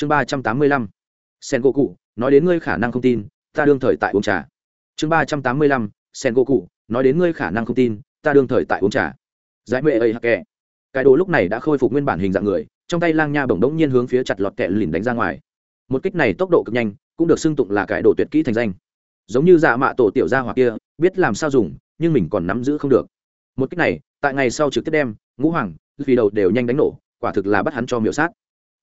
chương ba trăm tám mươi lăm. Sen gỗ cụ nói đến ngươi khả năng không tin, ta đương thời tại uống trà. Chương ba trăm tám mươi lăm sen gỗ cụ nói đến ngươi khả năng không tin, ta đương thời tại uống trà. Giải mệ ấy hắc kẹ cái đồ lúc này đã khôi phục nguyên bản hình dạng người, trong tay lang nha bổng đống nhiên hướng phía chặt lọt kẹ lìn đánh ra ngoài. Một kích này tốc độ cực nhanh, cũng được xưng tụng là cái đồ tuyệt kỹ thành danh. Giống như dạ mạ tổ tiểu gia hoặc kia, biết làm sao dùng, nhưng mình còn nắm giữ không được. Một kích này, tại ngày sau trực tiếp đem, ngũ hoàng, vì đầu đều nhanh đánh nổ, quả thực là bắt hắn cho miểu sát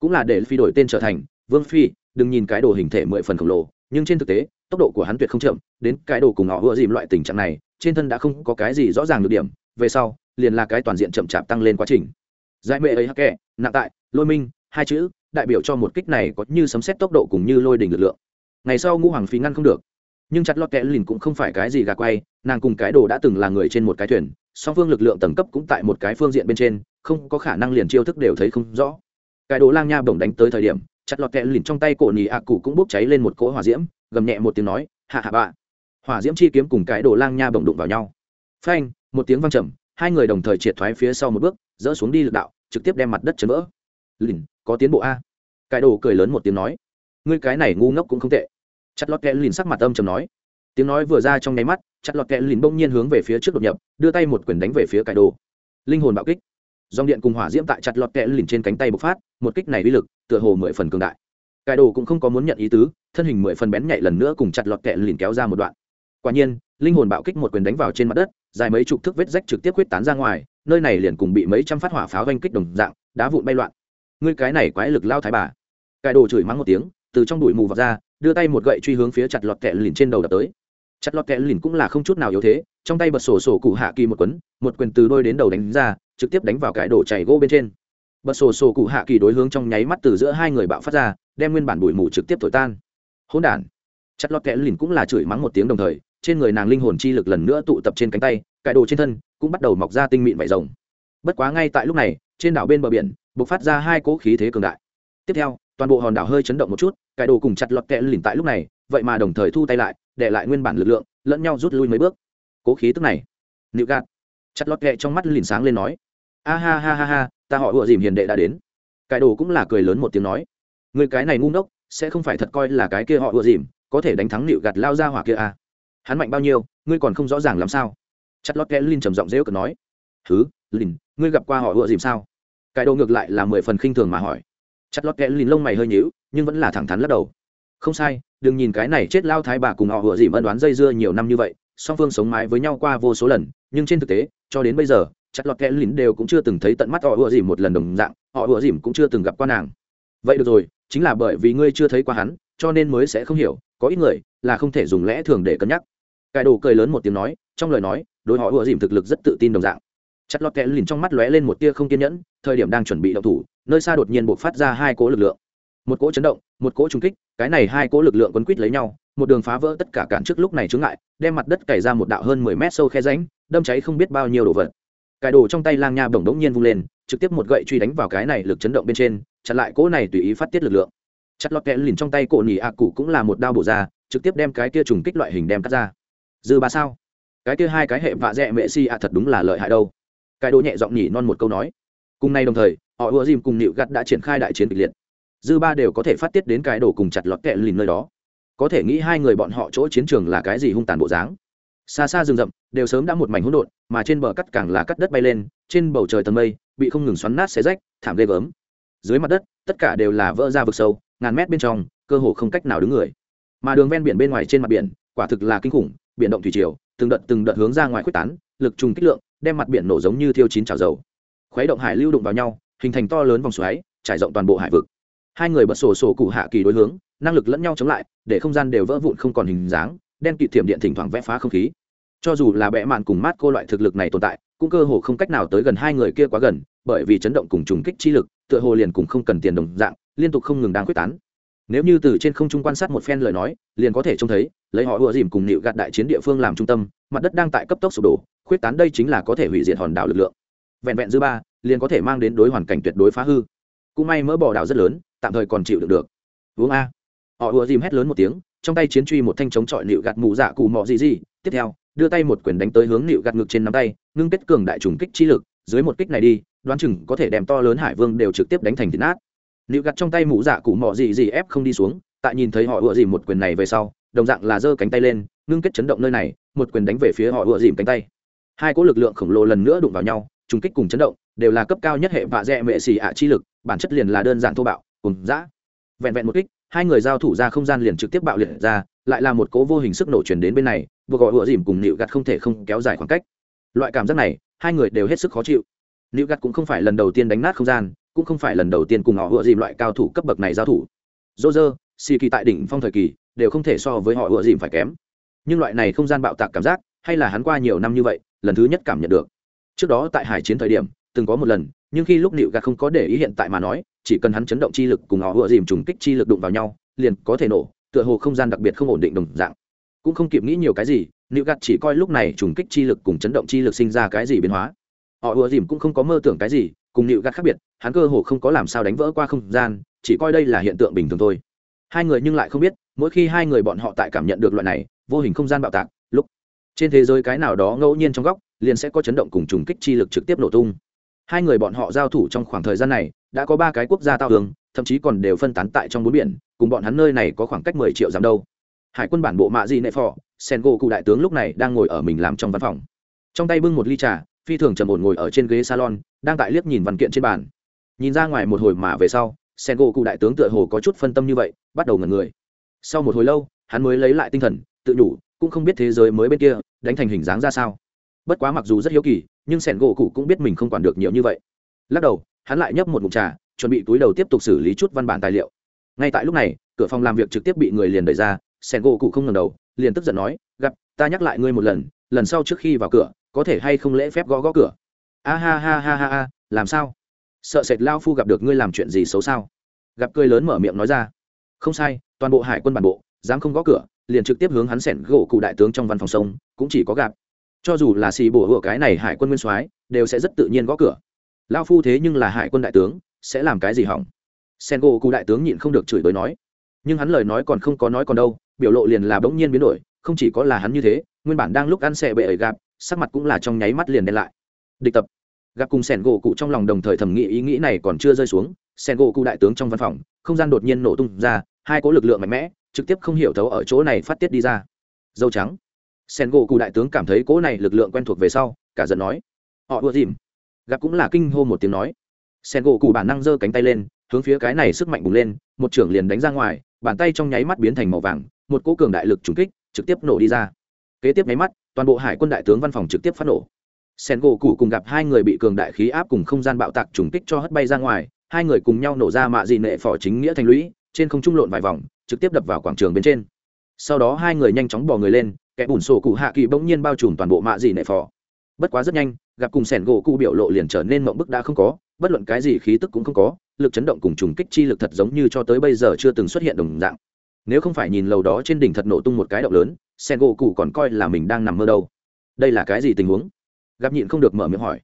cũng là để phi đổi tên trở thành vương phi, đừng nhìn cái đồ hình thể mười phần khổng lồ, nhưng trên thực tế, tốc độ của hắn tuyệt không chậm, đến cái đồ cùng họ vừa dìm loại tình trạng này, trên thân đã không có cái gì rõ ràng được điểm, về sau, liền là cái toàn diện chậm chạp tăng lên quá trình. Giải mệ ấy hắc kệ nặng tại, lôi minh, hai chữ, đại biểu cho một kích này có như sấm xét tốc độ cùng như lôi đỉnh lực lượng. Ngày sau ngũ hoàng phi ngăn không được. Nhưng chặt lọt kẽ lìn cũng không phải cái gì gà quay, nàng cùng cái đồ đã từng là người trên một cái thuyền, song phương lực lượng tầng cấp cũng tại một cái phương diện bên trên, không có khả năng liền chiêu thức đều thấy không rõ cái đồ lang nha bổng đánh tới thời điểm, chặt lọt kẹ lìn trong tay cổ nhì ạ cụ cũng bốc cháy lên một cỗ hỏa diễm, gầm nhẹ một tiếng nói, hạ hạ bạ. Hỏa diễm chi kiếm cùng cái đồ lang nha bổng đụng vào nhau. Phanh, một tiếng vang trầm, hai người đồng thời triệt thoái phía sau một bước, dỡ xuống đi lực đạo, trực tiếp đem mặt đất chấn vỡ. Lìn, có tiến bộ a? Cái đồ cười lớn một tiếng nói. Ngươi cái này ngu ngốc cũng không tệ. Chặt lọt kẹ lìn sắc mặt âm trầm nói. Tiếng nói vừa ra trong nháy mắt, chặt lọt kẹ lìn bỗng nhiên hướng về phía trước đột nhập, đưa tay một quyền đánh về phía cái đồ. Linh hồn bạo kích. Dòng điện cùng hỏa diễm tại chặt lọt kẹ lìn trên cánh tay bộc phát một kích này uy lực, tựa hồ mười phần cường đại. Cái đồ cũng không có muốn nhận ý tứ, thân hình mười phần bén nhạy lần nữa cùng chặt lọt kẹ lìn kéo ra một đoạn. Quả nhiên, linh hồn bạo kích một quyền đánh vào trên mặt đất, dài mấy chục thước vết rách trực tiếp huyết tán ra ngoài, nơi này liền cùng bị mấy trăm phát hỏa pháo vanh kích đồng dạng, đá vụn bay loạn. Ngươi cái này quái lực lao thái bà. Cái đồ chửi mắng một tiếng, từ trong bụi mù vào ra, đưa tay một gậy truy hướng phía chặt lọt kẹ lìn trên đầu đập tới. Chặt lọt kẹ lìn cũng là không chút nào yếu thế, trong tay bật sổ sổ cụ hạ kỳ một quấn, một quyền từ đôi đến đầu đánh ra, trực tiếp đánh vào cái đồ chảy gỗ bên trên bật sổ sổ cụ hạ kỳ đối hướng trong nháy mắt từ giữa hai người bạo phát ra, đem nguyên bản bụi mù trực tiếp thổi tan. Hỗn đản. Chặt lọt kẹ lìn cũng là chửi mắng một tiếng đồng thời, trên người nàng linh hồn chi lực lần nữa tụ tập trên cánh tay, cải đồ trên thân cũng bắt đầu mọc ra tinh mịn vải rồng. Bất quá ngay tại lúc này, trên đảo bên bờ biển, bộc phát ra hai cỗ khí thế cường đại. Tiếp theo, toàn bộ hòn đảo hơi chấn động một chút, cải đồ cùng chặt lọt kẹ lìn tại lúc này, vậy mà đồng thời thu tay lại, để lại nguyên bản lực lượng, lẫn nhau rút lui mấy bước. Cố khí tức này. Nịu gạt. Chặt lọt kẹ trong mắt lìn sáng lên nói a ha ha ha ha, ta họ ùa dìm hiền đệ đã đến. Cái đồ cũng là cười lớn một tiếng nói. Người cái này ngu ngốc, sẽ không phải thật coi là cái kia họ ùa dìm, có thể đánh thắng nịu gạt lao ra hỏa kia à. hắn mạnh bao nhiêu, ngươi còn không rõ ràng làm sao. Chặt lót kẽ Lin trầm giọng rêu cờ nói. Thứ lìn ngươi gặp qua họ ùa dìm sao? Cái đồ ngược lại là mười phần khinh thường mà hỏi. Chặt lót kẽ Lin lông mày hơi nhíu, nhưng vẫn là thẳng thắn lắc đầu. Không sai, đừng nhìn cái này chết lao thái bà cùng họ vừa dìm ân đoán dây dưa nhiều năm như vậy, song phương sống mái với nhau qua vô số lần, nhưng trên thực tế, cho đến bây giờ chặt lọt kẽ lín đều cũng chưa từng thấy tận mắt họ ùa dìm một lần đồng dạng, họ ùa dìm cũng chưa từng gặp qua nàng. Vậy được rồi, chính là bởi vì ngươi chưa thấy qua hắn, cho nên mới sẽ không hiểu, có ít người là không thể dùng lẽ thường để cân nhắc. Cải đồ cười lớn một tiếng nói, trong lời nói, đối họ ùa dìm thực lực rất tự tin đồng dạng. Chặt lọt kẽ lìn trong mắt lóe lên một tia không kiên nhẫn, thời điểm đang chuẩn bị động thủ, nơi xa đột nhiên buộc phát ra hai cỗ lực lượng. Một cỗ chấn động, một cỗ trung kích, cái này hai cỗ lực lượng quấn quýt lấy nhau, một đường phá vỡ tất cả cản trước lúc này chướng ngại, đem mặt đất cày ra một đạo hơn mười mét sâu khe ránh đâm cháy không biết bao nhiêu đồ vật cái đồ trong tay lang nha bổng đống nhiên vung lên, trực tiếp một gậy truy đánh vào cái này lực chấn động bên trên, chặn lại cỗ này tùy ý phát tiết lực lượng. Chặt lọt kẽ lìn trong tay cổ nhì ạ cụ cũng là một đao bổ ra, trực tiếp đem cái kia trùng kích loại hình đem cắt ra. Dư ba sao? Cái kia hai cái hệ vạ dẹ mẹ si ạ thật đúng là lợi hại đâu. Cái đồ nhẹ giọng nhỉ non một câu nói. Cùng nay đồng thời, họ ùa dìm cùng nịu gắt đã triển khai đại chiến kịch liệt. Dư ba đều có thể phát tiết đến cái đồ cùng chặt lọt kẹ lìn nơi đó. Có thể nghĩ hai người bọn họ chỗ chiến trường là cái gì hung tàn bộ dáng xa xa rừng rậm, đều sớm đã một mảnh hỗn độn, mà trên bờ cắt càng là cắt đất bay lên, trên bầu trời tầng mây, bị không ngừng xoắn nát xé rách, thảm ghê gớm. Dưới mặt đất, tất cả đều là vỡ ra vực sâu, ngàn mét bên trong, cơ hồ không cách nào đứng người. Mà đường ven biển bên ngoài trên mặt biển, quả thực là kinh khủng, biển động thủy triều, từng đợt từng đợt hướng ra ngoài quyết tán, lực trùng kích lượng, đem mặt biển nổ giống như thiêu chín chảo dầu. Khuấy động hải lưu đụng vào nhau, hình thành to lớn vòng xoáy, trải rộng toàn bộ hải vực. Hai người bật sổ sổ cụ hạ kỳ đối hướng, năng lực lẫn nhau chống lại, để không gian đều vỡ vụn không còn hình dáng đen kịt thiểm điện thỉnh thoảng vẽ phá không khí. Cho dù là bẽ mạn cùng mát cô loại thực lực này tồn tại, cũng cơ hồ không cách nào tới gần hai người kia quá gần, bởi vì chấn động cùng trùng kích chi lực, tựa hồ liền cùng không cần tiền đồng dạng, liên tục không ngừng đang quyết tán. Nếu như từ trên không trung quan sát một phen lời nói, liền có thể trông thấy, lấy họ ùa dìm cùng nịu gạt đại chiến địa phương làm trung tâm, mặt đất đang tại cấp tốc sụp đổ khuyết tán đây chính là có thể hủy diệt hòn đảo lực lượng. Vẹn vẹn dư ba, liền có thể mang đến đối hoàn cảnh tuyệt đối phá hư. Cũng may mỡ bỏ đảo rất lớn, tạm thời còn chịu được được. Uống a. Họ ùa dìm hét lớn một tiếng trong tay chiến truy một thanh chống chọi nịu gạt mù dạ cụ mọ gì gì tiếp theo, đưa tay một quyền đánh tới hướng nịu gạt ngực trên nắm tay, ngưng kết cường đại trùng kích chi lực. Dưới một kích này đi, đoán chừng có thể đem to lớn hải vương đều trực tiếp đánh thành thịt nát. Nịu gạt trong tay mũ dạ cụ mọ gì gì ép không đi xuống, tại nhìn thấy họ ựa dìm một quyền này về sau, đồng dạng là giơ cánh tay lên, ngưng kết chấn động nơi này, một quyền đánh về phía họ ựa dìm cánh tay. Hai cỗ lực lượng khổng lồ lần nữa đụng vào nhau, trùng kích cùng chấn động, đều là cấp cao nhất hệ vạ dẹ mệ xì ạ chi lực, bản chất liền là đơn giản thô bạo, cùng dã. Vẹn vẹn một kích hai người giao thủ ra không gian liền trực tiếp bạo liệt ra, lại là một cố vô hình sức nổ chuyển đến bên này, vừa gọi vừa dìm cùng nịu gặt không thể không kéo dài khoảng cách. Loại cảm giác này, hai người đều hết sức khó chịu. Nịu gặt cũng không phải lần đầu tiên đánh nát không gian, cũng không phải lần đầu tiên cùng họ vừa dìm loại cao thủ cấp bậc này giao thủ. Dô dơ xì kỳ tại đỉnh phong thời kỳ, đều không thể so với họ vừa dìm phải kém. Nhưng loại này không gian bạo tạc cảm giác, hay là hắn qua nhiều năm như vậy, lần thứ nhất cảm nhận được. Trước đó tại hải chiến thời điểm, từng có một lần nhưng khi lúc nịu gạt không có để ý hiện tại mà nói, chỉ cần hắn chấn động chi lực cùng họ vừa dìm trùng kích chi lực đụng vào nhau, liền có thể nổ, tựa hồ không gian đặc biệt không ổn định đồng dạng. Cũng không kịp nghĩ nhiều cái gì, nịu gạt chỉ coi lúc này trùng kích chi lực cùng chấn động chi lực sinh ra cái gì biến hóa. Họ ựa dìm cũng không có mơ tưởng cái gì, cùng nịu gạt khác biệt, hắn cơ hồ không có làm sao đánh vỡ qua không gian, chỉ coi đây là hiện tượng bình thường thôi. Hai người nhưng lại không biết, mỗi khi hai người bọn họ tại cảm nhận được loại này, vô hình không gian bạo tạc, lúc, trên thế giới cái nào đó ngẫu nhiên trong góc, liền sẽ có chấn động cùng trùng kích chi lực trực tiếp nổ tung hai người bọn họ giao thủ trong khoảng thời gian này, đã có ba cái quốc gia tao hướng thậm chí còn đều phân tán tại trong bốn biển, cùng bọn hắn nơi này có khoảng cách mười triệu dặm đâu. Hải quân bản bộ mạ di nệ phò, sen gỗ cụ đại tướng lúc này đang ngồi ở mình làm trong văn phòng. Trong tay bưng một ly trà, phi thường trầm ổn ngồi ở trên ghế salon, đang tại liếc nhìn văn kiện trên bàn. Nhìn ra ngoài một hồi mà về sau, sen gỗ cụ đại tướng tựa hồ có chút phân tâm như vậy, bắt đầu ngẩn người. Sau một hồi lâu, hắn mới lấy lại tinh thần, tự nhủ, cũng không biết thế giới mới bên kia, đánh thành hình dáng ra sao. Bất quá mặc dù rất hiếu kỳ nhưng sẻn gỗ cụ cũng biết mình không quản được nhiều như vậy. Lắc đầu, hắn lại nhấp một mục trà, chuẩn bị túi đầu tiếp tục xử lý chút văn bản tài liệu. Ngay tại lúc này, cửa phòng làm việc trực tiếp bị người liền đẩy ra, sẻn gỗ cụ không ngần đầu, liền tức giận nói, gặp, ta nhắc lại ngươi một lần lần sau trước khi vào cửa, có thể hay không lễ phép gõ gõ cửa? A ha ha ha ha ha, làm sao? Sợ sệt lao phu gặp được ngươi làm chuyện gì xấu sao? Gặp cười lớn mở miệng nói ra. Không sai, toàn bộ hải quân bản bộ, dám không gõ cửa, liền trực tiếp hướng hắn sẻn gỗ cụ đại tướng trong văn phòng sông, cũng chỉ có gặp cho dù là xì bổ hựa cái này hải quân nguyên soái, đều sẽ rất tự nhiên gõ cửa. Lao phu thế nhưng là hải quân đại tướng, sẽ làm cái gì hỏng? Sen gỗ cụ đại tướng nhịn không được chửi bới nói. Nhưng hắn lời nói còn không có nói còn đâu, biểu lộ liền là bỗng nhiên biến đổi, không chỉ có là hắn như thế, nguyên bản đang lúc ăn xe bệ ẩy gặp, sắc mặt cũng là trong nháy mắt liền đen lại. Địch tập. Gặp cùng sẻn gỗ cụ trong lòng đồng thời thẩm nghĩ ý nghĩ này còn chưa rơi xuống sẻn gỗ cụ đại tướng trong văn phòng, không gian đột nhiên nổ tung ra, hai cỗ lực lượng mạnh mẽ, trực tiếp không hiểu thấu ở chỗ này phát tiết đi ra. Dâu trắng sen gỗ cụ đại tướng cảm thấy cỗ này lực lượng quen thuộc về sau, cả giận nói, họ ùa dìm. Gặp cũng là kinh hô một tiếng nói. Sen gỗ cụ bản năng giơ cánh tay lên, hướng phía cái này sức mạnh bùng lên, một trưởng liền đánh ra ngoài, bàn tay trong nháy mắt biến thành màu vàng, một cỗ cường đại lực trùng kích trực tiếp nổ đi ra. Kế tiếp nháy mắt, toàn bộ hải quân đại tướng văn phòng trực tiếp phát nổ. Sen gỗ cụ cùng gặp hai người bị cường đại khí áp cùng không gian bạo tạc trùng kích cho hất bay ra ngoài, hai người cùng nhau nổ ra mạ dị nệ phỏ chính nghĩa thành lũy, trên không trung lộn vài vòng, trực tiếp đập vào quảng trường bên trên. Sau đó hai người nhanh chóng bỏ người lên kẻ bùn sổ cụ hạ kỳ bỗng nhiên bao trùm toàn bộ mạ dị nệ phò. Bất quá rất nhanh, gặp cùng sẻn gỗ cụ biểu lộ liền trở nên mộng bức đã không có, bất luận cái gì khí tức cũng không có, lực chấn động cùng trùng kích chi lực thật giống như cho tới bây giờ chưa từng xuất hiện đồng dạng. Nếu không phải nhìn lầu đó trên đỉnh thật nổ tung một cái động lớn, sẻn gỗ cụ còn coi là mình đang nằm mơ đâu. Đây là cái gì tình huống? Gặp nhịn không được mở miệng hỏi.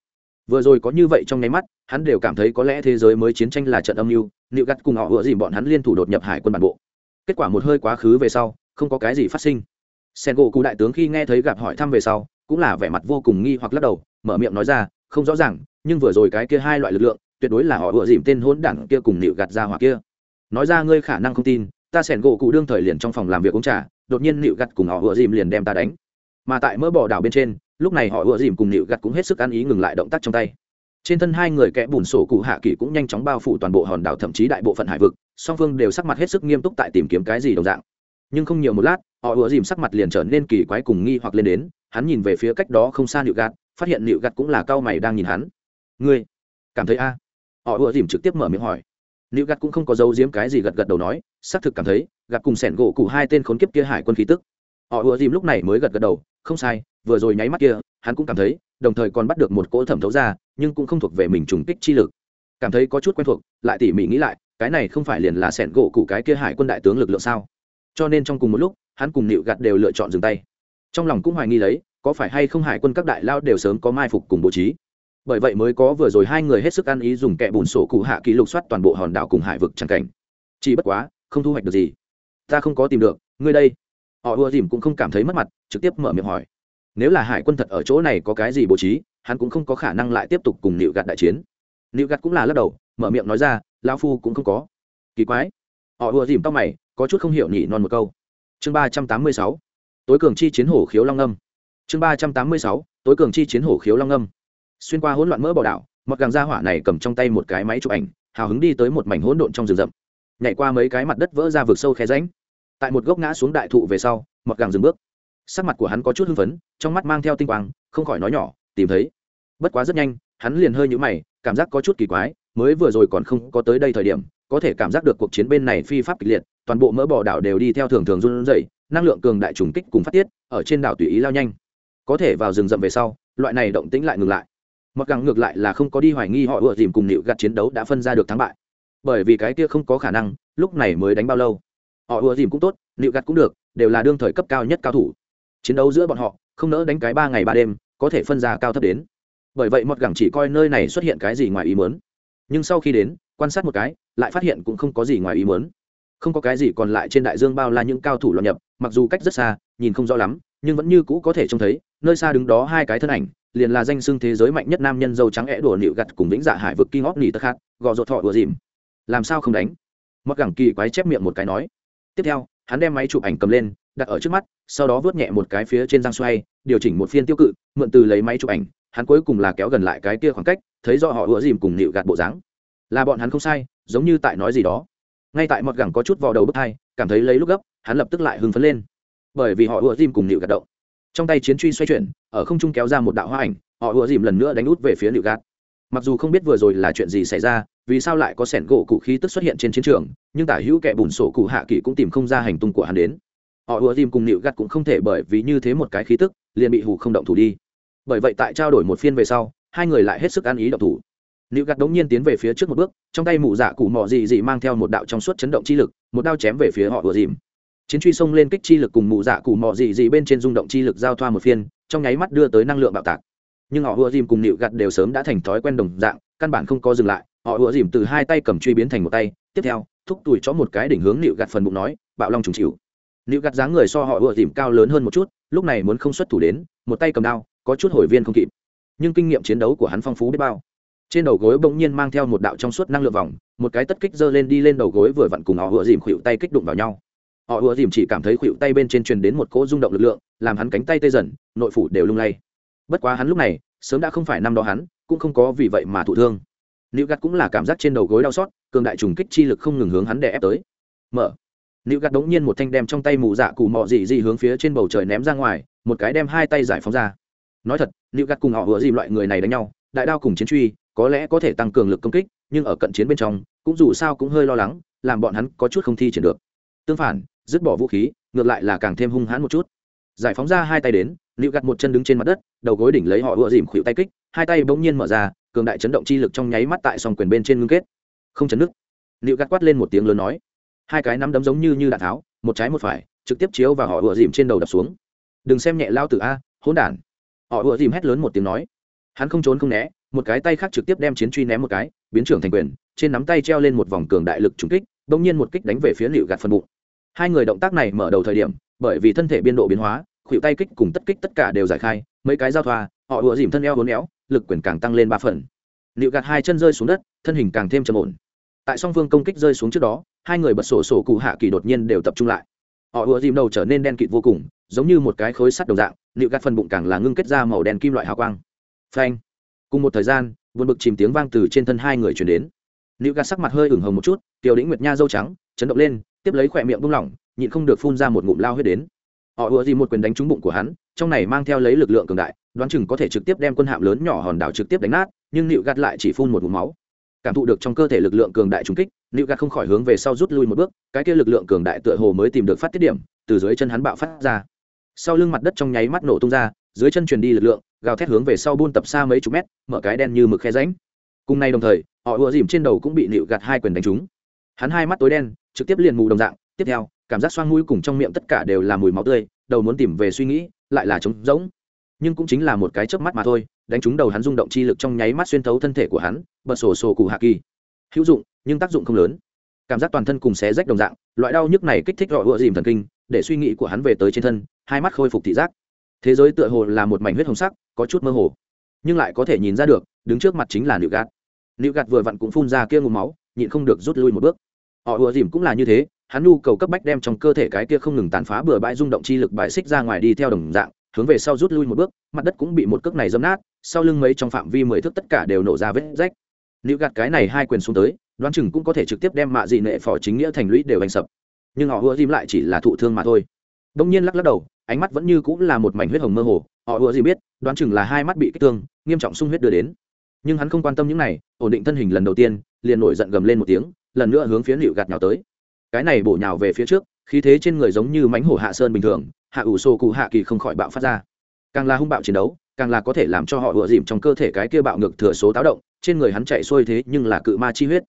Vừa rồi có như vậy trong nháy mắt, hắn đều cảm thấy có lẽ thế giới mới chiến tranh là trận âm mưu, liệu gắt cùng họ ựa gì bọn hắn liên thủ đột nhập hải quân bản bộ. Kết quả một hơi quá khứ về sau, không có cái gì phát sinh sen gỗ cụ đại tướng khi nghe thấy gặp hỏi thăm về sau, cũng là vẻ mặt vô cùng nghi hoặc lắc đầu, mở miệng nói ra, không rõ ràng, nhưng vừa rồi cái kia hai loại lực lượng, tuyệt đối là họ vừa dìm tên hỗn đảng kia cùng nịu gạt ra hoặc kia. Nói ra, ngươi khả năng không tin, ta sẻn gỗ cụ đương thời liền trong phòng làm việc uống trà, đột nhiên nịu gặt cùng họ vừa dìm liền đem ta đánh. Mà tại mỡ bỏ đảo bên trên, lúc này họ vừa dìm cùng nịu gặt cũng hết sức ăn ý ngừng lại động tác trong tay. Trên thân hai người kẽ bùn sổ cụ hạ kỳ cũng nhanh chóng bao phủ toàn bộ hòn đảo, thậm chí đại bộ phận hải vực, song phương đều sắc mặt hết sức nghiêm túc tại tìm kiếm cái gì đồng dạng. Nhưng không nhiều một lát họ ùa dìm sắc mặt liền trở nên kỳ quái cùng nghi hoặc lên đến, hắn nhìn về phía cách đó không xa nịu gạt, phát hiện nịu gạt cũng là cao mày đang nhìn hắn. Ngươi, cảm thấy a? Họ ùa dìm trực tiếp mở miệng hỏi. Nịu gạt cũng không có dấu diếm cái gì gật gật đầu nói, xác thực cảm thấy, gạt cùng sẻn gỗ cụ hai tên khốn kiếp kia hải quân khí tức. Họ ùa dìm lúc này mới gật gật đầu, không sai, vừa rồi nháy mắt kia, hắn cũng cảm thấy, đồng thời còn bắt được một cỗ thẩm thấu ra, nhưng cũng không thuộc về mình trùng kích chi lực. Cảm thấy có chút quen thuộc, lại tỉ mỉ nghĩ lại, cái này không phải liền là sẻn gỗ cụ cái kia hải quân đại tướng lực lượng sao? Cho nên trong cùng một lúc hắn cùng nịu gạt đều lựa chọn dừng tay. Trong lòng cũng hoài nghi lấy, có phải hay không hải quân các đại lao đều sớm có mai phục cùng bố trí. Bởi vậy mới có vừa rồi hai người hết sức ăn ý dùng kẹ bùn sổ cụ hạ ký lục soát toàn bộ hòn đảo cùng hải vực tràn cảnh. Chỉ bất quá, không thu hoạch được gì. Ta không có tìm được, ngươi đây. Họ ùa dìm cũng không cảm thấy mất mặt, trực tiếp mở miệng hỏi. Nếu là hải quân thật ở chỗ này có cái gì bố trí, hắn cũng không có khả năng lại tiếp tục cùng nịu gạt đại chiến. Nịu gạt cũng là lắc đầu, mở miệng nói ra lao phu cũng không có. Kỳ quái. Họ ùa dìm tóc mày, có chút không hiểu nhỉ non một câu chương ba trăm tám mươi sáu, tối cường chi chiến hổ khiếu long âm. Chương ba trăm tám mươi sáu, tối cường chi chiến hổ khiếu long âm. Xuyên qua hỗn loạn mỡ bò đảo mặc gàng gia hỏa này cầm trong tay một cái máy chụp ảnh, hào hứng đi tới một mảnh hỗn độn trong rừng rậm. Nhảy qua mấy cái mặt đất vỡ ra vực sâu khe ránh tại một gốc ngã xuống đại thụ về sau mặc gàng dừng bước. Sắc mặt của hắn có chút hưng phấn, trong mắt mang theo tinh quang, không khỏi nói nhỏ, tìm thấy. Bất quá rất nhanh, hắn liền hơi nhũ mày, cảm giác có chút kỳ quái, mới vừa rồi còn không có tới đây thời điểm có thể cảm giác được cuộc chiến bên này phi pháp kịch liệt, toàn bộ mỡ bò đảo đều đi theo thường thường run rẩy, năng lượng cường đại trùng kích cùng phát tiết, ở trên đảo tùy ý lao nhanh. Có thể vào rừng rậm về sau, loại này động tĩnh lại ngừng lại. Mặc gắng ngược lại là không có đi hoài nghi họ ủa dìm cùng nịu gạt chiến đấu đã phân ra được thắng bại. Bởi vì cái kia không có khả năng, lúc này mới đánh bao lâu. Họ ủa dìm cũng tốt, nịu gạt cũng được, đều là đương thời cấp cao nhất cao thủ. Chiến đấu giữa bọn họ, không nỡ đánh cái ba ngày ba đêm, có thể phân ra cao thấp đến. Bởi vậy mọt gẳng chỉ coi nơi này xuất hiện cái gì ngoài ý mớn nhưng sau khi đến, quan sát một cái lại phát hiện cũng không có gì ngoài ý muốn, không có cái gì còn lại trên đại dương bao la những cao thủ loạn nhập mặc dù cách rất xa nhìn không rõ lắm nhưng vẫn như cũ có thể trông thấy nơi xa đứng đó hai cái thân ảnh liền là danh xưng thế giới mạnh nhất nam nhân dâu trắng é đùa nịu gặt cùng vĩnh dạ hải vực kinh óc nỉ tất khát gò rột thọ đùa dìm. Làm sao không đánh? Mặc gẳng kỳ quái chép miệng một cái nói. Tiếp theo hắn đem máy chụp ảnh cầm lên đặt ở trước mắt sau đó vớt nhẹ một cái phía trên răng xoay điều chỉnh một phiên tiêu cự mượn từ lấy máy chụp ảnh hắn cuối cùng là kéo gần lại cái kia khoảng cách thấy do họ đùa dìm cùng nịu gạt bộ dáng. Là bọn hắn không sai giống như tại nói gì đó. Ngay tại mọt gẳng có chút vào đầu bước hai cảm thấy lấy lúc gấp, hắn lập tức lại hưng phấn lên. Bởi vì họ ùa dìm cùng nịu gạt động. Trong tay chiến truy xoay chuyển, ở không trung kéo ra một đạo hoa ảnh, họ ùa dìm lần nữa đánh út về phía nịu gạt. Mặc dù không biết vừa rồi là chuyện gì xảy ra, vì sao lại có sẻn gỗ cụ khí tức xuất hiện trên chiến trường, nhưng tả hữu kẻ bùn sổ cụ hạ kỳ cũng tìm không ra hành tung của hắn đến. Họ ùa dìm cùng nịu gạt cũng không thể bởi vì như thế một cái khí tức, liền bị hù không động thủ đi. Bởi vậy tại trao đổi một phiên về sau, hai người lại hết sức ăn ý động thủ. Nữu gạt đống nhiên tiến về phía trước một bước, trong tay mụ dạ cụ mọ gì gì mang theo một đạo trong suốt chấn động chi lực, một đao chém về phía họ vừa dìm. Chiến truy xông lên kích chi lực cùng mụ dạ cụ mọ gì gì bên trên rung động chi lực giao thoa một phiên, trong nháy mắt đưa tới năng lượng bạo tạc. Nhưng họ vừa dìm cùng Nữu gạt đều sớm đã thành thói quen đồng dạng, căn bản không có dừng lại, họ vừa dìm từ hai tay cầm truy biến thành một tay, tiếp theo, thúc tuổi cho một cái đỉnh hướng Nữu gạt phần bụng nói, bạo long trùng chịu. Nữu gạt dáng người so họ vừa dìm cao lớn hơn một chút, lúc này muốn không xuất thủ đến, một tay cầm đao, có chút hồi viên không kịp. Nhưng kinh nghiệm chiến đấu của hắn phong phú biết bao trên đầu gối bỗng nhiên mang theo một đạo trong suốt năng lượng vòng, một cái tất kích giơ lên đi lên đầu gối vừa vặn cùng họ ựa dìm khuỵu tay kích đụng vào nhau. Họ ựa dìm chỉ cảm thấy khuỵu tay bên trên truyền đến một cỗ rung động lực lượng, làm hắn cánh tay tê dần, nội phủ đều lung lay. Bất quá hắn lúc này, sớm đã không phải năm đó hắn, cũng không có vì vậy mà thụ thương. Nữ gắt cũng là cảm giác trên đầu gối đau xót, cường đại trùng kích chi lực không ngừng hướng hắn đè ép tới. Mở. Nữ gắt đống nhiên một thanh đem trong tay mù dạ cù mọ dị dị hướng phía trên bầu trời ném ra ngoài, một cái đem hai tay giải phóng ra. Nói thật nữ gắt cùng họ ựa dìm loại người này đánh nhau, đại đao cùng chiến truy có lẽ có thể tăng cường lực công kích, nhưng ở cận chiến bên trong, cũng dù sao cũng hơi lo lắng, làm bọn hắn có chút không thi triển được. Tương phản, dứt bỏ vũ khí, ngược lại là càng thêm hung hãn một chút. Giải phóng ra hai tay đến liệu gặt một chân đứng trên mặt đất, đầu gối đỉnh lấy họ ựa dìm khuỵu tay kích, hai tay bỗng nhiên mở ra, cường đại chấn động chi lực trong nháy mắt tại song quyền bên trên ngưng kết. Không chấn nứt liệu gặt quát lên một tiếng lớn nói. Hai cái nắm đấm giống như như đạn tháo, một trái một phải, trực tiếp chiếu và họ ựa dìm trên đầu đập xuống. Đừng xem nhẹ lao từ a, hỗn đản. Họ ựa dìm hét lớn một tiếng nói. Hắn không trốn không né một cái tay khác trực tiếp đem chiến truy ném một cái, biến trưởng thành quyền, trên nắm tay treo lên một vòng cường đại lực trúng kích, bỗng nhiên một kích đánh về phía liệu gạt phần bụng. Hai người động tác này mở đầu thời điểm, bởi vì thân thể biên độ biến hóa, khuỷu tay kích cùng tất kích tất cả đều giải khai, mấy cái giao thoa, họ ùa dìm thân eo hốn éo, lực quyền càng tăng lên ba phần. Liệu gạt hai chân rơi xuống đất, thân hình càng thêm trầm ổn. Tại song phương công kích rơi xuống trước đó, hai người bật sổ sổ cụ hạ kỳ đột nhiên đều tập trung lại. Họ ùa dìm đầu trở nên đen kịt vô cùng, giống như một cái khối sắt đồng dạng liệu gạt phần bụng càng là ngưng kết ra màu đen kim loại hào quang. Phanh! Cùng một thời gian, buồn bực chìm tiếng vang từ trên thân hai người chuyển đến. Nữ gạt sắc mặt hơi ửng hồng một chút, tiểu đĩnh nguyệt nha dâu trắng, chấn động lên, tiếp lấy khỏe miệng buông lỏng, nhịn không được phun ra một ngụm lao huyết đến. Họ ùa gì một quyền đánh trúng bụng của hắn, trong này mang theo lấy lực lượng cường đại, đoán chừng có thể trực tiếp đem quân hạm lớn nhỏ hòn đảo trực tiếp đánh nát, nhưng nịu gạt lại chỉ phun một ngụm máu. Cảm thụ được trong cơ thể lực lượng cường đại trúng kích nịu gạt không khỏi hướng về sau rút lui một bước, cái kia lực lượng cường đại tựa hồ mới tìm được phát tiết điểm, từ dưới chân hắn bạo phát ra. Sau lưng mặt đất trong nháy mắt nổ tung ra, dưới chân truyền đi lực lượng gào thét hướng về sau buôn tập xa mấy chục mét, mở cái đen như mực khe ránh cùng nay đồng thời, họ ùa dìm trên đầu cũng bị nịu gạt hai quyền đánh trúng. Hắn hai mắt tối đen, trực tiếp liền mù đồng dạng. Tiếp theo, cảm giác xoang mũi cùng trong miệng tất cả đều là mùi máu tươi, đầu muốn tìm về suy nghĩ, lại là trống rỗng. Nhưng cũng chính là một cái chớp mắt mà thôi, đánh trúng đầu hắn rung động chi lực trong nháy mắt xuyên thấu thân thể của hắn, bật sổ sổ cụ hạ kỳ. Hữu dụng, nhưng tác dụng không lớn. Cảm giác toàn thân cùng xé rách đồng dạng, loại đau nhức này kích thích gọi ùa dìm thần kinh, để suy nghĩ của hắn về tới trên thân, hai mắt khôi phục thị giác thế giới tựa hồ là một mảnh huyết hồng sắc, có chút mơ hồ. Nhưng lại có thể nhìn ra được, đứng trước mặt chính là nịu gạt nịu gạt vừa vặn cũng phun ra kia ngụm máu, nhịn không được rút lui một bước. Họ ùa dìm cũng là như thế, hắn nhu cầu cấp bách đem trong cơ thể cái kia không ngừng tàn phá bừa bãi rung động chi lực bài xích ra ngoài đi theo đồng dạng, hướng về sau rút lui một bước, mặt đất cũng bị một cước này dâm nát, sau lưng mấy trong phạm vi mười thước tất cả đều nổ ra vết rách. Nếu gạt cái này hai quyền xuống tới, đoán chừng cũng có thể trực tiếp đem mạ dị nệ phò chính nghĩa thành lũy đều anh sập. Nhưng họ ùa dìm lại chỉ là thụ thương mà thôi. Đông nhiên lắc lắc đầu ánh mắt vẫn như cũng là một mảnh huyết hồng mơ hồ, họ ùa gì biết, đoán chừng là hai mắt bị kích thương, nghiêm trọng sung huyết đưa đến. Nhưng hắn không quan tâm những này, ổn định thân hình lần đầu tiên, liền nổi giận gầm lên một tiếng, lần nữa hướng phía liệu gạt nhào tới. Cái này bổ nhào về phía trước, khí thế trên người giống như mánh hổ hạ sơn bình thường, hạ ủ sô cụ hạ kỳ không khỏi bạo phát ra. Càng là hung bạo chiến đấu, càng là có thể làm cho họ ựa dìm trong cơ thể cái kia bạo ngược thừa số táo động, trên người hắn chạy xuôi thế nhưng là cự ma chi huyết.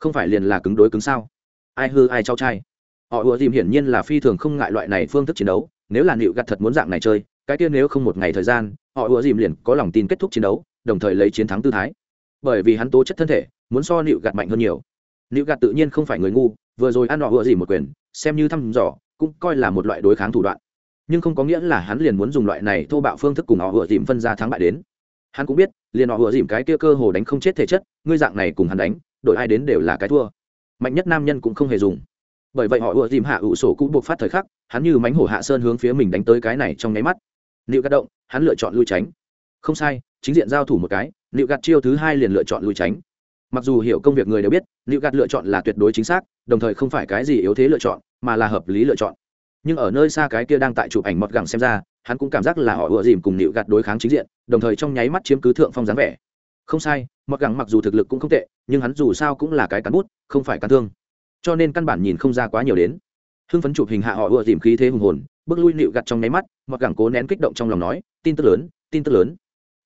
Không phải liền là cứng đối cứng sao? Ai hư ai trao trai? Họ ựa dìm hiển nhiên là phi thường không ngại loại này phương thức chiến đấu nếu là nịu gặt thật muốn dạng này chơi, cái kia nếu không một ngày thời gian, họ ùa dìm liền có lòng tin kết thúc chiến đấu, đồng thời lấy chiến thắng tư thái. Bởi vì hắn tố chất thân thể, muốn so nịu gặt mạnh hơn nhiều. Nịu gặt tự nhiên không phải người ngu, vừa rồi ăn họ ùa dìm một quyền, xem như thăm dò, cũng coi là một loại đối kháng thủ đoạn. Nhưng không có nghĩa là hắn liền muốn dùng loại này thô bạo phương thức cùng họ ùa dìm phân ra thắng bại đến. Hắn cũng biết, liền họ ùa dìm cái kia cơ hồ đánh không chết thể chất, ngươi dạng này cùng hắn đánh, đổi ai đến đều là cái thua. Mạnh nhất nam nhân cũng không hề dùng bởi vậy họ ùa dìm hạ ủ sổ cũng buộc phát thời khắc, hắn như mánh hổ hạ sơn hướng phía mình đánh tới cái này trong nháy mắt. Liệu gạt động, hắn lựa chọn lui tránh. Không sai, chính diện giao thủ một cái liệu gạt chiêu thứ hai liền lựa chọn lui tránh. Mặc dù hiểu công việc người đều biết liệu gạt lựa chọn là tuyệt đối chính xác, đồng thời không phải cái gì yếu thế lựa chọn, mà là hợp lý lựa chọn. Nhưng ở nơi xa cái kia đang tại chụp ảnh mọt gẳng xem ra, hắn cũng cảm giác là họ ùa dìm cùng nịu gạt đối kháng chính diện, đồng thời trong nháy mắt chiếm cứ thượng phong dáng vẻ. Không sai, mọt gẳng mặc dù thực lực cũng không tệ, nhưng hắn dù sao cũng là cái cán bút, không phải cán thương cho nên căn bản nhìn không ra quá nhiều đến. Hưng phấn chụp hình hạ họ ùa dìm khí thế hùng hồn, bước lui nịu gạt trong nháy mắt, mặc gẳng cố nén kích động trong lòng nói, tin tức lớn, tin tức lớn.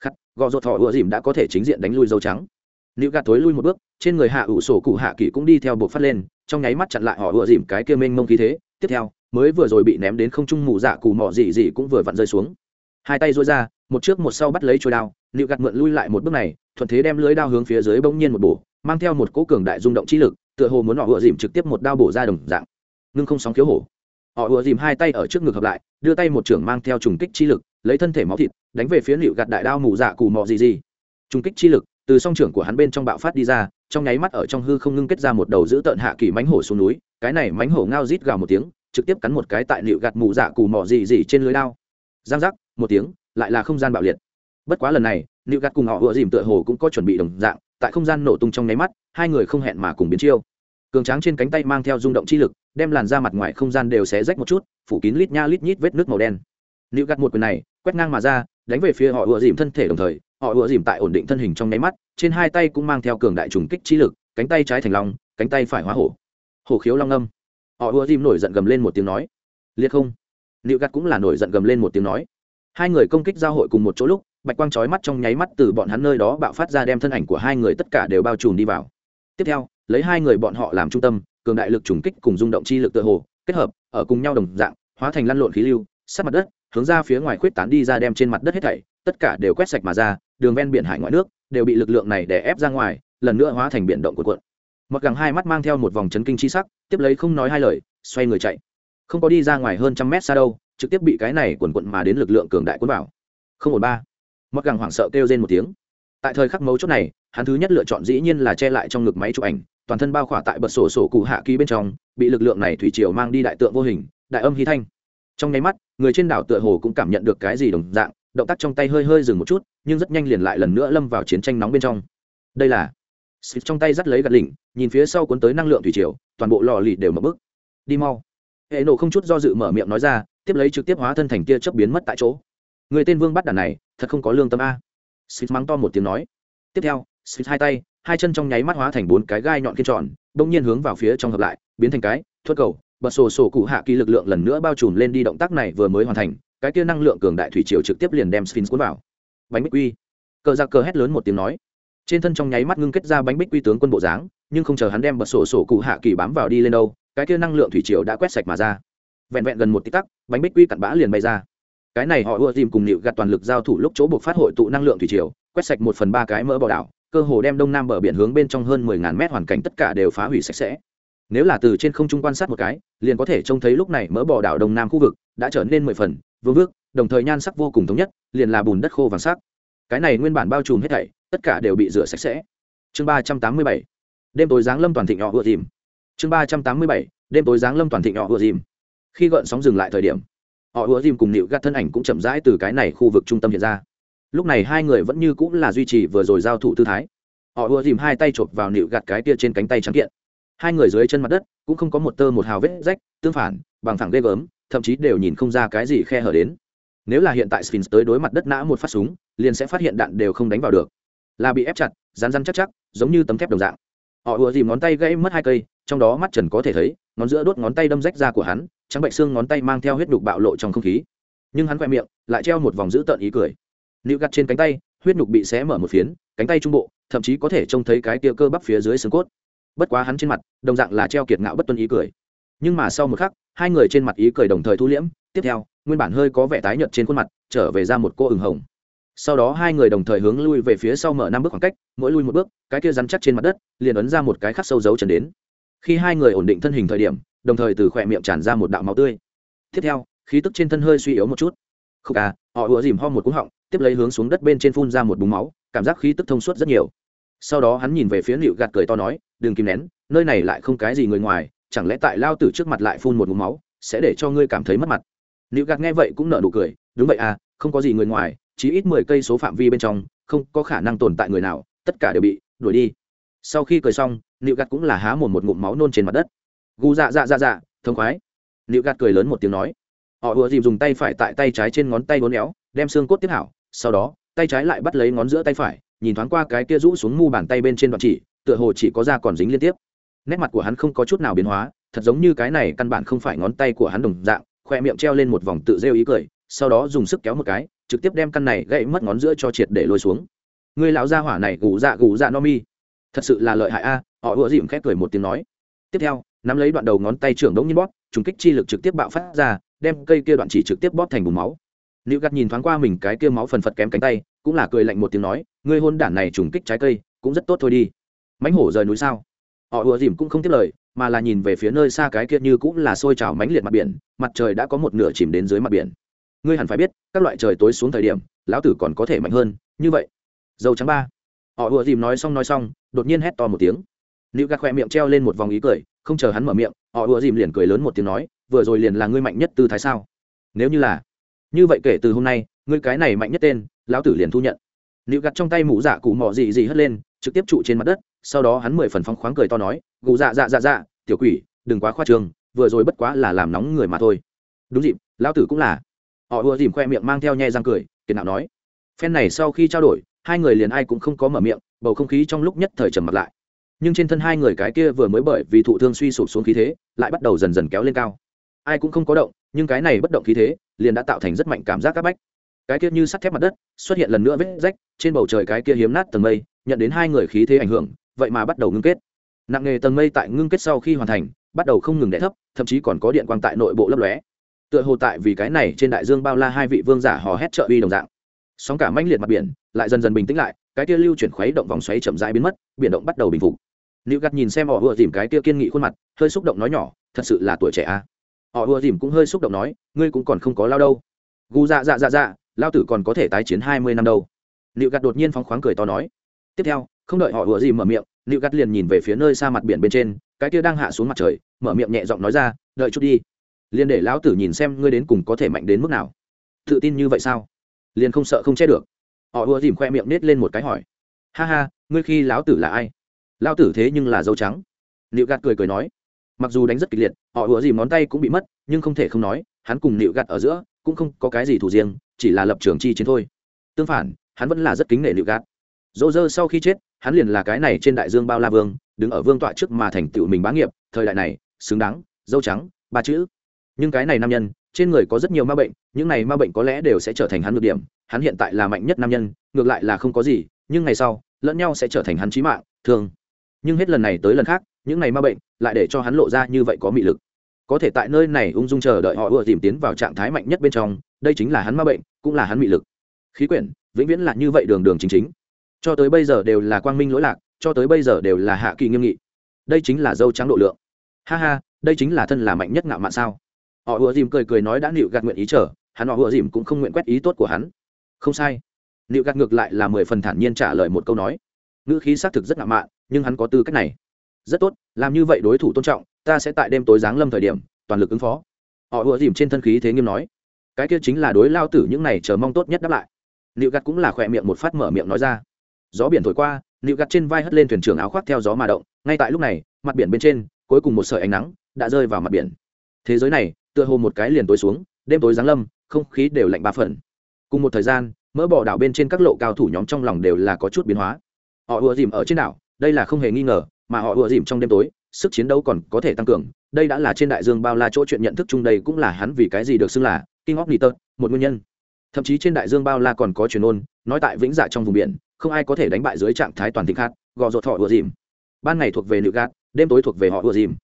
Khắc, gò ruột họ ùa dìm đã có thể chính diện đánh lui dâu trắng. Nịu gạt tối lui một bước, trên người hạ ủ sổ cụ hạ kỷ cũng đi theo buộc phát lên, trong nháy mắt chặn lại họ ùa dìm cái kia mênh mông khí thế. Tiếp theo, mới vừa rồi bị ném đến không trung mù dạ cù mỏ gì gì cũng vừa vặn rơi xuống. Hai tay dối ra, một trước một sau bắt lấy chuôi đao, nịu gạt mượn lui lại một bước này, thuận thế đem lưới đao hướng phía dưới bỗng nhiên một bổ, mang theo một cỗ cường đại rung động trí lực tựa hồ muốn họ ựa dìm trực tiếp một đao bổ ra đồng dạng. Nhưng không sóng khiếu hổ. Họ ựa dìm hai tay ở trước ngực hợp lại, đưa tay một trưởng mang theo trùng kích chi lực, lấy thân thể máu thịt, đánh về phía liệu gạt đại đao mù dạ cù mò gì gì trùng kích chi lực từ song trưởng của hắn bên trong bạo phát đi ra, trong nháy mắt ở trong hư không ngưng kết ra một đầu giữ tợn hạ kỳ mánh hổ xuống núi, cái này mánh hổ ngao rít gào một tiếng, trực tiếp cắn một cái tại liệu gạt mù dạ cù mò gì gì trên lưới đao. Giang giác, một tiếng, lại là không gian bạo liệt. Bất quá lần này, liệu gạt cùng họ ựa dìm tựa hồ cũng có chuẩn bị đồng dạng tại không gian nổ tung trong nháy mắt, hai người không hẹn mà cùng biến chiêu. Cường tráng trên cánh tay mang theo rung động chi lực, đem làn ra mặt ngoài không gian đều xé rách một chút, phủ kín lít nha lít nhít vết nước màu đen. Liễu gạt một quyền này, quét ngang mà ra, đánh về phía họ ùa dìm thân thể đồng thời, họ ùa dìm tại ổn định thân hình trong nháy mắt, trên hai tay cũng mang theo cường đại trùng kích chi lực, cánh tay trái thành long, cánh tay phải hóa hổ. Hổ khiếu long âm. Họ ùa dìm nổi giận gầm lên một tiếng nói, liệt không? Liệu gắt cũng là nổi giận gầm lên một tiếng nói. Hai người công kích giao hội cùng một chỗ lúc bạch quang chói mắt trong nháy mắt từ bọn hắn nơi đó bạo phát ra đem thân ảnh của hai người tất cả đều bao trùm đi vào. Tiếp theo, lấy hai người bọn họ làm trung tâm, cường đại lực trùng kích cùng rung động chi lực tự hồ, kết hợp, ở cùng nhau đồng dạng, hóa thành lăn lộn khí lưu, sát mặt đất, hướng ra phía ngoài khuyết tán đi ra đem trên mặt đất hết thảy, tất cả đều quét sạch mà ra, đường ven biển hải ngoại nước, đều bị lực lượng này đè ép ra ngoài, lần nữa hóa thành biển động của cuộn. Mặc gẳng hai mắt mang theo một vòng chấn kinh chi sắc, tiếp lấy không nói hai lời, xoay người chạy. Không có đi ra ngoài hơn trăm mét xa đâu, trực tiếp bị cái này quần quận mà đến lực lượng cường đại cuốn vào. Không một ba mặc gẳng hoảng sợ kêu lên một tiếng. Tại thời khắc mấu chốt này, hắn thứ nhất lựa chọn dĩ nhiên là che lại trong ngực máy chụp ảnh, toàn thân bao khỏa tại bật sổ sổ cụ hạ ký bên trong, bị lực lượng này thủy triều mang đi đại tượng vô hình, đại âm hy thanh. Trong nháy mắt, người trên đảo tựa hồ cũng cảm nhận được cái gì đồng dạng, động tác trong tay hơi hơi dừng một chút, nhưng rất nhanh liền lại lần nữa lâm vào chiến tranh nóng bên trong. Đây là xịt trong tay dắt lấy gạt lỉnh, nhìn phía sau cuốn tới năng lượng thủy triều, toàn bộ lò lì đều mở bức đi mau. Hệ nổ không chút do dự mở miệng nói ra, tiếp lấy trực tiếp hóa thân thành kia chớp biến mất tại chỗ người tên vương bắt đàn này thật không có lương tâm a xịt mắng to một tiếng nói. Tiếp theo xịt hai tay, hai chân trong nháy mắt hóa thành bốn cái gai nhọn kiên tròn đông nhiên hướng vào phía trong hợp lại, biến thành cái thuất cầu, bật sổ sổ cụ hạ kỳ lực lượng lần nữa bao trùm lên đi động tác này vừa mới hoàn thành, cái kia năng lượng cường đại thủy triều trực tiếp liền đem sphinx cuốn vào. Bánh bích quy. Cờ ra cờ hét lớn một tiếng nói. Trên thân trong nháy mắt ngưng kết ra bánh bích quy tướng quân bộ dáng, nhưng không chờ hắn đem bật sổ sổ cụ hạ kỳ bám vào đi lên đâu, cái kia năng lượng thủy triều đã quét sạch mà ra. Vẹn vẹn gần một tích tắc, bánh bích quy cặn bã liền bay ra cái này họ ưa tìm cùng nịu gạt toàn lực giao thủ lúc chỗ buộc phát hội tụ năng lượng thủy triều, quét sạch một phần ba cái mỡ bò đảo, cơ hồ đem đông nam bờ biển hướng bên trong hơn mười ngàn mét hoàn cảnh tất cả đều phá hủy sạch sẽ. Nếu là từ trên không trung quan sát một cái, liền có thể trông thấy lúc này mỡ bò đảo đông nam khu vực đã trở nên mười phần vương vước, đồng thời nhan sắc vô cùng thống nhất, liền là bùn đất khô vàng sắc. Cái này nguyên bản bao trùm hết thảy, tất cả đều bị rửa sạch sẽ. Chương ba trăm tám mươi bảy, đêm tối giáng lâm toàn thịnh nhỏ vừa dìm chương ba trăm tám mươi bảy, đêm tối giáng lâm toàn thịnh nhỏ vừa dìm khi gợn sóng dừng lại thời điểm họ vừa dìm cùng nịu gạt thân ảnh cũng chậm rãi từ cái này khu vực trung tâm hiện ra. Lúc này hai người vẫn như cũng là duy trì vừa rồi giao thủ tư thái. Họ vừa dìm hai tay chộp vào nịu gạt cái tia trên cánh tay trắng kiện. Hai người dưới chân mặt đất cũng không có một tơ một hào vết rách, tương phản, bằng thẳng ghê gớm, thậm chí đều nhìn không ra cái gì khe hở đến. Nếu là hiện tại sphinx tới đối mặt đất nã một phát súng, liền sẽ phát hiện đạn đều không đánh vào được. Là bị ép chặt rán rán chắc chắc, giống như tấm thép đồng dạng. Họ ùa dìm ngón tay gãy mất hai cây, trong đó mắt trần có thể thấy, ngón giữa đốt ngón tay đâm rách ra của hắn trắng bệnh xương ngón tay mang theo huyết đục bạo lộ trong không khí. Nhưng hắn khoe miệng lại treo một vòng dữ tợn ý cười. Nịu gặt trên cánh tay, huyết nhục bị xé mở một phiến, cánh tay trung bộ, thậm chí có thể trông thấy cái tia cơ bắp phía dưới xương cốt. Bất quá hắn trên mặt, đồng dạng là treo kiệt ngạo bất tuân ý cười. Nhưng mà sau một khắc, hai người trên mặt ý cười đồng thời thu liễm. Tiếp theo, nguyên bản hơi có vẻ tái nhợt trên khuôn mặt, trở về ra một cô ửng hồng. Sau đó hai người đồng thời hướng lui về phía sau mở năm bước khoảng cách, mỗi lui một bước, cái kia rắn chắc trên mặt đất, liền ấn ra một cái khắc sâu dấu trần đến. Khi hai người ổn định thân hình thời điểm đồng thời từ khỏe miệng tràn ra một đạo máu tươi. Tiếp theo, khí tức trên thân hơi suy yếu một chút. Không à họ ùa dìm ho một cúng họng, tiếp lấy hướng xuống đất bên trên phun ra một búng máu, cảm giác khí tức thông suốt rất nhiều. Sau đó hắn nhìn về phía liệu gạt cười to nói, đừng kìm nén, nơi này lại không cái gì người ngoài, chẳng lẽ tại lao tử trước mặt lại phun một ngụm máu, sẽ để cho ngươi cảm thấy mất mặt. Liệu gạt nghe vậy cũng nở nụ cười, đúng vậy à không có gì người ngoài chỉ ít mười cây số phạm vi bên trong, không có khả năng tồn tại người nào, tất cả đều bị đuổi đi. Sau khi cười xong liệu gạt cũng là há mồm một ngụm máu nôn trên mặt đất gu dạ dạ dạ dạ thông khoái. Liệu gạt cười lớn một tiếng nói. Họ ùa dìm dùng tay phải tại tay trái trên ngón tay uốn éo, đem xương cốt tiếp hảo, sau đó, tay trái lại bắt lấy ngón giữa tay phải, nhìn thoáng qua cái kia rũ xuống mu bàn tay bên trên đoạn chỉ, tựa hồ chỉ có da còn dính liên tiếp. Nét mặt của hắn không có chút nào biến hóa, thật giống như cái này căn bản không phải ngón tay của hắn đồng dạng, khoe miệng treo lên một vòng tự rêu ý cười, sau đó dùng sức kéo một cái, trực tiếp đem căn này gãy mất ngón giữa cho triệt để lôi xuống. Người lão gia hỏa này gù dạ gù dạ no mi. Thật sự là lợi hại a, họ ùa dìm khép cười một tiếng nói. Tiếp theo nắm lấy đoạn đầu ngón tay trưởng đống nhiên bóp, trùng kích chi lực trực tiếp bạo phát ra, đem cây kia đoạn chỉ trực tiếp bóp thành bùn máu. Nữ gắt nhìn thoáng qua mình cái kia máu phần phật kém cánh tay, cũng là cười lạnh một tiếng nói, ngươi hôn đản này trùng kích trái cây, cũng rất tốt thôi đi. Mánh hổ rời núi sao? Họ ùa dìm cũng không tiếc lời, mà là nhìn về phía nơi xa cái kia như cũng là sôi trào mãnh liệt mặt biển, mặt trời đã có một nửa chìm đến dưới mặt biển. Ngươi hẳn phải biết, các loại trời tối xuống thời điểm, lão tử còn có thể mạnh hơn, như vậy. Dầu trắng ba. Họ ùa dìm nói xong nói xong, đột nhiên hét to một tiếng. Nữ gạt khoe miệng treo lên một vòng ý cười không chờ hắn mở miệng, họ ùa dìm liền cười lớn một tiếng nói, vừa rồi liền là ngươi mạnh nhất tư thái sao? Nếu như là, như vậy kể từ hôm nay, ngươi cái này mạnh nhất tên, lão tử liền thu nhận. Nịu gặt trong tay mũ dạ cụ mò gì gì hất lên, trực tiếp trụ trên mặt đất, sau đó hắn mười phần phong khoáng cười to nói, gù dạ dạ dạ dạ tiểu quỷ, đừng quá khoa trương, vừa rồi bất quá là làm nóng người mà thôi. Đúng dịp, lão tử cũng là. Họ ùa dìm khoe miệng mang theo nhe răng cười, kiệt nạo nói, phen này sau khi trao đổi, hai người liền ai cũng không có mở miệng, bầu không khí trong lúc nhất thời trầm mặt lại nhưng trên thân hai người cái kia vừa mới bởi vì thụ thương suy sụp xuống khí thế, lại bắt đầu dần dần kéo lên cao. Ai cũng không có động, nhưng cái này bất động khí thế, liền đã tạo thành rất mạnh cảm giác áp bách. Cái kia như sắt thép mặt đất, xuất hiện lần nữa vết rách, trên bầu trời cái kia hiếm nát tầng mây, nhận đến hai người khí thế ảnh hưởng, vậy mà bắt đầu ngưng kết. Nặng nghề tầng mây tại ngưng kết sau khi hoàn thành, bắt đầu không ngừng đẻ thấp, thậm chí còn có điện quang tại nội bộ lấp lóe. Tựa hồ tại vì cái này trên đại dương bao la hai vị vương giả hò hét trợ uy đồng dạng. Sóng cả mãnh liệt mặt biển lại dần dần bình tĩnh lại, cái kia lưu chuyển khuấy động vòng xoáy chậm rãi biến mất, biển động bắt đầu bình phục nữ gắt nhìn xem họ vừa Dìm cái kia kiên nghị khuôn mặt, hơi xúc động nói nhỏ, thật sự là tuổi trẻ à? Họ vừa dìm cũng hơi xúc động nói, ngươi cũng còn không có lao đâu. Gu dạ dạ dạ dạ lao tử còn có thể tái chiến hai mươi năm đâu. Nịu gắt đột nhiên phóng khoáng cười to nói. Tiếp theo, không đợi họ vừa dìm mở miệng nịu gắt liền nhìn về phía nơi xa mặt biển bên trên, cái kia đang hạ xuống mặt trời, mở miệng nhẹ giọng nói ra, đợi chút đi. Liền để lão tử nhìn xem ngươi đến cùng có thể mạnh đến mức nào. Tự tin như vậy sao? Liền không sợ không che được. Họ vừa dìm khoe miệng nết lên một cái hỏi. Ha ha, ngươi khi lão tử là ai? Lão tử thế nhưng là dâu trắng. Liệu gạt cười cười nói, mặc dù đánh rất kịch liệt, họ ủa dìm ngón tay cũng bị mất, nhưng không thể không nói, hắn cùng liệu gạt ở giữa cũng không có cái gì thủ riêng, chỉ là lập trường chi chiến thôi. Tương phản, hắn vẫn là rất kính nể liệu gạt. Dỗ dơ sau khi chết, hắn liền là cái này trên đại dương bao la vương, đứng ở vương tọa trước mà thành tựu mình bá nghiệp, thời đại này, xứng đáng, dâu trắng, ba chữ. Nhưng cái này nam nhân, trên người có rất nhiều ma bệnh, những này ma bệnh có lẽ đều sẽ trở thành hắn ngược điểm, hắn hiện tại là mạnh nhất nam nhân, ngược lại là không có gì, nhưng ngày sau, lẫn nhau sẽ trở thành hắn trí mạng thường nhưng hết lần này tới lần khác, những này ma bệnh lại để cho hắn lộ ra như vậy có mị lực. Có thể tại nơi này ung dung chờ đợi họ ưa tìm tiến vào trạng thái mạnh nhất bên trong, đây chính là hắn ma bệnh, cũng là hắn mị lực. Khí quyển, vĩnh viễn là như vậy đường đường chính chính. Cho tới bây giờ đều là quang minh lỗi lạc, cho tới bây giờ đều là hạ kỳ nghiêm nghị. Đây chính là dâu trắng độ lượng. Ha ha, đây chính là thân là mạnh nhất ngạo mạn sao? Họ ùa dìm cười cười nói đã nịu gạt nguyện ý chờ, hắn họ ùa dìm cũng không nguyện quét ý tốt của hắn. Không sai. Nịu gạt ngược lại là mười phần thản nhiên trả lời một câu nói. Ngữ khí xác thực rất ngạo mạn nhưng hắn có tư cách này. Rất tốt, làm như vậy đối thủ tôn trọng, ta sẽ tại đêm tối giáng lâm thời điểm, toàn lực ứng phó. Họ ùa dìm trên thân khí thế nghiêm nói. Cái kia chính là đối lao tử những này chờ mong tốt nhất đáp lại. Nịu gặt cũng là khỏe miệng một phát mở miệng nói ra. Gió biển thổi qua, nịu gặt trên vai hất lên thuyền trưởng áo khoác theo gió mà động, ngay tại lúc này, mặt biển bên trên, cuối cùng một sợi ánh nắng đã rơi vào mặt biển. Thế giới này, tựa hồ một cái liền tối xuống, đêm tối giáng lâm, không khí đều lạnh ba phần. Cùng một thời gian, mỡ bỏ đảo bên trên các lộ cao thủ nhóm trong lòng đều là có chút biến hóa. Họ ùa dìm ở trên đảo đây là không hề nghi ngờ, mà họ ùa dìm trong đêm tối, sức chiến đấu còn có thể tăng cường. Đây đã là trên đại dương bao la chỗ chuyện nhận thức chung, đây cũng là hắn vì cái gì được xưng là king of niter một nguyên nhân. Thậm chí trên đại dương bao la còn có truyền ôn, nói tại vĩnh dạ trong vùng biển, không ai có thể đánh bại dưới trạng thái toàn thịnh khát gò rột họ ùa dìm. Ban ngày thuộc về nữ gạt, đêm tối thuộc về họ ùa dìm.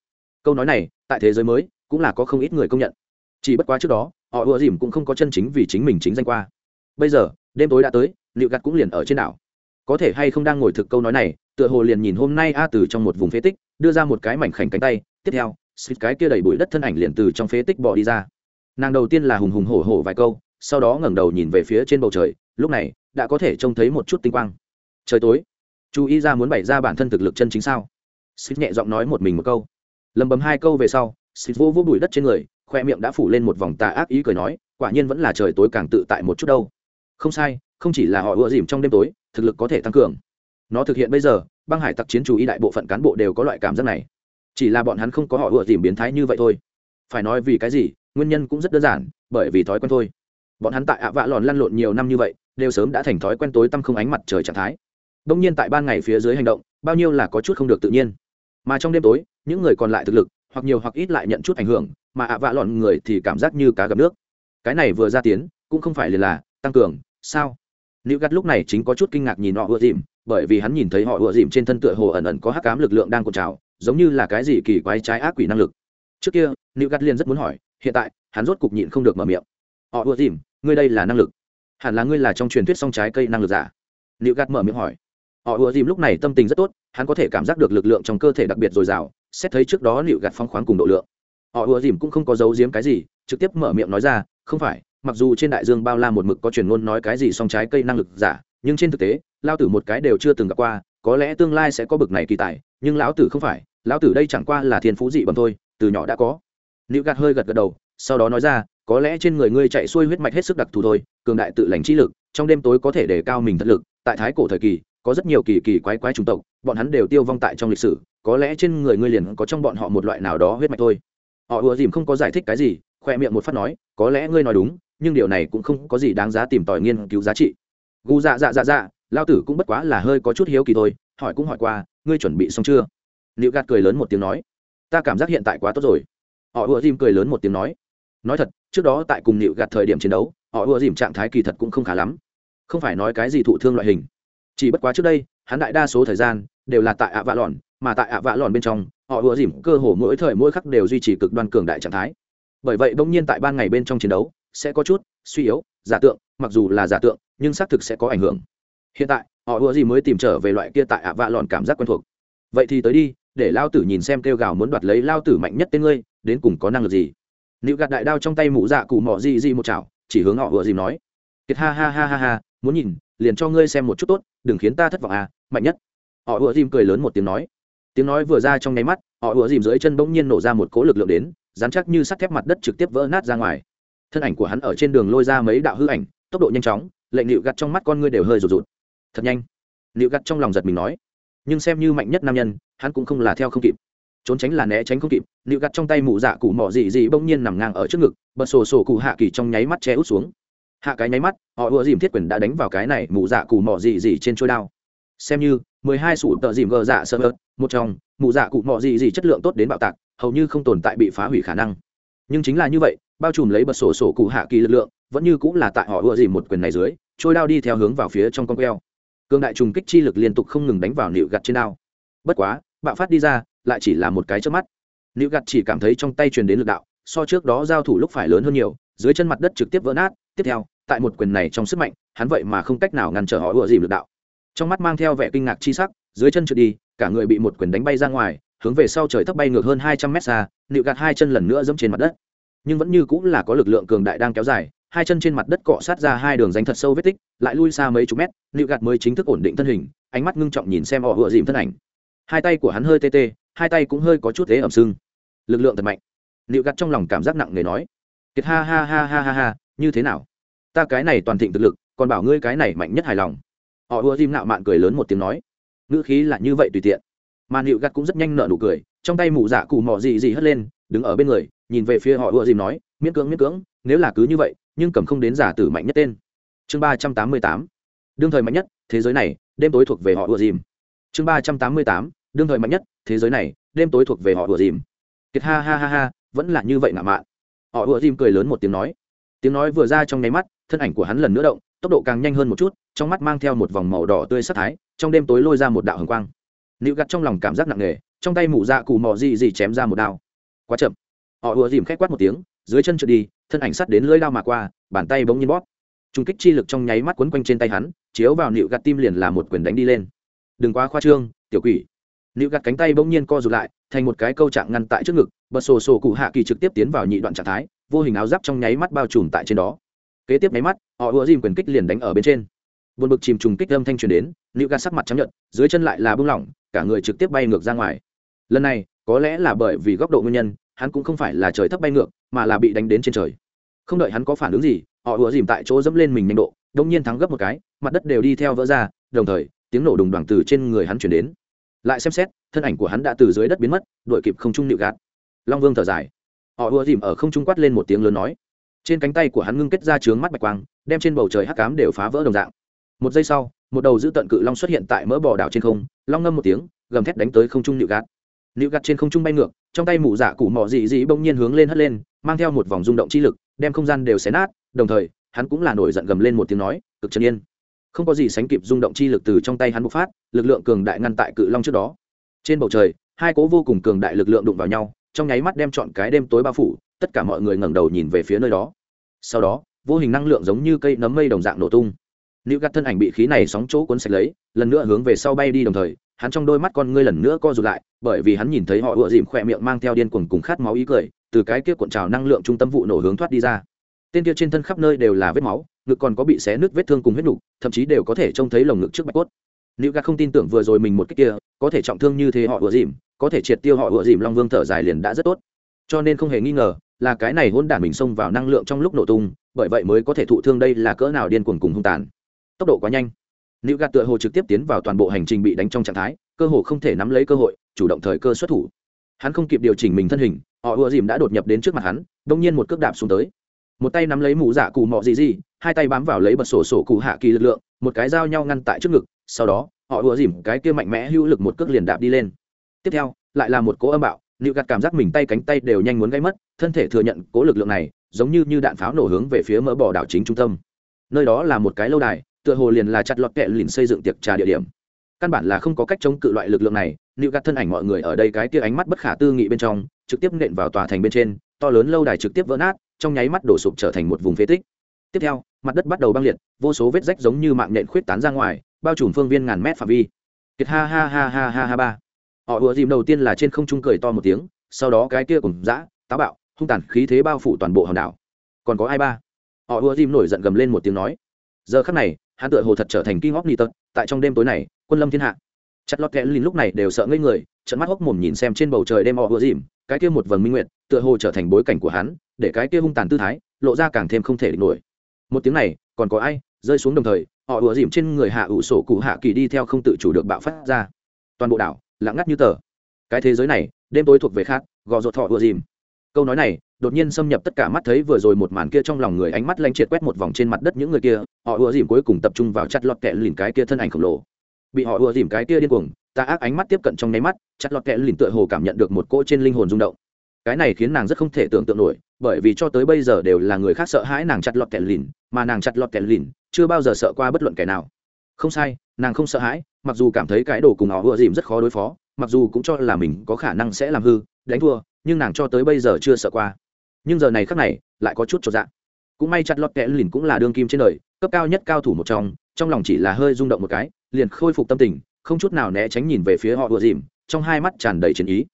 Câu nói này, tại thế giới mới, cũng là có không ít người công nhận. Chỉ bất quá trước đó, họ ùa dìm cũng không có chân chính vì chính mình chính danh qua. Bây giờ, đêm tối đã tới liệu gạt cũng liền ở trên đảo. Có thể hay không đang ngồi thực câu nói này tựa hồ liền nhìn hôm nay a từ trong một vùng phế tích, đưa ra một cái mảnh khảnh cánh tay, tiếp theo, xịt cái kia đầy bụi đất thân ảnh liền từ trong phế tích bỏ đi ra. Nàng đầu tiên là hùng hùng hổ hổ vài câu, sau đó ngẩng đầu nhìn về phía trên bầu trời, lúc này, đã có thể trông thấy một chút tinh quang. Trời tối, chú ý ra muốn bày ra bản thân thực lực chân chính sao? Xịt nhẹ giọng nói một mình một câu. Lầm bầm hai câu về sau, xịt vô vô bụi đất trên người, khoe miệng đã phủ lên một vòng tà ác ý cười nói, quả nhiên vẫn là trời tối càng tự tại một chút đâu. Không sai, không chỉ là họ ưa dìm trong đêm tối, thực lực có thể tăng cường nó thực hiện bây giờ, băng hải tặc chiến chủ y đại bộ phận cán bộ đều có loại cảm giác này. Chỉ là bọn hắn không có họ ủa dìm biến thái như vậy thôi. Phải nói vì cái gì, nguyên nhân cũng rất đơn giản, bởi vì thói quen thôi. Bọn hắn tại ạ vạ lòn lăn lộn nhiều năm như vậy, đều sớm đã thành thói quen tối tăm không ánh mặt trời trạng thái. Đông nhiên tại ban ngày phía dưới hành động, bao nhiêu là có chút không được tự nhiên. Mà trong đêm tối, những người còn lại thực lực, hoặc nhiều hoặc ít lại nhận chút ảnh hưởng, mà ạ vạ lòn người thì cảm giác như cá gặp nước. Cái này vừa ra tiến, cũng không phải liền là, tăng cường, sao? Nữ gắt lúc này chính có chút kinh ngạc nhìn họ ưa dìm bởi vì hắn nhìn thấy họ ùa dìm trên thân tựa hồ ẩn ẩn có hắc cám lực lượng đang cột trào, giống như là cái gì kỳ quái trái ác quỷ năng lực. Trước kia nữ gắt liền rất muốn hỏi, hiện tại, hắn rốt cục nhịn không được mở miệng. Họ ùa dìm, ngươi đây là năng lực. Hẳn là ngươi là trong truyền thuyết song trái cây năng lực giả. Nữ gắt mở miệng hỏi. Họ ùa dìm lúc này tâm tình rất tốt, hắn có thể cảm giác được lực lượng trong cơ thể đặc biệt dồi dào, xét thấy trước đó nữ gạt phong khoáng cùng độ lượng. Họ ùa dìm cũng không có giấu giếm cái gì, trực tiếp mở miệng nói ra, không phải, mặc dù trên đại dương bao la một mực có truyền ngôn nói cái gì song trái cây năng lực giả nhưng trên thực tế lao tử một cái đều chưa từng gặp qua, có lẽ tương lai sẽ có bực này kỳ tài, nhưng lão tử không phải, lão tử đây chẳng qua là thiên phú dị bẩm thôi, từ nhỏ đã có. Nữ gạt hơi gật gật đầu, sau đó nói ra, có lẽ trên người ngươi chạy xuôi huyết mạch hết sức đặc thù thôi, cường đại tự lành trí lực, trong đêm tối có thể để cao mình thật lực, tại thái cổ thời kỳ, có rất nhiều kỳ kỳ quái quái chủng tộc, bọn hắn đều tiêu vong tại trong lịch sử, có lẽ trên người ngươi liền có trong bọn họ một loại nào đó huyết mạch thôi. Họ ùa dìm không có giải thích cái gì, khoe miệng một phát nói, có lẽ ngươi nói đúng, nhưng điều này cũng không có gì đáng giá tìm tòi nghiên cứu giá trị gu dạ dạ dạ dạ lao tử cũng bất quá là hơi có chút hiếu kỳ thôi, hỏi cũng hỏi qua, ngươi chuẩn bị xong chưa? Liệu gạt cười lớn một tiếng nói, ta cảm giác hiện tại quá tốt rồi. Họ ùa dìm cười lớn một tiếng nói nói thật, trước đó tại cùng liệu gạt thời điểm chiến đấu, họ ùa dìm trạng thái kỳ thật cũng không khá lắm. Không phải nói cái gì thụ thương loại hình. Chỉ bất quá trước đây, hắn đại đa số thời gian đều là tại ạ vạ lòn, mà tại ạ vạ lòn bên trong, họ ùa dìm cơ hồ mỗi thời mỗi khắc đều duy trì cực đoan cường đại trạng thái. Bởi vậy bỗng nhiên tại ban ngày bên trong chiến đấu, sẽ có chút suy yếu, giả tượng, mặc dù là giả tượng nhưng xác thực sẽ có ảnh hưởng. Hiện tại, họ ùa gì mới tìm trở về loại kia tại ạ vạ lòn cảm giác quen thuộc. Vậy thì tới đi, để lao tử nhìn xem kêu gào muốn đoạt lấy lao tử mạnh nhất tên ngươi, đến cùng có năng lực gì. Nịu gạt đại đao trong tay mụ dạ cụ mỏ gì gì một chảo, chỉ hướng họ ùa gì nói. Kiệt ha ha ha ha ha, muốn nhìn, liền cho ngươi xem một chút tốt, đừng khiến ta thất vọng à mạnh nhất. Họ ùa dìm cười lớn một tiếng nói. Tiếng nói vừa ra trong nháy mắt, họ ùa dìm dưới chân bỗng nhiên nổ ra một cỗ lực lượng đến, dán chắc như sắt thép mặt đất trực tiếp vỡ nát ra ngoài. Thân ảnh của hắn ở trên đường lôi ra mấy đạo hư ảnh, tốc độ nhanh chóng lệnh nịu gặt trong mắt con ngươi đều hơi rụt rụt. Thật nhanh. Nịu gặt trong lòng giật mình nói. Nhưng xem như mạnh nhất nam nhân, hắn cũng không là theo không kịp. Trốn tránh là né tránh không kịp, nịu gặt trong tay mụ dạ cụ mỏ dị dị bỗng nhiên nằm ngang ở trước ngực, bật sổ sổ cụ hạ kỳ trong nháy mắt che út xuống. Hạ cái nháy mắt, họ ùa dìm thiết quyền đã đánh vào cái này mụ dạ cụ mỏ dị dị trên trôi đao. Xem như, mười hai sủ tợ dìm gờ dạ sơ ớt, một trong mụ dạ cụ mỏ dị dị chất lượng tốt đến bạo tạc, hầu như không tồn tại bị phá hủy khả năng. Nhưng chính là như vậy, bao trùm lấy bật sổ sổ cụ hạ kỳ lực lượng, vẫn như cũng là tại họ ùa dìm một quyền này dưới trôi đao đi theo hướng vào phía trong con queo. Cương đại trùng kích chi lực liên tục không ngừng đánh vào nịu gặt trên đao. Bất quá, bạo phát đi ra, lại chỉ là một cái trước mắt. Nịu gặt chỉ cảm thấy trong tay truyền đến lực đạo, so trước đó giao thủ lúc phải lớn hơn nhiều, dưới chân mặt đất trực tiếp vỡ nát. Tiếp theo, tại một quyền này trong sức mạnh, hắn vậy mà không cách nào ngăn trở họ ùa dìm lực đạo. Trong mắt mang theo vẻ kinh ngạc chi sắc, dưới chân trượt đi, cả người bị một quyền đánh bay ra ngoài, hướng về sau trời thấp bay ngược hơn hai trăm mét xa, nịu gạt hai chân lần nữa dẫm trên mặt đất. Nhưng vẫn như cũng là có lực lượng cường đại đang kéo dài hai chân trên mặt đất cọ sát ra hai đường danh thật sâu vết tích, lại lui xa mấy chục mét nịu gạt mới chính thức ổn định thân hình, ánh mắt ngưng trọng nhìn xem họ vừa dìm thân ảnh. Hai tay của hắn hơi tê tê, hai tay cũng hơi có chút thế ẩm sưng. Lực lượng thật mạnh. Liệu gạt trong lòng cảm giác nặng nề nói. Kiệt ha ha ha ha ha ha, như thế nào? Ta cái này toàn thịnh thực lực, còn bảo ngươi cái này mạnh nhất hài lòng. Họ vừa dìm nạo mạn cười lớn một tiếng nói. Ngữ khí là như vậy tùy tiện. Mà liệu gạt cũng rất nhanh nở nụ cười, trong tay mụ dạ cụ mò gì gì hất lên, đứng ở bên người, nhìn về phía họ ùa dìm nói, miễn cưỡng miễn cưỡng nếu là cứ như vậy, nhưng cầm không đến giả tử mạnh nhất tên. Chương ba trăm tám mươi tám. Đương thời mạnh nhất, thế giới này, đêm tối thuộc về họ ùa dìm. Chương ba trăm tám mươi tám. Đương thời mạnh nhất, thế giới này, đêm tối thuộc về họ ùa dìm. Kiệt ha ha ha ha, vẫn là như vậy ngạo mạn. Họ ùa dìm cười lớn một tiếng nói. Tiếng nói vừa ra trong nháy mắt, thân ảnh của hắn lần nữa động, tốc độ càng nhanh hơn một chút, trong mắt mang theo một vòng màu đỏ tươi sắc thái, trong đêm tối lôi ra một đạo hồng quang. Nịu gặt trong lòng cảm giác nặng nề, trong tay mụ dạ cụ mò gì gì chém ra một đao. Quá chậm. Họ ùa dìm khét quát một tiếng dưới chân trượt đi, thân ảnh sắt đến lưỡi đao mà qua, bàn tay bỗng nhiên bóp. Trung kích chi lực trong nháy mắt quấn quanh trên tay hắn, chiếu vào nịu gạt tim liền là một quyền đánh đi lên. Đừng quá khoa trương, tiểu quỷ. Nịu gạt cánh tay bỗng nhiên co rụt lại, thành một cái câu trạng ngăn tại trước ngực, bật sổ sổ cụ hạ kỳ trực tiếp tiến vào nhị đoạn trạng thái, vô hình áo giáp trong nháy mắt bao trùm tại trên đó. Kế tiếp nháy mắt, họ ùa dìm quyền kích liền đánh ở bên trên. Buồn bực chìm trùng kích âm thanh truyền đến, nịu gạt sắc mặt chấp nhận dưới chân lại là bưng lỏng, cả người trực tiếp bay ngược ra ngoài. Lần này, có lẽ là bởi vì góc độ nguyên nhân hắn cũng không phải là trời thấp bay ngược, mà là bị đánh đến trên trời. Không đợi hắn có phản ứng gì, họ ùa dìm tại chỗ dẫm lên mình nhanh độ, đông nhiên thắng gấp một cái, mặt đất đều đi theo vỡ ra, đồng thời, tiếng nổ đùng đoàn từ trên người hắn chuyển đến. Lại xem xét, thân ảnh của hắn đã từ dưới đất biến mất đội kịp không trung nịu gạt. Long vương thở dài. Họ ùa dìm ở không trung quát lên một tiếng lớn nói. Trên cánh tay của hắn ngưng kết ra trướng mắt bạch quang, đem trên bầu trời hắc cám đều phá vỡ đồng dạng. Một giây sau, một đầu giữ tận cự long xuất hiện tại mỡ bò đảo trên không, long ngâm một tiếng, gầm thét đánh tới không trung nịu gạt nịu gạt trên không trung bay ngược, trong tay mụ dạ cụ mỏ dị dị bỗng nhiên hướng lên hất lên, mang theo một vòng rung động chi lực, đem không gian đều xé nát, đồng thời, hắn cũng là nổi giận gầm lên một tiếng nói, cực trần yên. Không có gì sánh kịp rung động chi lực từ trong tay hắn bộc phát, lực lượng cường đại ngăn tại cự long trước đó. Trên bầu trời, hai cố vô cùng cường đại lực lượng đụng vào nhau, trong nháy mắt đem chọn cái đêm tối bao phủ, tất cả mọi người ngẩng đầu nhìn về phía nơi đó. Sau đó, vô hình năng lượng giống như cây nấm mây đồng dạng nổ tung. Nữ gắt thân ảnh bị khí này sóng chỗ cuốn sạch lấy, lần nữa hướng về sau bay đi đồng thời hắn trong đôi mắt con ngươi lần nữa co rụt lại, bởi vì hắn nhìn thấy họ ựa dìm khỏe miệng mang theo điên cuồng cùng khát máu ý cười, từ cái kia cuộn trào năng lượng trung tâm vụ nổ hướng thoát đi ra. Tên kia trên thân khắp nơi đều là vết máu, ngực còn có bị xé nứt vết thương cùng huyết nục, thậm chí đều có thể trông thấy lồng ngực trước bạch cốt. Nữ gắt không tin tưởng vừa rồi mình một cách kia, có thể trọng thương như thế họ ựa dìm, có thể triệt tiêu họ ựa dìm long vương thở dài liền đã rất tốt. Cho nên không hề nghi ngờ là cái này hôn đản mình xông vào năng lượng trong lúc nổ tung, bởi vậy mới có thể thụ thương đây là cỡ nào điên cuồng cùng hung tàn. Tốc độ quá nhanh nữ gạt tựa hồ trực tiếp tiến vào toàn bộ hành trình bị đánh trong trạng thái, cơ hồ không thể nắm lấy cơ hội, chủ động thời cơ xuất thủ. Hắn không kịp điều chỉnh mình thân hình, họ ùa dìm đã đột nhập đến trước mặt hắn, đông nhiên một cước đạp xuống tới. Một tay nắm lấy mũ giả cù mọ gì gì hai tay bám vào lấy bật sổ sổ cụ hạ kỳ lực lượng, một cái dao nhau ngăn tại trước ngực, sau đó, họ ùa dìm cái kia mạnh mẽ hữu lực một cước liền đạp đi lên. Tiếp theo, lại là một cố âm bạo nịu gạt cảm giác mình tay cánh tay đều nhanh muốn gây mất, thân thể thừa nhận cố lực lượng này, giống như như đạn pháo nổ hướng về phía mỡ bỏ đảo chính trung tâm. Nơi đó là một cái lâu đài tựa hồ liền là chặt lọt kẹ lìn xây dựng tiệc trà địa điểm. Căn bản là không có cách chống cự loại lực lượng này nữ gạt thân ảnh mọi người ở đây cái kia ánh mắt bất khả tư nghị bên trong, trực tiếp nện vào tòa thành bên trên, to lớn lâu đài trực tiếp vỡ nát, trong nháy mắt đổ sụp trở thành một vùng phế tích. Tiếp theo, mặt đất bắt đầu băng liệt, vô số vết rách giống như mạng nhện khuyết tán ra ngoài, bao trùm phương viên ngàn mét phạm vi. Kiệt ha ha ha ha ha ha ba. Họ ùa dìm đầu tiên là trên không trung cười to một tiếng, sau đó cái kia cùng dã, táo bạo, hung tàn khí thế bao phủ toàn bộ hòn đảo. Còn có ai ba? Họ ùa dìm nổi giận gầm lên một tiếng nói. Giờ khắc này hắn tựa hồ thật trở thành kinh hóc ni tật tại trong đêm tối này, quân lâm thiên hạ. Chặt lọt kẽ lìn lúc này đều sợ ngây người trận mắt hốc mồm nhìn xem trên bầu trời đêm họ vừa dìm, cái kia một vầng minh nguyện tựa hồ trở thành bối cảnh của hắn, để cái kia hung tàn tư thái, lộ ra càng thêm không thể địch nổi. Một tiếng này, còn có ai, rơi xuống đồng thời họ ùa dìm trên người hạ ủ sổ cụ hạ kỳ đi theo không tự chủ được bạo phát ra. Toàn bộ đảo, lặng ngắt như tờ. Cái thế giới này, đêm tối thuộc về khác, gò rột thọ ùa dìm câu nói này, đột nhiên xâm nhập tất cả mắt thấy vừa rồi một màn kia trong lòng người, ánh mắt lanh triệt quét một vòng trên mặt đất những người kia, họ ùa dìm cuối cùng tập trung vào chặt lọt kẹ lìn cái kia thân ảnh khổng lồ. Bị họ ùa dìm cái kia điên cuồng, ta ác ánh mắt tiếp cận trong nháy mắt, chặt lọt kẹ lìn tựa hồ cảm nhận được một cỗ trên linh hồn rung động. Cái này khiến nàng rất không thể tưởng tượng nổi, bởi vì cho tới bây giờ đều là người khác sợ hãi nàng chặt lọt kẹ lìn, mà nàng chặt lọt kẹ lìn chưa bao giờ sợ qua bất luận kẻ nào. Không sai, nàng không sợ hãi, mặc dù cảm thấy cái đồ cùng họ ùa dìm rất khó đối phó, mặc dù cũng cho là mình có khả năng sẽ làm hư, đánh thua nhưng nàng cho tới bây giờ chưa sợ qua. Nhưng giờ này khác này, lại có chút cho dạ. Cũng may chặt lọt kẽ lìn cũng là đương kim trên đời, cấp cao nhất cao thủ một trong trong lòng chỉ là hơi rung động một cái, liền khôi phục tâm tình, không chút nào né tránh nhìn về phía họ ùa dìm, trong hai mắt tràn đầy chiến ý.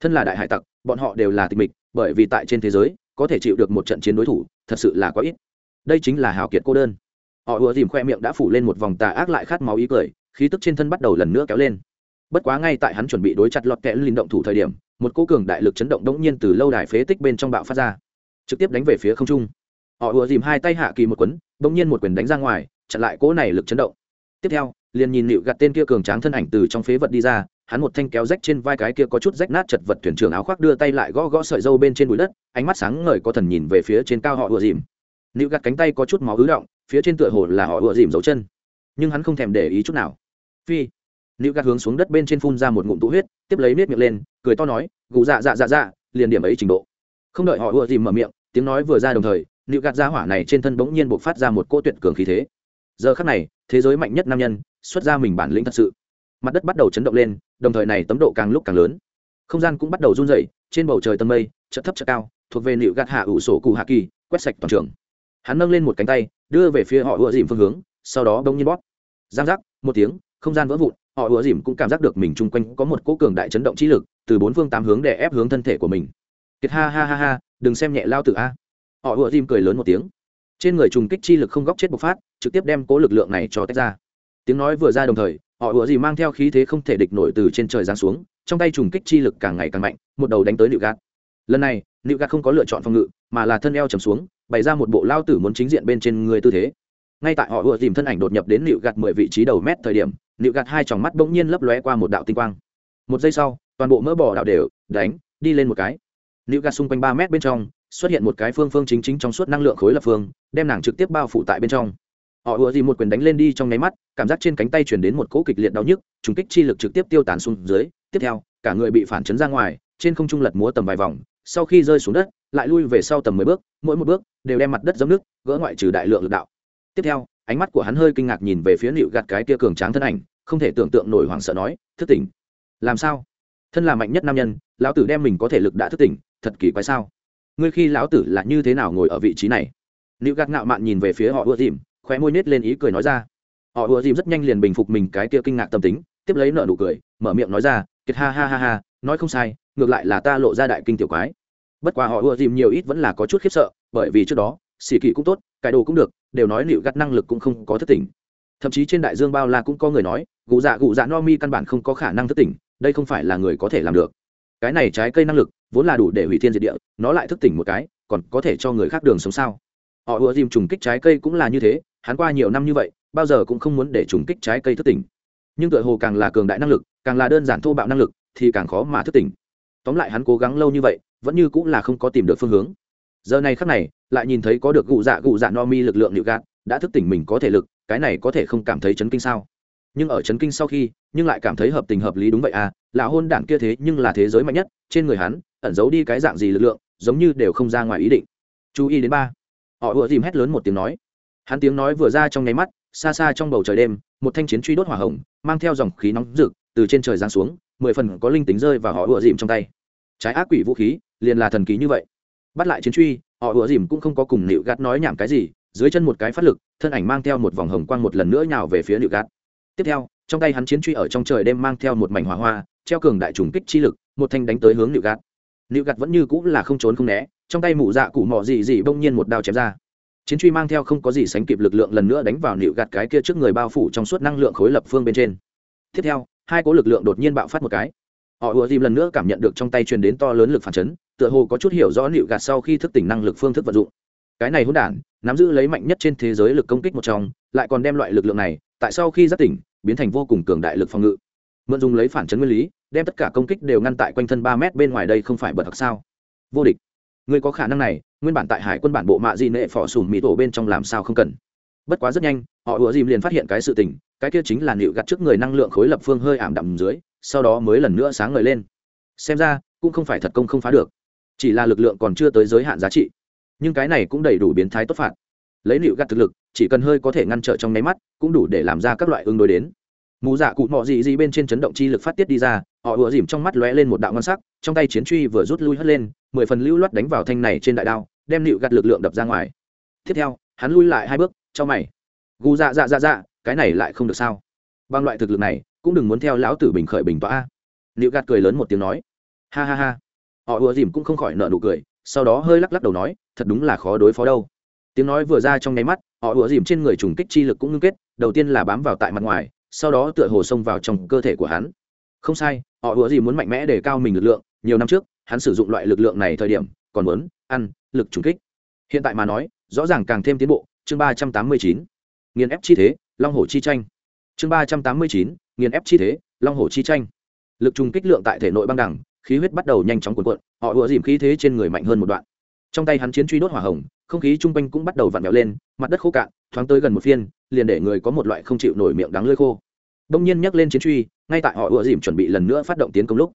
Thân là đại hải tặc, bọn họ đều là tịch mịch, bởi vì tại trên thế giới, có thể chịu được một trận chiến đối thủ, thật sự là quá ít. Đây chính là hào kiệt cô đơn. Họ ùa dìm khoe miệng đã phủ lên một vòng tà ác lại khát máu ý cười, khí tức trên thân bắt đầu lần nữa kéo lên. Bất quá ngay tại hắn chuẩn bị đối chặt lọt kẽ linh động thủ thời điểm một cỗ cường đại lực chấn động đống nhiên từ lâu đài phế tích bên trong bạo phát ra, trực tiếp đánh về phía không trung. Họ ùa dìm hai tay hạ kỳ một quấn, đống nhiên một quyền đánh ra ngoài, chặn lại cỗ này lực chấn động. Tiếp theo, liền nhìn nịu gạt tên kia cường tráng thân ảnh từ trong phế vật đi ra, hắn một thanh kéo rách trên vai cái kia có chút rách nát chật vật thuyền trưởng áo khoác đưa tay lại gõ gõ sợi dâu bên trên bụi đất, ánh mắt sáng ngời có thần nhìn về phía trên cao họ ùa dìm. Nịu gạt cánh tay có chút máu ứ động, phía trên tựa hồ là họ ùa dìm dấu chân, nhưng hắn không thèm để ý chút nào. Phi nữ gạt hướng xuống đất bên trên phun ra một ngụm tụ huyết, tiếp lấy miết miệng lên, cười to nói, gù dạ dạ dạ dạ liền điểm ấy trình độ. Không đợi họ ùa dìm mở miệng, tiếng nói vừa ra đồng thời nữ gạt ra hỏa này trên thân bỗng nhiên buộc phát ra một cỗ tuyệt cường khí thế. Giờ khắc này, thế giới mạnh nhất nam nhân, xuất ra mình bản lĩnh thật sự. Mặt đất bắt đầu chấn động lên, đồng thời này tấm độ càng lúc càng lớn. Không gian cũng bắt đầu run rẩy, trên bầu trời tầm mây, chợt thấp chợt cao, thuộc về nịu gạt hạ ủ sổ cụ hạ kỳ, quét sạch toàn trường. Hắn nâng lên một cánh tay, đưa về phía họ ùa dìm phương hướng, sau đó bỗng nhiên bóp. Giang giác, một tiếng, không gian vỡ vụn họ ùa dìm cũng cảm giác được mình chung quanh có một cỗ cường đại chấn động trí lực, từ bốn phương tám hướng để ép hướng thân thể của mình. Kiệt ha ha ha ha, đừng xem nhẹ lao tử a. Họ ùa dìm cười lớn một tiếng. Trên người trùng kích chi lực không góc chết bộc phát, trực tiếp đem cố lực lượng này cho tách ra. Tiếng nói vừa ra đồng thời, họ ùa dìm mang theo khí thế không thể địch nổi từ trên trời giáng xuống, trong tay trùng kích chi lực càng ngày càng mạnh, một đầu đánh tới nịu gạt. Lần này, nịu gạt không có lựa chọn phòng ngự, mà là thân eo chầm xuống, bày ra một bộ lao tử muốn chính diện bên trên người tư thế. Ngay tại họ ùa dìm thân ảnh đột nhập đến nịu gạt mười vị trí đầu mét thời điểm nịu gạt hai tròng mắt bỗng nhiên lấp lóe qua một đạo tinh quang. Một giây sau, toàn bộ mỡ bỏ đạo đều, đánh, đi lên một cái. Nịu gạt xung quanh ba mét bên trong, xuất hiện một cái phương phương chính chính trong suốt năng lượng khối lập phương, đem nàng trực tiếp bao phủ tại bên trong. Họ ùa gì một quyền đánh lên đi trong nháy mắt, cảm giác trên cánh tay chuyển đến một cỗ kịch liệt đau nhức, trùng kích chi lực trực tiếp tiêu tán xuống dưới. Tiếp theo, cả người bị phản chấn ra ngoài, trên không trung lật múa tầm vài vòng, sau khi rơi xuống đất, lại lui về sau tầm mười bước, mỗi một bước đều đem mặt đất dấm nước gỡ ngoại trừ đại lượng lực đạo. Tiếp theo ánh mắt của hắn hơi kinh ngạc nhìn về phía nịu gạt cái kia cường tráng thân ảnh, không thể tưởng tượng nổi hoảng sợ nói, thức tỉnh. Làm sao? Thân là mạnh nhất nam nhân, lão tử đem mình có thể lực đã thức tỉnh, thật kỳ quái sao? Ngươi khi lão tử là như thế nào ngồi ở vị trí này? Nịu gạt ngạo mạn nhìn về phía họ ưa dìm, khóe môi nết lên ý cười nói ra. Họ ưa dìm rất nhanh liền bình phục mình cái kia kinh ngạc tâm tính, tiếp lấy nợ nụ cười, mở miệng nói ra, kiệt ha ha ha ha, nói không sai, ngược lại là ta lộ ra đại kinh tiểu quái. Bất quá họ ưa dìm nhiều ít vẫn là có chút khiếp sợ, bởi vì trước đó xì kỳ cũng tốt cải đồ cũng được đều nói liệu gắt năng lực cũng không có thất tỉnh thậm chí trên đại dương bao la cũng có người nói, gù dạ gù dạ no mi căn bản không có khả năng thất tỉnh đây không phải là người có thể làm được. Cái này trái cây năng lực, vốn là đủ để hủy thiên diệt địa, nó lại thức tỉnh một cái, còn có thể cho người khác đường sống sao? Họ ùa dìm trùng kích trái cây cũng là như thế, hắn qua nhiều năm như vậy, bao giờ cũng không muốn để trùng kích trái cây thức tỉnh nhưng tựa hồ càng là cường đại năng lực, càng là đơn giản thô bạo năng lực, thì càng khó mà thức tỉnh tóm lại hắn cố gắng lâu như vậy, vẫn như cũng là không có tìm được phương hướng. Giờ này khắc này lại nhìn thấy có được gụ dạ gụ dạ no mi lực lượng nịu gạt, đã thức tỉnh mình có thể lực, cái này có thể không cảm thấy chấn kinh sao? Nhưng ở chấn kinh sau khi, nhưng lại cảm thấy hợp tình hợp lý đúng vậy à là hôn đản kia thế nhưng là thế giới mạnh nhất, trên người hắn, ẩn giấu đi cái dạng gì lực lượng, giống như đều không ra ngoài ý định. Chú ý đến ba. Họ ùa dìm hét lớn một tiếng nói. Hắn tiếng nói vừa ra trong nháy mắt, xa xa trong bầu trời đêm, một thanh chiến truy đốt hỏa hồng, mang theo dòng khí nóng rực, từ trên trời giáng xuống, mười phần có linh tính rơi vào họ ùa dìm trong tay. Trái ác quỷ vũ khí, liền là thần ký như vậy bắt lại chiến truy, họ ùa dìm cũng không có cùng nịu gạt nói nhảm cái gì, dưới chân một cái phát lực, thân ảnh mang theo một vòng hồng quang một lần nữa nhào về phía nịu gạt. Tiếp theo, trong tay hắn chiến truy ở trong trời đêm mang theo một mảnh hỏa hoa, treo cường đại trùng kích chi lực, một thanh đánh tới hướng nịu gạt. Nịu gạt vẫn như cũng là không trốn không né, trong tay mụ dạ cụ mỏ gì gì bỗng nhiên một đao chém ra. Chiến truy mang theo không có gì sánh kịp lực lượng lần nữa đánh vào nịu gạt cái kia trước người bao phủ trong suốt năng lượng khối lập phương bên trên. Tiếp theo, hai cố lực lượng đột nhiên bạo phát một cái họ ùa dìm lần nữa cảm nhận được trong tay truyền đến to lớn lực phản chấn, tựa hồ có chút hiểu rõ nịu gạt sau khi thức tỉnh năng lực phương thức vận dụng. Cái này hôn đản, nắm giữ lấy mạnh nhất trên thế giới lực công kích một trong, lại còn đem loại lực lượng này, tại sau khi giác tỉnh, biến thành vô cùng cường đại lực phòng ngự. Mượn dùng lấy phản chấn nguyên lý, đem tất cả công kích đều ngăn tại quanh thân ba mét bên ngoài đây không phải bật thật sao? Vô địch. Người có khả năng này, nguyên bản tại hải quân bản bộ mạ di nệ phỏ sùn mỹ tổ bên trong làm sao không cần. Bất quá rất nhanh, họ ùa dìm liền phát hiện cái sự tình, cái kia chính là nịu gặt trước người năng lượng khối lập phương hơi ảm đạm dưới sau đó mới lần nữa sáng ngời lên. Xem ra, cũng không phải thật công không phá được. Chỉ là lực lượng còn chưa tới giới hạn giá trị. Nhưng cái này cũng đầy đủ biến thái tốt phạt. Lấy liệu gạt thực lực, chỉ cần hơi có thể ngăn trở trong nháy mắt, cũng đủ để làm ra các loại ứng đối đến. Mù dạ cụt mọ gì gì bên trên chấn động chi lực phát tiết đi ra, họ ùa dìm trong mắt lóe lên một đạo ngân sắc, trong tay chiến truy vừa rút lui hất lên, mười phần lưu loát đánh vào thanh này trên đại đao, đem liệu gạt lực lượng đập ra ngoài. Tiếp theo, hắn lui lại hai bước, cho mày. Gù dạ dạ dạ dạ cái này lại không được sao? Bằng loại thực lực này cũng đừng muốn theo lão tử bình khởi bình tọa liệu gạt cười lớn một tiếng nói, ha ha ha. Họ ùa dìm cũng không khỏi nợ nụ cười, sau đó hơi lắc lắc đầu nói, thật đúng là khó đối phó đâu. Tiếng nói vừa ra trong nháy mắt, họ ùa dìm trên người trùng kích chi lực cũng ngưng kết, đầu tiên là bám vào tại mặt ngoài, sau đó tựa hồ xông vào trong cơ thể của hắn. Không sai, họ ùa dìm muốn mạnh mẽ để cao mình lực lượng, nhiều năm trước, hắn sử dụng loại lực lượng này thời điểm, còn muốn ăn lực trùng kích. Hiện tại mà nói, rõ ràng càng thêm tiến bộ, chương ba trăm tám mươi chín, nghiền ép chi thế, long hồ chi tranh. Chương ba trăm tám mươi chín nghiền ép chi thế, long hổ chi tranh. Lực trùng kích lượng tại thể nội băng đẳng, khí huyết bắt đầu nhanh chóng cuộn cuộn, họ ùa dìm khí thế trên người mạnh hơn một đoạn. Trong tay hắn chiến truy đốt hỏa hồng, không khí chung quanh cũng bắt đầu vặn vẹo lên, mặt đất khô cạn, thoáng tới gần một phiên, liền để người có một loại không chịu nổi miệng đắng lơi khô. Đông nhiên nhắc lên chiến truy, ngay tại họ ùa dìm chuẩn bị lần nữa phát động tiến công lúc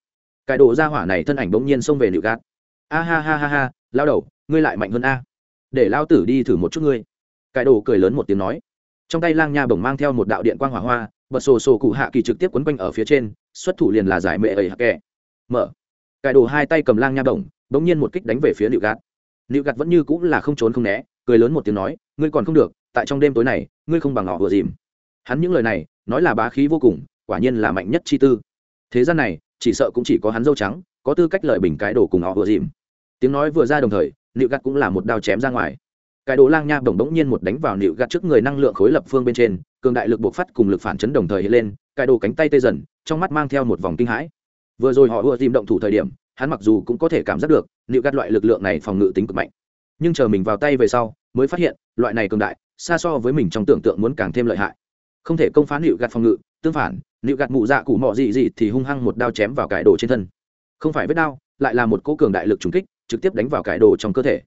cải đồ ra hỏa này thân ảnh bỗng nhiên xông về nịu gạt. A ha ha ha ha, lao đầu, ngươi lại mạnh hơn a. Để lao tử đi thử một chút ngươi. Cải đồ cười lớn một tiếng nói. Trong tay lang nha bổng mang theo một đạo điện quang hỏa hoa bật sổ sổ cụ hạ kỳ trực tiếp quấn quanh ở phía trên, xuất thủ liền là giải mệ ấy hạ kẻ. Mở. Cải đồ hai tay cầm lang nha bổng bỗng nhiên một kích đánh về phía nịu gạt. Nịu gạt vẫn như cũng là không trốn không né, cười lớn một tiếng nói, ngươi còn không được, tại trong đêm tối này, ngươi không bằng họ vừa dìm. Hắn những lời này, nói là bá khí vô cùng, quả nhiên là mạnh nhất chi tư. Thế gian này, chỉ sợ cũng chỉ có hắn dâu trắng, có tư cách lợi bình cái đồ cùng họ vừa dìm. Tiếng nói vừa ra đồng thời nịu gạt cũng là một đao chém ra ngoài. Cái đồ lang nha bổng bỗng nhiên một đánh vào nịu gạt trước người năng lượng khối lập phương bên trên cường đại lực bộc phát cùng lực phản chấn đồng thời hiện lên cài đồ cánh tay tê dần, trong mắt mang theo một vòng kinh hãi. Vừa rồi họ ưa tìm động thủ thời điểm, hắn mặc dù cũng có thể cảm giác được liệu gạt loại lực lượng này phòng ngự tính cực mạnh. Nhưng chờ mình vào tay về sau, mới phát hiện, loại này cường đại, xa so với mình trong tưởng tượng muốn càng thêm lợi hại. Không thể công phá liệu gạt phòng ngự, tương phản liệu gạt mụ dạ cụ mọ gì gì thì hung hăng một đao chém vào cải đồ trên thân. Không phải vết đao, lại là một cỗ cường đại lực trùng kích, trực tiếp đánh vào cải đồ trong cơ thể.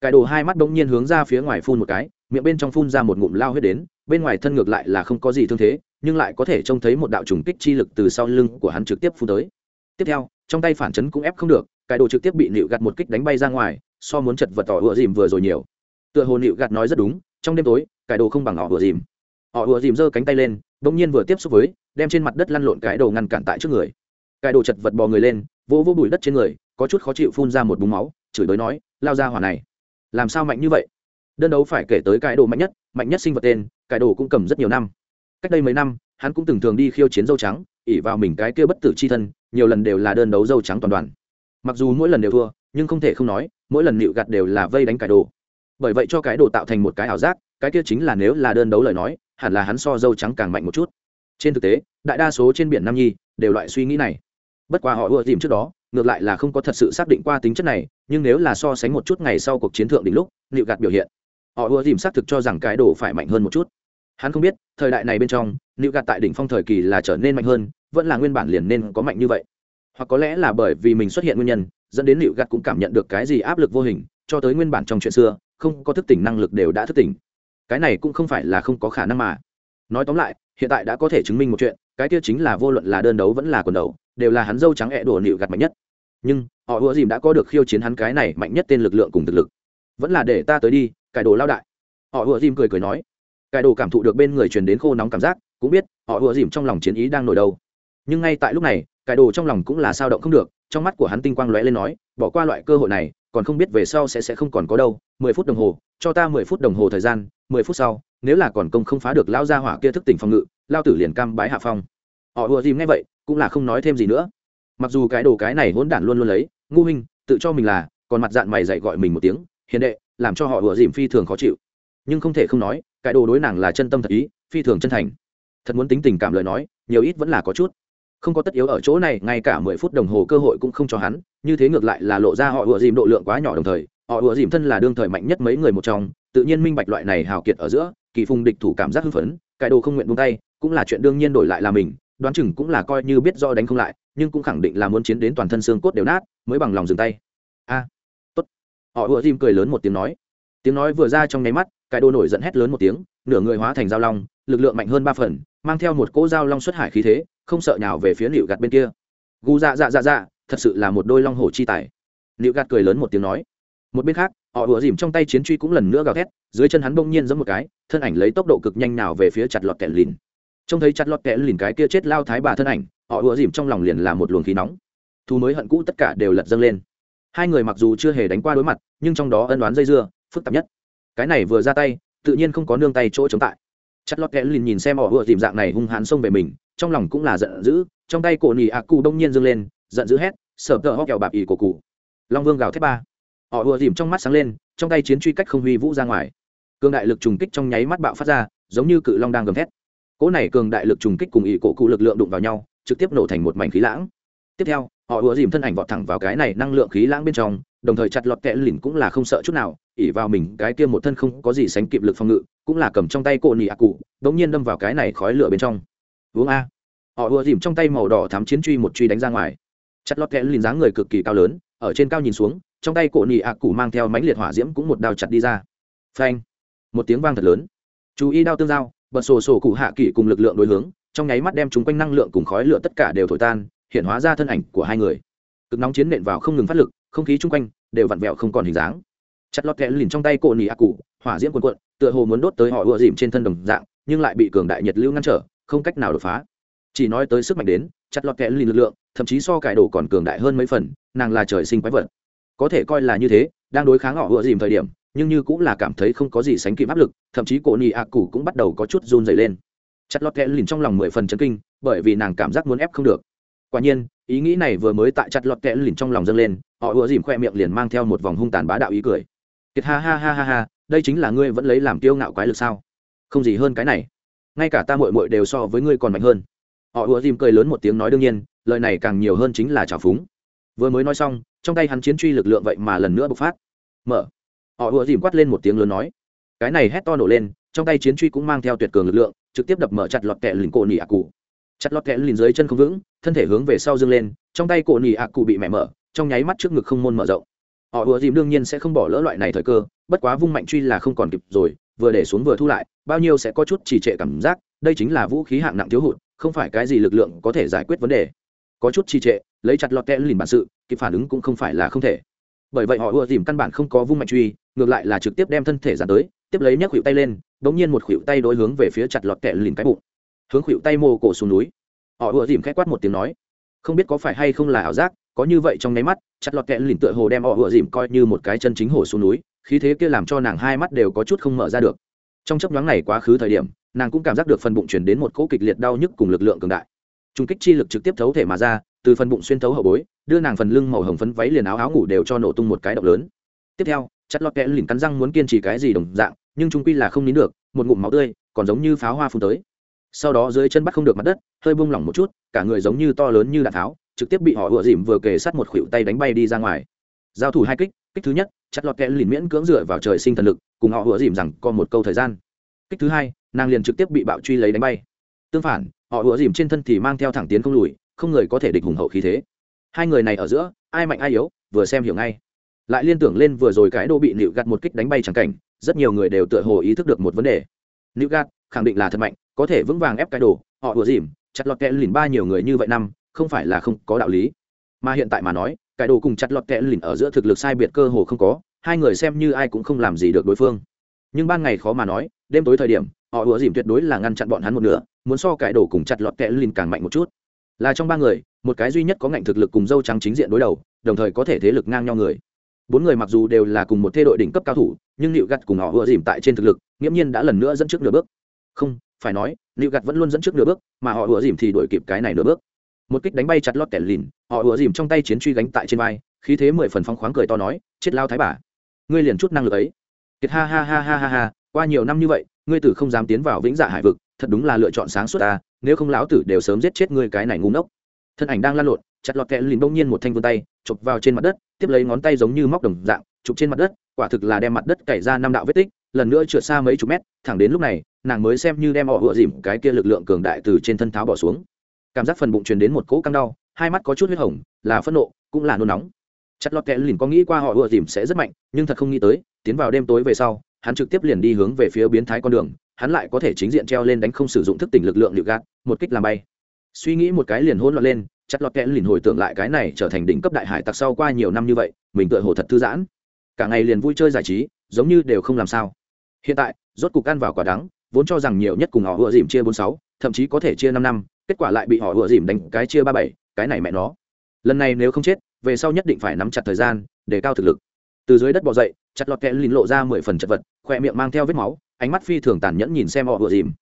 Cải đồ hai mắt bỗng nhiên hướng ra phía ngoài phun một cái, miệng bên trong phun ra một ngụm lao huyết đến bên ngoài thân ngược lại là không có gì thương thế, nhưng lại có thể trông thấy một đạo trùng kích chi lực từ sau lưng của hắn trực tiếp phun tới. Tiếp theo, trong tay phản chấn cũng ép không được, cái đồ trực tiếp bị nịu gạt một kích đánh bay ra ngoài, so muốn chật vật tỏ ựa dìm vừa rồi nhiều. Tựa hồ nịu gạt nói rất đúng, trong đêm tối, cái đồ không bằng họ ựa dìm. Họ ựa dìm giơ cánh tay lên, bỗng nhiên vừa tiếp xúc với, đem trên mặt đất lăn lộn cái đồ ngăn cản tại trước người. Cái đồ chật vật bò người lên, vỗ vỗ bụi đất trên người, có chút khó chịu phun ra một búng máu, chửi bới nói, lao ra hỏa này, làm sao mạnh như vậy? Đơn đấu phải kể tới cái đồ mạnh nhất mạnh nhất sinh vật tên cái đồ cũng cầm rất nhiều năm. Cách đây mấy năm, hắn cũng từng thường đi khiêu chiến dâu trắng ỉ vào mình cái kia bất tử c h i thân, nhiều lần đều là đơn đấu dâu trắng toàn đoàn. Mặc dù mỗi lần đều thua, nhưng không thể không nói, mỗi lần nịu gạt đều là vây đánh cái đồ. Bởi vậy cho cái đồ tạo thành một cái ảo giác, cái kia chính là nếu là đơn đấu lời nói, hẳn là hắn so dâu trắng càng mạnh một chút. Trên thực tế, đại đa số trên biển nam nhi đều loại suy nghĩ này. Bất quá họ ưa tìm trước đó, ngược lại là không có thật sự xác định qua tính chất này, nhưng nếu là so sánh một chút ngày sau cuộc chiến thượng đỉnh lúc liệu gạt biểu hiện, họ ưa tìm xác thực cho rằng cái đồ phải mạnh hơn một chút hắn không biết, thời đại này bên trong liệu gạt tại đỉnh phong thời kỳ là trở nên mạnh hơn, vẫn là nguyên bản liền nên có mạnh như vậy. Hoặc có lẽ là bởi vì mình xuất hiện nguyên nhân, dẫn đến liệu gạt cũng cảm nhận được cái gì áp lực vô hình, cho tới nguyên bản trong chuyện xưa, không có thức tỉnh năng lực đều đã thức tỉnh. Cái này cũng không phải là không có khả năng mà. Nói tóm lại, hiện tại đã có thể chứng minh một chuyện, cái kia chính là vô luận là đơn đấu vẫn là quần đấu, đều là hắn dâu trắng ẹ đổ nịu gạt mạnh nhất. Nhưng, họ ùa dìm đã có được khiêu chiến hắn cái này mạnh nhất tên lực lượng cùng thực lực. Vẫn là để ta tới đi, cải đồ lao đại. Họ ùa dìm cười cười nói cải đồ cảm thụ được bên người truyền đến khô nóng cảm giác, cũng biết, họ ùa dìm trong lòng chiến ý đang nổi đâu. Nhưng ngay tại lúc này cải đồ trong lòng cũng là sao động không được, trong mắt của hắn tinh quang lóe lên nói, bỏ qua loại cơ hội này, còn không biết về sau sẽ sẽ không còn có đâu, mười phút đồng hồ, cho ta mười phút đồng hồ thời gian, mười phút sau, nếu là còn công không phá được lao ra hỏa kia thức tỉnh phòng ngự lao tử liền cam bái hạ phong. Họ ùa dìm nghe vậy, cũng là không nói thêm gì nữa. Mặc dù cái đồ cái này hỗn đản luôn luôn lấy, ngu hình tự cho mình là, còn mặt dạng mày dạy gọi mình một tiếng, hiền đệ, làm cho họ ùa dìm phi thường khó chịu. Nhưng không thể không nói cái đồ đối nàng là chân tâm thật ý, phi thường chân thành. Thật muốn tính tình cảm lời nói, nhiều ít vẫn là có chút. Không có tất yếu ở chỗ này, ngay cả mười phút đồng hồ cơ hội cũng không cho hắn, như thế ngược lại là lộ ra họ ùa dìm độ lượng quá nhỏ đồng thời, họ ùa dìm thân là đương thời mạnh nhất mấy người một trong, tự nhiên minh bạch loại này hào kiệt ở giữa, kỳ phùng địch thủ cảm giác hưng phấn cải đồ không nguyện buông tay, cũng là chuyện đương nhiên đổi lại là mình, đoán chừng cũng là coi như biết do đánh không lại, nhưng cũng khẳng định là muốn chiến đến toàn thân xương cốt đều nát, mới bằng lòng dừng tay. A, tốt. Họ ùa dìm cười lớn một tiếng nói tiếng nói vừa ra trong nháy mắt, cái đồ nổi giận hét lớn một tiếng, nửa người hóa thành dao long, lực lượng mạnh hơn ba phần, mang theo một cỗ dao long xuất hải khí thế, không sợ nhào về phía liệu gạt bên kia. Gu dạ dạ dạ dạ thật sự là một đôi long hổ chi tài. Liệu gạt cười lớn một tiếng nói. Một bên khác, họ ùa dìm trong tay chiến truy cũng lần nữa gào thét, dưới chân hắn bỗng nhiên giống một cái, thân ảnh lấy tốc độ cực nhanh nào về phía chặt lọt kẹt lìn. Trông thấy chặt lọt kẹt lìn cái kia chết lao thái bà thân ảnh, họ ùa dìm trong lòng liền là một luồng khí nóng. Thu mới hận cũ tất cả đều lật dâng lên. Hai người mặc dù chưa hề đánh qua đối mặt, nhưng trong đó ân đoán dây dưa phức tạp nhất. Cái này vừa ra tay, tự nhiên không có nương tay chỗ chống tại. Chất lót kẽ lìn nhìn xem họ vừa dìm dạng này hung hãn xông về mình, trong lòng cũng là giận dữ, trong tay cổ nỉ ạ cụ đông nhiên dâng lên, giận dữ hét, sợ tờ ho kẹo bạp ỉ của cụ. Long vương gào thép ba. Họ vừa dìm trong mắt sáng lên, trong tay chiến truy cách không huy vũ ra ngoài. Cường đại lực trùng kích trong nháy mắt bạo phát ra, giống như cự long đang gầm thét. Cỗ này cường đại lực trùng kích cùng ỉ cổ cụ lực lượng đụng vào nhau, trực tiếp nổ thành một mảnh khí lãng tiếp theo, họ ùa dìm thân ảnh vọt thẳng vào cái này năng lượng khí lãng bên trong, đồng thời chặt lọt kẽ lìn cũng là không sợ chút nào, ỉ vào mình, cái kia một thân không có gì sánh kịp lực phòng ngự, cũng là cầm trong tay cộ nỉ ạ cụ đ ỗ n g nhiên đâm vào cái này khói lửa bên trong. Uống a. Họ ùa dìm trong tay màu đỏ thám chiến truy một truy đánh ra ngoài. Chặt lọt kẽ lìn dáng người cực kỳ cao lớn, ở trên cao nhìn xuống, trong tay cộ nỉ ạ cụ mang theo mánh liệt hỏa diễm cũng một đao chặt đi ra. Phanh. Một tiếng vang thật lớn. Chú ý đao tương giao, bật sổ sổ cụ hạ kỷ cùng lực lượng đối hướng, trong nháy mắt đem chúng quanh năng lượng cùng khói lửa tất cả đều thổi tan hiện hóa ra thân ảnh của hai người. Cực nóng chiến nện vào không ngừng phát lực, không khí chung quanh đều vặn vẹo không còn hình dáng. Chặt lọt kẽ lìn trong tay cổ nỉ ác cụ, hỏa diễm quần quận tựa hồ muốn đốt tới họ ùa dìm trên thân đồng dạng, nhưng lại bị cường đại nhiệt lưu ngăn trở, không cách nào đột phá. Chỉ nói tới sức mạnh đến, chặt lọt kẽ lìn lực lượng, thậm chí so cải đồ còn cường đại hơn mấy phần, nàng là trời sinh quái vật. Có thể coi là như thế, đang đối kháng họ ùa dìm thời điểm, nhưng như cũng là cảm thấy không có gì sánh kịp áp lực, thậm chí cổ nỉ ác cụ cũng bắt đầu có chút run dày lên. Chặt lọt kẽ lìn trong lòng mười phần chấn kinh, bởi vì nàng cảm giác muốn ép không được quả nhiên, ý nghĩ này vừa mới tại chặt lọt kẽ lìn trong lòng dâng lên, họ ùa dìm khoe miệng liền mang theo một vòng hung tàn bá đạo ý cười. Kiệt ha ha ha ha ha, đây chính là ngươi vẫn lấy làm kiêu ngạo quái lực sao? Không gì hơn cái này. Ngay cả ta mội mội đều so với ngươi còn mạnh hơn. Họ ùa dìm cười lớn một tiếng nói đương nhiên, lời này càng nhiều hơn chính là trào phúng. Vừa mới nói xong, trong tay hắn chiến truy lực lượng vậy mà lần nữa bộc phát. Mở. Họ ùa dìm quát lên một tiếng lớn nói. Cái này hét to nổ lên, trong tay chiến truy cũng mang theo tuyệt cường lực lượng, trực tiếp đập mở chặt lọt kẹ lìn cổ nỉ ạ cụ chặt lọt kẽ lìn dưới chân không vững, thân thể hướng về sau dâng lên, trong tay cổ nỉ ạ cụ bị mẹ mở, trong nháy mắt trước ngực không môn mở rộng. Họ ùa dìm đương nhiên sẽ không bỏ lỡ loại này thời cơ, bất quá vung mạnh truy là không còn kịp rồi, vừa để xuống vừa thu lại, bao nhiêu sẽ có chút trì trệ cảm giác, đây chính là vũ khí hạng nặng thiếu hụt, không phải cái gì lực lượng có thể giải quyết vấn đề. Có chút trì trệ, lấy chặt lọt kẽ lìn bản sự, kịp phản ứng cũng không phải là không thể. Bởi vậy họ ùa dìm căn bản không có vung mạnh truy, ngược lại là trực tiếp đem thân thể dàn tới, tiếp lấy nhấc khuỷu tay lên bỗng nhiên một khuỷu tay đối hướng về phía chặt lọt kẽ lìn cái bụng hướng khuỷu tay mô cổ xuống núi. Họ ùa dìm khét quát một tiếng nói, không biết có phải hay không là ảo giác, có như vậy trong nháy mắt, chặt lọt kẹn lìn tựa hồ đem họ ùa dìm coi như một cái chân chính hồ xuống núi, khí thế kia làm cho nàng hai mắt đều có chút không mở ra được. Trong chấp nhoáng này quá khứ thời điểm, nàng cũng cảm giác được phần bụng chuyển đến một cỗ kịch liệt đau nhức cùng lực lượng cường đại. Trung kích chi lực trực tiếp thấu thể mà ra, từ phần bụng xuyên thấu hậu bối, đưa nàng phần lưng màu hồng phấn váy liền áo áo ngủ đều cho nổ tung một cái động lớn. Tiếp theo, chặt lọt kẽ lìn cắn răng muốn kiên trì cái gì đồng dạng, nhưng trung quy là không nín được, một ngụm máu tươi, còn giống như pháo hoa phun tới sau đó dưới chân bắt không được mặt đất, hơi bung lỏng một chút, cả người giống như to lớn như đạn tháo, trực tiếp bị họ ựa dìm vừa kề sát một khuỷu tay đánh bay đi ra ngoài. Giao thủ hai kích kích thứ nhất, chặt lọt kẽ liền miễn cưỡng dựa vào trời sinh thần lực, cùng họ ựa dìm rằng có một câu thời gian. Kích thứ hai, nàng liền trực tiếp bị bạo truy lấy đánh bay. Tương phản, họ ựa dìm trên thân thì mang theo thẳng tiến không lùi, không người có thể địch hùng hậu khí thế. Hai người này ở giữa, ai mạnh ai yếu, vừa xem hiểu ngay. Lại liên tưởng lên vừa rồi cái đô bị nịu gạt một kích đánh bay chẳng cảnh, rất nhiều người đều tựa hồ ý thức được một vấn đề. Nịu gạt khẳng định là thật mạnh, có thể vững vàng ép cái đồ, họ đùa dìm, chặt lọt kẹ lìn ba nhiều người như vậy năm, không phải là không có đạo lý. Mà hiện tại mà nói, cái đồ cùng chặt lọt kẹ lìn ở giữa thực lực sai biệt cơ hồ không có, hai người xem như ai cũng không làm gì được đối phương. Nhưng ban ngày khó mà nói, đêm tối thời điểm, họ đùa dìm tuyệt đối là ngăn chặn bọn hắn một nửa, muốn so cái đồ cùng chặt lọt kẹ lìn càng mạnh một chút. Là trong ba người, một cái duy nhất có ngạnh thực lực cùng dâu trắng chính diện đối đầu, đồng thời có thể thế lực ngang nhau người. Bốn người mặc dù đều là cùng một thê đội đỉnh cấp cao thủ, nhưng liệu gặt cùng họ ưa dìm tại trên thực lực, nghiễm nhiên đã lần nữa dẫn trước nửa bước không, phải nói, nịu gạt vẫn luôn dẫn trước nửa bước, mà họ ưa dìm thì đuổi kịp cái này nửa bước. Một kích đánh bay chặt lót kẻ lìn, họ ưa dìm trong tay chiến truy gánh tại trên vai, khí thế mười phần phong khoáng cười to nói, chết lao thái bà, ngươi liền chút năng lực ấy. Kiệt ha ha ha ha ha ha, qua nhiều năm như vậy, ngươi tử không dám tiến vào vĩnh dạ hải vực, thật đúng là lựa chọn sáng suốt ta, nếu không lão tử đều sớm giết chết ngươi cái này ngu ngốc. Thân ảnh đang lan lộn chặt lọt kẹ lìn bỗng nhiên một thanh vươn tay, chụp vào trên mặt đất, tiếp lấy ngón tay giống như móc đồng dạng, chụp trên mặt đất, quả thực là đem mặt đất cày ra năm đạo vết tích, lần nữa trượt xa mấy chục mét, thẳng đến lúc này, nàng mới xem như đem họ vựa dìm cái kia lực lượng cường đại từ trên thân tháo bỏ xuống. Cảm giác phần bụng truyền đến một cỗ căng đau, hai mắt có chút huyết hồng, là phẫn nộ, cũng là nôn nóng. Chặt lọt kẹ lìn có nghĩ qua họ vựa dìm sẽ rất mạnh, nhưng thật không nghĩ tới, tiến vào đêm tối về sau, hắn trực tiếp liền đi hướng về phía biến thái con đường, hắn lại có thể chính diện treo lên đánh không sử dụng thức tỉnh lực lượng liệu gạt, một kích làm bay. Suy nghĩ một cái liền hỗn loạn lên chặt lọt kẽ liền hồi tưởng lại cái này trở thành đỉnh cấp đại hải tặc sau qua nhiều năm như vậy, mình tựa hồ thật thư giãn. Cả ngày liền vui chơi giải trí, giống như đều không làm sao. Hiện tại, rốt cục ăn vào quả đắng, vốn cho rằng nhiều nhất cùng họ vừa dìm chia bốn sáu, thậm chí có thể chia năm năm, kết quả lại bị họ vừa dìm đánh cái chia ba bảy, cái này mẹ nó. Lần này nếu không chết, về sau nhất định phải nắm chặt thời gian, để cao thực lực. Từ dưới đất bò dậy, chặt lọt kẽ lìn lộ ra mười phần chật vật khoe miệng mang theo vết máu, ánh mắt phi thường tàn nhẫn nhìn xem họ vừa dìm.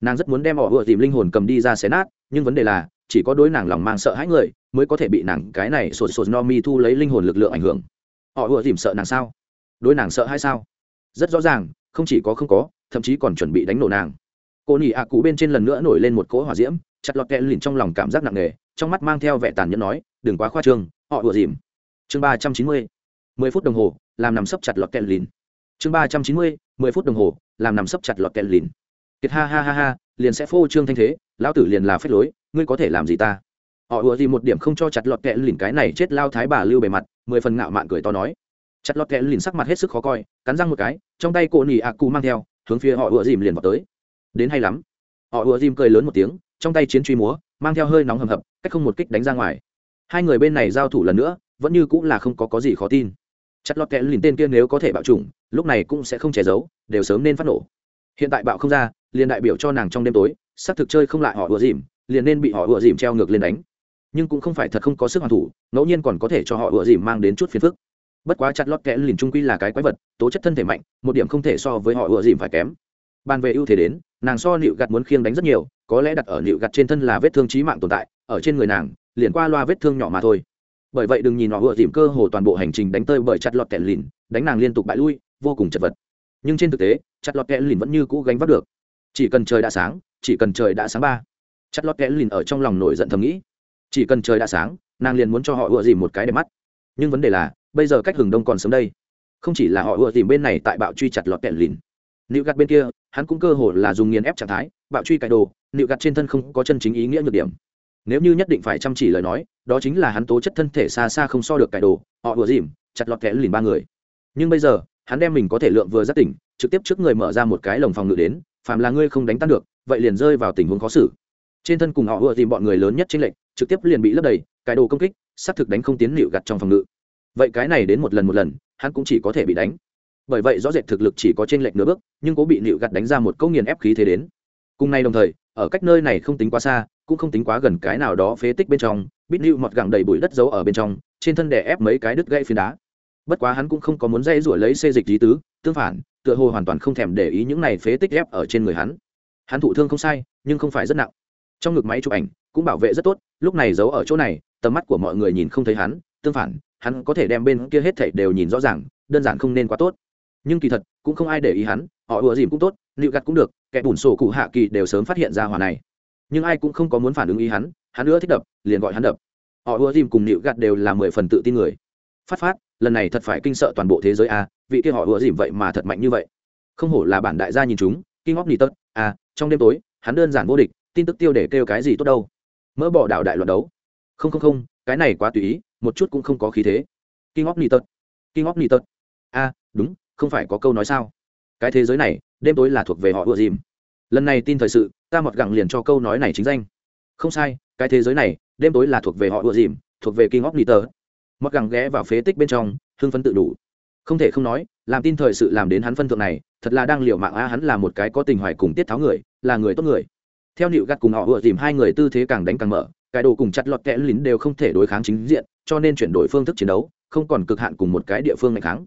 Nàng rất muốn đem họ vừa dìm linh hồn cầm đi ra xé nát nhưng vấn đề là, chỉ có đối nàng lòng mang sợ hãi người mới có thể bị nàng cái này sột sột no mi thu lấy linh hồn lực lượng ảnh hưởng. Họ ùa dìm sợ nàng sao? Đối nàng sợ hay sao? Rất rõ ràng, không chỉ có không có, thậm chí còn chuẩn bị đánh nổ nàng. Cô nỉ ạ cụ bên trên lần nữa nổi lên một cỗ hỏa diễm, chặt lọt kẹ lìn trong lòng cảm giác nặng nề, trong mắt mang theo vẻ tàn nhẫn nói, đừng quá khoa trương, họ ùa dìm. Chương ba trăm chín mươi, mười phút đồng hồ, làm nằm sấp chặt lọt kẹ lìn. Chương ba trăm chín mươi, mười phút đồng hồ, làm nằm sấp chặt lọt kẹ lìn. Kiệt ha ha ha ha, liền sẽ phô trương thanh thế lão tử liền là phép lối, ngươi có thể làm gì ta? Họ ùa gì một điểm không cho chặt lọt kẹ lìn cái này chết lao thái bà lưu bề mặt, mười phần ngạo mạn cười to nói. Chặt lọt kẹ lìn sắc mặt hết sức khó coi, cắn răng một cái, trong tay cổ nỉ ạ cụ mang theo, hướng phía họ ùa dìm liền vào tới. Đến hay lắm. Họ ùa dìm cười lớn một tiếng, trong tay chiến truy múa, mang theo hơi nóng hầm hập, cách không một kích đánh ra ngoài. Hai người bên này giao thủ lần nữa, vẫn như cũng là không có có gì khó tin. Chặt lọt kẹ lìn tên kia nếu có thể bạo chủng, lúc này cũng sẽ không che giấu, đều sớm nên phát nổ. Hiện tại bạo không ra, liền đại biểu cho nàng trong đêm tối xác thực chơi không lại họ ùa dìm, liền nên bị họ ùa dìm treo ngược lên đánh. Nhưng cũng không phải thật không có sức hoàn thủ, ngẫu nhiên còn có thể cho họ ùa dìm mang đến chút phiền phức. Bất quá chặt lót kẽ lìn trung quy là cái quái vật, tố chất thân thể mạnh, một điểm không thể so với họ ùa dìm phải kém. Bàn về ưu thế đến, nàng so nịu gặt muốn khiêng đánh rất nhiều, có lẽ đặt ở nịu gặt trên thân là vết thương trí mạng tồn tại, ở trên người nàng, liền qua loa vết thương nhỏ mà thôi. Bởi vậy đừng nhìn họ ùa dìm cơ hồ toàn bộ hành trình đánh tơi bởi chặt lọt kẽ lìn đánh nàng liên tục bại lui, vô cùng chật vật. Nhưng trên thực tế, chặt lọt kẽ lìn vẫn như cũ gánh vác được chỉ cần trời đã sáng, chỉ cần trời đã sáng ba. Chặt lót kẽ lìn ở trong lòng nổi giận thầm nghĩ. Chỉ cần trời đã sáng, nàng liền muốn cho họ ựa dìm một cái đẹp mắt. Nhưng vấn đề là, bây giờ cách hừng đông còn sớm đây. Không chỉ là họ ựa dìm bên này tại bạo truy chặt lọt kẹn lìn. Nịu gạt bên kia, hắn cũng cơ hội là dùng nghiền ép trạng thái, bạo truy cải đồ nịu gạt trên thân không có chân chính ý nghĩa nhược điểm. Nếu như nhất định phải chăm chỉ lời nói, đó chính là hắn tố chất thân thể xa xa không so được cải đồ, họ ựa dìm chặt lọt kẹn lìn ba người. Nhưng bây giờ, hắn đem mình có thể lượng vừa rất tỉnh, trực tiếp trước người mở ra một cái lồng phòng ngự đến phàm là ngươi không đánh tan được, vậy liền rơi vào tình huống khó xử. Trên thân cùng họ vừa tìm bọn người lớn nhất trên lệnh trực tiếp liền bị lấp đầy, cái đồ công kích, xác thực đánh không tiến liệu gặt trong phòng ngự. Vậy cái này đến một lần một lần, hắn cũng chỉ có thể bị đánh. Bởi vậy rõ rệt thực lực chỉ có trên lệnh nửa bước, nhưng cố bị liệu gặt đánh ra một câu nghiền ép khí thế đến. Cùng nay đồng thời, ở cách nơi này không tính quá xa, cũng không tính quá gần cái nào đó phế tích bên trong, bít liệu mọt gẳng đầy bụi đất giấu ở bên trong, trên thân đè ép mấy cái đứt gãy phiến đá. Bất quá hắn cũng không có muốn dây rủi lấy xê dịch lý tứ, tương phản tựa hồ hoàn toàn không thèm để ý những này phế tích ép ở trên người hắn. Hắn thụ thương không sai, nhưng không phải rất nặng. Trong ngực máy chụp ảnh cũng bảo vệ rất tốt, lúc này giấu ở chỗ này, tầm mắt của mọi người nhìn không thấy hắn, tương phản, hắn có thể đem bên kia hết thảy đều nhìn rõ ràng, đơn giản không nên quá tốt. Nhưng kỳ thật, cũng không ai để ý hắn, họ ùa dìm cũng tốt liệu gặt cũng được, kẻ bùn sổ cụ hạ kỳ đều sớm phát hiện ra hòa này. Nhưng ai cũng không có muốn phản ứng ý hắn hắn nữa thích đập, liền gọi hắn đập. Họ ùa dìm cùng liệu gặt đều là mười phần tự tin người. Phát phát lần này thật phải kinh sợ toàn bộ thế giới a à, vị kia họ ủa dìm vậy mà thật mạnh như vậy. Không hổ là bản đại gia nhìn chúng kinh ngóc nỉ tật à trong đêm tối hắn đơn giản vô địch tin tức tiêu để kêu cái gì tốt đâu. Mỡ bỏ đạo đại luận đấu. Không không không cái này quá tùy ý một chút cũng không có khí thế. Kinh óc nỉ tật kinh óc nỉ tật a đúng không phải có câu nói sao? Cái thế giới này đêm tối là thuộc về họ ủa dìm. Lần này tin thời sự ta mọt gẳng liền cho câu nói này chính danh. Không sai cái thế giới này đêm tối là thuộc về họ ủa dìm thuộc về kinh óc nỉ tật mặc gẳng ghé vào phế tích bên trong, hưng phấn tự đủ. Không thể không nói, làm tin thời sự làm đến hắn phân thượng này, thật là đang liệu mạng a hắn là một cái có tình hoài cùng tiết tháo người, là người tốt người. Theo nịu gắt cùng họ vừa dìm hai người tư thế càng đánh càng mở, cái đồ cùng chặt lọt kẽ lín đều không thể đối kháng chính diện, cho nên chuyển đổi phương thức chiến đấu, không còn cực hạn cùng một cái địa phương ngày kháng.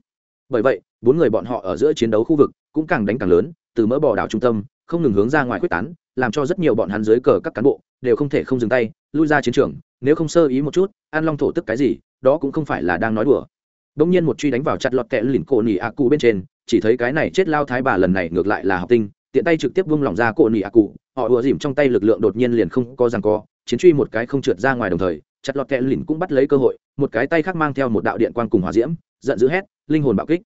Bởi vậy, bốn người bọn họ ở giữa chiến đấu khu vực cũng càng đánh càng lớn, từ mỡ bò đảo trung tâm, không ngừng hướng ra ngoài quyết tán, làm cho rất nhiều bọn hắn dưới cờ các cán bộ đều không thể không dừng tay lui ra chiến trường, nếu không sơ ý một chút, an long thổ tức cái gì, đó cũng không phải là đang nói đùa. Đông nhiên một truy đánh vào chặt lọt kẹ lìn cổ nỉ a cụ bên trên, chỉ thấy cái này chết lao thái bà lần này ngược lại là học tinh, tiện tay trực tiếp vung lỏng ra cổ nỉ a cụ, họ ùa dìm trong tay lực lượng đột nhiên liền không có rằng co, chiến truy một cái không trượt ra ngoài đồng thời, chặt lọt kẹ lìn cũng bắt lấy cơ hội, một cái tay khác mang theo một đạo điện quan cùng hòa diễm, giận dữ hét, linh hồn bạo kích.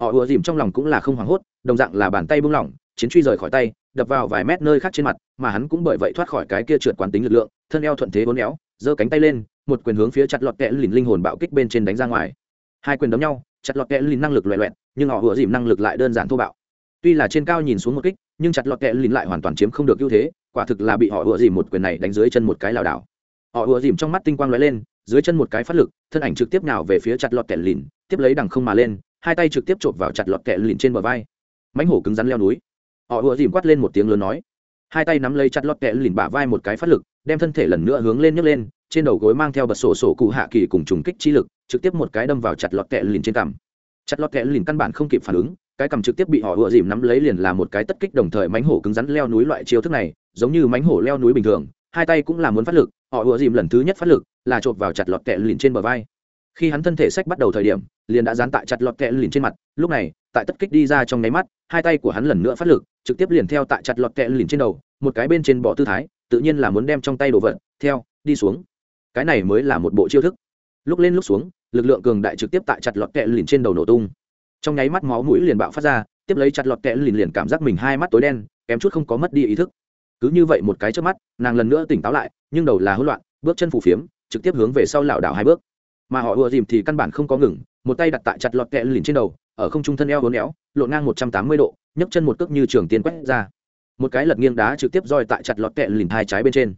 Họ ùa dìm trong lòng cũng là không hoảng hốt, đồng dạng là bàn tay bung lỏng, chiến truy rời khỏi tay, đập vào vài mét nơi khác trên mặt, mà hắn cũng bởi vậy thoát khỏi cái kia trượt quán tính lực lượng thân eo thuận thế bốn éo, giơ cánh tay lên, một quyền hướng phía chặt lọt kẽ lìn linh hồn bạo kích bên trên đánh ra ngoài. Hai quyền đấm nhau, chặt lọt kẽ lìn năng lực loẹ loẹt, nhưng họ hựa dìm năng lực lại đơn giản thô bạo. Tuy là trên cao nhìn xuống một kích, nhưng chặt lọt kẽ lìn lại hoàn toàn chiếm không được ưu thế, quả thực là bị họ hựa dìm một quyền này đánh dưới chân một cái lảo đảo. Họ hựa dìm trong mắt tinh quang lóe lên, dưới chân một cái phát lực, thân ảnh trực tiếp nào về phía chặt lọt kẽ lìn, tiếp lấy đằng không mà lên, hai tay trực tiếp chộp vào chặt lọt kẽ lìn trên bờ vai. Mãnh hổ cứng rắn leo núi. Họ ùa dìm quát lên một tiếng lớn nói hai tay nắm lấy chặt lọt kẹt lìn bả vai một cái phát lực, đem thân thể lần nữa hướng lên nhấc lên, trên đầu gối mang theo bật sổ sổ cụ hạ kỳ cùng trùng kích chi lực, trực tiếp một cái đâm vào chặt lọt kẹ lìn trên cằm. Chặt lọt kẹ lìn căn bản không kịp phản ứng, cái cằm trực tiếp bị họ ùa dìm nắm lấy liền là một cái tất kích đồng thời mánh hổ cứng rắn leo núi loại chiêu thức này, giống như mánh hổ leo núi bình thường, hai tay cũng là muốn phát lực, họ ùa dìm lần thứ nhất phát lực là chộp vào chặt lọt kẹ lìn trên bờ vai. Khi hắn thân thể sách bắt đầu thời điểm, liền đã dán tại chặt lọt kẹ lìn trên mặt, lúc này tại tất kích đi ra trong nháy mắt, hai tay của hắn lần nữa phát lực, trực tiếp liền theo tại chặt lọt kẹ lìn trên đầu, một cái bên trên bỏ tư thái, tự nhiên là muốn đem trong tay đồ vật, theo, đi xuống. Cái này mới là một bộ chiêu thức. Lúc lên lúc xuống, lực lượng cường đại trực tiếp tại chặt lọt kẹ lìn trên đầu nổ tung. Trong nháy mắt máu mũi liền bạo phát ra, tiếp lấy chặt lọt kẹ lìn liền cảm giác mình hai mắt tối đen, kém chút không có mất đi ý thức. Cứ như vậy một cái trước mắt, nàng lần nữa tỉnh táo lại, nhưng đầu là hỗn loạn, bước chân phủ phiếm, trực tiếp hướng về sau lảo đảo hai bước. Mà họ ùa dìm thì căn bản không có ngừng, một tay đặt tại chặt lọt kẹ lìn trên đầu ở không trung thân eo hốn éo, lộn ngang một trăm tám mươi độ, nhấc chân một cước như trường tiên quét ra. Một cái lật nghiêng đá trực tiếp roi tại chặt lọt kẹ lìn hai trái bên trên.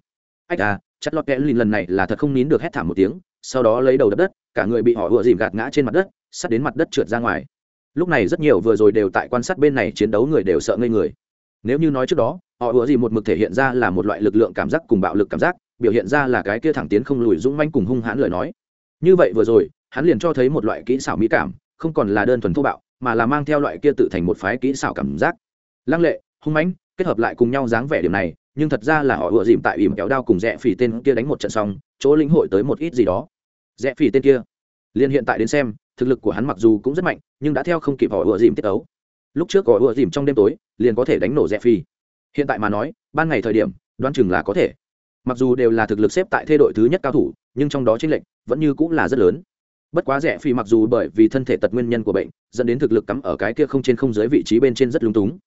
Ách à chặt lọt kẹ lìn lần này là thật không nín được hét thảm một tiếng, sau đó lấy đầu đập đất, cả người bị họ ùa dìm gạt ngã trên mặt đất, sắt đến mặt đất trượt ra ngoài. Lúc này rất nhiều vừa rồi đều tại quan sát bên này chiến đấu người đều sợ ngây người. Nếu như nói trước đó, họ ùa dìm một mực thể hiện ra là một loại lực lượng cảm giác cùng bạo lực cảm giác, biểu hiện ra là cái kia thẳng tiến không lùi dũng manh cùng hung hãn lời nói. Như vậy vừa rồi, hắn liền cho thấy một loại kỹ xảo mỹ cảm không còn là đơn thuần thô bạo, mà là mang theo loại kia tự thành một phái kỹ xảo cảm giác. Lăng lệ, hung mãnh, kết hợp lại cùng nhau dáng vẻ điểm này, nhưng thật ra là họ ựa dìm tại ìm kéo đao cùng rẽ phỉ tên kia đánh một trận xong, chỗ lĩnh hội tới một ít gì đó. Rẽ phỉ tên kia, liên hiện tại đến xem, thực lực của hắn mặc dù cũng rất mạnh, nhưng đã theo không kịp họ ựa dìm tiết ấu. Lúc trước họ ựa dìm trong đêm tối, liền có thể đánh nổ rẽ phỉ. Hiện tại mà nói, ban ngày thời điểm, đoán chừng là có thể. Mặc dù đều là thực lực xếp tại thê đội thứ nhất cao thủ, nhưng trong đó chênh lệch vẫn như cũng là rất lớn bất quá rẻ phi mặc dù bởi vì thân thể tật nguyên nhân của bệnh, dẫn đến thực lực cắm ở cái kia không trên không dưới vị trí bên trên rất lung túng.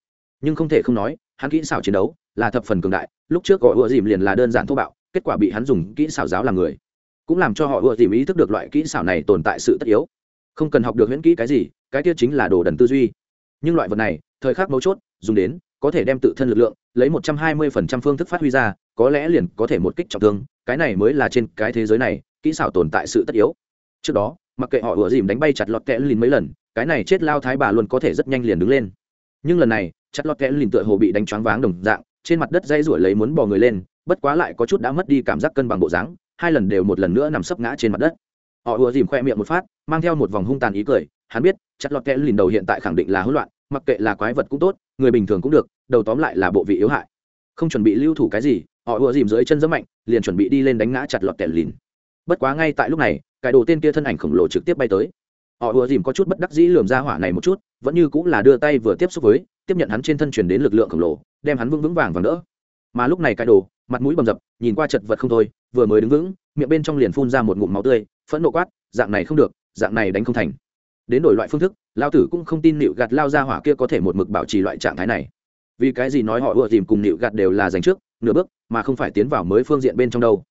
Nhưng không thể không nói, hắn kỹ xảo chiến đấu là thập phần cường đại, lúc trước gọi ùa dìm liền là đơn giản thô bạo, kết quả bị hắn dùng kỹ xảo giáo làm người. Cũng làm cho họ ùa dìm ý thức được loại kỹ xảo này tồn tại sự tất yếu. Không cần học được huyễn kỹ cái gì, cái kia chính là đồ đần tư duy. Nhưng loại vật này, thời khắc mấu chốt, dùng đến, có thể đem tự thân lực lượng, lấy một trăm hai mươi phần trăm phương thức phát huy ra, có lẽ liền có thể một kích trọng thương, cái này mới là trên cái thế giới này, kỹ xảo tồn tại sự tất yếu trước đó, mặc kệ họ ủa dìm đánh bay chặt lọt kẽ lìn mấy lần, cái này chết lao thái bà luôn có thể rất nhanh liền đứng lên. Nhưng lần này, chặt lọt kẽ lìn tựa hồ bị đánh choáng váng đồng dạng, trên mặt đất dây rủi lấy muốn bò người lên, bất quá lại có chút đã mất đi cảm giác cân bằng bộ dáng, hai lần đều một lần nữa nằm sấp ngã trên mặt đất. Họ ùa dìm khoe miệng một phát, mang theo một vòng hung tàn ý cười, hắn biết, chặt lọt kẽ lìn đầu hiện tại khẳng định là hỗn loạn, mặc kệ là quái vật cũng tốt, người bình thường cũng được, đầu tóm lại là bộ vị yếu hại. Không chuẩn bị lưu thủ cái gì, họ ùa dìm dưới chân rất mạnh, liền chuẩn bị đi lên đánh ngã chặt lọt kẽ lìn bất quá ngay tại lúc này, cái đồ tên kia thân ảnh khổng lồ trực tiếp bay tới. Họ ùa dìm có chút bất đắc dĩ lườm ra hỏa này một chút, vẫn như cũng là đưa tay vừa tiếp xúc với, tiếp nhận hắn trên thân truyền đến lực lượng khổng lồ, đem hắn vững vững vàng vàng đỡ. Mà lúc này cái đồ, mặt mũi bầm dập, nhìn qua chật vật không thôi, vừa mới đứng vững, miệng bên trong liền phun ra một ngụm máu tươi, phẫn nộ quát, dạng này không được, dạng này đánh không thành. Đến đổi loại phương thức, lao tử cũng không tin nịu gạt lao ra hỏa kia có thể một mực bảo trì loại trạng thái này. Vì cái gì nói họ ùa dìm cùng nịu gạt đều là giành trước, nửa bước, mà không phải tiến vào mới phương diện bên trong đâu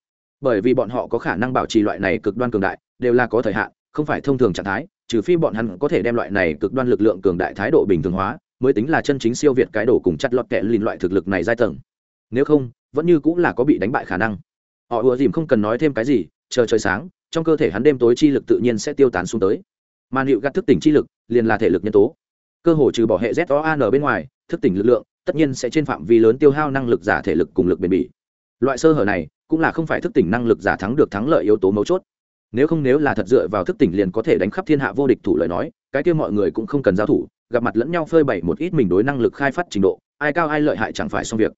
bởi vì bọn họ có khả năng bảo trì loại này cực đoan cường đại, đều là có thời hạn, không phải thông thường trạng thái, trừ phi bọn hắn có thể đem loại này cực đoan lực lượng cường đại thái độ bình thường hóa, mới tính là chân chính siêu việt cái đồ cùng chặt lọt kẹ lìn loại thực lực này giai tầng. Nếu không, vẫn như cũng là có bị đánh bại khả năng. Họ ùa dìm không cần nói thêm cái gì, chờ trời sáng, trong cơ thể hắn đêm tối chi lực tự nhiên sẽ tiêu tán xuống tới. Màn hiệu gắt thức tỉnh chi lực, liền là thể lực nhân tố. Cơ hồ trừ bỏ hệ z o an bên ngoài, thức tỉnh lực lượng, tất nhiên sẽ trên phạm vi lớn tiêu hao năng lực giả thể lực cùng lực bền bỉ. Loại sơ hở này cũng là không phải thức tỉnh năng lực giả thắng được thắng lợi yếu tố mấu chốt. Nếu không nếu là thật dựa vào thức tỉnh liền có thể đánh khắp thiên hạ vô địch thủ lời nói, cái kia mọi người cũng không cần giao thủ, gặp mặt lẫn nhau phơi bày một ít mình đối năng lực khai phát trình độ, ai cao ai lợi hại chẳng phải xong việc.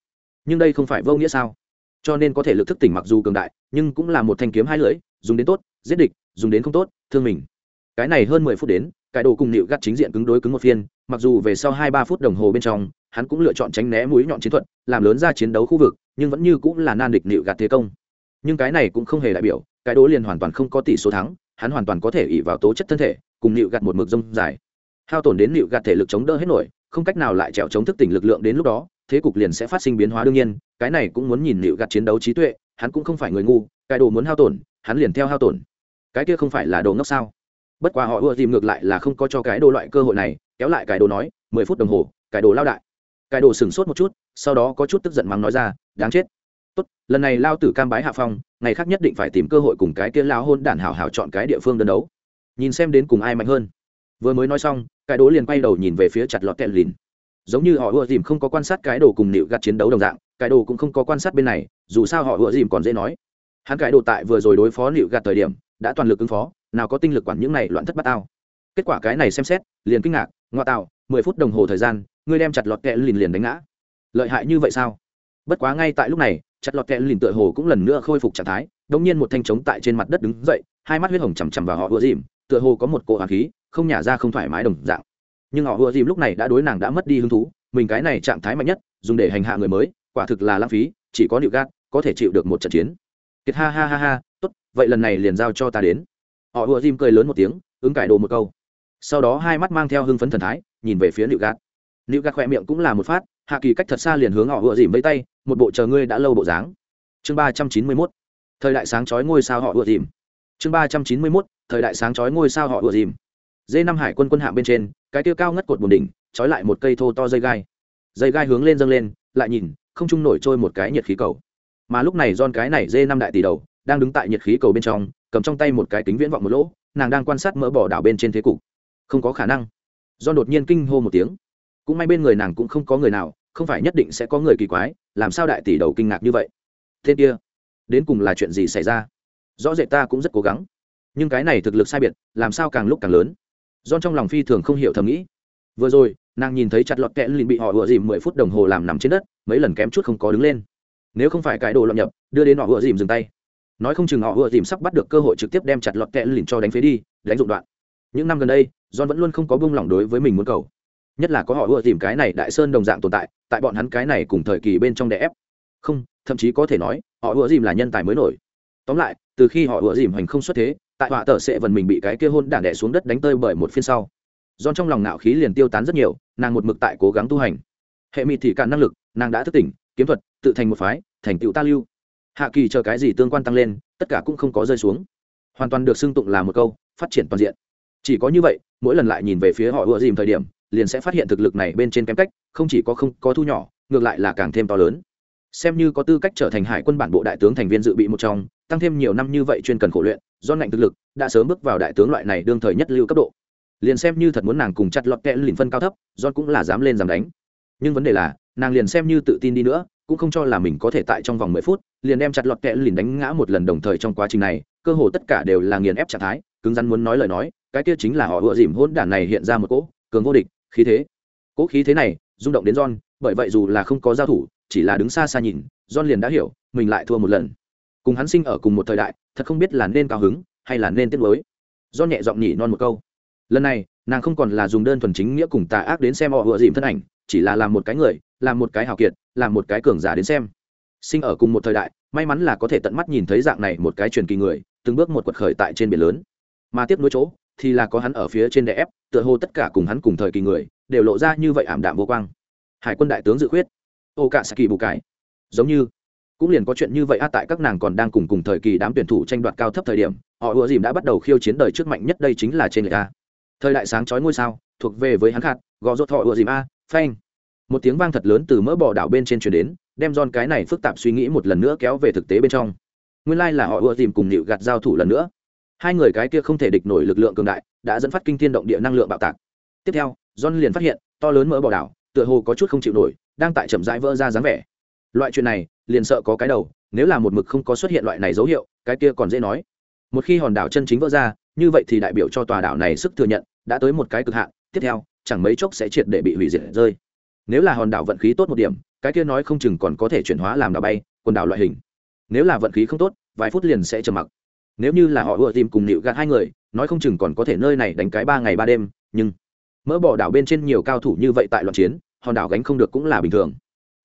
Nhưng đây không phải vô nghĩa sao? Cho nên có thể lực thức tỉnh mặc dù cường đại, nhưng cũng là một thanh kiếm hai lưỡi, dùng đến tốt, giết địch, dùng đến không tốt, thương mình. Cái này hơn mười phút đến, cái đồ cùng nịu gắt chính diện cứng đối cứng một phiên, mặc dù về sau hai ba phút đồng hồ bên trong hắn cũng lựa chọn tránh né mũi nhọn chiến thuật, làm lớn ra chiến đấu khu vực, nhưng vẫn như cũng là nan địch nịu gạt thế công. Nhưng cái này cũng không hề đại biểu, cái đố liền hoàn toàn không có tỷ số thắng, hắn hoàn toàn có thể ỉ vào tố chất thân thể, cùng nịu gạt một mực rông dài. Hao tổn đến nịu gạt thể lực chống đỡ hết nổi, không cách nào lại trèo chống thức tỉnh lực lượng đến lúc đó, thế cục liền sẽ phát sinh biến hóa đương nhiên, cái này cũng muốn nhìn nịu gạt chiến đấu trí tuệ, hắn cũng không phải người ngu, cái đồ muốn hao tổn, hắn liền theo hao tổn. Cái kia không phải là đồ ngốc sao? Bất quá họ ưa tìm ngược lại là không có cho cái đồ loại cơ hội này, kéo lại cái đồ nói, mười phút đồng hồ, cái đồ lao đại cái đồ sửng sốt một chút sau đó có chút tức giận mắng nói ra đáng chết. Tốt lần này lao tử cam bái hạ phong ngày khác nhất định phải tìm cơ hội cùng cái kia lao hôn đản hảo hảo chọn cái địa phương đơn đấu. Nhìn xem đến cùng ai mạnh hơn. Vừa mới nói xong cái đồ liền quay đầu nhìn về phía chặt lọt kẹt lìn. Giống như họ ùa dìm không có quan sát cái đồ cùng nịu gạt chiến đấu đồng dạng cái đồ cũng không có quan sát bên này dù sao họ ùa dìm còn dễ nói. Hắn cái đồ tại vừa rồi đối phó nịu gạt thời điểm đã toàn lực ứng phó nào có tinh lực quản những này loạn thất bát tao, kết quả cái này xem xét liền kinh ngạc ngoa tạo mười phút đồng hồ thời gian ngươi đem chặt lọt kẹ lìn liền đánh ngã. Lợi hại như vậy sao? Bất quá ngay tại lúc này, chặt lọt kẹ lìn tựa hồ cũng lần nữa khôi phục trạng thái đ ỗ n g nhiên một thanh trống tại trên mặt đất đứng dậy, hai mắt huyết hồng chằm chằm vào họ ùa dìm, tựa hồ có một cỗ hoàng khí, không nhả ra không thoải mái đồng dạng. Nhưng họ ùa dìm lúc này đã đối nàng đã mất đi hứng thú, mình cái này trạng thái mạnh nhất, dùng để hành hạ người mới, quả thực là lãng phí, chỉ có nịu gạt, có thể chịu được một trận chiến. Kiệt ha ha ha ha, tốt, vậy lần này liền giao cho ta đến. Họ ùa dìm cười lớn một tiếng, ứng cải đồ một câu. Sau đó hai mắt mang theo hưng phấn thần thái, nhìn về phía nịu gạt nữ gạt khỏe miệng cũng là một phát, hạ kỳ cách thật xa liền hướng họ vừa dìm vây tay, một bộ chờ ngươi đã lâu bộ dáng. Chương ba trăm chín mươi mốt. Thời đại sáng chói ngôi sao họ vừa dìm. Chương ba trăm chín mươi mốt. Thời đại sáng chói ngôi sao họ vừa dìm. Dê năm hải quân quân hạng bên trên, cái tiêu cao ngất cột bồn đỉnh, trói lại một cây thô to dây gai. Dây gai hướng lên dâng lên, lại nhìn, không trung nổi trôi một cái nhiệt khí cầu. Mà lúc này don cái này dê năm đại tỷ đầu, đang đứng tại nhiệt khí cầu bên trong, cầm trong tay một cái kính viễn vọng một lỗ, nàng đang quan sát mỡ bỏ đảo bên trên thế cục. Không có khả năng. Do đột nhiên kinh hô một tiếng cũng may bên người nàng cũng không có người nào, không phải nhất định sẽ có người kỳ quái, làm sao đại tỷ đầu kinh ngạc như vậy? Tên kia, đến cùng là chuyện gì xảy ra? Rõ rệt ta cũng rất cố gắng. Nhưng cái này thực lực sai biệt, làm sao càng lúc càng lớn? Do trong lòng phi thường không hiểu thầm nghĩ. Vừa rồi, nàng nhìn thấy chặt lọt kẽ lìn bị họ vừa dìm mười phút đồng hồ làm nằm trên đất, mấy lần kém chút không có đứng lên. Nếu không phải cái đồ lọt nhập đưa đến họ vừa dìm dừng tay. Nói không chừng họ vừa dìm sắp bắt được cơ hội trực tiếp đem chặt lọt kẽ lìn cho đánh phế đi, đánh dụng đoạn. Những năm gần đây, john vẫn luôn không có buông lỏng đối với mình muốn cầu nhất là có họ ưa tìm cái này đại sơn đồng dạng tồn tại tại bọn hắn cái này cùng thời kỳ bên trong đè ép. Không, thậm chí có thể nói, họ ưa dìm là nhân tài mới nổi. Tóm lại, từ khi họ ưa dìm hành không xuất thế, tại họa tờ sẽ vần mình bị cái kia hôn đản đẻ xuống đất đánh tơi bởi một phiên sau. Do trong lòng nạo khí liền tiêu tán rất nhiều, nàng một mực tại cố gắng tu hành. Hệ mị thì cạn năng lực, nàng đã thức tỉnh, kiếm thuật, tự thành một phái, thành tựu ta lưu. Hạ kỳ chờ cái gì tương quan tăng lên, tất cả cũng không có rơi xuống. Hoàn toàn được xưng tụng là một câu, phát triển toàn diện. Chỉ có như vậy, mỗi lần lại nhìn về phía họ ưa dìm thời điểm liền sẽ phát hiện thực lực này bên trên kém cách, không chỉ có không có thu nhỏ, ngược lại là càng thêm to lớn. Xem như có tư cách trở thành hải quân bản bộ đại tướng thành viên dự bị một trong, tăng thêm nhiều năm như vậy chuyên cần khổ luyện, do ngạnh thực lực, đã sớm bước vào đại tướng loại này đương thời nhất lưu cấp độ. Liền xem như thật muốn nàng cùng chặt lọt kẽ lìn phân cao thấp do cũng là dám lên dám đánh. Nhưng vấn đề là, nàng liền xem như tự tin đi nữa, cũng không cho là mình có thể tại trong vòng mười phút, liền đem chặt lọt kẽ lìn đánh ngã một lần đồng thời trong quá trình này, cơ hồ tất cả đều là nghiền ép trạng thái, cứng rắn muốn nói lời nói, cái kia chính là họ vừa dìm hôn đản này hiện ra một cỗ, cường vô địch khí thế. Cỗ khí thế này, rung động đến john, bởi vậy dù là không có giao thủ, chỉ là đứng xa xa nhìn, john liền đã hiểu, mình lại thua một lần. Cùng hắn sinh ở cùng một thời đại, thật không biết là nên cao hứng, hay là nên tiếc lối john nhẹ giọng nhỉ non một câu. Lần này, nàng không còn là dùng đơn thuần chính nghĩa cùng tà ác đến xem họ vừa dìm thân ảnh, chỉ là làm một cái người, làm một cái hào kiệt, làm một cái cường giả đến xem. Sinh ở cùng một thời đại, may mắn là có thể tận mắt nhìn thấy dạng này một cái truyền kỳ người, từng bước một quật khởi tại trên biển lớn. Mà tiếp nối chỗ thì là có hắn ở phía trên đè ép, tựa hồ tất cả cùng hắn cùng thời kỳ người, đều lộ ra như vậy ảm đạm vô quang. Hải quân đại tướng dự khuyết ô cả saki bù cái giống như, cũng liền có chuyện như vậy a tại các nàng còn đang cùng cùng thời kỳ đám tuyển thủ tranh đoạt cao thấp thời điểm, họ ùa dìm đã bắt đầu khiêu chiến đời trước mạnh nhất đây chính là trên người ta. Thời đại sáng chói ngôi sao, thuộc về với hắn khát, gò rốt họ ùa dìm a phanh. Một tiếng vang thật lớn từ mỡ bò đảo bên trên truyền đến, đem don cái này phức tạp suy nghĩ một lần nữa kéo về thực tế bên trong. Nguyên lai là họ ùa dìm cùng nịu gạt giao thủ lần nữa hai người cái kia không thể địch nổi lực lượng cường đại, đã dẫn phát kinh thiên động địa năng lượng bạo tạc. Tiếp theo, john liền phát hiện, to lớn mỡ bỏ đảo, tựa hồ có chút không chịu nổi, đang tại chậm rãi vỡ ra dáng vẻ. Loại chuyện này, liền sợ có cái đầu, nếu là một mực không có xuất hiện loại này dấu hiệu, cái kia còn dễ nói. Một khi hòn đảo chân chính vỡ ra, như vậy thì đại biểu cho tòa đảo này sức thừa nhận, đã tới một cái cực hạn, tiếp theo, chẳng mấy chốc sẽ triệt để bị hủy diệt rơi. Nếu là hòn đảo vận khí tốt một điểm, cái kia nói không chừng còn có thể chuyển hóa làm đảo bay, quần đảo loại hình. Nếu là vận khí không tốt, vài phút liền sẽ trầm mặc nếu như là họ ưa tìm cùng nịu gạt hai người, nói không chừng còn có thể nơi này đánh cái ba ngày ba đêm, nhưng mỡ bỏ đảo bên trên nhiều cao thủ như vậy tại loạn chiến, hòn đảo gánh không được cũng là bình thường.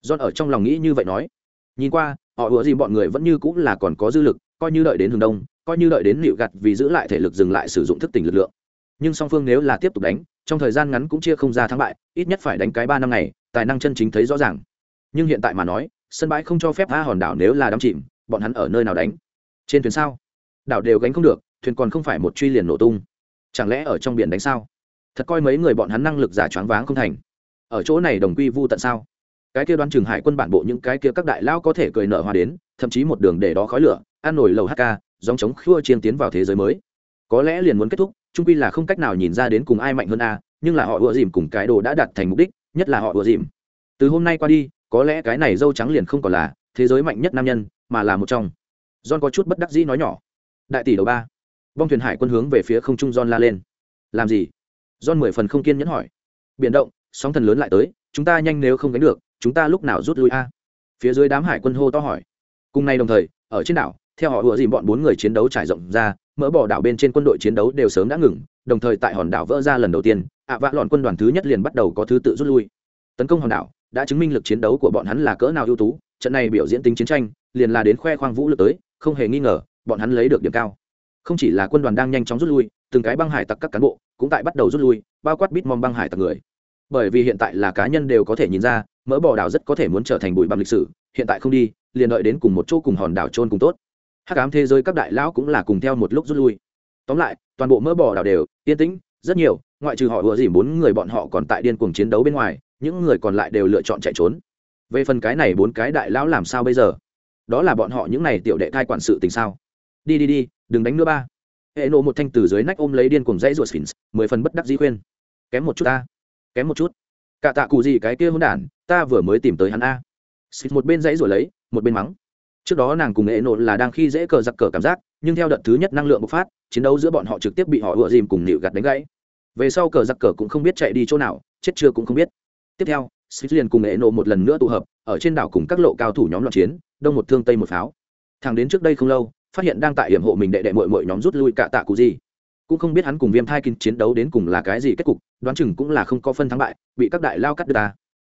John ở trong lòng nghĩ như vậy nói. Nhìn qua, họ ưa gì bọn người vẫn như cũng là còn có dư lực, coi như đợi đến hướng đông, coi như đợi đến nịu gạt vì giữ lại thể lực dừng lại sử dụng thức tỉnh lực lượng. Nhưng song phương nếu là tiếp tục đánh, trong thời gian ngắn cũng chia không ra thắng bại, ít nhất phải đánh cái ba năm ngày, tài năng chân chính thấy rõ ràng. Nhưng hiện tại mà nói, sân bãi không cho phép a hòn đảo nếu là đắm chìm, bọn hắn ở nơi nào đánh? Trên thuyền sao? Đảo đều gánh không được, thuyền còn không phải một truy liền nổ tung. Chẳng lẽ ở trong biển đánh sao? Thật coi mấy người bọn hắn năng lực giả choáng váng không thành. Ở chỗ này đồng quy vu tận sao? Cái kia đoán trường hải quân bản bộ những cái kia các đại lao có thể cười nở hoa đến, thậm chí một đường để đó khói lửa, ăn nổi lầu hk dòng chống khua chiên tiến vào thế giới mới. Có lẽ liền muốn kết thúc trung quy là không cách nào nhìn ra đến cùng ai mạnh hơn a, nhưng là họ ùa dìm cùng cái đồ đã đạt thành mục đích, nhất là họ ùa dìm. Từ hôm nay qua đi, có lẽ cái này dâu trắng liền không còn là thế giới mạnh nhất nam nhân, mà là một trong. John có chút bất đắc dĩ nói nhỏ đại tỷ đầu ba. Vong thuyền hải quân hướng về phía không trung john la lên. Làm gì? John mười phần không kiên nhẫn hỏi. Biển động, sóng thần lớn lại tới, chúng ta nhanh nếu không đánh được, chúng ta lúc nào rút lui a? Phía dưới đám hải quân hô to hỏi. Cùng nay đồng thời, ở trên đảo, theo họ ùa dìm bọn bốn người chiến đấu trải rộng ra, mỡ bỏ đảo bên trên quân đội chiến đấu đều sớm đã ngừng, đồng thời tại hòn đảo vỡ ra lần đầu tiên, ạ vạ lọn quân đoàn thứ nhất liền bắt đầu có thứ tự rút lui. Tấn công hòn đảo, đã chứng minh lực chiến đấu của bọn hắn là cỡ nào ưu tú, trận này biểu diễn tính chiến tranh, liền là đến khoe khoang vũ lực tới, không hề nghi ngờ bọn hắn lấy được điểm cao. Không chỉ là quân đoàn đang nhanh chóng rút lui, từng cái băng hải tặc các cán bộ cũng tại bắt đầu rút lui, bao quát bít mong băng hải tặc người. Bởi vì hiện tại là cá nhân đều có thể nhìn ra, mỡ bò đảo rất có thể muốn trở thành bụi bặm lịch sử, hiện tại không đi, liền đợi đến cùng một chỗ cùng hòn đảo trôn cùng tốt. Hắc ám thế giới các đại lão cũng là cùng theo một lúc rút lui. Tóm lại, toàn bộ mỡ bò đảo đều yên tĩnh, rất nhiều, ngoại trừ họ vừa dỉ bốn người bọn họ còn tại điên cuồng chiến đấu bên ngoài, những người còn lại đều lựa chọn chạy trốn. Về phần cái này bốn cái đại lão làm sao bây giờ? Đó là bọn họ những này tiểu đệ thai quản sự tình sao? Đi đi đi, đừng đánh nữa ba. Hệ nộ một thanh từ dưới nách ôm lấy điên cuồng dãy ruột sphinx mười phần bất đắc dĩ khuyên. Kém một chút ta. Kém một chút. Cả tạ cụ gì cái kia hôn đản, ta vừa mới tìm tới hắn a. Sphinx một bên dãy ruột lấy, một bên mắng. Trước đó nàng cùng hệ nộ là đang khi dễ cờ giặc cờ cảm giác, nhưng theo đợt thứ nhất năng lượng bộc phát, chiến đấu giữa bọn họ trực tiếp bị họ ựa dìm cùng nịu gặt đánh gãy. Về sau cờ giặc cờ cũng không biết chạy đi chỗ nào, chết chưa cũng không biết. Tiếp theo sphinx liền cùng hệ nộ một lần nữa tụ hợp, ở trên đảo cùng các lộ cao thủ nhóm loạn chiến, đông một thương tây một pháo. Thẳng đến trước đây không lâu phát hiện đang tại hiểm hộ mình đệ đệ mội mội nhóm rút lui cả tạ cụ gì. Cũng không biết hắn cùng viêm thai kinh chiến đấu đến cùng là cái gì kết cục, đoán chừng cũng là không có phân thắng bại, bị các đại lao cắt đứt ta.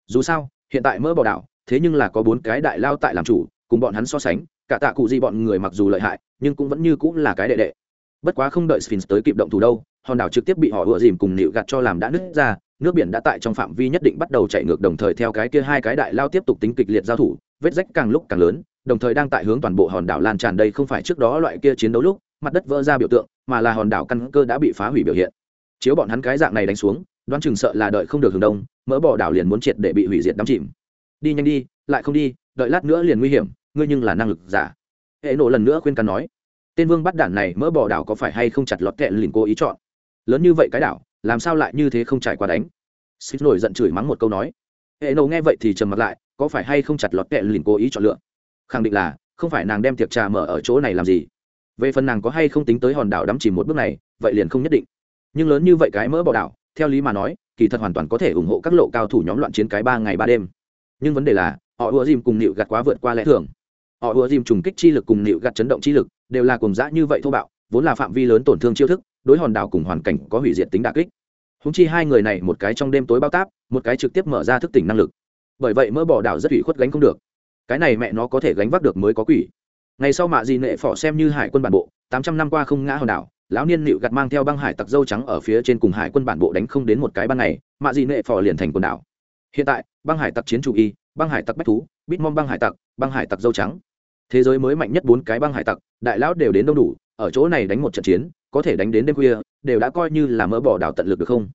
Dù sao, hiện tại mỡ bỏ đảo, thế nhưng là có bốn cái đại lao tại làm chủ, cùng bọn hắn so sánh, cả tạ cụ gì bọn người mặc dù lợi hại, nhưng cũng vẫn như cũng là cái đệ đệ. Bất quá không đợi sphinx tới kịp động thủ đâu, hòn đảo trực tiếp bị họ ựa dìm cùng nịu gạt cho làm đã nứt ra, nước biển đã tại trong phạm vi nhất định bắt đầu chạy ngược đồng thời theo cái kia hai cái đại lao tiếp tục tính kịch liệt giao thủ, vết rách càng lúc càng lớn đồng thời đang tại hướng toàn bộ hòn đảo lan tràn đây không phải trước đó loại kia chiến đấu lúc, mặt đất vỡ ra biểu tượng, mà là hòn đảo căn cơ đã bị phá hủy biểu hiện. Chiếu bọn hắn cái dạng này đánh xuống, đoán chừng sợ là đợi không được hướng đông, mỡ bỏ đảo liền muốn triệt để bị hủy diệt đắm chìm. Đi nhanh đi, lại không đi, đợi lát nữa liền nguy hiểm, ngươi nhưng là năng lực giả. Hệ nộ lần nữa khuyên can nói, tên vương bắt đản này mỡ bỏ đảo có phải hay không chặt lọt kẹ liền cố ý chọn? Lớn như vậy cái đảo, làm sao lại như thế không trải qua đánh? Xích nổi giận chửi mắng một câu nói. Hệ nộ nghe vậy thì trầm mặt lại, có phải hay không chặt lọt kẹ liền cố ý chọn lựa? Khẳng định là, không phải nàng đem tiệc trà mở ở chỗ này làm gì. Về phần nàng có hay không tính tới hòn đảo đắm chìm một bước này, vậy liền không nhất định. Nhưng lớn như vậy cái mỡ bỏ đảo, theo lý mà nói, kỳ thật hoàn toàn có thể ủng hộ các lộ cao thủ nhóm loạn chiến cái ba ngày ba đêm. Nhưng vấn đề là, họ ùa dìm cùng nịu gạt quá vượt qua lẽ thường. Họ ùa dìm trùng kích chi lực cùng nịu gạt chấn động chi lực, đều là cùng dã như vậy thô bạo, vốn là phạm vi lớn tổn thương chiêu thức, đối hòn đảo cùng hoàn cảnh có hủy diệt tính đà kích. Húng chi hai người này một cái trong đêm tối bao táp, một cái trực tiếp mở ra thức tỉnh năng lực. Bởi vậy mỡ bỏ đảo rất ủy khuất gánh không được cái này mẹ nó có thể gánh vác được mới có quỷ. Ngày sau mạ gì nệ phỏ xem như hải quân bản bộ, tám trăm năm qua không ngã hòn đảo, lão niên nịu gặt mang theo băng hải tặc dâu trắng ở phía trên cùng hải quân bản bộ đánh không đến một cái ban ngày, mạ gì nệ phò liền thành quần đảo. Hiện tại, băng hải tặc chiến chủ y, băng hải tặc bách thú, bít mom băng hải tặc, băng hải tặc dâu trắng. Thế giới mới mạnh nhất bốn cái băng hải tặc, đại lão đều đến đông đủ, ở chỗ này đánh một trận chiến, có thể đánh đến đêm khuya, đều đã coi như là mỡ bỏ đảo tận lực được không?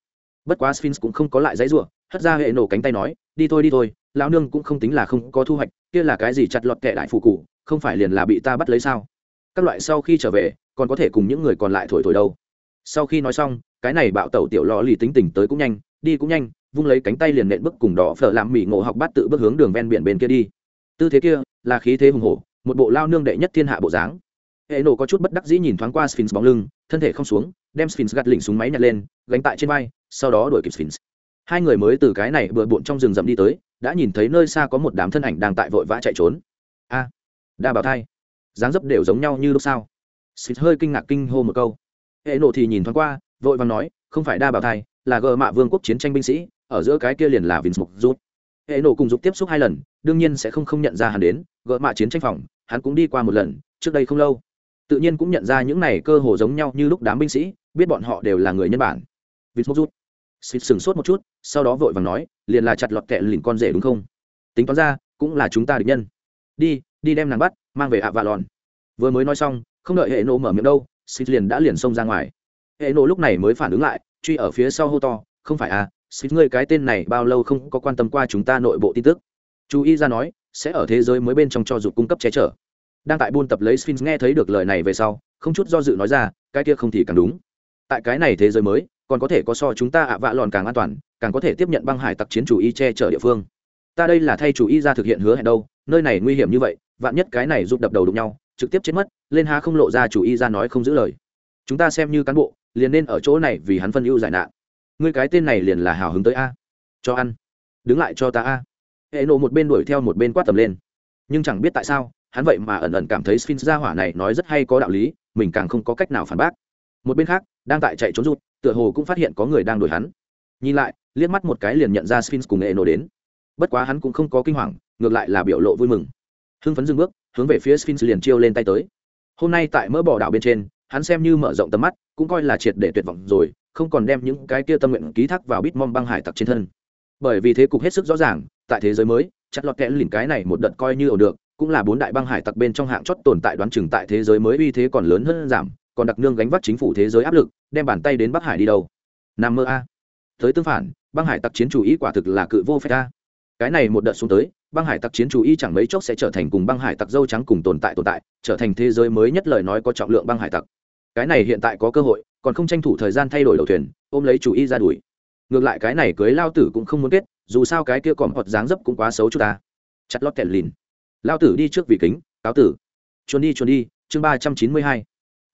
Bất quá sphinx cũng không có lại giấy ruộng hất ra hệ nổ cánh tay nói, đi thôi đi thôi, lão nương cũng không tính là không có thu hoạch, kia là cái gì chặt lọt kệ đại phụ cụ không phải liền là bị ta bắt lấy sao? Các loại sau khi trở về, còn có thể cùng những người còn lại thổi thổi đâu. Sau khi nói xong, cái này bạo tẩu tiểu lò lì tính tình tới cũng nhanh, đi cũng nhanh, vung lấy cánh tay liền nện bước cùng đỏ phở làm mỹ ngộ học bắt tự bước hướng đường ven biển bên kia đi. Tư thế kia, là khí thế hùng hổ, một bộ lao nương đệ nhất thiên hạ bộ dáng. Hệ nổ có chút bất đắc dĩ nhìn thoáng qua sphinx bóng lưng, thân thể không xuống, đem sphinx gạt lỉnh súng máy nhặt lên, gánh tại trên vai, sau đó đuổi kịp sphinx hai người mới từ cái này bừa bộn trong rừng rậm đi tới, đã nhìn thấy nơi xa có một đám thân ảnh đang tại vội vã chạy trốn. A, đa bảo thai. Dáng dấp đều giống nhau như lúc sao xịt hơi kinh ngạc kinh hô một câu. Hệ nộ thì nhìn thoáng qua, vội vàng nói, không phải đa bảo thai, là gờ mạ vương quốc chiến tranh binh sĩ, ở giữa cái kia liền là vinh mục rút. Hệ nộ cùng dục tiếp xúc hai lần, đương nhiên sẽ không không nhận ra hắn đến gỡ mạ chiến tranh phòng, hắn cũng đi qua một lần, trước đây không lâu. Tự nhiên cũng nhận ra những này cơ hồ giống nhau như lúc đám binh sĩ, biết bọn họ đều là người nhân bản. Vinh mục rút xịt sừng sốt một chút, sau đó vội vàng nói, liền là chặt lọt kẹ lìn con rể đúng không? Tính toán ra, cũng là chúng ta địch nhân. Đi đi đem nàng bắt, mang về ạ vạ lòn. Vừa mới nói xong, không đợi hệ nổ mở miệng đâu, xịt liền đã liền xông ra ngoài. Hệ nổ lúc này mới phản ứng lại, truy ở phía sau hô to, không phải à xịt ngươi cái tên này bao lâu không có quan tâm qua chúng ta nội bộ tin tức? Chú ý ra nói, sẽ ở thế giới mới bên trong cho dục cung cấp che chở. Đang tại buôn tập lấy sphinx nghe thấy được lời này về sau, không chút do dự nói ra, cái kia không thì càng đúng. Tại cái này thế giới mới còn có thể có so chúng ta ạ vạ lòn càng an toàn, càng có thể tiếp nhận băng hải tặc chiến chủ y che chở địa phương. Ta đây là thay chủ y ra thực hiện hứa hẹn đâu, nơi này nguy hiểm như vậy, vạn nhất cái này giúp đập đầu đụng nhau, trực tiếp chết mất, lên ha không lộ ra chủ y ra nói không giữ lời. Chúng ta xem như cán bộ, liền nên ở chỗ này vì hắn phân ưu giải nạn. Ngươi cái tên này liền là hào hứng tới a. Cho ăn. Đứng lại cho ta a. Hệ nộ một bên đuổi theo một bên quát tầm lên. Nhưng chẳng biết tại sao, hắn vậy mà ẩn ẩn cảm thấy sphinx gia hỏa này nói rất hay có đạo lý, mình càng không có cách nào phản bác. Một bên khác, đang tại chạy trốn rút tựa hồ cũng phát hiện có người đang đuổi hắn. Nhìn lại, liếc mắt một cái liền nhận ra sphinx cùng nghệ nổ đến. Bất quá hắn cũng không có kinh hoàng, ngược lại là biểu lộ vui mừng. Hưng phấn dừng bước, hướng về phía sphinx liền chiêu lên tay tới. Hôm nay tại mỡ bỏ đảo bên trên, hắn xem như mở rộng tầm mắt, cũng coi là triệt để tuyệt vọng rồi, không còn đem những cái kia tâm nguyện ký thác vào bitmom băng hải tặc trên thân. Bởi vì thế cục hết sức rõ ràng, tại thế giới mới, chặt lọt kẽ lìn cái này một đợt coi như ổn được, cũng là bốn đại băng hải tặc bên trong hạng chót tồn tại đoán chừng tại thế giới mới uy thế còn lớn hơn giảm còn đặc nương gánh vác chính phủ thế giới áp lực, đem bàn tay đến bắc hải đi đâu? Nam mơ a. Tới tương phản, băng hải tặc chiến chủ ý quả thực là cự vô phép a. Cái này một đợt xuống tới, băng hải tặc chiến chủ ý chẳng mấy chốc sẽ trở thành cùng băng hải tặc dâu trắng cùng tồn tại tồn tại, trở thành thế giới mới nhất lời nói có trọng lượng băng hải tặc. Cái này hiện tại có cơ hội, còn không tranh thủ thời gian thay đổi đầu thuyền, ôm lấy chủ ý ra đuổi. Ngược lại cái này cưới lao tử cũng không muốn kết, dù sao cái kia còn hoặc dáng dấp cũng quá xấu chút ta. Chặt lót kẹt lìn. Lao tử đi trước vì kính, cáo tử. Chuồn đi chuồn đi, chương ba trăm chín mươi hai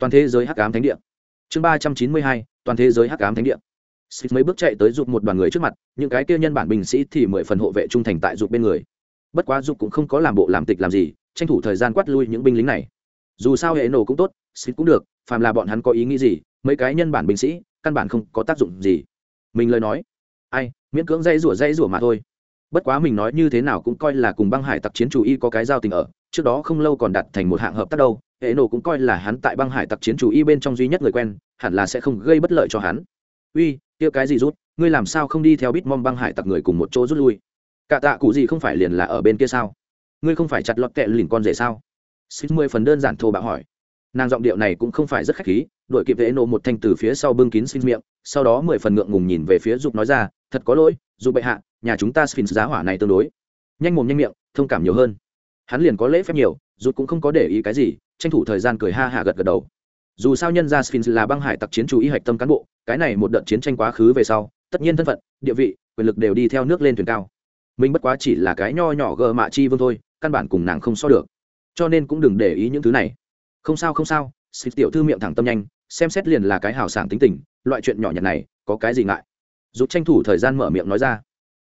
toàn thế giới hắc ám thánh địa chương ba trăm chín mươi hai toàn thế giới hắc ám thánh địa Xịt mấy bước chạy tới dục một đoàn người trước mặt, những cái kia nhân bản binh sĩ thì mười phần hộ vệ trung thành tại dục bên người. Bất quá dục cũng không có làm bộ làm tịch làm gì, tranh thủ thời gian quát lui những binh lính này. Dù sao hệ nổ cũng tốt, xịt cũng được, phàm là bọn hắn có ý nghĩ gì, mấy cái nhân bản binh sĩ, căn bản không có tác dụng gì. Mình lời nói, ai, miễn cưỡng dây rủa dây rủa mà thôi. Bất quá mình nói như thế nào cũng coi là cùng băng hải tặc chiến chủ y có cái giao tình ở, trước đó không lâu còn đặt thành một hạng hợp tác đâu, hệ nổ cũng coi là hắn tại băng hải tặc chiến chủ y bên trong duy nhất người quen, hẳn là sẽ không gây bất lợi cho hắn. Uy, kia cái gì rút? Ngươi làm sao không đi theo bít mong băng hải tặc người cùng một chỗ rút lui? Cả tạ cụ gì không phải liền là ở bên kia sao? Ngươi không phải chặt lọt kẹ lìn con rể sao? Xin mười phần đơn giản thô bạo hỏi. Nàng giọng điệu này cũng không phải rất khách khí đội kịp vệ nổ một thanh từ phía sau bưng kín xin miệng sau đó mười phần ngượng ngùng nhìn về phía dục nói ra thật có lỗi dù bệ hạ nhà chúng ta sphinx giá hỏa này tương đối. Nhanh mồm nhanh miệng thông cảm nhiều hơn hắn liền có lễ phép nhiều dục cũng không có để ý cái gì, tranh thủ thời gian cười ha hạ gật gật đầu. Dù sao nhân gia sphinx là băng hải tặc chiến chủ y hạch tâm cán bộ, cái này một đợt chiến tranh quá khứ về sau, tất nhiên thân phận, địa vị, quyền lực đều đi theo nước lên thuyền cao. Mình bất quá chỉ là cái nho nhỏ gờ mạ chi vương thôi, căn bản cùng nàng không so được. Cho nên cũng đừng để ý những thứ này. Không sao không sao xịt tiểu thư miệng thẳng tâm nhanh, xem xét liền là cái hào sảng tính tình, loại chuyện nhỏ nhặt này, có cái gì ngại? Giúp tranh thủ thời gian mở miệng nói ra.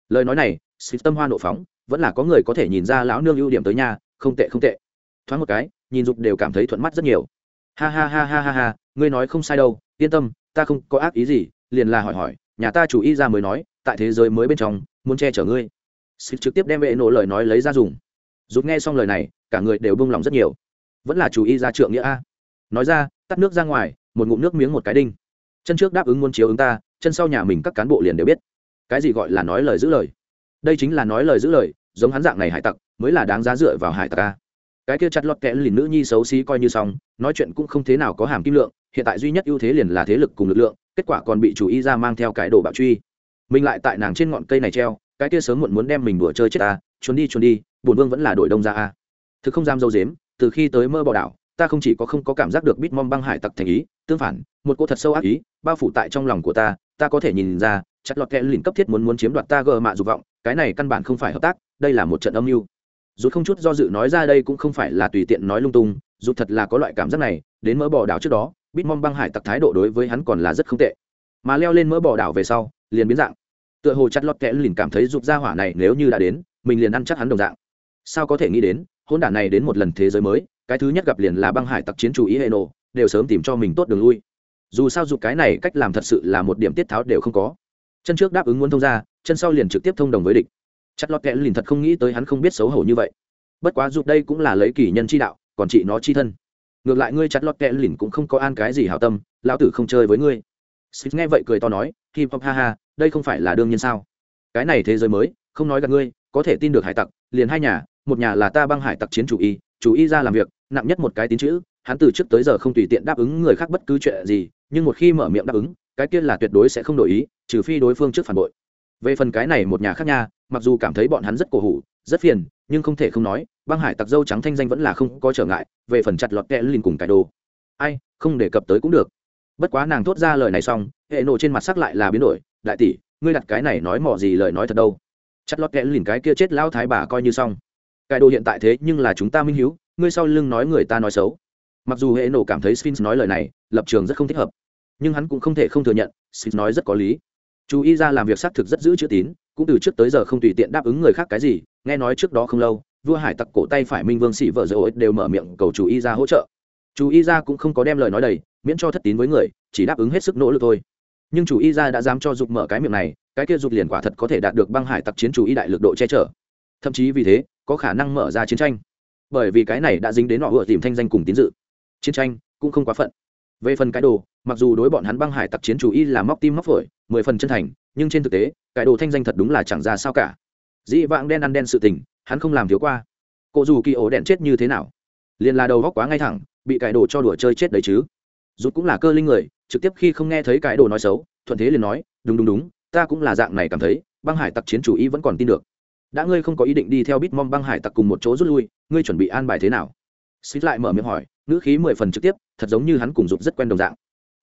Lời nói này xịt tâm hoa nộ phóng vẫn là có người có thể nhìn ra lão nương ưu điểm tới nhà không tệ không tệ. Thoáng một cái, nhìn dục đều cảm thấy thuận mắt rất nhiều. Ha ha ha ha ha ha, ngươi nói không sai đâu, yên tâm, ta không có ác ý gì, liền là hỏi hỏi, nhà ta chủ y ra mới nói, tại thế giới mới bên trong, muốn che chở ngươi. Xịt trực tiếp đem vệ nổ lời nói lấy ra dùng. Rút nghe xong lời này, cả người đều buông lòng rất nhiều. Vẫn là chủ y ra trượng nghĩa a. Nói ra, tắt nước ra ngoài, một ngụm nước miếng một cái đinh. Chân trước đáp ứng muốn chiếu ứng ta, chân sau nhà mình các cán bộ liền đều biết. Cái gì gọi là nói lời giữ lời? Đây chính là nói lời giữ lời, giống hắn dạng này hải tặc, mới là đáng giá dựa vào hải tặc a. Cái kia chặt lọt kẽ lìn nữ nhi xấu xí coi như xong, nói chuyện cũng không thế nào có hàm kim lượng, hiện tại duy nhất ưu thế liền là thế lực cùng lực lượng, kết quả còn bị chủ y ra mang theo cái đồ bạo truy. Mình lại tại nàng trên ngọn cây này treo, cái kia sớm muộn muốn đem mình đùa chơi chết ta, trốn đi trốn đi bùn vương vẫn là đội đông ra a. Thực không dám dâu dếm, từ khi tới mơ bò đảo, ta không chỉ có không có cảm giác được bít mong băng hải tặc thành ý, tương phản, một cô thật sâu ác ý, bao phủ tại trong lòng của ta ta có thể nhìn ra, chặt lọt kẽ lìn cấp thiết muốn muốn chiếm đoạt ta gờ mạ dục vọng cái này căn bản không phải hợp tác, đây là một trận âm mưu. Rút không chút do dự nói ra đây cũng không phải là tùy tiện nói lung tung dù thật là có loại cảm giác này, đến mỡ bò đảo trước đó bitmom băng hải tặc thái độ đối với hắn còn là rất không tệ. Mà leo lên mỡ bò đảo về sau, liền biến dạng. Tựa hồ chặt lọt kẽ liền cảm thấy giục ra hỏa này nếu như đã đến, mình liền ăn chắc hắn đồng dạng. Sao có thể nghĩ đến hôn đản này đến một lần thế giới mới, cái thứ nhất gặp liền là băng hải tặc chiến chủ ý hệ nổ đều sớm tìm cho mình tốt đường lui. Dù sao giục cái này cách làm thật sự là một điểm tiết tháo đều không có. Chân trước đáp ứng muốn thông ra chân sau liền trực tiếp thông đồng với địch. Chặt lọt kẽ liền thật không nghĩ tới hắn không biết xấu hổ như vậy. Bất quá giúp đây cũng là lấy kỷ nhân chi đạo, còn chị nó chi thân. Ngược lại ngươi chặt lọt kẽ liền cũng không có an cái gì hảo tâm, lão tử không chơi với ngươi. Sith nghe vậy cười to nói, hip hop, ha ha, đây không phải là đương nhiên sao? Cái này thế giới mới, không nói gặp ngươi, có thể tin được hải tặc, liền hai nhà, một nhà là ta băng hải tặc chiến chủ y chủ y ra làm việc, nặng nhất một cái tín chữ, hắn từ trước tới giờ không tùy tiện đáp ứng người khác bất cứ chuyện gì, nhưng một khi mở miệng đáp ứng, cái kia là tuyệt đối sẽ không đổi ý, trừ phi đối phương trước phản bội về phần cái này một nhà khác nha, mặc dù cảm thấy bọn hắn rất cổ hủ, rất phiền, nhưng không thể không nói, băng hải tặc dâu trắng thanh danh vẫn là không có trở ngại, về phần chặt lọt kẽ lìn cùng cải đồ. Ai, không đề cập tới cũng được. Bất quá nàng thốt ra lời này xong, hệ nộ trên mặt sắc lại là biến đổi, đại tỷ, ngươi đặt cái này nói mỏ gì lời nói thật đâu? Chặt lọt kẽ lìn cái kia chết lao thái bà coi như xong. Cải đồ hiện tại thế, nhưng là chúng ta minh hiếu, ngươi sau lưng nói người ta nói xấu. Mặc dù hệ nộ cảm thấy sphinx nói lời này, lập trường rất không thích hợp, nhưng hắn cũng không thể không thừa nhận, sphinx nói rất có lý chú ý ra làm việc xác thực rất giữ chữ tín, cũng từ trước tới giờ không tùy tiện đáp ứng người khác cái gì, nghe nói trước đó không lâu, vua hải tặc cổ tay phải minh vương sĩ vợ dỡ đều mở miệng cầu chú ý ra hỗ trợ. Chú ý ra cũng không có đem lời nói đầy, miễn cho thất tín với người, chỉ đáp ứng hết sức nỗ lực thôi. Nhưng chủ y ra đã dám cho dục mở cái miệng này, cái kia dục liền quả thật có thể đạt được băng hải tặc chiến chủ y đại lực độ che chở. Thậm chí vì thế, có khả năng mở ra chiến tranh. Bởi vì cái này đã dính đến họ vừa tìm thanh danh cùng tín dự. Chiến tranh cũng không quá phận. Về phần cái đồ mặc dù đối bọn hắn băng hải tặc chiến chủ y là móc tim móc phổi, mười phần chân thành, nhưng trên thực tế cải đồ thanh danh thật đúng là chẳng ra sao cả. Dĩ vãng đen ăn đen sự tình, hắn không làm thiếu qua. Cụ dù kỳ ổ đen chết như thế nào? Liền là đầu góc quá ngay thẳng, bị cải đồ cho đùa chơi chết đấy chứ. Rút cũng là cơ linh người, trực tiếp khi không nghe thấy cải đồ nói xấu, thuận thế liền nói, đúng đúng đúng, ta cũng là dạng này cảm thấy, băng hải tặc chiến chủ y vẫn còn tin được. Đã ngươi không có ý định đi theo bitmom băng hải tặc cùng một chỗ rút lui, ngươi chuẩn bị an bài thế nào? Xích lại mở miệng hỏi, ngữ khí mười phần trực tiếp, thật giống như hắn cùng dục rất quen đồng dạng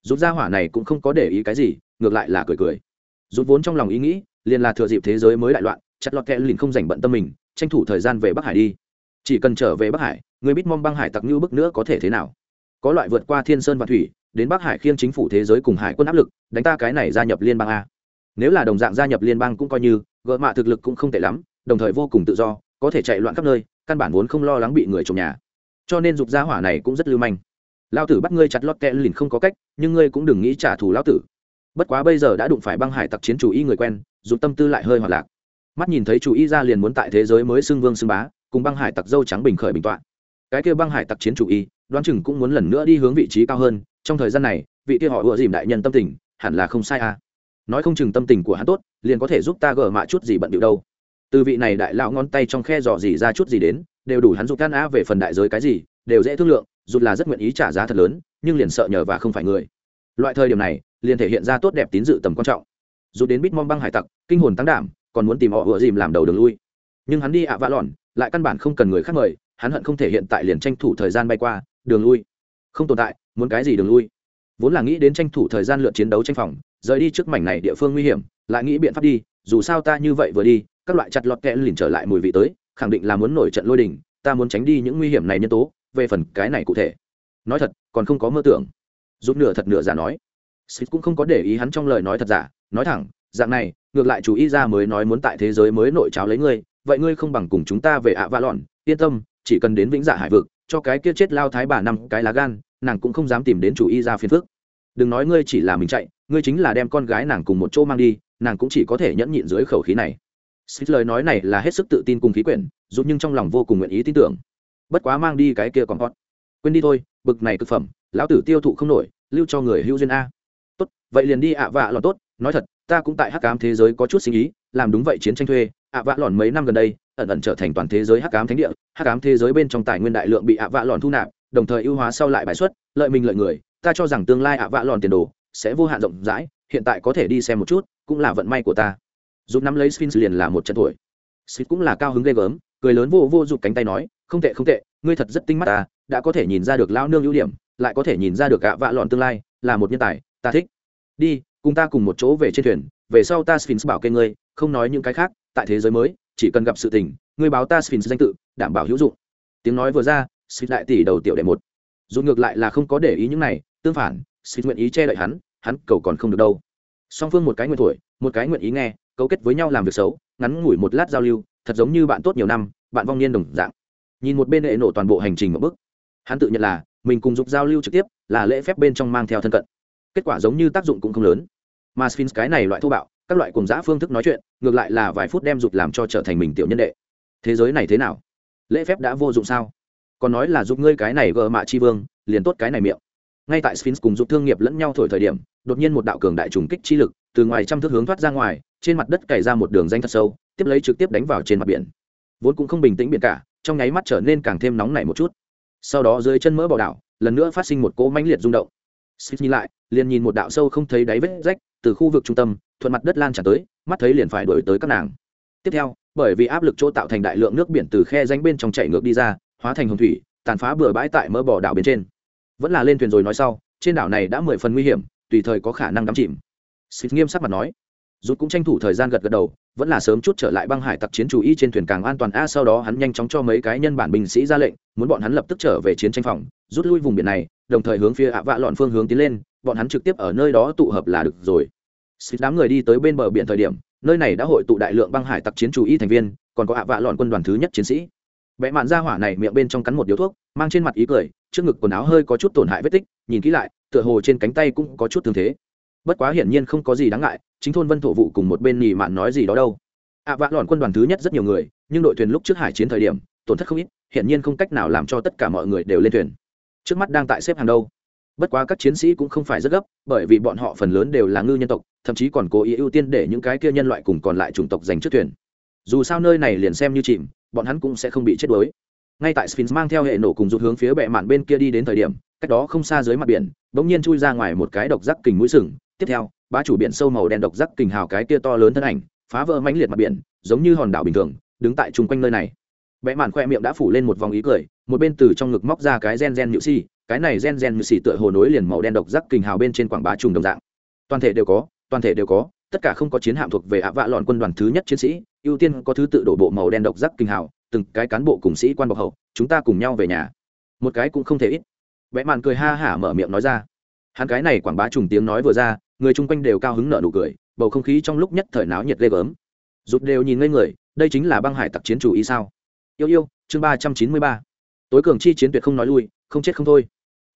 rút ra hỏa này cũng không có để ý cái gì, ngược lại là cười cười. Rút vốn trong lòng ý nghĩ, liền là thừa dịp thế giới mới đại loạn, chặt lọt kẹ liền không dành bận tâm mình, tranh thủ thời gian về bắc hải đi. Chỉ cần trở về bắc hải, người bitmom băng hải tặc như bức nữa có thể thế nào? Có loại vượt qua thiên sơn và thủy, đến bắc hải khiêng chính phủ thế giới cùng hải quân áp lực, đánh ta cái này gia nhập liên bang a. Nếu là đồng dạng gia nhập liên bang cũng coi như, gợ mạ thực lực cũng không tệ lắm, đồng thời vô cùng tự do, có thể chạy loạn khắp nơi, căn bản vốn không lo lắng bị người trồng nhà. Cho nên dục gia hỏa này cũng rất lưu manh lao tử bắt ngươi chặt lót kẽ lìn không có cách, nhưng ngươi cũng đừng nghĩ trả thù lao tử. Bất quá bây giờ đã đụng phải băng hải tặc chiến chủ y người quen, dù tâm tư lại hơi hoạt lạc. Mắt nhìn thấy chủ y ra liền muốn tại thế giới mới xưng vương xưng bá, cùng băng hải tặc dâu trắng bình khởi bình tọa. Cái kia băng hải tặc chiến chủ y, đoán chừng cũng muốn lần nữa đi hướng vị trí cao hơn, trong thời gian này, vị kia họ ựa dìm đại nhân tâm tình, hẳn là không sai à. Nói không chừng tâm tình của hắn tốt, liền có thể giúp ta gỡ mạ chút gì bận điệu đâu. Từ vị này đại lão ngón tay trong khe dò gì ra chút gì đến, đều đủ hắn giúp gan á về phần đại giới cái gì, đều dễ thương lượng dù là rất nguyện ý trả giá thật lớn, nhưng liền sợ nhờ và không phải người. Loại thời điểm này, liền thể hiện ra tốt đẹp tín dự tầm quan trọng. Dù đến bít mong băng hải tặc, kinh hồn tăng đảm, còn muốn tìm họ vừa dìm làm đầu đường lui. Nhưng hắn đi ạ vã lòn lại căn bản không cần người khác mời, hắn hận không thể hiện tại liền tranh thủ thời gian bay qua, đường lui. Không tồn tại, muốn cái gì đường lui? Vốn là nghĩ đến tranh thủ thời gian lượt chiến đấu tranh phòng, rời đi trước mảnh này địa phương nguy hiểm, lại nghĩ biện pháp đi, dù sao ta như vậy vừa đi, các loại chặt lọt kẽ lìn trở lại mùi vị tới, khẳng định là muốn nổi trận lôi đình, ta muốn tránh đi những nguy hiểm này nhân tố về phần cái này cụ thể. Nói thật, còn không có mơ tưởng. Giúp nửa thật nửa giả nói. Sít cũng không có để ý hắn trong lời nói thật giả, nói thẳng, dạng này, ngược lại chú ý ra mới nói muốn tại thế giới mới nội cháo lấy ngươi, vậy ngươi không bằng cùng chúng ta về ạ va lòn yên tâm, chỉ cần đến vĩnh dạ hải vực, cho cái kia chết lao thái bà năm cái lá gan, nàng cũng không dám tìm đến chủ y ra phiền phước đừng nói ngươi chỉ là mình chạy, ngươi chính là đem con gái nàng cùng một chỗ mang đi, nàng cũng chỉ có thể nhẫn nhịn dưới khẩu khí này. Xích lời nói này là hết sức tự tin cùng khí quyển dù nhưng trong lòng vô cùng nguyện ý tin tưởng bất quá mang đi cái kia còn hot. Quên đi thôi, bực này thực phẩm, lão tử tiêu thụ không nổi, lưu cho người hữu duyên a. Tốt, vậy liền đi ạ vạ lòn tốt, nói thật, ta cũng tại hắc cám thế giới có chút sinh ý, làm đúng vậy chiến tranh thuê, ạ vạ lòn mấy năm gần đây, ẩn ẩn trở thành toàn thế giới hắc cám thánh địa, hắc cám thế giới bên trong tài nguyên đại lượng bị ạ vạ lòn thu nạp, đồng thời ưu hóa sau lại bài xuất, lợi mình lợi người, ta cho rằng tương lai ạ vạ lòn tiền đồ sẽ vô hạn rộng rãi, hiện tại có thể đi xem một chút, cũng là vận may của ta. Giúp nắm lấy sphinx liền là một trận tuổi. Sphinx cũng là cao hứng ghê gớm, cười lớn vô vô giục cánh tay nói không tệ không tệ, ngươi thật rất tinh mắt ta, đã có thể nhìn ra được lao nương ưu điểm, lại có thể nhìn ra được ạ vạ lọn tương lai, là một nhân tài, ta thích. Đi, cùng ta cùng một chỗ về trên thuyền, về sau ta sphinx bảo kê ngươi, không nói những cái khác, tại thế giới mới, chỉ cần gặp sự tình, ngươi báo ta sphinx danh tự, đảm bảo hữu dụng. Tiếng nói vừa ra, sphinx lại tỷ đầu tiểu đệ một. Dù ngược lại là không có để ý những này, tương phản, sphinx nguyện ý che đậy hắn hắn cầu còn không được đâu. Song phương một cái nguyện tuổi, một cái nguyện ý nghe, cấu kết với nhau làm việc xấu, ngắn ngủi một lát giao lưu, thật giống như bạn tốt nhiều năm, bạn vong niên đồng dạng nhìn một bên hệ nổ toàn bộ hành trình một bước. Hắn tự nhận là, mình cùng dục giao lưu trực tiếp, là lễ phép bên trong mang theo thân cận. Kết quả giống như tác dụng cũng không lớn. Mà sphinx cái này loại thô bạo, các loại cùng giã phương thức nói chuyện, ngược lại là vài phút đem dục làm cho trở thành mình tiểu nhân đệ. Thế giới này thế nào? Lễ phép đã vô dụng sao? Còn nói là giúp ngươi cái này gờ mạ chi vương, liền tốt cái này miệng. Ngay tại sphinx cùng giúp thương nghiệp lẫn nhau thổi thời điểm, đột nhiên một đạo cường đại trùng kích chi lực, từ ngoài trăm thước hướng thoát ra ngoài, trên mặt đất cày ra một đường danh thật sâu, tiếp lấy trực tiếp đánh vào trên mặt biển. Vốn cũng không bình tĩnh biển cả trong nháy mắt trở nên càng thêm nóng nảy một chút. Sau đó dưới chân mỡ bỏ đảo, lần nữa phát sinh một cỗ mãnh liệt rung động. Xích nhìn lại, liền nhìn một đạo sâu không thấy đáy vết rách từ khu vực trung tâm, thuận mặt đất lan tràn tới, mắt thấy liền phải đổi tới các nàng. Tiếp theo, bởi vì áp lực chỗ tạo thành đại lượng nước biển từ khe danh bên trong chảy ngược đi ra, hóa thành hồng thủy, tàn phá bừa bãi tại mỡ bỏ đảo bên trên. Vẫn là lên thuyền rồi nói sau, trên đảo này đã mười phần nguy hiểm, tùy thời có khả năng đắm chìm. Xịt nghiêm sắc mặt nói rút cũng tranh thủ thời gian gật gật đầu, vẫn là sớm chút trở lại băng hải tặc chiến chủ y trên thuyền càng an toàn. A, sau đó hắn nhanh chóng cho mấy cái nhân bản binh sĩ ra lệnh, muốn bọn hắn lập tức trở về chiến tranh phòng, rút lui vùng biển này, đồng thời hướng phía ạ vạ lọn phương hướng tiến lên, bọn hắn trực tiếp ở nơi đó tụ hợp là được rồi. Xịt đám người đi tới bên bờ biển thời điểm, nơi này đã hội tụ đại lượng băng hải tặc chiến chủ y thành viên, còn có ạ vạ lọn quân đoàn thứ nhất chiến sĩ. Vẽ mạn ra hỏa này miệng bên trong cắn một điếu thuốc, mang trên mặt ý cười, trước ngực quần áo hơi có chút tổn hại vết tích, nhìn kỹ lại, tựa hồ trên cánh tay cũng có chút thương thế bất quá hiển nhiên không có gì đáng ngại, chính thôn vân thổ vụ cùng một bên nhì mạn nói gì đó đâu. Ạ vạ lọn quân đoàn thứ nhất rất nhiều người, nhưng đội thuyền lúc trước hải chiến thời điểm, tổn thất không ít, hiển nhiên không cách nào làm cho tất cả mọi người đều lên thuyền. Trước mắt đang tại xếp hàng đâu. Bất quá các chiến sĩ cũng không phải rất gấp, bởi vì bọn họ phần lớn đều là ngư nhân tộc, thậm chí còn cố ý ưu tiên để những cái kia nhân loại cùng còn lại chủng tộc dành trước thuyền. Dù sao nơi này liền xem như chìm, bọn hắn cũng sẽ không bị chết đuối. Ngay tại sphinx mang theo hệ nổ cùng rút hướng phía bệ mạn bên kia đi đến thời điểm, cách đó không xa dưới mặt biển, bỗng nhiên chui ra ngoài một cái độc giác kình mũi sừng tiếp theo, bá chủ biển sâu màu đen độc giác kình hào cái kia to lớn thân ảnh, phá vỡ mãnh liệt mặt biển, giống như hòn đảo bình thường, đứng tại chung quanh nơi này. Vẽ mạn khoe miệng đã phủ lên một vòng ý cười, một bên từ trong ngực móc ra cái gen gen nhự si, cái này gen gen nhự si tựa hồ nối liền màu đen độc giác kình hào bên trên quảng bá trùng đồng dạng. Toàn thể đều có, toàn thể đều có, tất cả không có chiến hạm thuộc về ạ vạ lọn quân đoàn thứ nhất chiến sĩ, ưu tiên có thứ tự đổ bộ màu đen độc giác kinh hào, từng cái cán bộ cùng sĩ quan bọc hậu, chúng ta cùng nhau về nhà. Một cái cũng không thể ít. Vẽ màn cười ha hả mở miệng nói ra. Hắn cái này quảng bá trùng tiếng nói vừa ra người chung quanh đều cao hứng nở nụ cười, bầu không khí trong lúc nhất thời náo nhiệt ghê gớm. Rụt đều nhìn ngây người, đây chính là băng hải tặc chiến chủ ý sao? Yêu yêu, chương ba trăm chín mươi ba. Tối cường chi chiến tuyệt không nói lui, không chết không thôi.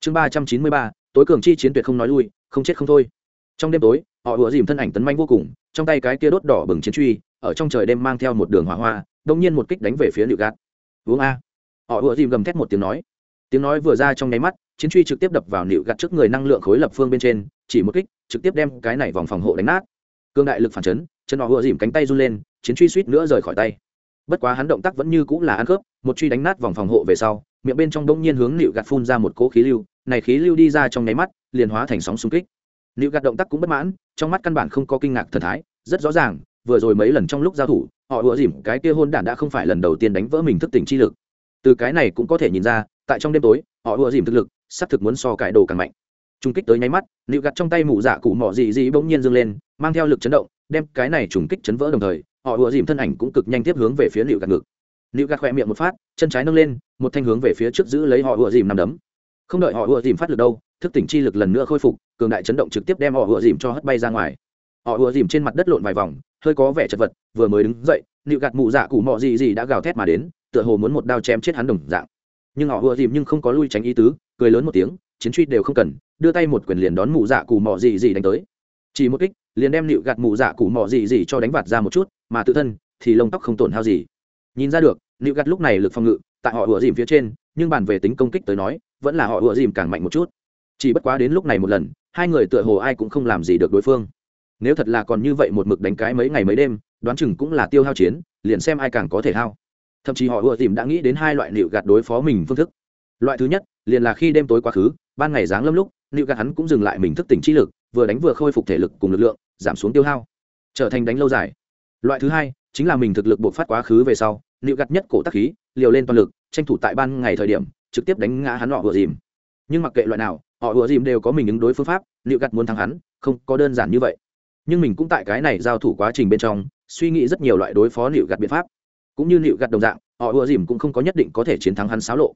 Chương ba trăm chín mươi ba, tối cường chi chiến tuyệt không nói lui, không chết không thôi. Trong đêm tối, họ ùa dìm thân ảnh tấn manh vô cùng, trong tay cái kia đốt đỏ bừng chiến truy, ở trong trời đêm mang theo một đường hỏa hoa, đông nhiên một kích đánh về phía liệu gạt. Uống a. Họ ùa dìm gầm thét một tiếng nói. Tiếng nói vừa ra trong nháy mắt, chiến truy trực tiếp đập vào nịu gạt trước người năng lượng khối lập phương bên trên, chỉ một kích trực tiếp đem cái này vòng phòng hộ đánh nát. Cương đại lực phản chấn, chân họ vừa dìm cánh tay run lên, chiến truy suýt nữa rời khỏi tay. Bất quá hắn động tác vẫn như cũng là ăn khớp, một truy đánh nát vòng phòng hộ về sau, miệng bên trong đông nhiên hướng nịu gạt phun ra một cỗ khí lưu, này khí lưu đi ra trong nháy mắt, liền hóa thành sóng xung kích. Nịu gạt động tác cũng bất mãn, trong mắt căn bản không có kinh ngạc thần thái, rất rõ ràng, vừa rồi mấy lần trong lúc giao thủ, họ vừa dìm cái kia hôn đản đã không phải lần đầu tiên đánh vỡ mình thức tỉnh chi lực. Từ cái này cũng có thể nhìn ra, tại trong đêm tối, họ vừa dìm thực lực sắp thực muốn so cải đồ càng mạnh trùng kích tới nháy mắt, nịu gặt trong tay mụ dạ cụ mỏ dị dị bỗng nhiên dâng lên, mang theo lực chấn động, đem cái này trùng kích chấn vỡ đồng thời, họ ùa dìm thân ảnh cũng cực nhanh tiếp hướng về phía nịu gặt ngực. Nịu gặt khỏe miệng một phát, chân trái nâng lên, một thanh hướng về phía trước giữ lấy họ ùa dìm nằm đấm. Không đợi họ ùa dìm phát lực đâu, thức tỉnh chi lực lần nữa khôi phục, cường đại chấn động trực tiếp đem họ ùa dìm cho hất bay ra ngoài. Họ ùa dìm trên mặt đất lộn vài vòng, hơi có vẻ chật vật, vừa mới đứng dậy, nịu gạt mụ dạ cụ mọ gì gì đã gào thét mà đến, tựa hồ muốn một đao chém chết hắn đồng dạng. Nhưng họ ùa dìm nhưng không có lui tránh ý tứ, cười lớn một tiếng chiến truy đều không cần, đưa tay một quyền liền đón mụ dạ cụ mò gì gì đánh tới. Chỉ một kích, liền đem nịu gạt mụ dạ cụ mò gì gì cho đánh vạt ra một chút, mà tự thân thì lông tóc không tổn hao gì. Nhìn ra được, nịu gạt lúc này lực phòng ngự, tại họ ủa dìm phía trên, nhưng bàn về tính công kích tới nói, vẫn là họ ủa dìm càng mạnh một chút. Chỉ bất quá đến lúc này một lần, hai người tựa hồ ai cũng không làm gì được đối phương. Nếu thật là còn như vậy một mực đánh cái mấy ngày mấy đêm, đoán chừng cũng là tiêu hao chiến, liền xem ai càng có thể hao. Thậm chí họ ủa dìm đã nghĩ đến hai loại nịu gạt đối phó mình phương thức. Loại thứ nhất, liền là khi đêm tối quá khứ ban ngày giáng lâm lúc nịu gạt hắn cũng dừng lại mình thức tỉnh trí lực, vừa đánh vừa khôi phục thể lực cùng lực lượng, giảm xuống tiêu hao. Trở thành đánh lâu dài. Loại thứ hai, chính là mình thực lực buộc phát quá khứ về sau nịu gạt nhất cổ tắc khí, liều lên toàn lực, tranh thủ tại ban ngày thời điểm, trực tiếp đánh ngã hắn họ vừa dìm. Nhưng mặc kệ loại nào, họ vừa dìm đều có mình ứng đối phương pháp nịu gạt muốn thắng hắn, không có đơn giản như vậy. Nhưng mình cũng tại cái này giao thủ quá trình bên trong, suy nghĩ rất nhiều loại đối phó nịu gạt biện pháp. Cũng như nịu gạt đồng dạng, họ ùa dìm cũng không có nhất định có thể chiến thắng hắn xáo lộ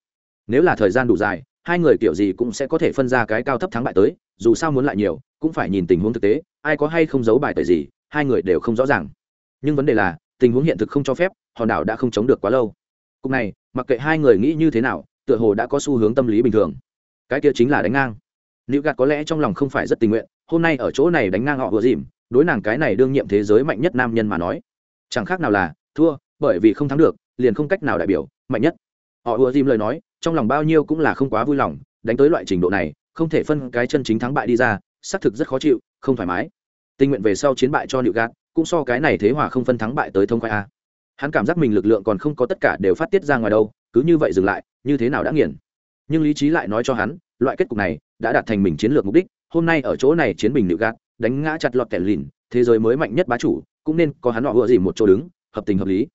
nếu là thời gian đủ dài, hai người kiểu gì cũng sẽ có thể phân ra cái cao thấp thắng bại tới, dù sao muốn lại nhiều, cũng phải nhìn tình huống thực tế, ai có hay không giấu bài tời gì, hai người đều không rõ ràng. Nhưng vấn đề là, tình huống hiện thực không cho phép, hòn đảo đã không chống được quá lâu. Cục này, mặc kệ hai người nghĩ như thế nào, tựa hồ đã có xu hướng tâm lý bình thường. Cái kia chính là đánh ngang. Nữ gạt có lẽ trong lòng không phải rất tình nguyện, hôm nay ở chỗ này đánh ngang họ vừa dìm, đối nàng cái này đương nhiệm thế giới mạnh nhất nam nhân mà nói. Chẳng khác nào là, thua, bởi vì không thắng được, liền không cách nào đại biểu, mạnh nhất. Họ ùa dìm lời nói trong lòng bao nhiêu cũng là không quá vui lòng, đánh tới loại trình độ này, không thể phân cái chân chính thắng bại đi ra, xác thực rất khó chịu, không thoải mái. Tình nguyện về sau chiến bại cho nịu gạt, cũng so cái này thế hòa không phân thắng bại tới thông khoai a. Hắn cảm giác mình lực lượng còn không có tất cả đều phát tiết ra ngoài đâu, cứ như vậy dừng lại, như thế nào đã nghiền. Nhưng lý trí lại nói cho hắn, loại kết cục này đã đạt thành mình chiến lược mục đích, hôm nay ở chỗ này chiến bình nịu gạt, đánh ngã chặt lọt kẻ lìn, thế giới mới mạnh nhất bá chủ, cũng nên có hắn họ vừa gì một chỗ đứng, hợp tình hợp lý.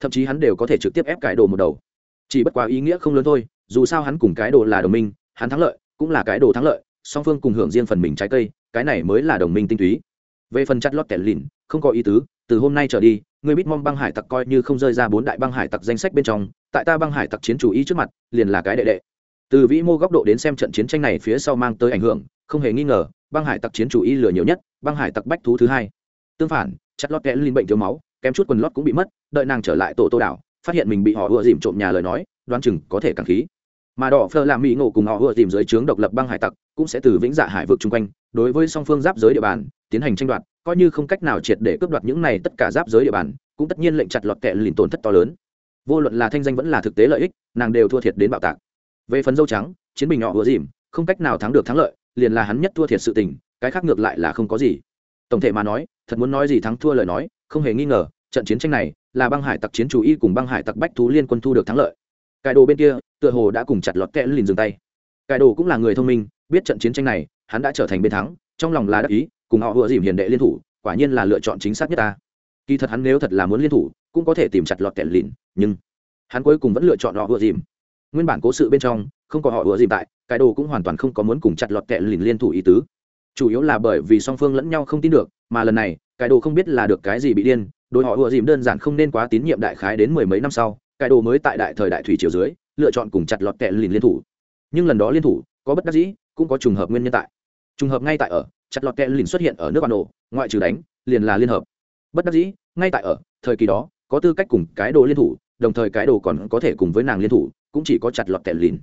Thậm chí hắn đều có thể trực tiếp ép cải đồ một đầu chỉ bất quá ý nghĩa không lớn thôi, dù sao hắn cùng cái đồ là đồng minh, hắn thắng lợi, cũng là cái đồ thắng lợi, song phương cùng hưởng riêng phần mình trái cây, cái này mới là đồng minh tinh túy. Về phần chặt lót kẻ lìn không có ý tứ, từ hôm nay trở đi người bít mong băng hải tặc coi như không rơi ra bốn đại băng hải tặc danh sách bên trong, tại ta băng hải tặc chiến chủ ý trước mặt, liền là cái đệ đệ. Từ vĩ mô góc độ đến xem trận chiến tranh này phía sau mang tới ảnh hưởng, không hề nghi ngờ, băng hải tặc chiến chủ y lừa nhiều nhất, băng hải tặc bách thú thứ hai. Tương phản, chặt lót kẽ linh bệnh thiếu máu, kém chút quần lót cũng bị mất, đợi nàng trở lại tổ tô đảo phát hiện mình bị họ ưa dìm trộm nhà lời nói, đoán chừng có thể càng khí. Mà đỏ phơ làm mỹ ngộ cùng họ ưa tìm dưới trướng độc lập băng hải tặc, cũng sẽ từ vĩnh dạ hải vực chung quanh, đối với song phương giáp giới địa bàn, tiến hành tranh đoạt, coi như không cách nào triệt để cướp đoạt những này tất cả giáp giới địa bàn, cũng tất nhiên lệnh chặt lọt kẹ lìn tổn thất to lớn. Vô luận là thanh danh vẫn là thực tế lợi ích, nàng đều thua thiệt đến bạo tạc. Về phần dâu trắng, chiến bình họ ưa dìm, không cách nào thắng được thắng lợi, liền là hắn nhất thua thiệt sự tình, cái khác ngược lại là không có gì. Tổng thể mà nói, thật muốn nói gì thắng thua lời nói, không hề nghi ngờ, trận chiến tranh này là băng hải tặc chiến chủ y cùng băng hải tặc bách thú liên quân thu được thắng lợi. Cải đồ bên kia, tựa hồ đã cùng chặt lọt kẽ lìn dừng tay. Cải đồ cũng là người thông minh, biết trận chiến tranh này, hắn đã trở thành bên thắng, trong lòng là đắc ý, cùng họ vừa dìm hiền đệ liên thủ, quả nhiên là lựa chọn chính xác nhất ta. Kỳ thật hắn nếu thật là muốn liên thủ, cũng có thể tìm chặt lọt kẻ lìn nhưng hắn cuối cùng vẫn lựa chọn họ vừa dìm. Nguyên bản cố sự bên trong, không có họ vừa dìm tại, cái đồ cũng hoàn toàn không có muốn cùng chặt lọt kẻ lìn liên thủ ý tứ. Chủ yếu là bởi vì song phương lẫn nhau không tin được, mà lần này, cái đồ không biết là được cái gì bị điên đối họ ùa dìm đơn giản không nên quá tín nhiệm đại khái đến mười mấy năm sau, cái đồ mới tại đại thời đại thủy triều dưới, lựa chọn cùng chặt lọt kẹ lìn liên thủ. Nhưng lần đó liên thủ, có bất đắc dĩ, cũng có trùng hợp nguyên nhân tại. Trùng hợp ngay tại ở, chặt lọt kẹ lìn xuất hiện ở nước ban đồ ngoại trừ đánh, liền là liên hợp. Bất đắc dĩ, ngay tại ở, thời kỳ đó, có tư cách cùng cái đồ liên thủ, đồng thời cái đồ còn có thể cùng với nàng liên thủ, cũng chỉ có chặt lọt kẹ lìn.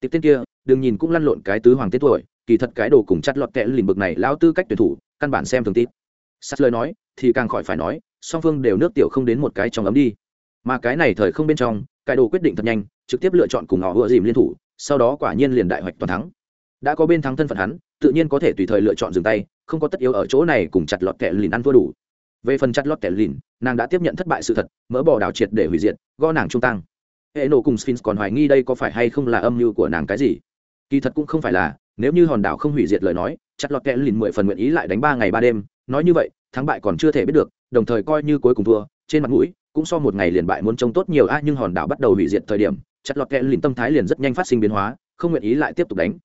Tiếp tên kia, đừng nhìn cũng lăn lộn cái tứ hoàng tết tuổi, kỳ thật cái đồ cùng chặt lọt kẹ lìn bực này lao tư cách tuyển thủ, căn bản xem thường tít sắt lời nói, thì càng khỏi phải nói, song phương đều nước tiểu không đến một cái trong ấm đi. Mà cái này thời không bên trong cải đồ quyết định thật nhanh, trực tiếp lựa chọn cùng họ vừa dìm liên thủ, sau đó quả nhiên liền đại hoạch toàn thắng. Đã có bên thắng thân phận hắn, tự nhiên có thể tùy thời lựa chọn dừng tay, không có tất yếu ở chỗ này cùng chặt lọt kẻ lìn ăn thua đủ. Về phần chặt lọt kẻ lìn, nàng đã tiếp nhận thất bại sự thật, mỡ bỏ đảo triệt để hủy diệt go nàng trung tăng hệ nổ cùng sphinx còn hoài nghi đây có phải hay không là âm mưu của nàng cái gì? Kỳ thật cũng không phải là nếu như hòn đảo không hủy diệt lời nói chặt lọt kẽ lìn mười phần nguyện ý lại đánh ba ngày ba đêm. Nói như vậy, thắng bại còn chưa thể biết được, đồng thời coi như cuối cùng thua, trên mặt mũi, cũng so một ngày liền bại muốn trông tốt nhiều a nhưng hòn đảo bắt đầu hủy diệt thời điểm chặt lọt kẽ lìn tâm thái liền rất nhanh phát sinh biến hóa, không nguyện ý lại tiếp tục đánh.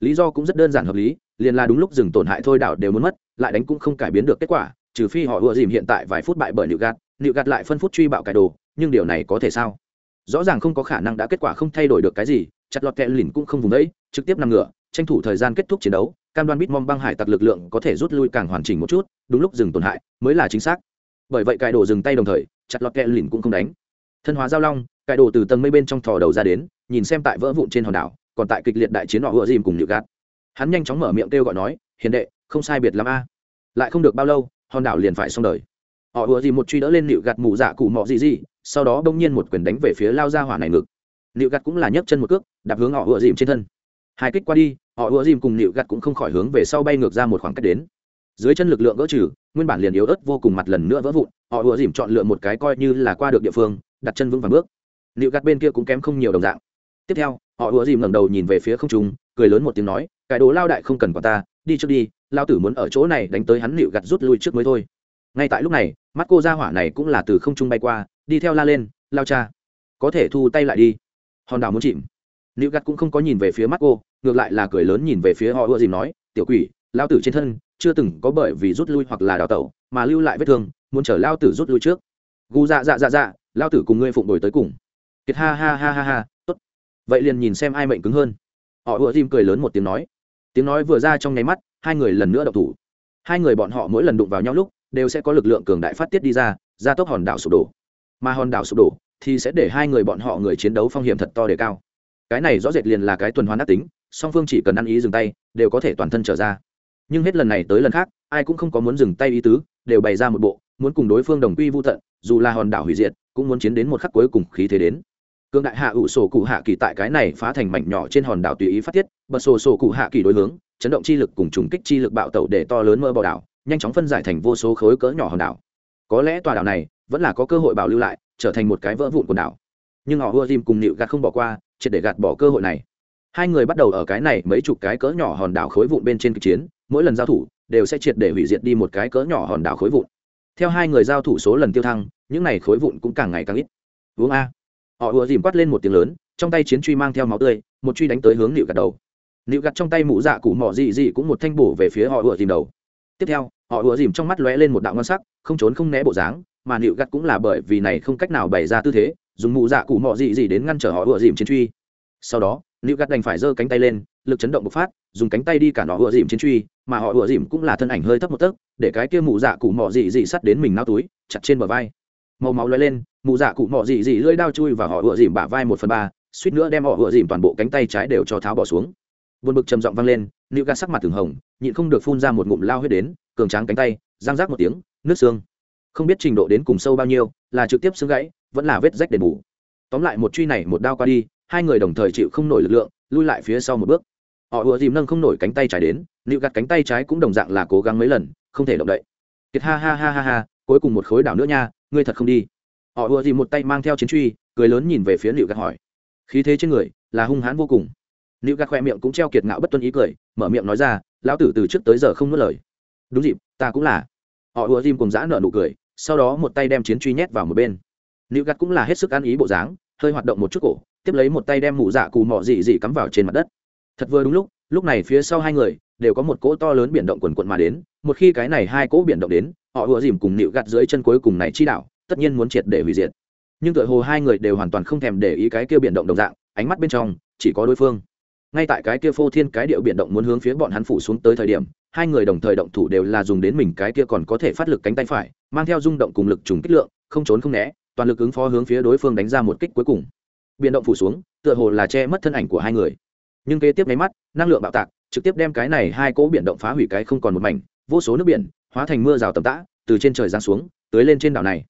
Lý do cũng rất đơn giản hợp lý, liền là đúng lúc dừng tổn hại thôi đảo đều muốn mất, lại đánh cũng không cải biến được kết quả, trừ phi họ ùa dìm hiện tại vài phút bại bởi nịu gạt nịu gạt lại phân phút truy bạo cải đồ, nhưng điều này có thể sao? Rõ ràng không có khả năng đã kết quả không thay đổi được cái gì chặt lọt kẹ lìn cũng không vùng đấy trực tiếp nằm ngửa tranh thủ thời gian kết thúc chiến đấu, cam đoan bitmom băng hải tặc lực lượng có thể rút lui càng hoàn chỉnh một chút, đúng lúc dừng tổn hại mới là chính xác. Bởi vậy cải đồ dừng tay đồng thời, chặt lọt kẹ lìn cũng không đánh. Thân hóa giao long, cải đồ từ tầng mây bên trong thò đầu ra đến, nhìn xem tại vỡ vụn trên hòn đảo, còn tại kịch liệt đại chiến họ ùa dìm cùng nhự gạt. Hắn nhanh chóng mở miệng kêu gọi nói, hiền đệ, không sai biệt l a. Lại không được bao lâu, hòn đảo liền phải xong đời. Họ ùa dìm một truy đỡ lên nịu gạt mù dạ cụ mọ gì gì sau đó bỗng nhiên một quyền đánh về phía lao ra hỏa này ngực. Nịu gạt cũng là nhấc chân một cước, đạp hướng họ ùa dìm trên thân hai kích qua đi, họ ùa dìm cùng nịu gặt cũng không khỏi hướng về sau bay ngược ra một khoảng cách đến. Dưới chân lực lượng gỡ trừ, nguyên bản liền yếu ớt vô cùng mặt lần nữa vỡ vụn, họ ùa dìm chọn lựa một cái coi như là qua được địa phương, đặt chân vững vàng bước. Nịu gặt bên kia cũng kém không nhiều đồng dạng. Tiếp theo, họ ùa dìm ngẩng đầu nhìn về phía không trung, cười lớn một tiếng nói, cái đồ lao đại không cần quả ta, đi trước đi, lao tử muốn ở chỗ này đánh tới hắn nịu gặt rút lui trước mới thôi. Ngay tại lúc này, mắt cô ra hỏa này cũng là từ không trung bay qua, đi theo la lên, lao cha, có thể thu tay lại đi. Hòn đảo muốn chìm nữ gắt cũng không có nhìn về phía mắt cô, ngược lại là cười lớn nhìn về phía họ ưa dìm nói, tiểu quỷ, lao tử trên thân chưa từng có bởi vì rút lui hoặc là đào tẩu, mà lưu lại vết thương, muốn chở lao tử rút lui trước. Gu dạ dạ dạ dạ lao tử cùng ngươi phụng đổi tới cùng. Kiệt ha ha ha ha ha, tốt. Vậy liền nhìn xem ai mệnh cứng hơn. Họ ưa dìm cười lớn một tiếng nói. Tiếng nói vừa ra trong nháy mắt, hai người lần nữa đậu thủ. Hai người bọn họ mỗi lần đụng vào nhau lúc, đều sẽ có lực lượng cường đại phát tiết đi ra ra tốc hòn đảo sụp đổ. Mà hòn đảo sụp đổ thì sẽ để hai người bọn họ người chiến đấu phong hiểm thật to đề cao cái này rõ rệt liền là cái tuần hoàn ác tính, song phương chỉ cần ăn ý dừng tay, đều có thể toàn thân trở ra. Nhưng hết lần này tới lần khác, ai cũng không có muốn dừng tay ý tứ, đều bày ra một bộ, muốn cùng đối phương đồng quy vô tận, dù là hòn đảo hủy diệt, cũng muốn chiến đến một khắc cuối cùng khí thế đến. Cương đại hạ ủ sổ cụ hạ kỳ tại cái này phá thành mảnh nhỏ trên hòn đảo tùy ý phát tiết, bật sổ sổ cụ hạ kỳ đối hướng, chấn động chi lực cùng trùng kích chi lực bạo tẩu để to lớn mơ bò đảo, nhanh chóng phân giải thành vô số khối cỡ nhỏ hòn đảo. Có lẽ tòa đảo này vẫn là có cơ hội bảo lưu lại, trở thành một cái vỡ vụn quần đảo. Nhưng họ ưa tim cùng nịu gạt không bỏ qua triệt để gạt bỏ cơ hội này. Hai người bắt đầu ở cái này mấy chục cái cỡ nhỏ hòn đảo khối vụn bên trên kịch chiến, mỗi lần giao thủ đều sẽ triệt để hủy diệt đi một cái cỡ nhỏ hòn đảo khối vụn. Theo hai người giao thủ số lần tiêu thăng, những này khối vụn cũng càng ngày càng ít. Uống a. Họ ùa dìm quát lên một tiếng lớn, trong tay chiến truy mang theo máu tươi, một truy đánh tới hướng nịu gạt đầu. Nịu gạt trong tay mũ dạ cụ mỏ dị dị cũng một thanh bổ về phía họ ùa dìm đầu. Tiếp theo, họ ùa dìm trong mắt lóe lên một đạo ngon sắc, không trốn không né bộ dáng, mà nịu gặt cũng là bởi vì này không cách nào bày ra tư thế dùng mụ dạ cụ mọ dị dị đến ngăn trở họ ựa dìm chiến truy. Sau đó nịu gắt đành phải giơ cánh tay lên, lực chấn động bộc phát, dùng cánh tay đi cản họ ựa dìm chiến truy, mà họ ựa dìm cũng là thân ảnh hơi thấp một tấc, để cái kia mụ dạ cụ mọ dị dị sắt đến mình nao túi, chặt trên bờ vai. Màu máu lóe lên, mụ dạ cụ mọ dị dị lưỡi đao chui và họ ựa dìm bả vai một phần ba, suýt nữa đem họ ựa dìm toàn bộ cánh tay trái đều cho tháo bỏ xuống. Vượt bực trầm giọng vang lên nịu gắt sắc mặt từng hồng, nhịn không được phun ra một ngụm lao huyết đến, cường tráng cánh tay giang rác một tiếng, nước xương. Không biết trình độ đến cùng sâu bao nhiêu, là trực tiếp xương gãy vẫn là vết rách đền bù. Tóm lại một truy này một đao qua đi, hai người đồng thời chịu không nổi lực lượng, lui lại phía sau một bước. Họ ùa dìm nâng không nổi cánh tay trái đến, nịu gặt cánh tay trái cũng đồng dạng là cố gắng mấy lần, không thể động đậy. Kiệt ha ha ha ha ha, cuối cùng một khối đảo nữa nha, ngươi thật không đi. Họ ùa dìm một tay mang theo chiến truy, cười lớn nhìn về phía nịu gặt hỏi. Khí thế trên người, là hung hãn vô cùng. Nịu gặt khoe miệng cũng treo kiệt ngạo bất tuân ý cười, mở miệng nói ra, lão tử từ trước tới giờ không nuốt lời. Đúng dịp, ta cũng là. Họ ùa dìm cùng dã nợ nụ cười, sau đó một tay đem chiến truy nhét vào một bên nữ gạt cũng là hết sức ăn ý bộ dáng hơi hoạt động một chút cổ tiếp lấy một tay đem mụ dạ cù mọ dị dị cắm vào trên mặt đất. Thật vừa đúng lúc lúc này phía sau hai người đều có một cỗ to lớn biển động quần quận mà đến một khi cái này hai cỗ biển động đến họ ùa dìm cùng nịu Gạt dưới chân cuối cùng này chi đạo, tất nhiên muốn triệt để hủy diệt. Nhưng tựa hồ hai người đều hoàn toàn không thèm để ý cái kia biển động đồng dạng ánh mắt bên trong chỉ có đối phương. Ngay tại cái kia phô thiên cái điệu biển động muốn hướng phía bọn hắn phủ xuống tới thời điểm hai người đồng thời động thủ đều là dùng đến mình cái kia còn có thể phát lực cánh tay phải mang theo rung động cùng lực trùng kích lượng không trốn không né toàn lực ứng phó hướng phía đối phương đánh ra một kích cuối cùng. Biển động phủ xuống, tựa hồ là che mất thân ảnh của hai người. Nhưng kế tiếp nháy mắt, năng lượng bạo tạc, trực tiếp đem cái này hai cỗ biển động phá hủy cái không còn một mảnh, vô số nước biển hóa thành mưa rào tầm tã, từ trên trời giáng xuống tới lên trên đảo này.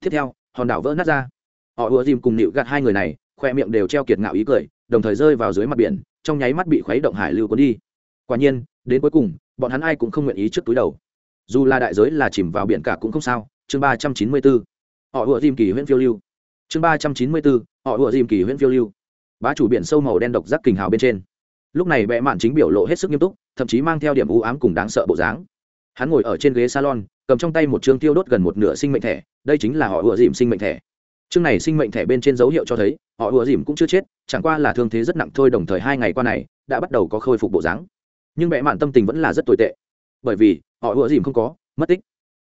Tiếp theo, hòn đảo vỡ nát ra. Họ ùa dìm cùng nịu gạt hai người này, khoe miệng đều treo kiệt ngạo ý cười, đồng thời rơi vào dưới mặt biển, trong nháy mắt bị khuấy động hải lưu cuốn đi. Quả nhiên, đến cuối cùng, bọn hắn ai cũng không nguyện ý trước túi đầu. Dù là đại giới là chìm vào biển cả cũng không sao. Chương ba trăm chín mươi bốn họ ủa dìm kỳ huyện phiêu lưu. Chương ba trăm chín mươi bốn, họ ủa dìm kỳ huyện phiêu lưu. Bá chủ biển sâu màu đen độc giác kình hào bên trên. Lúc này bệ mạn chính biểu lộ hết sức nghiêm túc, thậm chí mang theo điểm u ám cùng đáng sợ bộ dáng. Hắn ngồi ở trên ghế salon, cầm trong tay một chương tiêu đốt gần một nửa sinh mệnh thẻ, đây chính là họ ủa dìm sinh mệnh thẻ. Chương này sinh mệnh thẻ bên trên dấu hiệu cho thấy, họ ủa dìm cũng chưa chết, chẳng qua là thương thế rất nặng thôi đồng thời hai ngày qua này, đã bắt đầu có khôi phục bộ dáng. Nhưng bệ mạn tâm tình vẫn là rất tồi tệ. Bởi vì, họ ủa dìm không có, mất tích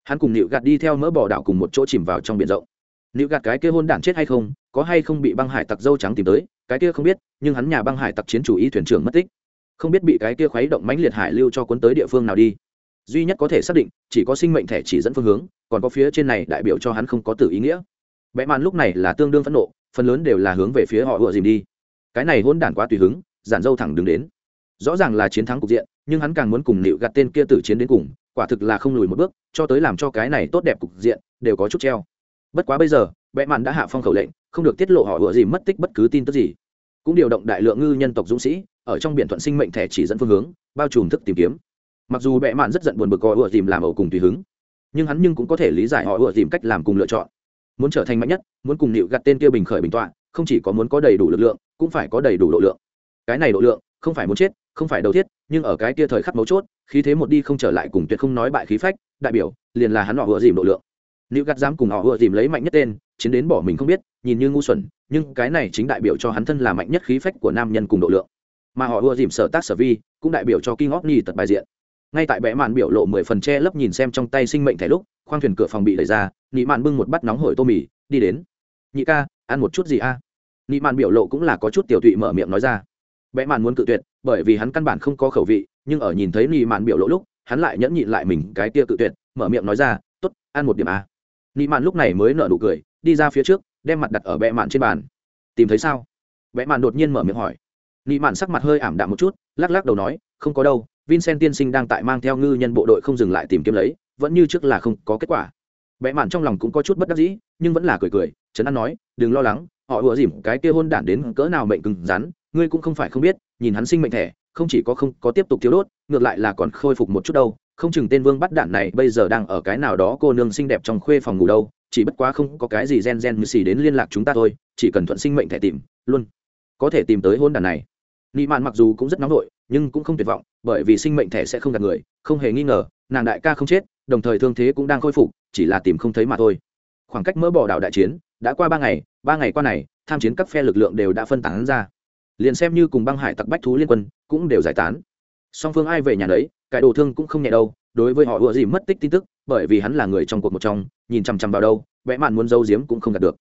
hắn cùng nịu gạt đi theo mỡ bò đảo cùng một chỗ chìm vào trong biển rộng. Nịu gạt cái kia hôn đản chết hay không, có hay không bị băng hải tặc dâu trắng tìm tới, cái kia không biết, nhưng hắn nhà băng hải tặc chiến chủ ý thuyền trưởng mất tích. Không biết bị cái kia khuấy động mãnh liệt hải lưu cho cuốn tới địa phương nào đi. Duy nhất có thể xác định, chỉ có sinh mệnh thẻ chỉ dẫn phương hướng, còn có phía trên này đại biểu cho hắn không có tử ý nghĩa. Bẽ màn lúc này là tương đương phẫn nộ, phần lớn đều là hướng về phía họ ựa dìm đi. Cái này hôn đản quá tùy hứng, giản dâu thẳng đứng đến. Rõ ràng là chiến thắng cục diện, nhưng hắn càng muốn cùng nịu gạt tên kia tử chiến đến cùng quả thực là không lùi một bước, cho tới làm cho cái này tốt đẹp cục diện, đều có chút treo. Bất quá bây giờ vẽ mạn đã hạ phong khẩu lệnh, không được tiết lộ họ ựa dìm mất tích bất cứ tin tức gì. Cũng điều động đại lượng ngư nhân tộc dũng sĩ, ở trong biển thuận sinh mệnh thẻ chỉ dẫn phương hướng, bao trùm thức tìm kiếm. Mặc dù bệ mạn rất giận buồn bực họ ựa tìm làm ẩu cùng tùy hứng, nhưng hắn nhưng cũng có thể lý giải họ ựa tìm cách làm cùng lựa chọn. Muốn trở thành mạnh nhất, muốn cùng nịu gặt tên kia bình khởi bình tọa, không chỉ có muốn có đầy đủ lực lượng, cũng phải có đầy đủ độ lượng. Cái này độ lượng, không phải muốn chết không phải đầu thiết, nhưng ở cái kia thời khắc mấu chốt, khí thế một đi không trở lại cùng tuyệt không nói bại khí phách, đại biểu, liền là hắn họ vừa dìm độ lượng. Nữ gắt dám cùng họ vừa dìm lấy mạnh nhất tên, chiến đến bỏ mình không biết, nhìn như ngu xuẩn, nhưng cái này chính đại biểu cho hắn thân là mạnh nhất khí phách của nam nhân cùng độ lượng. Mà họ vừa dìm sở tác sở vi, cũng đại biểu cho kinh óc nhi tật bài diện. Ngay tại bẽ màn biểu lộ mười phần che lấp nhìn xem trong tay sinh mệnh thẻ lúc, khoang thuyền cửa phòng bị đẩy ra nị mạn bưng một bát nóng hổi tô mì, đi đến. Nhị ca, ăn một chút gì a? À? nị mạn biểu lộ cũng là có chút tiểu tụy mở miệng nói ra. Bẽ màn muốn cự tuyệt bởi vì hắn căn bản không có khẩu vị, nhưng ở nhìn thấy nị mạn biểu lộ lúc, hắn lại nhẫn nhịn lại mình cái tia cự tuyệt, mở miệng nói ra t ố t ăn một điểm a nị mạn lúc này mới nở nụ cười, đi ra phía trước, đem mặt đặt ở bẹ mạn trên bàn. Tìm thấy sao? Bẹ mạn đột nhiên mở miệng hỏi. Nị mạn sắc mặt hơi ảm đạm một chút, lắc lắc đầu nói, không có đâu, vincent tiên sinh đang tại mang theo ngư nhân bộ đội không dừng lại tìm kiếm lấy, vẫn như trước là không có kết quả. Bẽ mạn trong lòng cũng có chút bất đắc dĩ, nhưng vẫn là cười cười, trấn an nói, đừng lo lắng, họ ùa dìm cái kia hôn đản đến cỡ nào mệnh cứng rắn ngươi cũng không phải không biết, nhìn hắn sinh mệnh thẻ, không chỉ có không có tiếp tục thiếu đốt, ngược lại là còn khôi phục một chút đâu. Không chừng tên vương bắt đạn này bây giờ đang ở cái nào đó cô nương xinh đẹp trong khuê phòng ngủ đâu, chỉ bất quá không có cái gì gen gen như xì đến liên lạc chúng ta thôi, chỉ cần thuận sinh mệnh thẻ tìm, luôn có thể tìm tới hôn đàn này. Nị mạn mặc dù cũng rất nóng nổi nhưng cũng không tuyệt vọng, bởi vì sinh mệnh thẻ sẽ không gạt người, không hề nghi ngờ, nàng đại ca không chết, đồng thời thương thế cũng đang khôi phục, chỉ là tìm không thấy mà thôi. Khoảng cách mỡ bỏ đảo đại chiến đã qua ba ngày ba ngày qua này, tham chiến các phe lực lượng đều đã phân tán ra liền xem như cùng băng hải tặc bách thú liên quân cũng đều giải tán. Song phương ai về nhà đấy cải đồ thương cũng không nhẹ đâu, đối với họ ủa gì mất tích tin tức, bởi vì hắn là người trong cuộc một trong, nhìn chằm chằm vào đâu, vẽ mạn muốn giấu giếm cũng không đạt được.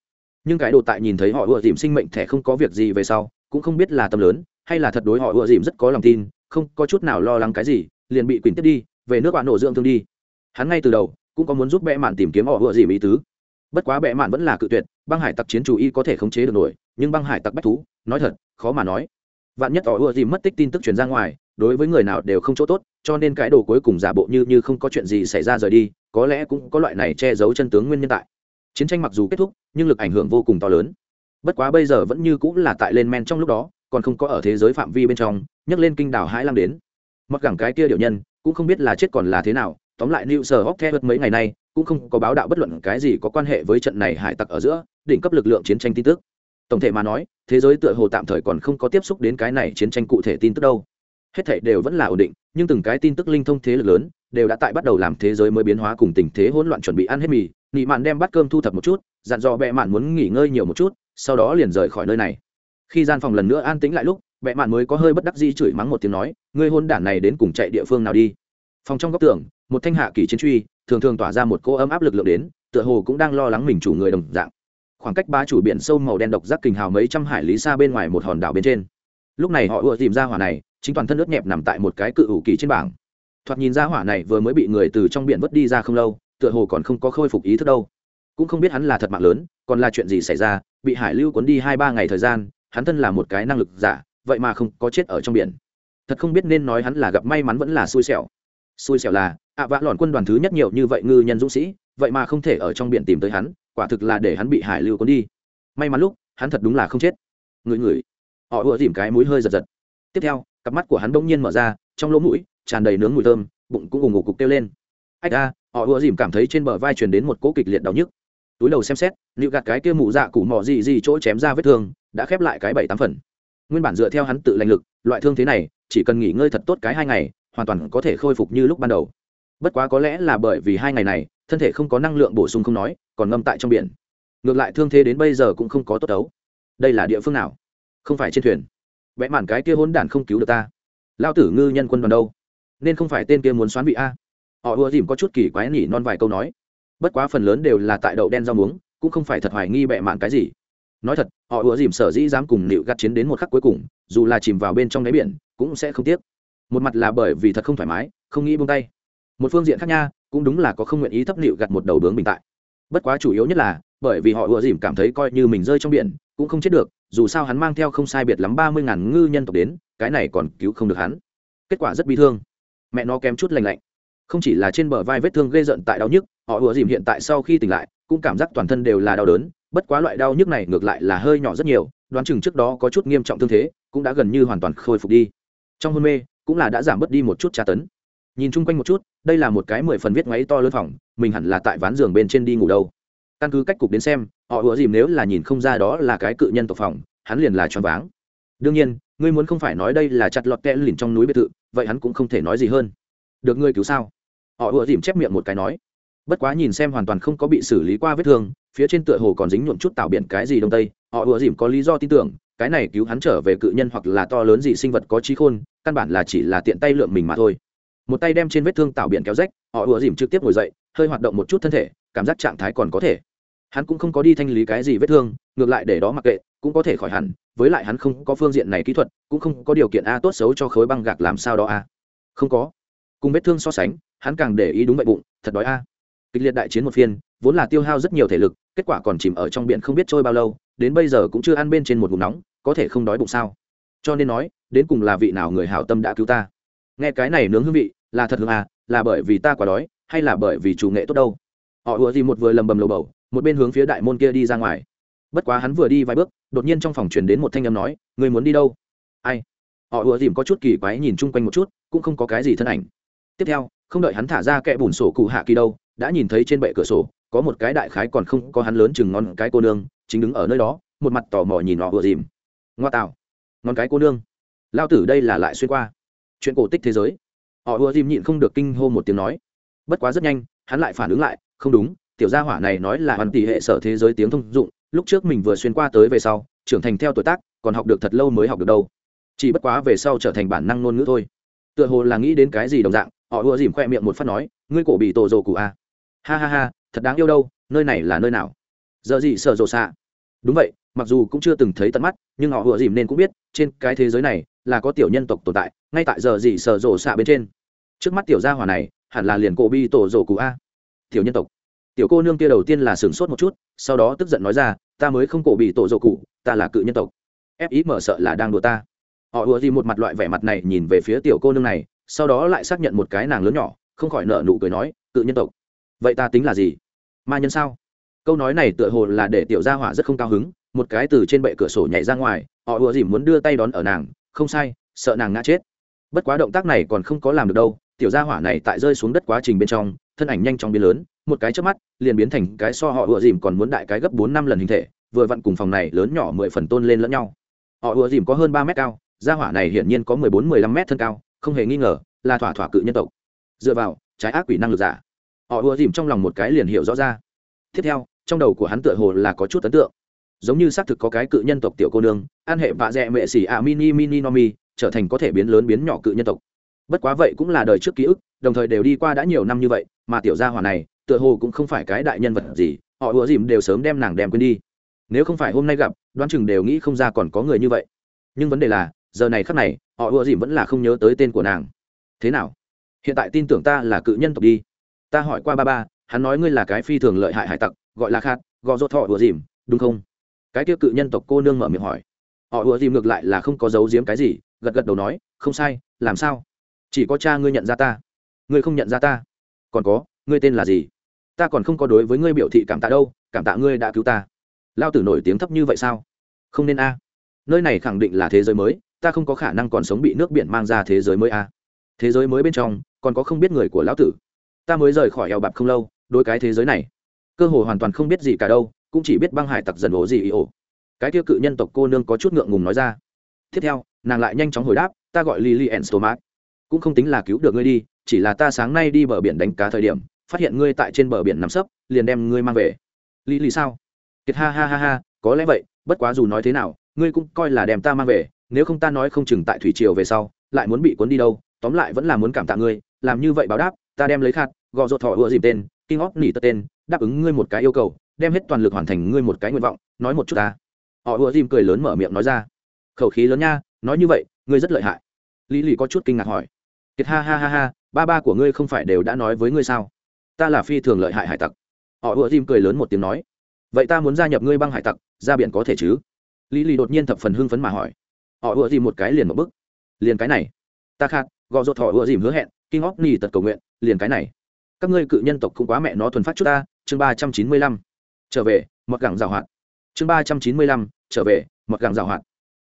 Nhưng cái đồ tại nhìn thấy họ ủa dìm sinh mệnh thẻ không có việc gì về sau, cũng không biết là tâm lớn, hay là thật đối họ ủa dìm rất có lòng tin, không có chút nào lo lắng cái gì, liền bị quỳnh tiếp đi, về nước bạn nổ dưỡng thương đi. Hắn ngay từ đầu cũng có muốn giúp bệ mạn tìm kiếm họ ủa dìm ý tứ. Bất quá bệ mạn vẫn là cự tuyệt, băng hải tặc chiến chủ y có thể khống chế được nổi nhưng băng hải tặc bách thú, nói thật, khó mà nói. Vạn nhất họ ưa gì mất tích tin tức truyền ra ngoài, đối với người nào đều không chỗ tốt, cho nên cái đồ cuối cùng giả bộ như như không có chuyện gì xảy ra rời đi, có lẽ cũng có loại này che giấu chân tướng nguyên nhân tại. Chiến tranh mặc dù kết thúc, nhưng lực ảnh hưởng vô cùng to lớn. Bất quá bây giờ vẫn như cũng là tại lên men trong lúc đó, còn không có ở thế giới phạm vi bên trong, nhấc lên kinh đảo hãi lam đến. Mặc gẳng cái kia điệu nhân, cũng không biết là chết còn là thế nào, tóm lại new sở hóc theo mấy ngày nay, cũng không có báo đạo bất luận cái gì có quan hệ với trận này hải tặc ở giữa, đỉnh cấp lực lượng chiến tranh tin tức tổng thể mà nói, thế giới tựa hồ tạm thời còn không có tiếp xúc đến cái này chiến tranh cụ thể tin tức đâu. Hết thảy đều vẫn là ổn định, nhưng từng cái tin tức linh thông thế lực lớn đều đã tại bắt đầu làm thế giới mới biến hóa cùng tình thế hỗn loạn chuẩn bị ăn hết mì. Nị mạn đem bát cơm thu thập một chút, dặn dò bệ mạn muốn nghỉ ngơi nhiều một chút, sau đó liền rời khỏi nơi này. Khi gian phòng lần nữa an tĩnh lại lúc, bệ mạn mới có hơi bất đắc dĩ chửi mắng một tiếng nói, ngươi hôn đản này đến cùng chạy địa phương nào đi? Phòng trong góc tường, một thanh hạ kỳ chiến truy, thường thường tỏa ra một cô ấm áp lực lượng đến, tựa hồ cũng đang lo lắng mình chủ người đồng dạng khoảng cách ba chủ biển sâu màu đen độc giác kình hào mấy trăm hải lý xa bên ngoài một hòn đảo bên trên. Lúc này họ ùa tìm ra hỏa này, chính toàn thân ướt nhẹp nằm tại một cái cự ủ kỳ trên bảng. Thoạt nhìn ra hỏa này vừa mới bị người từ trong biển vớt đi ra không lâu, tựa hồ còn không có khôi phục ý thức đâu. Cũng không biết hắn là thật mạng lớn, còn là chuyện gì xảy ra, bị hải lưu cuốn đi hai ba ngày thời gian, hắn thân là một cái năng lực giả, vậy mà không có chết ở trong biển. Thật không biết nên nói hắn là gặp may mắn vẫn là xui xẻo. Xui xẻo là, ạ vã lòn quân đoàn thứ nhất nhiều như vậy ngư nhân dũng sĩ, vậy mà không thể ở trong biển tìm tới hắn quả thực là để hắn bị hải lưu cuốn đi. May mắn lúc, hắn thật đúng là không chết. Người người họ ùa dìm cái mũi hơi giật giật. Tiếp theo, cặp mắt của hắn bỗng nhiên mở ra, trong lỗ mũi, tràn đầy nướng mùi thơm, bụng cũng ủng ngục cục kêu lên. Ách a, họ ùa dìm cảm thấy trên bờ vai truyền đến một cỗ kịch liệt đau nhức. Túi đầu xem xét, liệu gạt cái kia mụ dạ củ mỏ gì gì chỗ chém ra vết thương, đã khép lại cái bảy tám phần. Nguyên bản dựa theo hắn tự lành lực, loại thương thế này, chỉ cần nghỉ ngơi thật tốt cái hai ngày, hoàn toàn có thể khôi phục như lúc ban đầu bất quá có lẽ là bởi vì hai ngày này, thân thể không có năng lượng bổ sung không nói, còn ngâm tại trong biển. Ngược lại thương thế đến bây giờ cũng không có tốt đấu. Đây là địa phương nào? Không phải trên thuyền. Vẽ mản cái kia hôn đản không cứu được ta. Lao tử ngư nhân quân đoàn đâu? Nên không phải tên kia muốn xoán bị a. Họ ùa dìm có chút kỳ quái nhỉ, non vài câu nói. Bất quá phần lớn đều là tại đậu đen rau muống, cũng không phải thật hoài nghi bẹ mạn cái gì. Nói thật, họ ùa dìm sở dĩ dám cùng nịu gắt chiến đến một khắc cuối cùng, dù là chìm vào bên trong đáy biển, cũng sẽ không tiếc. Một mặt là bởi vì thật không thoải mái, không nghĩ buông tay một phương diện khác nha, cũng đúng là có không nguyện ý thấp nịu gặt một đầu bướng bình tại. Bất quá chủ yếu nhất là, bởi vì họ ùa dìm cảm thấy coi như mình rơi trong biển, cũng không chết được, dù sao hắn mang theo không sai biệt lắm ba mươi ngàn ngư nhân tộc đến, cái này còn cứu không được hắn. Kết quả rất bi thương. Mẹ nó kém chút lành lạnh. Không chỉ là trên bờ vai vết thương gây rợn tại đau nhức, họ ùa dìm hiện tại sau khi tỉnh lại, cũng cảm giác toàn thân đều là đau đớn, bất quá loại đau nhức này ngược lại là hơi nhỏ rất nhiều, đoán chừng trước đó có chút nghiêm trọng thương thế, cũng đã gần như hoàn toàn khôi phục đi. Trong hôn mê, cũng là đã giảm bớt đi một chút tra tấn nhìn chung quanh một chút, đây là một cái mười phần viết ngoáy to lớn phòng, mình hẳn là tại ván giường bên trên đi ngủ đâu. Căn cứ cách cục đến xem, họ ủa dìm nếu là nhìn không ra đó là cái cự nhân tộc phòng, hắn liền là choáng váng. Đương nhiên, ngươi muốn không phải nói đây là chặt lọt kẽ lìn trong núi biệt thự, vậy hắn cũng không thể nói gì hơn. Được ngươi cứu sao? Họ ủa dìm chép miệng một cái nói. Bất quá nhìn xem hoàn toàn không có bị xử lý qua vết thương, phía trên tựa hồ còn dính nhuộm chút tạo biển cái gì đông tây, họ ủa dìm có lý do tin tưởng, cái này cứu hắn trở về cự nhân hoặc là to lớn gì sinh vật có trí khôn, căn bản là chỉ là tiện tay lượm mình mà thôi một tay đem trên vết thương tạo biển kéo rách, họ ùa dìm trực tiếp ngồi dậy, hơi hoạt động một chút thân thể, cảm giác trạng thái còn có thể. Hắn cũng không có đi thanh lý cái gì vết thương, ngược lại để đó mặc kệ, cũng có thể khỏi hẳn, với lại hắn không có phương diện này kỹ thuật, cũng không có điều kiện a tốt xấu cho khối băng gạc làm sao đó a. Không có. Cùng vết thương so sánh, hắn càng để ý đúng bệnh bụng, thật đói a. Kịch liệt đại chiến một phiên, vốn là tiêu hao rất nhiều thể lực, kết quả còn chìm ở trong biển không biết trôi bao lâu, đến bây giờ cũng chưa ăn bên trên một vùng nóng, có thể không đói bụng sao? Cho nên nói, đến cùng là vị nào người hảo tâm đã cứu ta? Nghe cái này nướng hương vị là thật hương à là bởi vì ta quá đói, hay là bởi vì chủ nghệ tốt đâu? Họ ùa gì một vừa lầm bầm lầu bầu, một bên hướng phía đại môn kia đi ra ngoài. Bất quá hắn vừa đi vài bước, đột nhiên trong phòng truyền đến một thanh âm nói người muốn đi đâu? Ai? Họ ùa dìm có chút kỳ quái nhìn chung quanh một chút, cũng không có cái gì thân ảnh. Tiếp theo, không đợi hắn thả ra kẽ bùn sổ cụ hạ kỳ đâu, đã nhìn thấy trên bệ cửa sổ, có một cái đại khái còn không có hắn lớn chừng ngon cái cô nương, chính đứng ở nơi đó, một mặt tò mò nhìn họ ùa dìm ngoa tạo ngon cái cô nương, lao tử đây là lại xuyên qua. Chuyện cổ tích thế giới họ ùa dìm nhịn không được kinh hô một tiếng nói. Bất quá rất nhanh, hắn lại phản ứng lại, không đúng, tiểu gia hỏa này nói là hoàn tỷ hệ sở thế giới tiếng thông dụng, lúc trước mình vừa xuyên qua tới về sau, trưởng thành theo tuổi tác, còn học được thật lâu mới học được đâu. Chỉ bất quá về sau trở thành bản năng ngôn ngữ thôi. Tựa hồ là nghĩ đến cái gì đồng dạng, họ ùa dìm khoe miệng một phát nói, ngươi cổ bị tổ rồ cụ a à. ha ha ha, thật đáng yêu đâu, nơi này là nơi nào? Giờ gì sợ rồ xạ? Đúng vậy, mặc dù cũng chưa từng thấy tận mắt, nhưng họ ùa dìm nên cũng biết, trên cái thế giới này là có tiểu nhân tộc tồn tại, ngay tại giờ gì sợ rồ xạ bên trên trước mắt tiểu gia hỏa này, hẳn là liền cổ bi tổ rổ cụ a. Tiểu nhân tộc. Tiểu cô nương kia đầu tiên là sửng sốt một chút, sau đó tức giận nói ra, ta mới không cổ bị tổ rổ cụ, ta là cự nhân tộc. Ép ý mở sợ là đang đùa ta. Họ ùa gì một mặt loại vẻ mặt này nhìn về phía tiểu cô nương này, sau đó lại xác nhận một cái nàng lớn nhỏ, không khỏi nợ nụ cười nói, cự nhân tộc. Vậy ta tính là gì? Ma nhân sao? Câu nói này tựa hồ là để tiểu gia hỏa rất không cao hứng, một cái từ trên bệ cửa sổ nhảy ra ngoài, họ ùa gì muốn đưa tay đón ở nàng, không sai, sợ nàng ngã chết. Bất quá động tác này còn không có làm được đâu tiểu gia hỏa này tại rơi xuống đất quá trình bên trong, thân ảnh nhanh chóng biến lớn, một cái trước mắt, liền biến thành cái so họ ùa dìm còn muốn đại cái gấp bốn năm lần hình thể, vừa vặn cùng phòng này lớn nhỏ mười phần tôn lên lẫn nhau. Họ ùa dìm có hơn ba mét cao, gia hỏa này hiển nhiên có mười bốn, mười lăm mét thân cao, không hề nghi ngờ, là thỏa thỏa cự nhân tộc. Dựa vào, trái ác quỷ năng lực giả. Họ ùa dìm trong lòng một cái liền hiểu rõ ra. Tiếp theo, trong đầu của hắn tựa hồ là có chút ấn tượng. Giống như xác thực có cái cự nhân tộc tiểu cô nương, an hệ vạ dẹ mệ xỉ ạ mini mini nomi trở thành có thể biến lớn biến nhỏ cự nhân tộc bất quá vậy cũng là đời trước ký ức, đồng thời đều đi qua đã nhiều năm như vậy, mà tiểu gia hỏa này, tựa hồ cũng không phải cái đại nhân vật gì, họ ùa dìm đều sớm đem nàng đem quên đi. Nếu không phải hôm nay gặp, đoán chừng đều nghĩ không ra còn có người như vậy. Nhưng vấn đề là, giờ này khắc này, họ ùa dìm vẫn là không nhớ tới tên của nàng. Thế nào? Hiện tại tin tưởng ta là cự nhân tộc đi. Ta hỏi qua ba ba, hắn nói ngươi là cái phi thường lợi hại hải tặc, gọi là khát gò rốt thọ ùa dìm, đúng không? Cái kia cự nhân tộc cô nương mở miệng hỏi. Họ ùa dìm ngược lại là không có giấu giếm cái gì, gật gật đầu nói, không sai, làm sao? Chỉ có cha ngươi nhận ra ta. Ngươi không nhận ra ta. Còn có, ngươi tên là gì? Ta còn không có đối với ngươi biểu thị cảm tạ đâu, cảm tạ ngươi đã cứu ta. Lao tử nổi tiếng thấp như vậy sao? Không nên a. Nơi này khẳng định là thế giới mới, ta không có khả năng còn sống bị nước biển mang ra thế giới mới a. Thế giới mới bên trong, còn có không biết người của lão tử. Ta mới rời khỏi eo bạc không lâu đôi cái thế giới này. Cơ hồ hoàn toàn không biết gì cả đâu, cũng chỉ biết băng hải tặc dần ổ gì ý ổ. Cái tiêu cự nhân tộc cô nương có chút ngượng ngùng nói ra. Tiếp theo, nàng lại nhanh chóng hồi đáp, ta gọi lily and stomach cũng không tính là cứu được ngươi đi, chỉ là ta sáng nay đi bờ biển đánh cá thời điểm, phát hiện ngươi tại trên bờ biển nằm sấp, liền đem ngươi mang về. Lý lý sao? Kiệt ha ha ha ha, có lẽ vậy, bất quá dù nói thế nào, ngươi cũng coi là đem ta mang về, nếu không ta nói không chừng tại thủy triều về sau, lại muốn bị cuốn đi đâu, tóm lại vẫn là muốn cảm tạ ngươi, làm như vậy báo đáp, ta đem lấy khát, gò ruột thỏ ựa dìm tên kinh óc nỉ tật tên, đáp ứng ngươi một cái yêu cầu, đem hết toàn lực hoàn thành ngươi một cái nguyện vọng, nói một chút ta. Họ ựa dìm cười lớn mở miệng nói ra. Khẩu khí lớn nha, nói như vậy, ngươi rất lợi hại. Lý lì có chút kinh ngạc hỏi kiệt ha ha ha ha, ba ba của ngươi không phải đều đã nói với ngươi sao? Ta là phi thường lợi hại hải tặc. Họ ùa tim cười lớn một tiếng nói. Vậy ta muốn gia nhập ngươi băng hải tặc, ra biển có thể chứ? Lý lì đột nhiên thập phần hưng phấn mà hỏi. Họ ùa dìm một cái liền một bức liền cái này. Ta khát, gò rột họ ùa dìm hứa hẹn kinh óc nỉ tật cầu nguyện, liền cái này. Các ngươi cự nhân tộc cũng quá mẹ nó thuần phát chút ta, chương ba trăm chín mươi lăm. Trở về, mặc gẳng rào hoạt. Chương ba trăm chín mươi lăm, trở về, mặc gẳng rào hoạt.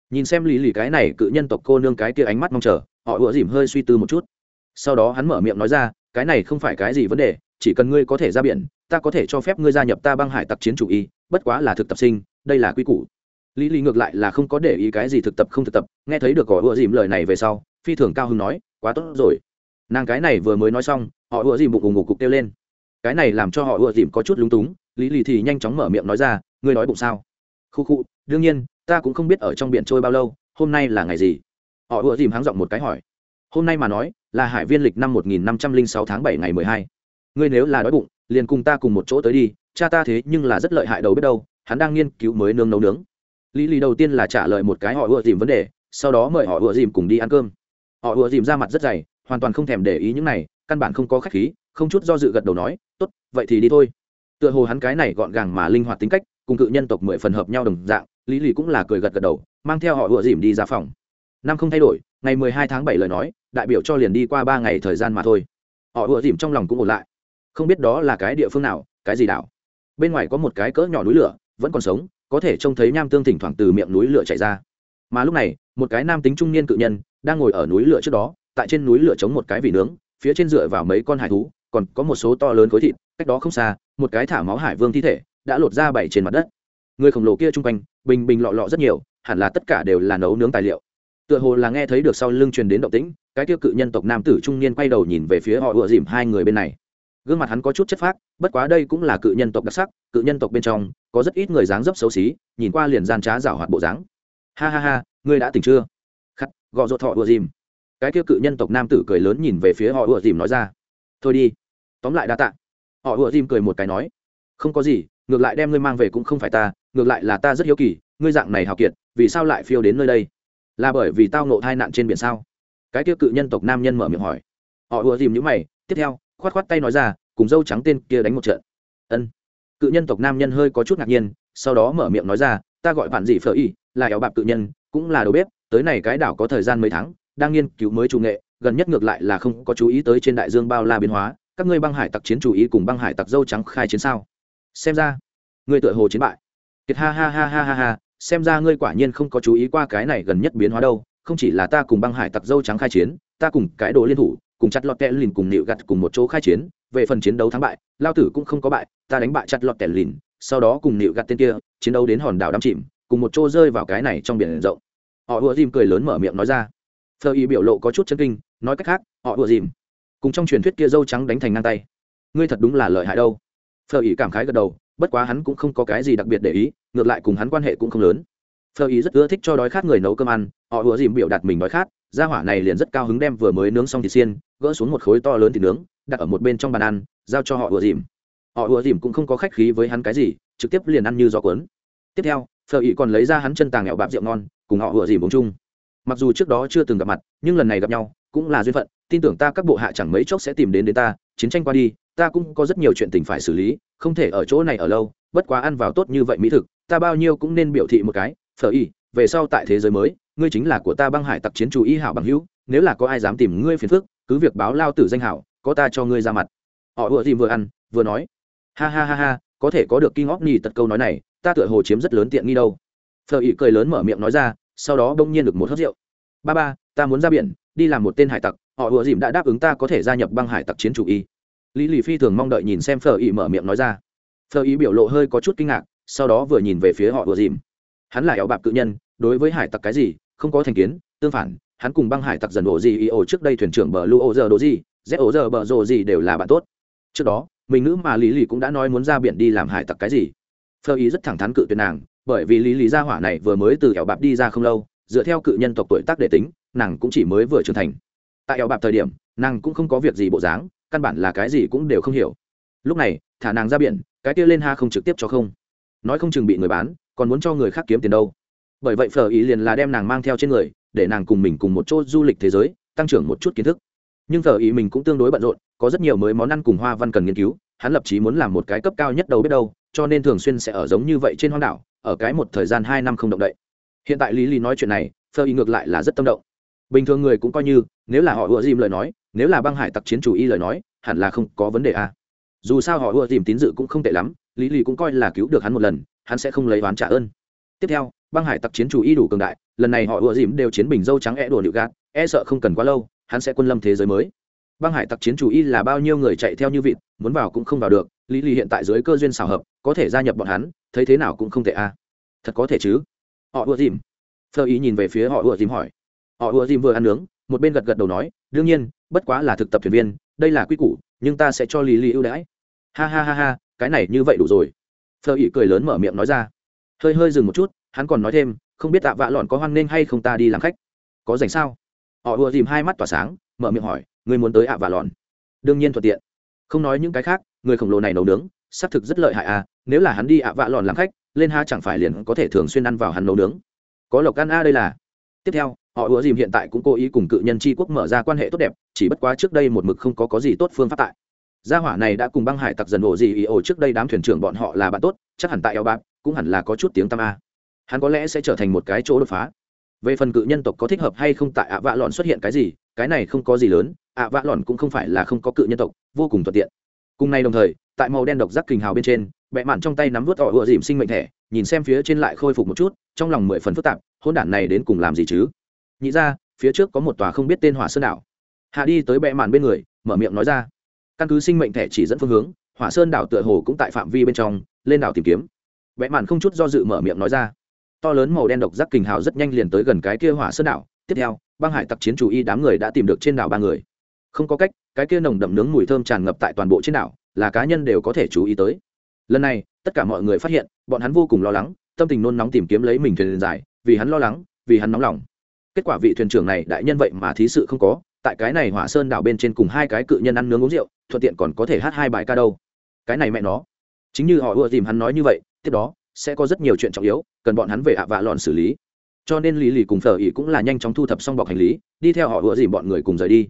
Nhìn xem lý lì cái này cự nhân tộc cô nương cái kia ánh mắt mong chờ họ ủa dìm hơi suy tư một chút. Sau đó hắn mở miệng nói ra, cái này không phải cái gì vấn đề, chỉ cần ngươi có thể ra biển, ta có thể cho phép ngươi gia nhập ta băng hải tặc chiến chủ y, bất quá là thực tập sinh, đây là quy củ. Lý lý ngược lại là không có để ý cái gì thực tập không thực tập, nghe thấy được họ ủa dìm lời này về sau, phi thường cao hưng nói, quá tốt rồi. Nàng cái này vừa mới nói xong, họ ủa dìm bụng ủng ngục cục kêu lên. Cái này làm cho họ ủa dìm có chút lúng túng, lý lì thì nhanh chóng mở miệng nói ra, ngươi nói bụng sao? Khu khu, đương nhiên, ta cũng không biết ở trong biển trôi bao lâu, hôm nay là ngày gì? Họ ùa dìm háng giọng một cái hỏi. Hôm nay mà nói, là hải viên lịch năm một nghìn năm trăm linh sáu tháng bảy ngày mười hai. Ngươi nếu là đói bụng, liền cùng ta cùng một chỗ tới đi, cha ta thế nhưng là rất lợi hại đầu biết đâu, hắn đang nghiên cứu mới nướng nấu nướng. Lý lì đầu tiên là trả lời một cái họ ùa dìm vấn đề, sau đó mời họ ùa dìm cùng đi ăn cơm. Họ ùa dìm ra mặt rất dày, hoàn toàn không thèm để ý những này, căn bản không có khách khí, không chút do dự gật đầu nói, tốt, vậy thì đi thôi. Tựa hồ hắn cái này gọn gàng mà linh hoạt tính cách, cùng cự nhân tộc mười phần hợp nhau đồng dạng, lý lì cũng là cười gật gật đầu, mang theo họ ùa dìm đi ra phòng năm không thay đổi, ngày mười hai tháng bảy lời nói, đại biểu cho liền đi qua ba ngày thời gian mà thôi. Họ ùa dìm trong lòng cũng ổn lại. Không biết đó là cái địa phương nào, cái gì đảo. Bên ngoài có một cái cỡ nhỏ núi lửa, vẫn còn sống, có thể trông thấy nham tương thỉnh thoảng từ miệng núi lửa chảy ra. Mà lúc này, một cái nam tính trung niên cự nhân, đang ngồi ở núi lửa trước đó, tại trên núi lửa chống một cái vị nướng, phía trên dựa vào mấy con hải thú, còn có một số to lớn khối thịt, cách đó không xa, một cái thả máu hải vương thi thể, đã lột ra bảy trên mặt đất. Người khổng lồ kia chung quanh, bình bình lọ lọ rất nhiều, hẳn là tất cả đều là nấu nướng tài liệu tựa hồ là nghe thấy được sau lưng truyền đến động tĩnh, cái tiêu cự nhân tộc nam tử trung niên quay đầu nhìn về phía họ ựa dìm hai người bên này. Gương mặt hắn có chút chất phác, bất quá đây cũng là cự nhân tộc đặc sắc, cự nhân tộc bên trong, có rất ít người dáng dấp xấu xí, nhìn qua liền gian trá rảo hoạt bộ dáng. Ha ha ha, ngươi đã tỉnh chưa? Khắc gò ruột thọ ựa dìm. Cái tiêu cự nhân tộc nam tử cười lớn nhìn về phía họ ựa dìm nói ra. Thôi đi. Tóm lại đa tạ. Họ ựa dìm cười một cái nói. Không có gì, ngược lại đem ngươi mang về cũng không phải ta, ngược lại là ta rất hiếu kỳ, ngươi dạng này hào kiệt, vì sao lại phiêu đến nơi đây? Là bởi vì tao nộ tai nạn trên biển sao? Cái kia cự nhân tộc nam nhân mở miệng hỏi. Họ ùa dìm những mày, tiếp theo, khoát khoát tay nói ra, cùng dâu trắng tên kia đánh một trận. Ân. Cự nhân tộc nam nhân hơi có chút ngạc nhiên, sau đó mở miệng nói ra, ta gọi bạn dị phở y, là éo bạc cự nhân, cũng là đầu bếp, tới này cái đảo có thời gian mấy tháng, đang nghiên cứu mới chủ nghệ, gần nhất ngược lại là không có chú ý tới trên đại dương bao la biến hóa, các ngươi băng hải tặc chiến chủ ý cùng băng hải tặc dâu trắng khai chiến sao? Xem ra, ngươi tựa hồ chiến bại. Kiệt ha ha ha ha ha ha xem ra ngươi quả nhiên không có chú ý qua cái này gần nhất biến hóa đâu, không chỉ là ta cùng băng hải tặc dâu trắng khai chiến, ta cùng cái đồ liên thủ, cùng chặt lọt kẹ lìn cùng nịu gặt cùng một chỗ khai chiến, về phần chiến đấu thắng bại, lao tử cũng không có bại, ta đánh bại chặt lọt kẹ lìn, sau đó cùng nịu gặt tên kia, chiến đấu đến hòn đảo đắm chìm, cùng một chỗ rơi vào cái này trong biển rộng. Họ ùa dìm cười lớn mở miệng nói ra. Phờ y biểu lộ có chút chân kinh, nói cách khác, họ ùa dìm. Cùng trong truyền thuyết kia dâu trắng đánh thành ngang tay. Ngươi thật đúng là lợi hại đâu. Phờ y cảm khái gật đầu bất quá hắn cũng không có cái gì đặc biệt để ý, ngược lại cùng hắn quan hệ cũng không lớn. Phờ ý rất ưa thích cho đói khát người nấu cơm ăn, họ ùa dìm biểu đạt mình đói khát, gia hỏa này liền rất cao hứng đem vừa mới nướng xong thịt xiên, gỡ xuống một khối to lớn thịt nướng, đặt ở một bên trong bàn ăn, giao cho họ ùa dìm. Họ ùa dìm cũng không có khách khí với hắn cái gì, trực tiếp liền ăn như gió cuốn. Tiếp theo phờ ý còn lấy ra hắn chân tàng nghẹo bạp rượu ngon, cùng họ ùa dìm uống chung. Mặc dù trước đó chưa từng gặp mặt, nhưng lần này gặp nhau, cũng là duyên phận, tin tưởng ta các bộ hạ chẳng mấy chốc sẽ tìm đến đến ta, chiến tranh qua đi ta cũng có rất nhiều chuyện tình phải xử lý, không thể ở chỗ này ở lâu, bất quá ăn vào tốt như vậy mỹ thực, ta bao nhiêu cũng nên biểu thị một cái, phở y, về sau tại thế giới mới, ngươi chính là của ta băng hải tặc chiến chủ y hảo bằng hữu, nếu là có ai dám tìm ngươi phiền phức, cứ việc báo lao tử danh hảo, có ta cho ngươi ra mặt. Họ vừa tìm vừa ăn, vừa nói. Ha ha ha ha, có thể có được kinh óc nhì tật câu nói này, ta tựa hồ chiếm rất lớn tiện nghi đâu. Phở y cười lớn mở miệng nói ra, sau đó bỗng nhiên được một hớt rượu. Ba ba, ta muốn ra biển, đi làm một tên hải tặc. Họ vừa dìm đã đáp ứng ta có thể gia nhập băng hải tặc chiến chủ y lý lì phi thường mong đợi nhìn xem phở y mở miệng nói ra. Phở y biểu lộ hơi có chút kinh ngạc, sau đó vừa nhìn về phía họ vừa dìm. Hắn là eo bạc cự nhân, đối với hải tặc cái gì, không có thành kiến, tương phản, hắn cùng băng hải tặc dần ổ gì ý ổ trước đây thuyền trưởng bờ lu ô giờ đồ gì, z ổ giờ bờ rồ gì đều là bạn tốt. Trước đó, mình nữ mà lý lì cũng đã nói muốn ra biển đi làm hải tặc cái gì. Phơ ý rất thẳng thắn cự tuyệt nàng, bởi vì lý lý gia hỏa này vừa mới từ eo bạc đi ra không lâu, dựa theo cự nhân tộc tuổi tác để tính, nàng cũng chỉ mới vừa trưởng thành. Tại eo bạc thời điểm, nàng cũng không có việc gì bộ dáng căn bản là cái gì cũng đều không hiểu. Lúc này, thả nàng ra biển, cái kia lên ha không trực tiếp cho không. Nói không chừng bị người bán, còn muốn cho người khác kiếm tiền đâu. Bởi vậy phở ý liền là đem nàng mang theo trên người, để nàng cùng mình cùng một chỗ du lịch thế giới, tăng trưởng một chút kiến thức. Nhưng phở ý mình cũng tương đối bận rộn, có rất nhiều mới món ăn cùng hoa văn cần nghiên cứu, hắn lập chí muốn làm một cái cấp cao nhất đầu biết đâu, cho nên thường xuyên sẽ ở giống như vậy trên hoang đảo, ở cái một thời gian hai năm không động đậy. Hiện tại lý lý nói chuyện này, phở ý ngược lại là rất tâm động. Bình thường người cũng coi như, nếu là họ ùa dìm lời nói nếu là băng hải tặc chiến chủ y lời nói, hẳn là không có vấn đề à. dù sao họ ưa dìm tín dự cũng không tệ lắm, lý lì cũng coi là cứu được hắn một lần, hắn sẽ không lấy oán trả ơn. Tiếp theo, băng hải tặc chiến chủ y đủ cường đại, lần này họ ưa dìm đều chiến bình dâu trắng e đùa nịu gạt e sợ không cần quá lâu, hắn sẽ quân lâm thế giới mới. Băng hải tặc chiến chủ y là bao nhiêu người chạy theo như vịt, muốn vào cũng không vào được, lý lì hiện tại dưới cơ duyên xào hợp, có thể gia nhập bọn hắn, thấy thế nào cũng không thể a à. thật có thể chứ? Họ ưa dìm. Thơ ý nhìn về phía họ ưa dìm hỏi. Họ ưa dìm vừa ăn nướng một bên gật gật đầu nói, đương nhiên, bất quá là thực tập thuyền viên, đây là quy củ, nhưng ta sẽ cho lý lý ưu đãi. Ha ha ha ha, cái này như vậy đủ rồi. Phờ ỉ cười lớn mở miệng nói ra. Hơi hơi dừng một chút, hắn còn nói thêm, không biết tạ vạ lọn có hoan nghênh hay không ta đi làm khách. Có dành sao? Họ ùa dìm hai mắt tỏa sáng, mở miệng hỏi người muốn tới ạ vạ lọn? Đương nhiên thuận tiện. Không nói những cái khác, người khổng lồ này nấu nướng, xác thực rất lợi hại à nếu là hắn đi ạ vạ lọn làm khách, lên ha chẳng phải liền có thể thường xuyên ăn vào hắn nấu nướng. Có lộc ăn a đây là tiếp theo, họ ứa dìm hiện tại cũng cố ý cùng cự nhân tri quốc mở ra quan hệ tốt đẹp, chỉ bất quá trước đây một mực không có có gì tốt phương pháp tại. Gia hỏa này đã cùng băng hải tặc dần ổ gì ý ổ trước đây đám thuyền trưởng bọn họ là bạn tốt, chắc hẳn tại eo bạc, cũng hẳn là có chút tiếng tam a. Hắn có lẽ sẽ trở thành một cái chỗ đột phá. Về phần cự nhân tộc có thích hợp hay không tại ạ vạ lòn xuất hiện cái gì, cái này không có gì lớn, ạ vạ lòn cũng không phải là không có cự nhân tộc, vô cùng thuận tiện. Cùng nay đồng thời, tại màu đen độc giác kình hào bên trên bẹ mạn trong tay nắm vớt họ ựa dìm sinh mệnh thẻ nhìn xem phía trên lại khôi phục một chút, trong lòng mười phần phức tạp hôn đản này đến cùng làm gì chứ? Nhị ra phía trước có một tòa không biết tên hỏa sơn đảo. Hạ đi tới bệ màn bên người, mở miệng nói ra. Căn cứ sinh mệnh thẻ chỉ dẫn phương hướng, hỏa sơn đảo tựa hồ cũng tại phạm vi bên trong, lên đảo tìm kiếm. Bệ màn không chút do dự mở miệng nói ra. To lớn màu đen độc giác kình hào rất nhanh liền tới gần cái kia hỏa sơn đảo. Tiếp theo, băng hải tặc chiến chủ y đám người đã tìm được trên đảo ba người. Không có cách, cái kia nồng đậm nướng mùi thơm tràn ngập tại toàn bộ trên đảo, là cá nhân đều có thể chú ý tới lần này, tất cả mọi người phát hiện, bọn hắn vô cùng lo lắng, tâm tình nôn nóng tìm kiếm lấy mình thuyền dài, vì hắn lo lắng, vì hắn nóng lòng. Kết quả vị thuyền trưởng này đại nhân vậy mà thí sự không có, tại cái này hỏa sơn đảo bên trên cùng hai cái cự nhân ăn nướng uống rượu, thuận tiện còn có thể hát hai bài ca đâu. Cái này mẹ nó. Chính như họ ưa tìm hắn nói như vậy, tiếp đó, sẽ có rất nhiều chuyện trọng yếu, cần bọn hắn về ạ vạ lọn xử lý. Cho nên lý lì cùng phở Ý cũng là nhanh chóng thu thập xong bọc hành lý, đi theo họ ưa dìm bọn người cùng rời đi.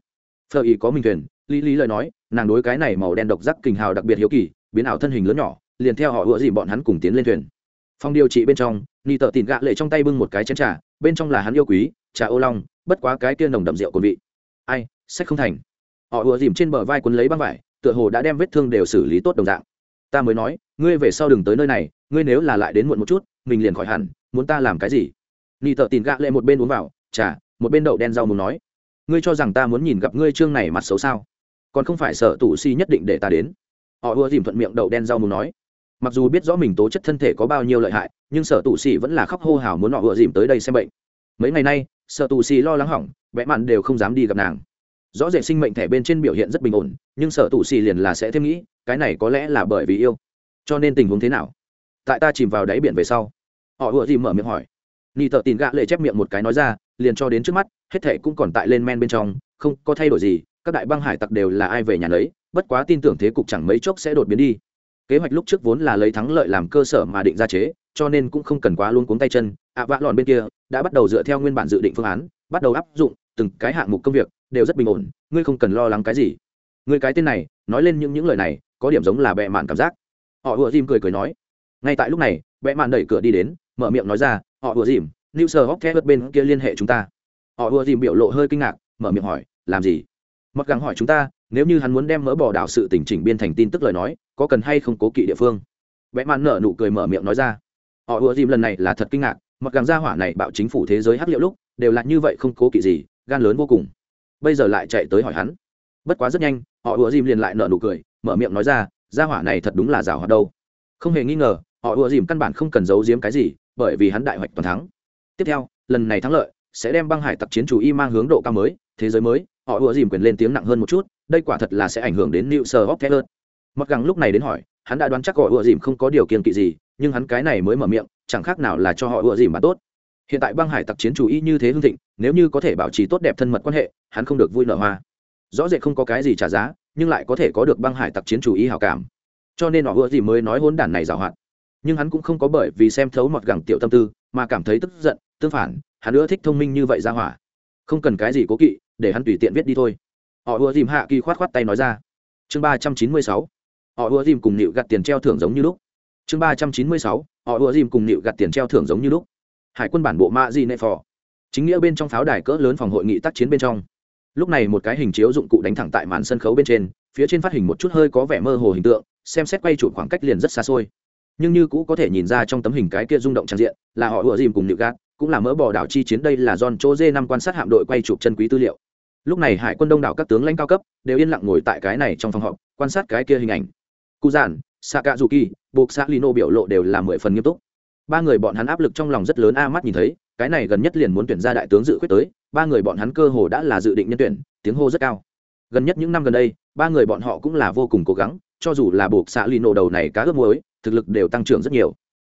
Phở Ý có minh thuyền, lý lý lời nói, nàng đối cái này màu đen độc giác kình hào đặc biệt hiếu kỳ, biến ảo thân hình lớn nhỏ liền theo họ ủa gì bọn hắn cùng tiến lên thuyền. Phòng điều trị bên trong, ni tợ tìm gạ lệ trong tay bưng một cái chén trà, bên trong là hắn yêu quý, trà ô long, bất quá cái kia nồng đậm rượu cồn vị. Ai, sách không thành. Họ ùa dìm trên bờ vai quấn lấy băng vải, tựa hồ đã đem vết thương đều xử lý tốt đồng dạng. Ta mới nói, ngươi về sau đừng tới nơi này, ngươi nếu là lại đến muộn một chút, mình liền khỏi hẳn, muốn ta làm cái gì? Ni tợ tìm gạ lệ một bên uống vào, trà, một bên đậu đen rau muốn nói. Ngươi cho rằng ta muốn nhìn gặp ngươi trương này mặt xấu sao? Còn không phải sợ tù si nhất định để ta đến. Họ ưa dìm thuận miệng đậu đen rau muốn nói mặc dù biết rõ mình tố chất thân thể có bao nhiêu lợi hại, nhưng sở tù xì vẫn là khóc hô hào muốn họ ưa dìm tới đây xem bệnh. Mấy ngày nay, sở tù xì lo lắng hỏng vẽ mặn đều không dám đi gặp nàng. Rõ rệt sinh mệnh thẻ bên trên biểu hiện rất bình ổn, nhưng sở tù xì liền là sẽ thêm nghĩ, cái này có lẽ là bởi vì yêu. Cho nên tình huống thế nào? Tại ta chìm vào đáy biển về sau. Họ ùa dìm mở miệng hỏi. Ni tợ tin gạ lệ chép miệng một cái nói ra, liền cho đến trước mắt, hết thệ cũng còn tại lên men bên trong, không có thay đổi gì, các đại băng hải tặc đều là ai về nhà lấy bất quá tin tưởng thế cục chẳng mấy chốc sẽ đột biến đi kế hoạch lúc trước vốn là lấy thắng lợi làm cơ sở mà định ra chế cho nên cũng không cần quá luôn cuống tay chân. Ạ à, lòn bên kia đã bắt đầu dựa theo nguyên bản dự định phương án bắt đầu áp dụng từng cái hạng mục công việc đều rất bình ổn ngươi không cần lo lắng cái gì. Ngươi cái tên này nói lên những những lời này có điểm giống là bệ mạn cảm giác. Họ ùa dìm cười cười nói. Ngay tại lúc này bệ mạn đẩy cửa đi đến mở miệng nói ra họ ùa dìm new sir hóc thép bên kia liên hệ chúng ta. Họ ùa dìm biểu lộ hơi kinh ngạc mở miệng hỏi làm gì? Mặc gắng hỏi chúng ta nếu như hắn muốn đem mỡ bỏ đảo sự tỉnh chỉnh biên thành tin tức lời nói có cần hay không cố kỵ địa phương? Vẽ mạn nở nụ cười mở miệng nói ra. Họ ùa dìm lần này là thật kinh ngạc, mặc gàng gia hỏa này bạo chính phủ thế giới hắc liệu lúc, đều là như vậy không cố kỵ gì, gan lớn vô cùng. Bây giờ lại chạy tới hỏi hắn. Bất quá rất nhanh, họ ùa dìm liền lại nở nụ cười, mở miệng nói ra gia hỏa này thật đúng là rào hoạt đâu. Không hề nghi ngờ, họ ùa dìm căn bản không cần giấu giếm cái gì, bởi vì hắn đại hoạch toàn thắng. Tiếp theo, lần này thắng lợi sẽ đem băng hải tặc chiến chủ y mang hướng độ cao mới, thế giới mới, họ ùa dìm quyền lên tiếng nặng hơn một chút, đây quả thật là sẽ ảnh hưởng đến new sir hóc thét mặc gắng lúc này đến hỏi, hắn đã đoán chắc họ ùa dìm không có điều kiện kỵ gì, nhưng hắn cái này mới mở miệng, chẳng khác nào là cho họ ùa dìm mà tốt. Hiện tại băng hải tặc chiến chủ y như thế hương thịnh, nếu như có thể bảo trì tốt đẹp thân mật quan hệ, hắn không được vui nở hoa. Rõ rệt không có cái gì trả giá, nhưng lại có thể có được băng hải tặc chiến chủ y hào cảm. Cho nên họ ùa dìm mới nói hôn đản này giảo hoạt. Nhưng hắn cũng không có bởi vì xem thấu mọt gẳng tiểu tâm tư, mà cảm thấy tức giận, tương phản, hắn ưa thích thông minh như vậy ra hỏa. Không cần cái gì cố kỵ, để hắn tùy tiện viết đi thôi. Họ ùa dìm hạ kỳ khoát khoát tay nói ra. Chương ba trăm chín mươi sáu họ ùa dìm cùng nịu gặt tiền treo thưởng giống như lúc. Chương ba trăm chín mươi sáu họ ùa dìm cùng nịu gặt tiền treo thưởng giống như lúc. Hải quân bản bộ mạ di nệ phò. Chính nghĩa bên trong pháo đài cỡ lớn phòng hội nghị tác chiến bên trong. Lúc này một cái hình chiếu dụng cụ đánh thẳng tại màn sân khấu bên trên phía trên phát hình một chút hơi có vẻ mơ hồ hình tượng xem xét quay chụp khoảng cách liền rất xa xôi. Nhưng như cũ có thể nhìn ra trong tấm hình cái kia rung động trang diện là họ ùa dìm cùng nịu gạt cũng là mỡ bỏ đảo chi chiến đây là John Chỗ Dê năm quan sát hạm đội quay chụp chân quý tư liệu. Lúc này hải quân đông đảo các tướng lãnh cao cấp đều yên lặng ngồi tại cái này trong phòng họp, quan sát cái kia hình ảnh. Cụ giản, Sakazuki, Buộc Lino biểu lộ đều là mười phần nghiêm túc. Ba người bọn hắn áp lực trong lòng rất lớn a mắt nhìn thấy, cái này gần nhất liền muốn tuyển ra đại tướng dự quyết tới, ba người bọn hắn cơ hồ đã là dự định nhân tuyển, tiếng hô rất cao. Gần nhất những năm gần đây, ba người bọn họ cũng là vô cùng cố gắng, cho dù là Buộc Lino đầu này cá ướp muối, thực lực đều tăng trưởng rất nhiều.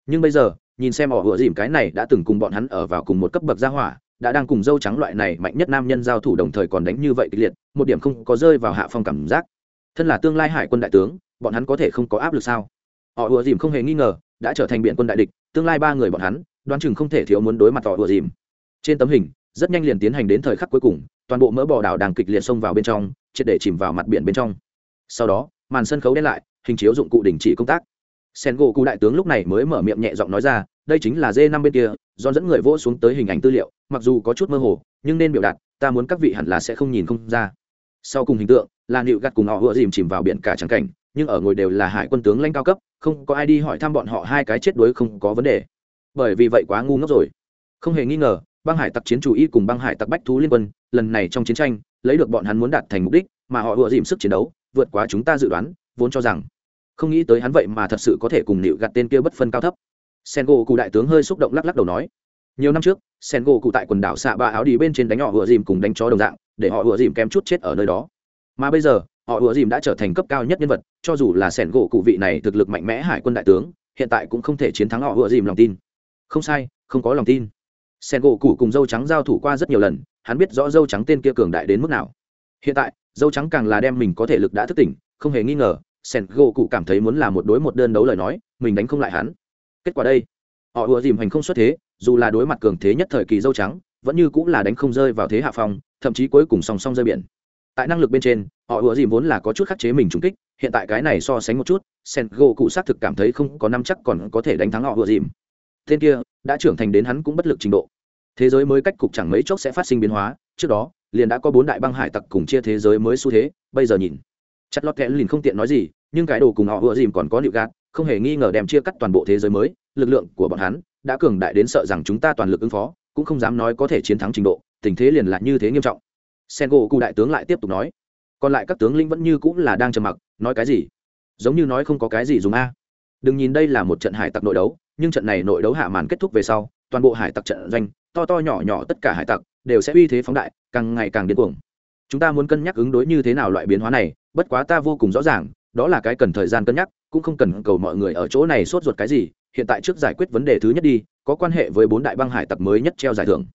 Nhưng bây giờ, nhìn xem họ vừa dìm cái này đã từng cùng bọn hắn ở vào cùng một cấp bậc gia hỏa đã đang cùng dâu trắng loại này mạnh nhất nam nhân giao thủ đồng thời còn đánh như vậy kịch liệt một điểm không có rơi vào hạ phong cảm giác thân là tương lai hải quân đại tướng bọn hắn có thể không có áp lực sao? Họ ùa dìm không hề nghi ngờ, đã trở thành biện quân đại địch, tương lai ba người bọn hắn, đoán chừng không thể thiếu muốn đối mặt họ ùa dìm. Trên tấm hình, rất nhanh liền tiến hành đến thời khắc cuối cùng, toàn bộ mỡ bò đảo đang kịch liệt xông vào bên trong, triệt để chìm vào mặt biển bên trong. Sau đó, màn sân khấu đen lại, hình chiếu dụng cụ đình chỉ công tác. Sen gỗ cụ đại tướng lúc này mới mở miệng nhẹ giọng nói ra, đây chính là d năm bên kia, do dẫn người vỗ xuống tới hình ảnh tư liệu, mặc dù có chút mơ hồ, nhưng nên biểu đạt, ta muốn các vị hẳn là sẽ không nhìn không ra. Sau cùng hình tượng, là nịu gặt cùng họ vừa dìm chìm vào biển cả trắng cảnh nhưng ở ngồi đều là hải quân tướng lãnh cao cấp, không có ai đi hỏi thăm bọn họ hai cái chết đuối không có vấn đề. Bởi vì vậy quá ngu ngốc rồi. Không hề nghi ngờ, băng hải tặc chiến chủ y cùng băng hải tặc bách thú liên quân, lần này trong chiến tranh, lấy được bọn hắn muốn đạt thành mục đích, mà họ vừa dìm sức chiến đấu, vượt quá chúng ta dự đoán, vốn cho rằng, không nghĩ tới hắn vậy mà thật sự có thể cùng nịu gặt tên kia bất phân cao thấp. Sen gỗ cụ đại tướng hơi xúc động lắc lắc đầu nói, nhiều năm trước sen gỗ cụ tại quần đảo xạ ba áo đi bên trên đánh họ vừa dìm cùng đánh chó đồng dạng, để họ vừa dìm kém chút chết ở nơi đó. Mà bây giờ họ ùa dìm đã trở thành cấp cao nhất nhân vật, cho dù là Sẻn gỗ cụ vị này thực lực mạnh mẽ hải quân đại tướng, hiện tại cũng không thể chiến thắng họ ùa dìm lòng tin. Không sai, không có lòng tin. Sẻn gỗ cụ cùng dâu trắng giao thủ qua rất nhiều lần, hắn biết rõ dâu trắng tên kia cường đại đến mức nào. Hiện tại, dâu trắng càng là đem mình có thể lực đã thức tỉnh, không hề nghi ngờ, Sẻn gỗ cụ cảm thấy muốn là một đối một đơn đấu lời nói, mình đánh không lại hắn. Kết quả đây, họ ùa dìm hành không xuất thế, dù là đối mặt cường thế nhất thời kỳ dâu trắng, vẫn như cũng là đánh không rơi vào thế hạ phong, thậm chí cuối cùng song song rơi biển tại năng lực bên trên, họ ủa dìm vốn là có chút khắc chế mình trung kích, hiện tại cái này so sánh một chút sen gỗ cụ xác thực cảm thấy không có năm chắc còn có thể đánh thắng họ ủa dìm tên kia, đã trưởng thành đến hắn cũng bất lực trình độ. Thế giới mới cách cục chẳng mấy chốc sẽ phát sinh biến hóa, trước đó, liền đã có bốn đại băng hải tặc cùng chia thế giới mới xu thế, bây giờ nhìn. Chặt lọt kẽ liền không tiện nói gì, nhưng cái đồ cùng họ ủa dìm còn có liệu gạt, không hề nghi ngờ đem chia cắt toàn bộ thế giới mới, lực lượng của bọn hắn đã cường đại đến sợ rằng chúng ta toàn lực ứng phó, cũng không dám nói có thể chiến thắng trình độ, tình thế liền là như thế nghiêm trọng sen gỗ cụ đại tướng lại tiếp tục nói. Còn lại các tướng lĩnh vẫn như cũng là đang trầm mặc, nói cái gì? Giống như nói không có cái gì dùng a. Đừng nhìn đây là một trận hải tặc nội đấu, nhưng trận này nội đấu hạ màn kết thúc về sau, toàn bộ hải tặc trận doanh, to to nhỏ nhỏ tất cả hải tặc, đều sẽ uy thế phóng đại, càng ngày càng điên cuồng. Chúng ta muốn cân nhắc ứng đối như thế nào loại biến hóa này, bất quá ta vô cùng rõ ràng, đó là cái cần thời gian cân nhắc, cũng không cần cầu mọi người ở chỗ này sốt ruột cái gì, hiện tại trước giải quyết vấn đề thứ nhất đi, có quan hệ với bốn đại băng hải tặc mới nhất treo giải thưởng.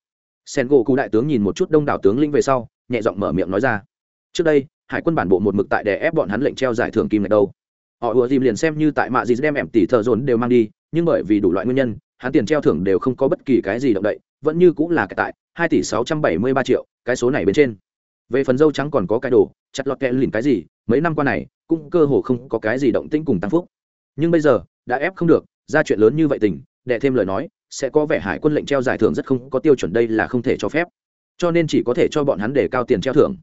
Sen gỗ cụ đại tướng nhìn một chút đông đảo tướng lĩnh về sau nhẹ giọng mở miệng nói ra. Trước đây, hải quân bản bộ một mực tại đè ép bọn hắn lệnh treo giải thưởng kim ngạch đâu. Họ ùa dìm liền xem như tại mạ gì đem em tỷ thợ dồn đều mang đi, nhưng bởi vì đủ loại nguyên nhân, hắn tiền treo thưởng đều không có bất kỳ cái gì động đậy, vẫn như cũng là cái tại hai tỷ sáu trăm bảy mươi ba triệu, cái số này bên trên. Về phần dâu trắng còn có cái đồ, chặt lọt kẹ lìn cái gì, mấy năm qua này, cũng cơ hồ không có cái gì động tĩnh cùng tăng phúc. Nhưng bây giờ, đã ép không được, ra chuyện lớn như vậy tình, đệ thêm lời nói, sẽ có vẻ hải quân lệnh treo giải thưởng rất không có tiêu chuẩn đây là không thể cho phép cho nên chỉ có thể cho bọn hắn để cao tiền treo thưởng.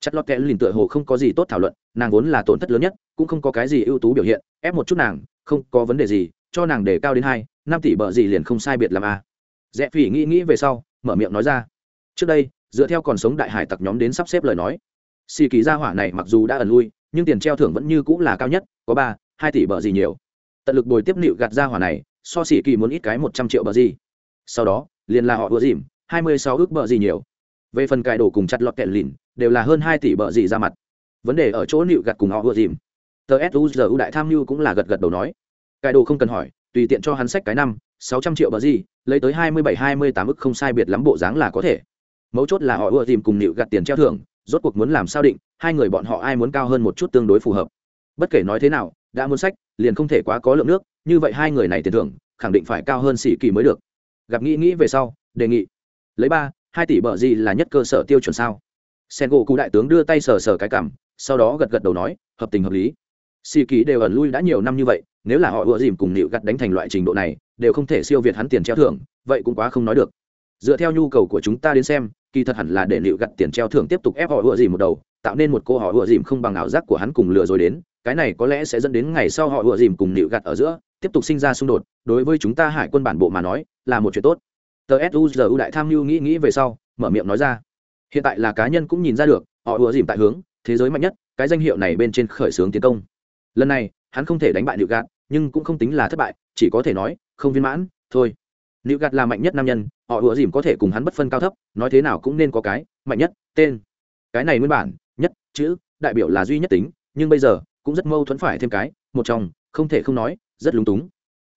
Chặt lót kẽ lìn tựa hồ không có gì tốt thảo luận, nàng vốn là tổn thất lớn nhất, cũng không có cái gì ưu tú biểu hiện, ép một chút nàng, không có vấn đề gì, cho nàng để cao đến hai, năm tỷ bợ gì liền không sai biệt làm a. À. rẽ phỉ nghĩ nghĩ về sau, mở miệng nói ra. Trước đây, dựa theo còn sống đại hải tặc nhóm đến sắp xếp lời nói. Xì kỳ gia hỏa này mặc dù đã ẩn lui, nhưng tiền treo thưởng vẫn như cũng là cao nhất, có ba, hai tỷ bợ gì nhiều. Tận lực bồi tiếp nịu gạt gia hỏa này, so xì kỳ muốn ít cái một trăm triệu bợ gì. Sau đó, liền là họ ưa dìm, hai mươi sáu ước bợ gì nhiều về phần cài đồ cùng chặt lọt kẹn lìn, đều là hơn hai tỷ bợ gì ra mặt. Vấn đề ở chỗ nịu gặt cùng họ ưa dìm. Tờ suzu đại tham mưu cũng là gật gật đầu nói. Cài đồ không cần hỏi, tùy tiện cho hắn sách cái năm, sáu trăm triệu bờ gì, lấy tới hai mươi bảy, hai mươi tám ức không sai biệt lắm bộ dáng là có thể. Mấu chốt là họ ưa dìm cùng nịu gặt tiền treo thưởng, rốt cuộc muốn làm sao định, hai người bọn họ ai muốn cao hơn một chút tương đối phù hợp. Bất kể nói thế nào, đã muốn sách, liền không thể quá có lượng nước, như vậy hai người này tiền thưởng, khẳng định phải cao hơn sĩ kỳ mới được. Gặp nghĩ nghĩ về sau, đề nghị. Lấy ba hai tỷ bờ gì là nhất cơ sở tiêu chuẩn sao? Sen gỗ cụ đại tướng đưa tay sờ sờ cái cảm sau đó gật gật đầu nói, hợp tình hợp lý. Xì kỳ đều ẩn lui đã nhiều năm như vậy, nếu là họ ựa dìm cùng nịu gặt đánh thành loại trình độ này, đều không thể siêu việt hắn tiền treo thưởng, vậy cũng quá không nói được. Dựa theo nhu cầu của chúng ta đến xem, kỳ thật hẳn là để nịu gặt tiền treo thưởng tiếp tục ép họ ựa dìm một đầu, tạo nên một cô họ ựa dìm không bằng ảo giác của hắn cùng lừa rồi đến, cái này có lẽ sẽ dẫn đến ngày sau họ ựa dìm cùng nịu gặt ở giữa, tiếp tục sinh ra xung đột, đối với chúng ta hải quân bản bộ mà nói, là một chuyện tốt tờ suzu đại tham mưu nghĩ nghĩ về sau, mở miệng nói ra. Hiện tại là cá nhân cũng nhìn ra được, họ ùa dìm tại hướng, thế giới mạnh nhất, cái danh hiệu này bên trên khởi xướng tiến công. Lần này, hắn không thể đánh bại nữ gạt nhưng cũng không tính là thất bại, chỉ có thể nói, không viên mãn, thôi. Nữ gạt là mạnh nhất nam nhân, họ ùa dìm có thể cùng hắn bất phân cao thấp, nói thế nào cũng nên có cái, mạnh nhất, tên. Cái này nguyên bản, nhất, chữ, đại biểu là duy nhất tính, nhưng bây giờ, cũng rất mâu thuẫn phải thêm cái, một trong, không thể không nói, rất lúng túng.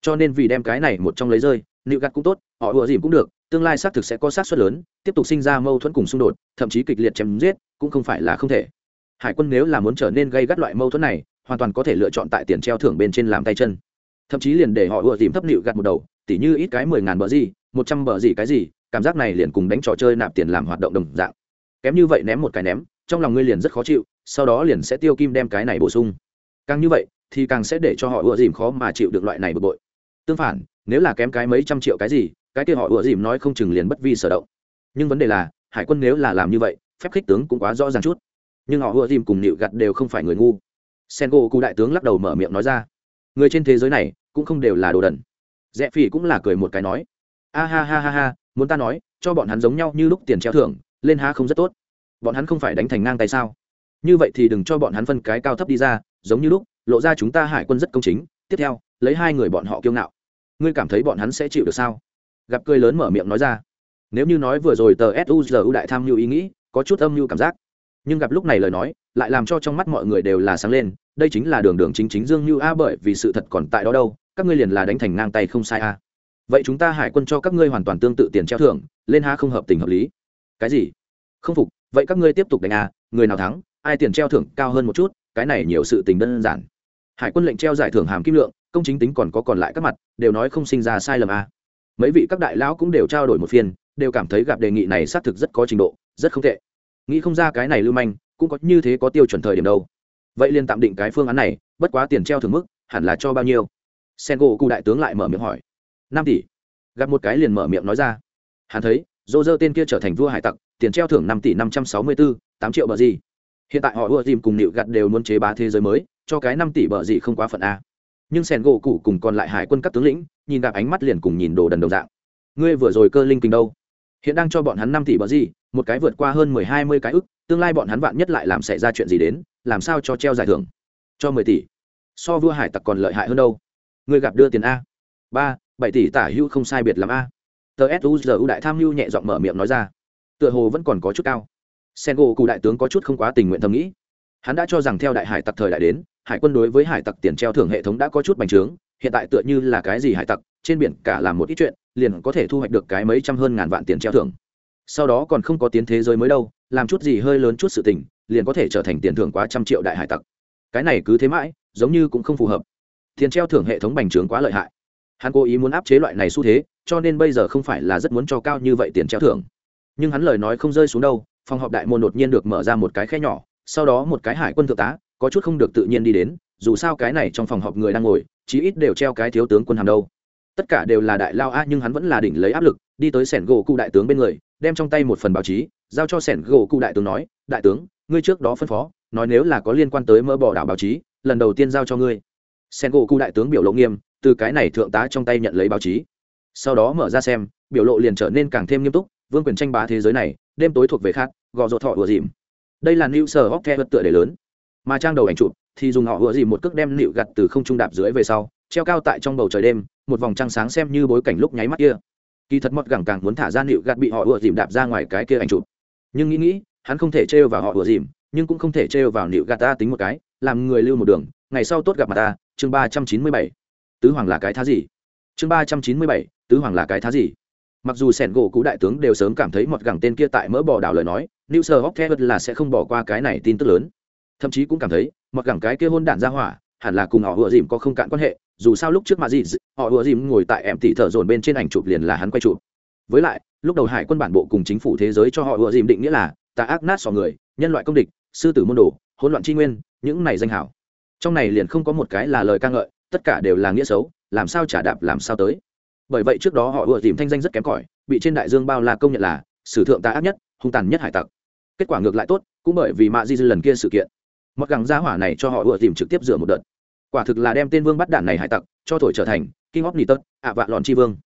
Cho nên vì đem cái này một trong lấy rơi nịu gặt cũng tốt, họ ùa dìm cũng được, tương lai xác thực sẽ có sát xuất lớn, tiếp tục sinh ra mâu thuẫn cùng xung đột, thậm chí kịch liệt chém giết, cũng không phải là không thể. Hải quân nếu là muốn trở nên gây gắt loại mâu thuẫn này, hoàn toàn có thể lựa chọn tại tiền treo thưởng bên trên làm tay chân. Thậm chí liền để họ ùa dìm thấp nịu gặt một đầu, tỉ như ít cái mười ngàn bờ gì, một trăm bờ gì cái gì, cảm giác này liền cùng đánh trò chơi nạp tiền làm hoạt động đồng dạng. Kém như vậy ném một cái ném, trong lòng ngươi liền rất khó chịu, sau đó liền sẽ tiêu kim đem cái này bổ sung. Càng như vậy, thì càng sẽ để cho họ ùa dìm khó mà chịu được loại này bực bội. Tương phản nếu là kém cái mấy trăm triệu cái gì, cái kia họ ùa dìm nói không chừng liền bất vi sở động. Nhưng vấn đề là, hải quân nếu là làm như vậy, phép khích tướng cũng quá rõ ràng chút. Nhưng họ ùa dìm cùng nịu gặt đều không phải người ngu. Sen gỗ cụ đại tướng lắc đầu mở miệng nói ra. Người trên thế giới này, cũng không đều là đồ đần. Rẽ phi cũng là cười một cái nói. A ha ha ha ha, muốn ta nói, cho bọn hắn giống nhau như lúc tiền treo thưởng, lên ha không rất tốt. Bọn hắn không phải đánh thành ngang tay sao? Như vậy thì đừng cho bọn hắn phân cái cao thấp đi ra, giống như lúc, lộ ra chúng ta hải quân rất công chính, tiếp theo, lấy hai người bọn họ kiêu ngạo ngươi cảm thấy bọn hắn sẽ chịu được sao? Gặp cười lớn mở miệng nói ra. Nếu như nói vừa rồi tờ suzu đại tham mưu ý nghĩ, có chút âm mưu cảm giác. Nhưng gặp lúc này lời nói, lại làm cho trong mắt mọi người đều là sáng lên, đây chính là đường đường chính chính dương như a bởi vì sự thật còn tại đó đâu, các ngươi liền là đánh thành ngang tay không sai a. Vậy chúng ta hải quân cho các ngươi hoàn toàn tương tự tiền treo thưởng, lên ha không hợp tình hợp lý. Cái gì? Không phục, vậy các ngươi tiếp tục đánh a, người nào thắng, ai tiền treo thưởng cao hơn một chút, cái này nhiều sự tình đơn giản. Hải quân lệnh treo giải thưởng hàm kim lượng công chính tính còn có còn lại các mặt, đều nói không sinh ra sai lầm a mấy vị các đại lão cũng đều trao đổi một phiên, đều cảm thấy gặp đề nghị này xác thực rất có trình độ, rất không tệ. Nghĩ không ra cái này lưu manh, cũng có như thế có tiêu chuẩn thời điểm đâu. Vậy liền tạm định cái phương án này, bất quá tiền treo thường mức, hẳn là cho bao nhiêu? Sen gỗ cụ đại tướng lại mở miệng hỏi. Năm tỷ. Gặp một cái liền mở miệng nói ra. Hắn thấy dô dơ tên kia trở thành vua hải tặc, tiền treo thưởng năm tỷ năm trăm sáu mươi bốn tám triệu bờ gì. Hiện tại họ ưa tìm cùng nịu gặt đều muốn chế bá thế giới mới, cho cái năm tỷ bờ gì không quá phận a nhưng sẻn gỗ cụ cùng còn lại hải quân các tướng lĩnh nhìn gặp ánh mắt liền cùng nhìn đồ đần đồng dạng. Ngươi vừa rồi cơ linh kinh đâu? Hiện đang cho bọn hắn năm tỷ bờ gì, một cái vượt qua hơn mười hai mươi cái ức, tương lai bọn hắn vạn nhất lại làm xảy ra chuyện gì đến, làm sao cho treo giải thưởng? Cho mười tỷ. So vua hải tặc còn lợi hại hơn đâu? Ngươi gặp đưa tiền a. Ba, bảy tỷ tả hữu không sai biệt làm a. Tờ suzu đại tham mưu nhẹ giọng mở miệng nói ra. Tựa hồ vẫn còn có chút cao. Sen gỗ cụ đại tướng có chút không quá tình nguyện thầm nghĩ. Hắn đã cho rằng theo đại hải tặc thời đại đến hải quân đối với hải tặc tiền treo thưởng hệ thống đã có chút bành trướng, hiện tại tựa như là cái gì hải tặc, trên biển cả làm một ít chuyện, liền có thể thu hoạch được cái mấy trăm hơn ngàn vạn tiền treo thưởng. Sau đó còn không có tiến thế giới mới đâu, làm chút gì hơi lớn chút sự tình, liền có thể trở thành tiền thưởng quá trăm triệu đại hải tặc. Cái này cứ thế mãi, giống như cũng không phù hợp. Tiền treo thưởng hệ thống bành trướng quá lợi hại. Hắn cố ý muốn áp chế loại này xu thế, cho nên bây giờ không phải là rất muốn cho cao như vậy tiền treo thưởng. Nhưng hắn lời nói không rơi xuống đâu, phòng họp đại môn đột nhiên được mở ra một cái khe nhỏ, sau đó một cái hải quân thượng tá có chút không được tự nhiên đi đến, dù sao cái này trong phòng họp người đang ngồi, chí ít đều treo cái thiếu tướng quân hàm đâu. Tất cả đều là đại lao a, nhưng hắn vẫn là đỉnh lấy áp lực, đi tới sẻn gỗ cụ đại tướng bên người, đem trong tay một phần báo chí, giao cho sẻn gỗ cụ đại tướng nói, đại tướng, ngươi trước đó phân phó, nói nếu là có liên quan tới mỡ bỏ đảo báo chí, lần đầu tiên giao cho ngươi. Sẻn gỗ cụ đại tướng biểu lộ nghiêm, từ cái này thượng tá trong tay nhận lấy báo chí. Sau đó mở ra xem, biểu lộ liền trở nên càng thêm nghiêm túc, vương quyền tranh bá thế giới này, đêm tối thuộc về khác gò rột thọ ùa dìm. Đây là new sở hóc the vật tựa đề lớn mà trang đầu ảnh chụp thì dùng họ ùa dìm một cước đem nịu gặt từ không trung đạp dưới về sau, treo cao tại trong bầu trời đêm, một vòng trăng sáng xem như bối cảnh lúc nháy mắt kia. Kỳ thật mọt gẳng càng muốn thả ra nịu gặt bị họ ùa dìm đạp ra ngoài cái kia ảnh chụp. Nhưng nghĩ nghĩ, hắn không thể trêu vào họ ùa dìm, nhưng cũng không thể trêu vào nịu gặt ta tính một cái, làm người lưu một đường, ngày sau tốt gặp mặt ta, chương ba trăm chín mươi bảy. Tứ hoàng là cái thá gì? Chương ba trăm chín mươi bảy, tứ hoàng là cái thá gì? Mặc dù sẻn gỗ cũ đại tướng đều sớm cảm thấy mọt gẳng tên kia tại mỡ bỏ đảo lời nói nữ sơ hóc là sẽ không bỏ qua cái này tin tức lớn thậm chí cũng cảm thấy, mặc gẳng cái kia hôn đản ra hỏa, hẳn là cùng họ ùa dìm có không cạn quan hệ, dù sao lúc trước mà gì họ ùa dìm ngồi tại em tỷ thợ dồn bên trên ảnh chụp liền là hắn quay chụp. Với lại, lúc đầu hải quân bản bộ cùng chính phủ thế giới cho họ ùa dìm định nghĩa là tà ác nát sò người, nhân loại công địch, sư tử môn đồ, hỗn loạn tri nguyên, những này danh hảo. Trong này liền không có một cái là lời ca ngợi, tất cả đều là nghĩa xấu, làm sao trả đạp làm sao tới. Bởi vậy trước đó họ ùa Dìm thanh danh rất kém cỏi, bị trên đại dương bao la công nhận là, sử thượng tà ác nhất, hung tàn nhất hải tặc. Kết quả ngược lại tốt, cũng bởi vì mạ di dư lần kia sự kiện mặc gẳng gia hỏa này cho họ ùa tìm trực tiếp rửa một đợt. Quả thực là đem tên vương bắt đạn này hải tặc, cho thổi trở thành king of nitot ạ vạ lòn tri vương.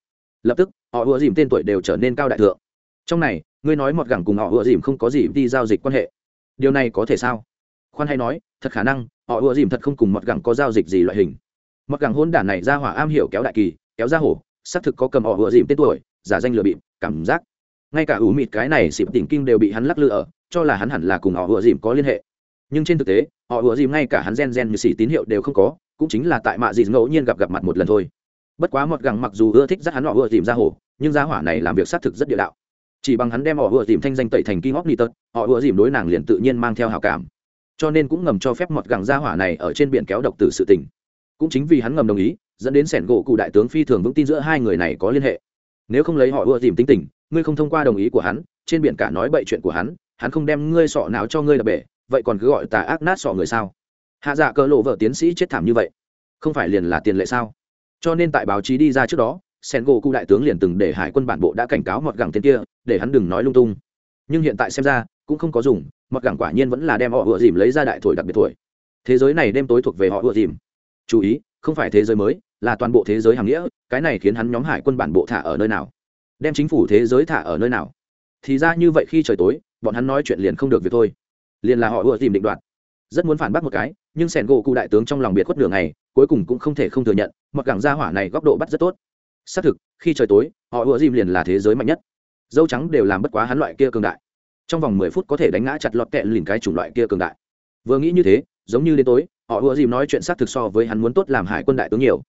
Lập tức, họ ùa dìm tên tuổi đều trở nên cao đại thượng. Trong này, ngươi nói mọt gẳng cùng họ ùa dìm không có gì đi giao dịch quan hệ. Điều này có thể sao? Khoan hay nói, thật khả năng, họ ùa dìm thật không cùng mọt gẳng có giao dịch gì loại hình. Mọt gẳng hôn đản này ra hỏa am hiểu kéo đại kỳ, kéo ra hổ, xác thực có cầm họ ùa dìm tên tuổi, giả danh lừa bịp, cảm giác. Ngay cả ủ mịt cái này xịp tỉnh kinh đều bị hắn lắc lư ở, cho là hắn hẳn là cùng họ ùa dìm có liên hệ nhưng trên thực tế, họ ủa dìm ngay cả hắn gen gen như xỉ tín hiệu đều không có, cũng chính là tại mạ dìm ngẫu nhiên gặp gặp mặt một lần thôi. Bất quá mọt gẳng mặc dù ưa thích dắt hắn họ ủa dìm ra hổ nhưng gia hỏa này làm việc xác thực rất địa đạo. Chỉ bằng hắn đem họ ủa dìm thanh danh tẩy thành kinh óc ni tật họ ủa dìm đối nàng liền tự nhiên mang theo hào cảm. Cho nên cũng ngầm cho phép mọt gẳng gia hỏa này ở trên biển kéo độc từ sự tình. Cũng chính vì hắn ngầm đồng ý, dẫn đến sẻn gỗ cụ đại tướng phi thường vững tin giữa hai người này có liên hệ. Nếu không lấy họ ưa dìm tính tình, ngươi không thông qua đồng ý của hắn, trên biển cả nói bậy chuyện của hắn hắn không đem ngươi sọ não cho ngươi đập bể vậy còn cứ gọi tà ác nát sọ người sao? Hạ dạ cỡ lộ vợ tiến sĩ chết thảm như vậy, không phải liền là tiền lệ sao? Cho nên tại báo chí đi ra trước đó, sen gỗ cụ đại tướng liền từng để hải quân bản bộ đã cảnh cáo mọt gẳng tên kia, để hắn đừng nói lung tung. Nhưng hiện tại xem ra, cũng không có dùng, mọt gẳng quả nhiên vẫn là đem họ ựa dìm lấy ra đại thổi đặc biệt thổi. Thế giới này đêm tối thuộc về họ ựa dìm. Chú ý, không phải thế giới mới, là toàn bộ thế giới hàng nghĩa, cái này khiến hắn nhóm hải quân bản bộ thả ở nơi nào? Đem chính phủ thế giới thả ở nơi nào? Thì ra như vậy khi trời tối, bọn hắn nói chuyện liền không được việc thôi liền là họ ưa tìm định đoạt. Rất muốn phản bác một cái, nhưng sẻn gỗ cụ đại tướng trong lòng biệt khuất đường này cuối cùng cũng không thể không thừa nhận, mặc cảng gia hỏa này góc độ bắt rất tốt. Xác thực, khi trời tối, họ ưa dìm liền là thế giới mạnh nhất. Dâu trắng đều làm bất quá hắn loại kia cường đại. Trong vòng mười phút có thể đánh ngã chặt lọt kẹ lìn cái chủng loại kia cường đại. Vừa nghĩ như thế, giống như đến tối, họ ưa dìm nói chuyện xác thực so với hắn muốn tốt làm hải quân đại tướng nhiều.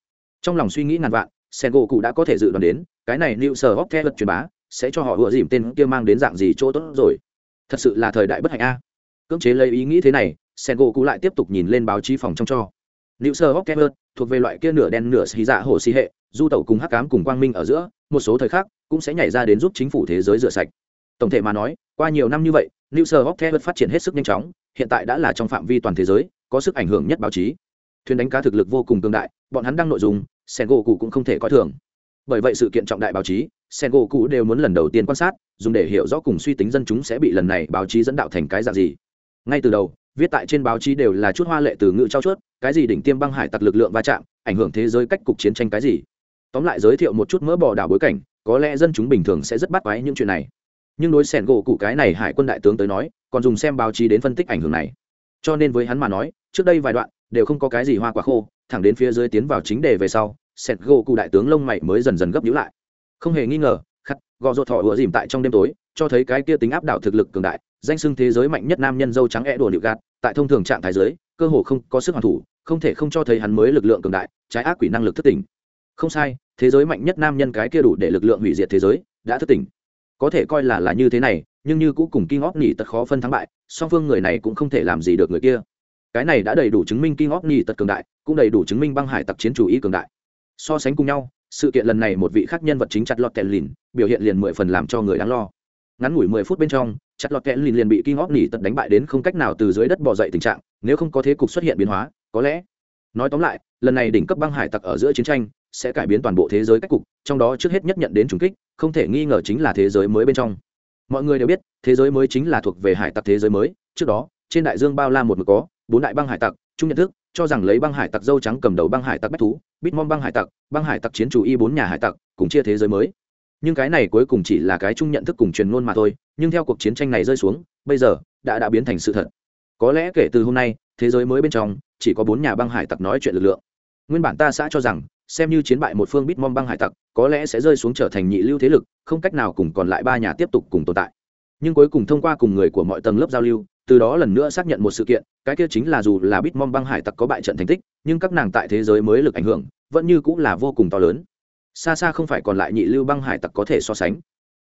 Trong lòng suy nghĩ ngàn vạn, sen gỗ cụ đã có thể dự đoán đến, cái này liệu sở hóc theo vật truyền bá sẽ cho họ ưa dìm tên kia mang đến dạng gì chỗ tốt rồi. Thật sự là thời đại bất hạnh a cưỡng chế lấy ý nghĩ thế này sen gỗ cụ lại tiếp tục nhìn lên báo chí phòng trong cho. Liệu sơ hóc theo thuộc về loại kia nửa đen nửa xì dạ hồ xì hệ, du tẩu cùng hắc cám cùng quang minh ở giữa, một số thời khắc cũng sẽ nhảy ra đến giúp chính phủ thế giới rửa sạch. Tổng thể mà nói, qua nhiều năm như vậy, new sơ hóc theo phát triển hết sức nhanh chóng, hiện tại đã là trong phạm vi toàn thế giới, có sức ảnh hưởng nhất báo chí. Thuyền đánh cá thực lực vô cùng tương đại, bọn hắn đăng nội dung sen gỗ cụ cũng không thể coi thường. Bởi vậy sự kiện trọng đại báo chí sen gỗ cụ đều muốn lần đầu tiên quan sát, dùng để hiểu rõ cùng suy tính dân chúng sẽ bị lần này báo chí dẫn đạo thành cái dạng gì ngay từ đầu, viết tại trên báo chí đều là chút hoa lệ từ ngữ trao chuốt, cái gì đỉnh tiêm băng hải tặc lực lượng va chạm, ảnh hưởng thế giới cách cục chiến tranh cái gì. Tóm lại giới thiệu một chút mỡ bò đảo bối cảnh, có lẽ dân chúng bình thường sẽ rất bắt quái những chuyện này. Nhưng đối sẻn gỗ cụ cái này hải quân đại tướng tới nói, còn dùng xem báo chí đến phân tích ảnh hưởng này. Cho nên với hắn mà nói, trước đây vài đoạn, đều không có cái gì hoa quả khô, thẳng đến phía dưới tiến vào chính đề về sau, sẻn gỗ cụ đại tướng lông mày mới dần dần gấp nhữ lại. Không hề nghi ngờ gò rột thỏ ùa dìm tại trong đêm tối, cho thấy cái kia tính áp đảo thực lực cường đại, danh sưng thế giới mạnh nhất nam nhân dâu trắng e đùa nịu gạt, tại thông thường trạng thái giới, cơ hồ không có sức hoàn thủ, không thể không cho thấy hắn mới lực lượng cường đại, trái ác quỷ năng lực thất tỉnh. Không sai, thế giới mạnh nhất nam nhân cái kia đủ để lực lượng hủy diệt thế giới, đã thất tỉnh. Có thể coi là là như thế này, nhưng như cũ cùng kinh óc nhỉ tật khó phân thắng bại, song phương người này cũng không thể làm gì được người kia. Cái này đã đầy đủ chứng minh kinh óc nhỉ tật cường đại, cũng đầy đủ chứng minh băng hải tặc chiến chủ ý cường đại. So sánh cùng nhau sự kiện lần này một vị khác nhân vật chính chặt lọt kẹt lìn, biểu hiện liền mười phần làm cho người đáng lo. Ngắn ngủi mười phút bên trong, chặt lọt kẹt lìn liền bị kinh óc nỉ tật đánh bại đến không cách nào từ dưới đất bỏ dậy tình trạng, nếu không có thế cục xuất hiện biến hóa, có lẽ. Nói tóm lại, lần này đỉnh cấp băng hải tặc ở giữa chiến tranh sẽ cải biến toàn bộ thế giới cách cục, trong đó trước hết nhất nhận đến trùng kích, không thể nghi ngờ chính là thế giới mới bên trong. Mọi người đều biết, thế giới mới chính là thuộc về hải tặc thế giới mới. Trước đó, trên đại dương bao la một mực có bốn đại băng hải tặc chung nhận thức, cho rằng lấy băng hải tặc dâu trắng cầm đầu băng hải tặc bách thú bitmom băng hải tặc, băng hải tặc chiến chủ y bốn nhà hải tặc, cùng chia thế giới mới. Nhưng cái này cuối cùng chỉ là cái chung nhận thức cùng truyền ngôn mà thôi, nhưng theo cuộc chiến tranh này rơi xuống, bây giờ, đã đã biến thành sự thật. Có lẽ kể từ hôm nay, thế giới mới bên trong, chỉ có bốn nhà băng hải tặc nói chuyện lực lượng. Nguyên bản ta xã cho rằng, xem như chiến bại một phương bitmom băng hải tặc, có lẽ sẽ rơi xuống trở thành nhị lưu thế lực, không cách nào cùng còn lại ba nhà tiếp tục cùng tồn tại. Nhưng cuối cùng thông qua cùng người của mọi tầng lớp giao lưu từ đó lần nữa xác nhận một sự kiện, cái kia chính là dù là bitmom băng hải tặc có bại trận thành tích, nhưng các nàng tại thế giới mới lực ảnh hưởng, vẫn như cũng là vô cùng to lớn. Xa xa không phải còn lại nhị lưu băng hải tặc có thể so sánh.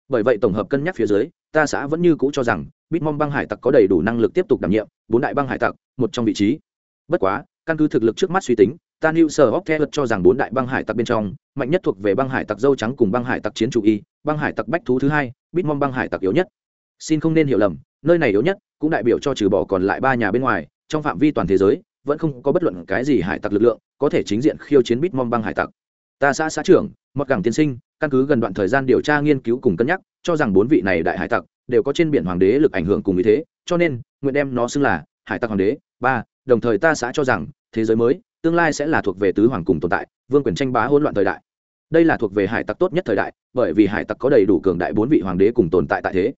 Bởi vậy tổng hợp cân nhắc phía dưới, ta xã vẫn như cũ cho rằng bitmom băng hải tặc có đầy đủ năng lực tiếp tục đảm nhiệm bốn đại băng hải tặc, một trong vị trí. Bất quá, căn cứ thực lực trước mắt suy tính, ta new sở hóc cho rằng bốn đại băng hải tặc bên trong, mạnh nhất thuộc về băng hải tặc dâu trắng cùng băng hải tặc chiến chủ y, băng hải tặc bách thú thứ hai bitmom băng hải tặc yếu nhất xin không nên hiểu lầm, nơi này yếu nhất cũng đại biểu cho trừ bỏ còn lại ba nhà bên ngoài, trong phạm vi toàn thế giới, vẫn không có bất luận cái gì hải tặc lực lượng có thể chính diện khiêu chiến bít mong băng hải tặc. Ta xã xã trưởng mặc cảng tiên sinh, căn cứ gần đoạn thời gian điều tra nghiên cứu cùng cân nhắc, cho rằng bốn vị này đại hải tặc đều có trên biển hoàng đế lực ảnh hưởng cùng ý thế, cho nên, nguyện đem nó xưng là hải tặc hoàng đế. Ba, đồng thời ta xã cho rằng, thế giới mới, tương lai sẽ là thuộc về tứ hoàng cùng tồn tại, vương quyền tranh bá hỗn loạn thời đại. Đây là thuộc về hải tặc tốt nhất thời đại, bởi vì hải tặc có đầy đủ cường đại bốn vị hoàng đế cùng tồn tại tại thế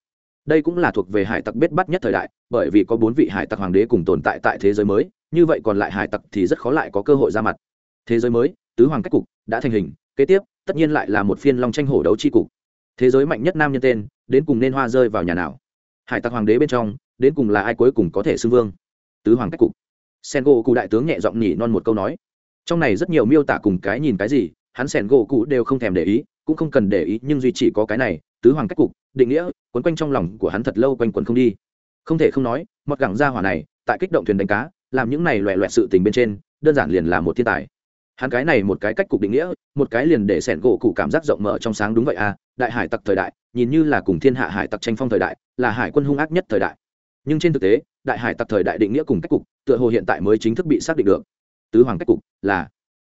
đây cũng là thuộc về hải tặc biết bắt nhất thời đại, bởi vì có bốn vị hải tặc hoàng đế cùng tồn tại tại thế giới mới, như vậy còn lại hải tặc thì rất khó lại có cơ hội ra mặt. Thế giới mới, tứ hoàng cách cục, đã thành hình, kế tiếp, tất nhiên lại là một phiên long tranh hổ đấu c h i cục. Thế giới mạnh nhất nam nhân tên, đến cùng nên hoa rơi vào nhà nào? Hải tặc hoàng đế bên trong, đến cùng là ai cuối cùng có thể xưng vương? Tứ hoàng cách cục. Sen gỗ cụ đại tướng nhẹ giọng nhỉ non một câu nói. Trong này rất nhiều miêu tả cùng cái nhìn cái gì, hắn sẻn gỗ cụ đều không thèm để ý, cũng không cần để ý, nhưng duy chỉ có cái này, tứ hoàng cách cục định nghĩa, quấn quanh trong lòng của hắn thật lâu quanh quẩn không đi. Không thể không nói, mọt gẳng ra hỏa này, tại kích động thuyền đánh cá, làm những này loẹ loẹt sự tình bên trên, đơn giản liền là một thiên tài. Hắn cái này một cái cách cục định nghĩa, một cái liền để sẻn gỗ cụ cảm giác rộng mở trong sáng đúng vậy à đại hải tặc thời đại, nhìn như là cùng thiên hạ hải tặc tranh phong thời đại, là hải quân hung ác nhất thời đại. Nhưng trên thực tế, đại hải tặc thời đại định nghĩa cùng cách cục, tựa hồ hiện tại mới chính thức bị xác định được. Tứ hoàng cách cục là,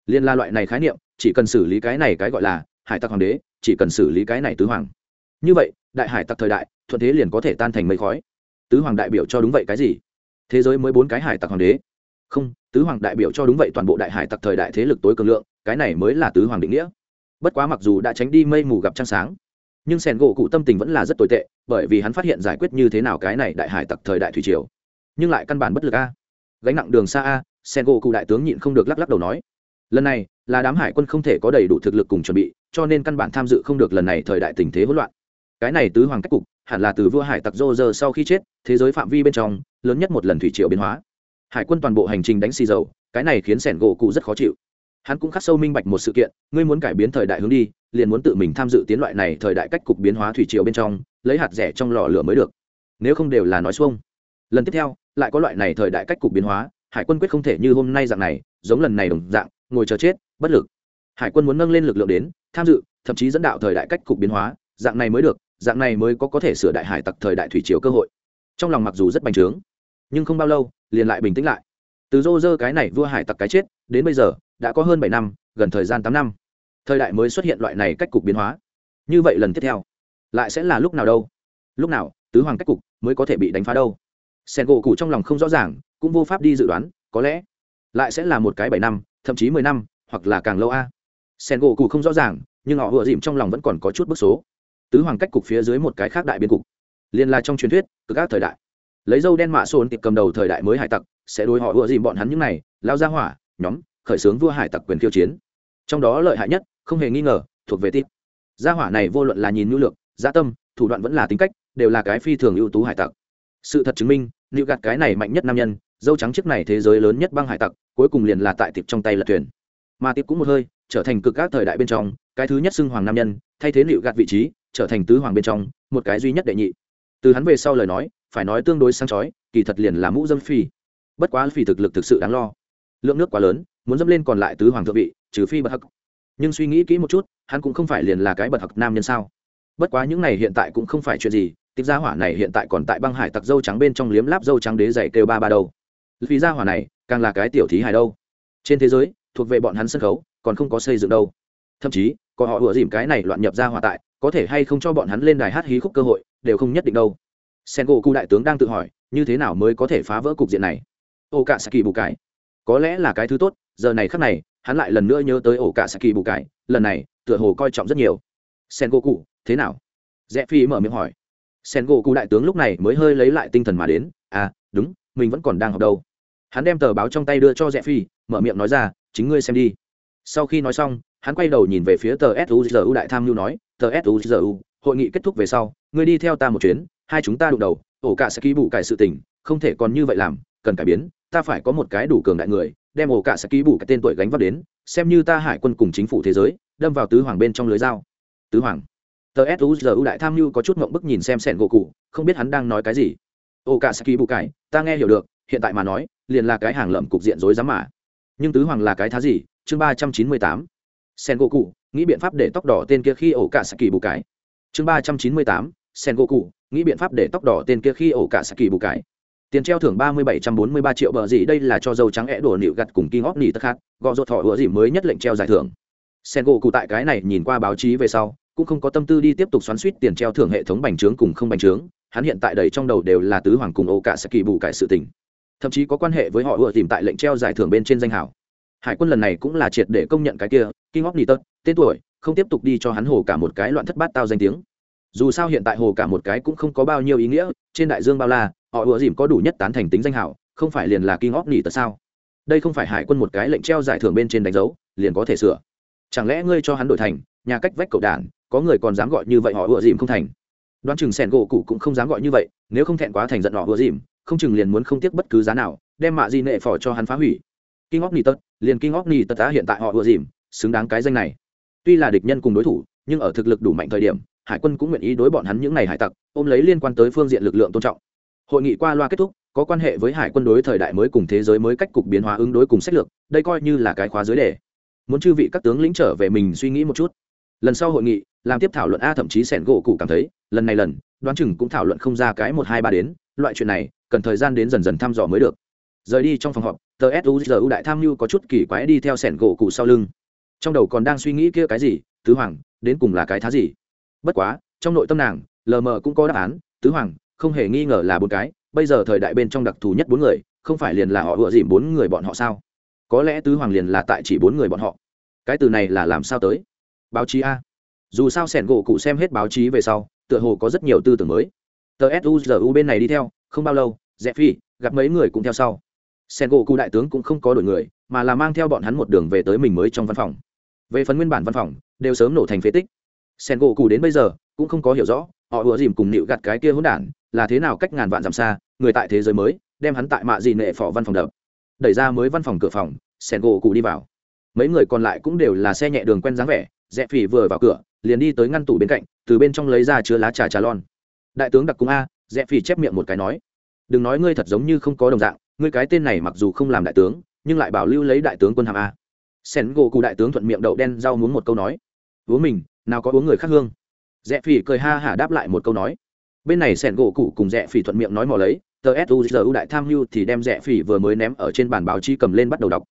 liên la loại này khái niệm, chỉ cần xử lý cái này cái gọi là hải tặc hoàng đế, chỉ cần xử lý cái này tứ hoàng. Như vậy đại hải tặc thời đại, thuận thế liền có thể tan thành mây khói. Tứ hoàng đại biểu cho đúng vậy cái gì? Thế giới mới bốn cái hải tặc hoàng đế. Không, tứ hoàng đại biểu cho đúng vậy toàn bộ đại hải tặc thời đại thế lực tối cường lượng, cái này mới là tứ hoàng định nghĩa. Bất quá mặc dù đã tránh đi mây mù gặp trăng sáng, nhưng sẻn gỗ cụ tâm tình vẫn là rất tồi tệ, bởi vì hắn phát hiện giải quyết như thế nào cái này đại hải tặc thời đại thủy triều. Nhưng lại căn bản bất lực a. Gánh nặng đường xa a sẻn gỗ cụ đại tướng nhịn không được lắc lắc đầu nói. Lần này là đám hải quân không thể có đầy đủ thực lực cùng chuẩn bị, cho nên căn bản tham dự không được lần này thời đại tình thế hỗn loạn cái này tứ hoàng cách cục, hẳn là từ vua hải tặc rô giờ sau khi chết, thế giới phạm vi bên trong, lớn nhất một lần thủy triệu biến hóa. Hải quân toàn bộ hành trình đánh xì dầu, cái này khiến sẻn gỗ cụ rất khó chịu. Hắn cũng khắc sâu minh bạch một sự kiện, ngươi muốn cải biến thời đại hướng đi, liền muốn tự mình tham dự tiến loại này thời đại cách cục biến hóa thủy triều bên trong, lấy hạt rẻ trong lò lửa mới được. Nếu không đều là nói xuông. Lần tiếp theo, lại có loại này thời đại cách cục biến hóa, hải quân quyết không thể như hôm nay dạng này, giống lần này đồng dạng, ngồi chờ chết, bất lực. Hải quân muốn nâng lên lực lượng đến, tham dự, thậm chí dẫn đạo thời đại cách cục biến hóa, dạng này mới được dạng này mới có có thể sửa đại hải tặc thời đại thủy triều cơ hội. Trong lòng mặc dù rất bành trướng, nhưng không bao lâu, liền lại bình tĩnh lại. Từ rô rơ cái này vua hải tặc cái chết, đến bây giờ, đã có hơn bảy năm, gần thời gian tám năm. Thời đại mới xuất hiện loại này cách cục biến hóa. Như vậy lần tiếp theo, lại sẽ là lúc nào đâu? Lúc nào, tứ hoàng cách cục mới có thể bị đánh phá đâu? Sen gỗ cụ trong lòng không rõ ràng, cũng vô pháp đi dự đoán, có lẽ lại sẽ là một cái bảy năm, thậm chí mười năm, hoặc là càng lâu a. Sen gỗ cụ không rõ ràng, nhưng họ vừa dìm trong lòng vẫn còn có chút bức số tứ hoàng cách cục phía dưới một cái khác đại biên cục. Liên là trong truyền thuyết, cực các thời đại. Lấy dâu đen mạ xôn tiệp cầm đầu thời đại mới hải tặc, sẽ đối họ vừa dìm bọn hắn những này, lao ra hỏa, nhóm, khởi xướng vua hải tặc quyền khiêu chiến. Trong đó lợi hại nhất, không hề nghi ngờ, thuộc về tiếp. gia hỏa này vô luận là nhìn nhu lượng gia tâm, thủ đoạn vẫn là tính cách, đều là cái phi thường ưu tú hải tặc. Sự thật chứng minh liệu gạt cái này mạnh nhất nam nhân, dâu trắng chiếc này thế giới lớn nhất băng hải tặc, cuối cùng liền là tại tiệp trong tay lật thuyền. Mà tiệp cũng một hơi, trở thành cực các thời đại bên trong, cái thứ nhất xưng hoàng nam nhân, thay thế liệu gạt vị trí trở thành tứ hoàng bên trong một cái duy nhất đệ nhị. Từ hắn về sau lời nói, phải nói tương đối sáng chói, kỳ thật liền là mũ dâm phi. Bất quá phi thực lực thực sự đáng lo. Lượng nước quá lớn, muốn dâm lên còn lại tứ hoàng thượng vị, trừ phi bậc hắc. Nhưng suy nghĩ kỹ một chút, hắn cũng không phải liền là cái bậc hắc nam nhân sao? Bất quá những này hiện tại cũng không phải chuyện gì tiếp gia hỏa này hiện tại còn tại băng hải tặc dâu trắng bên trong liếm láp dâu trắng đế dày kêu ba ba đâu. Vì gia hỏa này, càng là cái tiểu thí hài đâu. Trên thế giới, thuộc về bọn hắn sân khấu, còn không có xây dựng đâu. Thậm chí, có họ ủa dìm cái này loạn nhập gia hỏa tại có thể hay không cho bọn hắn lên đài hát hí khúc cơ hội, đều không nhất định đâu. Sen gỗ cụ đại tướng đang tự hỏi, như thế nào mới có thể phá vỡ cục diện này? Ô cả saki bù cái có lẽ là cái thứ tốt, giờ này khắc này, hắn lại lần nữa nhớ tới ổ cả saki bù cái lần này, tựa hồ coi trọng rất nhiều. Sen gỗ cụ thế nào? Rẽ phi mở miệng hỏi. Sen gỗ cụ đại tướng lúc này mới hơi lấy lại tinh thần mà đến à đúng, mình vẫn còn đang học đâu. Hắn đem tờ báo trong tay đưa cho rẽ phi, mở miệng nói ra, chính ngươi xem đi. Sau khi nói xong, hắn quay đầu nhìn về phía tờ suzu đại tham mưu nói tờ suzu hội nghị kết thúc về sau, ngươi đi theo ta một chuyến, hai chúng ta đụng đầu, ổ cả sẽ ký bù cải sự tình, không thể còn như vậy làm, cần cải biến, ta phải có một cái đủ cường đại người, đem ổ cả sẽ ký bù cái tên tuổi gánh vác đến, xem như ta hải quân cùng chính phủ thế giới, đâm vào tứ hoàng bên trong lưới dao. Tứ hoàng. Tờ suzu đại tham mưu có chút ngộng bức nhìn xem sẻn gỗ cụ, không biết hắn đang nói cái gì. Ổ cả sẽ ký bù cải, ta nghe hiểu được, hiện tại mà nói, liền là cái hàng lợm cục diện rối rắm mà. Nhưng tứ hoàng là cái thá gì? Chương ba trăm chín mươi tám. Sen gỗ cụ nghĩ biện pháp để tóc đỏ tên kia khi ổ cả saki kỳ bù cái. Chương ba trăm chín mươi tám sen gỗ cụ nghĩ biện pháp để tóc đỏ tên kia khi ổ cả saki kỳ bù cái. Tiền treo thưởng ba mươi bảy trăm bốn mươi ba triệu bờ gì, đây là cho dâu trắng é đổ nịu gặt cùng kinh ngóc nỉ tất khát gọ rột thọ ủa gì mới nhất lệnh treo giải thưởng. Sen gỗ cụ tại cái này nhìn qua báo chí về sau, cũng không có tâm tư đi tiếp tục xoắn suýt tiền treo thưởng hệ thống bành trướng cùng không bành trướng, hắn hiện tại đầy trong đầu đều là tứ hoàng cùng ổ cả saki kỳ bù cải sự tình. Thậm chí có quan hệ với họ ủa tìm tại lệnh treo giải thưởng bên trên danh hảo hải quân lần này cũng là triệt để công nhận cái kia kinh óc nỉ tất tên tuổi, không tiếp tục đi cho hắn hồ cả một cái loạn thất bát tao danh tiếng. Dù sao hiện tại hồ cả một cái cũng không có bao nhiêu ý nghĩa, trên đại dương bao la, họ ùa dìm có đủ nhất tán thành tính danh hảo, không phải liền là kinh óc nỉ tật sao? Đây không phải hải quân một cái lệnh treo giải thưởng bên trên đánh dấu, liền có thể sửa. Chẳng lẽ ngươi cho hắn đổi thành nhà cách vách cậu đản có người còn dám gọi như vậy họ ùa dìm không thành? Đoán chừng sẻn gỗ cụ cũng không dám gọi như vậy, nếu không thẹn quá thành giận họ ùa dìm, không chừng liền muốn không tiếc bất cứ giá nào, đem mạ di nệ phò cho hắn phá hủy. Kinh óc nỉ tật, liền kinh óc nỉ tật đã hiện tại họ ùa dìm, xứng đáng cái danh này tuy là địch nhân cùng đối thủ, nhưng ở thực lực đủ mạnh thời điểm, hải quân cũng nguyện ý đối bọn hắn những ngày hải tặc, ôm lấy liên quan tới phương diện lực lượng tôn trọng. Hội nghị qua loa kết thúc, có quan hệ với hải quân đối thời đại mới cùng thế giới mới cách cục biến hóa ứng đối cùng sách lược, đây coi như là cái khóa dưới đề. Muốn chư vị các tướng lĩnh trở về mình suy nghĩ một chút. Lần sau hội nghị, làm tiếp thảo luận a thậm chí sẻn gỗ cụ cảm thấy, lần này lần, đoán chừng cũng thảo luận không ra cái một hai ba đến, loại chuyện này, cần thời gian đến dần dần thăm dò mới được. Rời đi trong phòng họp, tờ suzu đại tham mưu có chút kỳ quái đi theo sẻn gỗ cụ sau lưng trong đầu còn đang suy nghĩ kia cái gì, tứ hoàng, đến cùng là cái thá gì? Bất quá, trong nội tâm nàng, lờ mờ cũng có đáp án, tứ hoàng, không hề nghi ngờ là bốn cái, bây giờ thời đại bên trong đặc thù nhất bốn người, không phải liền là họ ựa dìm bốn người bọn họ sao? Có lẽ tứ hoàng liền là tại chỉ bốn người bọn họ. Cái từ này là làm sao tới? Báo chí a. Dù sao sẻn gỗ cụ xem hết báo chí về sau, tựa hồ có rất nhiều tư tưởng mới. Tờ suzu bên này đi theo, không bao lâu rẽ phi, gặp mấy người cũng theo sau. Sen gỗ cụ đại tướng cũng không có đổi người, mà là mang theo bọn hắn một đường về tới mình mới trong văn phòng về phần nguyên bản văn phòng, đều sớm nổ thành phế tích. Sen gỗ cụ đến bây giờ, cũng không có hiểu rõ, họ ùa dìm cùng nịu gặt cái kia hỗn đản, là thế nào cách ngàn vạn dặm xa, người tại thế giới mới, đem hắn tại mạ dị nệ phỏ văn phòng đập. Đẩy ra mới văn phòng cửa phòng sen gỗ cụ đi vào. Mấy người còn lại cũng đều là xe nhẹ đường quen dáng vẻ dẹp phỉ vừa vào cửa, liền đi tới ngăn tủ bên cạnh, từ bên trong lấy ra chứa lá trà trà lon. Đại tướng đặc cung a dẹp phỉ chép miệng một cái nói, đừng nói ngươi thật giống như không có đồng dạng, ngươi cái tên này mặc dù không làm đại tướng, nhưng lại bảo lưu lấy đại tướng quân hàm a sen gỗ cụ đại tướng thuận miệng đậu đen rau muốn một câu nói. Uống mình, nào có uống người khác hương. Rẽ phỉ cười ha hả đáp lại một câu nói. Bên này sen gỗ cụ cùng rẽ phỉ thuận miệng nói mò lấy, tờ suzu đại tham mưu thì đem rẽ phỉ vừa mới ném ở trên bàn báo chí cầm lên bắt đầu đọc.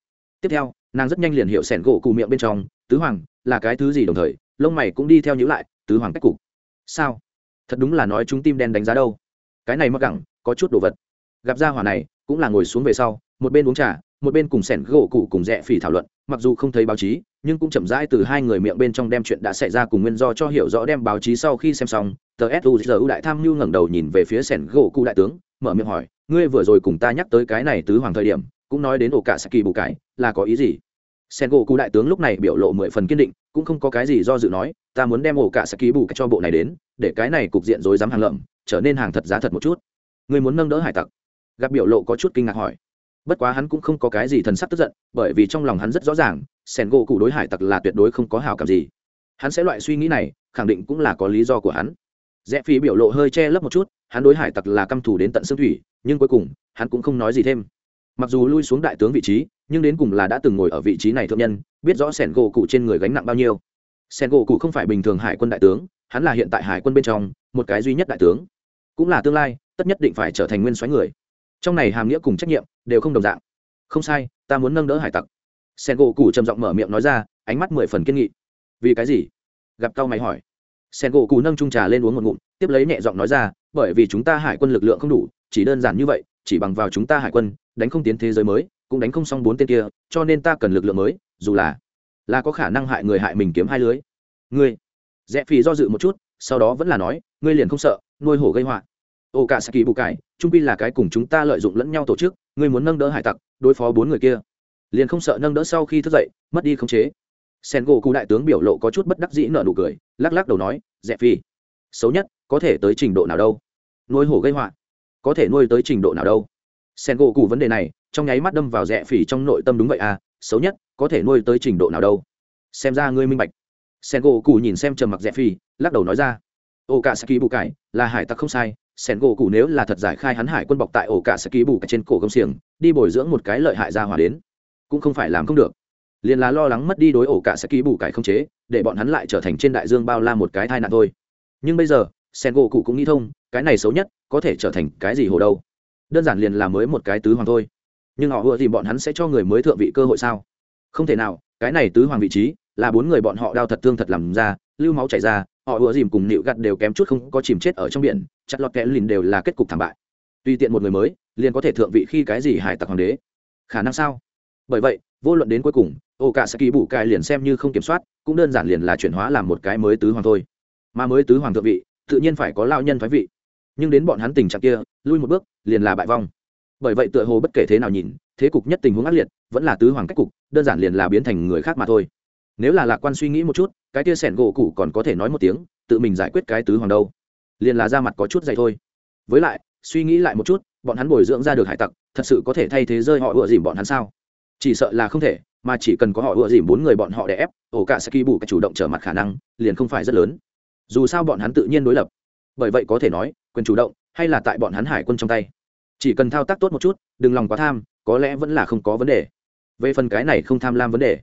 Tiếp theo, nàng rất nhanh liền hiểu sẻn gỗ cụ miệng bên trong, tứ hoàng, là cái thứ gì đồng thời, lông mày cũng đi theo nhữ lại, tứ hoàng cách cục. Sao? Thật đúng là nói chúng tim đen đánh giá đâu. Cái này mất gẳng, có chút đồ vật. Gặp ra hỏa này, cũng là ngồi xuống về sau, một bên uống trà một bên cùng sẻn gỗ cụ cùng rẽ phỉ thảo luận, mặc dù không thấy báo chí, nhưng cũng chậm rãi từ hai người miệng bên trong đem chuyện đã xảy ra cùng nguyên do cho hiểu rõ đem báo chí sau khi xem xong, tờ suzu đại tham mưu ngẩng đầu nhìn về phía sẻn gỗ cụ đại tướng, mở miệng hỏi, ngươi vừa rồi cùng ta nhắc tới cái này tứ hoàng thời điểm, cũng nói đến ổ cả saki bù cái là có ý gì? Sen gỗ cụ đại tướng lúc này biểu lộ mười phần kiên định, cũng không có cái gì do dự nói, ta muốn đem ổ cả saki bù cái cho bộ này đến, để cái này cục diện rối rắm hàng lợm, trở nên hàng thật giá thật một chút. Ngươi muốn nâng đỡ hải tặc? Gặp biểu lộ có chút kinh ngạc hỏi bất quá hắn cũng không có cái gì thần sắc tức giận, bởi vì trong lòng hắn rất rõ ràng sẻn gỗ cụ đối hải tặc là tuyệt đối không có hào cảm gì. Hắn sẽ loại suy nghĩ này, khẳng định cũng là có lý do của hắn. Rẽ phi biểu lộ hơi che lấp một chút, hắn đối hải tặc là căm thù đến tận xương thủy, nhưng cuối cùng, hắn cũng không nói gì thêm. Mặc dù lui xuống đại tướng vị trí, nhưng đến cùng là đã từng ngồi ở vị trí này thượng nhân, biết rõ sẻn gỗ cụ trên người gánh nặng bao nhiêu. Sẻn gỗ cụ không phải bình thường hải quân đại tướng, hắn là hiện tại hải quân bên trong, một cái duy nhất đại tướng. Cũng là tương lai, tất nhất định phải trở thành nguyên soái người trong này hàm nghĩa cùng trách nhiệm đều không đồng dạng. Không sai, ta muốn nâng đỡ hải tặc. Sen gỗ cụ trầm giọng mở miệng nói ra, ánh mắt mười phần kiên nghị. Vì cái gì? Gặp cao mày hỏi. Sen gỗ cụ nâng trung trà lên uống một ngụm, tiếp lấy nhẹ giọng nói ra, bởi vì chúng ta hải quân lực lượng không đủ, chỉ đơn giản như vậy, chỉ bằng vào chúng ta hải quân, đánh không tiến thế giới mới, cũng đánh không xong bốn tên kia, cho nên ta cần lực lượng mới, dù là là có khả năng hại người hại mình kiếm hai lưới. Ngươi rẽ phì do dự một chút, sau đó vẫn là nói, ngươi liền không sợ, nuôi hổ gây họa ô cả saki bù cải, trung pi là cái cùng chúng ta lợi dụng lẫn nhau tổ chức, ngươi muốn nâng đỡ hải tặc, đối phó bốn người kia. Liền không sợ nâng đỡ sau khi thức dậy, mất đi khống chế. Sen gỗ cụ đại tướng biểu lộ có chút bất đắc dĩ nợ nụ cười, lắc lắc đầu nói, dẹp phi, xấu nhất, có thể tới trình độ nào đâu? Nuôi hổ gây họa, có thể nuôi tới trình độ nào đâu? Sen gỗ cụ vấn đề này, trong nháy mắt đâm vào rẽ phỉ trong nội tâm đúng vậy à xấu nhất, có thể nuôi tới trình độ nào đâu? Xem ra ngươi minh bạch. Sen gỗ cụ nhìn xem trầm mặc rẽ phỉ, lắc đầu nói ra, ô cả saki bù cải, là hải tặc không sai sen gỗ cụ nếu là thật giải khai hắn hải quân bọc tại ổ cả sẽ ký bù cải trên cổ công xiềng, đi bồi dưỡng một cái lợi hại ra hỏa đến. Cũng không phải làm không được. Liền là lo lắng mất đi đối ổ cả sẽ ký bù cải không chế, để bọn hắn lại trở thành trên đại dương bao la một cái tai nạn thôi. Nhưng bây giờ, sen gỗ cụ cũng nghĩ thông, cái này xấu nhất, có thể trở thành cái gì hồ đâu? Đơn giản liền là mới một cái tứ hoàng thôi. Nhưng họ vừa thì bọn hắn sẽ cho người mới thượng vị cơ hội sao? Không thể nào, cái này tứ hoàng vị trí, là bốn người bọn họ đau thật thương thật làm ra, lưu máu chảy ra họ vừa dìm cùng nịu gặt đều kém chút không có chìm chết ở trong biển, chặt lọt kẽ lìn đều là kết cục thảm bại. Tùy tiện một người mới, liền có thể thượng vị khi cái gì hải tặc hoàng đế. Khả năng sao? Bởi vậy, vô luận đến cuối cùng ô cả saki bù cai liền xem như không kiểm soát, cũng đơn giản liền là chuyển hóa làm một cái mới tứ hoàng thôi. Mà mới tứ hoàng thượng vị, tự nhiên phải có lao nhân thoái vị. Nhưng đến bọn hắn tình trạng kia, lui một bước, liền là bại vong. Bởi vậy tựa hồ bất kể thế nào nhìn, thế cục nhất tình huống ác liệt, vẫn là tứ hoàng cách cục, đơn giản liền là biến thành người khác mà thôi nếu là lạc quan suy nghĩ một chút, cái tia sẻn gỗ cụ còn có thể nói một tiếng, tự mình giải quyết cái tứ hoàng đâu. Liền là ra mặt có chút dày thôi. Với lại, suy nghĩ lại một chút, bọn hắn bồi dưỡng ra được hải tặc, thật sự có thể thay thế rơi họ ựa dìm bọn hắn sao? Chỉ sợ là không thể, mà chỉ cần có họ ựa dìm bốn người bọn họ đè ép, ổ cả sẽ kỳ bù cái chủ động trở mặt khả năng, liền không phải rất lớn. Dù sao bọn hắn tự nhiên đối lập. Bởi vậy có thể nói, quyền chủ động, hay là tại bọn hắn hải quân trong tay. Chỉ cần thao tác tốt một chút, đừng lòng quá tham, có lẽ vẫn là không có vấn đề. Về phần cái này không tham lam vấn đề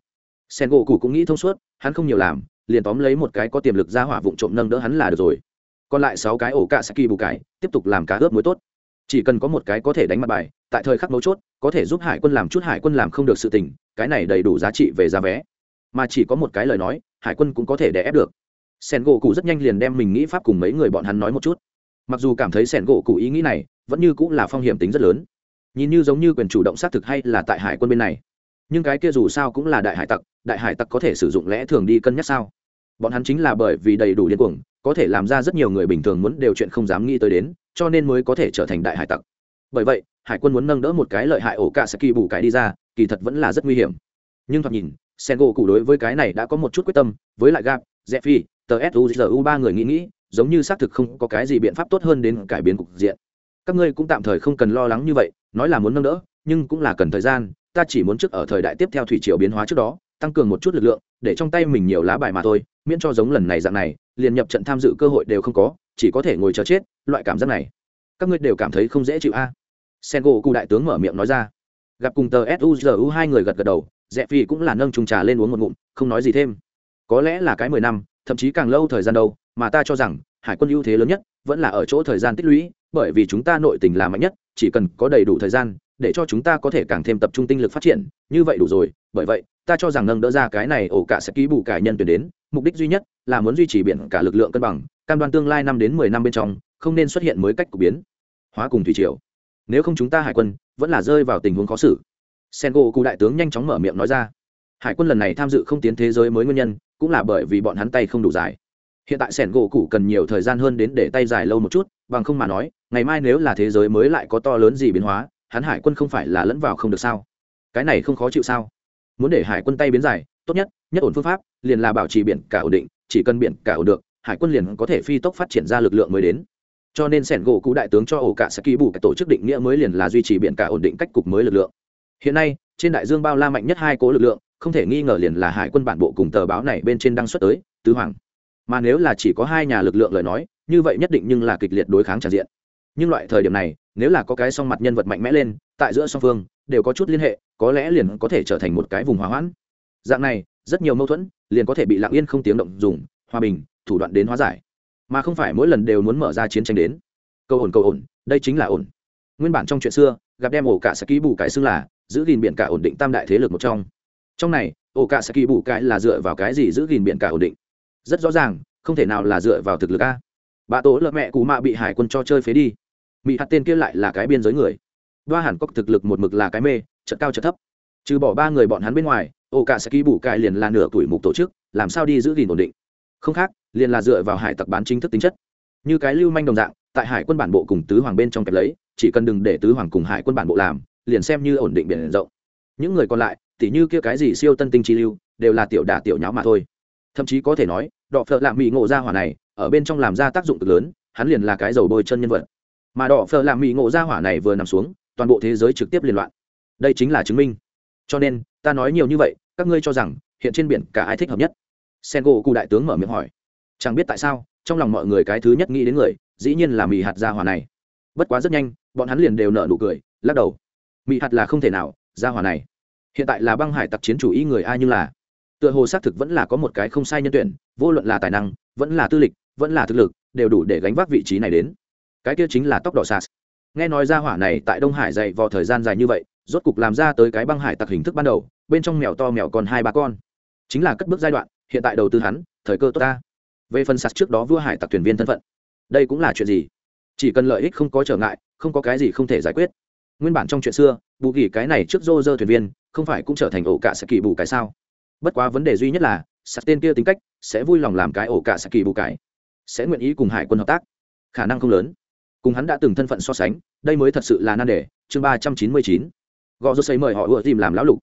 sen gỗ cụ cũng nghĩ thông suốt hắn không nhiều làm liền tóm lấy một cái có tiềm lực ra hỏa vụ trộm nâng đỡ hắn là được rồi. Còn lại sáu cái ổ cạ saki bù cải, tiếp tục làm cá ướp muối tốt. Chỉ cần có một cái có thể đánh mặt bài tại thời khắc mấu chốt có thể giúp hải quân làm chút hải quân làm không được sự tình cái này đầy đủ giá trị về giá vé. Mà chỉ có một cái lời nói hải quân cũng có thể đè ép được. Sen gỗ cụ rất nhanh liền đem mình nghĩ pháp cùng mấy người bọn hắn nói một chút. Mặc dù cảm thấy sen gỗ cụ ý nghĩ này vẫn như cũng là phong hiểm tính rất lớn. Nhìn như giống như quyền chủ động xác thực hay là tại hải quân bên này nhưng cái kia dù sao cũng là đại hải tặc, đại hải tặc có thể sử dụng lẽ thường đi cân nhắc sao? Bọn hắn chính là bởi vì đầy đủ điên cuồng, có thể làm ra rất nhiều người bình thường muốn đều chuyện không dám nghĩ tới đến, cho nên mới có thể trở thành đại hải tặc. Bởi vậy, hải quân muốn nâng đỡ một cái lợi hại ổ cả sẽ kỳ bù cái đi ra, kỳ thật vẫn là rất nguy hiểm. Nhưng thoạt nhìn sen gỗ cụ đối với cái này đã có một chút quyết tâm, với lại gap rẽ phi tờ suzu ba người nghĩ nghĩ, giống như xác thực không có cái gì biện pháp tốt hơn đến cải biến cục diện. Các ngươi cũng tạm thời không cần lo lắng như vậy, nói là muốn nâng đỡ, nhưng cũng là cần thời gian ta chỉ muốn trước ở thời đại tiếp theo thủy triều biến hóa trước đó, tăng cường một chút lực lượng, để trong tay mình nhiều lá bài mà thôi, miễn cho giống lần này dạng này, liền nhập trận tham dự cơ hội đều không có, chỉ có thể ngồi chờ chết, loại cảm giác này. Các ngươi đều cảm thấy không dễ chịu a. À? sen gỗ cụ đại tướng mở miệng nói ra. Gặp cùng tờ suzu hai người gật gật đầu rẽ phi cũng là nâng trùng trà lên uống một ngụm, không nói gì thêm. Có lẽ là cái mười năm, thậm chí càng lâu thời gian đâu, mà ta cho rằng, hải quân ưu thế lớn nhất vẫn là ở chỗ thời gian tích lũy, bởi vì chúng ta nội tình là mạnh nhất, chỉ cần có đầy đủ thời gian để cho chúng ta có thể càng thêm tập trung tinh lực phát triển. Như vậy đủ rồi, bởi vậy, ta cho rằng nâng đỡ ra cái này ổ cả sẽ ký bù cải nhân tuyển đến, mục đích duy nhất là muốn duy trì biển cả lực lượng cân bằng, cam đoan tương lai năm đến mười năm bên trong, không nên xuất hiện mới cách của biến. Hóa cùng thủy triều. Nếu không chúng ta hải quân, vẫn là rơi vào tình huống khó xử. Sen gỗ cụ đại tướng nhanh chóng mở miệng nói ra. Hải quân lần này tham dự không tiến thế giới mới nguyên nhân, cũng là bởi vì bọn hắn tay không đủ dài. Hiện tại sẻn gỗ cụ cần nhiều thời gian hơn đến để tay dài lâu một chút, bằng không mà nói, ngày mai nếu là thế giới mới lại có to lớn gì biến hóa hắn hải quân không phải là lẫn vào không được sao? Cái này không khó chịu sao? Muốn để hải quân tay biến dài, tốt nhất nhất ổn phương pháp, liền là bảo trì biển cả ổn định, chỉ cần biển cả ổn được, hải quân liền có thể phi tốc phát triển ra lực lượng mới đến. Cho nên sẻn gỗ cụ đại tướng cho ổ cả sẽ ký bù cái tổ chức định nghĩa mới liền là duy trì biển cả ổn định cách cục mới lực lượng. Hiện nay, trên đại dương bao la mạnh nhất hai cố lực lượng, không thể nghi ngờ liền là hải quân bản bộ cùng tờ báo này bên trên đăng xuất tới, tứ hoàng. Mà nếu là chỉ có hai nhà lực lượng lời nói, như vậy nhất định nhưng là kịch liệt đối kháng tràn diện nhưng loại thời điểm này, nếu là có cái song mặt nhân vật mạnh mẽ lên, tại giữa song phương, đều có chút liên hệ, có lẽ liền có thể trở thành một cái vùng hòa hoãn. Dạng này, rất nhiều mâu thuẫn, liền có thể bị lặng yên không tiếng động dùng, hòa bình, thủ đoạn đến hóa giải. Mà không phải mỗi lần đều muốn mở ra chiến tranh đến. Câu ổn câu ổn, đây chính là ổn. Nguyên bản trong chuyện xưa, gặp đem ổ cả sẽ ký bù cải xưng là, giữ gìn biển cả ổn định tam đại thế lực một trong. Trong này ổ cả sẽ ký bù cải là dựa vào cái gì giữ gìn biển cả ổn định? Rất rõ ràng, không thể nào là dựa vào thực lực a. Bà tố lợ mẹ cụ mạ bị hải quân cho chơi phế đi mỹ hạt tên kia lại là cái biên giới người. Đoa hẳn có thực lực một mực là cái mê chật cao chật thấp. Trừ bỏ ba người bọn hắn bên ngoài, ô cả sẽ ký bủ cải liền là nửa tuổi mục tổ chức, làm sao đi giữ gìn ổn định? Không khác, liền là dựa vào hải tặc bán chính thức tính chất. Như cái lưu manh đồng dạng, tại hải quân bản bộ cùng tứ hoàng bên trong kẹp lấy, chỉ cần đừng để tứ hoàng cùng hải quân bản bộ làm, liền xem như ổn định biển rộng. Những người còn lại, tỉ như kia cái gì siêu tân tinh chi lưu, đều là tiểu đả tiểu nháo mà thôi. Thậm chí có thể nói, đọ phợ lạ mỹ ngộ ra hỏa này, ở bên trong làm ra tác dụng cực lớn, hắn liền là cái dầu bôi chân nhân vật mà đỏ phở làm mỹ ngộ ra hỏa này vừa nằm xuống, toàn bộ thế giới trực tiếp liên loạn. Đây chính là chứng minh. Cho nên, ta nói nhiều như vậy, các ngươi cho rằng, hiện trên biển cả ai thích hợp nhất? Sen gỗ cụ đại tướng mở miệng hỏi. Chẳng biết tại sao, trong lòng mọi người cái thứ nhất nghĩ đến người, dĩ nhiên là mì hạt gia hỏa này. Bất quá rất nhanh, bọn hắn liền đều nở nụ cười, lắc đầu. Mị hạt là không thể nào gia hỏa này. Hiện tại là băng hải tặc chiến chủ ý người ai nhưng là. Tựa hồ xác thực vẫn là có một cái không sai nhân tuyển, vô luận là tài năng, vẫn là tư lịch, vẫn là thực lực, đều đủ để gánh vác vị trí này đến cái kia chính là tóc đỏ sas nghe nói ra hỏa này tại đông hải dạy vò thời gian dài như vậy, rốt cục làm ra tới cái băng hải tặc hình thức ban đầu, bên trong mèo to mèo còn hai ba con. Chính là cất bước giai đoạn, hiện tại đầu tư hắn, thời cơ tốt ta. Về phần sạt trước đó vua hải tặc thuyền viên thân phận, đây cũng là chuyện gì? Chỉ cần lợi ích không có trở ngại, không có cái gì không thể giải quyết. Nguyên bản trong chuyện xưa, bù kỳ cái này trước rô rơ thuyền viên, không phải cũng trở thành ổ cả sẽ kỳ bù cái sao? Bất quá vấn đề duy nhất là sạt tên kia tính cách, sẽ vui lòng làm cái ổ cả sẽ kỳ bù cái. Sẽ nguyện ý cùng hải quân hợp tác. Khả năng không lớn cùng hắn đã từng thân phận so sánh, đây mới thật sự là nan đề, chương ba trăm chín mươi chín. Gò rô xây mời họ ùa dìm làm lão lục.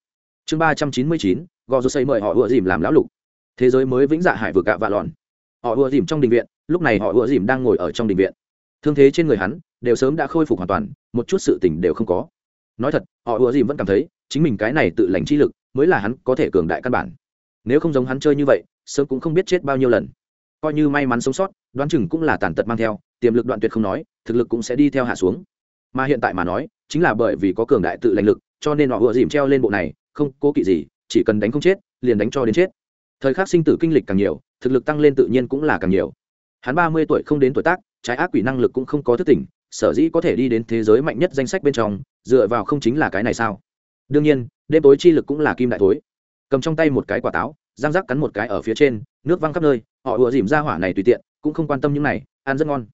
Chương ba trăm chín mươi chín, gò rô xây mời họ ùa dìm làm lão lục. Thế giới mới vĩnh dạ hải vừa cạ vạ lòn. Họ ùa dìm trong đình viện, lúc này họ ùa dìm đang ngồi ở trong đình viện. Thương thế trên người hắn đều sớm đã khôi phục hoàn toàn, một chút sự tỉnh đều không có. Nói thật, họ ùa dìm vẫn cảm thấy chính mình cái này tự lành chi lực mới là hắn có thể cường đại căn bản. Nếu không giống hắn chơi như vậy, sớm cũng không biết chết bao nhiêu lần. Coi như may mắn sống sót, đoán chừng cũng là tàn tật mang theo tiềm lực đoạn tuyệt không nói, thực lực cũng sẽ đi theo hạ xuống. Mà hiện tại mà nói, chính là bởi vì có cường đại tự lành lực, cho nên họ vừa dìm treo lên bộ này, không cố kỵ gì, chỉ cần đánh không chết, liền đánh cho đến chết. Thời khắc sinh tử kinh lịch càng nhiều, thực lực tăng lên tự nhiên cũng là càng nhiều. Hắn ba mươi tuổi không đến tuổi tác, trái ác quỷ năng lực cũng không có thức tỉnh, sở dĩ có thể đi đến thế giới mạnh nhất danh sách bên trong, dựa vào không chính là cái này sao? Đương nhiên, đêm tối chi lực cũng là kim đại tối cầm trong tay một cái quả táo giang rắc cắn một cái ở phía trên, nước văng khắp nơi, họ ùa dìm ra hỏa này tùy tiện, cũng không quan tâm những này, ăn rất ngon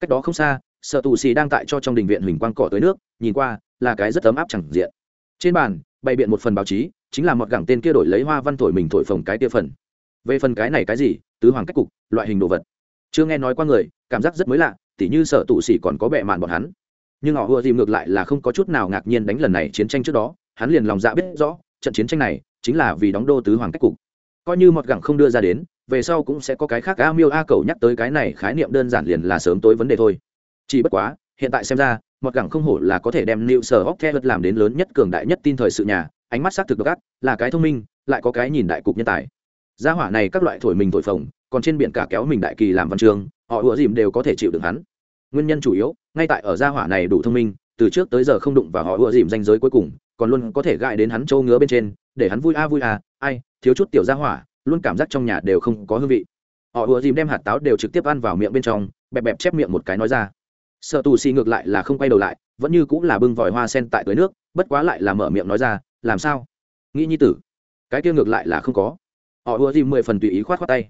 cách đó không xa sợ tù xì đang tại cho trong đình viện huỳnh quang cỏ tới nước, nhìn qua, là cái rất ấm áp chẳng diện. Trên bàn, bày biện một phần báo chí, chính là một gẳng tên kia đổi lấy hoa văn thổi mình thổi phồng cái kia phần. Về phần cái này cái gì, tứ hoàng cách cục, loại hình đồ vật. Chưa nghe nói qua người, cảm giác rất mới lạ, tỉ như sở tù xì còn có bệ mạn bọn hắn. Nhưng họ vừa dìm ngược lại là không có chút nào ngạc nhiên đánh lần này chiến tranh trước đó, hắn liền lòng dạ biết rõ, trận chiến tranh này chính là vì đóng đô tứ hoàng cách cục. Coi như một gẳng không đưa ra đến về sau cũng sẽ có cái khác a miêu a cầu nhắc tới cái này khái niệm đơn giản liền là sớm tối vấn đề thôi. Chỉ bất quá, hiện tại xem ra, một gẳng không hổ là có thể đem nịu sở hóc theo làm đến lớn nhất cường đại nhất tin thời sự nhà, ánh mắt xác thực gắt là cái thông minh, lại có cái nhìn đại cục nhân tài. Gia hỏa này các loại thổi mình thổi phồng, còn trên biển cả kéo mình đại kỳ làm văn trường, họ ủa dìm đều có thể chịu được hắn. Nguyên nhân chủ yếu, ngay tại ở gia hỏa này đủ thông minh, từ trước tới giờ không đụng vào họ ủa dìm danh giới cuối cùng, còn luôn có thể gại đến hắn trâu ngứa bên trên, để hắn vui a vui a, ai, thiếu chút tiểu gia hỏa luôn cảm giác trong nhà đều không có hương vị. Họ ùa dìm đem hạt táo đều trực tiếp ăn vào miệng bên trong, bẹp bẹp chép miệng một cái nói ra. Sợ tù xì ngược lại là không quay đầu lại, vẫn như cũng là bưng vòi hoa sen tại tưới nước, bất quá lại là mở miệng nói ra, làm sao? Nghĩ nhi tử. Cái kia ngược lại là không có. Họ ùa dìm mười phần tùy ý khoát khoát tay.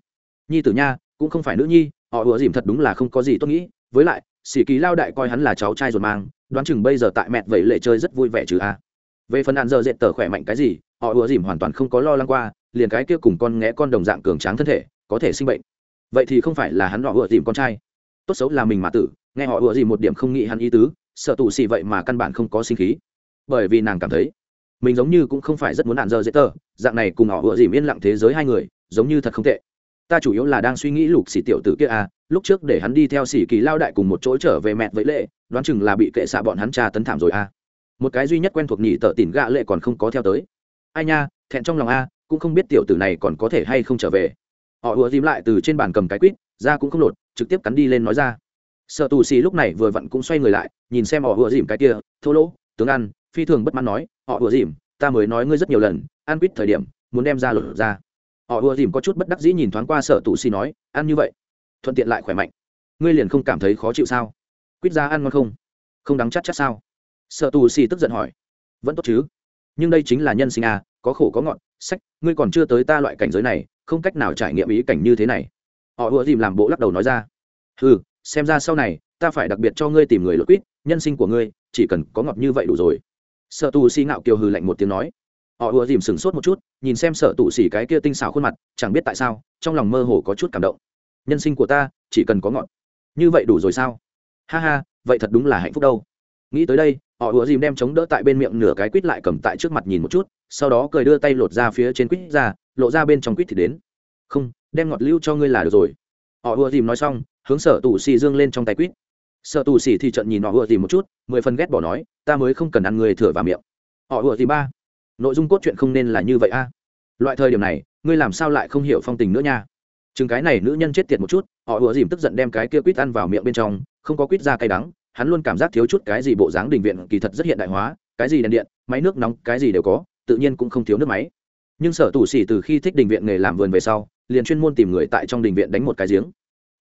Nhi tử nha, cũng không phải nữ nhi, họ ùa dìm thật đúng là không có gì tốt nghĩ, với lại sĩ kỳ lao đại coi hắn là cháu trai ruột mang, đoán chừng bây giờ tại mẹ vậy lệ chơi rất vui vẻ chứ a. Về phần ăn giờ dệt tờ khỏe mạnh cái gì, họ ùa dìm hoàn toàn không có lo lắng qua liền cái kia cùng con ngẽ con đồng dạng cường tráng thân thể, có thể sinh bệnh. Vậy thì không phải là hắn họ ùa dìm con trai. Tốt xấu là mình mà tử, nghe họ ùa dìm một điểm không nghĩ hắn ý tứ, sợ tù xì vậy mà căn bản không có sinh khí. Bởi vì nàng cảm thấy, mình giống như cũng không phải rất muốn nạn giờ dễ tờ dạng này cùng họ ùa dìm yên lặng thế giới hai người, giống như thật không tệ. Ta chủ yếu là đang suy nghĩ lục xì tiểu tử kia à lúc trước để hắn đi theo xì kỳ lao đại cùng một chỗ trở về mẹ với lệ, đoán chừng là bị kệ xạ bọn hắn tra tấn thảm rồi à. Một cái duy nhất quen thuộc nhị tợ tỉn gạ lệ còn không có theo tới. Ai nha, thẹn trong lòng a cũng không biết tiểu tử này còn có thể hay không trở về. Họ ùa dìm lại từ trên bàn cầm cái quýt ra cũng không lột, trực tiếp cắn đi lên nói ra. Sợ tù xì lúc này vừa vặn cũng xoay người lại, nhìn xem họ ùa dìm cái kia, thô lỗ, tướng ăn, phi thường bất mãn nói, họ ùa dìm, ta mới nói ngươi rất nhiều lần, ăn quýt thời điểm, muốn đem ra lột ra. Họ ùa dìm có chút bất đắc dĩ nhìn thoáng qua sợ tù xì nói, ăn như vậy, thuận tiện lại khỏe mạnh. Ngươi liền không cảm thấy khó chịu sao? Quýt ra ăn ngon không? Không đắng chắc chắc sao? Sợ tù xì tức giận hỏi, vẫn tốt chứ? Nhưng đây chính là nhân sinh à có khổ có ngọn, sách, ngươi còn chưa tới ta loại cảnh giới này, không cách nào trải nghiệm ý cảnh như thế này. Họ ùa dìm làm bộ lắc đầu nói ra. Ừ xem ra sau này, ta phải đặc biệt cho ngươi tìm người lột quýt, nhân sinh của ngươi, chỉ cần có ngọt như vậy đủ rồi. Sợ tù xì ngạo kiều hừ lạnh một tiếng nói. Họ ùa dìm sửng sốt một chút, nhìn xem sợ tù xì cái kia tinh xảo khuôn mặt, chẳng biết tại sao, trong lòng mơ hồ có chút cảm động. Nhân sinh của ta, chỉ cần có ngọt. Như vậy đủ rồi sao? Ha ha, vậy thật đúng là hạnh phúc đâu. Nghĩ tới đây họ ùa dìm đem chống đỡ tại bên miệng nửa cái quýt lại cầm tại trước mặt nhìn một chút, sau đó cười đưa tay lột ra phía trên quýt ra, lộ ra bên trong quýt thì đến. Không, đem ngọt lưu cho ngươi là được rồi. Họ ùa dìm nói xong, hướng sở tù xì dương lên trong tay quýt. Sở tù xì thì trận nhìn họ ùa dìm một chút, mười phần ghét bỏ nói, ta mới không cần ăn người thừa vào miệng. Họ ùa dìm ba, nội dung cốt truyện không nên là như vậy a. Loại thời điểm này, ngươi làm sao lại không hiểu phong tình nữa nha? Chừng cái này nữ nhân chết tiệt một chút, họ ùa dìm tức giận đem cái kia quýt ăn vào miệng bên trong, không có quýt ra cay đắng hắn luôn cảm giác thiếu chút cái gì bộ dáng đình viện kỳ thật rất hiện đại hóa, cái gì đèn điện, máy nước nóng, cái gì đều có, tự nhiên cũng không thiếu nước máy. Nhưng sở tù xỉ từ khi thích đình viện nghề làm vườn về sau, liền chuyên môn tìm người tại trong đình viện đánh một cái giếng.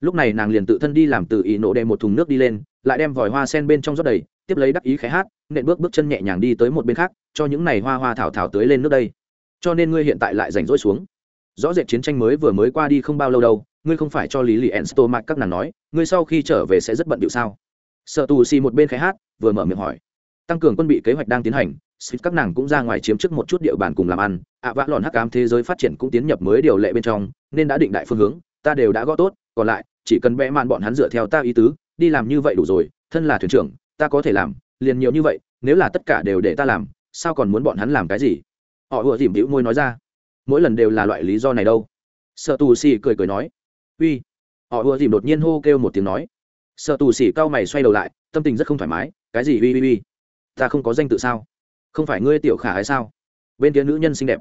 Lúc này nàng liền tự thân đi làm từ ý nổ đem một thùng nước đi lên, lại đem vòi hoa sen bên trong rót đầy, tiếp lấy đắc ý khái hát, nện bước bước chân nhẹ nhàng đi tới một bên khác, cho những này hoa hoa thảo thảo tới lên nước đây. Cho nên ngươi hiện tại lại rảnh rỗi xuống. Rõ rệt chiến tranh mới vừa mới qua đi không bao lâu đâu, ngươi không phải cho lý lì enstomach các nàng nói, ngươi sau khi trở về sẽ rất bận điệu sao? Sợ tù xì một bên khai hát, vừa mở miệng hỏi. Tăng cường quân bị kế hoạch đang tiến hành xịt các nàng cũng ra ngoài chiếm trước một chút địa bàn cùng làm ăn. Ạ vã lòn hắc ám thế giới phát triển cũng tiến nhập mới điều lệ bên trong, nên đã định đại phương hướng, ta đều đã gõ tốt, còn lại, chỉ cần vẽ màn bọn hắn dựa theo ta ý tứ, đi làm như vậy đủ rồi, thân là thuyền trưởng, ta có thể làm, liền nhiều như vậy, nếu là tất cả đều để ta làm, sao còn muốn bọn hắn làm cái gì? Họ ùa dìm hữu môi nói ra. Mỗi lần đều là loại lý do này đâu. Sợ tù xì cười cười nói. Uy. Họ ùa dìm đột nhiên hô kêu một tiếng nói sợ tù xì cao mày xoay đầu lại, tâm tình rất không thoải mái, cái gì uy uy uy? Ta không có danh tự sao? Không phải ngươi tiểu khả hay sao? Bên kia nữ nhân xinh đẹp.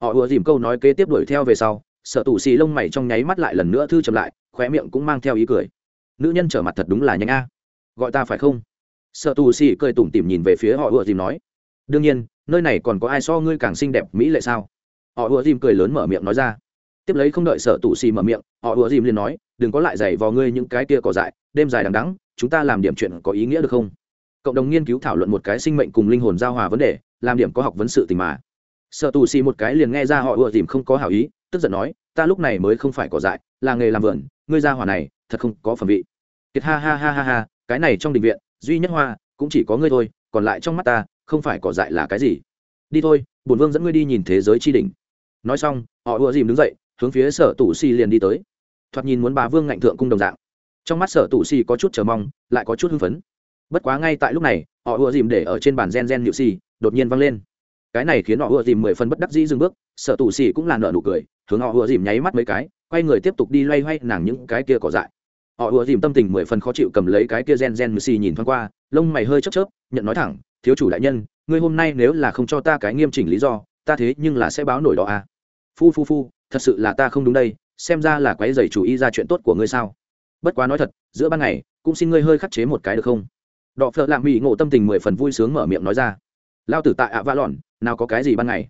Họ ùa dìm câu nói kế tiếp đuổi theo về sau sợ tù xì lông mày trong nháy mắt lại lần nữa thư chậm lại, khóe miệng cũng mang theo ý cười. Nữ nhân trở mặt thật đúng là nhanh a. Gọi ta phải không? Sợ tù xì cười tủm tỉm nhìn về phía họ ùa dìm nói. Đương nhiên, nơi này còn có ai so ngươi càng xinh đẹp mỹ lệ sao? Họ ùa dìm cười lớn mở miệng nói ra tiếp lấy không đợi sợ tụ xì mở miệng, họ ùa dìm liền nói, đừng có lại giày vào ngươi những cái kia cỏ dại, đêm dài đằng đắng chúng ta làm điểm chuyện có ý nghĩa được không? Cộng đồng nghiên cứu thảo luận một cái sinh mệnh cùng linh hồn giao hòa vấn đề, làm điểm có học vấn sự tình mà. Sợ tụ xì một cái liền nghe ra họ ùa dìm không có hảo ý, tức giận nói, ta lúc này mới không phải cỏ dại, là nghề làm vườn, ngươi ra hòa này, thật không có phẩm vị. Kiệt ha ha ha ha ha, cái này trong đình viện, duy nhất hoa, cũng chỉ có ngươi thôi, còn lại trong mắt ta, không phải cỏ dại là cái gì. Đi thôi, bổn vương dẫn ngươi đi nhìn thế giới tri đình nói xong, họ ùa dìm đứng dậy hướng phía sở tụ xì liền đi tới. Thoạt nhìn muốn bà vương ngạnh thượng cung đồng dạng. Trong mắt sở tụ xì có chút chờ mong, lại có chút hưng phấn. Bất quá ngay tại lúc này, họ ùa dìm để ở trên bàn gen gen nhự xì, đột nhiên văng lên. Cái này khiến họ ùa dìm mười phần bất đắc dĩ dừng bước, sở tụ xì cũng là nợ nụ cười, hướng họ ùa dìm nháy mắt mấy cái, quay người tiếp tục đi loay hoay nàng những cái kia cỏ dại. Họ ùa dìm tâm tình mười phần khó chịu cầm lấy cái kia gen gen nhự xì nhìn thoáng qua, lông mày hơi chớp chớp, nhận nói thẳng, thiếu chủ đại nhân, ngươi hôm nay nếu là không cho ta cái nghiêm chỉnh lý do, ta thế nhưng là sẽ báo nổi đó à. Phu phu phu thật sự là ta không đúng đây, xem ra là quái dày chủ ý ra chuyện tốt của ngươi sao. Bất quá nói thật, giữa ban ngày, cũng xin ngươi hơi khắc chế một cái được không? Đọ phợ lạ mỹ ngộ tâm tình mười phần vui sướng mở miệng nói ra. Lao tử tại ạ vã lòn nào có cái gì ban ngày?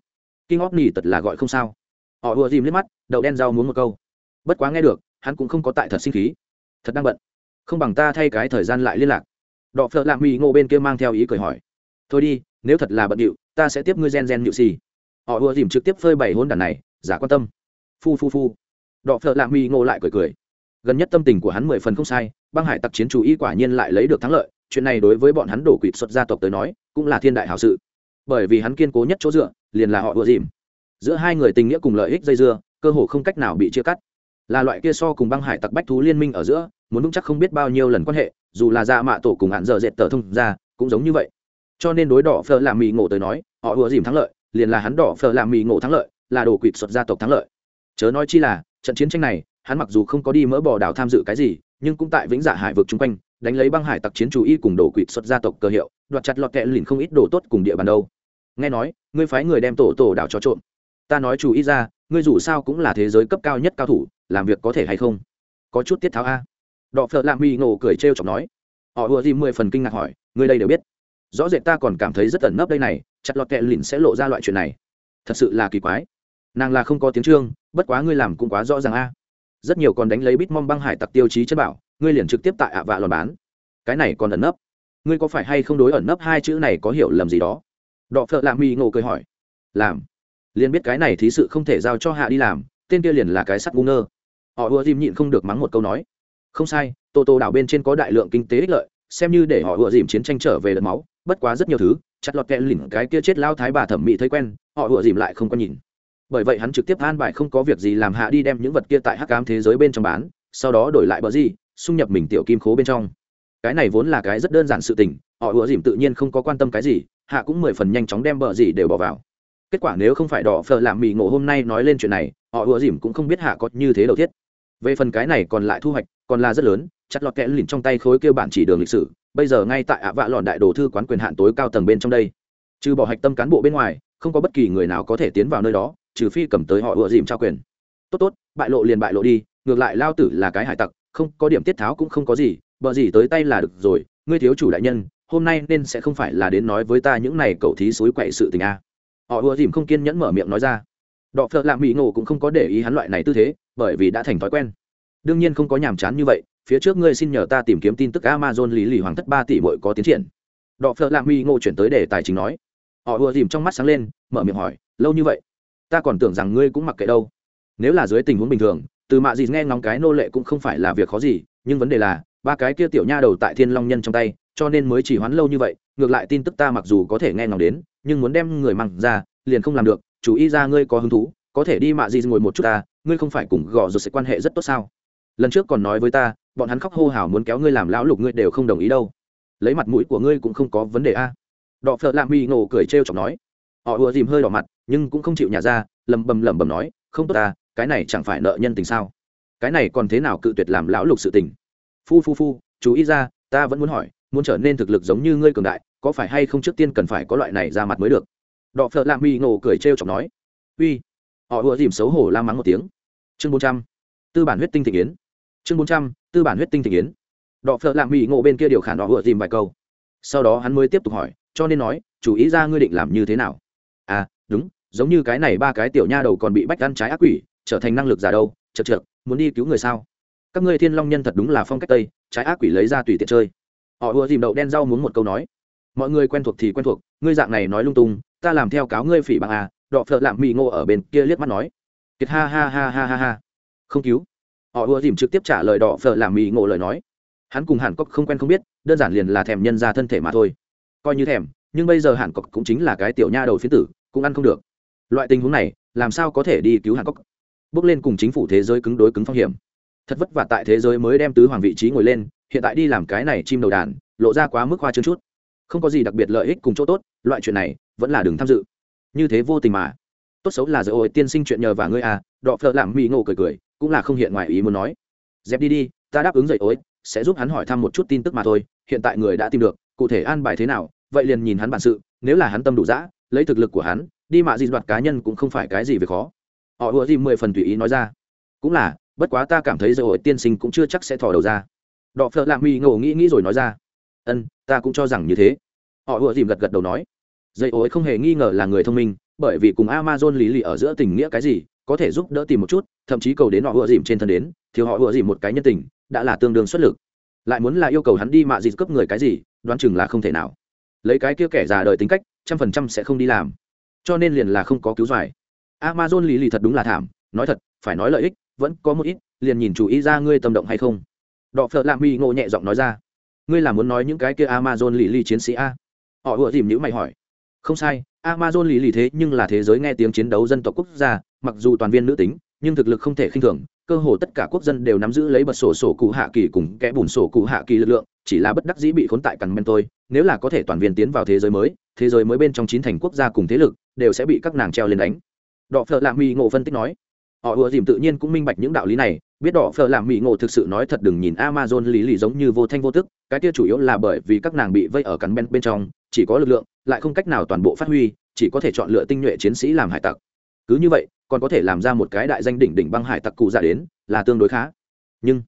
Kinh óc nỉ tật là gọi không sao. Họ ùa dìm liếc mắt, đậu đen rau muốn một câu. Bất quá nghe được, hắn cũng không có tại thật sinh khí. Thật đang bận. Không bằng ta thay cái thời gian lại liên lạc. Đọ phợ lạ mỹ ngộ bên kia mang theo ý cười hỏi. Thôi đi, nếu thật là bận điệu, ta sẽ tiếp ngươi gen gen nhự xì. Họ ùa dìm trực tiếp phơi bày hôn đàn này, giả quan tâm phu phu phu. Đọ phợ lạ mỹ ngộ lại cười cười. Gần nhất tâm tình của hắn mười phần không sai, băng hải tặc chiến chủ y quả nhiên lại lấy được thắng lợi, chuyện này đối với bọn hắn đổ quỵt xuất gia tộc tới nói, cũng là thiên đại hảo sự. Bởi vì hắn kiên cố nhất chỗ dựa, liền là họ ùa dìm. Giữa hai người tình nghĩa cùng lợi ích dây dưa, cơ hồ không cách nào bị chia cắt. Là loại kia so cùng băng hải tặc bách thú liên minh ở giữa, muốn vững chắc không biết bao nhiêu lần quan hệ, dù là dạ mạ tổ cùng hạn dở dệt tờ thông ra, cũng giống như vậy. Cho nên đối đỏ phờ làm mì ngộ tới nói, họ ùa dìm thắng lợi, liền là hắn đỏ phờ làm mì ngộ thắng lợi, là đồ quỵt xuất gia tộc thắng lợi chớ nói chi là, trận chiến tranh này, hắn mặc dù không có đi mỡ bò đảo tham dự cái gì, nhưng cũng tại vĩnh dạ hải vực chung quanh, đánh lấy băng hải tặc chiến chủ y cùng đổ quỵt xuất gia tộc cơ hiệu, đoạt chặt lọt kẹ lìn không ít đồ tốt cùng địa bàn đâu. Nghe nói, ngươi phái người đem tổ tổ đảo cho trộm. Ta nói chủ y ra, ngươi dù sao cũng là thế giới cấp cao nhất cao thủ, làm việc có thể hay không? Có chút tiết tháo a. Đọ phợ lạ mi ngộ cười trêu chọc nói. Họ ùa gì mười phần kinh ngạc hỏi, ngươi đây đều biết. Rõ rệt ta còn cảm thấy rất ẩn nấp đây này, chặt lọt kẹ lìn sẽ lộ ra loại chuyện này. Thật sự là kỳ quái nàng là không có tiếng trương, bất quá ngươi làm cũng quá rõ ràng a. Rất nhiều còn đánh lấy bít mong băng hải tặc tiêu chí chất bảo, ngươi liền trực tiếp tại ạ vạ lòn bán. Cái này còn ẩn nấp. Ngươi có phải hay không đối ẩn nấp hai chữ này có hiểu lầm gì đó? Đọ phợ lạ mi ngộ cười hỏi. Làm. Liền biết cái này thí sự không thể giao cho hạ đi làm, tên kia liền là cái sắt ngu ngơ. Họ ùa dìm nhịn không được mắng một câu nói. Không sai, tô tô đảo bên trên có đại lượng kinh tế ích lợi, xem như để họ ùa dìm chiến tranh trở về đợt máu, bất quá rất nhiều thứ, chặt lọt kẹ lỉnh cái kia chết lao thái bà thẩm mỹ thấy quen, họ ùa dìm lại không có nhìn bởi vậy hắn trực tiếp an bài không có việc gì làm hạ đi đem những vật kia tại hắc cám thế giới bên trong bán, sau đó đổi lại bờ gì, xung nhập mình tiểu kim khố bên trong. Cái này vốn là cái rất đơn giản sự tình, họ ủa dìm tự nhiên không có quan tâm cái gì, hạ cũng mười phần nhanh chóng đem bờ gì đều bỏ vào. Kết quả nếu không phải đỏ phờ làm mì ngộ hôm nay nói lên chuyện này, họ ủa dìm cũng không biết hạ có như thế đầu thiết. Về phần cái này còn lại thu hoạch, còn là rất lớn, chặt lọt kẽ lìn trong tay khối kêu bản chỉ đường lịch sử, bây giờ ngay tại ạ vạ lọn đại đồ thư quán quyền hạn tối cao tầng bên trong đây. Trừ bỏ hạch tâm cán bộ bên ngoài, không có bất kỳ người nào có thể tiến vào nơi đó trừ phi cầm tới họ ựa dìm trao quyền. Tốt tốt, bại lộ liền bại lộ đi, ngược lại lao tử là cái hải tặc, không có điểm tiết tháo cũng không có gì bờ gì tới tay là được rồi, ngươi thiếu chủ đại nhân, hôm nay nên sẽ không phải là đến nói với ta những này cậu thí xối quậy sự tình a. Họ ùa dìm không kiên nhẫn mở miệng nói ra. Đọ phợ lạ mỹ ngộ cũng không có để ý hắn loại này tư thế, bởi vì đã thành thói quen. Đương nhiên không có nhàm chán như vậy, phía trước ngươi xin nhờ ta tìm kiếm tin tức amazon lý lì hoàng thất ba tỷ bội có tiến triển. Đọ phợ lạ mỹ ngộ chuyển tới để tài chính nói. Họ ùa dìm trong mắt sáng lên, mở miệng hỏi, lâu như vậy? Ta còn tưởng rằng ngươi cũng mặc kệ đâu. Nếu là dưới tình huống bình thường, từ mạ gì nghe ngóng cái nô lệ cũng không phải là việc khó gì, nhưng vấn đề là, ba cái kia tiểu nha đầu tại thiên long nhân trong tay, cho nên mới chỉ hoán lâu như vậy, ngược lại tin tức ta mặc dù có thể nghe ngóng đến, nhưng muốn đem người măng ra, liền không làm được, chủ ý ra ngươi có hứng thú, có thể đi mạ gì ngồi một chút ta, ngươi không phải cùng gò rồi sẽ quan hệ rất tốt sao? Lần trước còn nói với ta, bọn hắn khóc hô hào muốn kéo ngươi làm lão lục ngươi đều không đồng ý đâu. Lấy mặt mũi của ngươi cũng không có vấn đề a. Đọ phợ lạ mi ngộ cười trêu chọc nói. Họ ùa dìm hơi đỏ mặt nhưng cũng không chịu nhả ra lầm bầm lầm bầm nói, không tốt ta, cái này chẳng phải nợ nhân tình sao? Cái này còn thế nào cự tuyệt làm lão lục sự tình? Phu phu phu, chú ý ra, ta vẫn muốn hỏi, muốn trở nên thực lực giống như ngươi cường đại, có phải hay không trước tiên cần phải có loại này ra mặt mới được? Đọ phợ lạ mi ngộ cười trêu chọc nói, uy. Họ ùa dìm xấu hổ la mắng một tiếng. Chương bốn trăm, tư bản huyết tinh thị yến. Chương bốn trăm, tư bản huyết tinh thị yến. Đọ phợ lạ mi ngộ bên kia điều khản họ ùa dìm vài câu. Sau đó hắn mới tiếp tục hỏi, cho nên nói, chú ý ra ngươi định làm như thế nào? Giống như cái này ba cái tiểu nha đầu còn bị bách ăn trái ác quỷ, trở thành năng lực giả đâu, chật chược, muốn đi cứu người sao? Các ngươi thiên long nhân thật đúng là phong cách tây, trái ác quỷ lấy ra tùy tiện chơi. Họ ùa dìm đậu đen rau muốn một câu nói. Mọi người quen thuộc thì quen thuộc, ngươi dạng này nói lung tung, ta làm theo cáo ngươi phỉ bằng à đọ phợ lạm mì ngô ở bên kia liếc mắt nói. Kiệt ha ha ha ha ha ha. Không cứu. Họ ùa dìm trực tiếp trả lời đọ phợ lạm mì ngộ lời nói. Hắn cùng hàn cốc không quen không biết, đơn giản liền là thèm nhân ra thân thể mà thôi. Coi như thèm, nhưng bây giờ hàn cốc cũng chính là cái tiểu nha đầu phiến tử, cũng ăn không được loại tình huống này, làm sao có thể đi cứu hàn cốc bước lên cùng chính phủ thế giới cứng đối cứng phong hiểm. Thật vất vả tại thế giới mới đem tứ hoàng vị trí ngồi lên, hiện tại đi làm cái này chim đầu đàn, lộ ra quá mức hoa trơn chút. Không có gì đặc biệt lợi ích cùng chỗ tốt, loại chuyện này, vẫn là đừng tham dự. Như thế vô tình mà. Tốt xấu là dỡ ôi, tiên sinh chuyện nhờ và ngươi à đọ phợ làm mỹ ngộ cười cười, cũng là không hiện ngoài ý muốn nói. Dẹp đi đi, ta đáp ứng dậy ối sẽ giúp hắn hỏi thăm một chút tin tức mà thôi, hiện tại người đã tìm được, cụ thể an bài thế nào, vậy liền nhìn hắn bản sự, nếu là hắn tâm đủ dã, lấy thực lực của hắn đi mạ dịt đoạt cá nhân cũng không phải cái gì về khó. Họ ùa gì mười phần tùy ý nói ra. Cũng là, bất quá ta cảm thấy dầu ổi tiên sinh cũng chưa chắc sẽ thò đầu ra. Đọ phợ lạ mỹ ngộ nghĩ nghĩ rồi nói ra. Ân, ta cũng cho rằng như thế. Họ ùa dìm gật gật đầu nói. Dây ối không hề nghi ngờ là người thông minh, bởi vì cùng amazon lý lì ở giữa tình nghĩa cái gì, có thể giúp đỡ tìm một chút, thậm chí cầu đến họ ùa dìm trên thân đến thiếu họ ùa dìm một cái nhân tình, đã là tương đương xuất lực. Lại muốn là yêu cầu hắn đi mạ dịt cấp người cái gì, đoán chừng là không thể nào. Lấy cái kia kẻ già đời tính cách, trăm phần trăm sẽ không đi làm cho nên liền là không có cứu doài. Amazon lý lì thật đúng là thảm, nói thật, phải nói lợi ích, vẫn có một ít, liền nhìn chủ ý ra ngươi tâm động hay không. Đọ phợ lạ mi ngộ nhẹ giọng nói ra. Ngươi là muốn nói những cái kia amazon lì lì chiến sĩ a? Họ vừa dìm nhữ mày hỏi. Không sai, amazon lì lì thế nhưng là thế giới nghe tiếng chiến đấu dân tộc quốc gia, mặc dù toàn viên nữ tính, nhưng thực lực không thể khinh thường, cơ hồ tất cả quốc dân đều nắm giữ lấy bật sổ sổ cụ hạ kỳ cùng kẽ bùn sổ cụ hạ kỳ lực lượng, chỉ là bất đắc dĩ bị khốn tại cằn men tôi nếu là có thể toàn viên tiến vào thế giới mới, thế giới mới bên trong chín thành quốc gia cùng thế lực đều sẽ bị các nàng treo lên đánh. Đọ phợ lạ mỹ ngộ phân tích nói, họ ùa dìm tự nhiên cũng minh bạch những đạo lý này, biết đỏ phở làm mỹ ngộ thực sự nói thật đừng nhìn amazon lý lì giống như vô thanh vô tức, cái kia chủ yếu là bởi vì các nàng bị vây ở cắn bên bên trong, chỉ có lực lượng, lại không cách nào toàn bộ phát huy, chỉ có thể chọn lựa tinh nhuệ chiến sĩ làm hải tặc. Cứ như vậy, còn có thể làm ra một cái đại danh đỉnh đỉnh băng hải tặc cụ giả đến, là tương đối khá. Nhưng,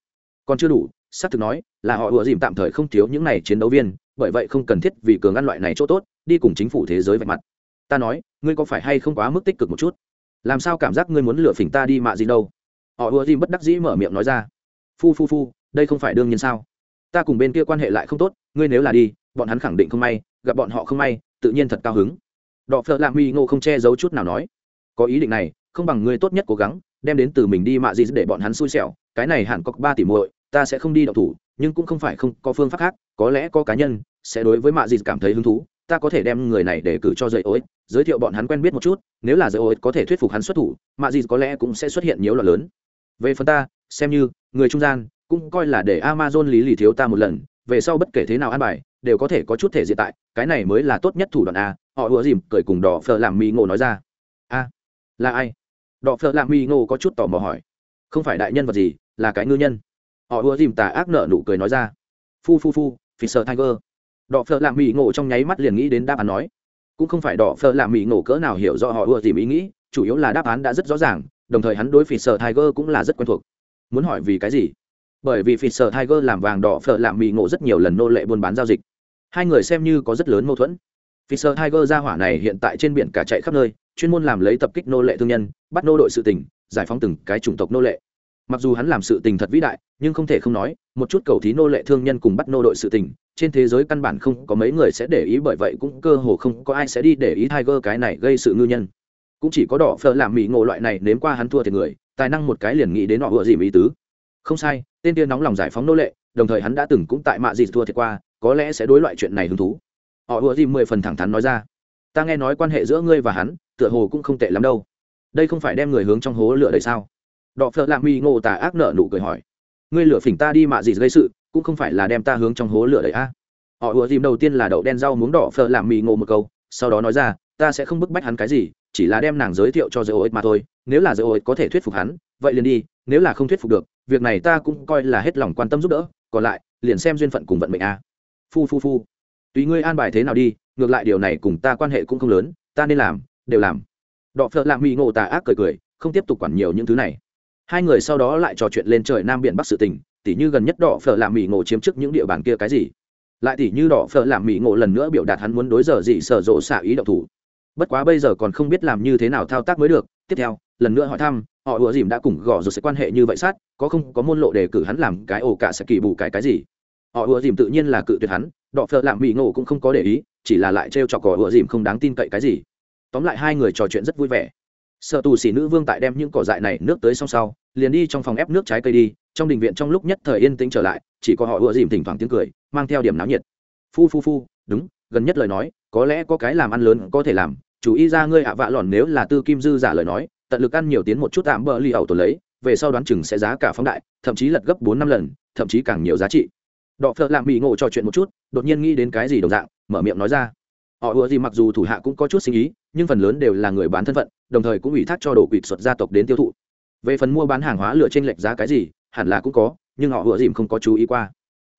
còn chưa đủ, xác thực nói, là họ ùa dìm tạm thời không thiếu những này chiến đấu viên, bởi vậy không cần thiết vì cường ăn loại này chỗ tốt, đi cùng chính phủ thế giới vạch mặt ta nói, ngươi có phải hay không quá mức tích cực một chút? Làm sao cảm giác ngươi muốn lựa phỉnh ta đi mạ gì đâu? Họ ùa dìm bất đắc dĩ mở miệng nói ra. Phu phu phu, đây không phải đương nhiên sao? Ta cùng bên kia quan hệ lại không tốt, ngươi nếu là đi, bọn hắn khẳng định không may, gặp bọn họ không may, tự nhiên thật cao hứng. Đọ phợ lạ mi ngô không che giấu chút nào nói. Có ý định này, không bằng ngươi tốt nhất cố gắng, đem đến từ mình đi mạ gì để bọn hắn xui xẻo. Cái này hẳn có ba tỷ muội, ta sẽ không đi đậu thủ, nhưng cũng không phải không có phương pháp khác, có lẽ có cá nhân sẽ đối với mạ gì cảm thấy hứng thú ta có thể đem người này để cử cho dây ối giới thiệu bọn hắn quen biết một chút, nếu là dây ối có thể thuyết phục hắn xuất thủ mạ gì có lẽ cũng sẽ xuất hiện nhiều loạn lớn. Về phần ta, xem như, người trung gian, cũng coi là để amazon lý lì thiếu ta một lần, về sau bất kể thế nào an bài, đều có thể có chút thể diện tại, cái này mới là tốt nhất thủ đoạn a, họ ùa dìm, cười cùng đỏ phờ làm mì ngộ nói ra. A, là ai? Đỏ phờ làm mì ngộ có chút tò mò hỏi. Không phải đại nhân vật gì, là cái ngư nhân. Họ ùa dìm tà ác nợ nụ cười nói ra. Phu phu phu phi tiger đỏ phở làm mỹ ngộ trong nháy mắt liền nghĩ đến đáp án nói. Cũng không phải đỏ phở làm mỹ ngộ cỡ nào hiểu rõ họ ưa tìm ý nghĩ, chủ yếu là đáp án đã rất rõ ràng, đồng thời hắn đối phì sở tiger cũng là rất quen thuộc. Muốn hỏi vì cái gì? Bởi vì phì sở tiger làm vàng đỏ phở làm mỹ ngộ rất nhiều lần nô lệ buôn bán giao dịch. Hai người xem như có rất lớn mâu thuẫn. Phì sở tiger ra hỏa này hiện tại trên biển cả chạy khắp nơi, chuyên môn làm lấy tập kích nô lệ thương nhân, bắt nô đội sự tình, giải phóng từng cái chủng tộc nô lệ mặc dù hắn làm sự tình thật vĩ đại, nhưng không thể không nói, một chút cầu thí nô lệ thương nhân cùng bắt nô đội sự tình, trên thế giới căn bản không có mấy người sẽ để ý, bởi vậy cũng cơ hồ không có ai sẽ đi để ý tiger cái này gây sự ngư nhân. Cũng chỉ có đỏ phở làm mỹ ngộ loại này nếm qua hắn thua thiệt người, tài năng một cái liền nghĩ đến họ vừa dìm ý tứ. Không sai, tên tiên nóng lòng giải phóng nô lệ, đồng thời hắn đã từng cũng tại mạ dịt thua thiệt qua, có lẽ sẽ đối loại chuyện này hứng thú. Họ vừa dìm mười phần thẳng thắn nói ra. Ta nghe nói quan hệ giữa ngươi và hắn, tựa hồ cũng không tệ lắm đâu. Đây không phải đem người hướng trong hố lửa đầy sao? Đọ phợ lạ mi ngộ tà ác nợ nụ cười hỏi. Ngươi lửa phỉnh ta đi mạ gì gây sự, cũng không phải là đem ta hướng trong hố lửa đấy a. Họ ùa dìm đầu tiên là đậu đen rau muống đỏ phở làm mì ngộ một câu, sau đó nói ra, ta sẽ không bức bách hắn cái gì, chỉ là đem nàng giới thiệu cho dỡ ích mà thôi. Nếu là dỡ ích có thể thuyết phục hắn, vậy liền đi, nếu là không thuyết phục được, việc này ta cũng coi là hết lòng quan tâm giúp đỡ, còn lại, liền xem duyên phận cùng vận mệnh a. Phu phu phu. Tùy ngươi an bài thế nào đi, ngược lại điều này cùng ta quan hệ cũng không lớn, ta nên làm, đều làm. Đọ phở lạ mì ngộ tà ác cười cười, không tiếp tục quản nhiều những thứ này hai người sau đó lại trò chuyện lên trời nam biển bắc sự tình, tỉ như gần nhất đỏ phở làm mỹ ngộ chiếm trước những địa bàn kia cái gì. Lại tỉ như đỏ phở làm mỹ ngộ lần nữa biểu đạt hắn muốn đối giờ gì sở rộ xả ý động thủ. Bất quá bây giờ còn không biết làm như thế nào thao tác mới được. Tiếp theo, lần nữa hỏi thăm, họ ủa dìm đã cùng gõ rồi sẽ quan hệ như vậy sát, có không có môn lộ đề cử hắn làm cái ổ cả sẽ kỳ bù cái cái gì? Họ ủa dìm tự nhiên là cự tuyệt hắn đọ phợ lạm mỹ ngộ cũng không có để ý, chỉ là lại trêu chọc cỏ ủa dìm không đáng tin cậy cái gì. Tóm lại hai người trò chuyện rất vui vẻ sợ tù xỉ nữ vương tại đem những cỏ dại này nước tới xong sau, liền đi trong phòng ép nước trái cây đi, trong đình viện trong lúc nhất thời yên tĩnh trở lại, chỉ có họ ựa dìm thỉnh thoảng tiếng cười, mang theo điểm náo nhiệt. Phu phu phu, đúng, gần nhất lời nói, có lẽ có cái làm ăn lớn có thể làm, chủ ý ra ngươi ạ vạ lòn nếu là tư kim dư giả lời nói, tận lực ăn nhiều tiến một chút tạm bỡ ly ẩu tồn lấy, về sau đoán chừng sẽ giá cả phóng đại, thậm chí lật gấp bốn năm lần, thậm chí càng nhiều giá trị. Đọ phợ lạm bị ngộ trò chuyện một chút, đột nhiên nghĩ đến cái gì đồng dạng, mở miệng nói ra họ ùa gì mặc dù thủ hạ cũng có chút sinh ý, nhưng phần lớn đều là người bán thân phận, đồng thời cũng ủy thác cho đồ quỵt xuất gia tộc đến tiêu thụ. Về phần mua bán hàng hóa lựa trên lệch giá cái gì, hẳn là cũng có, nhưng họ ùa dìm không có chú ý qua.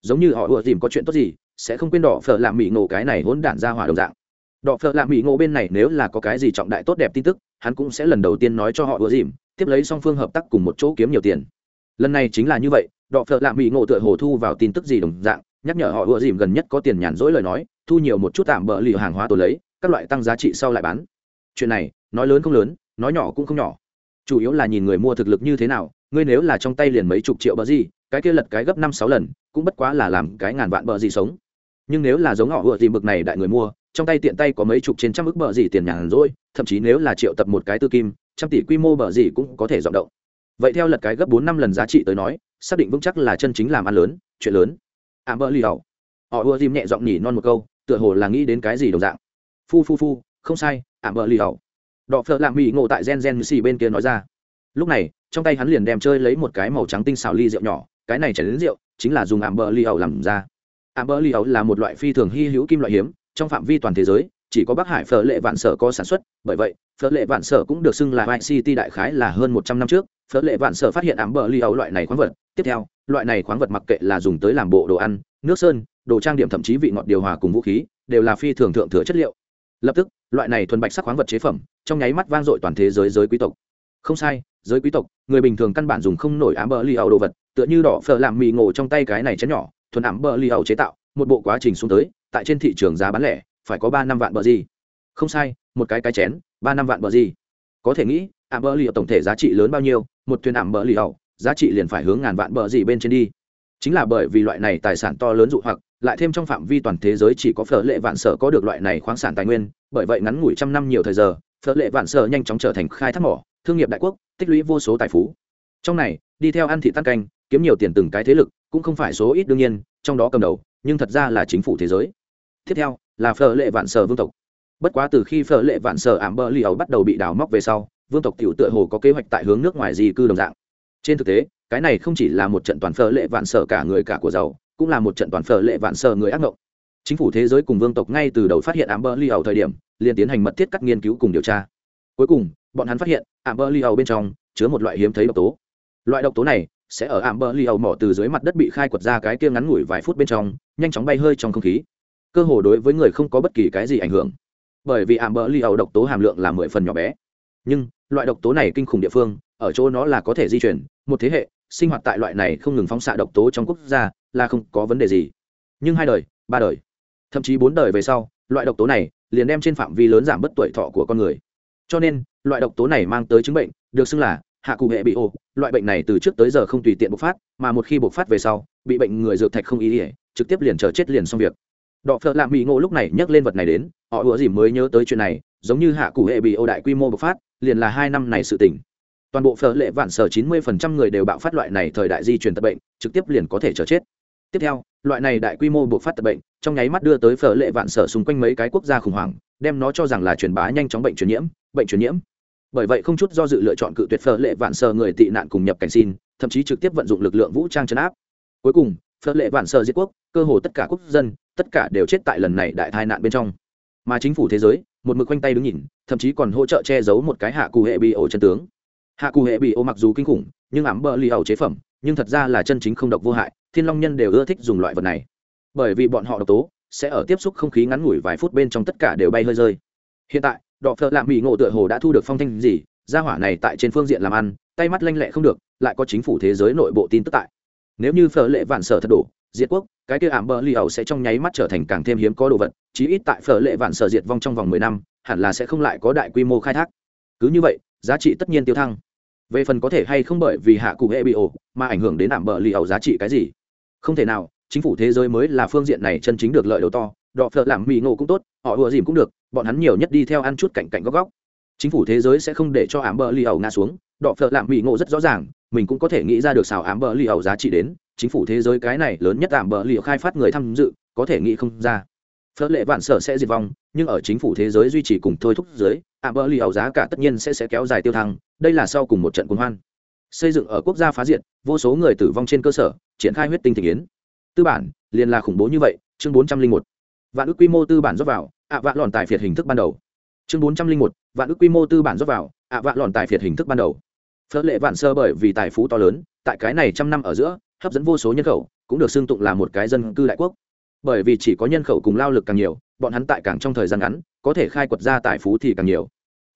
Giống như họ ùa dìm có chuyện tốt gì, sẽ không quên đỏ phở làm mỹ ngộ cái này hỗn đản ra hỏa đồng dạng. Đỏ phở làm mỹ ngộ bên này nếu là có cái gì trọng đại tốt đẹp tin tức, hắn cũng sẽ lần đầu tiên nói cho họ ùa dìm, tiếp lấy song phương hợp tác cùng một chỗ kiếm nhiều tiền. Lần này chính là như vậy, đỏ phở làm mỹ ngộ tựa hồ thu vào tin tức gì đồng dạng nhắc nhở họ ùa dìm gần nhất có tiền nhàn rỗi lời nói, thu nhiều một chút tạm bỡ lì hàng hóa tôi lấy, các loại tăng giá trị sau lại bán. Chuyện này, nói lớn không lớn, nói nhỏ cũng không nhỏ. Chủ yếu là nhìn người mua thực lực như thế nào, ngươi nếu là trong tay liền mấy chục triệu bờ gì, cái kia lật cái gấp năm sáu lần, cũng bất quá là làm cái ngàn vạn bờ gì sống. Nhưng nếu là giống họ ưa dìm bực này đại người mua, trong tay tiện tay có mấy chục trên trăm ức bờ gì tiền nhàn rỗi, thậm chí nếu là triệu tập một cái tư kim, trăm tỷ quy mô bờ gì cũng có thể dọn động. Vậy theo lật cái gấp bốn năm lần giá trị tới nói, xác định vững chắc là chân chính làm ăn lớn, chuyện lớn à bờ lì hầu họ ưa dìm nhẹ giọng nhỉ non một câu, tựa hồ là nghĩ đến cái gì đồng dạng. Phu phu phu, không sai ảm bờ lì ẩu đọ phợ lạ mỹ ngộ tại gen gen xì bên kia nói ra. Lúc này, trong tay hắn liền đem chơi lấy một cái màu trắng tinh xào ly rượu nhỏ, cái này chảy đến rượu, chính là dùng ảm bờ lì ẩu làm ra. Ảm bờ lì ẩu là một loại phi thường hy hữu kim loại hiếm, trong phạm vi toàn thế giới chỉ có bắc hải phở lệ vạn sở có sản xuất, bởi vậy, phở lệ vạn sở cũng được xưng là ict city đại khái là hơn một trăm năm trước. Phở lệ vạn sở phát hiện ám bờ ly ấu loại này khoáng vật. Tiếp theo, loại này khoáng vật mặc kệ là dùng tới làm bộ đồ ăn, nước sơn, đồ trang điểm thậm chí vị ngọt điều hòa cùng vũ khí, đều là phi thường thượng thừa chất liệu. Lập tức, loại này thuần bạch sắc khoáng vật chế phẩm, trong nháy mắt vang dội toàn thế giới giới quý tộc. Không sai, giới quý tộc, người bình thường căn bản dùng không nổi ám bờ ly ẩu đồ vật, tựa như đỏ phở làm mì ngộ trong tay cái này chén nhỏ, thuần ám bờ ly ẩu chế tạo, một bộ quá trình xuống tới, tại trên thị trường giá bán lẻ phải có ba năm vạn bờ gì. Không sai, một cái cái chén, ba năm vạn bờ gì. Có thể nghĩ, ảm bờ lì tổng thể giá trị lớn bao nhiêu, một thuyền ảm bờ lì ẩu giá trị liền phải hướng ngàn vạn bờ gì bên trên đi. Chính là bởi vì loại này tài sản to lớn dụ hoặc, lại thêm trong phạm vi toàn thế giới chỉ có phở lệ vạn sở có được loại này khoáng sản tài nguyên, bởi vậy ngắn ngủi trăm năm nhiều thời giờ, phở lệ vạn sở nhanh chóng trở thành khai thác mỏ, thương nghiệp đại quốc, tích lũy vô số tài phú. Trong này, đi theo ăn thị tăng canh, kiếm nhiều tiền từng cái thế lực, cũng không phải số ít đương nhiên, trong đó cầm đầu, nhưng thật ra là chính phủ thế giới. Tiếp theo là phở lệ vạn sở vương tộc. Bất quá từ khi phở lệ vạn sở ảm bơ li ấu bắt đầu bị đào móc về sau, vương tộc tiểu tựa hồ có kế hoạch tại hướng nước ngoài di cư đồng dạng. Trên thực tế, cái này không chỉ là một trận toàn phở lệ vạn sở cả người cả của giàu, cũng là một trận toàn phở lệ vạn sở người ác ngộng. Chính phủ thế giới cùng vương tộc ngay từ đầu phát hiện ảm bơ li ấu thời điểm, liền tiến hành mật thiết các nghiên cứu cùng điều tra. Cuối cùng, bọn hắn phát hiện, ảm bơ li ấu bên trong chứa một loại hiếm thấy độc tố. Loại độc tố này sẽ ở ảm bơ li ấu mỏ từ dưới mặt đất bị khai quật ra cái kia ngắn ngủi vài phút bên trong, nhanh chóng bay hơi trong không khí cơ hồ đối với người không có bất kỳ cái gì ảnh hưởng. Bởi vì ảm bỡ ly ẩu độc tố hàm lượng là mười phần nhỏ bé. Nhưng, loại độc tố này kinh khủng địa phương, ở chỗ nó là có thể di chuyển, một thế hệ, sinh hoạt tại loại này không ngừng phóng xạ độc tố trong quốc gia là không có vấn đề gì. Nhưng hai đời, ba đời, thậm chí bốn đời về sau, loại độc tố này liền đem trên phạm vi lớn giảm bất tuổi thọ của con người. Cho nên, loại độc tố này mang tới chứng bệnh, được xưng là hạ cụ hệ bị ô loại bệnh này từ trước tới giờ không tùy tiện bộc phát, mà một khi bộc phát về sau, bị bệnh người dược thạch không ý ỉa trực tiếp liền chờ chết liền xong việc đọ phợ lạ mỹ ngộ lúc này nhắc lên vật này đến, họ ủa gì mới nhớ tới chuyện này, giống như hạ cụ hệ bị ô đại quy mô bộc phát, liền là hai năm này sự tỉnh toàn bộ phở lệ vạn sở chín mươi phần trăm người đều bạo phát loại này thời đại di truyền tật bệnh, trực tiếp liền có thể chờ chết. Tiếp theo, loại này đại quy mô bộc phát tật bệnh, trong nháy mắt đưa tới phở lệ vạn sở xung quanh mấy cái quốc gia khủng hoảng, đem nó cho rằng là truyền bá nhanh chóng bệnh truyền nhiễm, bệnh truyền nhiễm. Bởi vậy không chút do dự lựa chọn cự tuyệt phở lệ vạn sở người tị nạn cùng nhập cảnh xin, thậm chí trực tiếp vận dụng lực lượng vũ trang chấn áp. Cuối cùng phở lệ vạn sợ diệt quốc, cơ hồ tất cả quốc dân, tất cả đều chết tại lần này đại tai nạn bên trong. Mà chính phủ thế giới, một mực quanh tay đứng nhìn, thậm chí còn hỗ trợ che giấu một cái hạ cụ hệ bị ổ chân tướng. Hạ cụ hệ bị ổ mặc dù kinh khủng, nhưng ám bờ lì ẩu chế phẩm, nhưng thật ra là chân chính không độc vô hại, thiên long nhân đều ưa thích dùng loại vật này. Bởi vì bọn họ độc tố, sẽ ở tiếp xúc không khí ngắn ngủi vài phút bên trong tất cả đều bay hơi rơi. Hiện tại, đọ phợ lạm bị ngộ tựa hồ đã thu được phong thanh gì, gia hỏa này tại trên phương diện làm ăn, tay mắt lanh lẹ không được, lại có chính phủ thế giới nội bộ tin tức tại nếu như phở lệ vạn sở thật đổ diệt quốc, cái kia ảm bờ li ẩu sẽ trong nháy mắt trở thành càng thêm hiếm có đồ vật, chí ít tại phở lệ vạn sở diệt vong trong vòng mười năm, hẳn là sẽ không lại có đại quy mô khai thác. Cứ như vậy, giá trị tất nhiên tiêu thăng. Về phần có thể hay không bởi vì hạ cụ hệ bị ổ, mà ảnh hưởng đến ảm bờ li ẩu giá trị cái gì? Không thể nào, chính phủ thế giới mới là phương diện này chân chính được lợi đầu to, đọ phở làm mì ngộ cũng tốt, họ ùa dìm cũng được, bọn hắn nhiều nhất đi theo ăn chút cạnh cạnh góc góc. Chính phủ thế giới sẽ không để cho ảm bờ li ẩu ngã xuống đọ phợ làm mỹ ngộ rất rõ ràng, mình cũng có thể nghĩ ra được xào ám bờ li ẩu giá trị đến, chính phủ thế giới cái này lớn nhất tạm bờ li ẩu khai phát người tham dự, có thể nghĩ không ra. Phớt lệ vạn sở sẽ diệt vong, nhưng ở chính phủ thế giới duy trì cùng thôi thúc giới ảm bờ li ẩu giá cả tất nhiên sẽ sẽ kéo dài tiêu thăng, đây là sau cùng một trận cuốn hoan. Xây dựng ở quốc gia phá diện vô số người tử vong trên cơ sở, triển khai huyết tinh thể kiến tư bản, liền là khủng bố như vậy, chương bốn trăm linh một. Vạn ước quy mô tư bản rót vào, ạ vạn lòn tài phiệt hình thức ban đầu. Chương bốn trăm linh một, vạn ước quy mô tư bản rót vào, ạ vạn lòn tài phiệt hình thức ban đầu phớt lệ vạn sơ bởi vì tài phú to lớn, tại cái này trăm năm ở giữa, hấp dẫn vô số nhân khẩu, cũng được xưng tụng là một cái dân cư đại quốc. Bởi vì chỉ có nhân khẩu cùng lao lực càng nhiều, bọn hắn tại càng trong thời gian ngắn, có thể khai quật ra tài phú thì càng nhiều.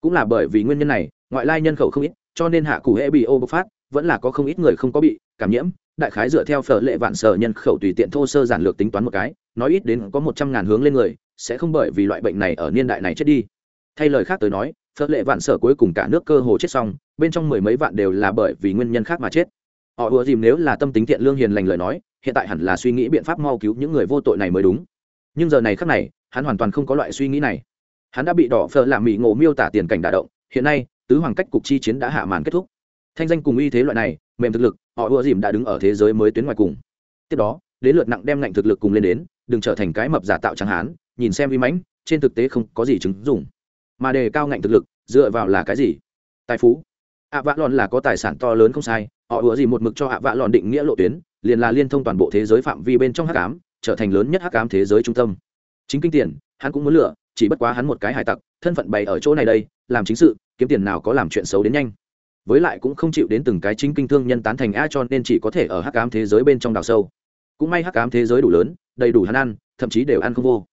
Cũng là bởi vì nguyên nhân này, ngoại lai nhân khẩu không ít, cho nên hạ cụ hệ bị ô bộc phát, vẫn là có không ít người không có bị cảm nhiễm. Đại khái dựa theo phở lệ vạn sở nhân khẩu tùy tiện thô sơ giản lược tính toán một cái, nói ít đến có một trăm ngàn hướng lên người, sẽ không bởi vì loại bệnh này ở niên đại này chết đi. Thay lời khác tới nói phở lệ vạn sở cuối cùng cả nước cơ hồ chết xong, bên trong mười mấy vạn đều là bởi vì nguyên nhân khác mà chết. Họ ùa dìm nếu là tâm tính thiện lương hiền lành lời nói, hiện tại hẳn là suy nghĩ biện pháp mau cứu những người vô tội này mới đúng. Nhưng giờ này khác này, hắn hoàn toàn không có loại suy nghĩ này. Hắn đã bị đỏ phở làm mỹ ngộ miêu tả tiền cảnh đả động, hiện nay, tứ hoàng cách cục chi chiến đã hạ màn kết thúc. Thanh danh cùng uy thế loại này, mềm thực lực, họ ùa dìm đã đứng ở thế giới mới tuyến ngoài cùng. Tiếp đó, đến lượt nặng đem ngạnh thực lực cùng lên đến, đừng trở thành cái mập giả tạo chẳng hán, nhìn xem uy mãnh, trên thực tế không có gì chứng dùng mà đề cao ngạnh thực lực, dựa vào là cái gì? Tài phú. Ạ vạ lòn là có tài sản to lớn không sai, họ ủa gì một mực cho ạ vạ lòn định nghĩa lộ tuyến, liền là liên thông toàn bộ thế giới phạm vi bên trong hắc ám, trở thành lớn nhất hắc ám thế giới trung tâm. Chính kinh tiền, hắn cũng muốn lựa, chỉ bất quá hắn một cái hải tặc, thân phận bày ở chỗ này đây, làm chính sự, kiếm tiền nào có làm chuyện xấu đến nhanh. Với lại cũng không chịu đến từng cái chính kinh thương nhân tán thành a cho nên chỉ có thể ở hắc ám thế giới bên trong đào sâu. Cũng may hắc ám thế giới đủ lớn, đầy đủ hắn ăn, thậm chí đều ăn không vô.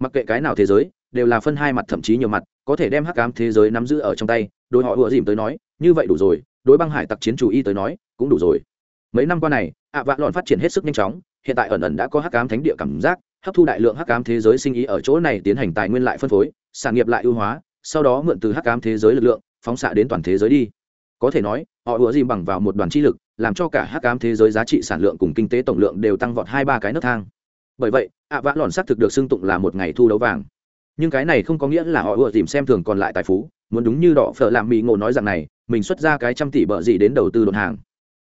Mặc kệ cái nào thế giới đều là phân hai mặt thậm chí nhiều mặt, có thể đem hắc ám thế giới nắm giữ ở trong tay, đối họ ủa dìm tới nói, như vậy đủ rồi, đối băng hải tặc chiến chủ y tới nói, cũng đủ rồi. Mấy năm qua này, ạ vạ lòn phát triển hết sức nhanh chóng, hiện tại ẩn ẩn đã có hắc ám thánh địa cảm giác, hấp thu đại lượng hắc ám thế giới sinh ý ở chỗ này tiến hành tài nguyên lại phân phối, sản nghiệp lại ưu hóa, sau đó mượn từ hắc ám thế giới lực lượng, phóng xạ đến toàn thế giới đi. Có thể nói, họ ủa dìm bằng vào một đoàn chi lực, làm cho cả hắc ám thế giới giá trị sản lượng cùng kinh tế tổng lượng đều tăng vọt hai ba cái nấc thang. Bởi vậy, ạ vạ lòn xác thực được xưng tụng là một ngày thu đấu vàng nhưng cái này không có nghĩa là họ ưa dìm xem thường còn lại tài phú. Muốn đúng như đỏ phở làm mỹ ngộ nói rằng này, mình xuất ra cái trăm tỷ bợ gì đến đầu tư đột hàng.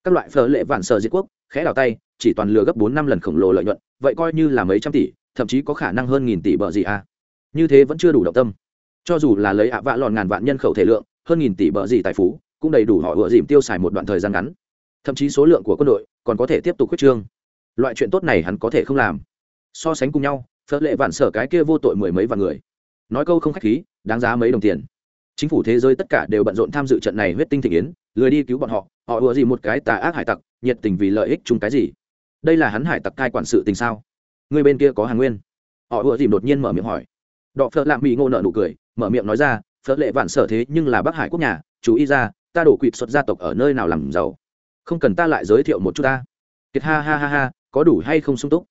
Các loại phở lệ vạn sợ diệt quốc, khẽ đào tay, chỉ toàn lừa gấp bốn năm lần khổng lồ lợi nhuận, vậy coi như là mấy trăm tỷ, thậm chí có khả năng hơn nghìn tỷ bợ gì à? Như thế vẫn chưa đủ động tâm. Cho dù là lấy ạ vạ lòn ngàn vạn nhân khẩu thể lượng, hơn nghìn tỷ bợ gì tài phú, cũng đầy đủ họ ựa dìm tiêu xài một đoạn thời gian ngắn. Thậm chí số lượng của quân đội còn có thể tiếp tục quyết trương. Loại chuyện tốt này hắn có thể không làm. So sánh cùng nhau phớt lệ vạn sở cái kia vô tội mười mấy vạn người. Nói câu không khách khí, đáng giá mấy đồng tiền. Chính phủ thế giới tất cả đều bận rộn tham dự trận này huyết tinh thị yến, lười đi cứu bọn họ họ ùa gì một cái tà ác hải tặc, nhiệt tình vì lợi ích chung cái gì? Đây là hắn hải tặc cai quản sự tình sao? Người bên kia có hàng nguyên. Họ ùa dìm đột nhiên mở miệng hỏi. Đọ phật lạm bị ngô nợ nụ cười, mở miệng nói ra phớt lệ vạn sở thế nhưng là bắc hải quốc nhà, chú ý ra, ta đổ quỵt xuất gia tộc ở nơi nào làm giàu. Không cần ta lại giới thiệu một chút ta. Kiệt ha ha ha ha, có đủ hay không sung túc?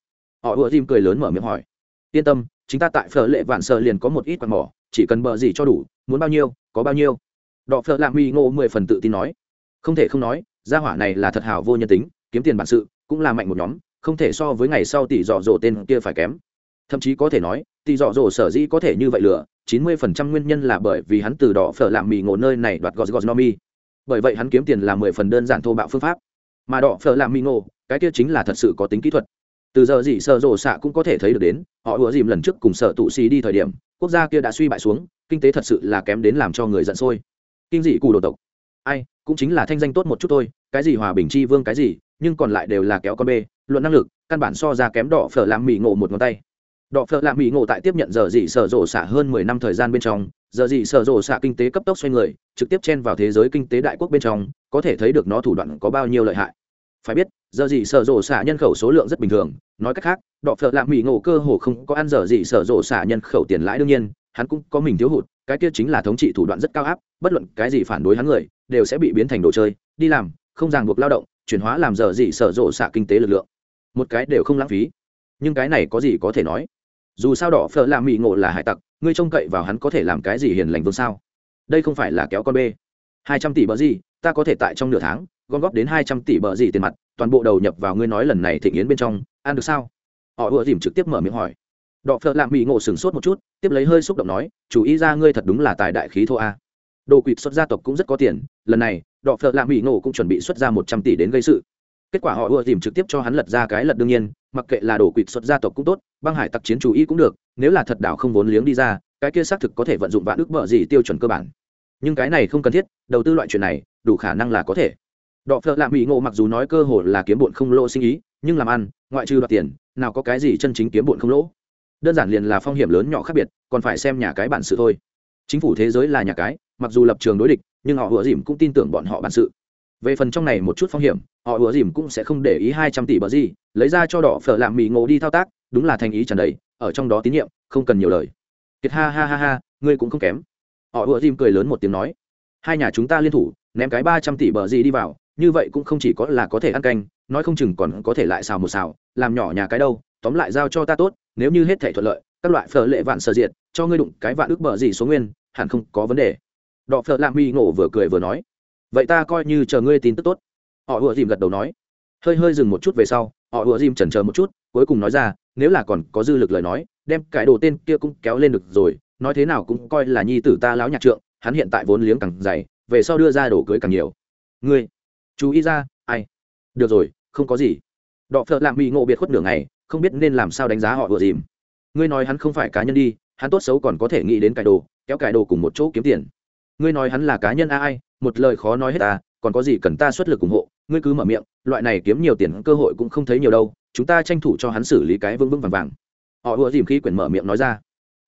Họ ùa dìm cười lớn mở miệng hỏi yên tâm chúng ta tại phở lệ vạn sở liền có một ít quạt mỏ, chỉ cần bờ gì cho đủ, muốn bao nhiêu, có bao nhiêu. Đọ phở lạ mi ngô mười phần tự tin nói. Không thể không nói, gia hỏa này là thật hảo vô nhân tính, kiếm tiền bản sự, cũng là mạnh một nhóm, không thể so với ngày sau tỷ dọ dỗ tên kia phải kém. Thậm chí có thể nói, tỷ dọ dỗ sở dĩ có thể như vậy lừa, chín mươi phần trăm nguyên nhân là bởi vì hắn từ đỏ phở lạm mì ngộ nơi này đoạt gọt gọt no mi. Bởi vậy hắn kiếm tiền là mười phần đơn giản thô bạo phương pháp. Mà đỏ phở lạm mì ngộ, cái kia chính là thật sự có tính kỹ thuật từ giờ gì sợ rộ xạ cũng có thể thấy được đến, họ ủa dìm lần trước cùng sở tụ xì đi thời điểm, quốc gia kia đã suy bại xuống, kinh tế thật sự là kém đến làm cho người giận sôi. Kinh dị cù đồ tộc. Ai, cũng chính là thanh danh tốt một chút thôi, cái gì hòa bình chi vương cái gì, nhưng còn lại đều là kéo con bê, luận năng lực, căn bản so ra kém đỏ phở làm mỹ ngộ một ngón tay. Đỏ phở làm mỹ ngộ tại tiếp nhận giờ dị sở rộ xạ hơn mười năm thời gian bên trong, giờ dị sở rộ xạ kinh tế cấp tốc xoay người, trực tiếp chen vào thế giới kinh tế đại quốc bên trong, có thể thấy được nó thủ đoạn có bao nhiêu lợi hại phải biết, giờ gì sở rộ xả nhân khẩu số lượng rất bình thường, nói cách khác, đọ phợ lạ mỹ ngộ cơ hồ không có ăn giờ gì sở rộ xả nhân khẩu tiền lãi đương nhiên, hắn cũng có mình thiếu hụt, cái kia chính là thống trị thủ đoạn rất cao áp, bất luận cái gì phản đối hắn người, đều sẽ bị biến thành đồ chơi, đi làm, không ràng buộc lao động, chuyển hóa làm giờ gì sở rộ xả kinh tế lực lượng. Một cái đều không lãng phí. Nhưng cái này có gì có thể nói? Dù sao đỏ phở làm mỹ ngộ là hải tặc, ngươi trông cậy vào hắn có thể làm cái gì hiền lành vương sao? Đây không phải là kéo con bê. Hai trăm tỷ bờ gì ta có thể tại trong nửa tháng, gom góp đến hai trăm tỷ bờ gì tiền mặt, toàn bộ đầu nhập vào ngươi nói lần này thịnh yến bên trong, ăn được sao? Họ ùa dìm trực tiếp mở miệng hỏi. Đọ phợ lạm mỹ ngộ sửng sốt một chút, tiếp lấy hơi xúc động nói, chủ ý ra ngươi thật đúng là tài đại khí thô a. Đồ quỵt xuất gia tộc cũng rất có tiền, lần này, đọ phợ lạm mỹ ngộ cũng chuẩn bị xuất ra một trăm tỷ đến gây sự. Kết quả họ ùa dìm trực tiếp cho hắn lật ra cái lật đương nhiên, mặc kệ là đồ quỵt xuất gia tộc cũng tốt, băng hải tặc chiến chủ ý cũng được, nếu là thật đảo không vốn liếng đi ra, cái kia xác thực có thể vận dụng vạn ước bợ gì tiêu chuẩn cơ bản nhưng cái này không cần thiết, đầu tư loại chuyện này, đủ khả năng là có thể. Đọ phợ lạ mỹ ngộ mặc dù nói cơ hội là kiếm bụn không lỗ sinh ý, nhưng làm ăn, ngoại trừ đoạt tiền, nào có cái gì chân chính kiếm bụn không lỗ. Đơn giản liền là phong hiểm lớn nhỏ khác biệt, còn phải xem nhà cái bản sự thôi. Chính phủ thế giới là nhà cái, mặc dù lập trường đối địch, nhưng họ ủa dìm cũng tin tưởng bọn họ bản sự. Về phần trong này một chút phong hiểm, họ ủa dìm cũng sẽ không để ý hai trăm tỷ bờ gì, lấy ra cho đỏ phở làm mì ngộ đi thao tác, đúng là thành ý tràn đầy, ở trong đó tín nhiệm, không cần nhiều lời. Kiệt ha ha ha ha, ngươi cũng không kém họ ùa dìm cười lớn một tiếng nói, hai nhà chúng ta liên thủ, ném cái ba trăm tỷ bờ gì đi vào, như vậy cũng không chỉ có là có thể ăn canh, nói không chừng còn có thể lại xào một xào, làm nhỏ nhà cái đâu, tóm lại giao cho ta tốt, nếu như hết thể thuận lợi, các loại phở lệ vạn sở diệt, cho ngươi đụng cái vạn ước bờ gì số nguyên, hẳn không có vấn đề. Đọ phở lạ mi ngộ vừa cười vừa nói, vậy ta coi như chờ ngươi tin tức tốt. Họ ùa dìm gật đầu nói, hơi hơi dừng một chút về sau, họ ùa dìm chần chờ một chút, cuối cùng nói ra, nếu là còn có dư lực lời nói, đem cái đồ tên kia cũng kéo lên được rồi nói thế nào cũng coi là nhi tử ta lão nhạc trượng, hắn hiện tại vốn liếng càng dày, về sau đưa ra đồ cưới càng nhiều. Ngươi, chú ý ra, ai? Được rồi, không có gì. Đọ phợ lạng bị ngộ biệt khuất nửa ngày, không biết nên làm sao đánh giá họ vừa dìm. Ngươi nói hắn không phải cá nhân đi, hắn tốt xấu còn có thể nghĩ đến cải đồ, kéo cải đồ cùng một chỗ kiếm tiền. Ngươi nói hắn là cá nhân a ai, một lời khó nói hết ta còn có gì cần ta xuất lực ủng hộ, ngươi cứ mở miệng, loại này kiếm nhiều tiền cơ hội cũng không thấy nhiều đâu, chúng ta tranh thủ cho hắn xử lý cái vững vững vàng vàng. Họ ùa dìm khi quyển mở miệng nói ra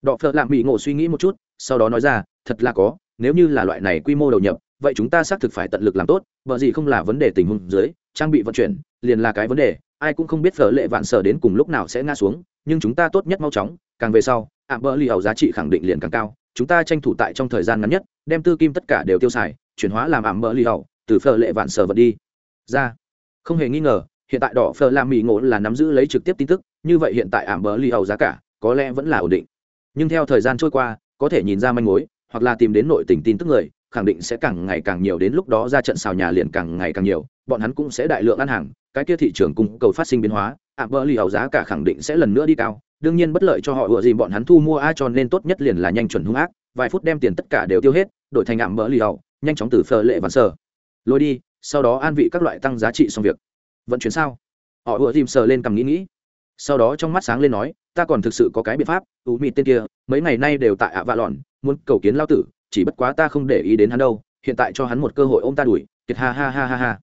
đọ phợ lạm bị ngộ suy nghĩ một chút, sau đó nói ra, thật là có, nếu như là loại này quy mô đầu nhập, vậy chúng ta xác thực phải tận lực làm tốt vợ gì không là vấn đề tình huống dưới, trang bị vận chuyển, liền là cái vấn đề, ai cũng không biết phở lệ vạn sở đến cùng lúc nào sẽ ngã xuống, nhưng chúng ta tốt nhất mau chóng, càng về sau ảm bỡ lì ẩu giá trị khẳng định liền càng cao, chúng ta tranh thủ tại trong thời gian ngắn nhất, đem tư kim tất cả đều tiêu xài, chuyển hóa làm ảm bỡ lì ẩu từ phở lệ vạn sở vật đi. Ra. Không hề nghi ngờ, hiện tại đỏ phở làm mỹ ngộ là nắm giữ lấy trực tiếp tin tức, như vậy hiện tại ảm bỡ lì ẩu giá cả có lẽ vẫn là ổn định nhưng theo thời gian trôi qua, có thể nhìn ra manh mối, hoặc là tìm đến nội tình tin tức người, khẳng định sẽ càng ngày càng nhiều đến lúc đó ra trận xào nhà liền càng ngày càng nhiều, bọn hắn cũng sẽ đại lượng ăn hàng, cái kia thị trường cung cầu phát sinh biến hóa, ạ bỡ lì ẩu giá cả khẳng định sẽ lần nữa đi cao, đương nhiên bất lợi cho họ ủa gì bọn hắn thu mua ai cho nên tốt nhất liền là nhanh chuẩn hung ác, vài phút đem tiền tất cả đều tiêu hết, đổi thành ảm bỡ lì ẩu nhanh chóng từ phờ lệ và sở lôi đi, sau đó an vị các loại tăng giá trị xong việc. Vận chuyển sao? Họ ủa dìm sờ lên cầm nghĩ nghĩ. Sau đó trong mắt sáng lên nói ta còn thực sự có cái biện pháp ú mịt tên kia, mấy ngày nay đều tại ạ vạ lòn muốn cầu kiến lao tử, chỉ bất quá ta không để ý đến hắn đâu, hiện tại cho hắn một cơ hội ôm ta đuổi, kiệt ha ha ha ha ha.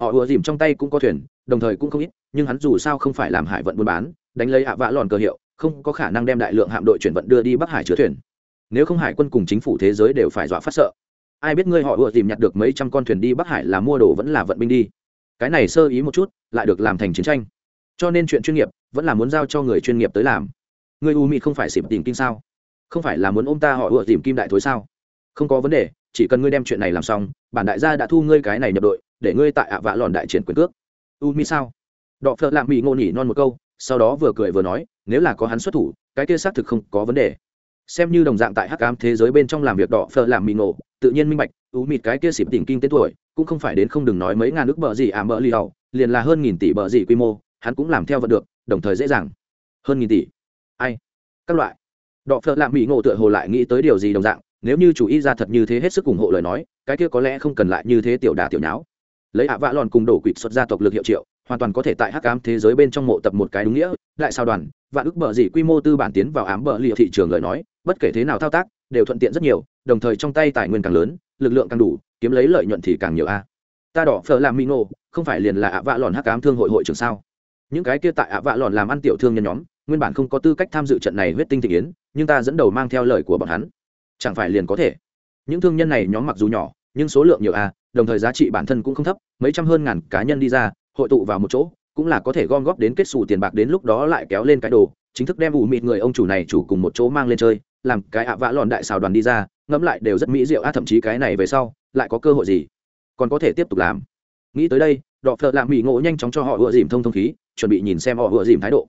Họ ùa dìm trong tay cũng có thuyền, đồng thời cũng không ít, nhưng hắn dù sao không phải làm hải vận buôn bán, đánh lấy ạ vạ lòn cơ hiệu, không có khả năng đem đại lượng hạm đội chuyển vận đưa đi bắc hải chứa thuyền. Nếu không hải quân cùng chính phủ thế giới đều phải dọa phát sợ. Ai biết ngươi họ ùa dìm nhặt được mấy trăm con thuyền đi bắc hải là mua đồ vẫn là vận binh đi. Cái này sơ ý một chút, lại được làm thành chiến tranh cho nên chuyện chuyên nghiệp vẫn là muốn giao cho người chuyên nghiệp tới làm. Người u mị không phải xịp tìm kim sao? Không phải là muốn ôm ta họ ủa tìm kim đại thối sao? Không có vấn đề, chỉ cần ngươi đem chuyện này làm xong, bản đại gia đã thu ngươi cái này nhập đội, để ngươi tại ạ vạ lòn đại triển quyền cước. U mi sao? Đọ phợ lạm mị ngô nhỉ non một câu, sau đó vừa cười vừa nói, nếu là có hắn xuất thủ, cái kia xác thực không có vấn đề. Xem như đồng dạng tại hắc ám thế giới bên trong làm việc đỏ phờ làm mì ngộ, tự nhiên minh bạch, u mịt cái kia xịp tỉnh kinh tế tuổi, cũng không phải đến không đừng nói mấy ngàn nước bờ gì à mỡ lì hậu, liền là hơn nghìn tỷ bờ gì quy mô hắn cũng làm theo vận được, đồng thời dễ dàng. Hơn nghìn tỷ. Ai? Các loại. Đọ phợ lạm mỹ ngộ tựa hồ lại nghĩ tới điều gì đồng dạng, nếu như chủ ý ra thật như thế hết sức ủng hộ lời nói, cái kia có lẽ không cần lại như thế tiểu đà tiểu nháo. Lấy ạ vạ lòn cùng đổ quỵt xuất gia tộc lực hiệu triệu, hoàn toàn có thể tại hắc ám thế giới bên trong mộ tập một cái đúng nghĩa lại sao đoàn, vạn ức bờ gì quy mô tư bản tiến vào ám bờ liệu thị trường lời nói, bất kể thế nào thao tác, đều thuận tiện rất nhiều, đồng thời trong tay tài nguyên càng lớn, lực lượng càng đủ, kiếm lấy lợi nhuận thì càng nhiều a. Ta đỏ phở làm mỹ ngộ, không phải liền là ạ vạ lòn hắc ám thương hội hội trưởng sao? Những cái kia tại ạ vạ lòn làm ăn tiểu thương nhân nhóm, nguyên bản không có tư cách tham dự trận này huyết tinh thị yến, nhưng ta dẫn đầu mang theo lời của bọn hắn. Chẳng phải liền có thể. Những thương nhân này nhóm mặc dù nhỏ, nhưng số lượng nhiều a đồng thời giá trị bản thân cũng không thấp, mấy trăm hơn ngàn cá nhân đi ra, hội tụ vào một chỗ, cũng là có thể gom góp đến kết xù tiền bạc đến lúc đó lại kéo lên cái đồ, chính thức đem ủ mịt người ông chủ này chủ cùng một chỗ mang lên chơi, làm cái ạ vạ lòn đại xào đoàn đi ra, ngẫm lại đều rất mỹ diệu a thậm chí cái này về sau, lại có cơ hội gì? Còn có thể tiếp tục làm. Nghĩ tới đây đọ phợ lạ mỹ ngộ nhanh chóng cho họ ựa dìm thông thông khí, chuẩn bị nhìn xem họ ựa dìm thái độ.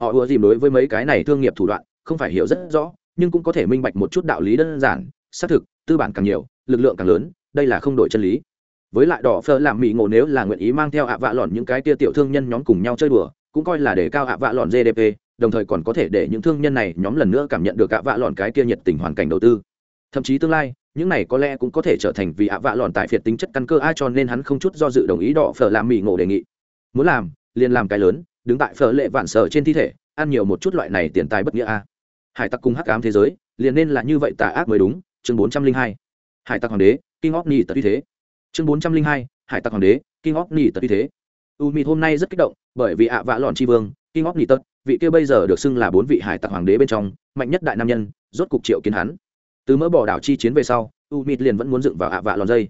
Họ ựa dìm đối với mấy cái này thương nghiệp thủ đoạn, không phải hiểu rất rõ, nhưng cũng có thể minh bạch một chút đạo lý đơn giản, xác thực, tư bản càng nhiều, lực lượng càng lớn, đây là không đổi chân lý. Với lại đỏ phơ làm mỹ ngộ nếu là nguyện ý mang theo ạ vạ lòn những cái tia tiểu thương nhân nhóm cùng nhau chơi đùa, cũng coi là để cao ạ vạ lòn gdp đồng thời còn có thể để những thương nhân này nhóm lần nữa cảm nhận được ạ vạ lòn cái kia nhiệt tình hoàn cảnh đầu tư. Thậm chí tương lai những này có lẽ cũng có thể trở thành vì ạ vạ lòn tại phiệt tính chất căn cơ, ai cho nên hắn không chút do dự đồng ý đỏ phở làm mì ngộ đề nghị. Muốn làm, liền làm cái lớn, đứng tại phở lệ vạn sở trên thi thể, ăn nhiều một chút loại này tiền tài bất nghĩa a. Hải tặc cùng hắc ám thế giới, liền nên là như vậy tà ác mới đúng, chương bốn trăm linh hai. Hải tặc hoàng đế kinh óc nhì tật uy thế. Chương bốn trăm linh hai, hải tặc hoàng đế kinh óc nhì tật uy thế. U mịt hôm nay rất kích động, bởi vì ạ vạ lòn tri vương kinh óc nhì tật, vị kia bây giờ được xưng là bốn vị hải tặc hoàng đế bên trong, mạnh nhất đại nam nhân, rốt cục triệu kiến hắn từ mỡ bỏ đảo chi chiến về sau u mịt liền vẫn muốn dựng vào ạ vạ lòn dây.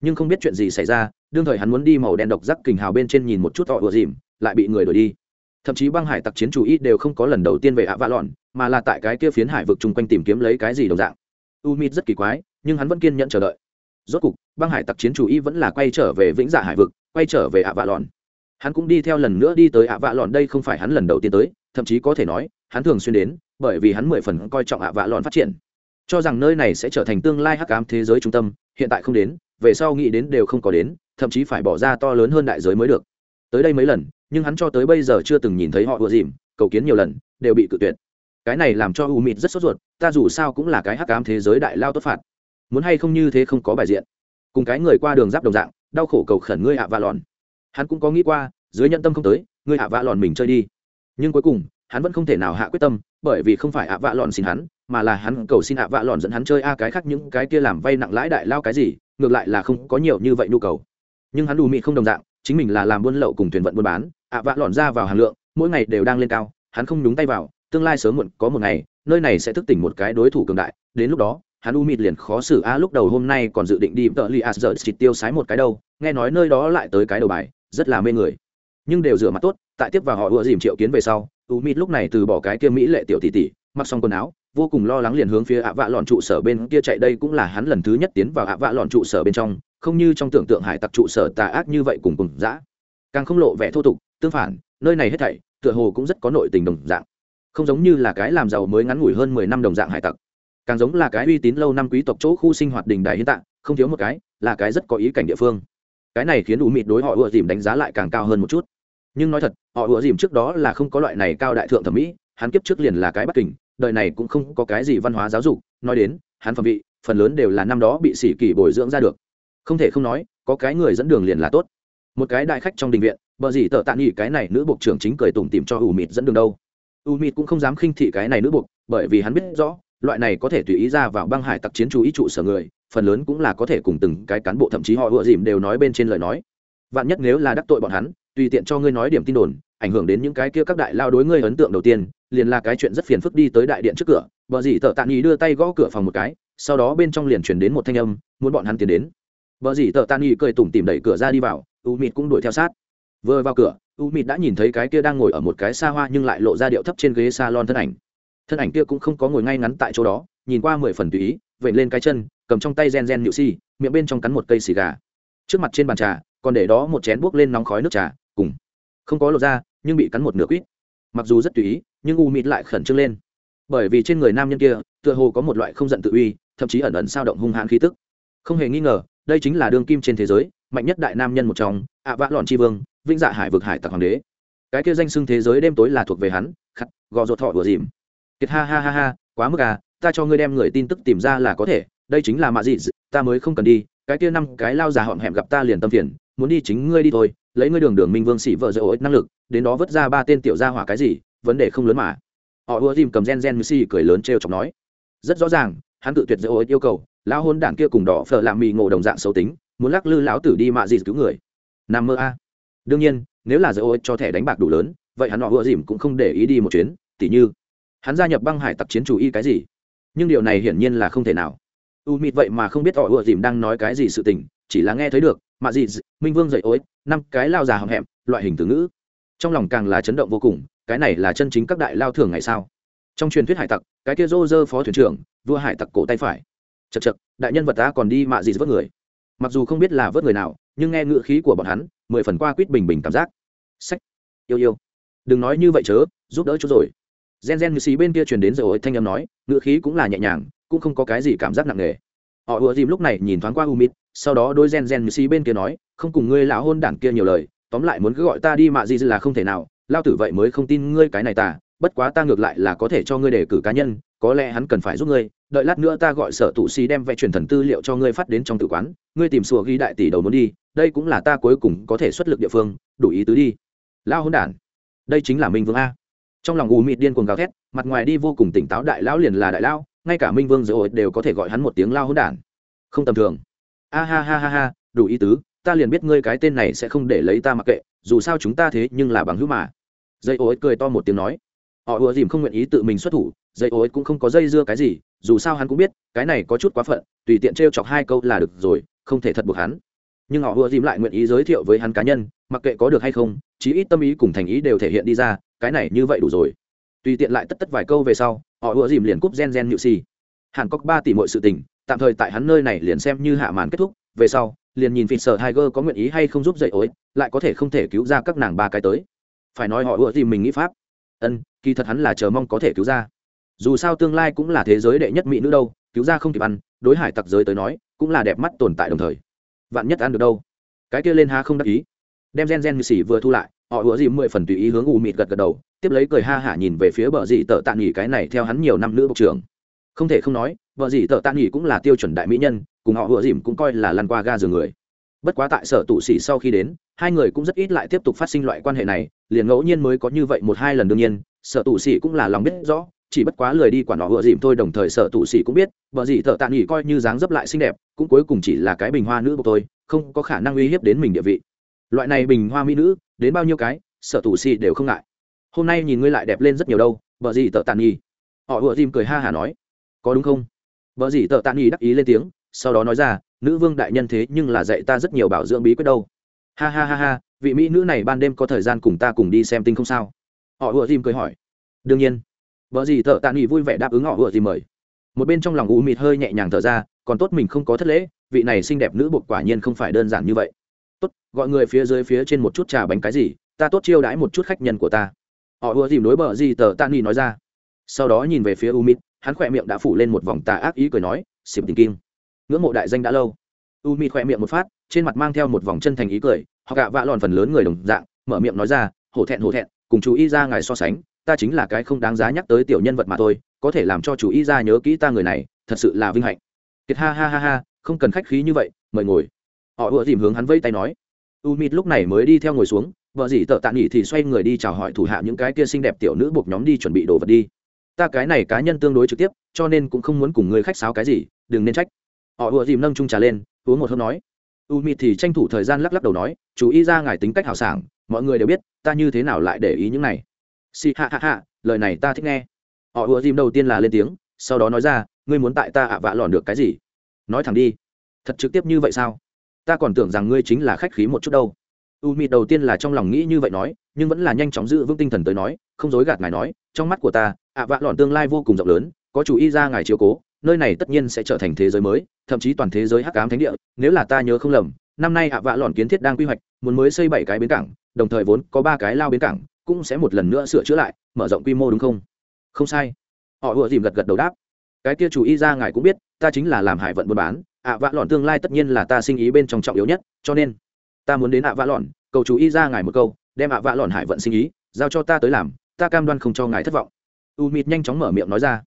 Nhưng không biết chuyện gì xảy ra, đương thời hắn muốn đi màu đen độc giác kình hào bên trên nhìn một chút họ ùa dìm, lại bị người đuổi đi. Thậm chí băng hải tặc chiến chủ ít đều không có lần đầu tiên về ạ vạ lòn, mà là tại cái kia phiến hải vực chung quanh tìm kiếm lấy cái gì đồng dạng. U mịt rất kỳ quái, nhưng hắn vẫn kiên nhẫn chờ đợi. Rốt cục, băng hải tặc chiến chủ y vẫn là quay trở về vĩnh dạ hải vực, quay trở về ạ vạ lòn. Hắn cũng đi theo lần nữa đi tới ạ vạ lòn đây không phải hắn lần đầu tiên tới, thậm chí có thể nói, hắn thường xuyên đến, bởi vì hắn mười phần coi trọng ạ vạ lòn phát triển cho rằng nơi này sẽ trở thành tương lai hắc ám thế giới trung tâm, hiện tại không đến, về sau nghĩ đến đều không có đến, thậm chí phải bỏ ra to lớn hơn đại giới mới được. Tới đây mấy lần, nhưng hắn cho tới bây giờ chưa từng nhìn thấy họ ùa dìm, cầu kiến nhiều lần, đều bị cự tuyệt. Cái này làm cho u mịt rất sốt ruột, ta dù sao cũng là cái hắc ám thế giới đại lao tốt phạt. Muốn hay không như thế không có bài diện. Cùng cái người qua đường giáp đồng dạng, đau khổ cầu khẩn ngươi hạ vạ lòn. Hắn cũng có nghĩ qua, dưới nhận tâm không tới, ngươi hạ vạ lòn mình chơi đi. Nhưng cuối cùng, hắn vẫn không thể nào hạ quyết tâm, bởi vì không phải hạ vạ lòn xin hắn mà là hắn cầu xin ạ vạ lòn dẫn hắn chơi a cái khác những cái kia làm vay nặng lãi đại lao cái gì, ngược lại là không có nhiều như vậy nhu cầu. Nhưng hắn đủ mị không đồng dạng, chính mình là làm buôn lậu cùng thuyền vận buôn bán, ạ vạ lòn ra vào hàng lượng, mỗi ngày đều đang lên cao, hắn không nhúng tay vào, tương lai sớm muộn có một ngày, nơi này sẽ thức tỉnh một cái đối thủ cường đại, đến lúc đó, hắn u mịt liền khó xử a, lúc đầu hôm nay còn dự định đi tợ li as giờ chỉ tiêu sái một cái đâu, nghe nói nơi đó lại tới cái đầu bài, rất là mê người. Nhưng đều rửa mặt tốt, tại tiếp vào họ ùa dìm triệu kiến về sau, u mịt lúc này từ bỏ cái kia mỹ lệ tiểu tỷ tỷ, mặc xong quần áo vô cùng lo lắng liền hướng phía ạ vạ lọn trụ sở bên kia chạy đây cũng là hắn lần thứ nhất tiến vào ạ vạ lọn trụ sở bên trong, không như trong tưởng tượng hải tặc trụ sở tà ác như vậy cùng cùng dã. Càng không lộ vẻ thô tục, tương phản, nơi này hết thảy, tựa hồ cũng rất có nội tình đồng dạng. Không giống như là cái làm giàu mới ngắn ngủi hơn mười năm đồng dạng hải tặc. Càng giống là cái uy tín lâu năm quý tộc chỗ khu sinh hoạt đình đài hiến tạng không thiếu một cái là cái rất có ý cảnh địa phương. Cái này khiến ủ mịt đối họ ủa dìm đánh giá lại càng cao hơn một chút. Nhưng nói thật, họ ủa dìm trước đó là không có loại này cao đại thượng thẩm mỹ, hắn kiếp trước liền là cái bất kình đời này cũng không có cái gì văn hóa giáo dục, nói đến, hắn phẩm vị, phần lớn đều là năm đó bị sĩ kỳ bồi dưỡng ra được. Không thể không nói, có cái người dẫn đường liền là tốt. Một cái đại khách trong đình viện, bờ gì tợ tạ nghỉ cái này nữ bộ trưởng chính cười tủm tìm cho ủ mịt dẫn đường đâu. U mịt cũng không dám khinh thị cái này nữ buộc, bởi vì hắn biết rõ, loại này có thể tùy ý ra vào băng hải tặc chiến chú ý trụ sở người, phần lớn cũng là có thể cùng từng cái cán bộ thậm chí họ ựa dìm đều nói bên trên lời nói. Vạn nhất nếu là đắc tội bọn hắn tùy tiện cho ngươi nói điểm tin đồn, ảnh hưởng đến những cái kia các đại lao đối ngươi ấn tượng đầu tiên, liền là cái chuyện rất phiền phức đi tới đại điện trước cửa vợ dì tợ tạ nghỉ đưa tay gõ cửa phòng một cái, sau đó bên trong liền chuyển đến một thanh âm, muốn bọn hắn tiến đến. Vợ dì tợ tạ nghỉ cười tủm tìm đẩy cửa ra đi vào, u mịt cũng đuổi theo sát. Vừa vào cửa, u mịt đã nhìn thấy cái kia đang ngồi ở một cái xa hoa nhưng lại lộ ra điệu thấp trên ghế salon thân ảnh. Thân ảnh kia cũng không có ngồi ngay ngắn tại chỗ đó, nhìn qua mười phần tùy ý vậy lên cái chân, cầm trong tay gen gen nhự si miệng bên trong cắn một cây xì gà. Trước mặt trên bàn trà, còn để đó một chén buốc lên nóng khói nước trà cùng. Không có lột ra nhưng bị cắn một nửa quýt. Mặc dù rất tùy ý, nhưng u mịt lại khẩn trương lên. Bởi vì trên người nam nhân kia, tựa hồ có một loại không giận tự uy, thậm chí ẩn ẩn sao động hung hãn khí tức. Không hề nghi ngờ, đây chính là đương kim trên thế giới, mạnh nhất đại nam nhân một trong, ạ vã lọn tri vương, vĩnh dạ hải vực hải tặc hoàng đế. Cái kia danh xưng thế giới đêm tối là thuộc về hắn khắc gò ruột thọ vừa dìm. Kiệt ha ha ha ha, quá mức à ta cho ngươi đem người tin tức tìm ra là có thể, đây chính là mạ dị, ta mới không cần đi, cái kia năm cái lao già họm hẹm gặp ta liền tâm phiền, muốn đi chính ngươi đi thôi lấy ngươi đường đường minh vương sĩ vợ dỡ ối năng lực, đến đó vứt ra ba tên tiểu gia hỏa cái gì, vấn đề không lớn mà. Họ ưa dìm cầm gen gen missy cười lớn t chọc nói. Rất rõ ràng, hắn tự tuyệt dỡ ối yêu cầu, lão hôn đảng kia cùng đỏ phở làm mì ngộ đồng dạng xấu tính, muốn lắc lư lão tử đi mạ gì cứu người. Nằm mơ a. Đương nhiên, nếu là dỡ ối cho thẻ đánh bạc đủ lớn, vậy hắn họ ưa dìm cũng không để ý đi một chuyến, tỉ như, hắn gia nhập băng hải tặc chiến chủ y cái gì? Nhưng điều này hiển nhiên là không thể nào. U mịt vậy mà không biết họ ưa dìm đang nói cái gì sự tình chỉ là nghe thấy được mạ dị minh vương dậy ối năm cái lao già hậm hẹm, loại hình từ ngữ. Trong lòng càng là chấn động vô cùng, cái này là chân chính các đại lao thường ngày sao? Trong truyền thuyết hải tặc, cái kia rô rơ phó thuyền trưởng, vua hải tặc cổ tay phải. Chật chật đại nhân vật ta còn đi mạ dị vớt người. Mặc dù không biết là vớt người nào, nhưng nghe ngựa khí của bọn hắn, mười phần qua quýt bình bình cảm giác. Sách, yêu yêu. Đừng nói như vậy chớ, giúp đỡ chút rồi. Gen gen như xí bên kia truyền đến rồi thanh âm nói ngựa khí cũng là nhẹ nhàng, cũng không có cái gì cảm giác nặng nề họ ùa dìm lúc này nhìn thoáng qua u mít sau đó đôi gen gen như xí bên kia nói, không cùng ngươi lão hôn đảng kia nhiều lời, tóm lại muốn cứ gọi ta đi mạ gì là không thể nào lao tử vậy mới không tin ngươi cái này ta, bất quá ta ngược lại là có thể cho ngươi đề cử cá nhân, có lẽ hắn cần phải giúp ngươi, đợi lát nữa ta gọi sở tụ Si đem vẽ truyền thần tư liệu cho ngươi phát đến trong tử quán, ngươi tìm sùa ghi đại tỷ đầu muốn đi, đây cũng là ta cuối cùng có thể xuất lực địa phương, đủ ý tứ đi. Lao hôn đản đây chính là minh vương a. Trong lòng u mịt điên cuồng gào thét, mặt ngoài đi vô cùng tỉnh táo đại lão liền là đại lão ngay cả minh vương dỗ đều có thể gọi hắn một tiếng lao hôn đản. Không tầm thường. A ha ha ha ha, đủ ý tứ, ta liền biết ngươi cái tên này sẽ không để lấy ta mặc kệ, dù sao chúng ta thế nhưng là bằng hữu mà. Dây ô cười to một tiếng nói. Họ ùa dìm không nguyện ý tự mình xuất thủ, dây ô cũng không có dây dưa cái gì, dù sao hắn cũng biết, cái này có chút quá phận, tùy tiện t r e o chọc hai câu là được rồi, không thể thật buộc hắn. Nhưng họ ùa dìm lại nguyện ý giới thiệu với hắn cá nhân, mặc kệ có được hay không, chí ít tâm ý cùng thành ý đều thể hiện đi ra, cái này như vậy đủ rồi. Tùy tiện lại tất tất vài câu về sau họ ùa dìm liền cúp gen gen nhự xì hàn cốc ba tỷ mọi sự tình tạm thời tại hắn nơi này liền xem như hạ màn kết thúc về sau liền nhìn phịt sở Tiger có nguyện ý hay không giúp dậy ối, lại có thể không thể cứu ra các nàng ba cái tới. Phải nói họ ùa dìm mình nghĩ pháp. Ân, kỳ thật hắn là chờ mong có thể cứu ra. Dù sao tương lai cũng là thế giới đệ nhất mỹ nữ đâu, cứu ra không kịp ăn, đối hải tặc giới tới nói, cũng là đẹp mắt tồn tại đồng thời. Vạn nhất ăn được đâu? Cái kia lên ha không đắc ý. Đem gen gen như xỉ vừa thu lại, họ ưa gì mười phần tùy ý hướng u mịt gật gật đầu, tiếp lấy cười ha hả nhìn về phía bờ dị tợ tạ nghỉ cái này theo hắn nhiều năm nữ bộ trưởng. Không thể không nói, vợ dị tợ tạ nghỉ cũng là tiêu chuẩn đại mỹ nhân, cùng họ vừa dìm cũng coi là lăn qua ga giường người bất quá tại sở tụ sĩ sau khi đến hai người cũng rất ít lại tiếp tục phát sinh loại quan hệ này liền ngẫu nhiên mới có như vậy một hai lần đương nhiên sở tụ sĩ cũng là lòng biết rõ chỉ bất quá lười đi quản họ vừa dìm thôi đồng thời sở tụ sĩ cũng biết vợ dì thợ tạ nghỉ coi như dáng dấp lại xinh đẹp cũng cuối cùng chỉ là cái bình hoa nữ của tôi không có khả năng uy hiếp đến mình địa vị loại này bình hoa mỹ nữ, đến bao nhiêu cái, sở tụ si đều không ngại. Hôm nay nhìn ngươi lại đẹp lên rất nhiều đâu, vợ gì tợ tàn nhì họ vừa dìm cười ha hả nói. Có đúng không? Vợ gì tợ tàn nhì đắc ý lên tiếng, sau đó nói ra, nữ vương đại nhân thế nhưng là dạy ta rất nhiều bảo dưỡng bí quyết đâu. Ha ha ha ha, vị mỹ nữ này ban đêm có thời gian cùng ta cùng đi xem tinh không sao? Họ ùa dìm cười hỏi. Đương nhiên. Vợ gì thợ tạ nghỉ vui vẻ đáp ứng họ ùa dìm mời. Một bên trong lòng u mịt hơi nhẹ nhàng thở ra, còn tốt mình không có thất lễ, vị này xinh đẹp nữ bột quả nhiên không phải đơn giản như vậy gọi người phía dưới phía trên một chút trà bánh cái gì, ta tốt chiêu đãi một chút khách nhân của ta. Họ ùa dìm đối bờ gì tờ tan nghi nói ra. Sau đó nhìn về phía u mịt hắn khỏe miệng đã phủ lên một vòng tà ác ý cười nói xịp tình kim ngưỡng mộ đại danh đã lâu. U mịt khỏe miệng một phát, trên mặt mang theo một vòng chân thành ý cười, họ gạ vạ lòn phần lớn người đồng dạng, mở miệng nói ra, hổ thẹn hổ thẹn, cùng chú y ra ngài so sánh, ta chính là cái không đáng giá nhắc tới tiểu nhân vật mà thôi, có thể làm cho chú y ra nhớ kỹ ta người này, thật sự là vinh hạnh. Kiệt ha ha ha ha, không cần khách khí như vậy, mời ngồi. Họ ùa dìm hướng hắn vây tay nói u mịt lúc này mới đi theo ngồi xuống, vợ dĩ tợ tạ nghỉ thì xoay người đi chào hỏi thủ hạ những cái kia xinh đẹp tiểu nữ buộc nhóm đi chuẩn bị đồ vật đi. Ta cái này cá nhân tương đối trực tiếp, cho nên cũng không muốn cùng người khách sáo cái gì, đừng nên trách. Họ ùa dìm nâng trung trà lên, uống một hớp nói. U mịt thì tranh thủ thời gian lắc lắc đầu nói, chú ý ra ngài tính cách hào sảng, mọi người đều biết, ta như thế nào lại để ý những này. Xì hạ hạ hạ lời này ta thích nghe. Họ ùa dìm đầu tiên là lên tiếng, sau đó nói ra, ngươi muốn tại ta ạ vạ lòn được cái gì? Nói thẳng đi. Thật trực tiếp như vậy sao? Ta còn tưởng rằng ngươi chính là khách khí một chút đâu. U mịt đầu tiên là trong lòng nghĩ như vậy nói, nhưng vẫn là nhanh chóng giữ vững tinh thần tới nói, không dối gạt ngài nói, trong mắt của ta, ạ vạ lọn tương lai vô cùng rộng lớn, có chủ y ra ngài chiếu cố, nơi này tất nhiên sẽ trở thành thế giới mới, thậm chí toàn thế giới hắc ám thánh địa, nếu là ta nhớ không lầm, năm nay ạ vạ lọn kiến thiết đang quy hoạch, muốn mới xây bảy cái bến cảng, đồng thời vốn có ba cái lao bến cảng, cũng sẽ một lần nữa sửa chữa lại, mở rộng quy mô đúng không? Không sai. Họ ùa dìm gật gật đầu đáp. Cái kia chủ y ra ngài cũng biết, ta chính là làm hải vận buôn bán ạ vạ lòn tương lai tất nhiên là ta sinh ý bên trong trọng yếu nhất, cho nên ta muốn đến ạ vạ lòn cầu chú ý ra ngài một câu, đem ạ vạ lòn hải vận sinh ý, giao cho ta tới làm, ta cam đoan không cho ngài thất vọng. U mịt nhanh chóng mở miệng nói ra.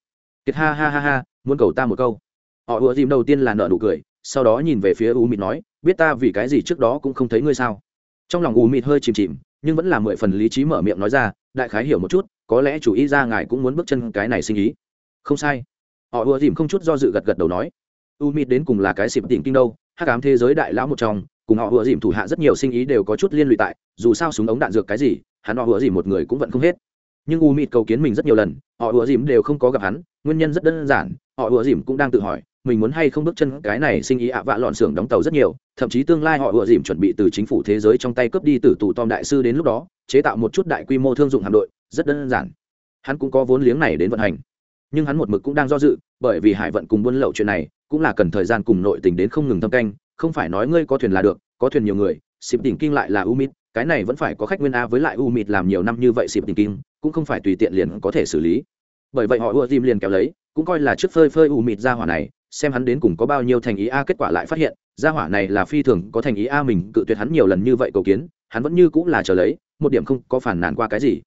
Kiệt ha ha ha ha, muốn cầu ta một câu. Họ ùa dìm đầu tiên là nợ nụ cười, sau đó nhìn về phía u mịt nói, biết ta vì cái gì trước đó cũng không thấy ngươi sao? Trong lòng u mịt hơi chìm chìm, nhưng vẫn là mười phần lý trí mở miệng nói ra, đại khái hiểu một chút, có lẽ chủ ý ra ngài cũng muốn bước chân cái này sinh ý. Không sai. Họ ùa dìm không chút do dự gật gật đầu nói u mịt đến cùng là cái xịp tỉnh kinh đâu hát cám thế giới đại lão một trong, cùng họ ùa dìm thủ hạ rất nhiều sinh ý đều có chút liên lụy tại, dù sao súng ống đạn dược cái gì, hắn họ ùa dìm một người cũng vẫn không hết. Nhưng u mịt cầu kiến mình rất nhiều lần, họ ùa dìm đều không có gặp hắn, nguyên nhân rất đơn giản, họ ùa dìm cũng đang tự hỏi, mình muốn hay không bước chân cái này sinh ý ạ vạ lọn xưởng đóng tàu rất nhiều, thậm chí tương lai họ ùa dìm chuẩn bị từ chính phủ thế giới trong tay cướp đi từ tù tom đại sư đến lúc đó, chế tạo một chút đại quy mô thương dụng hạm đội, rất đơn giản. Hắn cũng có vốn liếng này đến vận hành nhưng hắn một mực cũng đang do dự, bởi vì hải vận cùng buôn lậu chuyện này, cũng là cần thời gian cùng nội tình đến không ngừng thâm canh, không phải nói ngươi có thuyền là được, có thuyền nhiều người xịp tỉnh kinh lại là u mít cái này vẫn phải có khách nguyên a với lại u mịt làm nhiều năm như vậy xịp tỉnh kinh, cũng không phải tùy tiện liền có thể xử lý. Bởi vậy họ ưa tim liền kéo lấy, cũng coi là trước phơi phơi u mịt ra hỏa này, xem hắn đến cùng có bao nhiêu thành ý a, kết quả lại phát hiện, ra hỏa này là phi thường có thành ý a mình, cự tuyệt hắn nhiều lần như vậy cầu kiến, hắn vẫn như cũng là chờ lấy, một điểm không có phản nàn qua cái gì.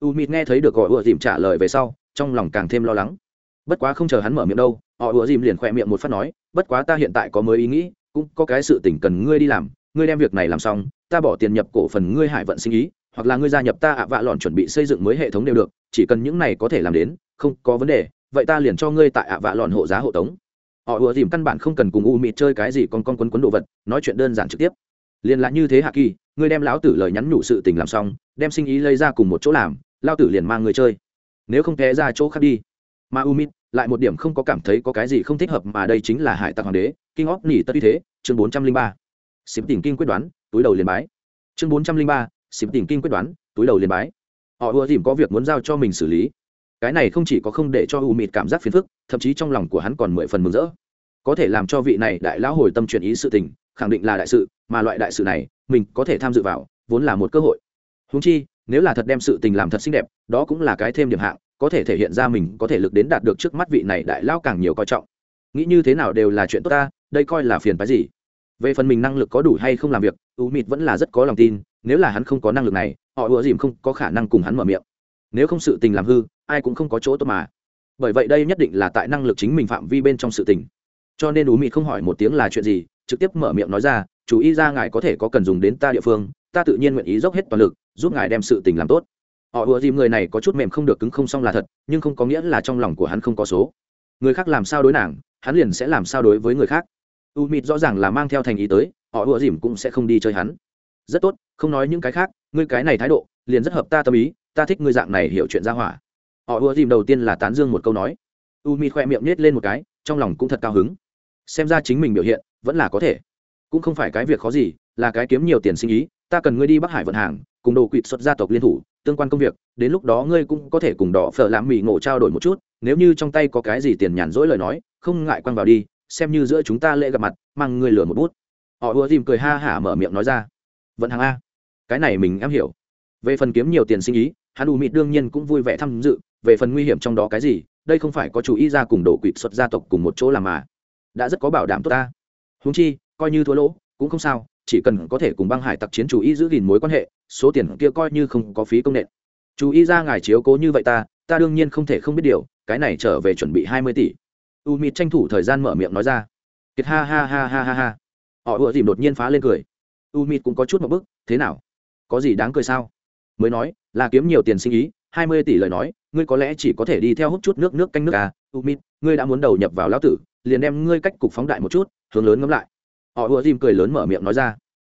U mịt nghe thấy được gọi ưa tìm trả lời về sau trong lòng càng thêm lo lắng. Bất quá không chờ hắn mở miệng đâu, họ ùa dìm liền khỏe miệng một phát nói, bất quá ta hiện tại có mới ý nghĩ, cũng có cái sự tỉnh cần ngươi đi làm, ngươi đem việc này làm xong, ta bỏ tiền nhập cổ phần ngươi hải vận sinh ý, hoặc là ngươi gia nhập ta ạ vạ lòn chuẩn bị xây dựng mới hệ thống đều được, chỉ cần những này có thể làm đến, không có vấn đề, vậy ta liền cho ngươi tại ạ vạ lòn hộ giá hộ tống. Họ ùa dìm căn bản không cần cùng u mịt chơi cái gì con con quấn quấn đồ vật, nói chuyện đơn giản trực tiếp. Liền là như thế hạ kỳ ngươi đem lão tử lời nhắn nhủ sự tình làm xong, đem sinh ý lấy ra cùng một chỗ làm lao tử liền mang người chơi nếu không té ra chỗ khác đi. Mà u mịt lại một điểm không có cảm thấy có cái gì không thích hợp mà đây chính là hải tặc hoàng đế kinh óc nỉ tất như thế, chương bốn trăm linh ba. Xịp tỉnh kinh quyết đoán, túi đầu liền bái. Chương bốn trăm linh ba xịp tỉnh kinh quyết đoán, túi đầu liền bái. Họ ưa dìm có việc muốn giao cho mình xử lý. Cái này không chỉ có không để cho u mịt cảm giác phiền phức, thậm chí trong lòng của hắn còn mười phần mừng rỡ. Có thể làm cho vị này đại lão hồi tâm chuyển ý sự tình, khẳng định là đại sự, mà loại đại sự này, mình có thể tham dự vào, vốn là một cơ hội. Húng chi nếu là thật đem sự tình làm thật xinh đẹp, đó cũng là cái thêm điểm hạng, có thể thể hiện ra mình, có thể lực đến đạt được trước mắt vị này đại lão càng nhiều coi trọng. Nghĩ như thế nào đều là chuyện tốt ta, đây coi là phiền phái gì? Về phần mình năng lực có đủ hay không làm việc u mịt vẫn là rất có lòng tin, nếu là hắn không có năng lực này, họ ùa dìm không có khả năng cùng hắn mở miệng. Nếu không sự tình làm hư, ai cũng không có chỗ tốt mà. Bởi vậy đây nhất định là tại năng lực chính mình phạm vi bên trong sự tình. Cho nên u mịt không hỏi một tiếng là chuyện gì, trực tiếp mở miệng nói ra, chú ý ra ngài có thể có cần dùng đến ta địa phương, ta tự nhiên nguyện ý dốc hết toàn lực giúp ngài đem sự tình làm tốt. Họ ùa dìm người này có chút mềm không được cứng không xong là thật, nhưng không có nghĩa là trong lòng của hắn không có số. Người khác làm sao đối nàng, hắn liền sẽ làm sao đối với người khác. U mịt rõ ràng là mang theo thành ý tới, họ ùa dìm cũng sẽ không đi chơi hắn. Rất tốt, không nói những cái khác, ngươi cái này thái độ, liền rất hợp ta tâm ý, ta thích ngươi dạng này hiểu chuyện ra hỏa. Họ ùa dìm đầu tiên là tán dương một câu nói. U mịt khoe miệng nhét lên một cái, trong lòng cũng thật cao hứng. Xem ra chính mình biểu hiện, vẫn là có thể. Cũng không phải cái việc khó gì, là cái kiếm nhiều tiền sinh ý, ta cần ngươi đi bắc hải vận hàng cùng đồ quỵt xuất gia tộc liên thủ, tương quan công việc, đến lúc đó ngươi cũng có thể cùng đỏ phở làm mì ngộ trao đổi một chút, nếu như trong tay có cái gì tiền nhàn rỗi lời nói, không ngại quăng vào đi, xem như giữa chúng ta lễ gặp mặt, mang ngươi lừa một bút. Họ ùa dìm cười ha hả mở miệng nói ra. Vận hàng a, cái này mình em hiểu. Về phần kiếm nhiều tiền sinh ý, hắn u mịt đương nhiên cũng vui vẻ tham dự, về phần nguy hiểm trong đó cái gì, đây không phải có chủ ý ra cùng đổ quỵt xuất gia tộc cùng một chỗ làm mà. Đã rất có bảo đảm tốt ta. Húng chi, coi như thua lỗ, cũng không sao chỉ cần có thể cùng băng hải tặc chiến chủ ý giữ gìn mối quan hệ, số tiền kia coi như không có phí công nện. Chú ý ra ngài chiếu cố như vậy ta ta đương nhiên không thể không biết điều, cái này trở về chuẩn bị hai mươi tỷ. U mịt tranh thủ thời gian mở miệng nói ra. Kiệt ha ha ha ha ha ha. Họ ùa dìm đột nhiên phá lên cười. U mịt cũng có chút một bức, thế nào? Có gì đáng cười sao? Mới nói, là kiếm nhiều tiền sinh ý, hai mươi tỷ lời nói, ngươi có lẽ chỉ có thể đi theo hút chút nước nước canh nước à. U mịt ngươi đã muốn đầu nhập vào lão tử, liền đem ngươi cách cục phóng đại một chút, hướng lớn ngấm lại họ ùa dìm cười lớn mở miệng nói ra.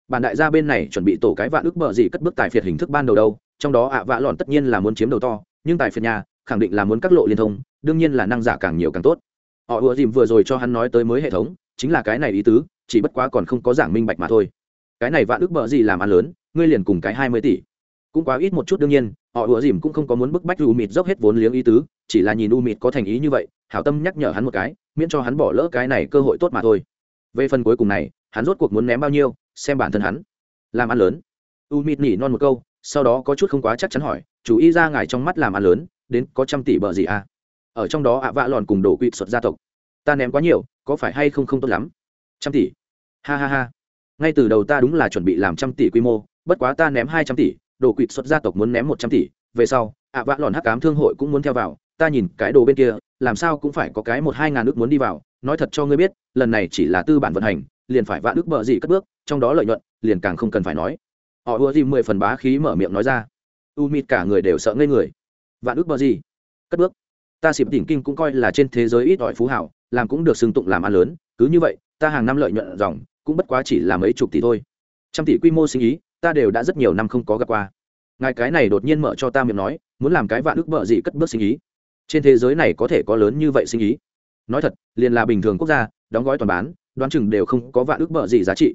Bản đại gia bên này chuẩn bị tổ cái vạn ước bờ gì cất bước tài phiệt hình thức ban đầu đâu, trong đó ạ vạ lòn tất nhiên là muốn chiếm đầu to, nhưng tài phiệt nhà, khẳng định là muốn các lộ liên thông, đương nhiên là năng giả càng nhiều càng tốt. Họ ùa dìm vừa rồi cho hắn nói tới mới hệ thống, chính là cái này ý tứ, chỉ bất quá còn không có giảng minh bạch mà thôi. Cái này vạn ước bờ gì làm ăn lớn, ngươi liền cùng cái hai mươi tỷ. Cũng quá ít một chút đương nhiên, họ ùa dìm cũng không có muốn bức bách u mịt dốc hết vốn liếng ý tứ, chỉ là nhìn u mịt có thành ý như vậy, hảo tâm nhắc nhở hắn một cái, miễn cho hắn bỏ lỡ cái này cơ hội tốt mà thôi về phần cuối cùng này, hắn rốt cuộc muốn ném bao nhiêu, xem bản thân hắn. Làm ăn lớn. U mịt nỉ non một câu, sau đó có chút không quá chắc chắn hỏi, chú ý ra ngài trong mắt làm ăn lớn, đến có trăm tỷ bờ gì à? Ở trong đó ạ vạ lòn cùng đổ quỵt xuất gia tộc. Ta ném quá nhiều, có phải hay không không tốt lắm? Trăm tỷ? Ha ha ha. Ngay từ đầu ta đúng là chuẩn bị làm trăm tỷ quy mô, bất quá ta ném hai trăm tỷ, đổ quỵt xuất gia tộc muốn ném một trăm tỷ, về sau, ạ vạ lòn hắc cám thương hội cũng muốn theo vào ta nhìn cái đồ bên kia, làm sao cũng phải có cái một hai ngàn nước muốn đi vào. Nói thật cho ngươi biết, lần này chỉ là tư bản vận hành, liền phải vạn ước bợ gì cất bước, trong đó lợi nhuận, liền càng không cần phải nói. Họ ưa gì mười phần bá khí mở miệng nói ra. U mịt cả người đều sợ ngây người. Vạn ước bợ gì? Cất bước. Ta xịp đỉnh kinh cũng coi là trên thế giới ít ỏi phú hảo, làm cũng được xưng tụng làm ăn lớn, cứ như vậy, ta hàng năm lợi nhuận dòng, cũng bất quá chỉ là mấy chục tỷ thôi. Trăm tỷ quy mô sinh ý, ta đều đã rất nhiều năm không có gặp qua. Ngài cái này đột nhiên mở cho ta miệng nói, muốn làm cái vạn ước bợ gì cất bước sinh ý trên thế giới này có thể có lớn như vậy sinh ý. Nói thật, liền là bình thường quốc gia, đóng gói toàn bán, đoán chừng đều không có vạn ước bờ gì giá trị.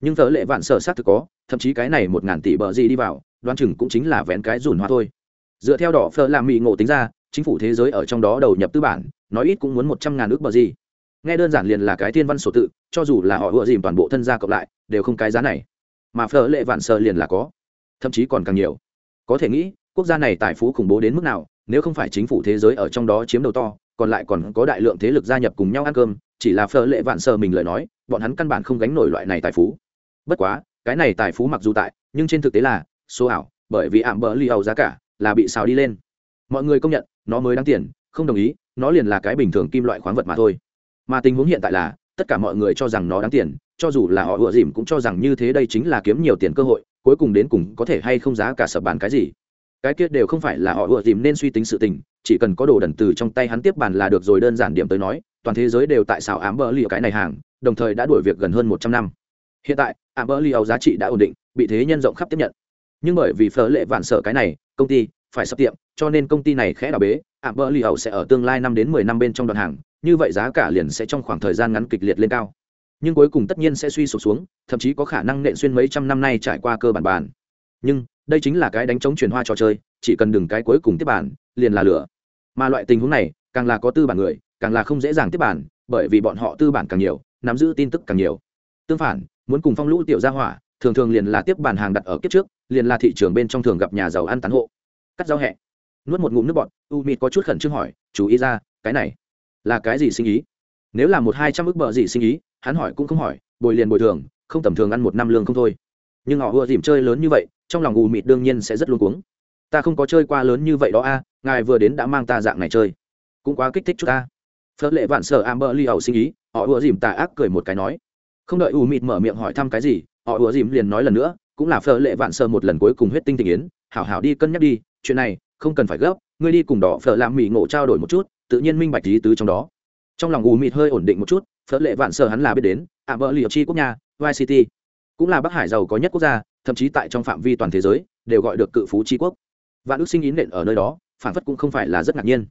Nhưng thợ lệ vạn sở sát thực có, thậm chí cái này một ngàn tỷ bờ gì đi vào, đoán chừng cũng chính là vén cái rủn hoa thôi. Dựa theo đỏ phở làm mỹ ngộ tính ra, chính phủ thế giới ở trong đó đầu nhập tư bản, nói ít cũng muốn một trăm ngàn ước bờ gì. Nghe đơn giản liền là cái thiên văn sổ tự, cho dù là họ ựa dìm toàn bộ thân gia cộng lại, đều không cái giá này. Mà phở lệ vạn sở liền là có, thậm chí còn càng nhiều. Có thể nghĩ, quốc gia này tài phú khủng bố đến mức nào nếu không phải chính phủ thế giới ở trong đó chiếm đầu to, còn lại còn có đại lượng thế lực gia nhập cùng nhau ăn cơm, chỉ là phở lệ vạn sơ mình lời nói, bọn hắn căn bản không gánh nổi loại này tài phú. Bất quá, cái này tài phú mặc dù tại, nhưng trên thực tế là, số ảo, bởi vì ảm bỡ li ẩu giá cả, là bị xào đi lên. Mọi người công nhận, nó mới đáng tiền, không đồng ý, nó liền là cái bình thường kim loại khoáng vật mà thôi. Mà tình huống hiện tại là, tất cả mọi người cho rằng nó đáng tiền, cho dù là họ ựa dìm cũng cho rằng như thế đây chính là kiếm nhiều tiền cơ hội, cuối cùng đến cùng có thể hay không giá cả sập bàn cái gì cái kia đều không phải là họ ựa dìm nên suy tính sự tình, chỉ cần có đồ đần từ trong tay hắn tiếp bàn là được rồi, đơn giản điểm tới nói, toàn thế giới đều tại xào ám bờ li cái này hàng, đồng thời đã đuổi việc gần hơn một trăm năm. Hiện tại, ám bờ li giá trị đã ổn định, bị thế nhân rộng khắp tiếp nhận. Nhưng bởi vì phở lệ vạn sở cái này, công ty phải sắp tiệm, cho nên công ty này khẽ đào bế ảm bơ lì hậu sẽ ở tương lai năm đến mười năm bên trong đoạn hàng, như vậy giá cả liền sẽ trong khoảng thời gian ngắn kịch liệt lên cao. Nhưng cuối cùng tất nhiên sẽ suy sụp xuống, thậm chí có khả năng nện xuyên mấy trăm năm nay trải qua cơ bản bàn. Nhưng đây chính là cái đánh chống truyền hoa trò chơi, chỉ cần đừng cái cuối cùng tiếp bản, liền là lửa. Mà loại tình huống này, càng là có tư bản người, càng là không dễ dàng tiếp bản, bởi vì bọn họ tư bản càng nhiều, nắm giữ tin tức càng nhiều. Tương phản, muốn cùng phong lũ tiểu gia hỏa, thường thường liền là tiếp bản hàng đặt ở kiếp trước, liền là thị trường bên trong thường gặp nhà giàu ăn tán hộ. Cắt giao hẹ. Nuốt một ngụm nước bọt, u mịt có chút khẩn trương hỏi, chú ý ra, cái này là cái gì sinh ý? Nếu là một hai trăm ức bợ gì sinh ý, hắn hỏi cũng không hỏi, bồi liền bồi thường, không tầm thường ăn một năm lương không thôi. Nhưng họ ưa dìm chơi lớn như vậy trong lòng u mịt đương nhiên sẽ rất luôn cuống. Ta không có chơi qua lớn như vậy đó a, ngài vừa đến đã mang ta dạng này chơi. Cũng quá kích thích chút ta. Phớt lệ vạn sở amber li ẩu sinh ý, họ ùa dìm tà ác cười một cái nói. Không đợi u mịt mở miệng hỏi thăm cái gì, họ ùa dìm liền nói lần nữa, cũng là phở lệ vạn sơ một lần cuối cùng huyết tinh tình yến. Hảo hảo đi cân nhắc đi, chuyện này không cần phải gấp, ngươi đi cùng đỏ phở làm mỹ ngộ trao đổi một chút, tự nhiên minh bạch lý tứ trong đó. Trong lòng u mịt hơi ổn định một chút, phớt lệ vạn sơ hắn là biết đến ạ bờ liều chi quốc nhà vai city, cũng là bắc hải giàu có nhất quốc gia thậm chí tại trong phạm vi toàn thế giới, đều gọi được cự phú tri quốc. Vạn ước sinh ý nện ở nơi đó phản phất cũng không phải là rất ngạc nhiên.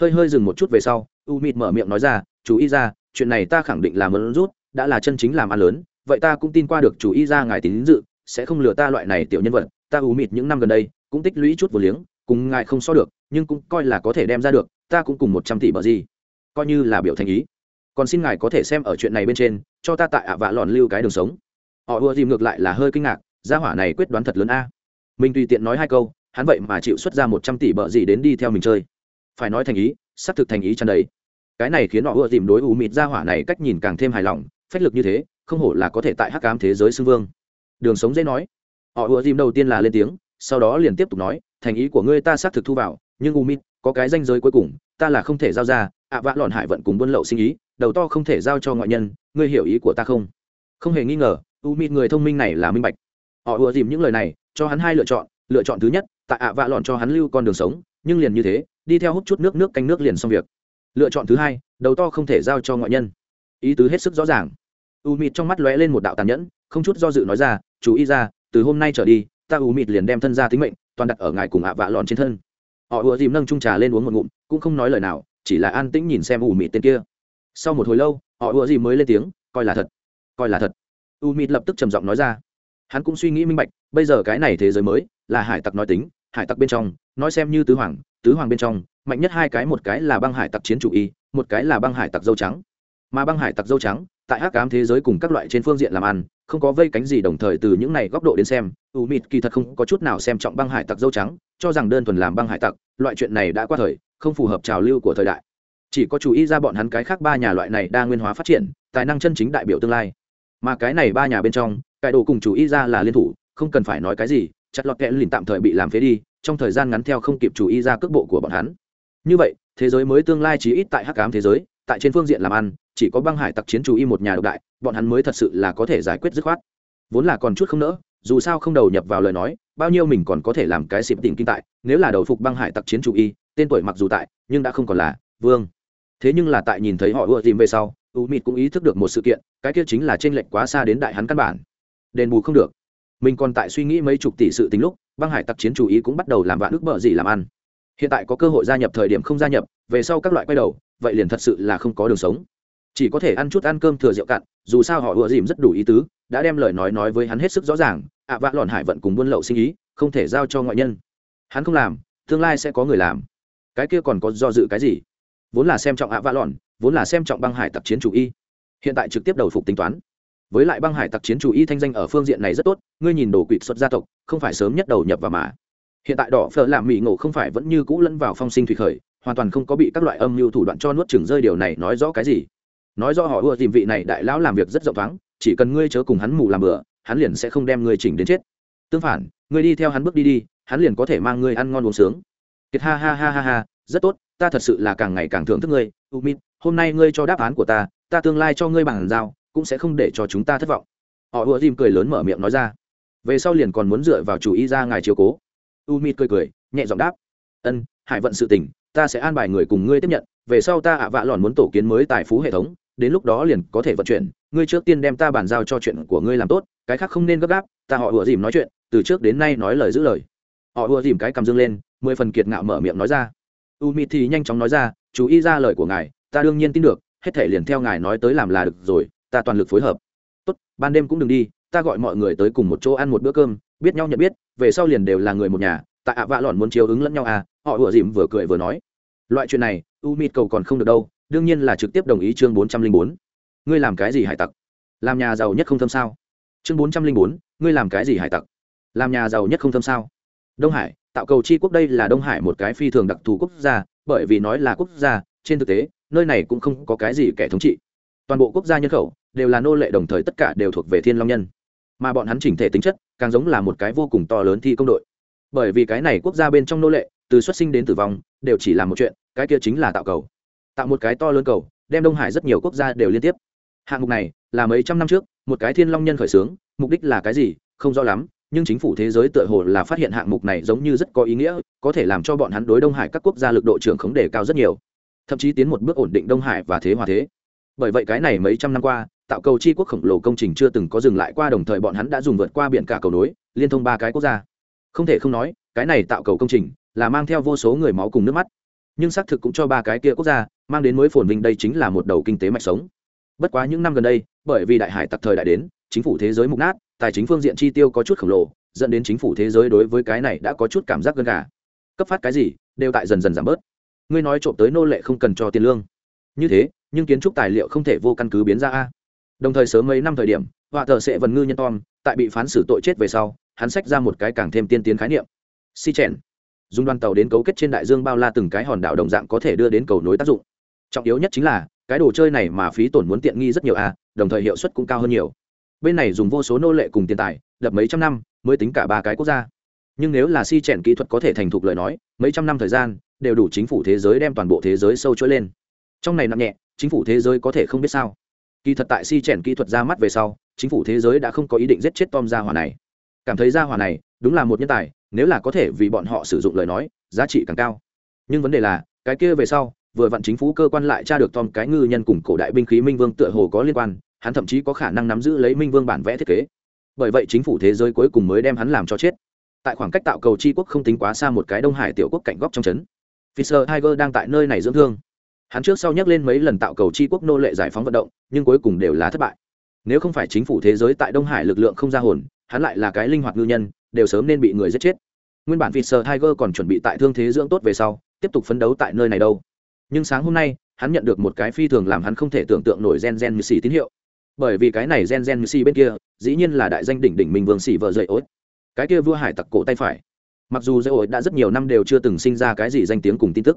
Hơi hơi dừng một chút về sau, u mịt mở miệng nói ra chú ý ra chuyện này ta khẳng định là mớn rút, đã là chân chính làm ăn lớn, vậy ta cũng tin qua được chú ý ra ngài tín dự, sẽ không lừa ta loại này tiểu nhân vật, ta u mịt những năm gần đây, cũng tích lũy chút vừa liếng, cùng ngài không so được, nhưng cũng coi là có thể đem ra được, ta cũng cùng một trăm tỷ bờ gì, coi như là biểu thành ý. Còn xin ngài có thể xem ở chuyện này bên trên, cho ta tại ạ vạ lòn lưu cái đường sống. Họ ùa dìm ngược lại là hơi kinh ngạc gia hỏa này quyết đoán thật lớn a. Mình tùy tiện nói hai câu hắn vậy mà chịu xuất ra một trăm tỷ bợ gì đến đi theo mình chơi. Phải nói thành ý xác thực thành ý chăn đấy, cái này khiến họ ưa tìm đối ủ mịt gia hỏa này cách nhìn càng thêm hài lòng phách lực như thế không hổ là có thể tại hắc cám thế giới xưng vương. Đường sống dễ nói. Họ ưa tìm đầu tiên là lên tiếng sau đó liền tiếp tục nói thành ý của ngươi ta xác thực thu vào nhưng u mịt có cái danh giới cuối cùng ta là không thể giao ra ạ vã lọn hải vận cùng buôn lậu sinh ý đầu to không thể giao cho ngoại nhân ngươi hiểu ý của ta không? Không hề nghi ngờ u mịt người thông minh này là minh bạch họ ùa dìm những lời này, cho hắn hai lựa chọn lựa chọn thứ nhất, tại ạ vạ lọn cho hắn lưu con đường sống, nhưng liền như thế, đi theo hút chút nước nước canh nước liền xong việc. Lựa chọn thứ hai, đầu to không thể giao cho ngoại nhân. Ý tứ hết sức rõ ràng. U mịt trong mắt lóe lên một đạo tàn nhẫn, không chút do dự nói ra, chú ý ra, từ hôm nay trở đi, ta u mịt liền đem thân ra tính mệnh, toàn đặt ở ngài cùng ạ vạ lọn trên thân. Họ ùa dìm nâng trung trà lên uống một ngụm, cũng không nói lời nào, chỉ là an tĩnh nhìn xem u mịt tên kia. Sau một hồi lâu, họ ùa dìm mới lên tiếng, coi là thật, coi là thật. U mịt lập tức trầm giọng nói ra hắn cũng suy nghĩ minh bạch, bây giờ cái này thế giới mới, là hải tặc nói tính, hải tặc bên trong, nói xem như tứ hoàng tứ hoàng bên trong, mạnh nhất hai cái, một cái là băng hải tặc chiến chủ y, một cái là băng hải tặc dâu trắng. Mà băng hải tặc dâu trắng, tại hắc ám thế giới cùng các loại trên phương diện làm ăn, không có vây cánh gì đồng thời từ những này góc độ đến xem, u mịt kỳ thật không có chút nào xem trọng băng hải tặc dâu trắng, cho rằng đơn thuần làm băng hải tặc, loại chuyện này đã qua thời, không phù hợp trào lưu của thời đại. Chỉ có chú ý ra bọn hắn cái khác ba nhà loại này đa nguyên hóa phát triển, tài năng chân chính đại biểu tương lai. Mà cái này ba nhà bên trong cải đồ cùng chủ y ra là liên thủ, không cần phải nói cái gì, chặt lọt kẽ lìn tạm thời bị làm phế đi, trong thời gian ngắn theo không kịp chủ y ra cước bộ của bọn hắn. Như vậy, thế giới mới tương lai chỉ ít tại hắc ám thế giới, tại trên phương diện làm ăn, chỉ có băng hải tặc chiến chủ y một nhà độc đại, bọn hắn mới thật sự là có thể giải quyết dứt khoát. Vốn là còn chút không nỡ, dù sao không đầu nhập vào lời nói, bao nhiêu mình còn có thể làm cái xịp tình kinh tại, nếu là đầu phục băng hải tặc chiến chủ y, tên tuổi mặc dù tại, nhưng đã không còn là vương. Thế nhưng là tại nhìn thấy họ ưa tìm về sau u mịt cũng ý thức được một sự kiện, cái kia chính là t r ê n lệch quá xa đến đại hắn căn bản đền bù không được. Mình còn tại suy nghĩ mấy chục tỷ sự tính lúc, băng hải tặc chiến chủ ý cũng bắt đầu làm vạn ước bợ gì làm ăn. Hiện tại có cơ hội gia nhập thời điểm không gia nhập, về sau các loại quay đầu, vậy liền thật sự là không có đường sống. Chỉ có thể ăn chút ăn cơm thừa rượu cạn, dù sao họ ùa dìm rất đủ ý tứ, đã đem lời nói nói với hắn hết sức rõ ràng, ạ vạ lòn hải vận cùng buôn lậu sinh ý, không thể giao cho ngoại nhân. Hắn không làm, tương lai sẽ có người làm. Cái kia còn có do dự cái gì? Vốn là xem trọng ạ vạ lòn, vốn là xem trọng băng hải tặc chiến chủ y hiện tại trực tiếp đầu phục tính toán với lại băng hải tặc chiến chủ y thanh danh ở phương diện này rất tốt, ngươi nhìn đồ quỵt xuất gia tộc, không phải sớm nhất đầu nhập vào mà. Hiện tại đỏ phở làm mỹ ngộ không phải vẫn như cũ lẫn vào phong sinh thủy khởi, hoàn toàn không có bị các loại âm mưu thủ đoạn cho nuốt chừng rơi điều này nói rõ cái gì? Nói rõ họ ưa tìm vị này đại lão làm việc rất rộng thoáng, chỉ cần ngươi chớ cùng hắn mù làm bừa, hắn liền sẽ không đem ngươi chỉnh đến chết. Tương phản, ngươi đi theo hắn bước đi đi, hắn liền có thể mang ngươi ăn ngon uống sướng. Kiệt ha ha ha ha ha, rất tốt, ta thật sự là càng ngày càng thưởng thức ngươi. Umit hôm nay ngươi cho đáp án của ta ta tương lai cho ngươi bằng giao cũng sẽ không để cho chúng ta thất vọng. Họ ùa dìm cười lớn mở miệng nói ra. Về sau liền còn muốn dựa vào chủ ý ra ngài chiếu cố. Umit cười cười, nhẹ giọng đáp. Ân, hải vận sự tình, ta sẽ an bài người cùng ngươi tiếp nhận. Về sau ta ạ vạ lòn muốn tổ kiến mới tài phú hệ thống, đến lúc đó liền có thể vận chuyển. Ngươi trước tiên đem ta bàn giao cho chuyện của ngươi làm tốt, cái khác không nên gấp gáp, ta họ ùa dìm nói chuyện, từ trước đến nay nói lời giữ lời. Họ ùa dìm cái cầm dương lên, mười phần kiệt ngạo mở miệng nói ra. U mịt thì nhanh chóng nói ra, chú ý ra lời của ngài, ta đương nhiên tin được, hết thể liền theo ngài nói tới làm là được rồi ta toàn lực phối hợp. Tốt, ban đêm cũng đừng đi, ta gọi mọi người tới cùng một chỗ ăn một bữa cơm, biết nhau nhận biết, về sau liền đều là người một nhà tại ạ vạ lòn muốn chiếu ứng lẫn nhau à họ vừa dìm vừa cười vừa nói. Loại chuyện này, u mịt cầu còn không được đâu, đương nhiên là trực tiếp đồng ý chương bốn trăm linh bốn. Ngươi làm cái gì hải tặc? Làm nhà giàu nhất không thâm sao? Chương bốn trăm linh bốn, ngươi làm cái gì hải tặc? Làm nhà giàu nhất không thâm sao? Đông hải, tạo cầu chi quốc đây là đông hải một cái phi thường đặc thù quốc gia, bởi vì nói là quốc gia, trên thực tế, nơi này cũng không có cái gì kẻ thống trị. Toàn bộ quốc gia nhân khẩu đều là nô lệ đồng thời tất cả đều thuộc về thiên long nhân. Mà bọn hắn chỉnh thể tính chất, càng giống là một cái vô cùng to lớn thi công đội. Bởi vì cái này quốc gia bên trong nô lệ, từ xuất sinh đến tử vong, đều chỉ là một chuyện, cái kia chính là tạo cầu. Tạo một cái to lớn cầu, đem đông hải rất nhiều quốc gia đều liên tiếp. Hạng mục này, là mấy trăm năm trước, một cái thiên long nhân khởi xướng, mục đích là cái gì, không rõ lắm, nhưng chính phủ thế giới tựa hồ là phát hiện hạng mục này giống như rất có ý nghĩa, có thể làm cho bọn hắn đối đông hải các quốc gia lực độ trưởng khống đề cao rất nhiều. Thậm chí tiến một bước ổn định đông hải và thế hòa thế. Bởi vậy cái này mấy trăm năm qua tạo cầu chi quốc khổng lồ công trình chưa từng có dừng lại qua, đồng thời bọn hắn đã dùng vượt qua biển cả cầu nối, liên thông ba cái quốc gia. Không thể không nói, cái này tạo cầu công trình là mang theo vô số người máu cùng nước mắt. Nhưng xác thực cũng cho ba cái kia quốc gia mang đến mới phồn vinh, đây chính là một đầu kinh tế mạch sống. Bất quá những năm gần đây, bởi vì đại hải tặc thời đại đến, chính phủ thế giới mục nát, tài chính phương diện chi tiêu có chút khổng lồ, dẫn đến chính phủ thế giới đối với cái này đã có chút cảm giác gần gà. Cấp phát cái gì, đều tại dần dần giảm bớt. Ngươi nói trộm tới nô lệ không cần cho tiền lương. Như thế, nhưng kiến trúc tài liệu không thể vô căn cứ biến ra a đồng thời sớm mấy năm thời điểm, họa thợ sẽ vần ngư nhân tom, tại bị phán xử tội chết về sau, hắn sách ra một cái càng thêm tiên tiến khái niệm. Si chèn. Dùng đoàn tàu đến cấu kết trên đại dương bao la từng cái hòn đảo đồng dạng có thể đưa đến cầu nối tác dụng. Trọng yếu nhất chính là, cái đồ chơi này mà phí tổn muốn tiện nghi rất nhiều a đồng thời hiệu suất cũng cao hơn nhiều. Bên này dùng vô số nô lệ cùng tiền tài đập mấy trăm năm, mới tính cả ba cái quốc gia. Nhưng nếu là si chèn kỹ thuật có thể thành thục lời nói, mấy trăm năm thời gian, đều đủ chính phủ thế giới đem toàn bộ thế giới sâu chuỗi lên. Trong này nặng nhẹ, chính phủ thế giới có thể không biết sao kỳ thật tại si chèn kỹ thuật ra mắt về sau, chính phủ thế giới đã không có ý định giết chết tom gia hỏa này. Cảm thấy gia hỏa này đúng là một nhân tài, nếu là có thể vì bọn họ sử dụng lời nói, giá trị càng cao. Nhưng vấn đề là, cái kia về sau, vừa vặn chính phủ cơ quan lại tra được tom cái ngư nhân cùng cổ đại binh khí minh vương tựa hồ có liên quan, hắn thậm chí có khả năng nắm giữ lấy minh vương bản vẽ thiết kế. Bởi vậy chính phủ thế giới cuối cùng mới đem hắn làm cho chết. Tại khoảng cách tạo cầu tri quốc không tính quá xa một cái đông hải tiểu quốc cạnh góc trong trấn. Fisher tiger đang tại nơi này dưỡng thương hắn trước sau nhắc lên mấy lần tạo cầu tri quốc nô lệ giải phóng vận động, nhưng cuối cùng đều là thất bại. Nếu không phải chính phủ thế giới tại đông hải lực lượng không ra hồn, hắn lại là cái linh hoạt ngư nhân, đều sớm nên bị người giết chết. Nguyên bản fisher tiger còn chuẩn bị tại thương thế dưỡng tốt về sau, tiếp tục phấn đấu tại nơi này đâu. Nhưng sáng hôm nay, hắn nhận được một cái phi thường làm hắn không thể tưởng tượng nổi gen gen như xì tín hiệu. Bởi vì cái này gen gen như xì bên kia, dĩ nhiên là đại danh đỉnh đỉnh minh vương xì vợ dậy ối. Cái kia vua hải tặc cổ tay phải. Mặc dù dây ối đã rất nhiều năm đều chưa từng sinh ra cái gì danh tiếng cùng tin tức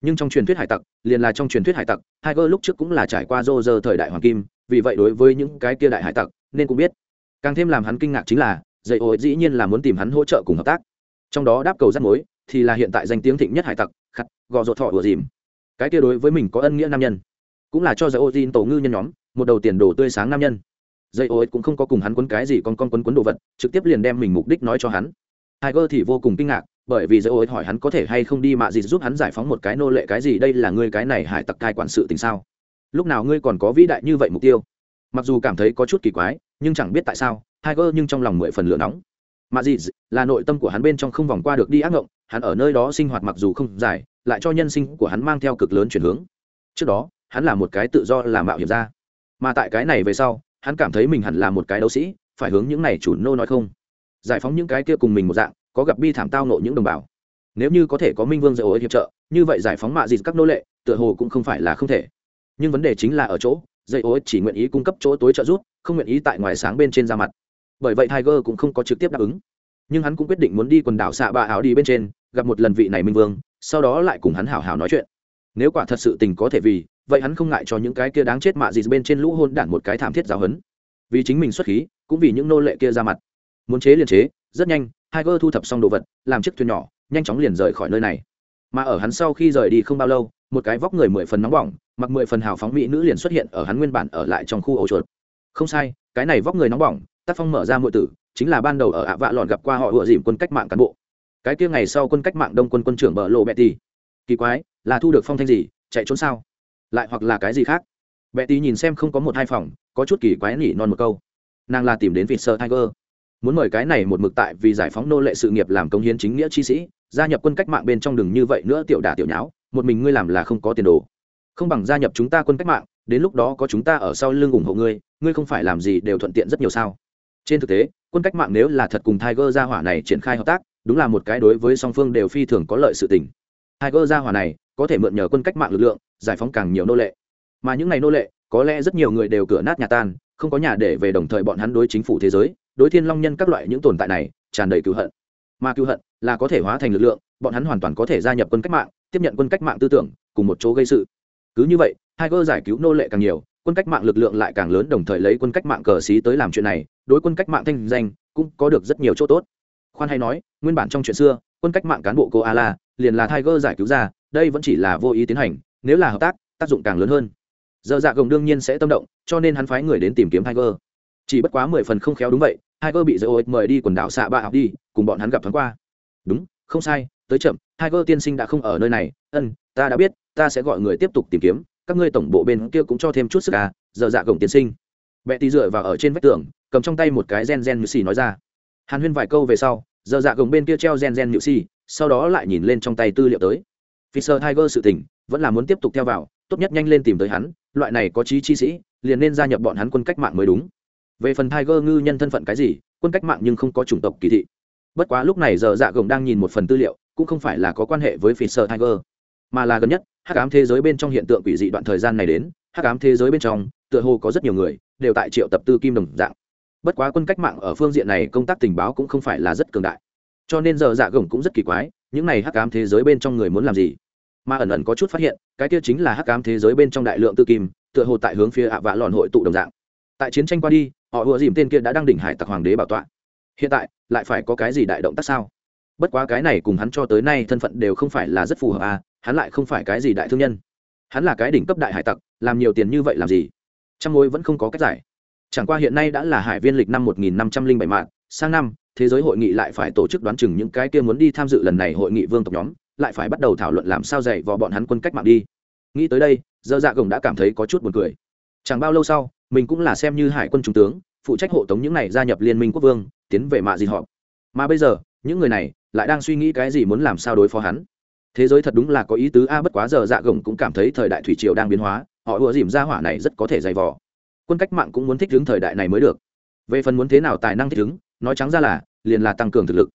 nhưng trong truyền thuyết hải tặc liền là trong truyền thuyết hải tặc Tiger lúc trước cũng là trải qua rô rơ thời đại hoàng kim vì vậy đối với những cái kia đại hải tặc nên cũng biết. Càng thêm làm hắn kinh ngạc chính là dây ô dĩ nhiên là muốn tìm hắn hỗ trợ cùng hợp tác. Trong đó đáp cầu rắt mối thì là hiện tại danh tiếng thịnh nhất hải tặc khặt gò rột thọ vừa dìm. Cái kia đối với mình có ân nghĩa nam nhân cũng là cho dây ô tin tổ ngư nhân nhóm một đầu tiền đồ tươi sáng nam nhân. Dây ô cũng không có cùng hắn quấn cái gì con con quấn quấn đồ vật trực tiếp liền đem mình mục đích nói cho hắn. Tiger thì vô cùng kinh ngạc, bởi vì dễ ôi hỏi hắn có thể hay không đi mạ gì giúp hắn giải phóng một cái nô lệ cái gì đây là ngươi cái này hải tặc cai quản sự tình sao? Lúc nào ngươi còn có vĩ đại như vậy mục tiêu? Mặc dù cảm thấy có chút kỳ quái, nhưng chẳng biết tại sao, Tiger nhưng trong lòng mười phần lửa nóng. Mạ gì là nội tâm của hắn bên trong không vòng qua được đi ác ngộng, hắn ở nơi đó sinh hoạt mặc dù không dài, lại cho nhân sinh của hắn mang theo cực lớn chuyển hướng. Trước đó, hắn là một cái tự do là mạo hiểm ra, mà tại cái này về sau, hắn cảm thấy mình hẳn là một cái đấu sĩ, phải hướng những này chủ nô nói không giải phóng những cái kia cùng mình một dạng có gặp bi thảm tao nộ những đồng bào. Nếu như có thể có minh vương dạy ối hiệp trợ, như vậy giải phóng mạ dịt các nô lệ, tựa hồ cũng không phải là không thể. Nhưng vấn đề chính là ở chỗ dạy ối chỉ nguyện ý cung cấp chỗ tối trợ giúp, không nguyện ý tại ngoài sáng bên trên ra mặt. Bởi vậy tiger cũng không có trực tiếp đáp ứng. Nhưng hắn cũng quyết định muốn đi quần đảo xạ bạ áo đi bên trên, gặp một lần vị này minh vương, sau đó lại cùng hắn hảo hảo nói chuyện. Nếu quả thật sự tình có thể vì, vậy hắn không ngại cho những cái kia đáng chết mạ dịt bên trên lũ hôn đản một cái thảm thiết giáo hấn vì chính mình xuất khí, cũng vì những nô lệ kia ra mặt. Muốn chế liền chế rất nhanh, Tiger thu thập xong đồ vật, làm chiếc thuyền nhỏ, nhanh chóng liền rời khỏi nơi này. Mà ở hắn sau khi rời đi không bao lâu, một cái vóc người mười phần nóng bỏng, mặc mười phần hào phóng mỹ nữ liền xuất hiện ở hắn nguyên bản ở lại trong khu ổ chuột. Không sai, cái này vóc người nóng bỏng, tác phong mở ra mọi tử, chính là ban đầu ở ạ vạ lọn gặp qua họ ựa dìm quân cách mạng cán bộ. Cái kia ngày sau quân cách mạng đông quân quân trưởng bờ lộ betty. Kỳ quái, là thu được phong thanh gì, chạy trốn sao? Lại hoặc là cái gì khác? Betty nhìn xem không có một hai phòng, có chút kỳ quái nhỉ non một câu. Nàng là tìm đến vịt sơ tiger muốn mời cái này một mực tại vì giải phóng nô lệ sự nghiệp làm công hiến chính nghĩa chi sĩ, gia nhập quân cách mạng bên trong đừng như vậy nữa, tiểu đả tiểu nháo, một mình ngươi làm là không có tiền đồ. Không bằng gia nhập chúng ta quân cách mạng, đến lúc đó có chúng ta ở sau lưng ủng hộ ngươi ngươi không phải làm gì đều thuận tiện rất nhiều sao? Trên thực tế, quân cách mạng nếu là thật cùng tiger gia hỏa này triển khai hợp tác, đúng là một cái đối với song phương đều phi thường có lợi sự tình. Tiger gia hỏa này có thể mượn nhờ quân cách mạng lực lượng, giải phóng càng nhiều nô lệ. Mà những ngày nô lệ, có lẽ rất nhiều người đều cửa nát nhà tan, không có nhà để về đồng thời bọn hắn đối chính phủ thế giới đối thiên long nhân các loại những tồn tại này tràn đầy cựu hận. Mà cựu hận là có thể hóa thành lực lượng, bọn hắn hoàn toàn có thể gia nhập quân cách mạng, tiếp nhận quân cách mạng tư tưởng, cùng một chỗ gây sự. Cứ như vậy hai cơ giải cứu nô lệ càng nhiều, quân cách mạng lực lượng lại càng lớn đồng thời lấy quân cách mạng cờ xí tới làm chuyện này, đối quân cách mạng thanh danh cũng có được rất nhiều chỗ tốt. Khoan hay nói, nguyên bản trong chuyện xưa, quân cách mạng cán bộ cô a la, liền là tiger giải cứu ra, đây vẫn chỉ là vô ý tiến hành, nếu là hợp tác tác dụng càng lớn hơn. Giờ dạ gồng đương nhiên sẽ tâm động, cho nên hắn phái người đến tìm kiếm tiger. Chỉ bất quá mười phần không khéo đúng vậy Tiger bị Zeus mời đi quần đảo xạ bạ học đi, cùng bọn hắn gặp thoáng qua. Đúng, không sai, tới chậm, Tiger tiên sinh đã không ở nơi này, ân, ta đã biết, ta sẽ gọi người tiếp tục tìm kiếm, các ngươi tổng bộ bên kia cũng cho thêm chút sức à, giờ dạ gồng tiên sinh. Bệ tí dựa vào ở trên vách tường, cầm trong tay một cái gen gen như xì nói ra. Hàn Huyên vài câu về sau, giờ dạ gồng bên kia treo gen gen nhự xì, sau đó lại nhìn lên trong tay tư liệu tới. Fisher Tiger sự tình, vẫn là muốn tiếp tục theo vào, tốt nhất nhanh lên tìm tới hắn, loại này có chí chi sĩ, liền nên gia nhập bọn hắn quân cách mạng mới đúng về phần tiger ngư nhân thân phận cái gì quân cách mạng nhưng không có chủng tộc kỳ thị. Bất quá lúc này giờ dạ gồng đang nhìn một phần tư liệu cũng không phải là có quan hệ với Fisher Tiger, mà là gần nhất hắc ám thế giới bên trong hiện tượng quỷ dị đoạn thời gian này đến hắc ám thế giới bên trong tựa hồ có rất nhiều người đều tại triệu tập tư kim đồng dạng. Bất quá quân cách mạng ở phương diện này công tác tình báo cũng không phải là rất cường đại. Cho nên giờ dạ gồng cũng rất kỳ quái những này hắc ám thế giới bên trong người muốn làm gì? Mà ẩn ẩn có chút phát hiện cái kia chính là hắc ám thế giới bên trong đại lượng tư kim tựa hồ tại hướng phía ạ vạ lòn hội tụ đồng dạng. Tại chiến tranh qua đi họ ùa dìm tên kia đã đăng đỉnh hải tặc hoàng đế bảo tọa. Hiện tại, lại phải có cái gì đại động tác sao? Bất quá cái này cùng hắn cho tới nay thân phận đều không phải là rất phù hợp à hắn lại không phải cái gì đại thương nhân. Hắn là cái đỉnh cấp đại hải tặc, làm nhiều tiền như vậy làm gì? Trăm mối vẫn không có cách giải. Chẳng qua hiện nay đã là hải viên lịch năm một nghìn năm trăm linh bảy mạng, sang năm, thế giới hội nghị lại phải tổ chức đoán chừng những cái kia muốn đi tham dự lần này hội nghị vương tộc nhóm, lại phải bắt đầu thảo luận làm sao dạy vào bọn hắn quân cách mạng đi. Nghĩ tới đây, dơ dạ gồng đã cảm thấy có chút buồn cười. Chẳng bao lâu sau mình cũng là xem như hải quân trung tướng, phụ trách hộ tống những này gia nhập liên minh quốc vương, tiến về mạ gì họ mà bây giờ, những người này lại đang suy nghĩ cái gì muốn làm sao đối phó hắn. Thế giới thật đúng là có ý tứ a, bất quá giờ dạ gồng cũng cảm thấy thời đại thủy triều đang biến hóa, họ ùa dìm ra hỏa này rất có thể dày vò. Quân cách mạng cũng muốn thích ứng thời đại này mới được. Về phần muốn thế nào tài năng thích ứng, nói trắng ra là, liền là tăng cường thực lực.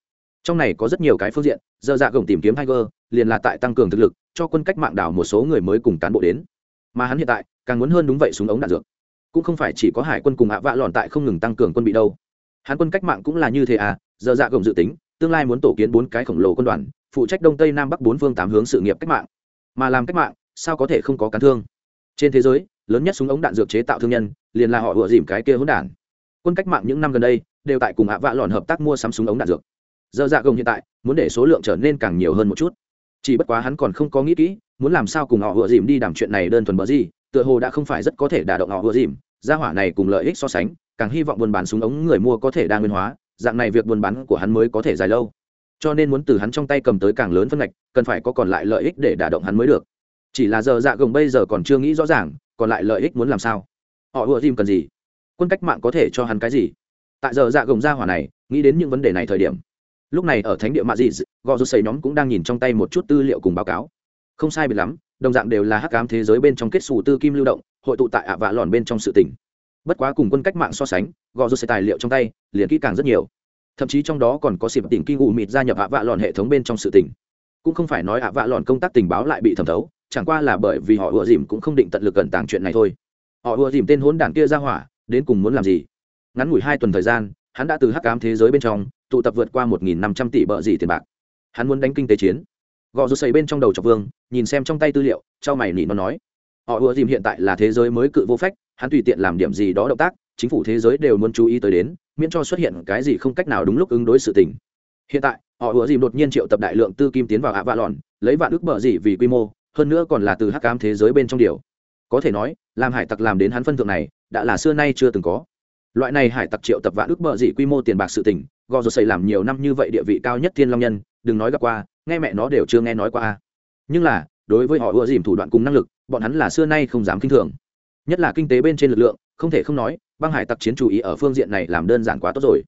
Trong này có rất nhiều cái phương diện, giờ dạ gồng tìm kiếm tiger, liền là tại tăng cường thực lực, cho quân cách mạng đảo một số người mới cùng cán bộ đến. Mà hắn hiện tại, càng muốn hơn đúng vậy súng ống đạn dược cũng không phải chỉ có hải quân cùng ạ vạ lòn tại không ngừng tăng cường quân bị đâu. Hán quân cách mạng cũng là như thế à giờ dạ gồng dự tính, tương lai muốn tổ kiến bốn cái khổng lồ quân đoàn, phụ trách đông tây nam bắc bốn phương tám hướng sự nghiệp cách mạng. Mà làm cách mạng, sao có thể không có cán thương? Trên thế giới, lớn nhất súng ống đạn dược chế tạo thương nhân, liền là họ vừa dìm cái kia hỗn đản. Quân cách mạng những năm gần đây, đều tại cùng ạ vạ lòn hợp tác mua sắm súng ống đạn dược. Giờ dạ gồng hiện tại, muốn để số lượng trở nên càng nhiều hơn một chút. Chỉ bất quá hắn còn không có nghĩ kỹ, muốn làm sao cùng họ vừa dìm đi đàm chuyện này đơn thuần bờ gì, tựa hồ đã không phải rất có thể đả động họ vừa dìm gia hỏa này cùng lợi ích so sánh, càng hy vọng buôn bán súng ống người mua có thể đa nguyên hóa, dạng này việc buôn bán của hắn mới có thể dài lâu. Cho nên muốn từ hắn trong tay cầm tới càng lớn phân ngạch, cần phải có còn lại lợi ích để đả động hắn mới được. Chỉ là giờ dạ gồng bây giờ còn chưa nghĩ rõ ràng, còn lại lợi ích muốn làm sao? Họ ùa dìm cần gì? Quân cách mạng có thể cho hắn cái gì? Tại giờ dạ gồng gia hỏa này, nghĩ đến những vấn đề này thời điểm. Lúc này ở thánh địa mạ dị gò rút xây nhóm cũng đang nhìn trong tay một chút tư liệu cùng báo cáo. Không sai biệt lắm, đồng dạng đều là hắc ám thế giới bên trong kết xù tư kim lưu động hội tụ tại ạ vạ lòn bên trong sự tỉnh bất quá cùng quân cách mạng so sánh, gò rút xây tài liệu trong tay, liền kỹ càng rất nhiều. Thậm chí trong đó còn có xịp tỉnh kinh ngụ mịt gia nhập ạ vạ lòn hệ thống bên trong sự tỉnh cũng không phải nói ạ vạ lòn công tác tình báo lại bị thẩm thấu, chẳng qua là bởi vì họ ùa dìm cũng không định tận lực cẩn tàng chuyện này thôi. Họ ùa dìm tên hốn đảng kia ra hỏa, đến cùng muốn làm gì? Ngắn ngủi hai tuần thời gian, hắn đã từ hắc ám thế giới bên trong, tụ tập vượt qua một nghìn năm trăm tỷ bợ dị tiền bạc. Hắn muốn đánh kinh tế chiến. Gò rút xây bên trong đầu chọc vương, nhìn xem trong tay tư liệu, trao mày nỉ nó nói họ ùa dìm hiện tại là thế giới mới cự vô phách, hắn tùy tiện làm điểm gì đó động tác, chính phủ thế giới đều muốn chú ý tới đến, miễn cho xuất hiện cái gì không cách nào đúng lúc ứng đối sự tình. Hiện tại, họ ùa dìm đột nhiên triệu tập đại lượng tư kim tiến vào ạ vạ lòn lấy vạn ước bợ gì vì quy mô, hơn nữa còn là từ hắc cam thế giới bên trong điều. Có thể nói, làm hải tặc làm đến hắn phân thượng này, đã là xưa nay chưa từng có. Loại này hải tặc triệu tập vạn ước bợ dị quy mô tiền bạc sự tình gò rồi xây làm nhiều năm như vậy địa vị cao nhất thiên long nhân, đừng nói gặp qua, nghe mẹ nó đều chưa nghe nói qua nhưng là, đối với họ ưa dìm thủ đoạn cùng năng lực bọn hắn là xưa nay không dám kinh thường. Nhất là kinh tế bên trên lực lượng không thể không nói băng hải tặc chiến chú ý ở phương diện này làm đơn giản quá tốt rồi.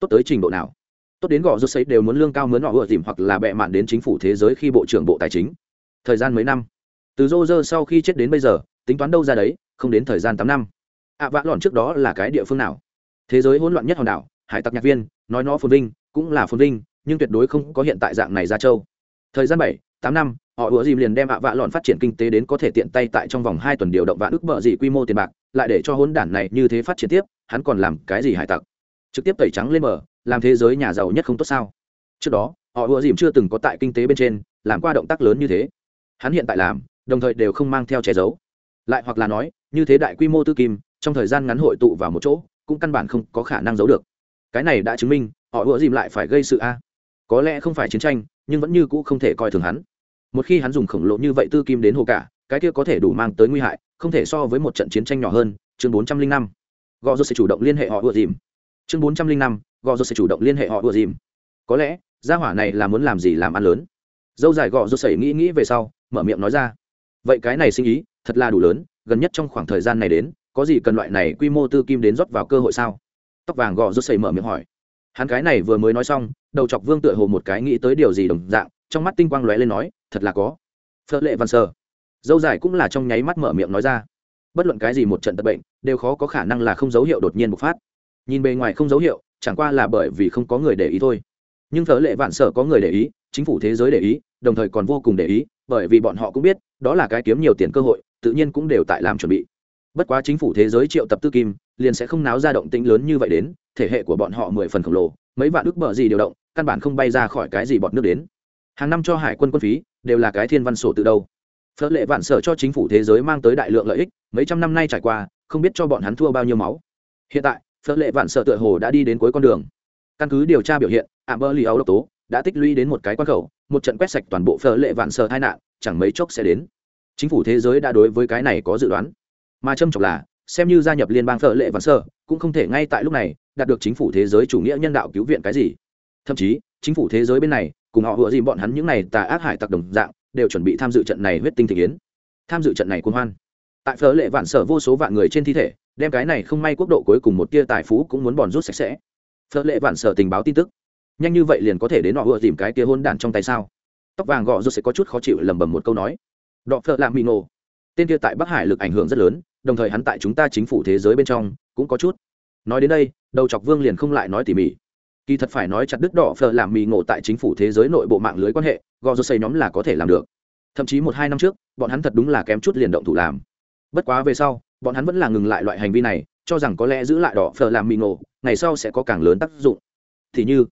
Tốt tới trình độ nào? Tốt đến gò rút xây đều muốn lương cao mướn họ vừa dìm hoặc là bệ mạn đến chính phủ thế giới khi bộ trưởng bộ tài chính. Thời gian mấy năm? Từ rô rơ sau khi chết đến bây giờ tính toán đâu ra đấy không đến thời gian tám năm. Ạ à, vã lòn trước đó là cái địa phương nào? Thế giới hỗn loạn nhất hòn đảo hải tặc nhạc viên nói nó phồn vinh cũng là phồn vinh nhưng tuyệt đối không có hiện tại dạng này ra châu. Thời gian bảy tám năm họ ủa dìm liền đem ạ vạ lọn phát triển kinh tế đến có thể tiện tay tại trong vòng hai tuần điều động vạn ước bợ dị quy mô tiền bạc, lại để cho hỗn đản này như thế phát triển tiếp, hắn còn làm cái gì hải tặc? Trực tiếp tẩy trắng lên mở làm thế giới nhà giàu nhất không tốt sao? Trước đó, họ ủa dìm chưa từng có tại kinh tế bên trên, làm qua động tác lớn như thế. Hắn hiện tại làm, đồng thời đều không mang theo che giấu. Lại hoặc là nói, như thế đại quy mô tư kim, trong thời gian ngắn hội tụ vào một chỗ, cũng căn bản không có khả năng giấu được. Cái này đã chứng minh, họ ủa dìm lại phải gây sự a. Có lẽ không phải chiến tranh, nhưng vẫn như cũ không thể coi thường hắn một khi hắn dùng khổng lồ như vậy tư kim đến hồ cả, cái kia có thể đủ mang tới nguy hại, không thể so với một trận chiến tranh nhỏ hơn. Chương bốn trăm linh năm. Gò rô sẽ chủ động liên hệ họ ùa dìm. Chương bốn trăm linh năm. Gò rô sẽ chủ động liên hệ họ ùa dìm. Có lẽ, gia hỏa này là muốn làm gì làm ăn lớn. Dâu dài gò rô sẩy nghĩ nghĩ về sau, mở miệng nói ra. Vậy cái này sinh ý, thật là đủ lớn, gần nhất trong khoảng thời gian này đến, có gì cần loại này quy mô tư kim đến rót vào cơ hội sao? Tóc vàng gò rô sẩy mở miệng hỏi. Hắn cái này vừa mới nói xong, đầu chọc vương tựa hồ một cái nghĩ tới điều gì đồng dạng, trong mắt tinh quang lóe lên nói thật là có. Phở lệ văn sơ. Dâu dài cũng là trong nháy mắt mở miệng nói ra. Bất luận cái gì một trận tật bệnh, đều khó có khả năng là không dấu hiệu đột nhiên bộc phát. Nhìn bề ngoài không dấu hiệu, chẳng qua là bởi vì không có người để ý thôi. Nhưng phở lệ vạn sở có người để ý, chính phủ thế giới để ý, đồng thời còn vô cùng để ý, bởi vì bọn họ cũng biết, đó là cái kiếm nhiều tiền cơ hội, tự nhiên cũng đều tại làm chuẩn bị. Bất quá chính phủ thế giới triệu tập tư kim, liền sẽ không náo ra động tĩnh lớn như vậy đến, thể hệ của bọn họ mười phần khổng lồ, mấy vạn ước bờ gì điều động, căn bản không bay ra khỏi cái gì bọn nước đến. Hàng năm cho hải quân quân phí đều là cái thiên văn sổ từ đâu. Phớt lệ vạn sở cho chính phủ thế giới mang tới đại lượng lợi ích, mấy trăm năm nay trải qua, không biết cho bọn hắn thua bao nhiêu máu. Hiện tại phớt lệ vạn sở tựa hồ đã đi đến cuối con đường. Căn cứ điều tra biểu hiện ạ bơ lì ấu độc tố đã tích lũy đến một cái quan khẩu, một trận quét sạch toàn bộ phở lệ vạn sở tai nạn, chẳng mấy chốc sẽ đến. Chính phủ thế giới đã đối với cái này có dự đoán. Mà trâm trọng là, xem như gia nhập liên bang phở lệ vạn sở, cũng không thể ngay tại lúc này đạt được chính phủ thế giới chủ nghĩa nhân đạo cứu viện cái gì. Thậm chí, chính phủ thế giới bên này cùng họ vừa dìm bọn hắn những này tà ác hải tặc đồng dạng, đều chuẩn bị tham dự trận này huyết tinh thị kiến. Tham dự trận này quân hoan. Tại phở lệ vạn sở vô số vạn người trên thi thể, đem cái này không may quốc độ cuối cùng một tia tài phú cũng muốn bòn rút sạch sẽ. Phở lệ vạn sở tình báo tin tức. Nhanh như vậy liền có thể đến họ vừa dìm cái kia hôn đản trong tay sao? Tóc vàng gọ rút sẽ có chút khó chịu lầm bầm một câu nói. Đọ phở làm mì nổ. Tên kia tại bắc hải lực ảnh hưởng rất lớn, đồng thời hắn tại chúng ta chính phủ thế giới bên trong cũng có chút. Nói đến đây, đầu chọc vương liền không lại nói tỉ mỉ kỳ thật phải nói chặt đứt đỏ phờ làm mì ngộ tại chính phủ thế giới nội bộ mạng lưới quan hệ, gò rô xây nhóm là có thể làm được. Thậm chí một hai năm trước, bọn hắn thật đúng là kém chút liền động thủ làm. Bất quá về sau, bọn hắn vẫn là ngừng lại loại hành vi này, cho rằng có lẽ giữ lại đỏ phờ làm mì ngộ, ngày sau sẽ có càng lớn tác dụng. Thì như,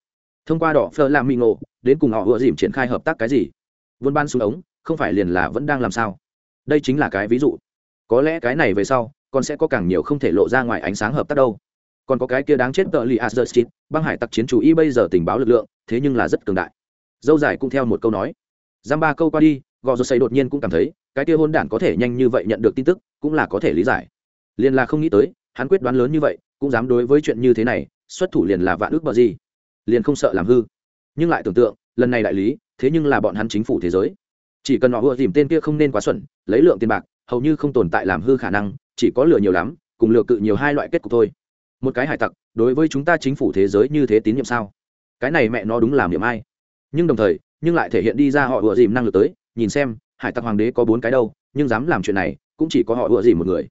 thông qua đỏ phờ làm mì ngộ, đến cùng họ ưa dìm triển khai hợp tác cái gì? Vươn ban xuống ống, không phải liền là vẫn đang làm sao? Đây chính là cái ví dụ. Có lẽ cái này về sau, còn sẽ có càng nhiều không thể lộ ra ngoài ánh sáng hợp tác đâu còn có cái kia đáng chết tợ li azerstit băng hải tặc chiến chủ y bây giờ tình báo lực lượng, thế nhưng là rất cường đại. Dâu dài cũng theo một câu nói. Giam ba câu qua đi, gò rô xây đột nhiên cũng cảm thấy, cái kia hôn đản có thể nhanh như vậy nhận được tin tức, cũng là có thể lý giải. Liền là không nghĩ tới, hắn quyết đoán lớn như vậy, cũng dám đối với chuyện như thế này, xuất thủ liền là vạn ước bờ gì. Liền không sợ làm hư. Nhưng lại tưởng tượng, lần này đại lý, thế nhưng là bọn hắn chính phủ thế giới. Chỉ cần họ vừa dìm tên kia không nên quá xuẩn, lấy lượng tiền bạc, hầu như không tồn tại làm hư khả năng, chỉ có lừa nhiều lắm, cùng lừa cự nhiều hai loại kết cục thôi một cái hải tặc, đối với chúng ta chính phủ thế giới như thế tín nhiệm sao? Cái này mẹ nó đúng làm niệm ai? Nhưng đồng thời, nhưng lại thể hiện đi ra họ ủa dìm năng lực tới, nhìn xem, hải tặc hoàng đế có bốn cái đâu, nhưng dám làm chuyện này, cũng chỉ có họ ủa dìm một người.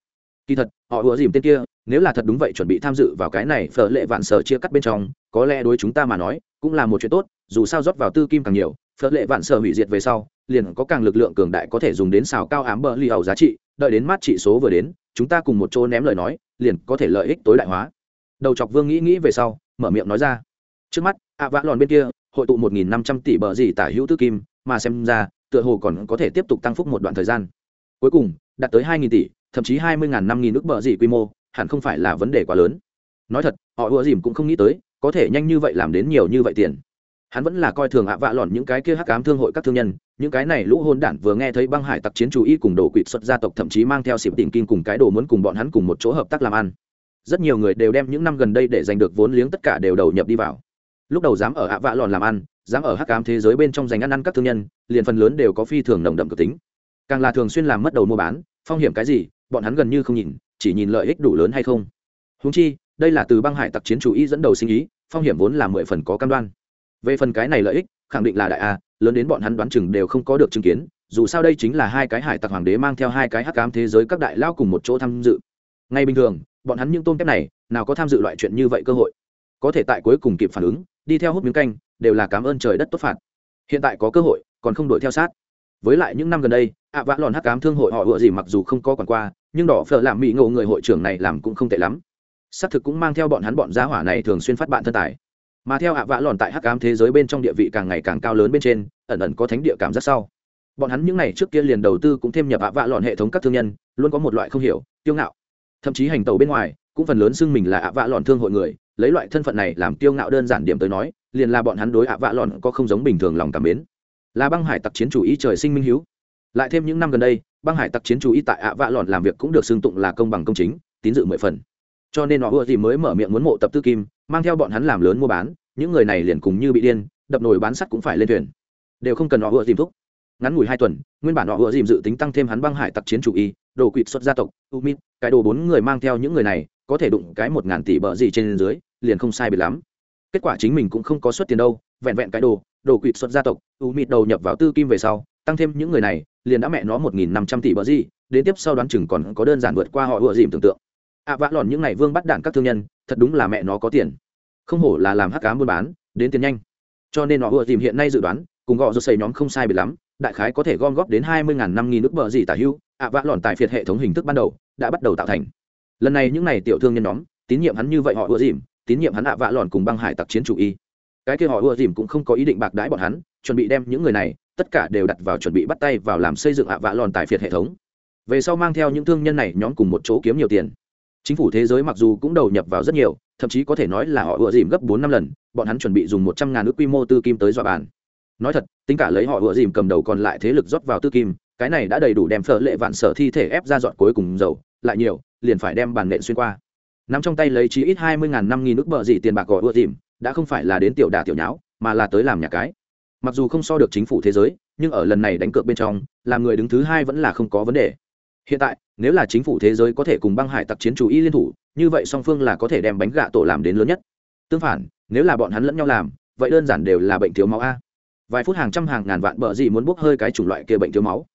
Kỳ thật, họ ủa dìm tên kia, nếu là thật đúng vậy chuẩn bị tham dự vào cái này phở lệ vạn sở chia cắt bên trong, có lẽ đối chúng ta mà nói, cũng là một chuyện tốt, dù sao rót vào tư kim càng nhiều, phở lệ vạn sở hủy diệt về sau, liền có càng lực lượng cường đại có thể dùng đến xào cao ám bờ ly hầu giá trị, đợi đến mát trị số vừa đến, chúng ta cùng một chỗ ném lời nói, liền có thể lợi ích tối đại hóa đầu chọc vương nghĩ nghĩ về sau, mở miệng nói ra. Trước mắt, ạ vã lòn bên kia, hội tụ một nghìn năm trăm tỷ bờ gì tả hữu tư kim, mà xem ra, tựa hồ còn có thể tiếp tục tăng phúc một đoạn thời gian. Cuối cùng, đạt tới hai nghìn tỷ, thậm chí hai mươi năm nghìn nước bờ gì quy mô, hẳn không phải là vấn đề quá lớn. Nói thật, họ ùa dìm cũng không nghĩ tới, có thể nhanh như vậy làm đến nhiều như vậy tiền. Hắn vẫn là coi thường ạ vạ lòn những cái kia hắc ám thương hội các thương nhân, những cái này lũ hôn đản vừa nghe thấy băng hải tặc chiến chủ ý cùng đồ quỵt xuất gia tộc thậm chí mang theo xịp tìm kim cùng cái đồ muốn cùng bọn hắn cùng một chỗ hợp tác làm ăn rất nhiều người đều đem những năm gần đây để giành được vốn liếng tất cả đều đầu nhập đi vào. Lúc đầu dám ở ạ vạ lòn làm ăn, dám ở hắc ám thế giới bên trong giành ăn ăn các thương nhân, liền phần lớn đều có phi thường nồng đậm cực tính. Càng là thường xuyên làm mất đầu mua bán, phong hiểm cái gì, bọn hắn gần như không nhìn, chỉ nhìn lợi ích đủ lớn hay không. Húng chi, đây là từ băng hải tặc chiến chủ y dẫn đầu sinh ý, phong hiểm vốn là mười phần có cam đoan. Về phần cái này lợi ích, khẳng định là đại a, lớn đến bọn hắn đoán chừng đều không có được chứng kiến, dù sao đây chính là hai cái hải tặc hoàng đế mang theo hai cái hắc ám thế giới các đại lao cùng một chỗ tham dự. Ngay bình thường bọn hắn những tôm kép này, nào có tham dự loại chuyện như vậy cơ hội. Có thể tại cuối cùng kịp phản ứng, đi theo hút miếng canh, đều là cảm ơn trời đất tốt phạt. Hiện tại có cơ hội, còn không đuổi theo sát. Với lại những năm gần đây, ạ vã lòn hắc cám thương hội họ ựa gì mặc dù không có quản qua, nhưng đỏ phở làm mỹ ngộ người hội trưởng này làm cũng không tệ lắm. Xác thực cũng mang theo bọn hắn bọn giá hỏa này thường xuyên phát bạn thân tài. Mà theo ạ vã lòn tại hắc cám thế giới bên trong địa vị càng ngày càng cao lớn bên trên, ẩn ẩn có thánh địa cảm giác sau. Bọn hắn những n à y trước kia liền đầu tư cũng thêm nhập ạ vã lòn hệ thống các thương nhân, luôn có một loại không hiểu, kiêu ngạo thậm chí hành tàu bên ngoài, cũng phần lớn xưng mình là ạ vạ lòn thương hội người, lấy loại thân phận này làm kiêu ngạo đơn giản điểm tới nói, liền là bọn hắn đối ạ vạ lòn có không giống bình thường lòng cảm mến. Là băng hải tặc chiến chủ ý trời sinh minh hiếu. Lại thêm những năm gần đây, băng hải tặc chiến chủ ý tại ạ vạ lòn làm việc cũng được xưng tụng là công bằng công chính, tín dự mười phần. Cho nên họ ưa gì mới mở miệng muốn mộ tập tư kim, mang theo bọn hắn làm lớn mua bán, những người này liền cùng như bị điên, đập nồi bán sắt cũng phải lên thuyền. Đều không cần họ ưa dìm thúc. Ngắn ngủi hai tuần, nguyên bản họ ưa dìm dự tính tăng thêm hắn băng hải tặc chiến chủ y đồ quỵt xuất gia tộc u mít cái đồ bốn người mang theo những người này có thể đụng cái một ngàn tỷ bờ gì trên dưới liền không sai biệt lắm. Kết quả chính mình cũng không có xuất tiền đâu vẹn vẹn cái đồ đồ quỵt xuất gia tộc u mít đầu nhập vào tư kim về sau tăng thêm những người này liền đã mẹ nó một nghìn năm trăm tỷ bờ gì đến tiếp sau đoán chừng còn có đơn giản vượt qua họ ựa dìm tưởng tượng. Ạ à, vã lòn những ngày vương bắt đạn các thương nhân thật đúng là mẹ nó có tiền. Không hổ là làm hắc cá buôn bán đến tiền nhanh. Cho nên họ ựa dìm hiện nay dự đoán cùng gọ rô xây nhóm không sai biệt lắm đại khái có thể gom góp đến hai mươi ngàn năm nghìn nước bờ gì tả hưu ạ vạ lòn tài phiệt hệ thống hình thức ban đầu đã bắt đầu tạo thành. Lần này những n à y tiểu thương nhân nhóm, tín nhiệm hắn như vậy họ ưa dìm, tín nhiệm hắn ạ vạ lòn cùng băng hải tặc chiến chủ y. Cái kia họ ưa dìm cũng không có ý định bạc đãi bọn hắn, chuẩn bị đem những người này, tất cả đều đặt vào chuẩn bị bắt tay vào làm xây dựng ạ vạ lòn tài phiệt hệ thống. Về sau mang theo những thương nhân này nhóm cùng một chỗ kiếm nhiều tiền. Chính phủ thế giới mặc dù cũng đầu nhập vào rất nhiều, thậm chí có thể nói là họ ưa dìm gấp bốn năm lần, bọn hắn chuẩn bị dùng một trăm ngàn ước quy mô tư kim tới dọa bàn. Nói thật, tính cả lấy họ ưa dìm cầm đầu còn lại thế lực rót vào tư kim cái này đã đầy đủ đem phở lệ vạn sở thi thể ép ra dọn cuối cùng dầu, lại nhiều, liền phải đem bàn nện xuyên qua. Nắm trong tay lấy chí ít hai mươi ngàn năm nghìn nước bờ gì tiền bạc gọi ưa dìm, đã không phải là đến tiểu đà tiểu nháo, mà là tới làm nhà cái. Mặc dù không so được chính phủ thế giới, nhưng ở lần này đánh cược bên trong, làm người đứng thứ hai vẫn là không có vấn đề. Hiện tại, nếu là chính phủ thế giới có thể cùng băng hải tặc chiến chủ y liên thủ, như vậy song phương là có thể đem bánh gạ tổ làm đến lớn nhất. Tương phản, nếu là bọn hắn lẫn nhau làm, vậy đơn giản đều là bệnh thiếu máu a. Vài phút hàng trăm hàng ngàn vạn bờ gì muốn bốc hơi cái chủng loại kia bệnh thiếu máu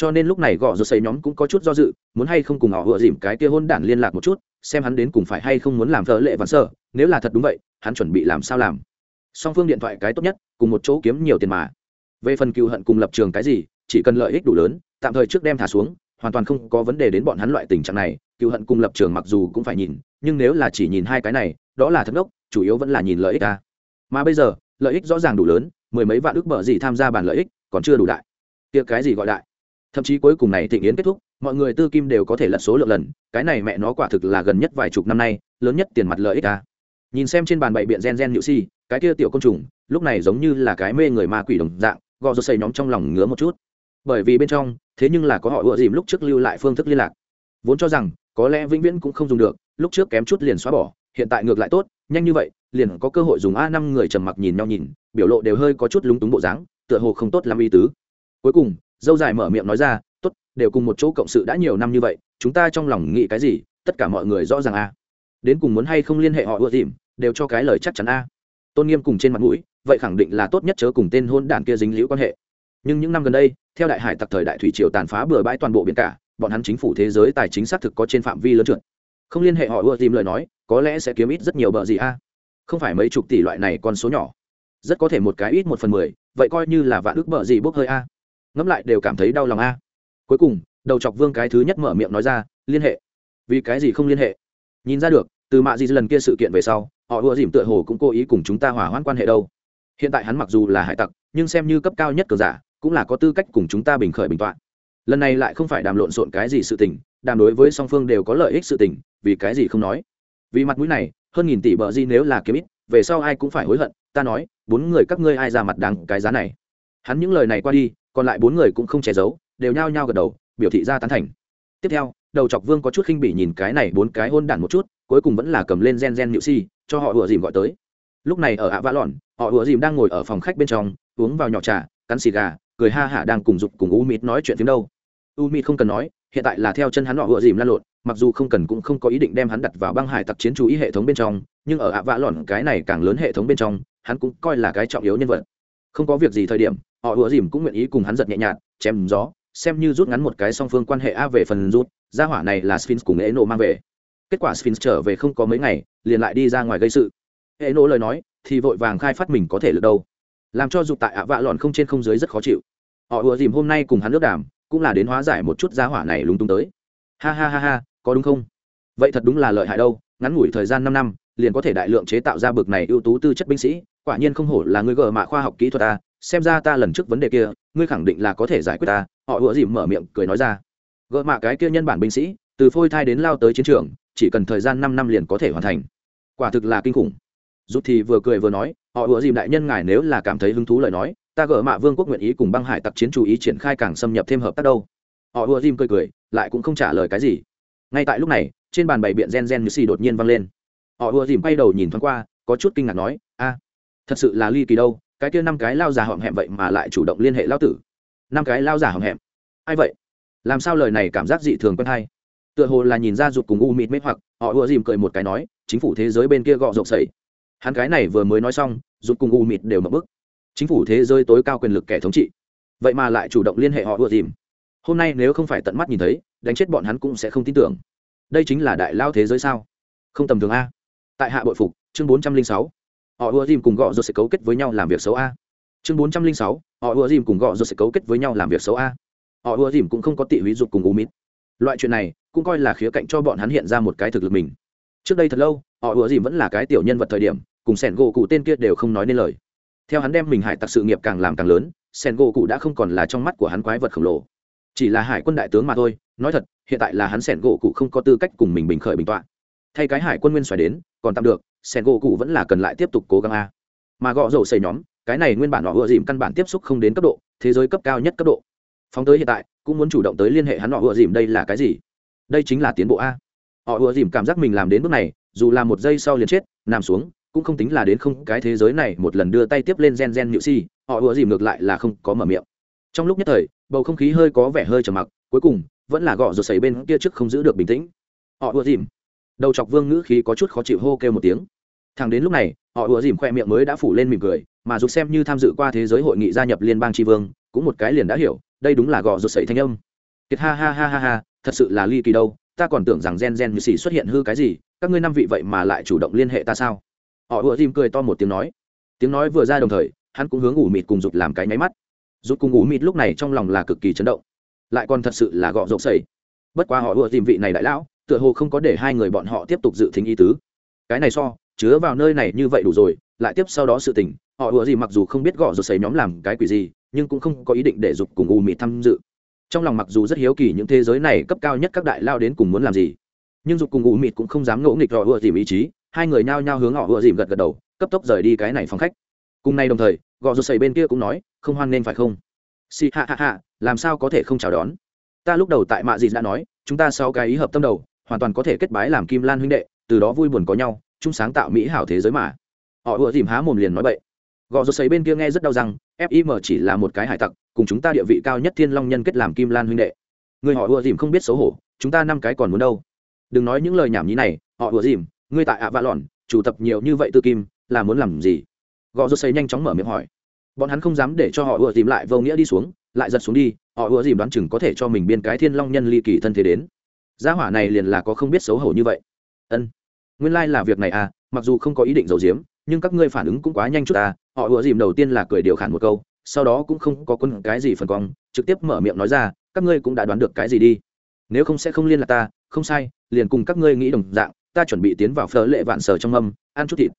cho nên lúc này gõ rồi xây nhóm cũng có chút do dự, muốn hay không cùng họ vừa dìm cái kia hôn đản liên lạc một chút, xem hắn đến cùng phải hay không muốn làm thợ lệ vạn sơ, nếu là thật đúng vậy, hắn chuẩn bị làm sao làm. Song phương điện thoại cái tốt nhất, cùng một chỗ kiếm nhiều tiền mà. Về phần cựu hận cùng lập trường cái gì, chỉ cần lợi ích đủ lớn, tạm thời trước đem thả xuống, hoàn toàn không có vấn đề đến bọn hắn loại tình trạng này cựu hận cùng lập trường mặc dù cũng phải nhìn, nhưng nếu là chỉ nhìn hai cái này, đó là thất ngốc, chủ yếu vẫn là nhìn lợi ích ta. Mà bây giờ, lợi ích rõ ràng đủ lớn, mười mấy vạn ước bở gì tham gia bàn lợi ích, còn chưa đủ đại. Tiệc cái gì gọi đại? Thậm chí cuối cùng này thịnh yến kết thúc, mọi người tư kim đều có thể lật số lượng lần, cái này mẹ nó quả thực là gần nhất vài chục năm nay, lớn nhất tiền mặt lợi ích ta. Nhìn xem trên bàn bậy biện gen gen nhự si, cái kia tiểu côn trùng, lúc này giống như là cái mê người ma quỷ đồng dạng, gò rô xây nhóm trong lòng ngứa một chút. Bởi vì bên trong, thế nhưng là có họ ựa dìm lúc trước lưu lại phương thức liên lạc. Vốn cho rằng, có lẽ vĩnh viễn cũng không dùng được, lúc trước kém chút liền xóa bỏ, hiện tại ngược lại tốt, nhanh như vậy, liền có cơ hội dùng a năm người trầm mặc nhìn nhau nhìn, biểu lộ đều hơi có chút lúng túng bộ dáng, tựa hồ không tốt làm y tứ. Cuối cùng dâu dài mở miệng nói ra, tốt, đều cùng một chỗ cộng sự đã nhiều năm như vậy, chúng ta trong lòng nghĩ cái gì, tất cả mọi người rõ ràng a đến cùng muốn hay không liên hệ họ ưa dìm, đều cho cái lời chắc chắn a tôn nghiêm cùng trên mặt mũi, vậy khẳng định là tốt nhất chớ cùng tên hôn đản kia dính liễu quan hệ. Nhưng những năm gần đây, theo đại hải tặc thời đại thủy triều tàn phá bừa bãi toàn bộ biển cả, bọn hắn chính phủ thế giới tài chính xác thực có trên phạm vi lớn trượt. Không liên hệ họ ưa tìm lời nói, có lẽ sẽ kiếm ít rất nhiều bờ gì a không phải mấy chục tỷ loại này con số nhỏ. Rất có thể một cái ít một phần mười, vậy coi như là vạn ước bờ gì bốc hơi a ngẫm lại đều cảm thấy đau lòng a. Cuối cùng, đầu chọc vương cái thứ nhất mở miệng nói ra, liên hệ. Vì cái gì không liên hệ? Nhìn ra được, từ mạ gì lần kia sự kiện về sau, họ ùa dìm tựa hồ cũng cố ý cùng chúng ta hỏa hoãn quan hệ đâu. Hiện tại hắn mặc dù là hải tặc, nhưng xem như cấp cao nhất cờ giả, cũng là có tư cách cùng chúng ta bình khởi bình t lần này lại không phải đàm lộn xộn cái gì sự tình, đàm đối với song phương đều có lợi ích sự tình, vì cái gì không nói? Vì mặt mũi này, hơn nghìn tỷ bờ di nếu là kiếm ít, về sau ai cũng phải hối hận, ta nói, bốn người các ngươi ai ra mặt đằng cái giá này? Hắn những lời này qua đi còn lại bốn người cũng không che giấu, đều nhao nhao gật đầu, biểu thị ra tán thành. Tiếp theo, đầu chọc vương có chút khinh bỉ nhìn cái này bốn cái hôn đản một chút, cuối cùng vẫn là cầm lên gen gen nhự si, cho họ ủa dìm gọi tới. Lúc này ở ạ vã lòn họ ủa dìm đang ngồi ở phòng khách bên trong, uống vào nhỏ trà, cắn xì gà, cười ha hả đang cùng dục cùng u mịt nói chuyện tiếng đâu. U mịt không cần nói, hiện tại là theo chân hắn họ ủa dìm lan lộn, mặc dù không cần cũng không có ý định đem hắn đặt vào băng hải tặc chiến chú ý hệ thống bên trong, nhưng ở ạ vã lòn cái này càng lớn hệ thống bên trong, hắn cũng coi là cái trọng yếu nhân vật. Không có việc gì thời điểm họ ùa dìm cũng nguyện ý cùng hắn giật nhẹ nhàng chém gió, xem như rút ngắn một cái song phương quan hệ a về phần rút, gia hỏa này là sphinx cùng ế nộ mang về. Kết quả sphinx trở về không có mấy ngày, liền lại đi ra ngoài gây sự. Ế nộ lời nói, thì vội vàng khai phát mình có thể lượt đâu. Làm cho dục tại ạ vạ lòn không trên không dưới rất khó chịu. Họ ùa dìm hôm nay cùng hắn nước đàm, cũng là đến hóa giải một chút gia hỏa này lúng túng tới. Ha ha ha ha, có đúng không? Vậy thật đúng là lợi hại đâu, ngắn ngủi thời gian năm năm, liền có thể đại lượng chế tạo ra bực này ưu tú tư chất binh sĩ, quả nhiên không hổ là người gờ mạ khoa học kỹ thuật ta xem ra ta lần trước vấn đề kia, ngươi khẳng định là có thể giải quyết ta, họ ủa dìm mở miệng cười nói ra. Gỡ mạ cái kia nhân bản binh sĩ, từ phôi thai đến lao tới chiến trường, chỉ cần thời gian năm năm liền có thể hoàn thành. Quả thực là kinh khủng. Rút thì vừa cười vừa nói, họ ủa dìm đại nhân ngài nếu là cảm thấy hứng thú lời nói, ta gỡ mạ vương quốc nguyện ý cùng băng hải tặc chiến chú ý triển khai càng xâm nhập thêm hợp tác đâu. Họ ủa dìm cười cười, lại cũng không trả lời cái gì. Ngay tại lúc này, trên bàn bày biện gen gen như xì đột nhiên văng lên. Họ ủa dìm bay đầu nhìn thoáng qua, có chút kinh ngạc nói, a, thật sự là ly kỳ đâu cái kia năm cái lao già họm hẹm vậy mà lại chủ động liên hệ lao tử. Năm cái lao già họm hẹm? Ai vậy? Làm sao lời này cảm giác dị thường quen hay? Tựa hồ là nhìn ra ruột cùng u mịt mê hoặc, họ ùa dìm cười một cái nói, chính phủ thế giới bên kia gọ rộng sẩy hắn cái này vừa mới nói xong ruột cùng u mịt đều mập bức. Chính phủ thế giới tối cao quyền lực kẻ thống trị. Vậy mà lại chủ động liên hệ họ ùa dìm. Hôm nay nếu không phải tận mắt nhìn thấy, đánh chết bọn hắn cũng sẽ không tin tưởng. Đây chính là đại lao thế giới sao? Không tầm thường a. Tại hạ bội phục, chương bốn trăm linh sáu họ ùa dìm cùng gọ rồi sẽ cấu kết với nhau làm việc xấu a. Chương bốn trăm linh sáu, họ ùa dìm cùng gọ rồi sẽ cấu kết với nhau làm việc xấu a. Họ ùa dìm cũng không có tị húy dục cùng u mít. Loại chuyện này cũng coi là khía cạnh cho bọn hắn hiện ra một cái thực lực mình. Trước đây thật lâu, họ ùa dìm vẫn là cái tiểu nhân vật thời điểm, cùng sẻn gỗ cụ tên kia đều không nói nên lời. Theo hắn đem mình hải tặc sự nghiệp càng làm càng lớn, sẻn gỗ cụ đã không còn là trong mắt của hắn quái vật khổng lồ. Chỉ là hải quân đại tướng mà thôi, nói thật, hiện tại là hắn sẻn gỗ cụ không có tư cách cùng mình bình khởi bình tọa. Thay cái hải quân nguyên xoài đến, còn tạm được sen gỗ cụ vẫn là cần lại tiếp tục cố gắng a. Mà gõ rổ xây nhóm, cái này nguyên bản họ ựa dìm căn bản tiếp xúc không đến cấp độ, thế giới cấp cao nhất cấp độ. Phóng tới hiện tại, cũng muốn chủ động tới liên hệ hắn họ ựa dìm đây là cái gì? Đây chính là tiến bộ a. Họ ựa dìm cảm giác mình làm đến bước này, dù là một giây sau liền chết, nằm xuống, cũng không tính là đến không cái thế giới này, một lần đưa tay tiếp lên gen gen nhự si, họ ựa dìm ngược lại là không có mở miệng. Trong lúc nhất thời, bầu không khí hơi có vẻ hơi trầm mặc, cuối cùng, vẫn là gõ rồi xảy bên kia trước không giữ được bình tĩnh. Họ ựa dìm đầu chọc vương ngữ khí có chút khó chịu hô kêu một tiếng. Thằng đến lúc này, họ ùa dìm khoe miệng mới đã phủ lên mỉm cười, mà dù xem như tham dự qua thế giới hội nghị gia nhập liên bang tri vương, cũng một cái liền đã hiểu, đây đúng là gõ rồi sẩy thanh âm. Kiệt ha ha ha ha ha, thật sự là ly kỳ đâu, ta còn tưởng rằng gen gen như xì xuất hiện hư cái gì, các ngươi năm vị vậy mà lại chủ động liên hệ ta sao? Họ ùa dìm cười to một tiếng nói. Tiếng nói vừa ra đồng thời, hắn cũng hướng ủ mịt cùng rụt làm cái nháy mắt. Rụt cùng ủ mịt lúc này trong lòng là cực kỳ chấn động. Lại còn thật sự là gọ rộng sầy bất qua họ ùa dìm vị này đại lão tựa hồ không có để hai người bọn họ tiếp tục dự thính ý tứ. Cái này so, chứa vào nơi này như vậy đủ rồi, lại tiếp sau đó sự tình, họ ủa gì mặc dù không biết gõ rồi xấy nhóm làm cái quỷ gì, nhưng cũng không có ý định để dục cùng u mị tham dự. Trong lòng mặc dù rất hiếu kỳ những thế giới này cấp cao nhất các đại lao đến cùng muốn làm gì, nhưng dục cùng u mịt cũng không dám ngỗ nghịch họ ủa dìm ý chí, hai người nhao nhao hướng họ ủa dìm gật gật đầu, cấp tốc rời đi cái này phòng khách. Cùng nay đồng thời, gõ rồi xấy bên kia cũng nói, không hoan nên phải không? Si ha ha ha, làm sao có thể không chào đón? Ta lúc đầu tại mạ dịt đã dạ nói, chúng ta sau cái ý hợp tâm đầu hoàn toàn có thể kết bái làm kim lan huynh đệ, từ đó vui buồn có nhau, chung sáng tạo mỹ hảo thế giới mà. Họ ùa dìm há mồm liền nói bậy. Gò rột xấy bên kia nghe rất đau rằng fim chỉ là một cái hải tặc, cùng chúng ta địa vị cao nhất thiên long nhân kết làm kim lan huynh đệ. Người họ ùa dìm không biết xấu hổ, chúng ta năm cái còn muốn đâu. Đừng nói những lời nhảm nhí này, họ ùa dìm, ngươi tại ạ vạ lòn chủ tập nhiều như vậy tư kim, là muốn làm gì? Gò rột xấy nhanh chóng mở miệng hỏi. Bọn hắn không dám để cho họ ùa dìm lại vô nghĩa đi xuống, lại giật xuống đi, họ ùa dìm đoán chừng có thể cho mình biên cái thiên long nhân ly kỳ thân thế đến gia hỏa này liền là có không biết xấu hổ như vậy. Ân, nguyên lai、like、là việc này à mặc dù không có ý định giấu giếm, nhưng các ngươi phản ứng cũng quá nhanh chút à họ ùa dìm đầu tiên là cười điều khản một câu, sau đó cũng không có quân cái gì phần cong, trực tiếp mở miệng nói ra, các ngươi cũng đã đoán được cái gì đi. Nếu không sẽ không liên lạc ta, không sai, liền cùng các ngươi nghĩ đồng dạng, ta chuẩn bị tiến vào phở lệ vạn sở trong âm ăn chút thịt.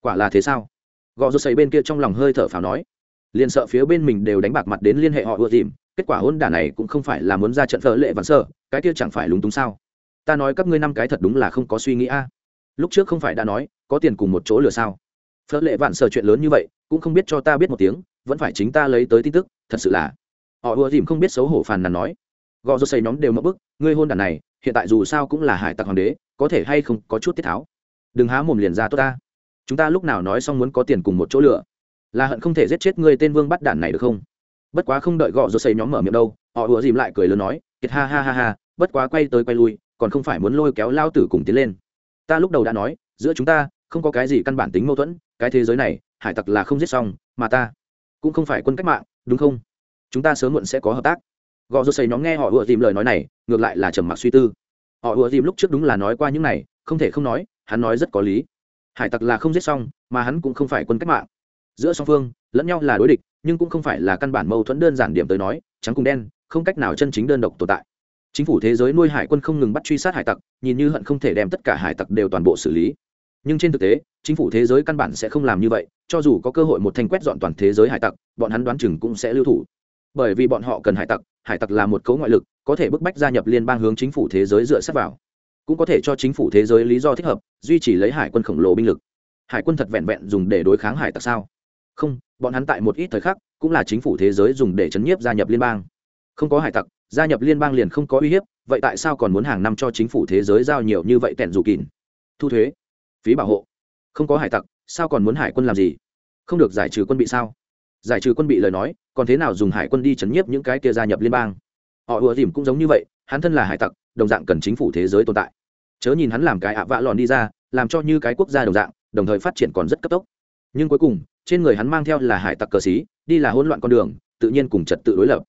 Quả là thế sao? Gò rô xấy bên kia trong lòng hơi thở phào nói. Liền sợ phía bên mình đều đánh bạc mặt đến liên hệ họ ùa dìm kết quả hôn đả này cũng không phải là muốn ra trận vợ lệ vạn sở cái kia chẳng phải lúng túng sao? Ta nói các ngươi năm cái thật đúng là không có suy nghĩ a. Lúc trước không phải đã nói có tiền cùng một chỗ lừa sao? Phớt lệ vạn sở chuyện lớn như vậy cũng không biết cho ta biết một tiếng vẫn phải chính ta lấy tới tin tức thật sự là. Họ ùa dìm không biết xấu hổ phàn nàn nói. Gò rô xây nhóm đều mất bức ngươi hôn đàn này hiện tại dù sao cũng là hải tặc hoàng đế có thể hay không có chút tiết tháo? Đừng há mồm liền ra tốt ta. Chúng ta lúc nào nói xong muốn có tiền cùng một chỗ lừa, là hận không thể giết chết ngươi tên vương bắt đản này được không? Bất quá không đợi gõ rô xây nhóm mở miệng đâu, họ ùa dìm lại cười lớn nói, kiệt, ha ha ha ha, bất quá quay tới quay lui, còn không phải muốn lôi kéo lao tử cùng tiến lên. Ta lúc đầu đã nói, giữa chúng ta, không có cái gì căn bản tính mâu thuẫn, cái thế giới này, hải tặc là không giết xong, mà ta cũng không phải quân cách mạng, đúng không? Chúng ta sớm muộn sẽ có hợp tác. Gò rô xây nhóm nghe họ ùa dìm lời nói này, ngược lại là trầm mặc suy tư. Họ ùa dìm lúc trước đúng là nói qua những này, không thể không nói, hắn nói rất có lý. Hải tặc là không giết xong, mà hắn cũng không phải quân cách mạng giữa song phương, lẫn nhau là đối địch, nhưng cũng không phải là căn bản mâu thuẫn đơn giản điểm tới nói, trắng cùng đen, không cách nào chân chính đơn độc tồn tại. Chính phủ thế giới nuôi hải quân không ngừng bắt truy sát hải tặc, nhìn như hận không thể đem tất cả hải tặc đều toàn bộ xử lý. Nhưng trên thực tế, chính phủ thế giới căn bản sẽ không làm như vậy, cho dù có cơ hội một thanh quét dọn toàn thế giới hải tặc, bọn hắn đoán chừng cũng sẽ lưu thủ. Bởi vì bọn họ cần hải tặc hải tặc là một cấu ngoại lực, có thể bức bách gia nhập liên bang hướng chính phủ thế giới dựa sát vào. Cũng có thể cho chính phủ thế giới lý do thích hợp, duy trì lấy hải quân khổng lồ binh lực. Hải quân thật vẹn vẹn dùng để đối kháng hải tặc sao? Không, bọn hắn tại một ít thời khắc, cũng là chính phủ thế giới dùng để chấn nhiếp gia nhập liên bang. Không có hải tặc, gia nhập liên bang liền không có uy hiếp, vậy tại sao còn muốn hàng năm cho chính phủ thế giới giao nhiều như vậy tẻn dù kín? Thu thuế, phí bảo hộ. Không có hải tặc, sao còn muốn hải quân làm gì? Không được giải trừ quân bị sao? Giải trừ quân bị lời nói, còn thế nào dùng hải quân đi chấn nhiếp những cái kia gia nhập liên bang? Họ ùa dìm cũng giống như vậy, hắn thân là hải tặc, đồng dạng cần chính phủ thế giới tồn tại. Chớ nhìn hắn làm cái ạ vạ lòn đi ra, làm cho như cái quốc gia đồng dạng, đồng thời phát triển còn rất cấp tốc. Nhưng cuối cùng trên người hắn mang theo là hải tặc cờ xí, đi là hỗn loạn con đường, tự nhiên cùng trật tự đối lập.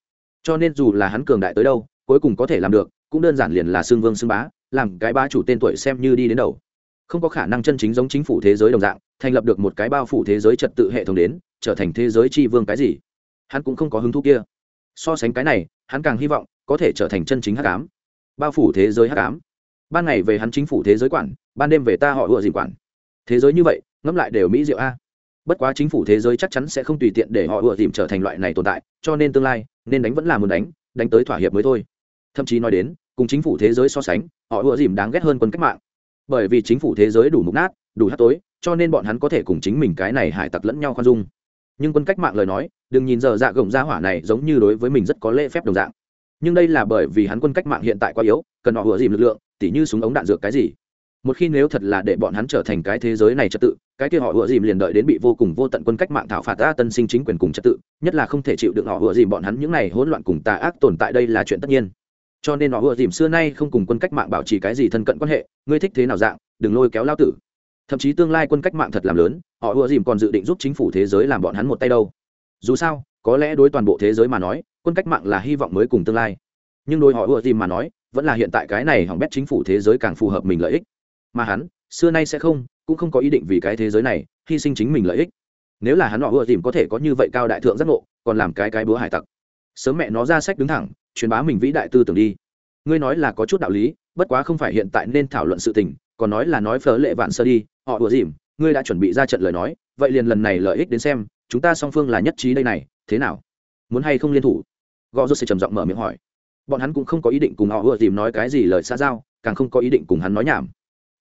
Cho nên dù là hắn cường đại tới đâu, cuối cùng có thể làm được, cũng đơn giản liền là xương vương xương bá, làm cái ba chủ tên tuổi xem như đi đến đầu. Không có khả năng chân chính giống chính phủ thế giới đồng dạng, thành lập được một cái bao phủ thế giới trật tự hệ thống đến, trở thành thế giới tri vương cái gì. Hắn cũng không có hứng thú kia. So sánh cái này, hắn càng hy vọng, có thể trở thành chân chính hắc ám. Bao phủ thế giới hắc ám. Ban ngày về hắn chính phủ thế giới quản, ban đêm về ta họ ựa dìm quản. Thế giới như vậy, ngẫm lại đều mỹ diệu a bất quá chính phủ thế giới chắc chắn sẽ không tùy tiện để họ ủa dìm trở thành loại này tồn tại, cho nên tương lai, nên đánh vẫn là muốn đánh đánh tới thỏa hiệp mới thôi. Thậm chí nói đến, cùng chính phủ thế giới so sánh, họ ủa dìm đáng ghét hơn quân cách mạng. Bởi vì chính phủ thế giới đủ mục nát, đủ hát tối, cho nên bọn hắn có thể cùng chính mình cái này hải tặc lẫn nhau khoan dung. Nhưng quân cách mạng lời nói, đừng nhìn giờ dạ gồng ra hỏa này giống như đối với mình rất có lễ phép đồng dạng. Nhưng đây là bởi vì hắn quân cách mạng hiện tại quá yếu, cần họ ủa dìm lực lượng, tỉ như súng ống đạn dược cái gì. Một khi nếu thật là để bọn hắn trở thành cái thế giới này trật tự cái kia họ ủa dìm liền đợi đến bị vô cùng vô tận quân cách mạng thảo phạt ta tân sinh chính quyền cùng trật tự, nhất là không thể chịu đựng họ ủa dìm bọn hắn những này hỗn loạn cùng tà ác tồn tại đây là chuyện tất nhiên. Cho nên họ ủa dìm xưa nay không cùng quân cách mạng bảo trì cái gì thân cận quan hệ, ngươi thích thế nào dạng, đừng lôi kéo lao tử. Thậm chí tương lai quân cách mạng thật làm lớn, họ ủa dìm còn dự định giúp chính phủ thế giới làm bọn hắn một tay đâu. Dù sao, có lẽ đối toàn bộ thế giới mà nói, quân cách mạng là hy vọng mới cùng tương lai. Nhưng đối họ ủa dìm mà nói, vẫn là hiện tại cái này hỏng bét chính phủ thế giới càng phù hợp mình lợi ích. Mà hắn xưa nay sẽ không, cũng không có ý định vì cái thế giới này, hy sinh chính mình lợi ích. Nếu là hắn họ ưa dìm có thể có như vậy cao đại thượng giác ngộ, còn làm cái cái búa hải tặc. Sớm mẹ nó ra sách đứng thẳng, truyền bá mình vĩ đại tư tưởng đi. Ngươi nói là có chút đạo lý, bất quá không phải hiện tại nên thảo luận sự tình, còn nói là nói phở lệ vạn sơ đi, họ ưa dìm, ngươi đã chuẩn bị ra trận lời nói, vậy liền lần này lợi ích đến xem, chúng ta song phương là nhất trí đây này, thế nào? Muốn hay không liên thủ? Gò rốt sẽ trầm giọng mở miệng hỏi. Bọn hắn cũng không có ý định cùng họ ưa dìm nói cái gì lời xa giao, càng không có ý định cùng hắn nói nhảm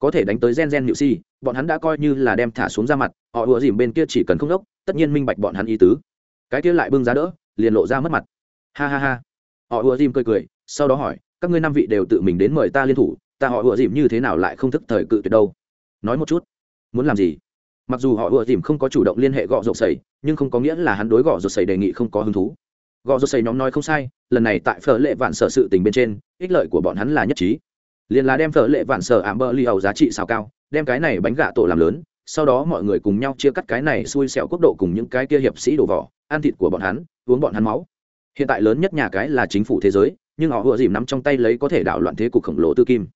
có thể đánh tới gen gen nhự si, bọn hắn đã coi như là đem thả xuống ra mặt, họ ùa dìm bên kia chỉ cần không đốc, tất nhiên minh bạch bọn hắn ý tứ. Cái kia lại bưng giá đỡ, liền lộ ra mất mặt. Ha ha ha. Họ ùa dìm cười cười, sau đó hỏi, các ngươi năm vị đều tự mình đến mời ta liên thủ, ta họ ùa dìm như thế nào lại không thức thời cự tuyệt đâu? Nói một chút. Muốn làm gì? Mặc dù họ ùa dìm không có chủ động liên hệ gọ rột sầy, nhưng không có nghĩa là hắn đối gọ rột sầy đề nghị không có hứng thú. Gọ rột sầy nhóm nói không sai, lần này tại phở lệ vạn sở sự tình bên trên, ích lợi của bọn hắn là nhất trí liền là đem phở lệ vạn sở ảm bơ li ẩu giá trị xào cao, đem cái này bánh gạ tổ làm lớn, sau đó mọi người cùng nhau chia cắt cái này xui xẻo quốc độ cùng những cái kia hiệp sĩ đổ vỏ, ăn thịt của bọn hắn, uống bọn hắn máu. Hiện tại lớn nhất nhà cái là chính phủ thế giới, nhưng họ vừa dìm nắm trong tay lấy có thể đảo loạn thế cục khổng lồ tư kim.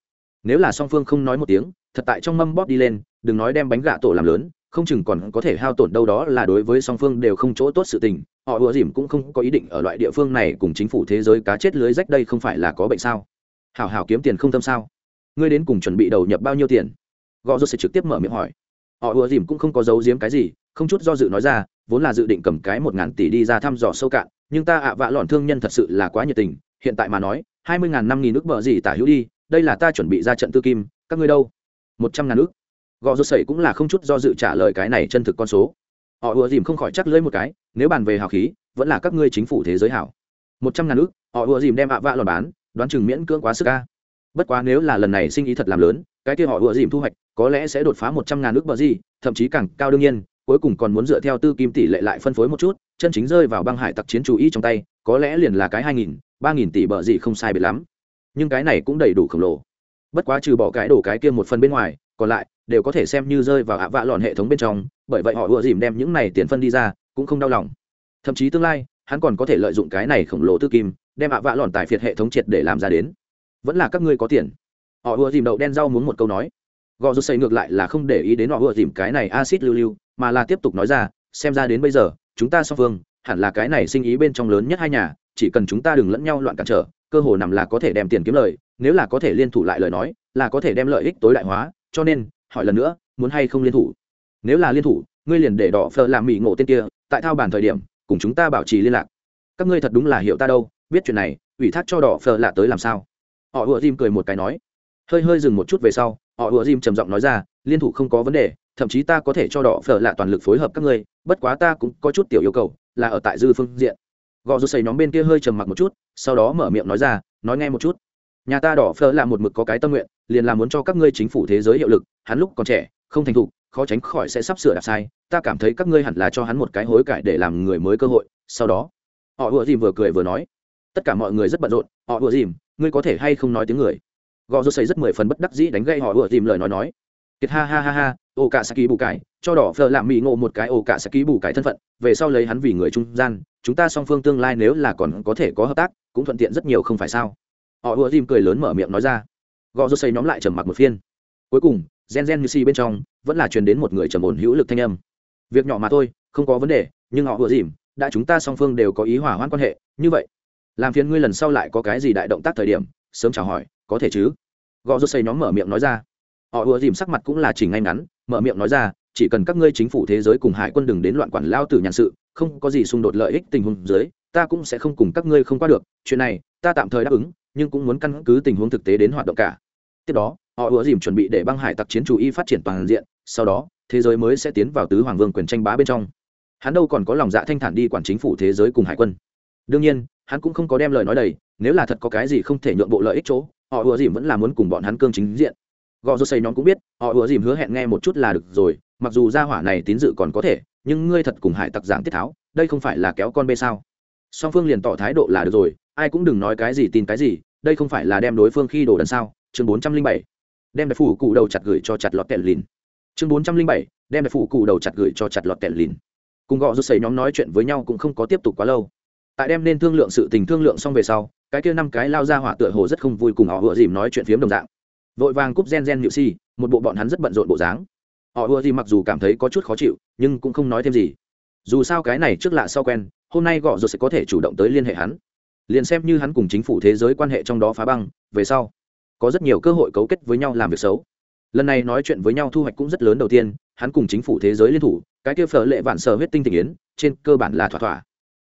Nếu là song phương không nói một tiếng, thật tại trong mâm bóp đi lên, đừng nói đem bánh gạ tổ làm lớn, không chừng còn có thể hao tổn đâu đó là đối với song phương đều không chỗ tốt sự tình, họ vừa dìm cũng không có ý định ở loại địa phương này cùng chính phủ thế giới cá chết lưới rách đây không phải là có bệnh sao? Hảo hảo kiếm tiền không tâm sao? Ngươi đến cùng chuẩn bị đầu nhập bao nhiêu tiền? Gõ rốt sẽ trực tiếp mở miệng hỏi. Họ ùa dìm cũng không có giấu giếm cái gì, không chút do dự nói ra, vốn là dự định cầm cái một ngàn tỷ đi ra thăm dò sâu cạn, nhưng ta ạ vạ lọn thương nhân thật sự là quá nhiệt tình, hiện tại mà nói, hai mươi ngàn năm nghìn nước bờ gì tả hữu đi, đây là ta chuẩn bị ra trận tư kim, các ngươi đâu? Một trăm ngàn nước. Gò rột sẩy cũng là không chút do dự trả lời cái này chân thực con số. Họ ùa dìm không khỏi chắc lưỡi một cái, nếu bàn về hào khí, vẫn là các ngươi chính phủ thế giới hảo. Một trăm ngàn nước, họ ùa dìm đem ạ vạ lòn bán đoán chừng miễn cưỡng quá sức ca bất quá nếu là lần này sinh ý thật làm lớn, cái kia họ ủa dìm thu hoạch, có lẽ sẽ đột phá một trăm ngàn ước bờ gì, thậm chí càng cao đương nhiên, cuối cùng còn muốn dựa theo tư kim tỷ lệ lại phân phối một chút, chân chính rơi vào băng hải tặc chiến chủ ý trong tay, có lẽ liền là cái hai nghìn, ba nghìn tỷ bờ gì không sai biệt lắm. Nhưng cái này cũng đầy đủ khổng lồ. Bất quá trừ bỏ cái đổ cái kia một phần bên ngoài, còn lại đều có thể xem như rơi vào ạ vạ lòn hệ thống bên trong, bởi vậy họ ủa dìm đem những này tiền phân đi ra, cũng không đau lòng. Thậm chí tương lai, hắn còn có thể lợi dụng cái này khổng lồ tư kim đem ạ vạ lòn tài phiệt hệ thống triệt để làm ra đến. Vẫn là các ngươi có tiền. Họ ùa dìm đậu đen rau muốn một câu nói. Gò rút xây ngược lại là không để ý đến họ ùa dìm cái này acid lưu lưu, mà là tiếp tục nói ra, xem ra đến bây giờ, chúng ta song phương, hẳn là cái này sinh ý bên trong lớn nhất hai nhà, chỉ cần chúng ta đừng lẫn nhau loạn cản trở, cơ hồ nằm là có thể đem tiền kiếm lời, nếu là có thể liên thủ lại lời nói, là có thể đem lợi ích tối đại hóa, cho nên, hỏi lần nữa, muốn hay không liên thủ? Nếu là liên thủ, ngươi liền để đỏ phờ làm mỹ ngộ tên kia, tại thao bản thời điểm, cùng chúng ta bảo trì liên lạc. Các ngươi thật đúng là hiểu ta đâu biết chuyện này, ủy thác cho đỏ phờ lạ tới làm sao? Họ ùa dìm cười một cái nói. Hơi hơi dừng một chút về sau, họ ùa dìm trầm giọng nói ra, liên thủ không có vấn đề, thậm chí ta có thể cho đỏ phở lạ toàn lực phối hợp các ngươi, bất quá ta cũng có chút tiểu yêu cầu, là ở tại dư phương diện. Gò rút xây nhóm bên kia hơi trầm mặc một chút, sau đó mở miệng nói ra, nói nghe một chút. Nhà ta đỏ phở là một mực có cái tâm nguyện, liền là muốn cho các ngươi chính phủ thế giới hiệu lực, hắn lúc còn trẻ, không thành thục, khó tránh khỏi sẽ sắp sửa đạp sai, ta cảm thấy các ngươi hẳn là cho hắn một cái hối cải để làm người mới cơ hội, sau đó, họ vừa dìm vừa cười vừa nói tất cả mọi người rất bận rộn, họ ùa dìm, ngươi có thể hay không nói tiếng người? Gò rô xây rất mười phần bất đắc dĩ đánh gây họ ùa dìm lời nói nói. Kiệt ha ha ha ha ô cả saki bù cải, cho đỏ phờ làm mỹ ngộ một cái ô cả saki bù cải thân phận, về sau lấy hắn vì người trung gian, chúng ta song phương tương lai nếu là còn có thể có hợp tác, cũng thuận tiện rất nhiều không phải sao? Họ ùa dìm cười lớn mở miệng nói ra. Gò rô xây nhóm lại trầm mặc một phiên. Cuối cùng, gen gen như si bên trong, vẫn là truyền đến một người trầm ổn hữu lực thanh âm. Việc nhỏ mà thôi, không có vấn đề, nhưng họ ùa dìm, đã chúng ta song phương đều có ý hòa hoãn quan hệ, như vậy làm phiền ngươi lần sau lại có cái gì đại động tác thời điểm, sớm chào hỏi, có thể chứ? Gò rô xây nhóm mở miệng nói ra. Họ ùa dìm sắc mặt cũng là chỉnh ngay ngắn, mở miệng nói ra, chỉ cần các ngươi chính phủ thế giới cùng hải quân đừng đến loạn quản lao tử nhàn sự, không có gì xung đột lợi ích tình huống dưới, ta cũng sẽ không cùng các ngươi không qua được, chuyện này, ta tạm thời đáp ứng, nhưng cũng muốn căn cứ tình huống thực tế đến hoạt động cả. Tiếp đó, họ ùa dìm chuẩn bị để băng hải tặc chiến chủ y phát triển toàn diện, sau đó, thế giới mới sẽ tiến vào tứ hoàng vương quyền tranh bá bên trong. Hắn đâu còn có lòng dạ thanh thản đi quản chính phủ thế giới cùng hải quân. Đương nhiên hắn cũng không có đem lời nói đầy, nếu là thật có cái gì không thể nhượng bộ lợi ích chỗ, họ ùa dìm vẫn là muốn cùng bọn hắn cương chính diện. Gò rô xây nhóm cũng biết, họ ùa dìm hứa hẹn nghe một chút là được rồi, mặc dù gia hỏa này tín dự còn có thể, nhưng ngươi thật cùng hải tặc giảng tiết tháo, đây không phải là kéo con bê sao? Song phương liền tỏ thái độ là được rồi, ai cũng đừng nói cái gì tin cái gì, đây không phải là đem đối phương khi đổ đần sao? Chương bốn trăm linh bảy. Đem đại phủ cụ đầu chặt gửi cho chặt lọt tẹn lìn. Chương bốn trăm linh bảy. Đem đại phủ cụ đầu chặt gửi cho chặt lọt tẹn lìn. Cùng gọ rút xầy nhóm nói chuyện với nhau cũng không có tiếp tục quá lâu tại đem nên thương lượng sự tình thương lượng xong về sau, cái kia năm cái lao ra hỏa tựa hồ rất không vui cùng họ vừa dìm nói chuyện phiếm đồng dạng. Vội vàng cúp gen gen nhự si, một bộ bọn hắn rất bận rộn bộ dáng. Họ vừa dìm mặc dù cảm thấy có chút khó chịu, nhưng cũng không nói thêm gì. Dù sao cái này trước lạ sau quen, hôm nay gõ rồi sẽ có thể chủ động tới liên hệ hắn. Liền xem như hắn cùng chính phủ thế giới quan hệ trong đó phá băng, về sau, có rất nhiều cơ hội cấu kết với nhau làm việc xấu. Lần này nói chuyện với nhau thu hoạch cũng rất lớn đầu tiên, hắn cùng chính phủ thế giới liên thủ, cái kia phở lệ vạn sở huyết tinh tình yến, trên cơ bản là thỏa thỏa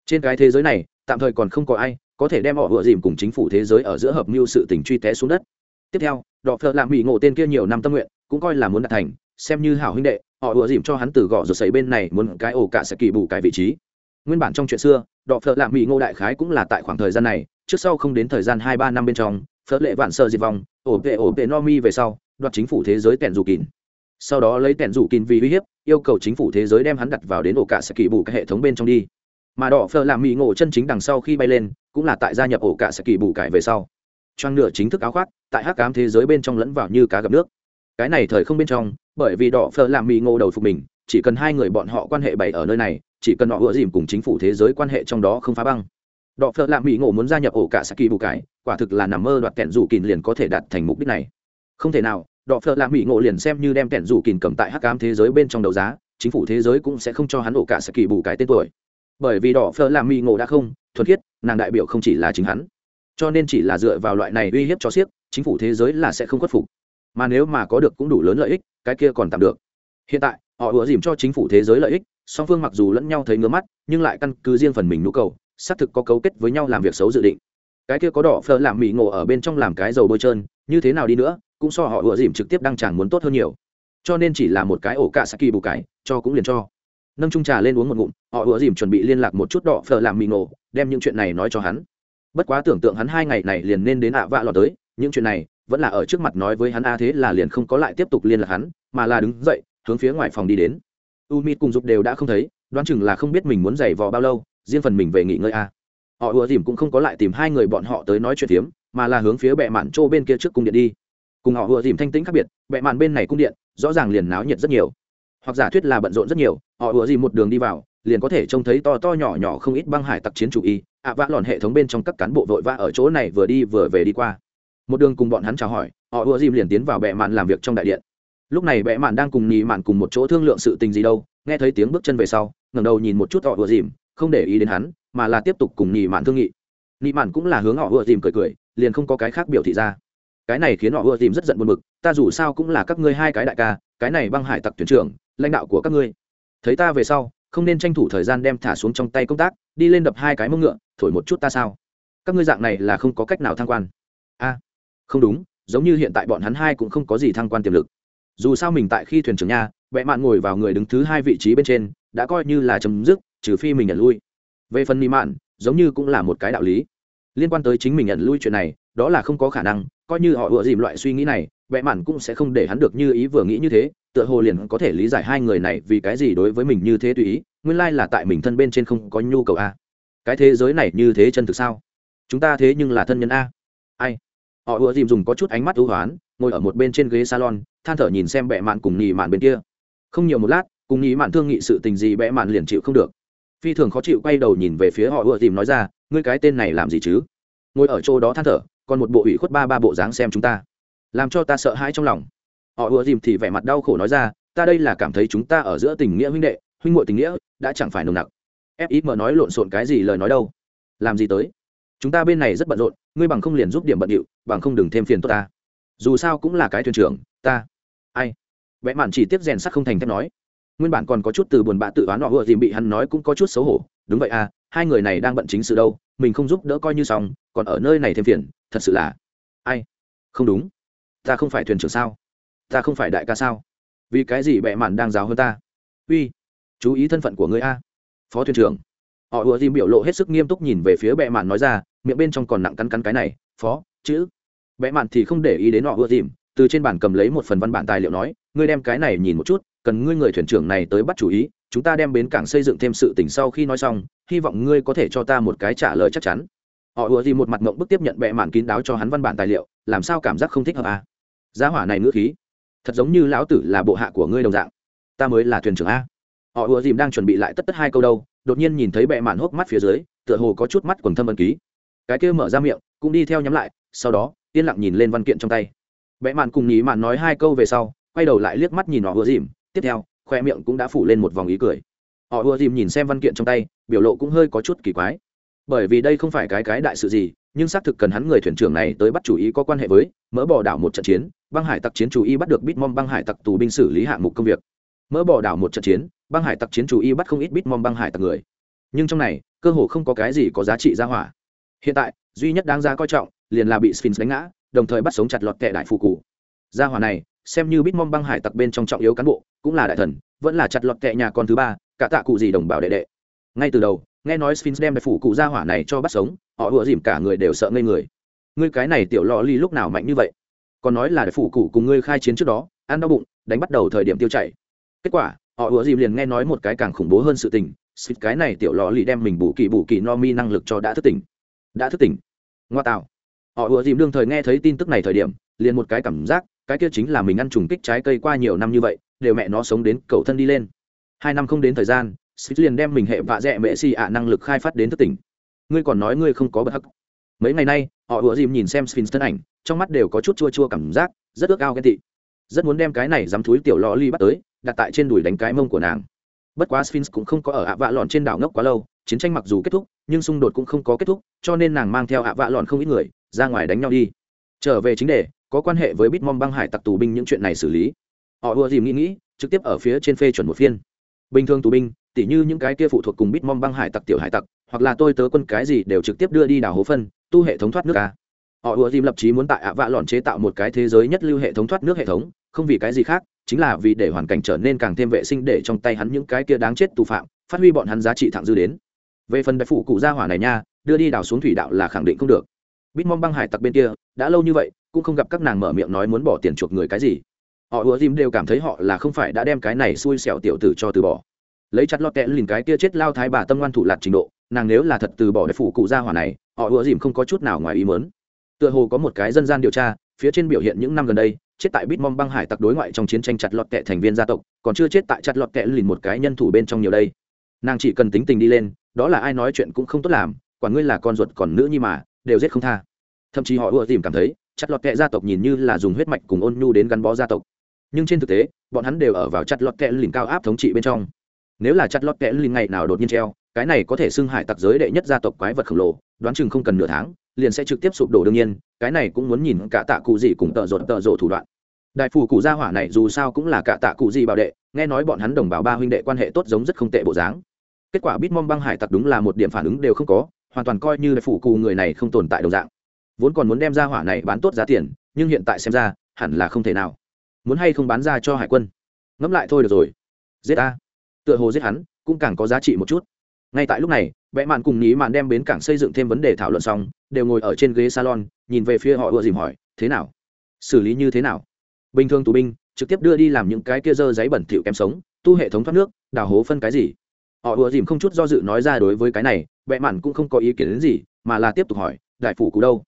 trên cái thế giới này, tạm thời còn không có ai có thể đem họ vừa dìm cùng chính phủ thế giới ở giữa hợp mưu sự tình truy té xuống đất. Tiếp theo, đọ phợ làm mỹ ngộ tên kia nhiều năm tâm nguyện, cũng coi là muốn đạt thành, xem như hảo huynh đệ, họ vừa dìm cho hắn từ gõ rồi xảy bên này muốn cái ổ cả sẽ kỳ bù cái vị trí. Nguyên bản trong chuyện xưa, đọ phợ làm mỹ ngộ đại khái cũng là tại khoảng thời gian này, trước sau không đến thời gian hai ba năm bên trong phớt lệ vạn sơ diệt vong, ổ vệ ổ vệ no mi về sau, đoạt chính phủ thế giới tẻn dù kín. Sau đó lấy tẻn dù kín vì uy hiếp, yêu cầu chính phủ thế giới đem hắn đặt vào đến ổ cả sẽ kỳ bù cái hệ thống bên trong đi mà đỏ phở làm mỹ ngộ chân chính đằng sau khi bay lên, cũng là tại gia nhập ổ cả sẽ kỳ bù cải về sau. Choang nửa chính thức áo khoác, tại hắc ám thế giới bên trong lẫn vào như cá gặp nước. Cái này thời không bên trong, bởi vì đỏ phở làm mỹ ngộ đầu phục mình, chỉ cần hai người bọn họ quan hệ bày ở nơi này, chỉ cần họ ựa dìm cùng chính phủ thế giới quan hệ trong đó không phá băng. Đỏ phở làm mỹ ngộ muốn gia nhập ổ cả saki bù cải, quả thực là nằm mơ đoạt kẹn rủ kìn liền có thể đạt thành mục đích này. Không thể nào, đỏ phở làm mỹ ngộ liền xem như đem kẹn rủ kìn cầm tại hắc ám thế giới bên trong đấu giá, chính phủ thế giới cũng sẽ không cho hắn ổ cả saki bù cải tên tuổi bởi vì đỏ phở làm mì ngộ đã không, thuần khiết, nàng đại biểu không chỉ là chính hắn. Cho nên chỉ là dựa vào loại này uy hiếp cho siếc, chính phủ thế giới là sẽ không khuất phục. Mà nếu mà có được cũng đủ lớn lợi ích, cái kia còn tạm được. Hiện tại, họ ủa dìm cho chính phủ thế giới lợi ích, song phương mặc dù lẫn nhau thấy ngứa mắt, nhưng lại căn cứ riêng phần mình nhu cầu, xác thực có cấu kết với nhau làm việc xấu dự định. Cái kia có đỏ phơ làm mì ngộ ở bên trong làm cái dầu bôi trơn, như thế nào đi nữa, cũng so họ ủa dìm trực tiếp đăng chẳng muốn tốt hơn nhiều. Cho nên chỉ là một cái ổ cả saki bù cái, cho cũng liền cho nâng trung trà lên uống một ngụm, họ ủa dìm chuẩn bị liên lạc một chút đỏ phở làm mì ngộ, đem những chuyện này nói cho hắn. Bất quá tưởng tượng hắn hai ngày này liền nên đến ạ vạ lọt tới, những chuyện này vẫn là ở trước mặt nói với hắn a thế là liền không có lại tiếp tục liên lạc hắn, mà là đứng dậy, hướng phía ngoài phòng đi đến. U mít cùng dục đều đã không thấy, đoán chừng là không biết mình muốn giày vò bao lâu, riêng phần mình về nghỉ ngơi a. Họ ùa dìm cũng không có lại tìm hai người bọn họ tới nói chuyện phiếm, mà là hướng phía bệ mạn trô bên kia trước cung điện đi. Cùng họ ùa dìm thanh tĩnh khác biệt, bệ mạn bên này cung điện rõ ràng liền náo nhiệt rất nhiều hoặc giả thuyết là bận rộn rất nhiều, họ ùa gì một đường đi vào, liền có thể trông thấy to to nhỏ nhỏ không ít băng hải tặc chiến chủ y, ạ vã lòn hệ thống bên trong các cán bộ vội vã ở chỗ này vừa đi vừa về đi qua. Một đường cùng bọn hắn chào hỏi, họ ùa dìm liền tiến vào bệ mạn làm việc trong đại điện. Lúc này bệ mạn đang cùng nhì mạn cùng một chỗ thương lượng sự tình gì đâu, nghe thấy tiếng bước chân về sau, ngẩng đầu nhìn một chút họ ùa dìm, không để ý đến hắn, mà là tiếp tục cùng nhì mạn thương nghị. Nhì mạn cũng là hướng họ ùa dìm cười cười, liền không có cái khác biểu thị ra. Cái này khiến họ ùa dìm rất giận buồn bực, ta dù sao cũng là các ngươi hai cái đại ca, cái này băng hải tặc thuyền trưởng lãnh đạo của các ngươi. Thấy ta về sau, không nên tranh thủ thời gian đem thả xuống trong tay công tác, đi lên đập hai cái mông ngựa, thổi một chút ta sao? Các ngươi dạng này là không có cách nào thăng quan. A, không đúng, giống như hiện tại bọn hắn hai cũng không có gì thăng quan tiềm lực. Dù sao mình tại khi thuyền trưởng nha vẽ mạn ngồi vào người đứng thứ hai vị trí bên trên, đã coi như là chấm dứt, trừ phi mình nhận lui. Về phần mỹ mạn, giống như cũng là một cái đạo lý. Liên quan tới chính mình nhận lui chuyện này, đó là không có khả năng, coi như họ ựa dìm loại suy nghĩ này vẽ mạn cũng sẽ không để hắn được như ý vừa nghĩ như thế tựa hồ liền có thể lý giải hai người này vì cái gì đối với mình như thế tùy ý, nguyên lai là tại mình thân bên trên không có nhu cầu a. Cái thế giới này như thế chân thực sao? Chúng ta thế nhưng là thân nhân a. Ai? Họ ùa dìm dùng có chút ánh mắt ưu hoán, ngồi ở một bên trên ghế salon, than thở nhìn xem bẹ mạn cùng nhì mạn bên kia. Không nhiều một lát, cùng nhì mạn thương nghị sự tình gì bẹ mạn liền chịu không được. Phi thường khó chịu quay đầu nhìn về phía họ ùa dìm nói ra, ngươi cái tên này làm gì chứ? Ngồi ở chỗ đó than thở, còn một bộ ủy khuất ba ba bộ dáng xem chúng ta. Làm cho ta sợ hãi trong lòng họ ùa dìm thì vẻ mặt đau khổ nói ra, ta đây là cảm thấy chúng ta ở giữa tình nghĩa huynh đệ, huynh muội tình nghĩa, đã chẳng phải nồng nặc. Fim nói lộn xộn cái gì lời nói đâu. Làm gì tới? Chúng ta bên này rất bận rộn, ngươi bằng không liền giúp điểm bận điệu, bằng không đừng thêm phiền tốt ta. Dù sao cũng là cái thuyền trưởng, ta. Ai? Vẽ mạn chỉ tiếp rèn sắt không thành thép nói. Nguyên bản còn có chút từ buồn bã tự oán họ vừa dìm bị hắn nói cũng có chút xấu hổ. Đúng vậy à hai người này đang bận chính sự đâu, mình không giúp đỡ coi như xong, còn ở nơi này thêm phiền, thật sự là. Ai? Không đúng. Ta không phải thuyền trưởng sao? Ta không phải đại ca sao? Vì cái gì bệ mạn đang giáo hơn ta? Uy, chú ý thân phận của ngươi a. Phó thuyền trưởng. Họ ùa dìm biểu lộ hết sức nghiêm túc nhìn về phía bệ mạn nói ra, miệng bên trong còn nặng cắn cắn cái này, phó, chữ. Bệ mạn thì không để ý đến họ ùa dìm từ trên bản cầm lấy một phần văn bản tài liệu nói, ngươi đem cái này nhìn một chút, cần ngươi người thuyền trưởng này tới bắt chủ ý, chúng ta đem bến cảng xây dựng thêm sự tình sau khi nói xong, hy vọng ngươi có thể cho ta một cái trả lời chắc chắn. Họ ùa dìm một mặt mộng bức tiếp nhận bệ mạn kín đáo cho hắn văn bản tài liệu, làm sao cảm giác không thích hợp à? giá hỏa này ngữ khí thật giống như lão tử là bộ hạ của ngươi đồng dạng. Ta mới là thuyền trưởng a. Họ ùa dìm đang chuẩn bị lại tất tất hai câu đâu, đột nhiên nhìn thấy bệ mạn hốc mắt phía dưới, tựa hồ có chút mắt quần thâm ân ký. Cái kia mở ra miệng, cũng đi theo nhắm lại, sau đó, yên lặng nhìn lên văn kiện trong tay. Bệ mạn cùng nhí mạn nói hai câu về sau, quay đầu lại liếc mắt nhìn họ ùa dìm, tiếp theo, khoe miệng cũng đã phủ lên một vòng ý cười. Họ ùa dìm nhìn xem văn kiện trong tay, biểu lộ cũng hơi có chút kỳ quái. Bởi vì đây không phải cái cái đại sự gì, nhưng xác thực cần hắn người thuyền trưởng này tới bắt chủ ý có quan hệ với, mỡ bỏ đảo một trận chiến băng hải tặc chiến chủ y bắt được bitmom băng hải tặc tù binh xử lý hạng mục công việc. Mỡ bỏ đảo một trận chiến, băng hải tặc chiến chủ y bắt không ít bitmom băng hải tặc người. Nhưng trong này, cơ hồ không có cái gì có giá trị ra hỏa. Hiện tại, duy nhất đáng ra coi trọng, liền là bị sphinx đánh ngã, đồng thời bắt sống chặt lọt tệ đại phụ cụ gia hỏa này, xem như bitmom băng hải tặc bên trong trọng yếu cán bộ, cũng là đại thần, vẫn là chặt lọt tệ nhà con thứ ba, cả tạ cụ gì đồng bào đệ đệ. Ngay từ đầu, nghe nói sphinx đem đại phụ cụ gia hỏa này cho bắt sống, họ ủa dìm cả người đều sợ ngây người. Ngươi cái này tiểu lò ly lúc nào mạnh như vậy? Còn nói là để phụ cụ cùng ngươi khai chiến trước đó, ăn đau bụng, đánh bắt đầu thời điểm tiêu chảy. Kết quả, họ ủa dìm liền nghe nói một cái càng khủng bố hơn sự tình, xịt cái này tiểu lò lì đem mình bù kỳ bù kỳ no mi năng lực cho đã thức tỉnh. Đã thức tỉnh. Ngoa tạo. Họ ủa dìm đương thời nghe thấy tin tức này thời điểm, liền một cái cảm giác, cái kia chính là mình ăn trùng kích trái cây qua nhiều năm như vậy, đều mẹ nó sống đến cầu thân đi lên. Hai năm không đến thời gian, xịt liền đem mình hệ vạ dẹ mẹ xì ạ năng lực khai phát đến thức tỉnh. Ngươi còn nói ngươi không có bậc hắc. Mấy ngày nay họ ùa dìm nhìn xem sphinx thân ảnh, trong mắt đều có chút chua chua cảm giác, rất ước ao ghen tị. Rất muốn đem cái này dám thúi tiểu lò ly bắt tới, đặt tại trên đùi đánh cái mông của nàng. Bất quá sphinx cũng không có ở ạ vạ lọn trên đảo ngốc quá lâu, chiến tranh mặc dù kết thúc, nhưng xung đột cũng không có kết thúc, cho nên nàng mang theo ạ vạ lọn không ít người, ra ngoài đánh nhau đi. Trở về chính đề, có quan hệ với bitmom băng hải tặc tù binh những chuyện này xử lý. Họ ùa dìm nghĩ nghĩ, trực tiếp ở phía trên phê chuẩn một phiên. Bình thường tù binh, tỉ như những cái kia phụ thuộc cùng bitmom băng hải tặc tiểu hải tặc, hoặc là tôi tớ quân cái gì đều trực tiếp đưa đi đảo hố phân tu hệ thống thoát nước a họ ùa dìm lập chí muốn tại ạ vạ lòn chế tạo một cái thế giới nhất lưu hệ thống thoát nước hệ thống, không vì cái gì khác, chính là vì để hoàn cảnh trở nên càng thêm vệ sinh để trong tay hắn những cái kia đáng chết tù phạm, phát huy bọn hắn giá trị thẳng dư đến. Về phần đại phủ cụ gia hỏa này nha, đưa đi đào xuống thủy đạo là khẳng định không được. Bitmom băng hải tặc bên kia, đã lâu như vậy, cũng không gặp các nàng mở miệng nói muốn bỏ tiền chuộc người cái gì. Họ ùa dìm đều cảm thấy họ là không phải đã đem cái này xui xẻo tiểu tử cho từ bỏ. Lấy chặt lọt kẽ lìn cái kia chết lao thái bà tâm ngoan thủ lạt trình độ nàng nếu là thật từ bỏ đại phủ cụ gia hỏa này, họ ùa dìm không có chút nào ngoài ý mớn tựa hồ có một cái dân gian điều tra, phía trên biểu hiện những năm gần đây, chết tại bitmom băng hải tặc đối ngoại trong chiến tranh chặt lọt kệ thành viên gia tộc, còn chưa chết tại chặt lọt kệ lìn một cái nhân thủ bên trong nhiều đây. Nàng chỉ cần tính tình đi lên, đó là ai nói chuyện cũng không tốt làm, quả ngươi là con ruột còn nữ nhi mà, đều giết không tha. Thậm chí họ ưa dìm cảm thấy, chặt lọt kệ gia tộc nhìn như là dùng huyết mạch cùng ôn nhu đến gắn bó gia tộc. Nhưng trên thực tế, bọn hắn đều ở vào chặt lọt kệ lìn cao áp thống trị bên trong. Nếu là chặt lọt kệ lìn ngày nào đột nhiên treo cái này có thể xưng hải tặc giới đệ nhất gia tộc quái vật khổng lồ, đoán chừng không cần nửa tháng, liền sẽ trực tiếp sụp đổ đương nhiên, cái này cũng muốn nhìn cả tạ cụ gì cùng tợ rột tợ rộ thủ đoạn. Đại phù cụ gia hỏa này dù sao cũng là cả tạ cụ gì bảo đệ, nghe nói bọn hắn đồng bào ba huynh đệ quan hệ tốt giống rất không tệ bộ dáng. Kết quả bitmom băng hải tặc đúng là một điểm phản ứng đều không có, hoàn toàn coi như đại phù cụ người này không tồn tại đồng dạng. Vốn còn muốn đem gia hỏa này bán tốt giá tiền, nhưng hiện tại xem ra, hẳn là không thể nào. Muốn hay không bán ra cho hải quân? Ngẫm lại thôi được rồi. Giết ta. Tựa hồ giết hắn, cũng càng có giá trị một chút ngay tại lúc này, vẽ mạn cùng nhí mạn đem bến cảng xây dựng thêm vấn đề thảo luận xong, đều ngồi ở trên ghế salon, nhìn về phía họ ùa dìm hỏi, thế nào? Xử lý như thế nào? Bình thường tù binh trực tiếp đưa đi làm những cái kia dơ giấy bẩn thỉu kém sống, tu hệ thống thoát nước, đào hố phân cái gì? Họ ùa dìm không chút do dự nói ra đối với cái này, vẽ mạn cũng không có ý kiến đến gì, mà là tiếp tục hỏi, đại phủ cụ đâu?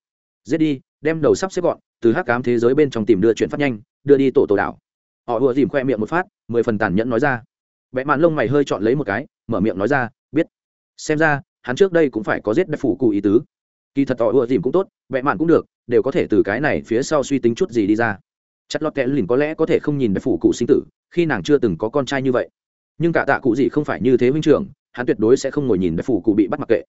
Giết đi, đem đầu sắp xếp gọn, từ hắc cám thế giới bên trong tìm đưa chuyện phát nhanh, đưa đi tổ tổ đảo. Họ ùa dìm khoe miệng một phát, mười phần tàn nhẫn nói ra. Vẽ mạn lông mày hơi chọn lấy một cái, mở miệng nói ra xem ra, hắn trước đây cũng phải có giết đại phủ cụ ý tứ. Kỳ thật tỏ ùa dìm cũng tốt vẽ mạn cũng được, đều có thể từ cái này phía sau suy tính chút gì đi ra. Chất lót kẽ lìn có lẽ có thể không nhìn đại phủ cụ sinh tử, khi nàng chưa từng có con trai như vậy. Nhưng cả tạ cụ gì không phải như thế huynh trưởng, hắn tuyệt đối sẽ không ngồi nhìn đại phủ cụ bị bắt mặc kệ.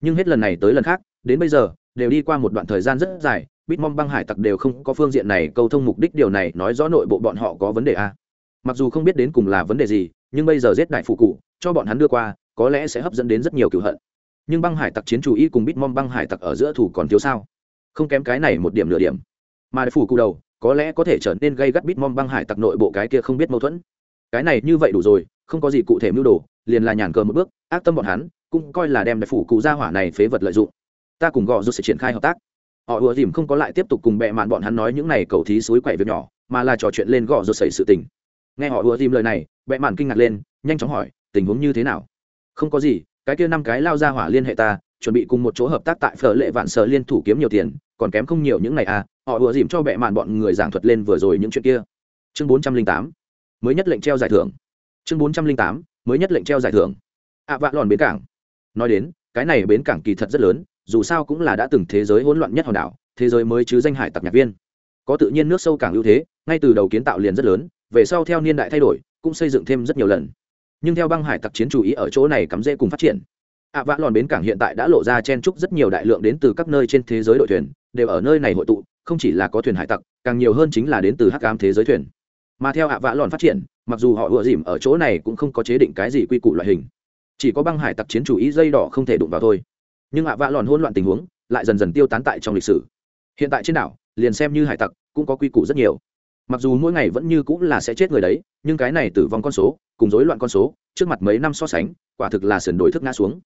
Nhưng hết lần này tới lần khác, đến bây giờ, đều đi qua một đoạn thời gian rất dài bitmom băng hải tặc đều không có phương diện này câu thông mục đích điều này nói rõ nội bộ bọn họ có vấn đề a mặc dù không biết đến cùng là vấn đề gì, nhưng bây giờ giết đại phụ cụ cho bọn hắn đưa qua có lẽ sẽ hấp dẫn đến rất nhiều cựu hận. Nhưng băng hải tặc chiến chủ y cùng bitmom băng hải tặc ở giữa thủ còn thiếu sao? Không kém cái này một điểm nửa điểm. Mà phủ cụ đầu, có lẽ có thể trở nên gây gắt bitmom băng hải tặc nội bộ cái kia không biết mâu thuẫn. Cái này như vậy đủ rồi, không có gì cụ thể mưu đồ, liền là nhàn cờ một bước, ác tâm bọn hắn, cũng coi là đem đại phủ cụ gia hỏa này phế vật lợi dụng. Ta cùng gò rút sẽ triển khai hợp tác. Họ ùa dìm không có lại tiếp tục cùng bẹ mạn bọn hắn nói những này cầu thí suối quậy việc nhỏ, mà là trò chuyện lên gò rút xảy sự tình. Nghe họ ùa dìm lời này bẹ mạn kinh ngạc lên, nhanh chóng hỏi, tình huống như thế nào? Không có gì cái kia năm cái lao ra hỏa liên hệ ta chuẩn bị cùng một chỗ hợp tác tại phở lệ vạn sở liên thủ kiếm nhiều tiền còn kém không nhiều những ngày à họ ùa dìm cho bệ mạn bọn người giảng thuật lên vừa rồi những chuyện kia. Chương bốn trăm linh tám mới nhất lệnh treo giải thưởng. Chương bốn trăm linh tám mới nhất lệnh treo giải thưởng. Ạ à, vạn lòn bến cảng. Nói đến cái này bến cảng kỳ thật rất lớn dù sao cũng là đã từng thế giới hỗn loạn nhất hòn đảo thế giới mới chứ danh hải tặc nhạc viên. Có tự nhiên nước sâu càng ưu thế ngay từ đầu kiến tạo liền rất lớn về sau theo niên đại thay đổi cũng xây dựng thêm rất nhiều lần nhưng theo băng hải tặc chiến chủ ý ở chỗ này cắm rễ cùng phát triển. ạ à, vã lòn bến cảng hiện tại đã lộ ra chen trúc rất nhiều đại lượng đến từ các nơi trên thế giới đội thuyền đều ở nơi này hội tụ không chỉ là có thuyền hải tặc càng nhiều hơn chính là đến từ hắc ám thế giới thuyền. mà theo ạ à vã lòn phát triển mặc dù họ ùa dìm ở chỗ này cũng không có chế định cái gì quy củ loại hình. chỉ có băng hải tặc chiến chủ ý dây đỏ không thể đụng vào thôi. nhưng ạ vạ lòn hỗn loạn tình huống lại dần dần tiêu tán tại trong lịch sử. hiện tại trên đảo liền xem như hải tặc cũng có quy củ rất nhiều mặc dù mỗi ngày vẫn như cũng là sẽ chết người đấy, nhưng cái này tử vong con số, cùng rối loạn con số, trước mặt mấy năm so sánh, quả thực là sườn đổi thức ngã xuống.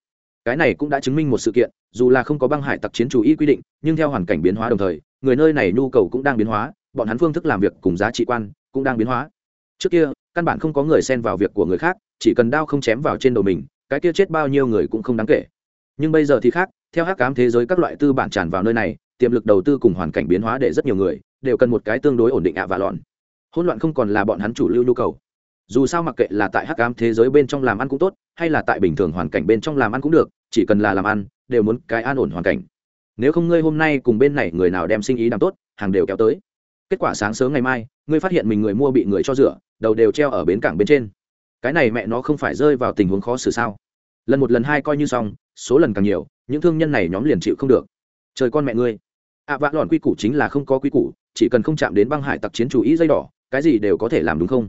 Cái này cũng đã chứng minh một sự kiện, dù là không có băng hải tặc chiến chủ y quy định, nhưng theo hoàn cảnh biến hóa đồng thời, người nơi này nhu cầu cũng đang biến hóa, bọn hắn phương thức làm việc cùng giá trị quan cũng đang biến hóa. Trước kia, căn bản không có người xen vào việc của người khác, chỉ cần đao không chém vào trên đầu mình, cái kia chết bao nhiêu người cũng không đáng kể. Nhưng bây giờ thì khác, theo hắc cám thế giới các loại tư bản tràn vào nơi này tiềm lực đầu tư cùng hoàn cảnh biến hóa để rất nhiều người đều cần một cái tương đối ổn định ạ và lọn. Hỗn loạn không còn là bọn hắn chủ lưu nhu cầu. Dù sao mặc kệ là tại hắc ám thế giới bên trong làm ăn cũng tốt, hay là tại bình thường hoàn cảnh bên trong làm ăn cũng được, chỉ cần là làm ăn, đều muốn cái an ổn hoàn cảnh. Nếu không ngươi hôm nay cùng bên này người nào đem sinh ý làm tốt, hàng đều kéo tới. Kết quả sáng sớm ngày mai, ngươi phát hiện mình người mua bị người cho rửa, đầu đều treo ở bến cảng bên trên. Cái này mẹ nó không phải rơi vào tình huống khó xử sao? Lần một lần hai coi như xong, số lần càng nhiều, những thương nhân này nhóm liền chịu không được. Trời con mẹ ngươi ạ à, vạ lòn quy củ chính là không có quy củ chỉ cần không chạm đến băng hải tặc chiến chủ ý dây đỏ cái gì đều có thể làm đúng không?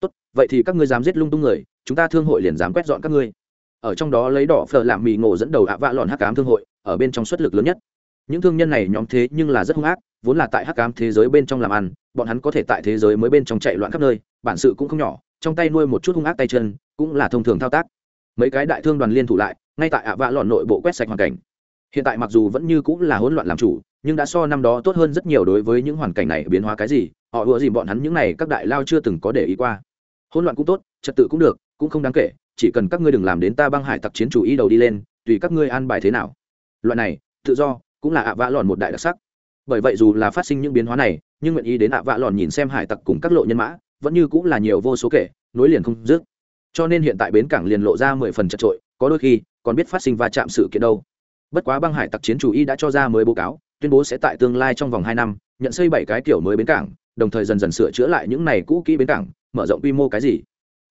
Tốt vậy thì các ngươi dám giết lung tung người chúng ta thương hội liền dám quét dọn các ngươi. Ở trong đó lấy đỏ phở làm mì ngộ dẫn đầu ạ à, vạ lòn hắc cám thương hội ở bên trong suất lực lớn nhất. Những thương nhân này nhóm thế nhưng là rất hung ác vốn là tại hắc cám thế giới bên trong làm ăn bọn hắn có thể tại thế giới mới bên trong chạy loạn khắp nơi bản sự cũng không nhỏ trong tay nuôi một chút hung ác tay chân cũng là thông thường thao tác. Mấy cái đại thương đoàn liên thủ lại ngay tại ạ vạ lòn nội bộ quét sạch hoàn cảnh. Hiện tại mặc dù vẫn như cũng là hỗn loạn làm chủ nhưng đã so năm đó tốt hơn rất nhiều đối với những hoàn cảnh này biến hóa cái gì, họ ủa gì bọn hắn những này, các đại lao chưa từng có để ý qua. Hỗn loạn cũng tốt, trật tự cũng được, cũng không đáng kể, chỉ cần các ngươi đừng làm đến ta băng hải tặc chiến chủ ý đầu đi lên, tùy các ngươi an bài thế nào. Loại này, tự do, cũng là ạ vạ lòn một đại đặc sắc. Bởi vậy dù là phát sinh những biến hóa này, nhưng nguyện ý đến ạ vạ lòn nhìn xem hải tặc cùng các lộ nhân mã, vẫn như cũng là nhiều vô số kể, nối liền không dứt. Cho nên hiện tại bến cảng liền lộ ra mười phần chật trội, có đôi khi, còn biết phát sinh va chạm sự kiện đâu. Bất quá băng hải tặc chiến chủ y đã cho ra mới báo cáo tuyên bố sẽ tại tương lai trong vòng hai năm, nhận xây bảy cái kiểu mới bến cảng, đồng thời dần dần sửa chữa lại những này cũ kỹ bến cảng, mở rộng quy mô cái gì.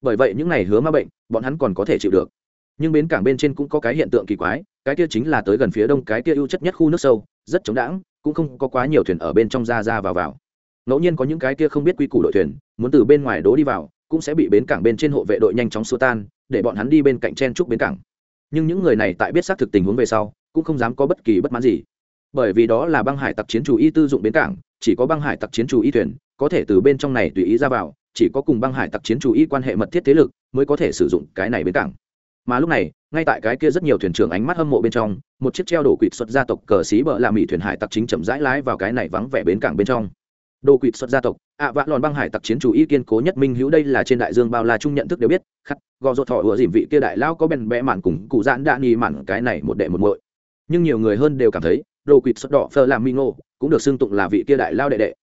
Bởi vậy những này hứa ma bệnh, bọn hắn còn có thể chịu được. Nhưng bến cảng bên trên cũng có cái hiện tượng kỳ quái, cái kia chính là tới gần phía đông cái kia ưu chất nhất khu nước sâu, rất chống đãng, cũng không có quá nhiều thuyền ở bên trong ra ra vào vào. Ngẫu nhiên có những cái kia không biết quy củ đội thuyền, muốn từ bên ngoài đố đi vào, cũng sẽ bị bến cảng bên trên hộ vệ đội nhanh chóng xua tan, để bọn hắn đi bên cạnh chen trúc bến cảng. Nhưng những người này tại biết xác thực tình huống về sau, cũng không dám có bất kỳ bất mãn gì bởi vì đó là băng hải tặc chiến chủ y tư dụng bến cảng, chỉ có băng hải tặc chiến chủ y thuyền có thể từ bên trong này tùy ý ra vào, chỉ có cùng băng hải tặc chiến chủ y quan hệ mật thiết thế lực mới có thể sử dụng cái này bến cảng. Mà lúc này, ngay tại cái kia rất nhiều thuyền trưởng ánh mắt hâm mộ bên trong, một chiếc treo đổ quỵt xuất gia tộc cờ xí bờ làm mỹ thuyền hải tặc chính chậm rãi lái vào cái này vắng vẻ bến cảng bên trong. Đồ quỵt xuất gia tộc, ạ vạ lòn băng hải tặc chiến chủ ý kiên cố nhất minh hữu đây là trên đại dương bao la trung nhận thức đều biết, khắc, gò ruột thọ ủa dìm vị kia đại lao có bèn bẽ mạn cùng cụ giãn đạn nghi mạn cái này một đệ một muội. Nhưng nhiều người hơn đều cảm thấy đồ quỵt xuất đỏ phờ làm mi ngô, cũng được xưng tụng là vị kia đại lao đệ đệ.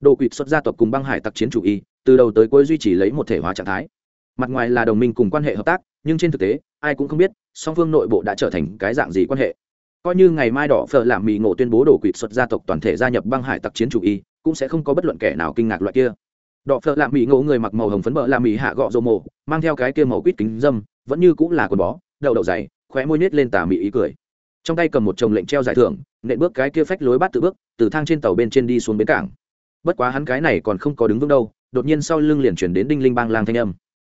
Đồ quỵt xuất gia tộc cùng băng hải tặc chiến chủ y, từ đầu tới cuối duy trì lấy một thể hóa trạng thái. Mặt ngoài là đồng minh cùng quan hệ hợp tác, nhưng trên thực tế, ai cũng không biết song phương nội bộ đã trở thành cái dạng gì quan hệ. Coi như ngày mai đỏ phở làm mì ngộ tuyên bố đổ quỵt xuất gia tộc toàn thể gia nhập băng hải tặc chiến chủ y, cũng sẽ không có bất luận kẻ nào kinh ngạc loại kia. Đỏ phở làm mì ngộ người mặc màu hồng phấn bờ làm mì hạ gọ rô mồ, mang theo cái kia màu quýt kính dâm, vẫn như cũng là quần bó, đậu đậu dày, khóe môi nết lên tà mị ý cười trong tay cầm một chồng lệnh treo giải thưởng, nện bước cái kia phách lối bắt tự bước, từ thang trên tàu bên trên đi xuống bến cảng. Bất quá hắn cái này còn không có đứng vững đâu, đột nhiên sau lưng liền chuyển đến đinh linh bang lang thanh âm.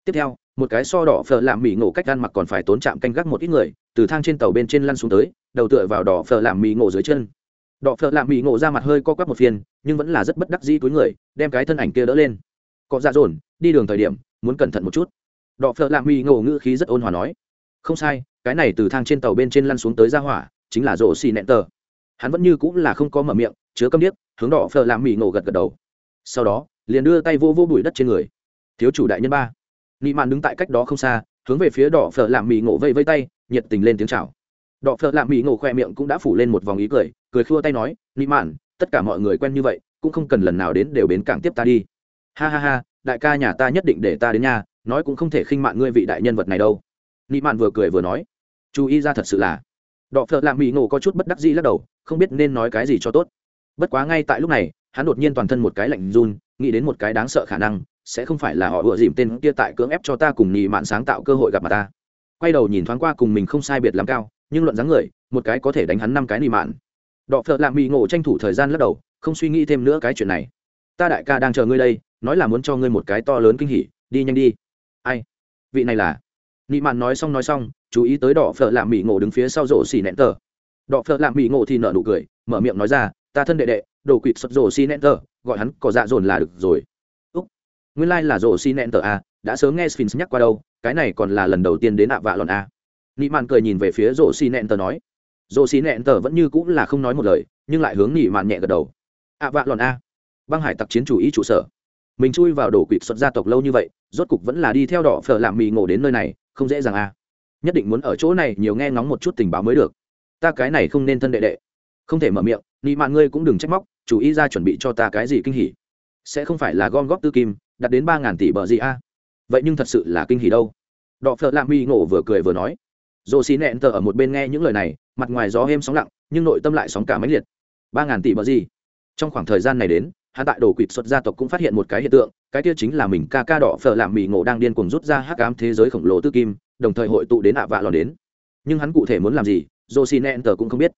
Tiếp theo, một cái so đỏ phở làm mì ngộ cách gan mặc còn phải tốn chạm canh gác một ít người, từ thang trên tàu bên trên lăn xuống tới, đầu tựa vào đỏ phở làm mì ngộ dưới chân. Đỏ phở làm mì ngộ ra mặt hơi co quắp một phiên nhưng vẫn là rất bất đắc dĩ túi người, đem cái thân ảnh kia đỡ lên. Có ra dồn, đi đường thời điểm, muốn cẩn thận một chút. Đỏ phở làm mì ngộ ngữ khí rất ôn hòa nói. Không sai cái này từ thang trên tàu bên trên lăn xuống tới ra hỏa, chính là rổ xì nẹn tờ. Hắn vẫn như cũng là không có mở miệng, chứa câm điếc, hướng đỏ phở làm mì ngộ gật gật đầu. Sau đó, liền đưa tay vô vô bụi đất trên người. Thiếu chủ đại nhân ba. Nị mạn đứng tại cách đó không xa, hướng về phía đỏ phở làm mì ngộ vây vây tay, nhiệt tình lên tiếng chào. Đỏ phở làm mì ngộ khoe miệng cũng đã phủ lên một vòng ý cười cười khua tay nói, nị mạn, tất cả mọi người quen như vậy, cũng không cần lần nào đến đều bến cảng tiếp ta đi. Ha ha ha, đại ca nhà ta nhất định để ta đến nhà, nói cũng không thể khinh mạn ngươi vị đại nhân vật này đâu nị mạn vừa cười vừa nói, chú ý ra thật sự là. Đọ phợ lạ mỹ ngộ có chút bất đắc dĩ lắc đầu, không biết nên nói cái gì cho tốt. Bất quá ngay tại lúc này, hắn đột nhiên toàn thân một cái lạnh run, nghĩ đến một cái đáng sợ khả năng, sẽ không phải là họ vừa dìm tên kia tại cưỡng ép cho ta cùng nhị mạn sáng tạo cơ hội gặp mặt ta. Quay đầu nhìn thoáng qua cùng mình không sai biệt lắm cao, nhưng luận dáng người, một cái có thể đánh hắn năm cái nhị mạn. Đọ phợ lạ mỹ ngộ tranh thủ thời gian lắc đầu, không suy nghĩ thêm nữa cái chuyện này. Ta đại ca đang chờ ngươi đây, nói là muốn cho ngươi một cái to lớn kinh hỉ, đi nhanh đi. Ai? Vị này là? Nị mạn nói xong nói xong, chú ý tới đỏ phở lạ mỹ ngộ đứng phía sau rổ xì nẹn tờ. Đỏ phở lạ mỹ ngộ thì nở nụ cười, mở miệng nói ra, ta thân đệ đệ, đồ quỵt sập rổ xì nẹn tờ, gọi hắn có dạ dồn là được rồi. Nguyên lai、like、là rổ xì nẹn tờ à? đã sớm nghe sphinx nhắc qua đâu, cái này còn là lần đầu tiên đến ạ vạ lòn a à. nị mạn cười nhìn về phía rổ xì nẹn tờ nói, rổ xì nẹn tờ vẫn như cũng là không nói một lời, nhưng lại hướng nị mạn nhẹ gật đầu. Ạ vạ lòn a à. băng hải tặc chiến chủ ý trụ sở. Mình chui vào đổ quỵt xuất gia tộc lâu như vậy, rốt cục vẫn là đi theo đỏ phở làm mì ngộ đến nơi này không dễ dàng à. Nhất định muốn ở chỗ này nhiều nghe ngóng một chút tình báo mới được. Ta cái này không nên thân đệ đệ. Không thể mở miệng, nị mạng ngươi cũng đừng trách móc, chủ ý ra chuẩn bị cho ta cái gì kinh hỉ. Sẽ không phải là gom góp tư kim, đặt đến ba ngàn tỷ bờ gì a vậy nhưng thật sự là kinh hỉ đâu. Đọ phợ lạ mi ngộ vừa cười vừa nói. Dồ xí nẹn tờ ở một bên nghe những lời này, mặt ngoài gió êm sóng lặng, nhưng nội tâm lại sóng cả máy liệt. Ba ngàn tỷ bờ gì? Trong khoảng thời gian này đến hạ tại đồ quỵt xuất gia tộc cũng phát hiện một cái hiện tượng, cái kia chính là mình ca ca đỏ phở làm mì ngộ đang điên cuồng rút ra hắc ám thế giới khổng lồ tư kim, đồng thời hội tụ đến ạ vạ lò đến. Nhưng hắn cụ thể muốn làm gì dồ xì nẹn tờ cũng không biết.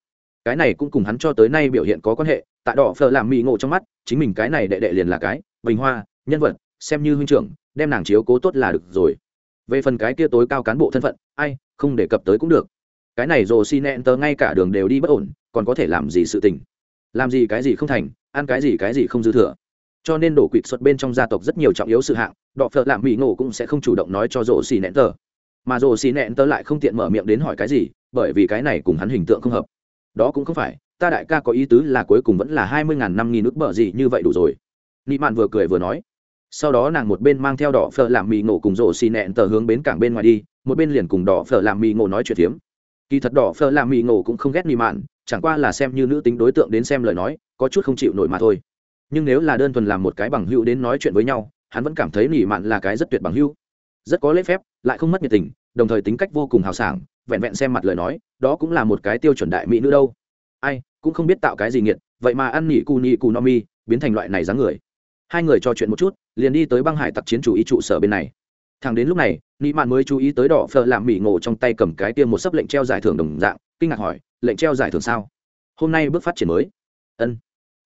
Cái này cũng cùng hắn cho tới nay biểu hiện có quan hệ, tại đỏ phở làm mì ngộ trong mắt, chính mình cái này đệ đệ liền là cái, bình hoa, nhân vật, xem như huynh trưởng, đem nàng chiếu cố tốt là được rồi. Về phần cái kia tối cao cán bộ thân phận, ai, không đề cập tới cũng được. Cái này rồi xin nẹn tờ ngay cả đường đều đi bất ổn, còn có thể làm gì sự tình? Làm gì cái gì không thành, ăn cái gì cái gì không dư thừa. Cho nên đổ quỵt xuất bên trong gia tộc rất nhiều trọng yếu sự hạng, đọ phợ lạm mỹ ngộ cũng sẽ không chủ động nói cho rổ xì nẹn tờ. Mà rổ xì nẹn tờ lại không tiện mở miệng đến hỏi cái gì, bởi vì cái này cùng hắn hình tượng không hợp. Đó cũng không phải, ta đại ca có ý tứ là cuối cùng vẫn là hai mươi ngàn năm nghìn nước bờ gì như vậy đủ rồi. Nị mạn vừa cười vừa nói. Sau đó nàng một bên mang theo đỏ phở làm mì ngộ cùng rổ xì nẹn tờ hướng bến cảng bên ngoài đi, một bên liền cùng đỏ phở làm mì ngộ nói chuyện phiếm. Kỳ thật đỏ phở làm mì ngộ cũng không ghét nị mạn chẳng qua là xem như nữ tính đối tượng đến xem lời nói, có chút không chịu nổi mà thôi. Nhưng nếu là đơn thuần làm một cái bằng hữu đến nói chuyện với nhau, hắn vẫn cảm thấy nỉ mạn là cái rất tuyệt bằng hữu. Rất có lễ phép, lại không mất nhiệt tình, đồng thời tính cách vô cùng hào sảng, vẹn vẹn xem mặt lời nói, đó cũng là một cái tiêu chuẩn đại mỹ nữ đâu. Ai, cũng không biết tạo cái gì nghiệt, vậy mà ăn nỉ cù nỉ cù no mi, biến thành loại này dáng người. Hai người trò chuyện một chút, liền đi tới băng hải tặc chiến chủ ý trụ sở bên này. Thằng đến lúc này nị mạn mới chú ý tới đỏ phờ làm mỹ ngộ trong tay cầm cái tiêm một sấp lệnh treo giải thưởng đồng dạng, kinh ngạc hỏi lệnh treo giải thưởng sao? Hôm nay bước phát triển mới. Ân.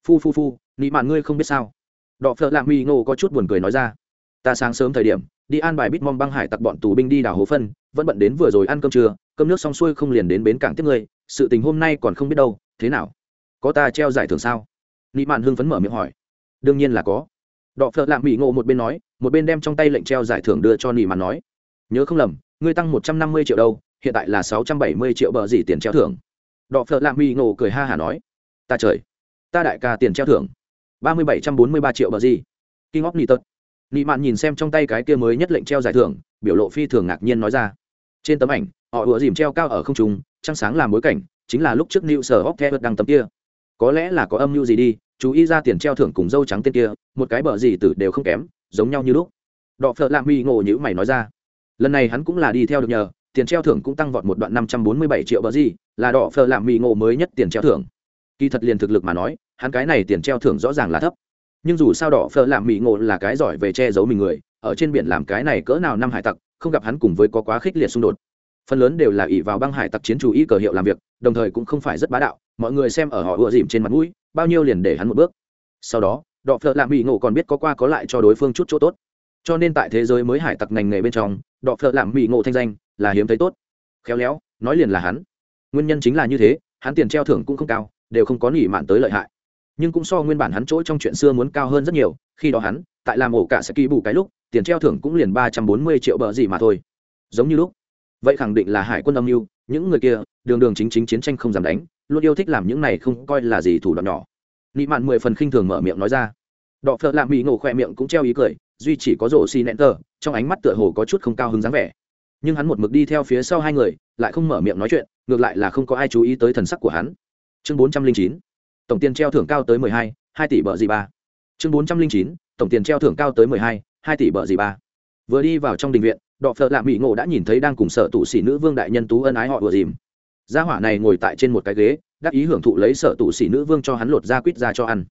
Phu phu phu, nị mạn ngươi không biết sao? Đọ phợ lạng mỹ ngộ có chút buồn cười nói ra. Ta sáng sớm thời điểm, đi an bài bít mong băng hải tặc bọn tù binh đi đào hố phân, vẫn bận đến vừa rồi ăn cơm trưa, cơm nước xong xuôi không liền đến bến cảng tiếp ngươi, sự tình hôm nay còn không biết đâu, thế nào? Có ta treo giải thưởng sao? Nị mạn hưng phấn mở miệng hỏi. Đương nhiên là có. Đọ phợ lạng mỹ ngộ một bên nói, một bên đem trong tay lệnh treo giải thưởng đưa cho nị mạn nói. Nhớ không lầm, ngươi tăng một trăm năm mươi triệu đâu, hiện tại là sáu trăm bảy mươi triệu bờ gì tiền treo thưởng đọ phợ lạ mỹ ngộ cười ha hả nói, ta trời, ta đại ca tiền treo thưởng, ba mươi bảy trăm bốn mươi ba triệu bờ gì? Kinh of nị tật nị mạn nhìn xem trong tay cái kia mới nhất lệnh treo giải thưởng, biểu lộ phi thường ngạc nhiên nói ra. Trên tấm ảnh, họ ủa dìm treo cao ở không trung, trăng sáng làm bối cảnh, chính là lúc trước new sở hóc theo đăng tấm kia. Có lẽ là có âm mưu gì đi, chú ý ra tiền treo thưởng cùng dâu trắng tên kia, một cái bờ gì tử đều không kém, giống nhau như lúc. Đọ phợ lạ mì ngộ nhữ mày nói ra. Lần này hắn cũng là đi theo được nhờ tiền treo thưởng cũng tăng vọt một đoạn năm trăm bốn mươi bảy triệu bờ gì, là đọ phờ làm mì ngộ mới nhất tiền treo thưởng. Kỳ thật liền thực lực mà nói, hắn cái này tiền treo thưởng rõ ràng là thấp. Nhưng dù sao đỏ phờ làm mì ngộ là cái giỏi về che giấu mình người, ở trên biển làm cái này cỡ nào năm hải tặc, không gặp hắn cùng với có quá khích liệt xung đột. Phần lớn đều là ỷ vào băng hải tặc chiến chủ ý cờ hiệu làm việc, đồng thời cũng không phải rất bá đạo, mọi người xem ở họ ưa dìm trên mặt mũi, bao nhiêu liền để hắn một bước. Sau đó đọ phờ làm mì ngộ còn biết có qua có lại cho đối phương chút chỗ tốt cho nên tại thế giới mới hải tặc ngành nghề bên trong, đọ phợ làm mỹ ngộ thanh danh là hiếm thấy tốt. Khéo léo, nói liền là hắn. Nguyên nhân chính là như thế, hắn tiền treo thưởng cũng không cao, đều không có nỉ mạn tới lợi hại. Nhưng cũng so nguyên bản hắn chỗ trong chuyện xưa muốn cao hơn rất nhiều, khi đó hắn, tại làm ổ cả sẽ kỳ bù cái lúc, tiền treo thưởng cũng liền ba trăm bốn mươi triệu bờ gì mà thôi. Giống như lúc. Vậy khẳng định là hải quân âm mưu, những người kia, đường đường chính chính chiến tranh không dám đánh, luôn yêu thích làm những này không coi là gì thủ đoạn nhỏ. Nị mạn mười phần khinh thường mở miệng nói ra. Đọ phợ lạ mỹ ngộ khoe miệng cũng treo ý cười duy chỉ có rổ xi nẹn tờ, trong ánh mắt tựa hồ có chút không cao hứng dáng vẻ. Nhưng hắn một mực đi theo phía sau hai người, lại không mở miệng nói chuyện, ngược lại là không có ai chú ý tới thần sắc của hắn. Chương bốn trăm linh chín, tổng tiền treo thưởng cao tới mười hai hai tỷ bợ gì ba. Chương bốn trăm linh chín, tổng tiền treo thưởng cao tới mười hai hai tỷ bợ gì ba. Vừa đi vào trong đình viện, đọ phợ lạ mỹ ngộ đã nhìn thấy đang cùng sở tụ sĩ nữ vương đại nhân tú ân ái họ vừa dìm. Gia hỏa này ngồi tại trên một cái ghế, đắc ý hưởng thụ lấy sở tụ sĩ nữ vương cho hắn lột ra quýt ra cho ăn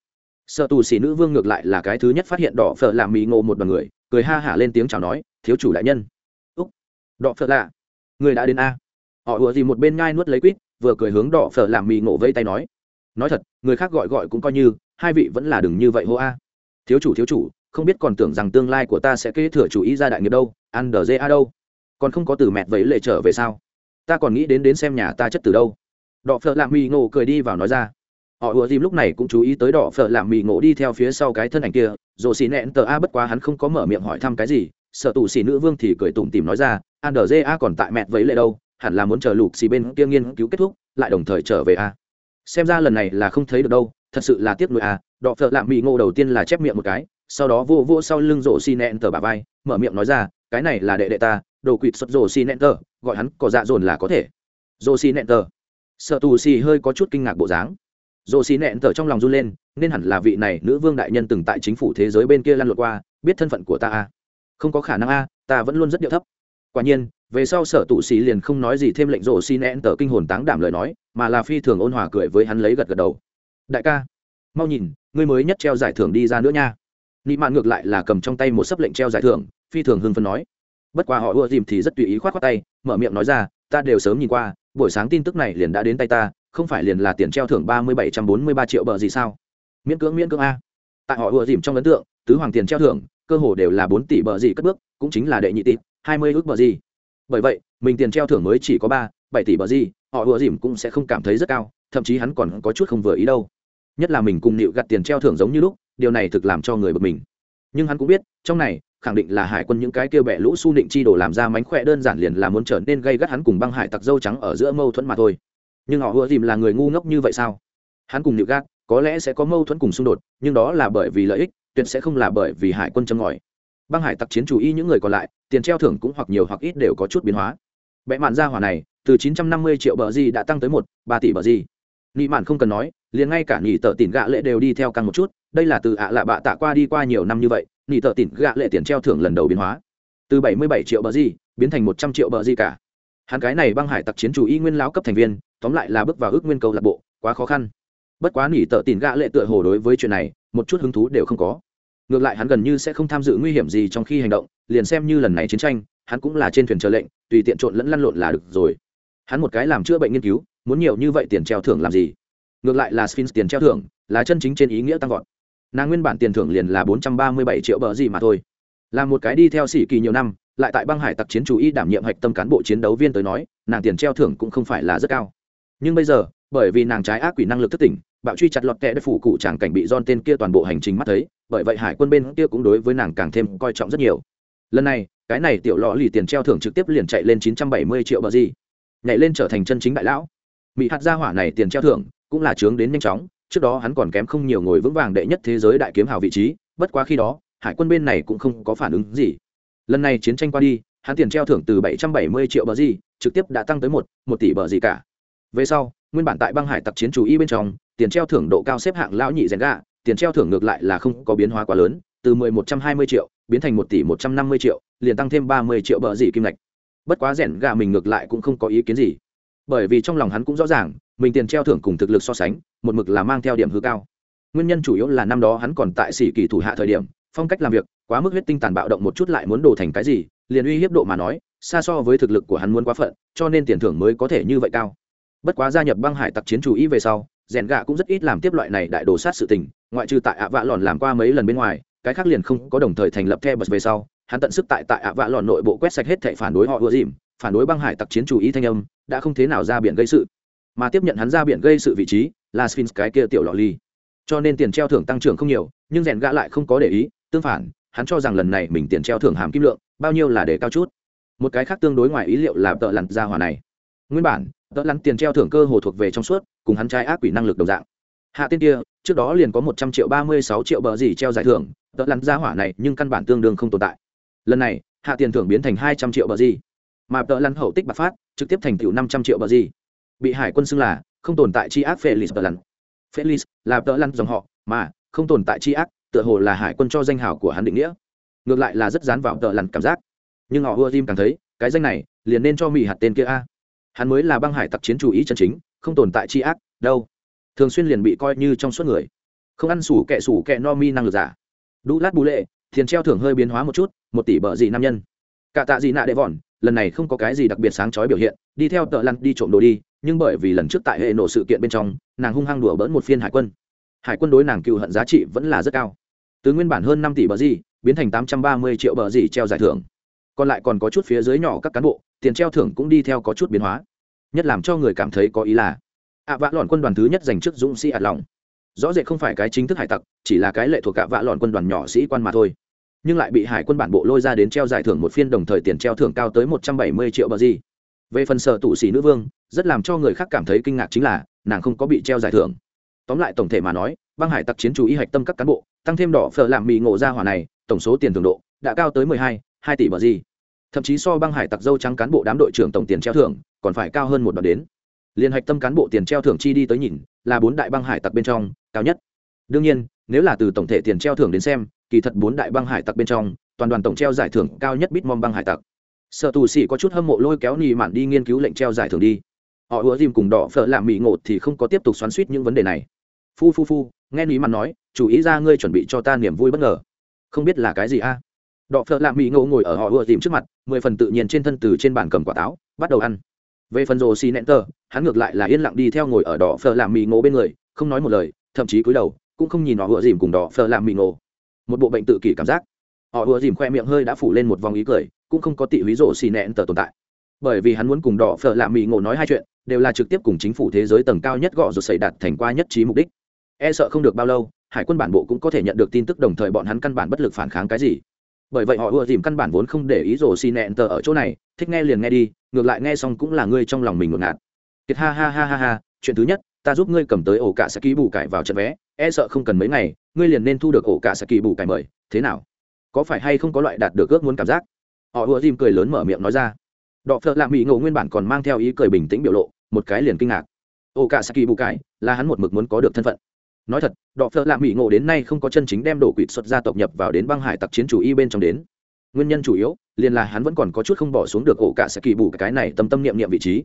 sở tù xỉ nữ vương ngược lại là cái thứ nhất phát hiện đỏ phở làm mì ngộ một đoàn người, cười ha hả lên tiếng chào nói, thiếu chủ đại nhân. Úc, đỏ phở lạ, người đã đến a? Họ ùa gì một bên ngai nuốt lấy quýt, vừa cười hướng đỏ phở làm mì ngộ vây tay nói nói thật, người khác gọi gọi cũng coi như, hai vị vẫn là đừng như vậy hô a. Thiếu chủ thiếu chủ, không biết còn tưởng rằng tương lai của ta sẽ kế thừa chủ ý ra đại nghiệp đâu ăn đờ dê a đâu? Còn không có từ mẹt vậy lệ trở về sao? Ta còn nghĩ đến đến xem nhà ta chất từ đâu. Đỏ phở làm mì ngộ cười đi vào nói ra họ ùa dìm lúc này cũng chú ý tới đỏ phở làm mì ngộ đi theo phía sau cái thân ảnh kia rồi xì nẹn tờ a bất quá hắn không có mở miệng hỏi thăm cái gì, sợ tù xì nữ vương thì cười tủm tìm nói ra an đờ dê a còn tại mẹt vấy lệ đâu, hẳn là muốn chờ lục xì bên kia nghiên cứu kết thúc, lại đồng thời trở về a. Xem ra lần này là không thấy được đâu, thật sự là tiếc nuôi a. Đọ phợ lạm mỹ ngộ đầu tiên là chép miệng một cái, sau đó vô vô sau lưng rổ xì nẹn tờ bà vai, mở miệng nói ra, cái này là đệ đệ ta, đồ quỵt xuất rổ xì nẹn tờ, gọi hắn có dạ dồn là có thể. Rổ xì nẹn tờ. Sợ tù xì hơi có chút kinh ngạc bộ dáng dồ xì nẹn thở trong lòng run lên, nên hẳn là vị này nữ vương đại nhân từng tại chính phủ thế giới bên kia lăn lộn qua, biết thân phận của ta a không có khả năng a ta vẫn luôn rất điệu thấp. Quả nhiên, về sau sở tụ xì liền không nói gì thêm lệnh rộ xin ẹn tờ kinh hồn táng đảm lời nói, mà là phi thường ôn hòa cười với hắn lấy gật gật đầu. Đại ca, mau nhìn, ngươi mới nhất treo giải thưởng đi ra nữa nha. Nị mạn ngược lại là cầm trong tay một sấp lệnh treo giải thưởng, phi thường hưng phân nói. Bất quá họ ưa dìm thì rất tùy ý khoát khoát tay, mở miệng nói ra, ta đều sớm nhìn qua, buổi sáng tin tức này liền đã đến tay ta không phải liền là tiền treo thưởng ba mươi bảy trăm bốn mươi ba triệu bờ gì sao? Miễn cưỡng miễn cưỡng a. Tại họ ưa dìm trong ấn tượng, tứ hoàng tiền treo thưởng, cơ hồ đều là bốn tỷ bờ gì cất bước, cũng chính là đệ nhị tỷ, hai mươi ước bờ gì. Bởi vậy, mình tiền treo thưởng mới chỉ có ba, bảy tỷ bờ gì, họ ùa dìm cũng sẽ không cảm thấy rất cao, thậm chí hắn còn có chút không vừa ý đâu. Nhất là mình cùng nịu gặt tiền treo thưởng giống như lúc, điều này thực làm cho người bực mình. Nhưng hắn cũng biết, trong này, khẳng định là hải quân những cái kêu bẹ lũ su nịnh chi đổ làm ra mánh khỏe đơn giản liền là muốn trở nên gây gắt hắn cùng băng hải tặc dâu trắng ở giữa mâu thuẫn mà thôi nhưng họ ùa dìm là người ngu ngốc như vậy sao? Hắn cùng nịu gác, có lẽ sẽ có mâu thuẫn cùng xung đột, nhưng đó là bởi vì lợi ích, tuyệt sẽ không là bởi vì hải quân châm ngòi. Băng hải tặc chiến chủ y những người còn lại, tiền treo thưởng cũng hoặc nhiều hoặc ít đều có chút biến hóa. Vẽ mạn ra hỏa này, từ 950 triệu bờ gì đã tăng tới một, ba tỷ bờ gì. Nị mạn không cần nói, liền ngay cả nhị tợ tỉn gạ lệ đều đi theo căng một chút, đây là từ ạ lạ bạ tạ qua đi qua nhiều năm như vậy nhị tợ tỉn gạ lệ tiền treo thưởng lần đầu biến hóa. Từ 77 triệu bờ gì, biến thành 100 triệu bờ gì cả. Hắn cái này băng hải tặc chiến chủ y nguyên lão cấp thành viên tóm lại là bước vào ước nguyên cầu lạc bộ, quá khó khăn. Bất quá nỉ tợ tỉn gạ lệ tựa hồ đối với chuyện này, một chút hứng thú đều không có. Ngược lại hắn gần như sẽ không tham dự nguy hiểm gì trong khi hành động, liền xem như lần này chiến tranh, hắn cũng là trên thuyền chờ lệnh, tùy tiện trộn lẫn lăn lộn là được rồi. Hắn một cái làm chữa bệnh nghiên cứu, muốn nhiều như vậy tiền treo thưởng làm gì? Ngược lại là sphinx tiền treo thưởng, là chân chính trên ý nghĩa tăng vọt. Nàng nguyên bản tiền thưởng liền là bốn trăm ba mươi bảy triệu bờ gì mà thôi. Là một cái đi theo sĩ kỳ nhiều năm, lại tại băng hải tặc chiến chủ y đảm nhiệm hạch tâm cán bộ chiến đấu viên tới nói, nàng tiền treo thưởng cũng không phải là rất cao nhưng bây giờ, bởi vì nàng trái ác quỷ năng lực thất tỉnh, bạo truy chặt lọt kẽ đất phủ cụ chàng cảnh bị don tên kia toàn bộ hành trình mắt thấy, bởi vậy hải quân bên kia cũng đối với nàng càng thêm coi trọng rất nhiều. Lần này, cái này tiểu lò lì tiền treo thưởng trực tiếp liền chạy lên chín trăm bảy mươi triệu bờ gì nhảy lên trở thành chân chính đại lão. Mỹ hạt gia hỏa này tiền treo thưởng, cũng là trướng đến nhanh chóng, trước đó hắn còn kém không nhiều ngồi vững vàng đệ nhất thế giới đại kiếm hào vị trí, bất quá khi đó, hải quân bên này cũng không có phản ứng gì. Lần này chiến tranh qua đi, hắn tiền treo thưởng từ 770 triệu bờ gì trực tiếp đã tăng tới một một tỷ bờ gì cả về sau, nguyên bản tại băng hải tặc chiến chủ y bên trong, tiền treo thưởng độ cao xếp hạng lão nhị rèn gà, tiền treo thưởng ngược lại là không có biến hóa quá lớn, từ 10 120 triệu, biến thành một tỷ 150 triệu, liền tăng thêm 30 triệu bờ gì kim ngạch. Bất quá rèn gà mình ngược lại cũng không có ý kiến gì. Bởi vì trong lòng hắn cũng rõ ràng, mình tiền treo thưởng cùng thực lực so sánh, một mực là mang theo điểm hư cao. Nguyên nhân chủ yếu là năm đó hắn còn tại sĩ kỳ thủ hạ thời điểm, phong cách làm việc, quá mức huyết tinh tàn bạo động một chút lại muốn đổ thành cái gì, liền uy hiếp độ mà nói, xa so với thực lực của hắn muốn quá phận, cho nên tiền thưởng mới có thể như vậy cao bất quá gia nhập băng hải tặc chiến chủ ý về sau, rèn gạ cũng rất ít làm tiếp loại này đại đồ sát sự tình, ngoại trừ tại ạ vạ lòn làm qua mấy lần bên ngoài, cái khác liền không có đồng thời thành lập theo bật về sau. Hắn tận sức tại tại ạ vạ lòn nội bộ quét sạch hết thệ phản đối họ ưa dìm, phản đối băng hải tặc chiến chủ ý thanh âm, đã không thế nào ra biển gây sự. Mà tiếp nhận hắn ra biển gây sự vị trí, là sphinx cái kia tiểu lọ ly. Cho nên tiền treo thưởng tăng trưởng không nhiều, nhưng rèn gã lại không có để ý, tương phản, hắn cho rằng lần này mình tiền treo thưởng hàm kim lượng, bao nhiêu là để cao chút. Một cái khác tương đối ngoài ý liệu là tợ lặn ra hỏa này. Nguyên bản đỡ lắn tiền treo thưởng cơ hồ thuộc về trong suốt, cùng hắn trai ác quỷ năng lực đồng dạng. Hạ tên kia, trước đó liền có một trăm triệu, ba mươi sáu triệu bờ gì treo giải thưởng đỡ lắn ra hỏa này nhưng căn bản tương đương không tồn tại. Lần này, hạ tiền thưởng biến thành hai trăm triệu bờ gì, mà đỡ lắn hậu tích bạc phát, trực tiếp thành tựu năm trăm triệu bờ gì. Bị hải quân xưng là không tồn tại chi ác felix đỡ lắn. Felix là đỡ lắn dòng họ, mà không tồn tại chi ác, tựa hồ là hải quân cho danh hào của hắn định nghĩa. Ngược lại là rất dán vào đỡ lắn cảm giác. Nhưng họ ưa tim càng thấy, cái danh này liền nên cho mỹ hạt tên kia a hắn mới là băng hải tặc chiến chủ ý chân chính, không tồn tại chi ác, đâu. Thường xuyên liền bị coi như trong suốt người. Không ăn sủ kẹ sủ kẹ no mi năng lực giả. Đu lát bù lệ, thiền treo thưởng hơi biến hóa một chút, một tỷ bợ dị nam nhân. Cả tạ dị nạ đệ vòn, lần này không có cái gì đặc biệt sáng chói biểu hiện, đi theo tợ lăn đi trộm đồ đi, nhưng bởi vì lần trước tại hệ nổ sự kiện bên trong, nàng hung hăng đùa bỡn một phiên hải quân. Hải quân đối nàng cựu hận giá trị vẫn là rất cao. Từ nguyên bản hơn năm tỷ bờ gì biến thành tám trăm ba mươi triệu bờ gì treo giải thưởng. Còn lại còn có chút phía dưới nhỏ các cán bộ tiền treo thưởng cũng đi theo có chút biến hóa. Nhất làm cho người cảm thấy có ý là ạ à, vạ lọn quân đoàn thứ nhất dành trước dũng sĩ ạt lòng rõ rệt không phải cái chính thức hải tặc chỉ là cái lệ thuộc cả vạ lọn quân đoàn nhỏ sĩ quan mà thôi. Nhưng lại bị hải quân bản bộ lôi ra đến treo giải thưởng một phiên đồng thời tiền treo thưởng cao tới một trăm bảy mươi triệu bờ gì. Về phần sở tụ sĩ nữ vương rất làm cho người khác cảm thấy kinh ngạc chính là nàng không có bị treo giải thưởng. Tóm lại tổng thể mà nói băng hải tặc chiến chủ y hạch tâm các cán bộ tăng thêm đỏ phở làm mì ngộ ra hỏa này tổng số tiền thưởng độ đã cao tới mười hai hai tỷ bờ gì thậm chí so băng hải tặc dâu trắng cán bộ đám đội trưởng tổng tiền treo thưởng còn phải cao hơn một đoạn đến. Liên hạch tâm cán bộ tiền treo thưởng chi đi tới nhìn, là bốn đại băng hải tặc bên trong, cao nhất. Đương nhiên, nếu là từ tổng thể tiền treo thưởng đến xem, kỳ thật bốn đại băng hải tặc bên trong, toàn đoàn tổng treo giải thưởng cao nhất bitmom băng hải tặc. Sợ tù sĩ có chút hâm mộ lôi kéo nì mạn đi nghiên cứu lệnh treo giải thưởng đi. Họ ứa dìm cùng đỏ phở làm mỹ ngột thì không có tiếp tục xoắn suýt những vấn đề này. Phu phu phu, nghe nì mạn nói chủ ý ra ngươi chuẩn bị cho ta niềm vui bất ngờ. Không biết là cái gì a? Đọ phở làm mỹ ngộ ngồi ở họ ủa dìm trước mặt, mười phần tự nhiên trên thân từ trên bàn cầm quả táo, bắt đầu ăn. Về phần rồ xì nẹn tờ, hắn ngược lại là yên lặng đi theo ngồi ở đỏ phở làm mỹ ngộ bên người, không nói một lời, thậm chí cúi đầu, cũng không nhìn họ ủa dìm cùng đỏ phở làm mỹ ngộ. Một bộ bệnh tự kỷ cảm giác. Họ ùa dìm khoe miệng hơi đã phủ lên một vòng ý cười, cũng không có tị húy rồ xì nẹn tờ tồn tại. Bởi vì hắn muốn cùng đỏ phở lạ mỹ ngộ nói hai chuyện, đều là trực tiếp cùng chính phủ thế giới tầng cao nhất gọ rồi xảy đạt thành qua nhất trí mục đích. E sợ không được bao lâu, hải quân bản bộ cũng có thể nhận được tin tức đồng thời bọn hắn căn bản bất lực phản kháng cái gì bởi vậy họ ưa dìm căn bản vốn không để ý rổ xì nẹn tờ ở chỗ này, thích nghe liền nghe đi, ngược lại nghe xong cũng là ngươi trong lòng mình ngột ngạt. Kiệt ha ha ha ha ha, chuyện thứ nhất, ta giúp ngươi cầm tới ổ cả sẽ ký bù cải vào trận vé e sợ không cần mấy ngày, ngươi liền nên thu được ổ cả sẽ ký bù cải mời, thế nào? Có phải hay không có loại đạt được ước muốn cảm giác? Họ ưa dìm cười lớn mở miệng nói ra. Đọ phợ lạ mỹ ngộ nguyên bản còn mang theo ý cười bình tĩnh biểu lộ, một cái liền kinh ngạc. Ổ cả sẽ ký bù cải, là hắn một mực muốn có được thân phận nói thật, đọ phợ lạ mỹ ngộ đến nay không có chân chính đem đổ quỵt xuất gia tộc nhập vào đến băng hải tặc chiến chủ y bên trong đến. Nguyên nhân chủ yếu, liền là hắn vẫn còn có chút không bỏ xuống được ổ cả sẽ kỳ bù cái này tâm tâm niệm niệm vị trí.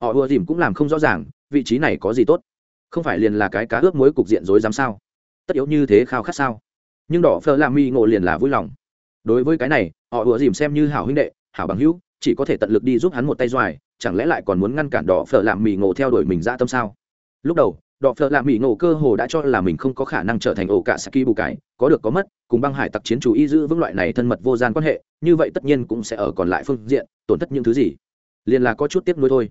Họ ùa dìm cũng làm không rõ ràng, vị trí này có gì tốt? Không phải liền là cái cá ướp mối cục diện rối dám sao? Tất yếu như thế khao khát sao? Nhưng đỏ phơ làm mi ngộ liền là vui lòng. Đối với cái này, họ ùa dìm xem như hảo huynh đệ, hảo bằng hữu, chỉ có thể tận lực đi giúp hắn một tay doài, chẳng lẽ lại còn muốn ngăn cản đỏ phở làm mì ngộ theo đuổi mình ra tâm sao? Lúc đầu đọ phợ làm mỹ ngộ cơ hồ đã cho là mình không có khả năng trở thành ổ cả saki bù cái có được có mất, cùng băng hải tặc chiến chủ y giữ vững loại này thân mật vô gian quan hệ, như vậy tất nhiên cũng sẽ ở còn lại phương diện, tổn thất những thứ gì. Liền là có chút tiếp nuối thôi.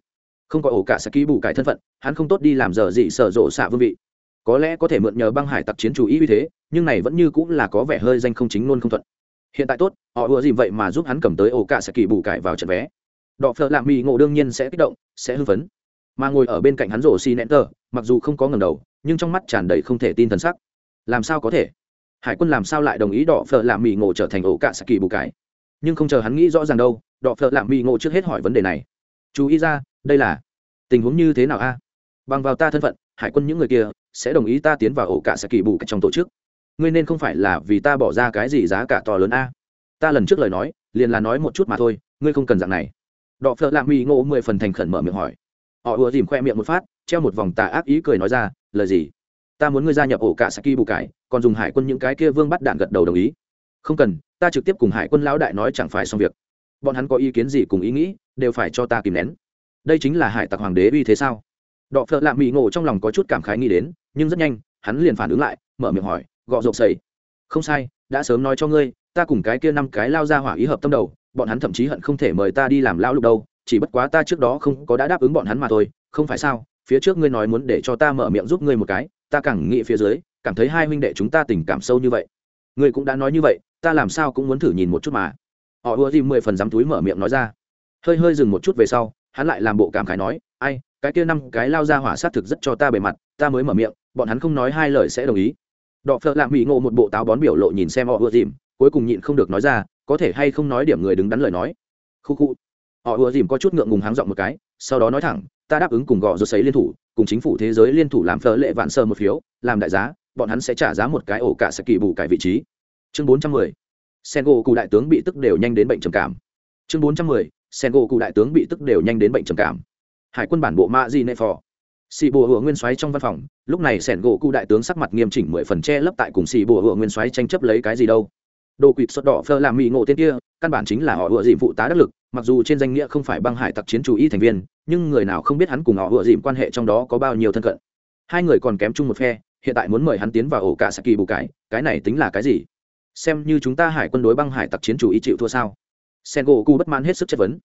Không có ổ cả saki bù cái thân phận, hắn không tốt đi làm giờ gì sở rộ xạ vương vị. Có lẽ có thể mượn nhờ băng hải tặc chiến chủ ý uy thế, nhưng này vẫn như cũng là có vẻ hơi danh không chính luôn không thuận. Hiện tại tốt, họ ùa gì vậy mà giúp hắn cầm tới ổ cả saki bù cải vào trận vé. Đọ phợ lạ mỹ ngộ đương nhiên sẽ kích động, sẽ hưng phấn mà ngồi ở bên cạnh hắn rổ xi nén tờ, mặc dù không có ngầm đầu, nhưng trong mắt tràn đầy không thể tin thần sắc. Làm sao có thể? Hải quân làm sao lại đồng ý đỏ phở làm mì ngộ trở thành ổ cạ saki bù cải? nhưng không chờ hắn nghĩ rõ ràng đâu, đỏ phở làm mì ngộ trước hết hỏi vấn đề này. Chú ý ra, đây là tình huống như thế nào a? Bằng vào ta thân phận, hải quân những người kia sẽ đồng ý ta tiến vào ổ cạ saki bù cải trong tổ chức. Ngươi nên không phải là vì ta bỏ ra cái gì giá cả to lớn a. Ta lần trước lời nói, liền là nói một chút mà thôi, ngươi không cần dạng này. Đọ phợ lạ mỹ ngộ mười phần thành khẩn mở miệng hỏi họ ùa dìm khoe miệng một phát, treo một vòng tà ác ý cười nói ra, lời gì? Ta muốn ngươi gia nhập ổ cả saki bù cải, còn dùng hải quân những cái kia vương bắt đạn gật đầu đồng ý. Không cần, ta trực tiếp cùng hải quân lão đại nói chẳng phải xong việc. Bọn hắn có ý kiến gì cùng ý nghĩ, đều phải cho ta kìm nén. Đây chính là hải tặc hoàng đế uy thế sao? Đọ phợ lạ mỹ ngộ trong lòng có chút cảm khái nghĩ đến, nhưng rất nhanh, hắn liền phản ứng lại, mở miệng hỏi, gọ rộp sầy. Không sai, đã sớm nói cho ngươi, ta cùng cái kia năm cái lao ra hỏa ý hợp tâm đầu, bọn hắn thậm chí hận không thể mời ta đi làm lao lục đâu chỉ bất quá ta trước đó không có đã đáp ứng bọn hắn mà thôi, không phải sao? Phía trước ngươi nói muốn để cho ta mở miệng giúp ngươi một cái, ta càng nghĩ phía dưới, cảm thấy hai huynh đệ chúng ta tình cảm sâu như vậy. Ngươi cũng đã nói như vậy, ta làm sao cũng muốn thử nhìn một chút mà. Họ ùa dìm mười phần dám túi mở miệng nói ra. Hơi hơi dừng một chút về sau, hắn lại làm bộ cảm khái nói, ai, cái kia năm cái lao ra hỏa sát thực rất cho ta bề mặt, ta mới mở miệng, bọn hắn không nói hai lời sẽ đồng ý. Đọ phợ lạ mỹ ngộ một bộ táo bón biểu lộ nhìn xem họ ùa dìm, cuối cùng nhịn không được nói ra, có thể hay không nói điểm người đứng đắn lời nói? Khu khu họ ùa dìm có chút ngượng ngùng háng giọng một cái, sau đó nói thẳng, ta đáp ứng cùng gò rột sấy liên thủ, cùng chính phủ thế giới liên thủ làm phở lệ vạn sơ một phiếu, làm đại giá, bọn hắn sẽ trả giá một cái ổ cả sẽ kỳ bù cải vị trí. Chương bốn trăm mười, sen gỗ cụ đại tướng bị tức đều nhanh đến bệnh trầm cảm. Chương bốn trăm mười, sen gỗ cụ đại tướng bị tức đều nhanh đến bệnh trầm cảm. Hải quân bản bộ ma di nệ phò. Xì bùa hựa nguyên soái trong văn phòng, lúc này sẻn gỗ cụ đại tướng sắc mặt nghiêm chỉnh mười phần che lấp tại cùng xì bùa hựa nguyên soái tranh chấp lấy cái gì đâu đồ quỵt xuất đỏ phơ làm mỹ ngộ tên kia, căn bản chính là họ ựa dìm phụ tá đắc lực, mặc dù trên danh nghĩa không phải băng hải tặc chiến chủ y thành viên, nhưng người nào không biết hắn cùng họ ựa dìm quan hệ trong đó có bao nhiêu thân cận. Hai người còn kém chung một phe, hiện tại muốn mời hắn tiến vào ổ cả saki bù cái cái này tính là cái gì? Xem như chúng ta hải quân đối băng hải tặc chiến chủ y chịu thua sao? Sen gỗ cu bất mãn hết sức chất vấn.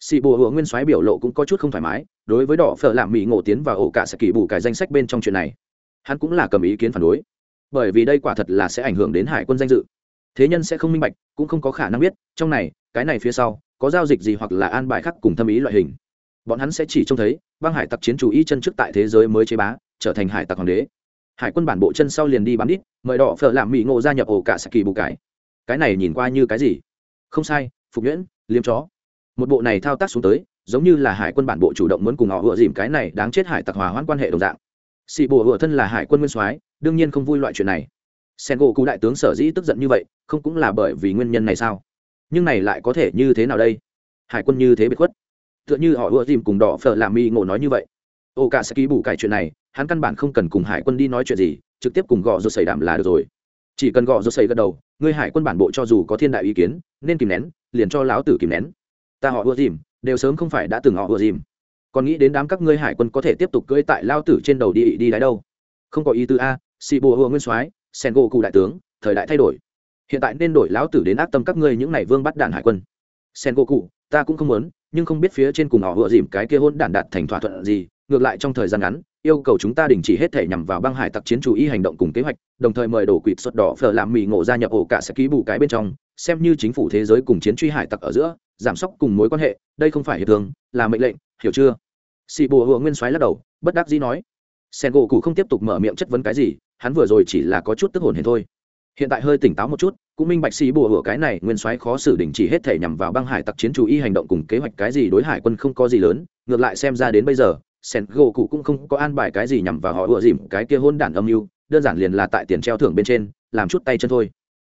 Sĩ bùa hựa nguyên soái biểu lộ cũng có chút không thoải mái, đối với đỏ phở làm mỹ ngộ tiến vào ổ cả saki bù cái danh sách bên trong chuyện này, hắn cũng là cầm ý kiến phản đối. Bởi vì đây quả thật là sẽ ảnh hưởng đến hải quân danh dự thế nhân sẽ không minh bạch, cũng không có khả năng biết, trong này, cái này phía sau, có giao dịch gì hoặc là an bài khác cùng thâm ý loại hình. Bọn hắn sẽ chỉ trông thấy, băng hải tặc chiến chủ y chân trước tại thế giới mới chế bá, trở thành hải tặc hoàng đế. Hải quân bản bộ chân sau liền đi bắn đít, mời đỏ phở làm mỹ ngộ gia nhập ổ cả saki bù cải. Cái này nhìn qua như cái gì? Không sai, phục nhuyễn liếm chó. Một bộ này thao tác xuống tới, giống như là hải quân bản bộ chủ động muốn cùng họ vừa dìm cái này đáng chết hải tặc hòa hoãn quan hệ đồng dạng. Xị bộ ựa thân là hải quân nguyên soái, đương nhiên không vui loại chuyện này sen gỗ cụ đại tướng sở dĩ tức giận như vậy không cũng là bởi vì nguyên nhân này sao? Nhưng này lại có thể như thế nào đây? Hải quân như thế bị khuất. Tựa như họ ưa dìm cùng đỏ phở làm mi ngộ nói như vậy. Ô cả sẽ ký bù cải chuyện này hắn căn bản không cần cùng hải quân đi nói chuyện gì trực tiếp cùng gõ rột xảy đảm là được rồi. Chỉ cần gõ rột xảy gật đầu người hải quân bản bộ cho dù có thiên đại ý kiến nên kìm nén liền cho láo tử kìm nén. Ta họ ưa dìm, đều sớm không phải đã từng họ ưa dìm, còn nghĩ đến đám các ngươi hải quân có thể tiếp tục cưỡi tại lao tử trên đầu đi đi đáy đâu? Không có ý tứ a xì bùa hùa nguyên soái sen gỗ cụ đại tướng, thời đại thay đổi. Hiện tại nên đổi lão tử đến ác tâm các ngươi những này vương bắt đạn hải quân. Sen gỗ cụ ta cũng không muốn, nhưng không biết phía trên cùng họ vừa dìm cái kia hôn đản đạt thành thỏa thuận gì, ngược lại trong thời gian ngắn, yêu cầu chúng ta đình chỉ hết thể nhằm vào băng hải tặc chiến chủ y hành động cùng kế hoạch, đồng thời mời đổ quỵt xuất đỏ phở làm mì ngộ gia nhập ổ cả sẽ ký bù cái bên trong, xem như chính phủ thế giới cùng chiến truy hải tặc ở giữa, giảm sốc cùng mối quan hệ, đây không phải hiệp thường là mệnh lệnh, hiểu chưa? Xì bùa hựa nguyên soái lắc đầu, bất đắc dĩ nói sen gỗ cụ không tiếp tục mở miệng chất vấn cái gì, hắn vừa rồi chỉ là có chút tức hồn hển thôi. Hiện tại hơi tỉnh táo một chút, cũng minh bạch xì bùa hửa cái này nguyên soái khó xử đình chỉ hết thể nhằm vào băng hải tặc chiến chủ y hành động cùng kế hoạch cái gì đối hải quân không có gì lớn. Ngược lại xem ra đến bây giờ, sen gỗ cụ cũng không có an bài cái gì nhằm vào họ ựa dìm, cái kia hôn đản âm mưu, đơn giản liền là tại tiền treo thưởng bên trên, làm chút tay chân thôi.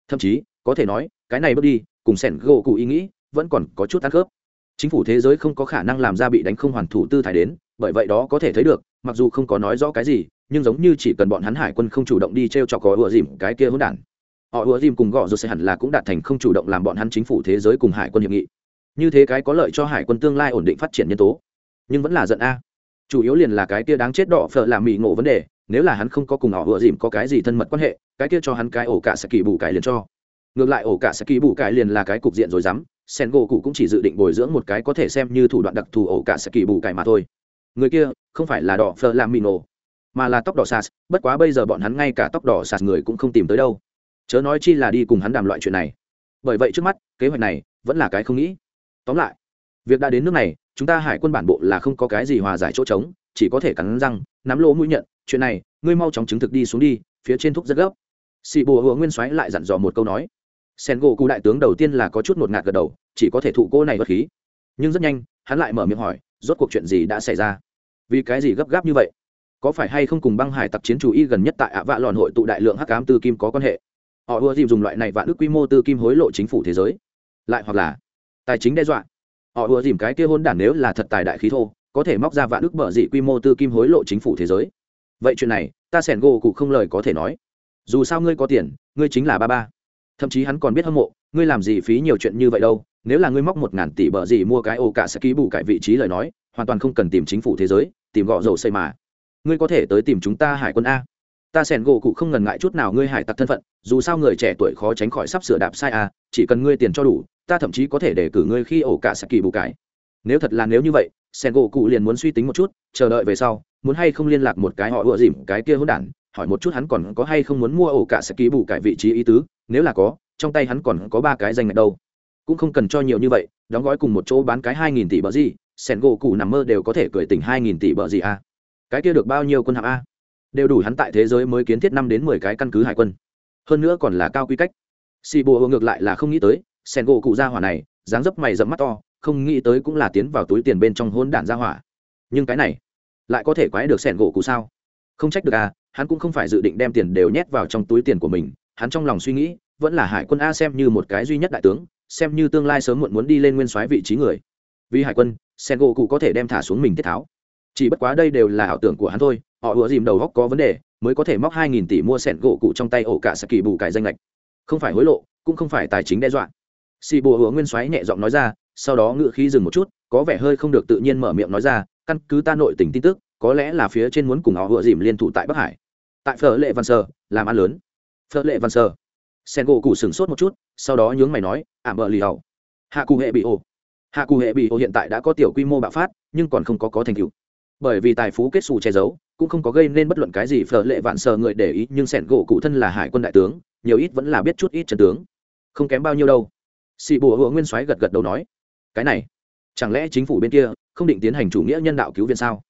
Thậm chí, có thể nói, cái này bước đi, cùng sen gỗ cụ ý nghĩ, vẫn còn có chút ăn khớp. Chính phủ thế giới không có khả năng làm ra bị đánh không hoàn thủ tư thải đến, bởi vậy đó có thể thấy được mặc dù không có nói rõ cái gì, nhưng giống như chỉ cần bọn hắn hải quân không chủ động đi t r e o cho có ùa dìm, cái kia hỗn đản. Họ ùa dìm cùng gõ rồi sẽ hẳn là cũng đạt thành không chủ động làm bọn hắn chính phủ thế giới cùng hải quân hiệp nghị. Như thế cái có lợi cho hải quân tương lai ổn định phát triển nhân tố. Nhưng vẫn là giận a. Chủ yếu liền là cái kia đáng chết đỏ phở làm mỹ ngộ vấn đề, nếu là hắn không có cùng họ ùa dìm có cái gì thân mật quan hệ, cái kia cho hắn cái ổ cả sẽ kỳ bù cải liền cho. Ngược lại ổ cả sẽ kỳ bù cải liền là cái cục diện rồi dám sen gỗ cụ cũng chỉ dự định bồi dưỡng một cái có thể xem như thủ đoạn đặc thù ổ cả sẽ kỳ bù cải mà thôi người kia không phải là đỏ phờ làm mì nổ mà là tóc đỏ sas. Bất quá bây giờ bọn hắn ngay cả tóc đỏ sas người cũng không tìm tới đâu. Chớ nói chi là đi cùng hắn đàm loại chuyện này. Bởi vậy trước mắt, kế hoạch này vẫn là cái không nghĩ. Tóm lại, việc đã đến nước này, chúng ta hải quân bản bộ là không có cái gì hòa giải chỗ trống, chỉ có thể cắn răng, nắm lỗ mũi nhận. Chuyện này, ngươi mau chóng chứng thực đi xuống đi, phía trên thúc rất gấp. Xì bồ hùa nguyên soái lại dặn dò một câu nói. Sen gỗ cụ đại tướng đầu tiên là có chút một ngạt gật đầu, chỉ có thể thụ cô này bất khí. Nhưng rất nhanh, hắn lại mở miệng hỏi, rốt cuộc chuyện gì đã xảy ra? Vì cái gì gấp gáp như vậy? Có phải hay không cùng băng hải tặc chiến chủ y gần nhất tại ạ vạ lòn hội tụ đại lượng hắc cám tư kim có quan hệ? Họ ưa dìm dùng loại này vạn ước quy mô tư kim hối lộ chính phủ thế giới. Lại hoặc là, tài chính đe dọa. Họ ưa dìm cái kia hôn đản nếu là thật tài đại khí thô, có thể móc ra vạn ước bở dị quy mô tư kim hối lộ chính phủ thế giới. Vậy chuyện này, ta sẻn gỗ cụ không lời có thể nói. Dù sao ngươi có tiền, ngươi chính là ba ba. Thậm chí hắn còn biết hâm mộ, ngươi làm gì phí nhiều chuyện như vậy đâu. Nếu là ngươi móc một ngàn tỷ bở gì mua cái ô cả sẽ ký bù cải vị trí lời nói, hoàn toàn không cần tìm chính phủ thế giới tìm gọ dầu xây mà. Ngươi có thể tới tìm chúng ta hải quân a. Ta sẻn gỗ cụ không ngần ngại chút nào ngươi hải tặc thân phận, dù sao người trẻ tuổi khó tránh khỏi sắp sửa đạp sai a, chỉ cần ngươi tiền cho đủ, ta thậm chí có thể để cử ngươi khi ổ cả sạc kỳ bù cải. Nếu thật là nếu như vậy, sẻn gỗ cụ liền muốn suy tính một chút, chờ đợi về sau, muốn hay không liên lạc một cái họ ựa dìm, cái kia hỗn đản, hỏi một chút hắn còn có hay không muốn mua ổ cả sạc kỳ bù cải vị trí ý tứ, nếu là có, trong tay hắn còn có ba cái danh ngạch đâu. Cũng không cần cho nhiều như vậy, đóng gói cùng một chỗ bán cái hai nghìn tỷ bờ gì sẻn gỗ cụ nằm mơ đều có thể cười tỉnh hai nghìn tỷ bợ gì a cái kia được bao nhiêu quân hạng a? Đều đủ hắn tại thế giới mới kiến thiết năm đến mười cái căn cứ hải quân. Hơn nữa còn là cao quy cách. Xì bùa ngược lại là không nghĩ tới sẻn gỗ cụ ra hỏa này, dáng dấp mày dẫm mắt to, không nghĩ tới cũng là tiến vào túi tiền bên trong hôn đản ra hỏa. Nhưng cái này, lại có thể quái được sẻn gỗ cụ sao? Không trách được à hắn cũng không phải dự định đem tiền đều nhét vào trong túi tiền của mình, hắn trong lòng suy nghĩ, vẫn là hải quân a xem như một cái duy nhất đại tướng, xem như tương lai sớm muộn muốn đi lên nguyên soái vị trí người. Vì hải quân sen gỗ cụ có thể đem thả xuống mình tiết tháo. Chỉ bất quá đây đều là ảo tưởng của hắn thôi, họ ủa dìm đầu góc có vấn đề, mới có thể móc hai nghìn tỷ mua sẹn gỗ cụ trong tay ổ cả sa kỳ bù cải danh lệch. Không phải hối lộ, cũng không phải tài chính đe dọa. Xì bùa hứa nguyên xoáy nhẹ giọng nói ra, sau đó ngự khí dừng một chút, có vẻ hơi không được tự nhiên mở miệng nói ra, căn cứ ta nội tình tin tức, có lẽ là phía trên muốn cùng họ ủa dìm liên thủ tại bắc hải. Tại phở lệ văn sơ, làm ăn lớn. Phở lệ văn sơ. Sen gỗ cụ sửng sốt một chút, sau đó nhướng mày nói, ảm bờ lì hầu hạ cụ hệ bị ổ hạ cụ hệ bị ô hiện tại đã có tiểu quy mô bạo phát, nhưng còn không có có thành tựu. Bởi vì tài phú kết xù che giấu, cũng không có gây nên bất luận cái gì phở lệ vạn sờ người để ý, nhưng sẻn gỗ cụ thân là hải quân đại tướng, nhiều ít vẫn là biết chút ít trần tướng. Không kém bao nhiêu đâu. Xị bùa hựa nguyên soái gật gật đầu nói, cái này, chẳng lẽ chính phủ bên kia không định tiến hành chủ nghĩa nhân đạo cứu viện sao?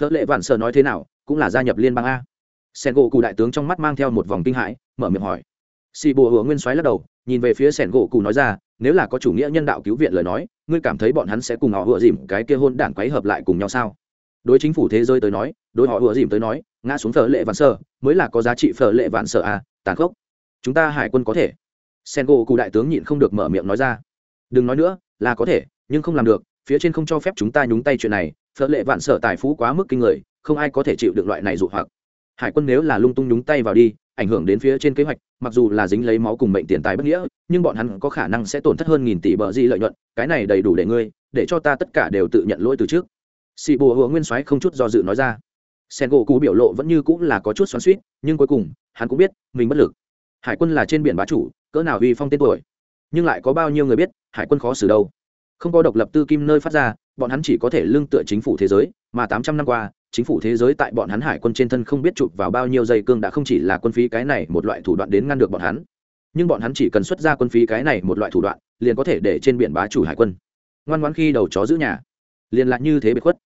Phở lệ vạn sờ nói thế nào, cũng là gia nhập liên bang a. Sẻn gỗ cụ đại tướng trong mắt mang theo một vòng kinh hãi, mở miệng hỏi xì bùa hùa nguyên soái lắc đầu nhìn về phía sẻn gỗ cụ nói ra nếu là có chủ nghĩa nhân đạo cứu viện lời nói ngươi cảm thấy bọn hắn sẽ cùng họ hùa dìm cái kia hôn đản quấy hợp lại cùng nhau sao? Đối chính phủ thế giới tới nói đối họ hùa dìm tới nói ngã xuống phở lệ vạn sở, mới là có giá trị phở lệ vạn sở à tàn khốc. Chúng ta hải quân có thể. Sen gỗ cụ đại tướng nhịn không được mở miệng nói ra. Đừng nói nữa là có thể nhưng không làm được phía trên không cho phép chúng ta nhúng tay chuyện này phở lệ vạn sở tài phú quá mức kinh người không ai có thể chịu được loại này dụ hoặc. Hải quân nếu là lung tung nhúng tay vào đi ảnh hưởng đến phía trên kế hoạch, mặc dù là dính lấy máu cùng mệnh tiền tài bất nghĩa, nhưng bọn hắn có khả năng sẽ tổn thất hơn nghìn tỷ bờ di lợi nhuận, cái này đầy đủ để ngươi, để cho ta tất cả đều tự nhận lỗi từ trước. Xì bùa hùa nguyên soái không chút do dự nói ra. Sen gỗ cú biểu lộ vẫn như cũng là có chút xoắn suýt nhưng cuối cùng, hắn cũng biết, mình bất lực. Hải quân là trên biển bá chủ, cỡ nào uy phong tên tuổi, nhưng lại có bao nhiêu người biết, hải quân khó xử đâu. Không có độc lập tư kim nơi phát ra, bọn hắn chỉ có thể lương tựa chính phủ thế giới, mà tám trăm năm qua chính phủ thế giới tại bọn hắn hải quân trên thân không biết chụp vào bao nhiêu dây cương đã không chỉ là quân phí cái này một loại thủ đoạn đến ngăn được bọn hắn. Nhưng bọn hắn chỉ cần xuất ra quân phí cái này một loại thủ đoạn, liền có thể để trên biển bá chủ hải quân. Ngoan ngoãn khi đầu chó giữ nhà. Liền lại như thế bị khuất.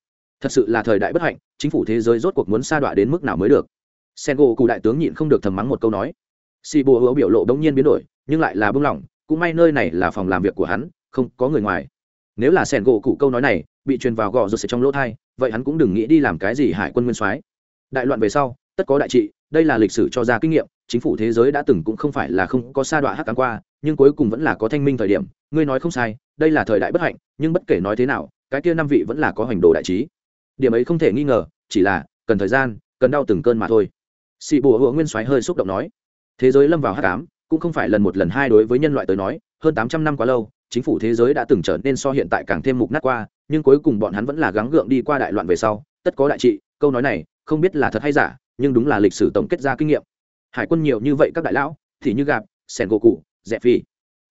Thật sự là thời đại bất hạnh, chính phủ thế giới rốt cuộc muốn sa đọa đến mức nào mới được? Sen gỗ cụ đại tướng nhịn không được thầm mắng một câu nói. Xì bùa hứa biểu lộ đ ỗ n g nhiên biến đổi, nhưng lại là bưng lỏng cũng may nơi này là phòng làm việc của hắn, không có người ngoài. Nếu là sen gỗ cụ câu nói này bị truyền vào gò rột trong lỗ thai, vậy hắn cũng đừng nghĩ đi làm cái gì hải quân nguyên soái. Đại loạn về sau, tất có đại trị, đây là lịch sử cho ra kinh nghiệm, chính phủ thế giới đã từng cũng không phải là không có sa đọa hắc cán qua, nhưng cuối cùng vẫn là có thanh minh thời điểm, ngươi nói không sai, đây là thời đại bất hạnh, nhưng bất kể nói thế nào, cái kia năm vị vẫn là có hành đồ đại trí. Điểm ấy không thể nghi ngờ, chỉ là, cần thời gian, cần đau từng cơn mà thôi. Sĩ bùa hữu nguyên soái hơi xúc động nói, thế giới lâm vào hắc ám, cũng không phải lần một lần hai đối với nhân loại tới nói, hơn tám trăm năm quá lâu, chính phủ thế giới đã từng trở nên so hiện tại càng thêm mục nát qua nhưng cuối cùng bọn hắn vẫn là gắng gượng đi qua đại loạn về sau, tất có đại trị, câu nói này, không biết là thật hay giả, nhưng đúng là lịch sử tổng kết ra kinh nghiệm. Hải quân nhiều như vậy các đại lão, thì như gạp, sẻn gỗ cụ, dẹp phi,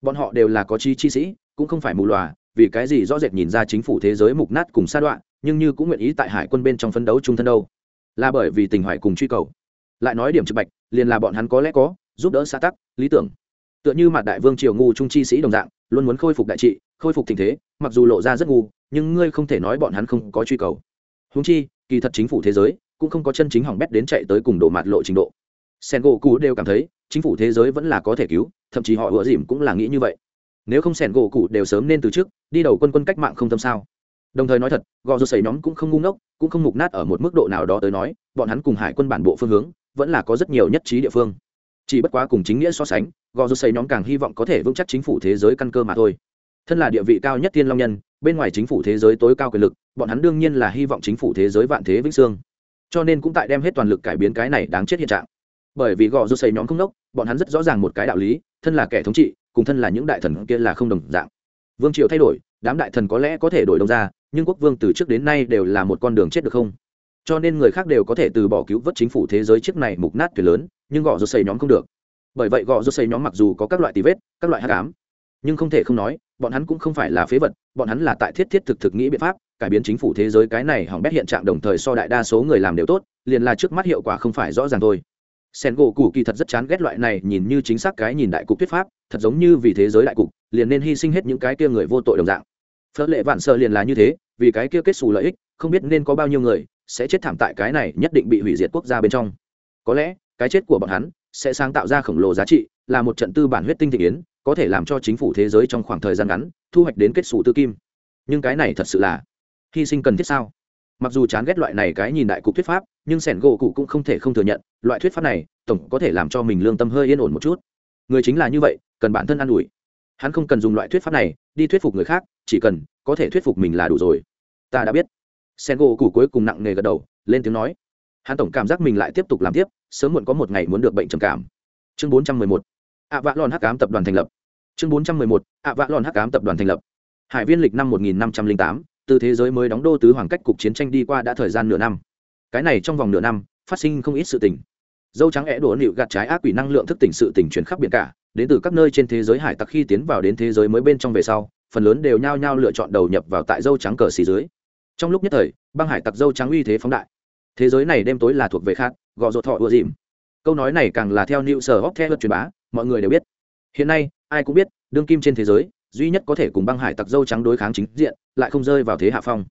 bọn họ đều là có chi chi sĩ, cũng không phải mù lòa vì cái gì rõ rệt nhìn ra chính phủ thế giới mục nát cùng sa đoạn, nhưng như cũng nguyện ý tại hải quân bên trong phấn đấu trung thân đâu. Là bởi vì tình hoài cùng truy cầu. Lại nói điểm trực bạch, liền là bọn hắn có lẽ có, giúp đỡ xã tắc, lý tưởng. Tựa như mặt đại vương triều ngu trung chi sĩ đồng dạng, luôn muốn khôi phục đại trị, khôi phục tình thế, mặc dù lộ ra rất ngu nhưng ngươi không thể nói bọn hắn không có truy cầu. Húng chi, kỳ thật chính phủ thế giới cũng không có chân chính hỏng bét đến chạy tới cùng đổ mạt lộ trình độ. Sen gỗ cụ đều cảm thấy, chính phủ thế giới vẫn là có thể cứu, thậm chí họ ủa dìm cũng là nghĩ như vậy. Nếu không Sẻn gỗ cụ đều sớm nên từ trước, đi đầu quân quân cách mạng không tâm sao. Đồng thời nói thật, gò rô xảy nhóm cũng không ngu ngốc, cũng không mục nát ở một mức độ nào đó tới nói, bọn hắn cùng hải quân bản bộ phương hướng vẫn là có rất nhiều nhất trí địa phương. Chỉ bất quá cùng chính nghĩa so sánh, gò rô xảy nhóm càng hy vọng có thể vững chắc chính phủ thế giới căn cơ mà thôi. Thân là địa vị cao nhất tiên long nhân bên ngoài chính phủ thế giới tối cao quyền lực, bọn hắn đương nhiên là hy vọng chính phủ thế giới vạn thế vĩnh sương cho nên cũng tại đem hết toàn lực cải biến cái này đáng chết hiện trạng. Bởi vì gò rô xây nhóm không đốc bọn hắn rất rõ ràng một cái đạo lý, thân là kẻ thống trị, cùng thân là những đại thần kia là không đồng dạng. Vương triều thay đổi, đám đại thần có lẽ có thể đổi đông ra, nhưng quốc vương từ trước đến nay đều là một con đường chết được không? Cho nên người khác đều có thể từ bỏ cứu vớt chính phủ thế giới chiếc này mục nát thuyền lớn, nhưng gò rô xây nhóm không được. Bởi vậy gò rô xây nhóm mặc dù có các loại tì vết, các loại hát cám nhưng không thể không nói, bọn hắn cũng không phải là phế vật bọn hắn là tại thiết thiết thực thực nghĩ biện pháp, cải biến chính phủ thế giới cái này hỏng bét hiện trạng đồng thời so đại đa số người làm đều tốt, liền là trước mắt hiệu quả không phải rõ ràng thôi. Sen gỗ cụ kỳ thật rất chán ghét loại này nhìn như chính xác cái nhìn đại cục thuyết pháp, thật giống như vì thế giới đại cục, liền nên hy sinh hết những cái kia người vô tội đồng dạng. Phớt lệ vạn sợ liền là như thế, vì cái kia kết xù lợi ích, không biết nên có bao nhiêu người sẽ chết thảm tại cái này nhất định bị hủy diệt quốc gia bên trong. Có lẽ, cái chết của bọn hắn sẽ sáng tạo ra khổng lồ giá trị, là một trận tư bản huyết tinh thị yến có thể làm cho chính phủ thế giới trong khoảng thời gian ngắn thu hoạch đến kết xù tư kim. Nhưng cái này thật sự là hy sinh cần thiết sao? Mặc dù chán ghét loại này cái nhìn đại cục thuyết pháp, nhưng sẻn gỗ cụ cũng không thể không thừa nhận, loại thuyết pháp này tổng có thể làm cho mình lương tâm hơi yên ổn một chút. Người chính là như vậy, cần bản thân an ủi. Hắn không cần dùng loại thuyết pháp này đi thuyết phục người khác, chỉ cần có thể thuyết phục mình là đủ rồi. Ta đã biết. Sen gỗ cụ cuối cùng nặng nề gật đầu, lên tiếng nói. Hắn tổng cảm giác mình lại tiếp tục làm tiếp, sớm muộn có một ngày muốn được bệnh trầm cảm. Chương bốn trăm mười một ạ vạ lòn hắc cám tập đoàn thành lập. Chương bốn trăm mười một, ạ vạ lòn hắc cám tập đoàn thành lập. Hải viên lịch năm một nghìn năm trăm linh tám, từ thế giới mới đóng đô tứ hoàng cách cục chiến tranh đi qua đã thời gian nửa năm. Cái này trong vòng nửa năm, phát sinh không ít sự tình. Dâu trắng é đổ nịu gạt trái ác quỷ năng lượng thức tỉnh sự tỉnh chuyển khắp biển cả, đến từ các nơi trên thế giới hải tặc khi tiến vào đến thế giới mới bên trong về sau, phần lớn đều nhao nhao lựa chọn đầu nhập vào tại dâu trắng cờ xì dưới. Trong lúc nhất thời, băng hải tặc dâu trắng uy thế phóng đại. Thế giới này đêm tối là thuộc về khác, gò rột thọ ùa dìm câu nói này càng là theo nịu sở hóc theo truyền bá mọi người đều biết. Hiện nay, ai cũng biết, đương kim trên thế giới, duy nhất có thể cùng băng hải tặc dâu trắng đối kháng chính diện, lại không rơi vào thế hạ phong.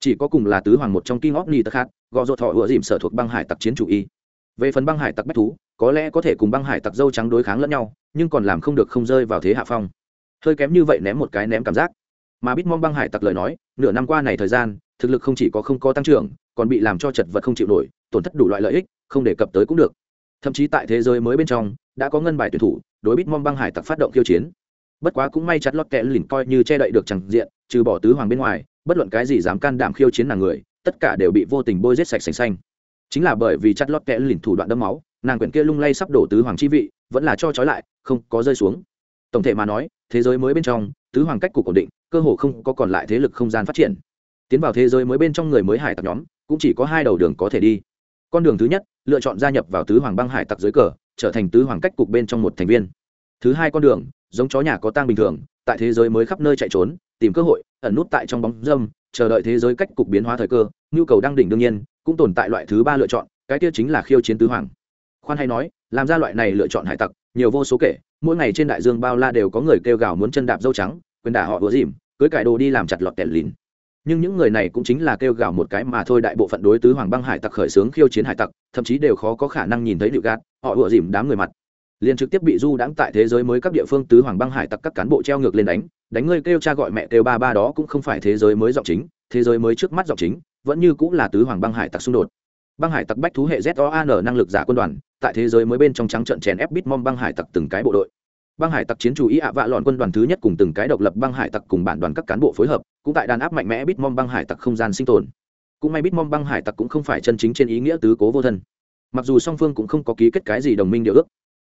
Chỉ có cùng là tứ hoàng một trong kinh óc ni tắc khác, gò dột thọ ựa dìm sở thuộc băng hải tặc chiến chủ y. Về phần băng hải tặc bách thú, có lẽ có thể cùng băng hải tặc dâu trắng đối kháng lẫn nhau, nhưng còn làm không được không rơi vào thế hạ phong. Hơi kém như vậy ném một cái ném cảm giác. Mà bitmom băng hải tặc lời nói, nửa năm qua này thời gian, thực lực không chỉ có không có tăng trưởng, còn bị làm cho chật vật không chịu nổi, tổn thất đủ loại lợi ích, không đề cập tới cũng được thậm chí tại thế giới mới bên trong, đã có ngân bài tuyển thủ, đối bitmom băng hải tặc phát động khiêu chiến. Bất quá cũng may chặt lót kẽ lỉnh coi như che đậy được chẳng diện, trừ bỏ tứ hoàng bên ngoài, bất luận cái gì dám can đảm khiêu chiến nàng người, tất cả đều bị vô tình bôi rết sạch sành xanh. Chính là bởi vì chặt lót kẽ lỉnh thủ đoạn đẫm máu, nàng quyển kia lung lay sắp đổ tứ hoàng chi vị, vẫn là cho trói lại, không có rơi xuống. Tổng thể mà nói, thế giới mới bên trong, tứ hoàng cách cục ổn định, cơ hồ không có còn lại thế lực không gian phát triển. Tiến vào thế giới mới bên trong người mới hải tặc nhóm, cũng chỉ có hai đầu đường có thể đi con đường thứ nhất, lựa chọn gia nhập vào tứ hoàng băng hải tặc dưới cờ, trở thành tứ hoàng cách cục bên trong một thành viên. Thứ hai con đường, giống chó nhà có tang bình thường, tại thế giới mới khắp nơi chạy trốn, tìm cơ hội, ẩn nút tại trong bóng dâm, chờ đợi thế giới cách cục biến hóa thời cơ, nhu cầu đang đỉnh đương nhiên, cũng tồn tại loại thứ ba lựa chọn, cái kia chính là khiêu chiến tứ hoàng. Khoan hay nói, làm ra loại này lựa chọn hải tặc, nhiều vô số kể, mỗi ngày trên đại dương bao la đều có người kêu gào muốn chân đạp dâu trắng, quyền đả họ vừa dìm, cưới cải đồ đi làm chặt lọt tẻ lìn nhưng những người này cũng chính là kêu gào một cái mà thôi. Đại bộ phận đối tứ hoàng băng hải tặc khởi xướng khiêu chiến hải tặc, thậm chí đều khó có khả năng nhìn thấy liệu gạt, họ ủa dìm đám người mặt. Liền trực tiếp bị du đãng tại thế giới mới các địa phương tứ hoàng băng hải tặc các cán bộ treo ngược lên đánh đánh ngươi kêu cha gọi mẹ kêu ba ba đó cũng không phải thế giới mới giọng chính, thế giới mới trước mắt giọng chính, vẫn như cũng là tứ hoàng băng hải tặc xung đột. Băng hải tặc bách thú hệ zon năng lực giả quân đoàn, tại thế giới mới bên trong trắng trận chèn ép bitmom băng hải tặc từng cái bộ đội. Băng hải tặc chiến chủ ý ạ vạ lọn quân đoàn thứ nhất cùng từng cái độc lập băng hải tặc cùng bản đoàn các cán bộ phối hợp cũng tại đàn áp mạnh mẽ bitmom băng hải tặc không gian sinh tồn. Cũng may bitmom băng hải tặc cũng không phải chân chính trên ý nghĩa tứ cố vô thân. Mặc dù song phương cũng không có ký kết cái gì đồng minh điều ước,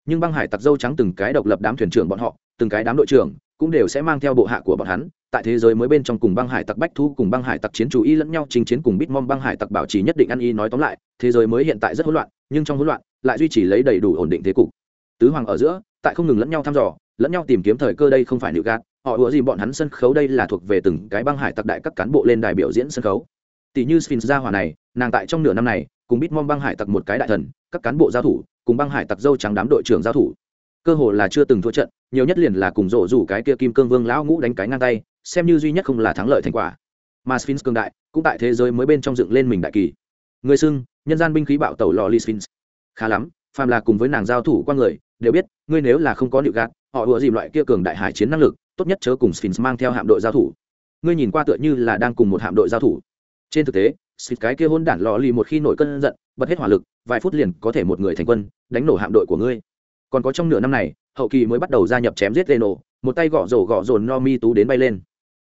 nhưng băng hải tặc dâu trắng từng cái độc lập đám thuyền trưởng bọn họ, từng cái đám đội trưởng cũng đều sẽ mang theo bộ hạ của bọn hắn, tại thế giới mới bên trong cùng băng hải tặc bách thu, cùng băng hải tặc chiến chủ y lẫn nhau chinh chiến cùng bitmom băng hải tặc bảo trì nhất định ăn y nói tóm lại, thế giới mới hiện tại rất hỗn loạn, nhưng trong hỗn loạn lại duy trì lấy đầy đủ ổn định thế cục. Tứ hoàng ở giữa, tại không ngừng lẫn nhau thăm dò lẫn nhau tìm kiếm thời cơ đây không phải nữ gạt, họ ủa gì bọn hắn sân khấu đây là thuộc về từng cái băng hải tặc đại các cán bộ lên đài biểu diễn sân khấu. Tỷ như sphinx gia hỏa này, nàng tại trong nửa năm này, cùng bitmom băng hải tặc một cái đại thần, các cán bộ giao thủ, cùng băng hải tặc dâu trắng đám đội trưởng giao thủ. Cơ hồ là chưa từng thua trận, nhiều nhất liền là cùng rổ rủ cái kia kim cương vương lão ngũ đánh cái ngang tay, xem như duy nhất không là thắng lợi thành quả. Mà sphinx cương đại, cũng tại thế giới mới bên trong dựng lên mình đại kỳ. Người xưng, nhân gian binh khí bạo tẩu lò li sphinx. Khá lắm, phàm là cùng với nàng giao thủ qua người, đều biết, ngươi nếu là không có nịu gạt họ ùa dìm loại kia cường đại hải chiến năng lực, tốt nhất chớ cùng sphinx mang theo hạm đội giao thủ. Ngươi nhìn qua tựa như là đang cùng một hạm đội giao thủ. Trên thực tế, sphinx cái kia hôn đản lò lì một khi nổi cơn giận, bật hết hỏa lực, vài phút liền có thể một người thành quân, đánh nổ hạm đội của ngươi. Còn có trong nửa năm này, hậu kỳ mới bắt đầu gia nhập chém giết lê nổ một tay gõ rổ gõ rồn no mi tú đến bay lên.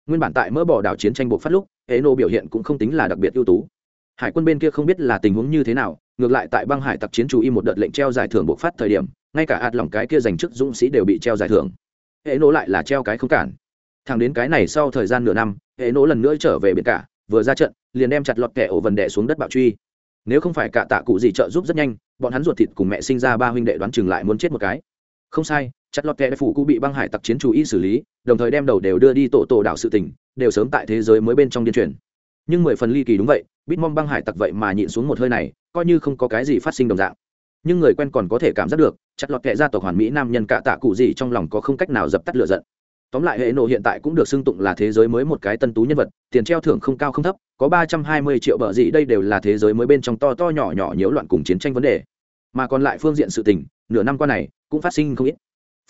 Nguyên bản tại mỡ bỏ đảo chiến tranh buộc phát lúc, Eno biểu hiện cũng không tính là đặc biệt ưu tú. Hải quân bên kia không biết là tình huống như thế nào ngược lại tại băng hải tặc chiến chú y một đợt lệnh treo giải thưởng buộc phát thời điểm, ngay cả ạt lỏng cái kia dành chức dũng sĩ đều bị treo giải thưởng. Hệ nỗ lại là treo cái không cản. Thằng đến cái này sau thời gian nửa năm, hệ nỗ lần nữa trở về biển cả, vừa ra trận, liền đem chặt lọt kẻ ổ vần đệ xuống đất bạo truy. Nếu không phải cả tạ cụ gì trợ giúp rất nhanh, bọn hắn ruột thịt cùng mẹ sinh ra ba huynh đệ đoán chừng lại muốn chết một cái. Không sai, chặt lọt kẻ phụ cũng bị băng hải tặc chiến chú y xử lý, đồng thời đem đầu đều đưa đi tổ tổ đảo sự tỉnh đều sớm tại thế giới mới bên trong điên truyền. Nhưng mười phần ly kỳ đúng vậy bitmom băng hải tặc vậy mà nhịn xuống một hơi này, coi như không có cái gì phát sinh đồng dạng. Nhưng người quen còn có thể cảm giác được chặt lọt kệ gia tộc hoàn mỹ nam nhân cả tạ cụ gì trong lòng có không cách nào dập tắt lửa giận. Tóm lại hệ nộ hiện tại cũng được xưng tụng là thế giới mới một cái tân tú nhân vật, tiền treo thưởng không cao không thấp, có ba trăm hai mươi triệu bợ dị đây đều là thế giới mới bên trong to to nhỏ nhỏ nhiễu loạn cùng chiến tranh vấn đề. Mà còn lại phương diện sự tình, nửa năm qua này, cũng phát sinh không ít.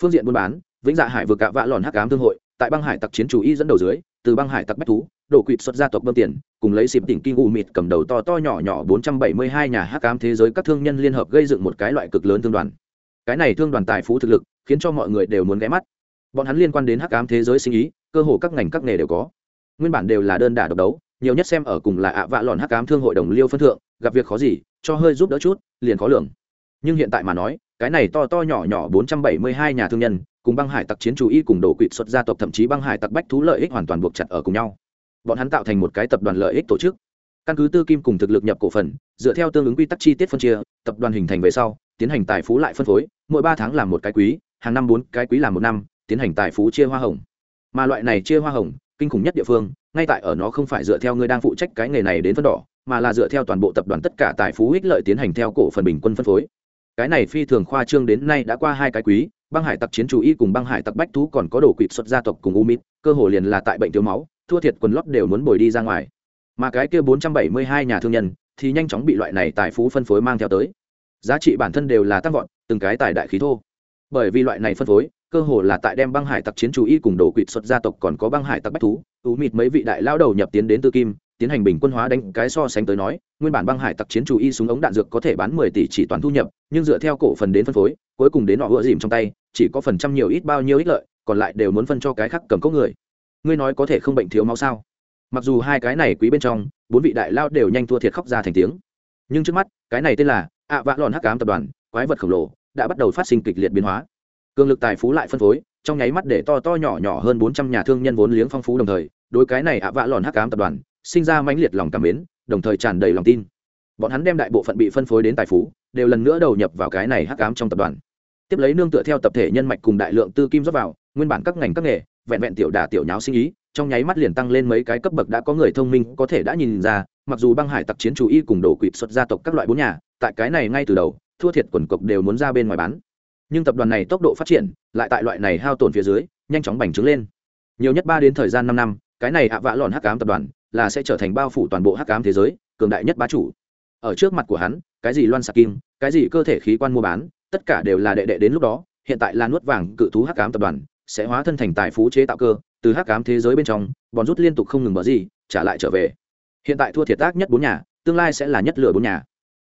Phương diện buôn bán, vĩnh dạ hải vừa cạ vạ lòn hắc ám thương hội, tại băng hải tặc chiến chủ y dẫn đầu dưới, từ băng hải tặc bách thú đổ quỵt xuất gia tộc bơm tiền, cùng lấy xịp tỉnh kinh u mịt cầm đầu to to nhỏ nhỏ bốn trăm bảy mươi hai nhà hắc ám thế giới các thương nhân liên hợp gây dựng một cái loại cực lớn thương đoàn. Cái này thương đoàn tài phú thực lực, khiến cho mọi người đều muốn ghé mắt. Bọn hắn liên quan đến hắc ám thế giới sinh ý, cơ hồ các ngành các nghề đều có. Nguyên bản đều là đơn đả độc đấu, nhiều nhất xem ở cùng là ạ vạ lòn hắc ám thương hội đồng liêu phân thượng, gặp việc khó gì, cho hơi giúp đỡ chút, liền khó lường. Nhưng hiện tại mà nói, cái này to to nhỏ nhỏ bốn trăm bảy mươi hai nhà thương nhân, cùng băng hải tặc chiến chủ y cùng đổ quỵt xuất gia tộc thậm chí băng hải tặc bách thú lợi ích hoàn toàn buộc chặt ở cùng nhau bọn hắn tạo thành một cái tập đoàn lợi ích tổ chức. Căn cứ tư kim cùng thực lực nhập cổ phần, dựa theo tương ứng quy tắc chi tiết phân chia, tập đoàn hình thành về sau, tiến hành tài phú lại phân phối, mỗi ba tháng làm một cái quý, hàng năm bốn cái quý làm một năm, tiến hành tài phú chia hoa hồng. Mà loại này chia hoa hồng, kinh khủng nhất địa phương, ngay tại ở nó không phải dựa theo người đang phụ trách cái nghề này đến phân đỏ, mà là dựa theo toàn bộ tập đoàn tất cả tài phú ích lợi tiến hành theo cổ phần bình quân phân phối. Cái này phi thường khoa trương đến nay đã qua hai cái quý, băng hải tặc chiến chủ y cùng băng hải tặc bách thú còn có đồ quỵt xuất gia tộc cùng u mít cơ hồ liền là tại bệnh thiếu máu thua thiệt quần lót đều muốn bồi đi ra ngoài. Mà cái kia bốn trăm bảy mươi hai nhà thương nhân thì nhanh chóng bị loại này tài phú phân phối mang theo tới. Giá trị bản thân đều là tăng vọt, từng cái tài đại khí thô. Bởi vì loại này phân phối, cơ hồ là tại đem băng hải tặc chiến chủ y cùng đồ quỵt xuất gia tộc còn có băng hải tặc bách thú tú mịt mấy vị đại lao đầu nhập tiến đến tư kim, tiến hành bình quân hóa đánh cái so sánh tới nói, nguyên bản băng hải tặc chiến chủ y súng ống đạn dược có thể bán mười tỷ chỉ toàn thu nhập, nhưng dựa theo cổ phần đến phân phối, cuối cùng đến họ vựa dìm trong tay, chỉ có phần trăm nhiều ít bao nhiêu ít lợi, còn lại đều muốn phân cho cái khác cầm cốc người ngươi nói có thể không bệnh thiếu máu sao? Mặc dù hai cái này quý bên trong, bốn vị đại lao đều nhanh thua thiệt khóc ra thành tiếng. Nhưng trước mắt, cái này tên là ạ vạ lòn hắc cám tập đoàn, quái vật khổng lồ, đã bắt đầu phát sinh kịch liệt biến hóa. Cường lực tài phú lại phân phối, trong nháy mắt để to to nhỏ nhỏ hơn bốn trăm nhà thương nhân vốn liếng phong phú đồng thời, đối cái này ạ vạ lòn hắc cám tập đoàn, sinh ra mãnh liệt lòng cảm mến, đồng thời tràn đầy lòng tin. Bọn hắn đem đại bộ phận bị phân phối đến tài phú, đều lần nữa đầu nhập vào cái này hắc cám trong tập đoàn. Tiếp lấy nương tựa theo tập thể nhân mạch cùng đại lượng tư kim rót vào, nguyên bản các ngành các nghề vẹn vẹn tiểu đà tiểu nháo sinh ý, trong nháy mắt liền tăng lên mấy cái cấp bậc đã có người thông minh có thể đã nhìn ra, mặc dù băng hải tặc chiến chủ y cùng đổ quỵt xuất gia tộc các loại bốn nhà, tại cái này ngay từ đầu, thua thiệt quần cộc đều muốn ra bên ngoài bán. Nhưng tập đoàn này tốc độ phát triển, lại tại loại này hao tổn phía dưới, nhanh chóng bành trướng lên. Nhiều nhất ba đến thời gian năm năm, cái này ạ vạ lòn hắc cám tập đoàn, là sẽ trở thành bao phủ toàn bộ hắc cám thế giới, cường đại nhất bá chủ. Ở trước mặt của hắn, cái gì loan sạc kim, cái gì cơ thể khí quan mua bán, tất cả đều là đệ đệ đến lúc đó, hiện tại là nuốt vàng cự thú hắc cám tập đoàn sẽ hóa thân thành tài phú chế tạo cơ, từ hắc cám thế giới bên trong bòn rút liên tục không ngừng bờ gì, trả lại trở về. Hiện tại thua thiệt tác nhất bốn nhà, tương lai sẽ là nhất lửa bốn nhà.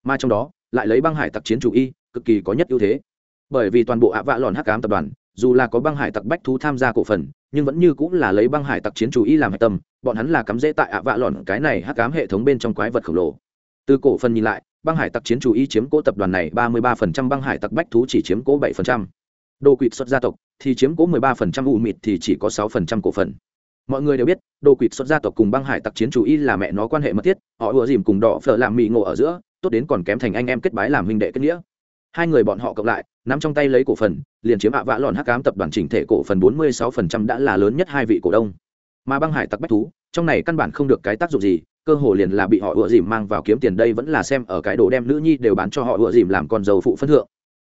Mà trong đó, lại lấy băng hải tặc chiến chủ y, cực kỳ có nhất ưu thế. Bởi vì toàn bộ ạ vạ lòn hắc cám tập đoàn, dù là có băng hải tặc bách thú tham gia cổ phần, nhưng vẫn như cũng là lấy băng hải tặc chiến chủ y làm hạch tâm, bọn hắn là cắm rễ tại ạ vạ lòn cái này hắc cám hệ thống bên trong quái vật khổng lồ. Từ cổ phần nhìn lại, băng hải tặc chiến chủ y chiếm cố tập đoàn này ba mươi ba phần trăm, băng hải tặc bách thú chỉ chiếm cố bảy phần trăm đồ quỵt xuất gia tộc thì chiếm cố 13% u mịt thì chỉ có 6% cổ phần. Mọi người đều biết, đồ quỵt xuất gia tộc cùng băng hải tặc chiến chủ y là mẹ nó quan hệ mật thiết, họ ùa dìm cùng đỏ phở làm mị ngộ ở giữa, tốt đến còn kém thành anh em kết bái làm huynh đệ kết nghĩa. Hai người bọn họ cộng lại, nắm trong tay lấy cổ phần, liền chiếm ạ vã lòn hắc cám tập đoàn chỉnh thể cổ phần 46% đã là lớn nhất hai vị cổ đông. Mà băng hải tặc bách thú, trong này căn bản không được cái tác dụng gì, cơ hồ liền là bị họ ùa dìm mang vào kiếm tiền đây vẫn là xem ở cái đồ đem nữ nhi đều bán cho họ ùa dìm làm con dầu phụ phân thượng.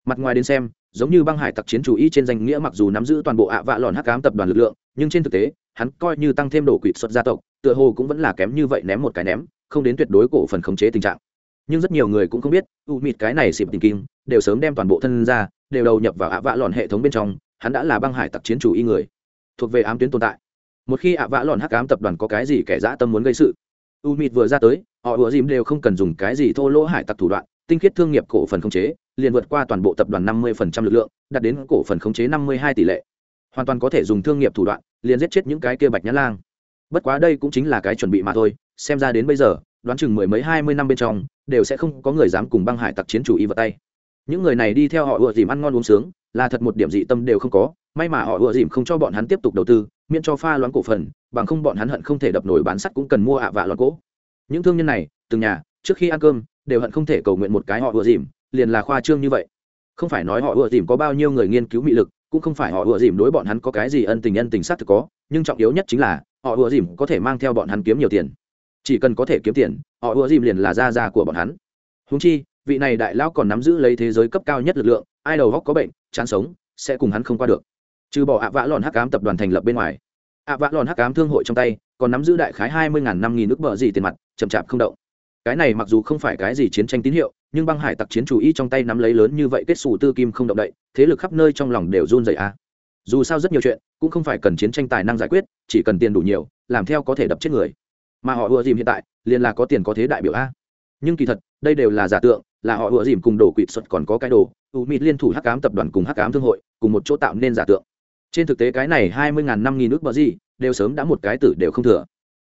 Mặt ngoài đến xem giống như băng hải tặc chiến chủ y trên danh nghĩa mặc dù nắm giữ toàn bộ ạ vạ lòn hắc cám tập đoàn lực lượng, nhưng trên thực tế, hắn coi như tăng thêm đổ quỵt xuất gia tộc, tựa hồ cũng vẫn là kém như vậy ném một cái ném, không đến tuyệt đối cổ phần khống chế tình trạng. Nhưng rất nhiều người cũng không biết, u mịt cái này xịp tình kim, đều sớm đem toàn bộ thân ra, đều đầu nhập vào ạ vạ lòn hệ thống bên trong, hắn đã là băng hải tặc chiến chủ y người, thuộc về ám tuyến tồn tại. Một khi ạ vạ lòn hắc ám tập đoàn có cái gì kẻ dã tâm muốn gây sự, u mịt vừa ra tới, họ ùa dìm đều không cần dùng cái gì thô lỗ hải tặc thủ đoạn tinh khiết thương nghiệp cổ phần khống chế, liền vượt qua toàn bộ tập đoàn năm mươi lực lượng, đạt đến cổ phần khống chế năm mươi hai tỷ lệ. Hoàn toàn có thể dùng thương nghiệp thủ đoạn, liền giết chết những cái kia bạch nhã lang. Bất quá đây cũng chính là cái chuẩn bị mà thôi, xem ra đến bây giờ, đoán chừng mười mấy hai mươi năm bên trong, đều sẽ không có người dám cùng băng hải tặc chiến chủ y vào tay. Những người này đi theo họ ùa dìm ăn ngon uống sướng, là thật một điểm dị tâm đều không có, may mà họ ùa dìm không cho bọn hắn tiếp tục đầu tư, miễn cho pha loãng cổ phần, bằng không bọn hắn hận không thể đập nổi bán sắt cũng cần mua ạ vạ loạn cỗ những thương nhân này, từng nhà trước khi ăn cơm, đều hận không thể cầu nguyện một cái họ ùa dìm, liền là khoa trương như vậy. Không phải nói họ ùa dìm có bao nhiêu người nghiên cứu mị lực, cũng không phải họ ùa dìm đối bọn hắn có cái gì ân tình ân tình sát thực có, nhưng trọng yếu nhất chính là, họ ùa dìm có thể mang theo bọn hắn kiếm nhiều tiền. Chỉ cần có thể kiếm tiền, họ ùa dìm liền là gia gia của bọn hắn. Húng chi, vị này đại lão còn nắm giữ lấy thế giới cấp cao nhất lực lượng, ai đầu góc có bệnh, chán sống, sẽ cùng hắn không qua được. Trừ bỏ ạ vã lòn hắc cám tập đoàn thành lập bên ngoài, ạ vã lòn hắc cám thương hội trong tay, còn nắm giữ đại khái hai mươi ngàn năm nghìn nước bờ gì tiền mặt, chậm chạp không động cái này mặc dù không phải cái gì chiến tranh tín hiệu, nhưng băng hải tặc chiến chủ y trong tay nắm lấy lớn như vậy kết xù tư kim không động đậy, thế lực khắp nơi trong lòng đều run dậy a. Dù sao rất nhiều chuyện, cũng không phải cần chiến tranh tài năng giải quyết, chỉ cần tiền đủ nhiều, làm theo có thể đập chết người. Mà họ ùa dìm hiện tại, liền là có tiền có thế đại biểu a. Nhưng kỳ thật, đây đều là giả tượng, là họ ùa dìm cùng đồ quỵt xuất còn có cái đồ u mịt liên thủ hắc cám tập đoàn cùng hắc cám thương hội, cùng một chỗ tạo nên giả tượng. Trên thực tế cái này hai mươi ngàn năm nghìn nước bờ gì, đều sớm đã một cái tử đều không thừa.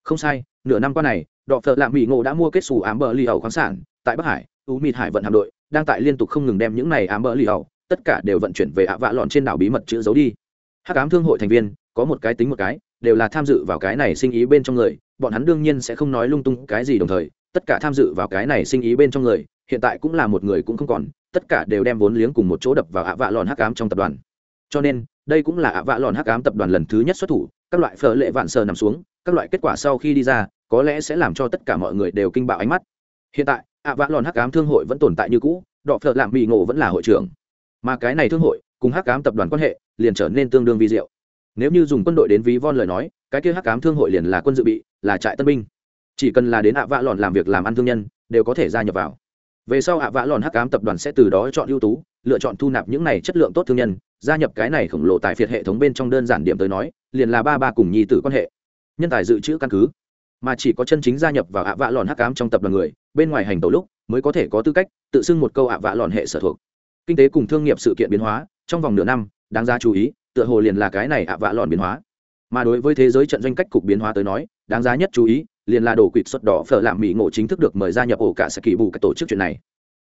Không sai, nửa năm qua này đọ phợ lạ mỹ ngộ đã mua kết xù ám bờ lì ẩu khoáng sản tại bắc hải u mịt hải vận hạm đội đang tại liên tục không ngừng đem những này ám bờ lì ẩu tất cả đều vận chuyển về ạ vạ lọn trên đảo bí mật chữ giấu đi. Hắc ám thương hội thành viên, có một cái tính một cái, đều là tham dự vào cái này sinh ý bên trong người, bọn hắn đương nhiên sẽ không nói lung tung cái gì đồng thời, tất cả tham dự vào cái này sinh ý bên trong người, hiện tại cũng là một người cũng không còn, tất cả đều đem vốn liếng cùng một chỗ đập vào ạ vạ lòn hắc ám trong tập đoàn. Cho nên, đây cũng là ạ vạ lòn hắc ám tập đoàn lần thứ nhất xuất thủ, các loại phở lệ vạn sờ nằm xuống, các loại kết quả sau khi đi ra có lẽ sẽ làm cho tất cả mọi người đều kinh bạo ánh mắt. Hiện tại, ạ vạ lòn hắc ám thương hội vẫn tồn tại như cũ, đọ phở lạm bị ngộ vẫn là hội trưởng. Mà cái này thương hội, cùng hắc ám tập đoàn quan hệ, liền trở nên tương đương vi diệu. Nếu như dùng quân đội đến ví von lời nói, cái kia hắc ám thương hội liền là quân dự bị, là trại tân binh. Chỉ cần là đến ạ vạ lòn làm việc làm ăn thương nhân, đều có thể gia nhập vào. Về sau ạ vạ lòn hắc ám tập đoàn sẽ từ đó chọn ưu tú, lựa chọn thu nạp những này chất lượng tốt thương nhân, gia nhập cái này khổng lồ tài phiệt hệ thống bên trong đơn giản điểm tới nói, liền là ba ba cùng nhi tử quan hệ. Nhân tài dự trữ căn cứ mà chỉ có chân chính gia nhập vào ạ vạ lòn hắc ám trong tập đoàn người, bên ngoài hành tẩu lúc, mới có thể có tư cách tự xưng một câu ạ vạ lòn hệ sở thuộc. Kinh tế cùng thương nghiệp sự kiện biến hóa, trong vòng nửa năm, đáng ra chú ý, tựa hồ liền là cái này ạ vạ lòn biến hóa. Mà đối với thế giới trận doanh cách cục biến hóa tới nói, đáng giá nhất chú ý, liền là đổ quỵt xuất đỏ phở làm mỹ ngộ chính thức được mời gia nhập ổ cả sẽ kỳ bù các tổ chức chuyện này.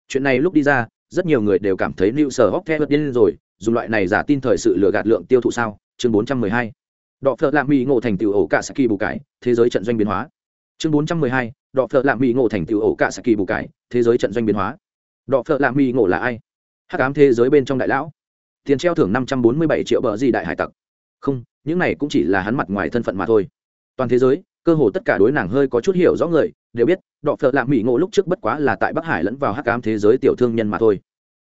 Chuyện này lúc đi ra, rất nhiều người đều cảm thấy lưu sở hóc theo điên rồi, dùng loại này giả tin thời sự lừa gạt lượng tiêu thụ sao? Chương 412 đọ phợ lạ mỹ ngộ thành tựu ổ cả saki kỳ bù cái thế giới trận doanh biến hóa. Chương 412. đọ phợ lạ mỹ ngộ thành tựu ổ cả saki kỳ bù cái thế giới trận doanh biến hóa. Đọ phợ lạ mỹ ngộ là ai? Hắc ám thế giới bên trong đại lão. Tiền treo thưởng năm trăm bốn mươi bảy triệu bờ gì đại hải tặc. Không, những này cũng chỉ là hắn mặt ngoài thân phận mà thôi. Toàn thế giới, cơ hồ tất cả đối nàng hơi có chút hiểu rõ người, đều biết, đọ phợ lạ mỹ ngộ lúc trước bất quá là tại bắc hải lẫn vào hắc ám thế giới tiểu thương nhân mà thôi.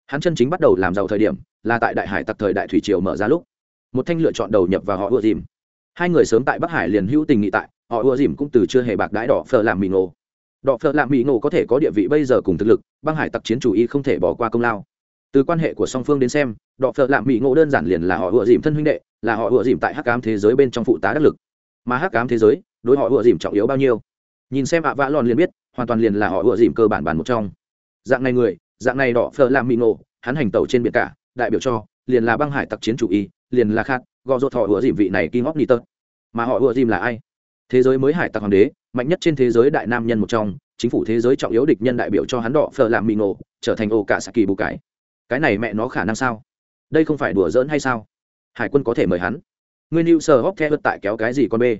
Hắn chân chính bắt đầu làm giàu thời điểm, là tại đại hải tặc thời đại thủy triều mở ra lúc. Một thanh lựa chọn đầu nhập vào họ ưa dìm hai người sớm tại bắc hải liền hữu tình nghị tại, họ ưa dìm cũng từ chưa hề bạc đãi đỏ phở làm mì ngộ đỏ phở làm mì ngộ có thể có địa vị bây giờ cùng thực lực, băng hải tặc chiến chủ y không thể bỏ qua công lao. Từ quan hệ của song phương đến xem đọ phợ lạm mỹ ngộ đơn giản liền là họ ựa dìm thân huynh đệ, là họ ựa dìm tại hắc cám thế giới bên trong phụ tá đắc lực. Mà hắc cám thế giới, đối họ ựa dìm trọng yếu bao nhiêu? Nhìn xem ạ vã lòn liền biết, hoàn toàn liền là họ ựa dìm cơ bản bản một trong. Dạng này người, dạng này đỏ phở làm mỹ ngộ hắn hành tẩu trên biển cả, đại biểu cho, liền là băng hải tặc chiến chủ y, liền là khát gò rột họ ủa dìm vị này kim óc ni tơ mà họ ủa dìm là ai? Thế giới mới hải tặc hoàng đế, mạnh nhất trên thế giới đại nam nhân một trong, chính phủ thế giới trọng yếu địch nhân đại biểu cho hắn đỏ phở làm mì nổ trở thành ổ cả saki bù cái cái này mẹ nó khả năng sao? Đây không phải đùa giỡn hay sao? Hải quân có thể mời hắn. Nguyên hữu sở hóc theo tại kéo cái gì con bê?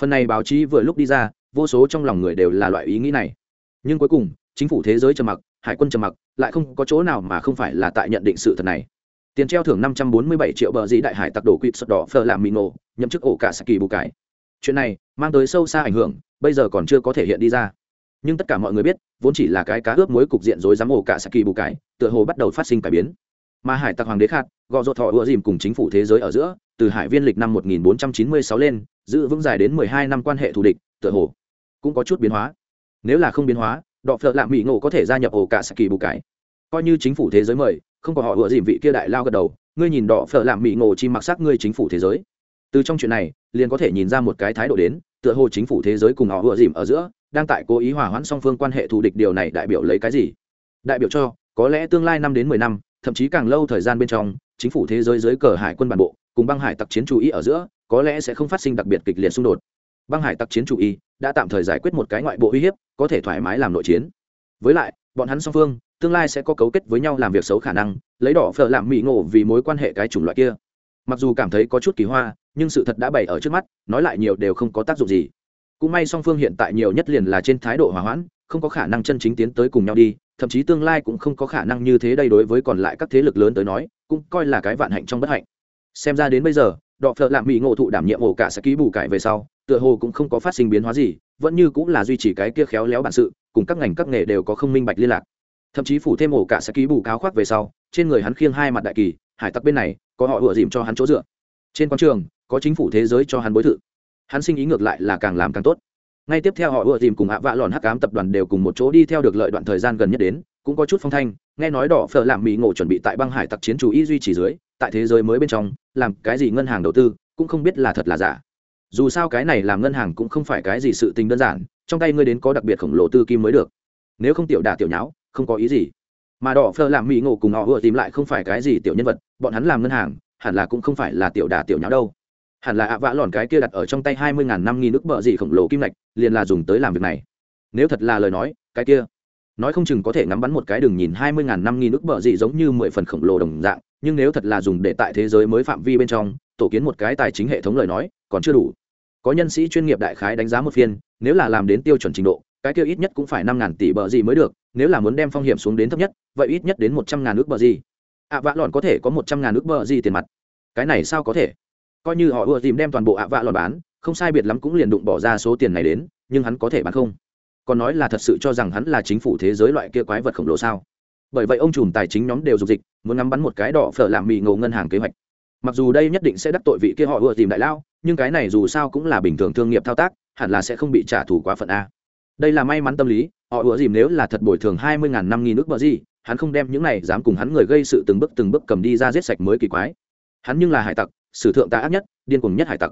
Phần này báo chí vừa lúc đi ra, vô số trong lòng người đều là loại ý nghĩ này. Nhưng cuối cùng, chính phủ thế giới trầm mặc, hải quân trầm mặc, lại không có chỗ nào mà không phải là tại nhận định sự thật này tiền treo thưởng năm trăm bốn mươi bảy triệu bờ dĩ đại hải tặc đổ quỵt sọt đỏ phờ làm mì nổ nhậm chức ổ cả saki bù cái chuyện này mang tới sâu xa ảnh hưởng, bây giờ còn chưa có thể hiện đi ra. Nhưng tất cả mọi người biết, vốn chỉ là cái cá ướp mối cục diện rối rắm ổ cả saki bù cái tựa hồ bắt đầu phát sinh cải biến. Mà hải tặc hoàng đế khát, gò ruột thọ ùa dìm cùng chính phủ thế giới ở giữa, từ hải viên lịch năm 1496 lên, giữ vững dài đến 12 năm quan hệ thù địch, tựa hồ cũng có chút biến hóa. Nếu là không biến hóa đọ phợ lạm mỹ ngộ có thể gia nhập ổ cả saki bù cái coi như chính phủ thế giới mời không có họ ủa dìm vị kia đại lao gật đầu, ngươi nhìn đỏ phở làm mỹ ngộ chi mặc sắc ngươi chính phủ thế giới. Từ trong chuyện này, liền có thể nhìn ra một cái thái độ đến, tựa hồ chính phủ thế giới cùng họ ủa dìm ở giữa, đang tại cố ý hòa hoãn song phương quan hệ thù địch điều này đại biểu lấy cái gì? Đại biểu cho, có lẽ tương lai năm đến mười năm, thậm chí càng lâu thời gian bên trong, chính phủ thế giới dưới cờ hải quân bản bộ, cùng băng hải tặc chiến chủ ý ở giữa, có lẽ sẽ không phát sinh đặc biệt kịch liệt xung đột. Băng hải tặc chiến chủ ý đã tạm thời giải quyết một cái ngoại bộ uy hiếp, có thể thoải mái làm nội chiến. Với lại, bọn hắn song phương tương lai sẽ có cấu kết với nhau làm việc xấu khả năng, lấy đỏ phở làm mỹ ngộ vì mối quan hệ cái chủng loại kia. Mặc dù cảm thấy có chút kỳ hoa, nhưng sự thật đã bày ở trước mắt, nói lại nhiều đều không có tác dụng gì. Cũng may song phương hiện tại nhiều nhất liền là trên thái độ hòa hoãn, không có khả năng chân chính tiến tới cùng nhau đi, thậm chí tương lai cũng không có khả năng như thế đây đối với còn lại các thế lực lớn tới nói, cũng coi là cái vạn hạnh trong bất hạnh. Xem ra đến bây giờ đọ phợ lạm mỹ ngộ thụ đảm nhiệm ổ cả sẽ ký bù cải về sau, tựa hồ cũng không có phát sinh biến hóa gì, vẫn như cũng là duy trì cái kia khéo léo bản sự, cùng các ngành các nghề đều có không minh bạch liên lạc thậm chí phủ thêm ổ cả sẽ ký bù cáo khoác về sau, trên người hắn khiêng hai mặt đại kỳ, hải tặc bên này, có họ ủa dìm cho hắn chỗ dựa. Trên quảng trường, có chính phủ thế giới cho hắn bối thự. Hắn sinh ý ngược lại là càng làm càng tốt. Ngay tiếp theo họ ủa dìm cùng ạ vạ lòn hắc cám tập đoàn đều cùng một chỗ đi theo được lợi đoạn thời gian gần nhất đến, cũng có chút phong thanh, nghe nói đỏ phở làm mỹ ngộ chuẩn bị tại băng hải tặc chiến chủ y duy trì dưới, tại thế giới mới bên trong, làm cái gì ngân hàng đầu tư, cũng không biết là thật là giả. Dù sao cái này làm ngân hàng cũng không phải cái gì sự tình đơn giản, trong tay ngươi đến có đặc biệt khổng lồ tư kim mới được. Nếu không tiểu đả tiểu nháo không có ý gì. Mà đỏ phơ làm mỹ ngộ cùng họ vừa tìm lại không phải cái gì tiểu nhân vật, bọn hắn làm ngân hàng, hẳn là cũng không phải là tiểu đà tiểu nháo đâu. Hẳn là ạ vã lòn cái kia đặt ở trong tay hai mươi ngàn năm nghìn nước bợ gì khổng lồ kim lạch liền là dùng tới làm việc này. Nếu thật là lời nói, cái kia. Nói không chừng có thể ngắm bắn một cái đường nhìn hai mươi ngàn năm nghìn nước bợ gì giống như mười phần khổng lồ đồng dạng, nhưng nếu thật là dùng để tại thế giới mới phạm vi bên trong, tổ kiến một cái tài chính hệ thống lời nói, còn chưa đủ. Có nhân sĩ chuyên nghiệp đại khái đánh giá một phiên, nếu là làm đến tiêu chuẩn trình độ cái kia ít nhất cũng phải năm ngàn tỷ bờ gì mới được, nếu là muốn đem phong hiểm xuống đến thấp nhất, vậy ít nhất đến một trăm ngàn ước bờ gì. Ạ vạ lòn có thể có một trăm ngàn ước bờ gì tiền mặt. Cái này sao có thể? Coi như họ ưa tìm đem toàn bộ ạ vạ lòn bán, không sai biệt lắm cũng liền đụng bỏ ra số tiền này đến, nhưng hắn có thể bán không? Còn nói là thật sự cho rằng hắn là chính phủ thế giới loại kia quái vật khổng lồ sao? Bởi vậy ông trùm tài chính nhóm đều dục dịch, muốn ngắm bắn một cái đỏ phở làm mì ngầu ngân hàng kế hoạch. Mặc dù đây nhất định sẽ đắc tội vị kia họ ưa tìm đại lao, nhưng cái này dù sao cũng là bình thường thương nghiệp thao tác, hẳn là sẽ không bị trả thù quá phận a đây là may mắn tâm lý, họ ủa dìm nếu là thật bồi thường hai mươi ngàn năm nghìn nước bờ gì, hắn không đem những này dám cùng hắn người gây sự từng bước từng bước cầm đi ra giết sạch mới kỳ quái. Hắn nhưng là hải tặc, sử thượng tá ác nhất, điên cuồng nhất hải tặc.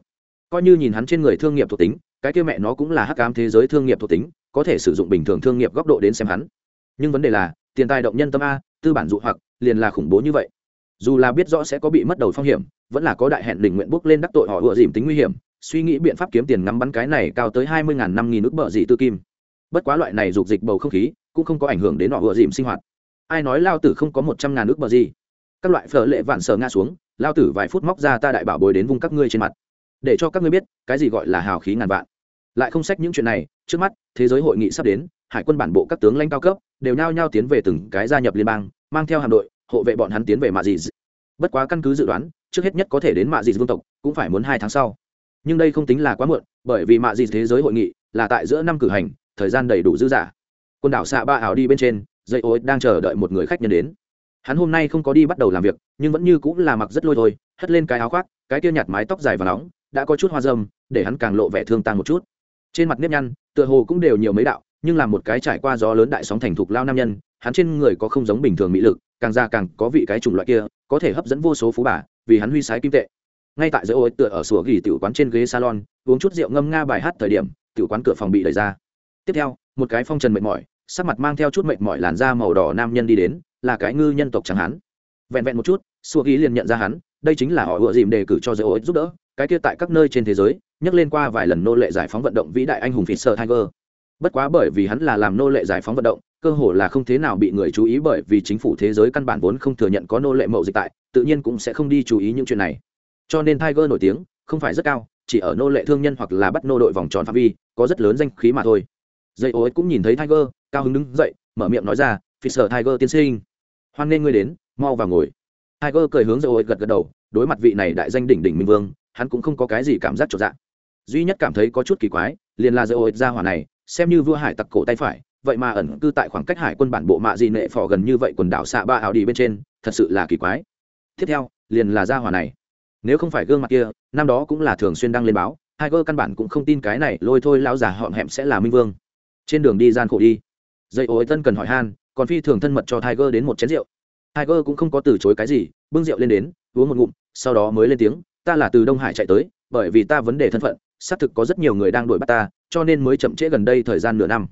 Coi như nhìn hắn trên người thương nghiệp thuộc tính, cái kia mẹ nó cũng là hắc ám thế giới thương nghiệp thuộc tính, có thể sử dụng bình thường thương nghiệp góc độ đến xem hắn. Nhưng vấn đề là, tiền tài động nhân tâm a, tư bản dụ hoặc, liền là khủng bố như vậy. Dù là biết rõ sẽ có bị mất đầu phong hiểm, vẫn là có đại hẹn đỉnh nguyện bước lên đắc tội họ ủa dìm tính nguy hiểm, suy nghĩ biện pháp kiếm tiền ngắm bắn cái này cao tới hai mươi ngàn năm nghìn nước bợ dị tư kim bất quá loại này dục dịch bầu không khí cũng không có ảnh hưởng đến họ vừa dìm sinh hoạt. Ai nói lao tử không có một trăm ngàn ước bờ gì? Các loại phở lệ vạn sờ ngã xuống, lao tử vài phút móc ra ta đại bảo bồi đến vùng các ngươi trên mặt. Để cho các ngươi biết, cái gì gọi là hào khí ngàn vạn. Lại không sách những chuyện này, trước mắt, thế giới hội nghị sắp đến, hải quân bản bộ các tướng lãnh cao cấp đều nao nhao tiến về từng cái gia nhập liên bang, mang theo hạm đội, hộ vệ bọn hắn tiến về mạ dị bất quá căn cứ dự đoán, trước hết nhất có thể đến mạ dị vương tộc, cũng phải muốn hai tháng sau. Nhưng đây không tính là quá muộn, bởi vì mạ dị thế giới hội nghị là tại giữa năm cử hành thời gian đầy đủ dư dả quần đảo xạ ba ảo đi bên trên, dây ối đang chờ đợi một người khách nhân đến. Hắn hôm nay không có đi bắt đầu làm việc, nhưng vẫn như cũng là mặc rất lôi thôi, hất lên cái áo khoác, cái kia nhạt mái tóc dài và nóng, đã có chút hoa dâm để hắn càng lộ vẻ thương tàn một chút. Trên mặt nếp nhăn, tựa hồ cũng đều nhiều mấy đạo, nhưng là một cái trải qua gió lớn đại sóng thành thục lao nam nhân, hắn trên người có không giống bình thường mỹ lực, càng ra càng có vị cái chủng loại kia, có thể hấp dẫn vô số phú bà, vì hắn huy sái kim tệ. Ngay tại giữa ôi tựa ở sủa gỉ tiểu quán trên ghế salon, uống chút rượu ngâm nga bài hát thời điểm, tiểu quán cửa phòng bị đẩy ra tiếp theo một cái phong trần mệt mỏi sắc mặt mang theo chút mệt mỏi làn da màu đỏ nam nhân đi đến là cái ngư nhân tộc chẳng hắn vẹn vẹn một chút xua ghi liền nhận ra hắn đây chính là họ ựa dìm đề cử cho dễ ối giúp đỡ cái kia tại các nơi trên thế giới nhắc lên qua vài lần nô lệ giải phóng vận động vĩ đại anh hùng Fisher Tiger. Bất quá bởi vì hắn là làm nô lệ giải phóng vận động, cơ hồ là không thế nào bị người chú ý bởi vì chính phủ thế giới căn bản vốn không thừa nhận có nô lệ mậu dịch tại, tự nhiên cũng sẽ không đi chú ý những chuyện này. Cho nên Tiger nổi tiếng, không phải rất cao, chỉ ở nô lệ thương nhân hoặc là bắt nô đội vòng tròn phạm vi, có rất lớn danh khí mà thôi dây ô cũng nhìn thấy tiger, cao hứng đứng dậy, mở miệng nói ra fisher tiger tiên sinh. Hoan nghênh ngươi đến, mau vào ngồi. Tiger cười hướng dây ô gật gật đầu, đối mặt vị này đại danh đỉnh đỉnh minh vương, hắn cũng không có cái gì cảm giác trọn dạng duy nhất cảm thấy có chút kỳ quái, liền là dây ô ra hỏa này, xem như vua hải tặc cổ tay phải, vậy mà ẩn cư tại khoảng cách hải quân bản bộ mạ gì nệ phò gần như vậy quần đảo xạ ba ảo đi bên trên, thật sự là kỳ quái. Tiếp theo, liền là gia hỏa này. Nếu không phải gương mặt kia, năm đó cũng là thường xuyên đăng lên báo hai gơ căn bản cũng không tin cái này lôi thôi lão già họm hẹm sẽ là minh vương trên đường đi gian khổ đi dây ô tân cần hỏi han còn phi thường thân mật cho tiger đến một chén rượu tiger cũng không có từ chối cái gì bưng rượu lên đến uống một ngụm sau đó mới lên tiếng ta là từ đông hải chạy tới bởi vì ta vấn đề thân phận xác thực có rất nhiều người đang đuổi bắt ta cho nên mới chậm trễ gần đây thời gian nửa năm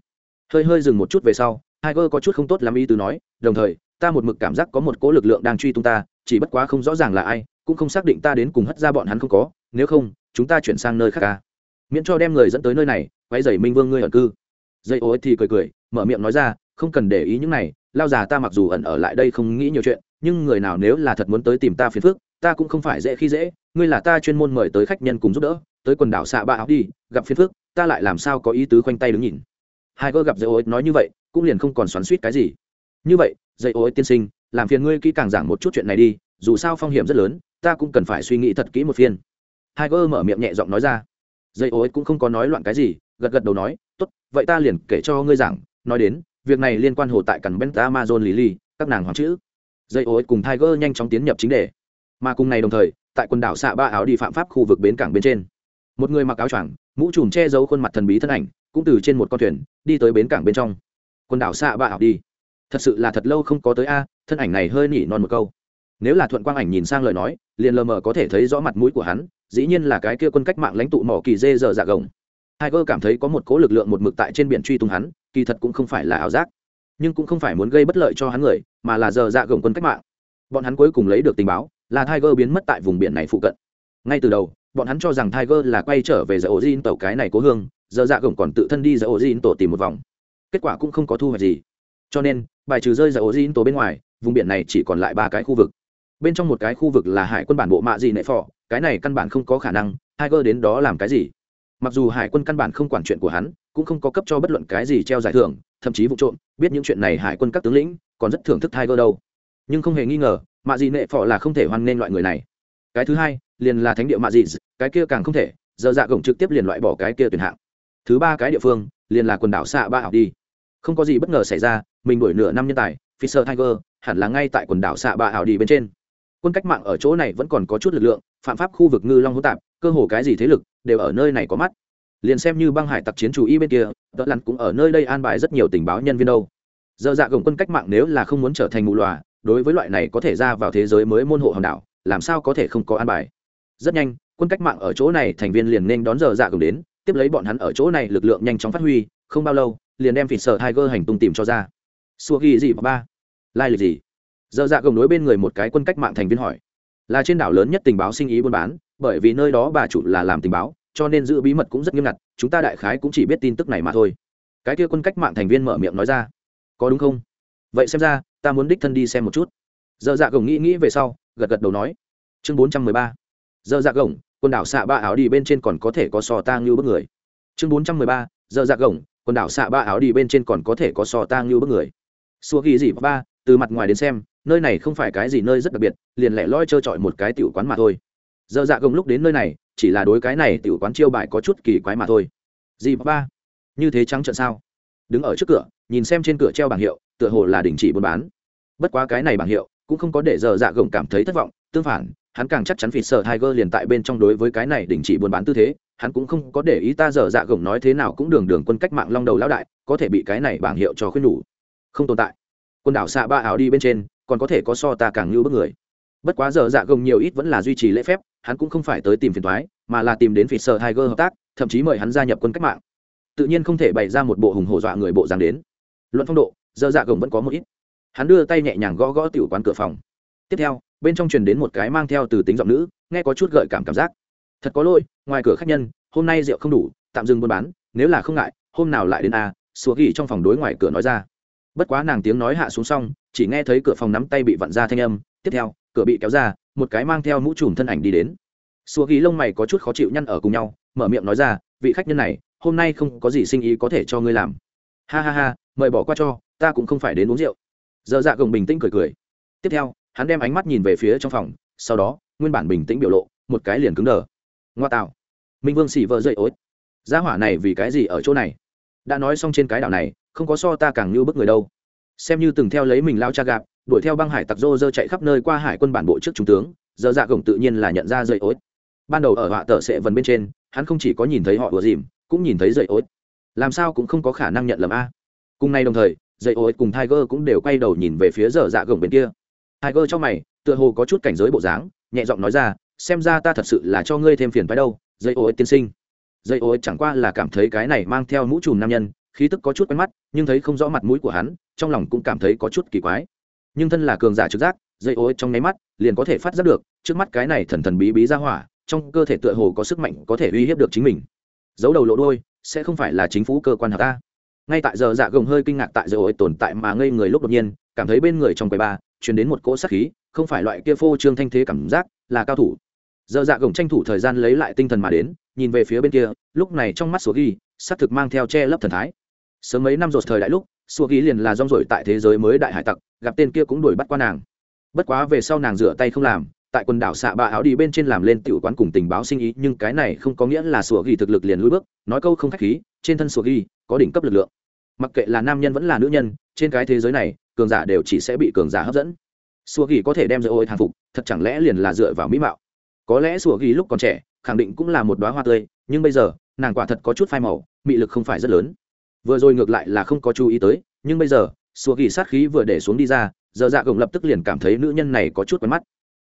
hơi hơi dừng một chút về sau Tiger có chút không tốt lắm ý từ nói, đồng thời, ta một mực cảm giác có một cỗ lực lượng đang truy tung ta, chỉ bất quá không rõ ràng là ai, cũng không xác định ta đến cùng hất ra bọn hắn không có, nếu không, chúng ta chuyển sang nơi khác ca. Miễn cho đem người dẫn tới nơi này, quay dày Minh Vương ngươi ở cư. Dây ối thì cười cười, mở miệng nói ra, không cần để ý những này, lao già ta mặc dù ẩn ở lại đây không nghĩ nhiều chuyện, nhưng người nào nếu là thật muốn tới tìm ta phiền phức, ta cũng không phải dễ khi dễ, ngươi là ta chuyên môn mời tới khách nhân cùng giúp đỡ, tới quần đảo xạ ba áo đi, gặp phiền phức, ta lại làm sao có ý tứ khoanh tay đứng nhìn. Hai gỡ gặp dây ối nói như vậy, cũng liền không còn xoắn suýt cái gì. Như vậy dây ối tiên sinh làm phiền ngươi kỹ càng giảng một chút chuyện này đi dù sao phong hiểm rất lớn ta cũng cần phải suy nghĩ thật kỹ một phiên. Hai gỡ mở miệng nhẹ giọng nói ra. Dây ối cũng không có nói loạn cái gì gật gật đầu nói, tốt, vậy ta liền kể cho ngươi rằng nói đến, việc này liên quan hồ tại cằn bent amazon lì lì các nàng hoàng chữ. Dây ối cùng tiger nhanh chóng tiến nhập chính đề. Mà cùng ngày đồng thời, tại quần đảo xạ ba áo đi phạm pháp khu vực bến cảng bên trên, một người mặc áo choàng, mũ trùm che giấu khuôn mặt thần bí thân ảnh, cũng từ trên một con thuyền, đi tới bến cảng bên trong. Quần đảo xạ ba học đi. Thật sự là thật lâu không có tới a, thân ảnh này hơi nỉ non một câu. Nếu là thuận quang ảnh nhìn sang lời nói, liền lờ mờ có thể thấy rõ mặt mũi của hắn, dĩ nhiên là cái kia quân cách mạng lãnh tụ mỏ kỳ dê dở dạ gồng. Tiger cảm thấy có một cố lực lượng một mực tại trên biển truy tung hắn, kỳ thật cũng không phải là ảo giác. Nhưng cũng không phải muốn gây bất lợi cho hắn người, mà là giờ dạ gồng quân cách mạng. Bọn hắn cuối cùng lấy được tình báo là tiger biến mất tại vùng biển này phụ cận. Ngay từ đầu, bọn hắn cho rằng tiger là quay trở về giờ ổ tàu cái này cố hương, giờ dạ gồng còn tự thân đi giờ ổ tổ tìm một vòng. Kết quả cũng không có thu hoạch gì. Cho nên, bài trừ rơi giờ ổ tổ bên ngoài, vùng biển này chỉ còn lại ba cái khu vực. Bên trong một cái khu vực là hải quân bản bộ mạ gì nệ phò, cái này căn bản không có khả năng, tiger đến đó làm cái gì? Mặc dù hải quân căn bản không quản chuyện của hắn, cũng không có cấp cho bất luận cái gì treo giải thưởng, thậm chí vụ trộm, biết những chuyện này hải quân các tướng lĩnh còn rất thưởng thức tiger đâu. Nhưng không hề nghi ngờ, mạ dị nệ phò là không thể hoan nghênh loại người này. Cái thứ hai, liền là thánh địa mạ dị cái kia càng không thể, giờ dạ gồng trực tiếp liền loại bỏ cái kia tuyển hạng. Thứ ba cái địa phương, liền là quần đảo xạ ba học đi. Không có gì bất ngờ xảy ra, mình đuổi nửa năm nhân tài, fisher tiger, hẳn là ngay tại quần đảo xạ ba ảo đi bên trên. Quân cách mạng ở chỗ này vẫn còn có chút lực lượng, phạm pháp khu vực ngư long hỗn tạp cơ hồ cái gì thế lực đều ở nơi này có mắt. Liền xem như băng hải tặc chiến chủ y bên kia đỡ lặn cũng ở nơi đây an bài rất nhiều tình báo nhân viên đâu. Giờ dạ gồng quân cách mạng nếu là không muốn trở thành mù lòa, đối với loại này có thể ra vào thế giới mới môn hộ hòn đảo, làm sao có thể không có an bài? Rất nhanh, quân cách mạng ở chỗ này thành viên liền nên đón giờ dạ gồng đến, tiếp lấy bọn hắn ở chỗ này lực lượng nhanh chóng phát huy, không bao lâu, liền đem phịt sợ tiger hành tung tìm cho ra. Xua ghi gì ba? Lai lịch gì? Giờ dạ gồng đối bên người một cái quân cách mạng thành viên hỏi. Là trên đảo lớn nhất tình báo sinh ý buôn bán bởi vì nơi đó bà chủ là làm tình báo, cho nên giữ bí mật cũng rất nghiêm ngặt, chúng ta đại khái cũng chỉ biết tin tức này mà thôi. Cái kia quân cách mạng thành viên mở miệng nói ra. Có đúng không? Vậy xem ra, ta muốn đích thân đi xem một chút. Giờ dạ gồng nghĩ nghĩ về sau, gật gật đầu nói. Chương bốn trăm mười ba. Giờ dạ gồng, quần đảo xạ ba áo đi bên trên còn có thể có sò tang như bức người. Chương bốn trăm mười ba. Giờ dạ gồng, quần đảo xạ ba áo đi bên trên còn có thể có sò tang như bức người. Xua ghi gì ba, từ mặt ngoài đến xem, nơi này không phải cái gì nơi rất đặc biệt, liền lẻ loi trơ trọi một cái tiểu quán mà thôi giờ dạ gồng lúc đến nơi này, chỉ là đối cái này tiểu quán chiêu bài có chút kỳ quái mà thôi. Gì ba như thế trắng trợn sao? Đứng ở trước cửa, nhìn xem trên cửa treo bảng hiệu, tựa hồ là đình chỉ buôn bán. Bất quá cái này bảng hiệu, cũng không có để giờ dạ gồng cảm thấy thất vọng, tương phản, hắn càng chắc chắn vì sợ tiger liền tại bên trong đối với cái này đình chỉ buôn bán tư thế, hắn cũng không có để ý ta giờ dạ gồng nói thế nào cũng đường đường quân cách mạng long đầu lão đại, có thể bị cái này bảng hiệu cho khuyên nhủ. Không tồn tại. Quần đảo xạ ba ảo đi bên trên, còn có thể có so ta càng như bức người bất quá giờ dạ gồng nhiều ít vẫn là duy trì lễ phép, hắn cũng không phải tới tìm phiền thoái mà là tìm đến phịt sợ tiger hợp tác, thậm chí mời hắn gia nhập quân cách mạng. Tự nhiên không thể bày ra một bộ hùng hổ dọa người bộ dáng đến. Luận phong độ, giờ dạ gồng vẫn có một ít. Hắn đưa tay nhẹ nhàng gõ gõ tiểu quán cửa phòng. Tiếp theo, bên trong truyền đến một cái mang theo từ tính giọng nữ, nghe có chút gợi cảm cảm giác. Thật có lỗi, ngoài cửa khách nhân, hôm nay rượu không đủ, tạm dừng buôn bán, nếu là không ngại, hôm nào lại đến à, a xuống ghi trong phòng đối ngoài cửa nói ra. Bất quá nàng tiếng nói hạ xuống xong, chỉ nghe thấy cửa phòng nắm tay bị vặn ra thanh âm, tiếp theo cửa bị kéo ra, một cái mang theo mũ trùm thân ảnh đi đến. Xua ghi lông mày có chút khó chịu nhăn ở cùng nhau, mở miệng nói ra, vị khách nhân này, hôm nay không có gì sinh ý có thể cho ngươi làm. Ha ha ha, mời bỏ qua cho, ta cũng không phải đến uống rượu. Giờ dạ gồng bình tĩnh cười cười. Tiếp theo, hắn đem ánh mắt nhìn về phía trong phòng, sau đó, nguyên bản bình tĩnh biểu lộ, một cái liền cứng đờ. Ngoa tạo, minh vương xỉ vợ dậy ối. Gia hỏa này vì cái gì ở chỗ này? Đã nói xong trên cái đảo này, không có so ta càng như bức người đâu. Xem như từng theo lấy mình lao cha gạp đuổi theo băng hải tặc rô rơ chạy khắp nơi qua hải quân bản bộ trước trung tướng, giờ dạ gồng tự nhiên là nhận ra dậy ối. Ban đầu ở họa tờ sệ vần bên trên, hắn không chỉ có nhìn thấy họ ùa dìm, cũng nhìn thấy dậy ối. Làm sao cũng không có khả năng nhận lầm a. Cùng nay đồng thời dây ối cùng tiger cũng đều quay đầu nhìn về phía dở dạ gồng bên kia. Tiger cho mày, tựa hồ có chút cảnh giới bộ dáng, nhẹ giọng nói ra, xem ra ta thật sự là cho ngươi thêm phiền phái đâu dây ối tiên sinh. Dây ối chẳng qua là cảm thấy cái này mang theo mũ trùm nam nhân, khí tức có chút quen mắt, nhưng thấy không rõ mặt mũi của hắn, trong lòng cũng cảm thấy có chút kỳ quái nhưng thân là cường giả trực giác, dây ô trong nháy mắt, liền có thể phát giác được, trước mắt cái này thần thần bí bí ra hỏa, trong cơ thể tựa hồ có sức mạnh có thể uy hiếp được chính mình. Giấu đầu lộ đôi sẽ không phải là chính phủ cơ quan hợp ta. Ngay tại giờ dạ gồng hơi kinh ngạc tại dây ổi tồn tại mà ngây người lúc đột nhiên, cảm thấy bên người trong quầy ba chuyển đến một cỗ sát khí, không phải loại kia phô trương thanh thế cảm giác, là cao thủ. Giờ dạ gồng tranh thủ thời gian lấy lại tinh thần mà đến, nhìn về phía bên kia, lúc này trong mắt số ghi, xác thực mang theo che lấp thần thái. Sớm mấy năm rồi thời đại lúc xua ghi liền là rong rổi tại thế giới mới đại hải tặc, gặp tên kia cũng đuổi bắt qua nàng. Bất quá về sau nàng rửa tay không làm, tại quần đảo xạ bạ áo đi bên trên làm lên tiểu quán cùng tình báo sinh ý, nhưng cái này không có nghĩa là sủa ghi thực lực liền lùi bước, nói câu không khách khí, trên thân sủa ghi có đỉnh cấp lực lượng. Mặc kệ là nam nhân vẫn là nữ nhân, trên cái thế giới này, cường giả đều chỉ sẽ bị cường giả hấp dẫn. Sủa ghi có thể đem dỡ ôi thang phục, thật chẳng lẽ liền là dựa vào mỹ mạo? Có lẽ sủa ghi lúc còn trẻ, khẳng định cũng là một đoá hoa tươi, nhưng bây giờ, nàng quả thật có chút phai màu, mị lực không phải rất lớn vừa rồi ngược lại là không có chú ý tới, nhưng bây giờ xua ghi sát khí vừa để xuống đi ra, giờ dạ gồng lập tức liền cảm thấy nữ nhân này có chút quen mắt.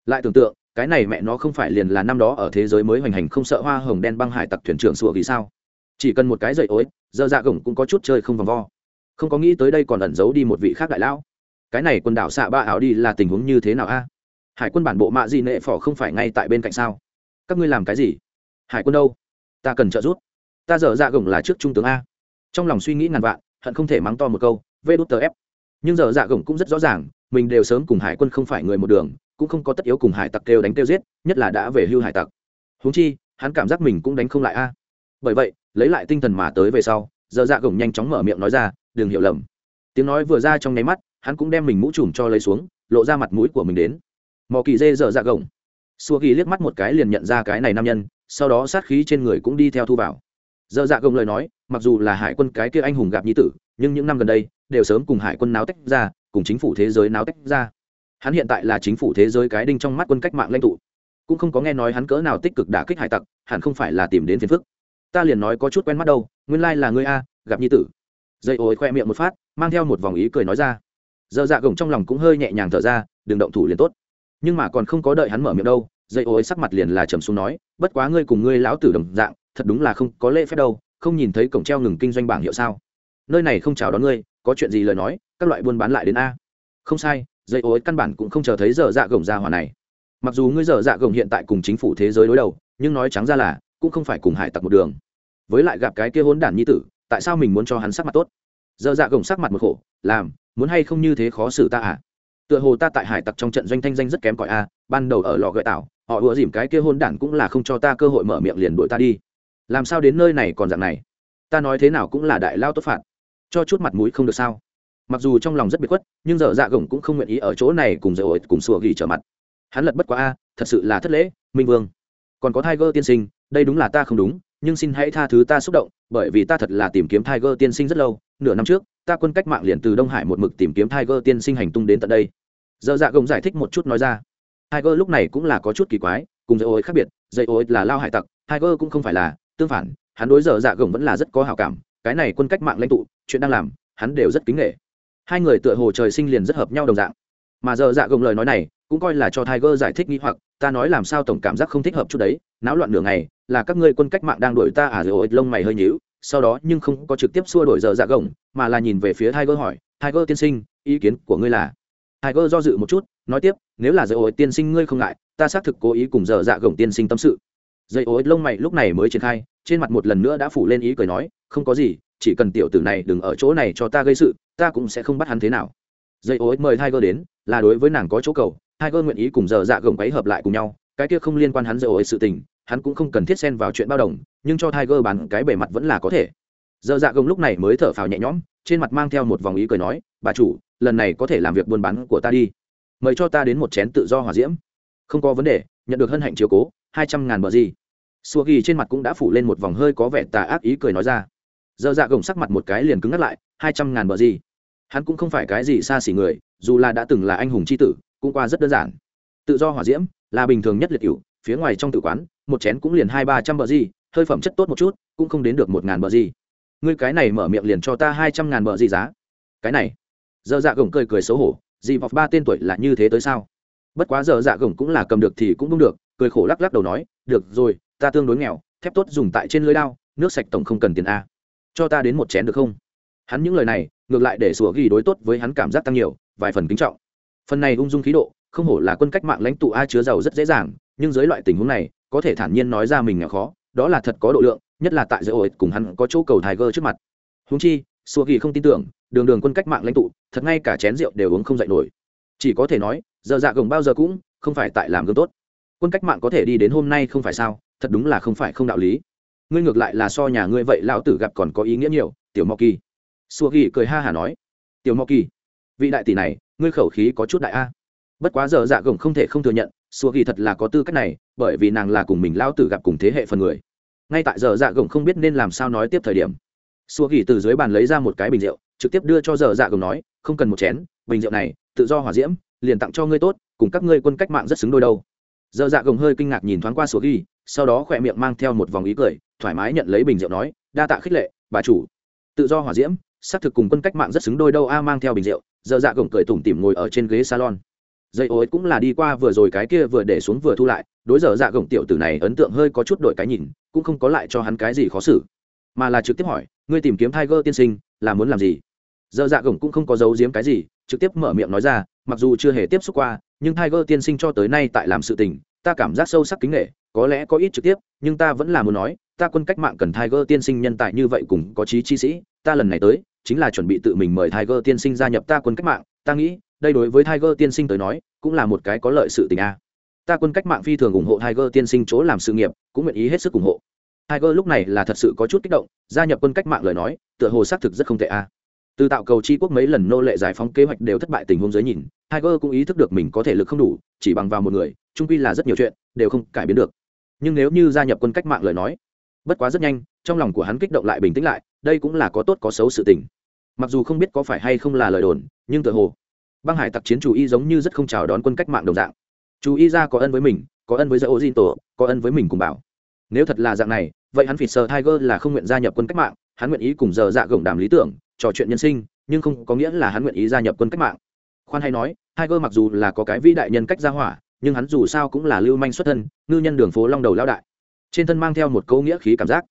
Lại tưởng tượng, cái này mẹ nó không phải liền là năm đó ở thế giới mới hoành hành không sợ hoa hồng đen băng hải tặc thuyền trưởng xua ghi sao? Chỉ cần một cái dậy ối, giờ dạ gồng cũng có chút chơi không vòng vo. Không có nghĩ tới đây còn ẩn giấu đi một vị khác đại lão. Cái này quần đảo xạ ba ảo đi là tình huống như thế nào a? Hải quân bản bộ mạ gì nệ phỏ không phải ngay tại bên cạnh sao? Các ngươi làm cái gì? Hải quân đâu? Ta cần trợ giúp. Ta dở dạ gồng là trước trung tướng a trong lòng suy nghĩ ngàn vạn, hận không thể mắng to một câu, vê đút tờ ép. Nhưng giờ dạ gồng cũng rất rõ ràng, mình đều sớm cùng hải quân không phải người một đường, cũng không có tất yếu cùng hải tặc kêu đánh kêu giết, nhất là đã về hưu hải tặc. Húng chi, hắn cảm giác mình cũng đánh không lại a. Bởi vậy, lấy lại tinh thần mà tới về sau, giờ dạ gồng nhanh chóng mở miệng nói ra, đừng hiểu lầm. Tiếng nói vừa ra trong nháy mắt, hắn cũng đem mình mũ trùm cho lấy xuống, lộ ra mặt mũi của mình đến. Mò kỳ dê dở dạ gồng. Xua kỳ liếc mắt một cái liền nhận ra cái này nam nhân, sau đó sát khí trên người cũng đi theo thu vào. Dở dạ gồng lời nói mặc dù là hải quân cái kia anh hùng gặp nhi tử, nhưng những năm gần đây, đều sớm cùng hải quân náo tách ra, cùng chính phủ thế giới náo tách ra. Hắn hiện tại là chính phủ thế giới cái đinh trong mắt quân cách mạng lãnh tụ. Cũng không có nghe nói hắn cỡ nào tích cực đả kích hải tặc, hẳn không phải là tìm đến phiền phức. Ta liền nói có chút quen mắt đâu, nguyên lai là ngươi a, gặp nhi tử. Dây ối khoe miệng một phát, mang theo một vòng ý cười nói ra. Dơ dạ gồng trong lòng cũng hơi nhẹ nhàng thở ra, đừng động thủ liền tốt. Nhưng mà còn không có đợi hắn mở miệng đâu, dây ối sắc mặt liền là trầm xuống nói, bất quá ngươi cùng ngươi lão tử đồng dạng, thật đúng là không có lễ phép đâu không nhìn thấy cổng treo ngừng kinh doanh bảng hiệu sao? Nơi này không chào đón ngươi, có chuyện gì lời nói, các loại buôn bán lại đến a. Không sai, dây ối căn bản cũng không chờ thấy dở dạ gồng ra hỏa này. Mặc dù ngươi dở dạ gồng hiện tại cùng chính phủ thế giới đối đầu, nhưng nói trắng ra là, cũng không phải cùng hải tặc một đường. Với lại gặp cái kia hôn đản nhi tử, tại sao mình muốn cho hắn sắc mặt tốt? Dở dạ gồng sắc mặt một khổ, làm, muốn hay không như thế khó xử ta à? Tựa hồ ta tại hải tặc trong trận doanh thanh danh rất kém cỏi a, ban đầu ở lò gợi tảo họ ùa dìm cái kia hôn đản cũng là không cho ta cơ hội mở miệng liền đuổi ta đi làm sao đến nơi này còn dạng này? Ta nói thế nào cũng là đại lao tốt phạt. Cho chút mặt mũi không được sao? Mặc dù trong lòng rất biệt khuất, nhưng giờ dạ gồng cũng không nguyện ý ở chỗ này cùng dở ổi, cùng sùa ghi trở mặt. Hắn lật bất quá a, thật sự là thất lễ, minh vương. Còn có tiger tiên sinh, đây đúng là ta không đúng, nhưng xin hãy tha thứ ta xúc động, bởi vì ta thật là tìm kiếm tiger tiên sinh rất lâu, nửa năm trước, ta quân cách mạng liền từ đông hải một mực tìm kiếm tiger tiên sinh hành tung đến tận đây. Giờ dạ gồng giải thích một chút nói ra. Tiger lúc này cũng là có chút kỳ quái, cùng dây ối khác biệt dây ối là lao hải tặc, tiger cũng không phải là tương phản, hắn đối giờ dạ gồng vẫn là rất có hào cảm, cái này quân cách mạng lãnh tụ, chuyện đang làm, hắn đều rất kính nghệ hai người tựa hồ trời sinh liền rất hợp nhau đồng dạng. Mà giờ dạ gồng lời nói này, cũng coi là cho tiger giải thích nghi hoặc, ta nói làm sao tổng cảm giác không thích hợp chút đấy, náo loạn nửa ngày, là các ngươi quân cách mạng đang đuổi ta à rồi lông mày hơi nhíu, sau đó nhưng không có trực tiếp xua đổi giờ dạ gồng, mà là nhìn về phía tiger hỏi, tiger tiên sinh, ý kiến của ngươi là? Tiger do dự một chút, nói tiếp, nếu là giờ ổi tiên sinh ngươi không ngại, ta xác thực cố ý cùng giờ dạ gồng tiên sinh tâm sự dây ối lông mày lúc này mới triển khai, trên mặt một lần nữa đã phủ lên ý cười nói, không có gì, chỉ cần tiểu tử này đừng ở chỗ này cho ta gây sự, ta cũng sẽ không bắt hắn thế nào. Dây ối mời tiger đến, là đối với nàng có chỗ cầu, tiger nguyện ý cùng giờ dạ gồng quấy hợp lại cùng nhau, cái kia không liên quan hắn dây ối sự tình, hắn cũng không cần thiết xen vào chuyện bao đồng, nhưng cho tiger bàn cái bề mặt vẫn là có thể. Giờ dạ gồng lúc này mới thở phào nhẹ nhõm, trên mặt mang theo một vòng ý cười nói, bà chủ, lần này có thể làm việc buôn bán của ta đi. Mời cho ta đến một chén tự do hòa diễm. Không có vấn đề, nhận được hân hạnh chiếu cố hai trăm ngàn bờ gì. Xua ghi trên mặt cũng đã phủ lên một vòng hơi có vẻ tà ác ý cười nói ra. Dơ dạ gồng sắc mặt một cái liền cứng ngắt lại, hai trăm ngàn bờ gì. Hắn cũng không phải cái gì xa xỉ người, dù là đã từng là anh hùng c h i tử, cũng qua rất đơn giản. Tự do hỏa diễm là bình thường nhất liệt cựu phía ngoài trong tự quán, một chén cũng liền hai ba trăm bờ gì, hơi phẩm chất tốt một chút, cũng không đến được một ngàn bờ gì. Ngươi cái này mở miệng liền cho ta hai trăm ngàn bờ gì giá. Cái này. Giờ dạ gồng cười cười xấu hổ, dì vọc ba tên tuổi là như thế tới sao? Bất quá giờ dạ gồng cũng là cầm được thì cũng đúng được cười khổ lắc lắc đầu nói, được rồi, ta tương đối nghèo, thép tốt dùng tại trên lưới đao, nước sạch tổng không cần tiền a. Cho ta đến một chén được không? Hắn những lời này, ngược lại để sủa ghi đối tốt với hắn cảm giác tăng nhiều, vài phần kính trọng. Phần này ung dung khí độ, không hổ là quân cách mạng lãnh tụ a chứa giàu rất dễ dàng, nhưng dưới loại tình huống này, có thể thản nhiên nói ra mình nghèo khó, đó là thật có độ lượng, nhất là tại giữa ổi cùng hắn có chỗ cầu tiger trước mặt. Húng chi, sủa ghi không tin tưởng, đường đường quân cách mạng lãnh tụ, thật ngay cả chén rượu đều uống không dậy nổi. Chỉ có thể nói, giờ dạ gồng bao giờ cũng không phải tại làm gương tốt quân cách mạng có thể đi đến hôm nay không phải sao? Thật đúng là không phải không đạo lý. Ngươi ngược lại là so nhà ngươi vậy lão tử gặp còn có ý nghĩa nhiều, tiểu mọc kỳ. Xua ghi cười ha hả nói. Tiểu mọc kỳ, vị đại tỷ này, ngươi khẩu khí có chút đại a. Bất quá giờ dạ gồng không thể không thừa nhận xua ghi thật là có tư cách này, bởi vì nàng là cùng mình lão tử gặp cùng thế hệ phần người. Ngay tại giờ dạ gồng không biết nên làm sao nói tiếp thời điểm xua ghi từ dưới bàn lấy ra một cái bình rượu, trực tiếp đưa cho giờ dạ gồng nói, không cần một chén, bình rượu này, tự do hòa diễm, liền tặng cho ngươi tốt, cùng các ngươi quân cách mạng rất xứng đôi đâu dơ dạ gồng hơi kinh ngạc nhìn thoáng qua sủa ghi, sau đó khỏe miệng mang theo một vòng ý cười, thoải mái nhận lấy bình rượu nói, đa tạ khích lệ, bà chủ. Tự do hỏa diễm xác thực cùng quân cách mạng rất xứng đôi đâu a, mang theo bình rượu, dơ dạ gồng cười tủm tỉm ngồi ở trên ghế salon. Dây ối cũng là đi qua vừa rồi cái kia vừa để xuống vừa thu lại, đối giờ dạ gồng tiểu tử này ấn tượng hơi có chút đổi cái nhìn, cũng không có lại cho hắn cái gì khó xử. Mà là trực tiếp hỏi, ngươi tìm kiếm tiger tiên sinh, là muốn làm gì? Giờ dạ gồng cũng không có giấu giếm cái gì, trực tiếp mở miệng nói ra, mặc dù chưa hề tiếp xúc qua, nhưng tiger tiên sinh cho tới nay tại làm sự tình, ta cảm giác sâu sắc kính nghệ có lẽ có ít trực tiếp, nhưng ta vẫn là muốn nói, ta quân cách mạng cần tiger tiên sinh nhân tài như vậy cùng có chí chi sĩ, ta lần này tới, chính là chuẩn bị tự mình mời tiger tiên sinh gia nhập ta quân cách mạng, ta nghĩ, đây đối với tiger tiên sinh tới nói, cũng là một cái có lợi sự tình a. Ta quân cách mạng phi thường ủng hộ tiger tiên sinh chỗ làm sự nghiệp, cũng nguyện ý hết sức ủng hộ. Tiger lúc này là thật sự có chút kích động, gia nhập quân cách mạng lời nói, tựa hồ xác thực rất không tệ a từ tạo cầu chi quốc mấy lần nô lệ giải phóng kế hoạch đều thất bại tình huống dưới nhìn, tiger cũng ý thức được mình có thể lực không đủ, chỉ bằng vào một người trung quy là rất nhiều chuyện, đều không cải biến được. Nhưng nếu như gia nhập quân cách mạng lời nói, bất quá rất nhanh, trong lòng của hắn kích động lại bình tĩnh lại, đây cũng là có tốt có xấu sự tình. Mặc dù không biết có phải hay không là lời đồn, nhưng tự hồ, băng hải tặc chiến chủ y giống như rất không chào đón quân cách mạng đồng dạng. Chú y ra có ân với mình, có ân với dỡ ô diên tổ, có ân với mình cùng bảo. Nếu thật là dạng này, vậy hắn phỉ sờ tiger là không nguyện gia nhập quân cách mạng, hắn nguyện ý cùng giờ dạ gồng đàm lý tưởng trò chuyện nhân sinh, nhưng không có nghĩa là hắn nguyện ý gia nhập quân cách mạng. Khoan hay nói tiger mặc dù là có cái vĩ đại nhân cách gia hỏa, nhưng hắn dù sao cũng là lưu manh xuất thân, ngư nhân đường phố long đầu lao đại. Trên thân mang theo một câu nghĩa khí cảm giác.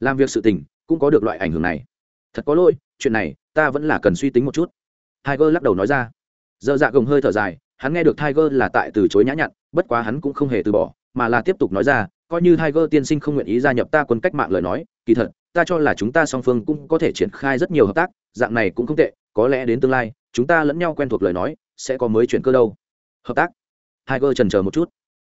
Làm việc sự tình, cũng có được loại ảnh hưởng này. Thật có lỗi, chuyện này, ta vẫn là cần suy tính một chút. Tiger lắc đầu nói ra. Dơ dạ gồng hơi thở dài, hắn nghe được tiger là tại từ chối nhã nhặn, bất quá hắn cũng không hề từ bỏ, mà là tiếp tục nói ra coi như tiger tiên sinh không nguyện ý gia nhập ta quân cách mạng lời nói kỳ thật ta cho là chúng ta song phương cũng có thể triển khai rất nhiều hợp tác dạng này cũng không tệ có lẽ đến tương lai chúng ta lẫn nhau quen thuộc lời nói sẽ có mới chuyển cơ đâu hợp tác Tiger chần chờ một chút.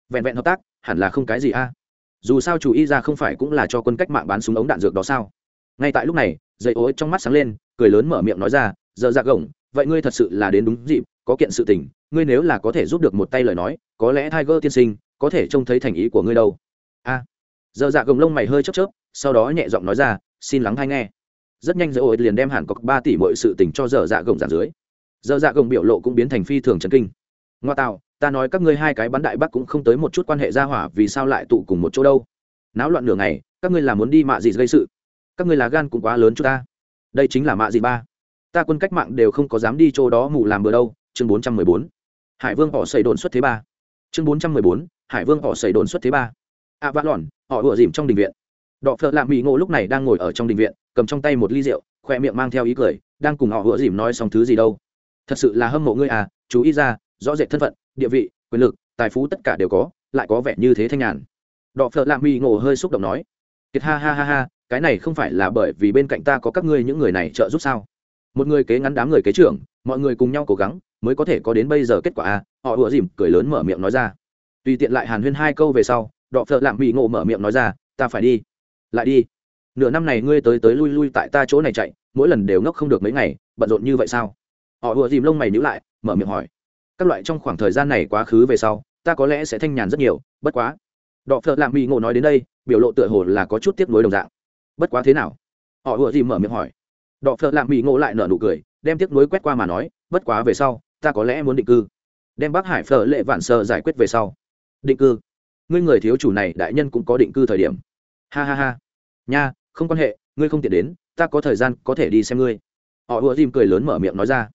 Vẹn vẹn hợp tác, hẳn là không cái gì a. Dù sao chủ y ra không phải cũng là cho quân cách mạng bán súng ống đạn dược đó sao? Ngay tại lúc này, dây ối trong mắt sáng lên, cười lớn mở miệng nói ra, "Giờ dạ gổng, vậy ngươi thật sự là đến đúng dịp, có kiện sự tình, ngươi nếu là có thể giúp được một tay lời nói, có lẽ Tiger tiên sinh có thể trông thấy thành ý của ngươi đâu." A. Giờ dạ gồng lông mày hơi chớp chớp, sau đó nhẹ giọng nói ra, "Xin lắng hay nghe." Rất nhanh dây ổi liền đem hẳn cọc ba tỷ mọi sự tình cho giờ dạ gồng giảng dưới. Giờ dạ gồng biểu lộ cũng biến thành phi thường chấn kinh. Ngoa tạo, ta nói các ngươi hai cái bắn đại bắc cũng không tới một chút quan hệ gia hỏa vì sao lại tụ cùng một chỗ đâu? Náo loạn nửa ngày các ngươi là muốn đi mạ gì gây sự. Các ngươi là gan cũng quá lớn cho ta. Đây chính là mạ gì ba. Ta quân cách mạng đều không có dám đi chỗ đó mù làm bừa đâu. Chương bốn trăm mười bốn. Hải vương họ xây đồn xuất thế ba. Chương bốn trăm mười bốn. Hải vương họ xây đồn xuất thế ba ạ à, vã lòn họ ùa dìm trong đình viện. Đọ phợ lạ mỹ ngộ lúc này đang ngồi ở trong đình viện cầm trong tay một ly rượu khoe miệng mang theo ý cười đang cùng họ ùa dìm nói xong thứ gì đâu. Thật sự là hâm mộ ngươi à chú ý ra rõ rệt thân phận địa vị quyền lực tài phú tất cả đều có lại có vẻ như thế thanh nhàn. Đọ phợ lạ mỹ ngộ hơi xúc động nói. Kiệt ha ha ha ha cái này không phải là bởi vì bên cạnh ta có các ngươi những người này trợ giúp sao? Một người kế ngắn đám người kế trưởng mọi người cùng nhau cố gắng mới có thể có đến bây giờ kết quả a họ ùa dìm cười lớn mở miệng nói ra. Tùy tiện lại hàn huyên hai câu về sau đọ phợ lạm mỹ ngộ mở miệng nói ra, ta phải đi. Lại đi? Nửa năm này ngươi tới tới lui lui tại ta chỗ này chạy, mỗi lần đều ngốc không được mấy ngày, bận rộn như vậy sao? Họ vừa dìm lông mày nhữ lại, mở miệng hỏi. Các loại trong khoảng thời gian này quá khứ về sau, ta có lẽ sẽ thanh nhàn rất nhiều, bất quá. Đọ phợ lạm mỹ ngộ nói đến đây, biểu lộ tựa hồ là có chút tiếp nối đồng dạng. Bất quá thế nào? Họ vừa gì mở miệng hỏi. Đọ phợ lạm mỹ ngộ lại nở nụ cười, đem tiếp nối quét qua mà nói, bất quá về sau, ta có lẽ muốn định cư. Đem bác hải phở lệ vạn sơ giải quyết về sau. Định cư? Ngươi người thiếu chủ này đại nhân cũng có định cư thời điểm. Ha ha ha. Nha, không quan hệ, ngươi không tiện đến, ta có thời gian có thể đi xem ngươi. Họ ùa dìm cười lớn mở miệng nói ra.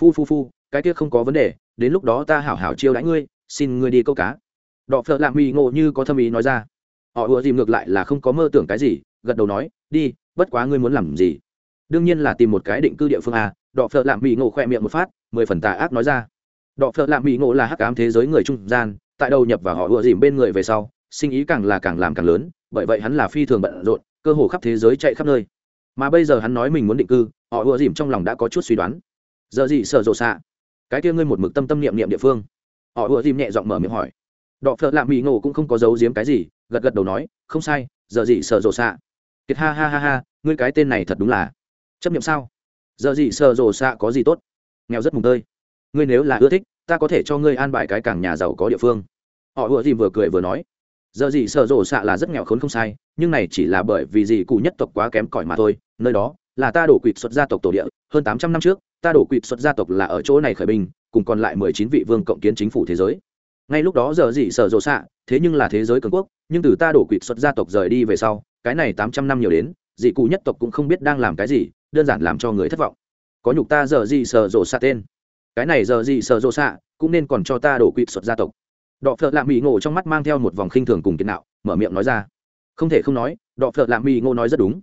Phu phu phu, cái kia không có vấn đề, đến lúc đó ta hảo hảo chiêu đãi ngươi, xin ngươi đi câu cá. Đọ phợ lạ mỹ ngộ như có thâm ý nói ra. Họ ùa dìm ngược lại là không có mơ tưởng cái gì, gật đầu nói, đi, bất quá ngươi muốn làm gì? Đương nhiên là tìm một cái định cư địa phương à. Đọ phợ lạ mỹ ngộ khỏe miệng một phát, mười phần tà ác nói ra. Đọ phợ lạ mỹ ngộ là hắc ám thế giới người trung gian tại đầu nhập vào họ ùa dìm bên người về sau, sinh ý càng là càng làm càng lớn, bởi vậy hắn là phi thường bận rộn, cơ hồ khắp thế giới chạy khắp nơi. Mà bây giờ hắn nói mình muốn định cư, họ ùa dìm trong lòng đã có chút suy đoán. Giờ gì sợ rộ xạ? Cái kia ngươi một mực tâm tâm niệm niệm địa phương. Họ ùa dìm nhẹ giọng mở miệng hỏi. Đọ phợ lạ mỹ ngộ cũng không có giấu giếm cái gì, gật gật đầu nói, không sai, giờ gì sợ rộ xạ? Kiệt ha ha ha ha, ngươi cái tên này thật đúng là. Chấp niệm sao? Giờ gì sợ rộ xạ có gì tốt? Nghèo rất mùng tơi ngươi nếu là ưa thích, ta có thể cho ngươi an bài cái càng nhà giàu có địa phương. Họ ùa dìm vừa cười vừa nói, giờ gì sợ rộ xạ là rất nghèo khốn không sai, nhưng này chỉ là bởi vì gì cụ nhất tộc quá kém cỏi mà thôi, nơi đó là ta đổ quỵt xuất gia tộc tổ địa, hơn tám trăm năm trước, ta đổ quỵt xuất gia tộc là ở chỗ này khởi binh, cùng còn lại mười chín vị vương cộng kiến chính phủ thế giới. Ngay lúc đó giờ gì sợ rộ xạ, thế nhưng là thế giới cường quốc, nhưng từ ta đổ quỵt xuất gia tộc rời đi về sau, cái này tám trăm năm nhiều đến dị cụ nhất tộc cũng không biết đang làm cái gì, đơn giản làm cho người thất vọng. Có nhục ta giờ gì sợ rộ xạ tên cái này giờ gì sợ rộ xạ, cũng nên còn cho ta đổ quỵt xuất gia tộc. Đọ phợ lạ mỹ ngộ trong mắt mang theo một vòng khinh thường cùng kiến nạo, mở miệng nói ra. Không thể không nói, đọ phợ lạ mỹ ngộ nói rất đúng.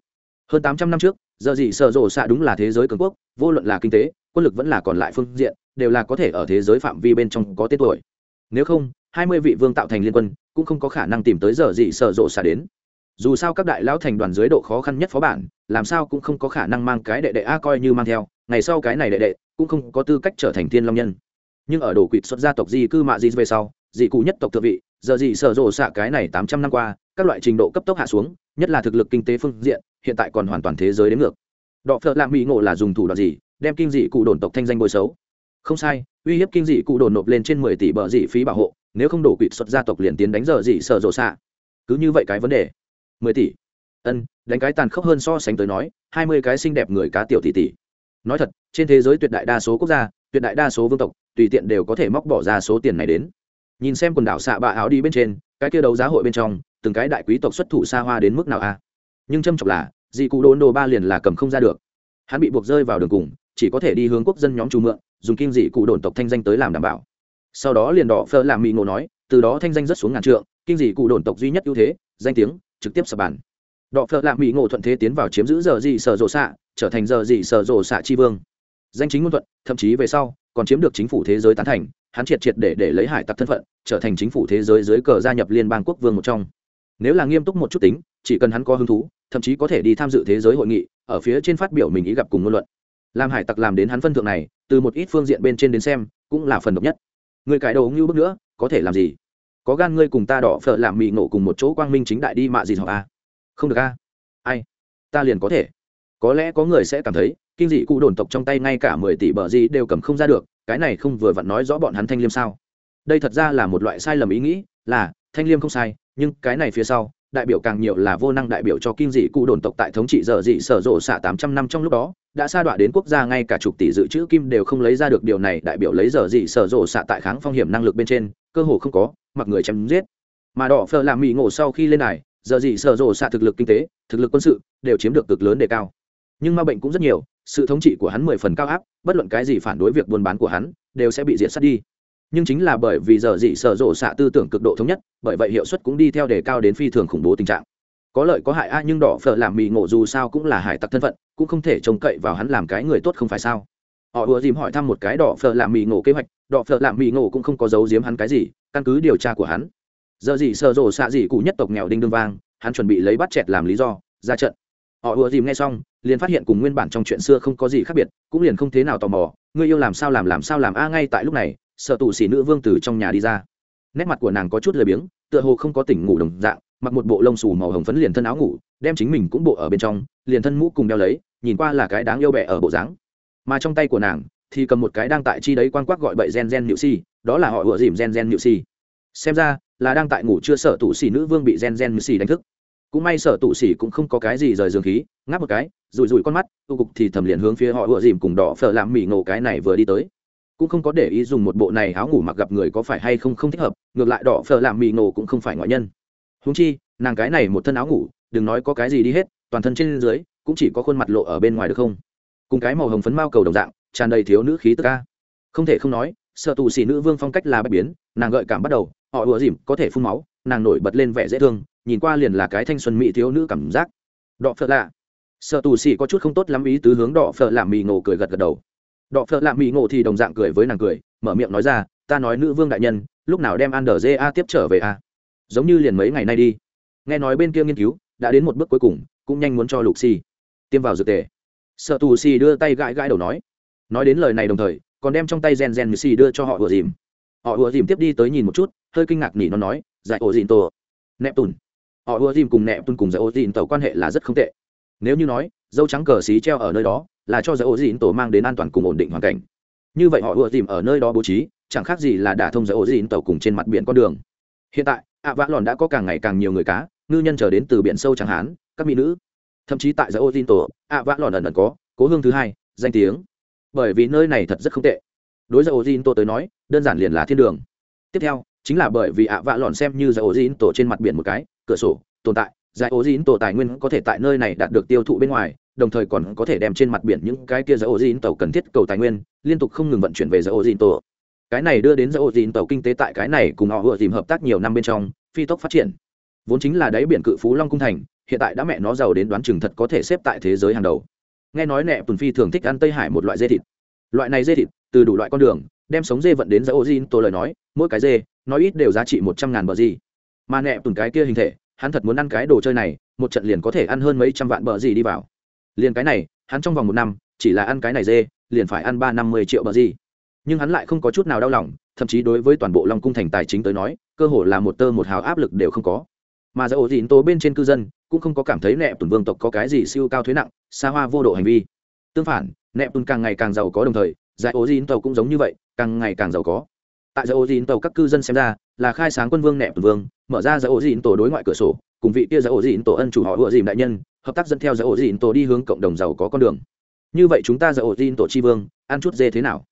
Hơn tám trăm năm trước, giờ gì sợ rộ xạ đúng là thế giới cường quốc, vô luận là kinh tế, quân lực vẫn là còn lại phương diện, đều là có thể ở thế giới phạm vi bên trong có tên tuổi. Nếu không, hai mươi vị vương tạo thành liên quân, cũng không có khả năng tìm tới giờ gì sợ rộ xạ đến. Dù sao các đại lão thành đoàn dưới độ khó khăn nhất phó bản, làm sao cũng không có khả năng mang cái đệ đệ a coi như mang theo ngày sau cái này đệ đệ cũng không có tư cách trở thành thiên long nhân. Nhưng ở đồ quỵt xuất gia tộc di cư mạ di về sau, dị cụ nhất tộc thượng vị, giờ dị sở rộ xạ cái này tám trăm năm qua, các loại trình độ cấp tốc hạ xuống, nhất là thực lực kinh tế phương diện, hiện tại còn hoàn toàn thế giới đến ngược. Đọ phợ lạ mỹ ngộ là dùng thủ đoạn gì, đem kinh dị cụ đồn tộc thanh danh bôi xấu? Không sai, uy hiếp kinh dị cụ đồn nộp lên trên mười tỷ bờ dị phí bảo hộ, nếu không đổ quỵt xuất gia tộc liền tiến đánh giờ dị sở rộ xạ. Cứ như vậy cái vấn đề. Mười tỷ. Ân, đánh cái tàn khốc hơn so sánh tới nói, hai mươi cái xinh đẹp người cá tiểu tỷ tỷ nói thật, trên thế giới tuyệt đại đa số quốc gia, tuyệt đại đa số vương tộc, tùy tiện đều có thể móc bỏ ra số tiền này đến. Nhìn xem quần đảo xạ bạ áo đi bên trên, cái kia đấu giá hội bên trong, từng cái đại quý tộc xuất thủ xa hoa đến mức nào a nhưng châm chọc là, dị cụ đồn đồ ba liền là cầm không ra được. Hắn bị buộc rơi vào đường cùng, chỉ có thể đi hướng quốc dân nhóm trù mượn, dùng kim dị cụ đồn tộc thanh danh tới làm đảm bảo. Sau đó liền đỏ phơ làm mỹ ngộ nói, từ đó thanh danh rất xuống ngàn trượng kim dị cụ đồn tộc duy nhất ưu thế, danh tiếng, trực tiếp sập bàn đọ phợ lạ mỹ ngộ thuận thế tiến vào chiếm giữ giờ dị sở rộ xạ, trở thành giờ dị sở rộ xạ tri vương. Danh chính ngôn thuận, thậm chí về sau, còn chiếm được chính phủ thế giới tán thành, hắn triệt triệt để để lấy hải tặc thân phận, trở thành chính phủ thế giới dưới cờ gia nhập liên bang quốc vương một trong. Nếu là nghiêm túc một chút tính, chỉ cần hắn có hứng thú, thậm chí có thể đi tham dự thế giới hội nghị, ở phía trên phát biểu mình ý gặp cùng ngôn luận. Làm hải tặc làm đến hắn phân thượng này, từ một ít phương diện bên trên đến xem, cũng là phần độc nhất. Người cải đầu như bước nữa, có thể làm gì? Có gan ngươi cùng ta đỏ phở làm mị nổ cùng một chỗ quang minh chính đại đi mạ gì họ a không được a. Ai? Ta liền có thể. Có lẽ có người sẽ cảm thấy, kinh dị cụ đồn tộc trong tay ngay cả mười tỷ bờ gì đều cầm không ra được, cái này không vừa vặn nói rõ bọn hắn thanh liêm sao. Đây thật ra là một loại sai lầm ý nghĩ, là, thanh liêm không sai, nhưng cái này phía sau, đại biểu càng nhiều là vô năng đại biểu cho kinh dị cụ đồn tộc tại thống trị giờ dị sở rộ xạ tám trăm năm trong lúc đó, đã sa đọa đến quốc gia ngay cả chục tỷ dự trữ kim đều không lấy ra được điều này đại biểu lấy giờ dị sở rộ xạ tại kháng phong hiểm năng lực bên trên, cơ hồ không có, mặc người chém giết. Mà đỏ phờ làm mỹ ngộ sau khi lên này giờ gì sở rộ xạ thực lực kinh tế, thực lực quân sự, đều chiếm được cực lớn đề cao. Nhưng ma bệnh cũng rất nhiều, sự thống trị của hắn mười phần cao áp, bất luận cái gì phản đối việc buôn bán của hắn, đều sẽ bị diệt sát đi. Nhưng chính là bởi vì giờ dị sở rộ xạ tư tưởng cực độ thống nhất, bởi vậy hiệu suất cũng đi theo đề cao đến phi thường khủng bố tình trạng. Có lợi có hại a, nhưng đỏ phở làm mì ngộ dù sao cũng là hải tặc thân phận, cũng không thể trông cậy vào hắn làm cái người tốt không phải sao? Họ vừa dìm hỏi thăm một cái đỏ phở làm mì ngộ kế hoạch, đỏ phở làm mì ngộ cũng không có giấu giếm hắn cái gì, căn cứ điều tra của hắn giờ gì sợ rổ xạ gì cụ nhất tộc nghèo đinh đương vang, hắn chuẩn bị lấy bắt chẹt làm lý do, ra trận. Họ ùa dìm nghe xong, liền phát hiện cùng nguyên bản trong chuyện xưa không có gì khác biệt, cũng liền không thế nào tò mò người yêu làm sao làm làm sao làm a, ngay tại lúc này, sợ tù xỉ nữ vương từ trong nhà đi ra. Nét mặt của nàng có chút lười biếng, tựa hồ không có tỉnh ngủ đồng dạng, mặc một bộ lông xù màu hồng phấn liền thân áo ngủ, đem chính mình cũng bộ ở bên trong, liền thân mũ cùng đeo lấy, nhìn qua là cái đáng yêu bẹ ở bộ dáng. Mà trong tay của nàng thì cầm một cái đang tại chi đấy quan quắc gọi bậy gen gen nhự si, đó là họ ủa dìm gen gen nhự si xem ra, là đang tại ngủ chưa sợ tụ xỉ nữ vương bị gen gen xỉ đánh thức. Cũng may sở tụ xỉ cũng không có cái gì rời giường khí, ngáp một cái rụi rụi con mắt tu cục thì thầm liền hướng phía họ ựa dìm cùng đỏ phở làm mỉ ngộ cái này vừa đi tới. Cũng không có để ý dùng một bộ này áo ngủ mặc gặp người có phải hay không không thích hợp, ngược lại đỏ phở làm mỉ ngộ cũng không phải ngoại nhân. Húng chi, nàng cái này một thân áo ngủ, đừng nói có cái gì đi hết, toàn thân trên dưới, cũng chỉ có khuôn mặt lộ ở bên ngoài được không? Cùng cái màu hồng phấn mao cầu đồng dạng, tràn đầy thiếu nữ khí tức ca không thể không nói, sợ tù xỉ nữ vương phong cách là bất biến, nàng gợi cảm bắt đầu họ ùa dìm, có thể phun máu, nàng nổi bật lên vẻ dễ thương, nhìn qua liền là cái thanh xuân mỹ thiếu nữ cảm giác. Đọ phợ lạ. Sợ tù xì có chút không tốt lắm ý tứ hướng đọ phợ lạ mì ngộ cười gật gật đầu. Đọ phợ lạ mì ngộ thì đồng dạng cười với nàng cười, mở miệng nói ra, ta nói nữ vương đại nhân, lúc nào đem an đờ a tiếp trở về a? Giống như liền mấy ngày nay đi. Nghe nói bên kia nghiên cứu, đã đến một bước cuối cùng, cũng nhanh muốn cho lục xì tiêm vào dược tề. Sợ tù xì đưa tay gãi gãi đầu nói nói đến lời này đồng thời, còn đem trong tay gen gen xì đưa cho họ vừa dìm họ ùa dìm tiếp đi tới nhìn một chút, hơi kinh ngạc nỉ nó nói, giải ổ dìn tổ. Nẹp tùn họ ùa dìm cùng nẹp tùn cùng giải ổ dìn tổ quan hệ là rất không tệ. Nếu như nói, dâu trắng cờ xí treo ở nơi đó, là cho giải ổ dìn tổ mang đến an toàn cùng ổn định hoàn cảnh. Như vậy họ ùa dìm ở nơi đó bố trí, chẳng khác gì là đả thông giải ổ dìn tổ cùng trên mặt biển con đường. Hiện tại, ạ vã lòn đã có càng ngày càng nhiều người cá, ngư nhân trở đến từ biển sâu chẳng hán, các mỹ nữ. Thậm chí tại giải ô dìn tổ, ạ vã lòn ẩn ẩn có, cố hương thứ hai, danh tiếng. Bởi vì nơi này thật rất không tệ đối với ozin tin tổ tới nói, đơn giản liền là thiên đường. Tiếp theo, chính là bởi vì ạ vạ lòn xem như giải ozin tổ trên mặt biển một cái, cửa sổ, tồn tại giải ozin tổ tài nguyên có thể tại nơi này đạt được tiêu thụ bên ngoài, đồng thời còn có thể đem trên mặt biển những cái kia giải ozin tin tổ cần thiết cầu tài nguyên, liên tục không ngừng vận chuyển về giải ozin tổ cái này đưa đến giải ozin tin tổ kinh tế tại cái này cùng họ vừa tìm hợp tác nhiều năm bên trong, phi tốc phát triển. Vốn chính là đáy biển cự phú long cung thành, hiện tại đã mẹ nó giàu đến đoán chừng thật có thể xếp tại thế giới hàng đầu. Nghe nói nẹ tuần phi thường thích ăn tây hải một loại dê thịt. Loại này dê thịt từ đủ loại con đường, đem sống dê vận đến giải ô diên tôi lời nói, mỗi cái dê, nói ít đều giá trị một trăm ngàn bờ gì. Mà nẹ tuần cái kia hình thể, hắn thật muốn ăn cái đồ chơi này, một trận liền có thể ăn hơn mấy trăm vạn bờ gì đi vào. Liền cái này, hắn trong vòng một năm, chỉ là ăn cái này dê, liền phải ăn ba năm mươi triệu bờ gì. Nhưng hắn lại không có chút nào đau lòng, thậm chí đối với toàn bộ long cung thành tài chính tới nói, cơ hồ là một tơ một hào áp lực đều không có. Mà giải ổ dịn tố bên trên cư dân, cũng không có cảm thấy nẹp tuần vương tộc có cái gì siêu cao thuế nặng, xa hoa vô độ hành vi. Tương phản nẹp tuần càng ngày càng giàu có đồng thời giải ô dịn tàu cũng giống như vậy, càng ngày càng giàu có. Tại giải ô dịn tàu các cư dân xem ra, là khai sáng quân vương nẹp vương, mở ra giải ô dịn tổ đối ngoại cửa sổ, cùng vị kia giải ô dịn tổ ân chủ họ ựa dìm đại nhân, hợp tác dẫn theo giải ô dịn tổ đi hướng cộng đồng giàu có con đường. Như vậy chúng ta giải ô dịn tổ tri vương, ăn chút dê thế nào?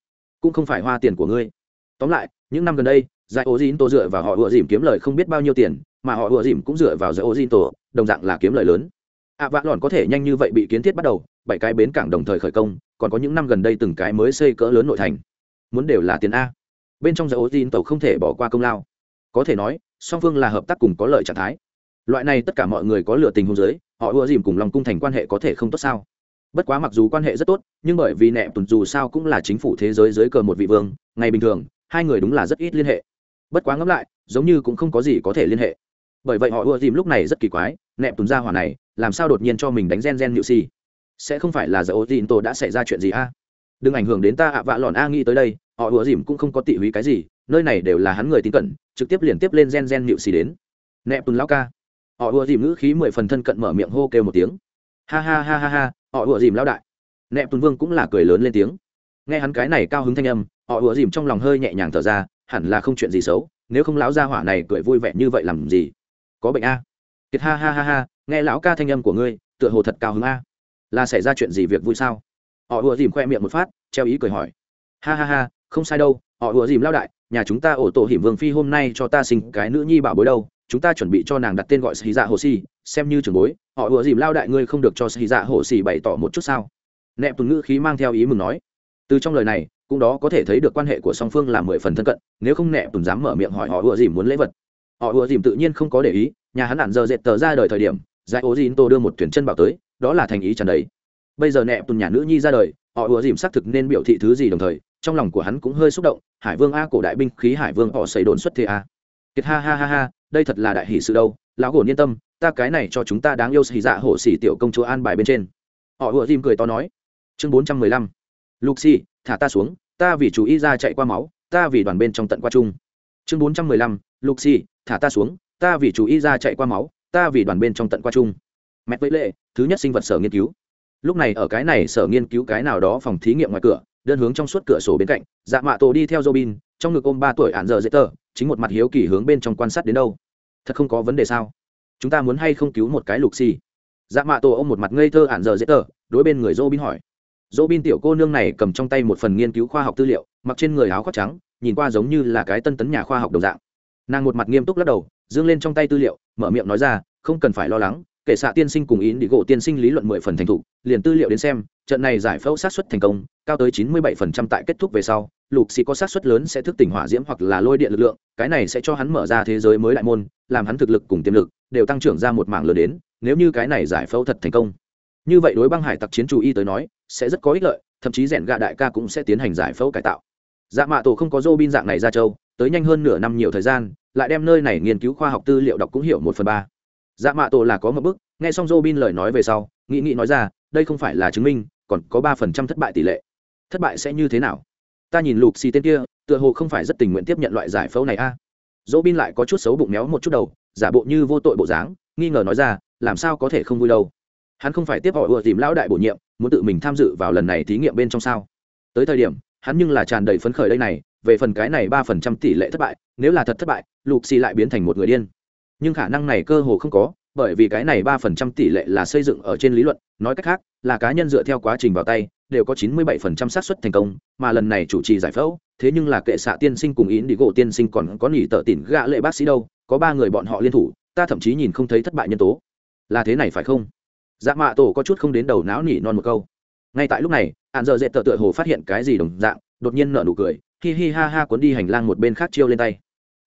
Cũng không phải hoa tiền của ngươi. Tóm lại, những năm gần đây, giải ô dịn tổ dựa vào họ ựa dìm kiếm lời không biết bao nhiêu tiền, mà họ ùa dìm cũng dựa vào giải ô dìn tổ đồng dạng là kiếm lời lớn ạ vạ vạn lòn có thể nhanh như vậy bị kiến thiết bắt đầu, bảy cái bến cảng đồng thời khởi công, còn có những năm gần đây từng cái mới xây cỡ lớn nội thành. Muốn đều là tiền a. Bên trong dầu ô dìn không thể bỏ qua công lao. Có thể nói, song phương là hợp tác cùng có lợi trạng thái. Loại này tất cả mọi người có lựa tình hôn giới họ ưa dìm cùng lòng cung thành quan hệ có thể không tốt sao? Bất quá mặc dù quan hệ rất tốt, nhưng bởi vì nẹ tùn dù sao cũng là chính phủ thế giới dưới cờ một vị vương, ngày bình thường, hai người đúng là rất ít liên hệ. Bất quá ngẫm lại, giống như cũng không có gì có thể liên hệ. Bởi vậy họ ưa dìm lúc này rất kỳ quái nẹ tùn ra hỏa này làm sao đột nhiên cho mình đánh gen gen nhự xì? Sẽ không phải là giờ ô tin tổ đã xảy ra chuyện gì a? Đừng ảnh hưởng đến ta ạ vạ lòn a nghĩ tới đây, họ ủa dìm cũng không có tị húy cái gì, nơi này đều là hắn người tin cẩn, trực tiếp liền tiếp lên gen gen nhự xì đến. Nẹp tùn lao ca. Họ ủa dìm ngữ khí mười phần thân cận mở miệng hô kêu một tiếng. Ha ha ha ha ha, họ ủa dìm lao đại. Nẹp tùn vương cũng là cười lớn lên tiếng. Nghe hắn cái này cao hứng thanh âm, họ ủa dìm trong lòng hơi nhẹ nhàng thở ra, hẳn là không chuyện gì xấu, nếu không lão gia hỏa này cười vui vẻ như vậy làm gì? Có bệnh a. Kiệt ha ha ha ha nghe lão ca thanh âm của ngươi, tựa hồ thật cao hứng a. Là xảy ra chuyện gì việc vui sao? Họ ùa dìm khoe miệng một phát, treo ý cười hỏi. Ha ha ha, không sai đâu, họ ùa dìm lao đại, nhà chúng ta ổ tổ hiểm vương phi hôm nay cho ta sinh cái nữ nhi bảo bối đâu, chúng ta chuẩn bị cho nàng đặt tên gọi xì dạ hồ xì, xem như trường bối, họ ùa dìm lao đại ngươi không được cho xì dạ hồ xì bày tỏ một chút sao? Nẹp tuần ngữ khí mang theo ý mừng nói. Từ trong lời này, cũng đó có thể thấy được quan hệ của song phương là mười phần thân cận, nếu không nẹp tuần dám mở miệng hỏi họ ùa dìm muốn lễ vật. Họ ùa dìm tự nhiên không có để ý, nhà hắn hẳn giờ dệt tờ ra đời thời điểm giải ố dìn tô đưa một tuyển chân bảo tới, đó là thành ý trần đấy bây giờ nẹp tuần nhà nữ nhi ra đời, họ ùa dìm xác thực nên biểu thị thứ gì đồng thời, trong lòng của hắn cũng hơi xúc động, hải vương a cổ đại binh khí hải vương họ xây đồn xuất thế a. Kiệt ha ha ha ha, đây thật là đại hỷ sự đâu, lão gồn yên tâm, ta cái này cho chúng ta đáng yêu xì dạ hổ xỉ tiểu công chúa an bài bên trên. Họ ùa dìm cười to nói. Chương bốn trăm mười lăm. Luxi, thả ta xuống, ta vì chú ý ra chạy qua máu, ta vì đoàn bên trong tận qua chung. Chương bốn trăm mười lăm. Luxi, thả ta xuống, ta vì chú ý ra chạy qua máu ta vì đoàn bên trong tận qua chung. Mẹ với lệ, thứ nhất sinh vật sở nghiên cứu. Lúc này ở cái này sở nghiên cứu cái nào đó phòng thí nghiệm ngoài cửa, đơn hướng trong suốt cửa sổ bên cạnh dạ mạ tổ đi theo robin, trong ngực ôm ba tuổi ạn dở dễ tờ, chính một mặt hiếu kỳ hướng bên trong quan sát đến đâu. Thật không có vấn đề sao? Chúng ta muốn hay không cứu một cái lục xì? Dạ mạ tổ ôm một mặt ngây thơ ạn dở dễ tờ, đối bên người robin hỏi. Robin tiểu cô nương này cầm trong tay một phần nghiên cứu khoa học tư liệu, mặc trên người áo khoác trắng, nhìn qua giống như là cái tân tấn nhà khoa học đồng dạng. Nàng một mặt nghiêm túc lắc đầu dương lên trong tay tư liệu, mở miệng nói ra, không cần phải lo lắng, kể xạ tiên sinh cùng ý đi gỗ tiên sinh lý luận mười phần thành thục, liền tư liệu đến xem, trận này giải phẫu sát xuất thành công, cao tới 97% tại kết thúc về sau, lục xì có sát xuất lớn sẽ thức tỉnh hỏa diễm hoặc là lôi điện lực lượng, cái này sẽ cho hắn mở ra thế giới mới đại môn, làm hắn thực lực cùng tiềm lực đều tăng trưởng ra một mảng lớn đến, nếu như cái này giải phẫu thật thành công. Như vậy đối băng hải tặc chiến chủ y tới nói, sẽ rất có ích lợi, thậm chí rèn gạ đại ca cũng sẽ tiến hành giải phẫu cải tạo. Dạ mạ tổ không có dô bin dạng này ra châu, tới nhanh hơn nửa năm nhiều thời gian lại đem nơi này nghiên cứu khoa học tư liệu đọc cũng hiểu một phần ba dạ mạ tổ là có một bước. nghe xong dô bin lời nói về sau nghị nghị nói ra, đây không phải là chứng minh, còn có ba phần trăm thất bại tỷ lệ thất bại sẽ như thế nào ta nhìn lục xì tên kia, tựa hồ không phải rất tình nguyện tiếp nhận loại giải phẫu này a à. dỗ bin lại có chút xấu bụng méo một chút đầu, giả bộ như vô tội bộ dáng, nghi ngờ nói ra, làm sao có thể không vui đâu hắn không phải tiếp họ vừa tìm lão đại bổ nhiệm, muốn tự mình tham dự vào lần này thí nghiệm bên trong sao tới thời điểm, hắn nhưng là tràn đầy phấn khởi đây này về phần cái này ba phần trăm tỷ lệ thất bại, nếu là thật thất bại, lục xì lại biến thành một người điên. Nhưng khả năng này cơ hồ không có, bởi vì cái này ba phần trăm tỷ lệ là xây dựng ở trên lý luận, nói cách khác, là cá nhân dựa theo quá trình vào tay, đều có chín mươi bảy phần trăm xác suất thành công, mà lần này chủ trì giải phẫu, thế nhưng là kệ xạ tiên sinh cùng ý đi gỗ tiên sinh còn có nghỉ tợ tỉn gạ lệ bác sĩ đâu, có ba người bọn họ liên thủ, ta thậm chí nhìn không thấy thất bại nhân tố. Là thế này phải không? Dạ mạ tổ có chút không đến đầu não nỉ non một câu. Ngay tại lúc này hạn giờ dễ tờ tựa hồ phát hiện cái gì đồng dạng, đột nhiên nở nụ cười hi hi ha ha cuốn đi hành lang một bên khác chiêu lên tay.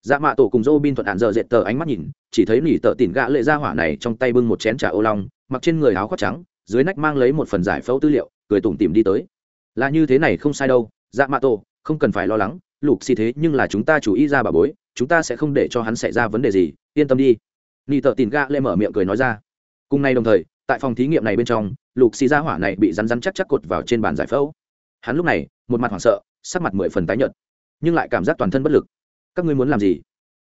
Dạ mạ tổ cùng dô bin thuận hạn giờ dệt tờ ánh mắt nhìn, chỉ thấy nỉ tợ tỉn Gã lệ ra hỏa này trong tay bưng một chén trà ô long, mặc trên người áo khoác trắng, dưới nách mang lấy một phần giải phẫu tư liệu, cười tủm tìm đi tới. Là như thế này không sai đâu dạ mạ tổ, không cần phải lo lắng, lục xì thế nhưng là chúng ta chủ ý ra bà bối, chúng ta sẽ không để cho hắn xảy ra vấn đề gì, yên tâm đi. Nỉ tợ tỉn Gã lệ mở miệng cười nói ra. Cùng nay đồng thời, tại phòng thí nghiệm này bên trong, lục xì ra hỏa này bị rắn rắn chắc chắc cột vào trên bàn giải phẫu. Hắn lúc này, một mặt hoảng sợ sắc mặt mười phần tái nhợt, nhưng lại cảm giác toàn thân bất lực. Các ngươi muốn làm gì?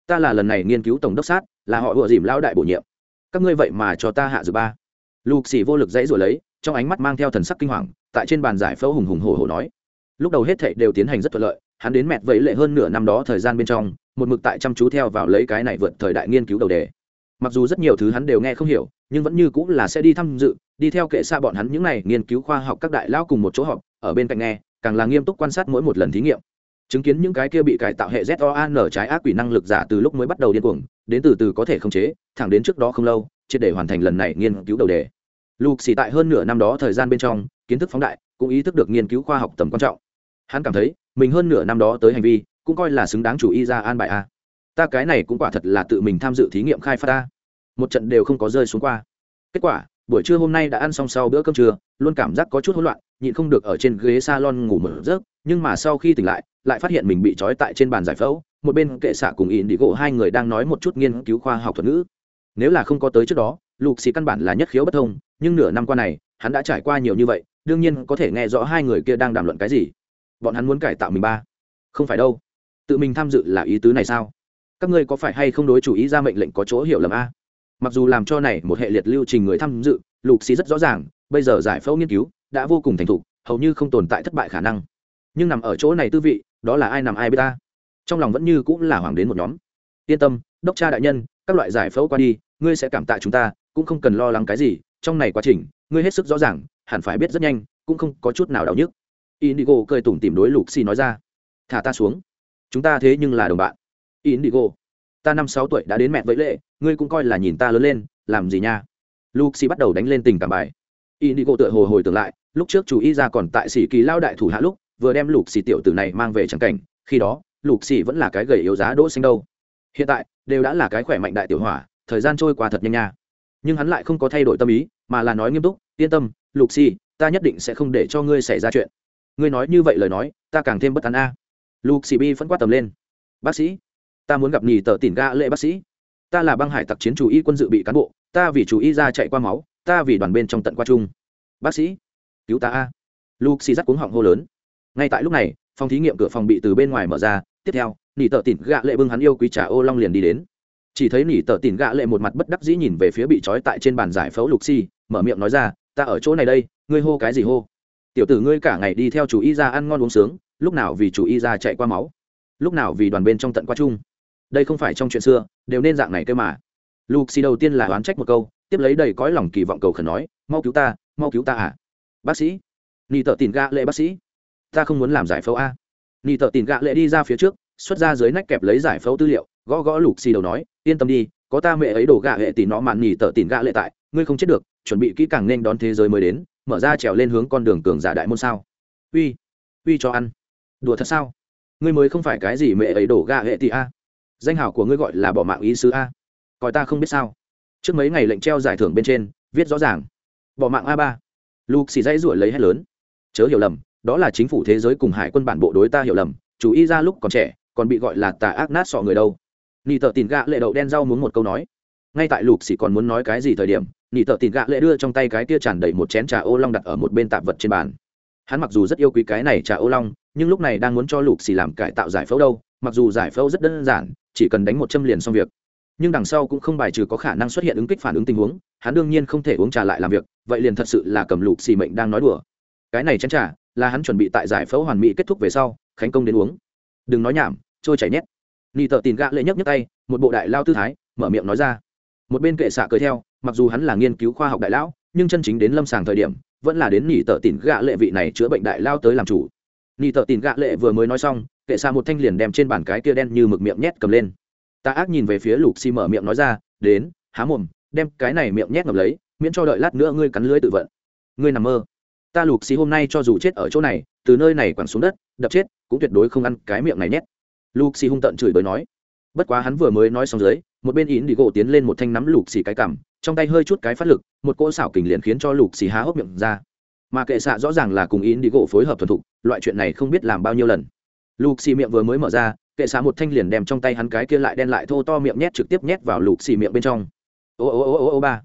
Ta là lần này nghiên cứu tổng đốc sát, là họ vừa dìm lao đại bổ nhiệm. Các ngươi vậy mà cho ta hạ dự ba. Lục xì vô lực dãy rồi lấy, trong ánh mắt mang theo thần sắc kinh hoàng, tại trên bàn giải phẫu hùng hùng hổ hổ nói. Lúc đầu hết thệ đều tiến hành rất thuận lợi, hắn đến mẹt vẫy lệ hơn nửa năm đó thời gian bên trong, một mực tại chăm chú theo vào lấy cái này vượt thời đại nghiên cứu đầu đề. Mặc dù rất nhiều thứ hắn đều nghe không hiểu, nhưng vẫn như cũng là sẽ đi tham dự, đi theo kệ xa bọn hắn những n à y nghiên cứu khoa học các đại lao cùng một chỗ họp, ở bên cạnh nghe càng là nghiêm túc quan sát mỗi một lần thí nghiệm. Chứng kiến những cái kia bị cải tạo hệ ZOAN trái ác quỷ năng lực giả từ lúc mới bắt đầu điên cuồng, đến từ từ có thể khống chế, thẳng đến trước đó không lâu, triệt để hoàn thành lần này nghiên cứu đầu đề. Lục xì tại hơn nửa năm đó thời gian bên trong, kiến thức phóng đại, cũng ý thức được nghiên cứu khoa học tầm quan trọng. Hắn cảm thấy, mình hơn nửa năm đó tới hành vi, cũng coi là xứng đáng chủ y ra an bài a. Ta cái này cũng quả thật là tự mình tham dự thí nghiệm khai phát ta một trận đều không có rơi xuống qua. Kết quả, buổi trưa hôm nay đã ăn xong sau bữa cơm trưa, luôn cảm giác có chút hỗn loạn nhịn không được ở trên ghế salon ngủ mở rớt nhưng mà sau khi tỉnh lại lại phát hiện mình bị trói tại trên bàn giải phẫu, một bên kệ xạ cùng in đi gỗ hai người đang nói một chút nghiên cứu khoa học thuật ngữ. Nếu là không có tới trước đó lục xì căn bản là nhất khiếu bất thông, nhưng nửa năm qua này, hắn đã trải qua nhiều như vậy, đương nhiên có thể nghe rõ hai người kia đang đàm luận cái gì. Bọn hắn muốn cải tạo mình ba. Không phải đâu. Tự mình tham dự là ý tứ này sao? Các ngươi có phải hay không đối chủ ý ra mệnh lệnh có chỗ hiểu lầm a? Mặc dù làm cho này một hệ liệt lưu trình người tham dự lục xì rất rõ ràng, bây giờ giải phẫu nghiên cứu đã vô cùng thành thục, hầu như không tồn tại thất bại khả năng. Nhưng nằm ở chỗ này tư vị, đó là ai nằm ai biết ta? Trong lòng vẫn như cũng là hoàng đến một nhóm. Yên tâm, đốc cha đại nhân, các loại giải phẫu qua đi, ngươi sẽ cảm tạ chúng ta, cũng không cần lo lắng cái gì, trong này quá trình, ngươi hết sức rõ ràng, hẳn phải biết rất nhanh, cũng không có chút nào đau nhức. Indigo cười tủm tìm đối lục xì nói ra. Thả ta xuống. Chúng ta thế nhưng là đồng bạn. Indigo, ta năm sáu tuổi đã đến mẹ vẫy lệ, ngươi cũng coi là nhìn ta lớn lên, làm gì nha? Luxi bắt đầu đánh lên tình cảm bài. Indigo tựa hồ hồi tưởng lại lúc trước chủ y ra còn tại sĩ kỳ lao đại thủ hạ lúc, vừa đem lục xì tiểu tử này mang về trắng cảnh, khi đó, lục xì vẫn là cái gầy yếu giá đỗ xanh đâu. Hiện tại, đều đã là cái khỏe mạnh đại tiểu hỏa, thời gian trôi qua thật nhanh nha. Nhưng hắn lại không có thay đổi tâm ý, mà là nói nghiêm túc, yên tâm, lục xì ta nhất định sẽ không để cho ngươi xảy ra chuyện. Ngươi nói như vậy lời nói, ta càng thêm bất an a. Lục xì bi phấn quát tầm lên. Bác sĩ, ta muốn gặp nhì tờ tỉn ga lệ bác sĩ. Ta là băng hải tặc chiến chủ y quân dự bị cán bộ, ta vì chủ y ra chạy qua máu, ta vì đoàn bên trong tận qua chung. Bác sĩ cứu ta a. Luke xì dắt cuống họng hô lớn. Ngay tại lúc này, phòng thí nghiệm cửa phòng bị từ bên ngoài mở ra, tiếp theo, nỉ tợ tỉn gạ lệ bưng hắn yêu quý trà ô long liền đi đến. Chỉ thấy nỉ tợ tỉn gạ lệ một mặt bất đắc dĩ nhìn về phía bị trói tại trên bàn giải phẫu lục xì, mở miệng nói ra, ta ở chỗ này đây, ngươi hô cái gì hô? Tiểu tử ngươi cả ngày đi theo chủ y ra ăn ngon uống sướng, lúc nào vì chủ y ra chạy qua máu? Lúc nào vì đoàn bên trong tận qua chung? Đây không phải trong chuyện xưa, đều nên dạng này cơ mà. Lục xì đầu tiên là oán trách một câu, tiếp lấy đầy cõi lòng kỳ vọng cầu khẩn nói, mau cứu ta, mau cứu ta à bác sĩ ni tờ tìm gạ lệ bác sĩ ta không muốn làm giải phẫu a ni tờ tìm gạ lệ đi ra phía trước xuất ra dưới nách kẹp lấy giải phẫu tư liệu gõ gõ lục xì đầu nói yên tâm đi có ta mẹ ấy đổ gạ hệ tỷ nó mạn nhì tờ tìm gạ lệ tại ngươi không chết được chuẩn bị kỹ càng nên đón thế giới mới đến mở ra trèo lên hướng con đường cường giả đại môn sao uy uy cho ăn đùa thật sao ngươi mới không phải cái gì mẹ ấy đổ gạ hệ tị a danh hảo của ngươi gọi là bỏ mạng ý sứ a coi ta không biết sao trước mấy ngày lệnh treo giải thưởng bên trên viết rõ ràng bỏ mạng a ba lục xì dãy ruổi lấy hết lớn. Chớ hiểu lầm, đó là chính phủ thế giới cùng hải quân bản bộ đối ta hiểu lầm chú ý ra lúc còn trẻ, còn bị gọi là tà ác nát sọ người đâu. Nị tờ tìm gạ lệ đậu đen rau muốn một câu nói. Ngay tại lục xì còn muốn nói cái gì thời điểm, nị tờ tìm gạ lệ đưa trong tay cái tia tràn đầy một chén trà ô long đặt ở một bên tạp vật trên bàn. Hắn mặc dù rất yêu quý cái này trà ô long, nhưng lúc này đang muốn cho lục xì làm cải tạo giải phẫu đâu, mặc dù giải phẫu rất đơn giản, chỉ cần đánh một châm liền xong việc nhưng đằng sau cũng không bài trừ có khả năng xuất hiện ứng kích phản ứng tình huống, hắn đương nhiên không thể uống trà lại làm việc, vậy liền thật sự là cầm lục xì mệnh đang nói đùa. Cái này chén trà là hắn chuẩn bị tại giải phẫu hoàn mỹ kết thúc về sau, khánh công đến uống. Đừng nói nhảm, trôi chảy nhét. Ni tờ tìm gạ lệ nhấc nhấc tay, một bộ đại lao tư thái, mở miệng nói ra. Một bên kệ xạ cười theo, mặc dù hắn là nghiên cứu khoa học đại lão, nhưng chân chính đến lâm sàng thời điểm, vẫn là đến nỉ tờ tìm gạ lệ vị này chữa bệnh đại lao tới làm chủ. Nỉ tờ tìm gạ lệ vừa mới nói xong, kệ xạ một thanh liền đem trên bàn cái kia đen như mực miệng nhét cầm lên ta ác nhìn về phía lục xi mở miệng nói ra, đến, há mồm, đem cái này miệng nhét ngập lấy, miễn cho đợi lát nữa ngươi cắn lưới tự vận. Ngươi nằm mơ. Ta lục xi hôm nay cho dù chết ở chỗ này, từ nơi này quẳng xuống đất, đập chết, cũng tuyệt đối không ăn cái miệng này nhét. Lục xi hung tận chửi bới nói. Bất quá hắn vừa mới nói xong dưới, một bên ín đi gỗ tiến lên một thanh nắm lục xì cái cằm, trong tay hơi chút cái phát lực, một cỗ xảo kình liền khiến cho lục xì há hốc miệng ra. Mà kệ xạ rõ ràng là cùng ín đi gỗ phối hợp thuần thục, loại chuyện này không biết làm bao nhiêu lần. Lục xì miệng vừa mới mở ra kệ xạ một thanh liền đem trong tay hắn cái kia lại đen lại thô to miệng nhét trực tiếp nhét vào lục xì miệng bên trong. Ô ô ô ô ô ba.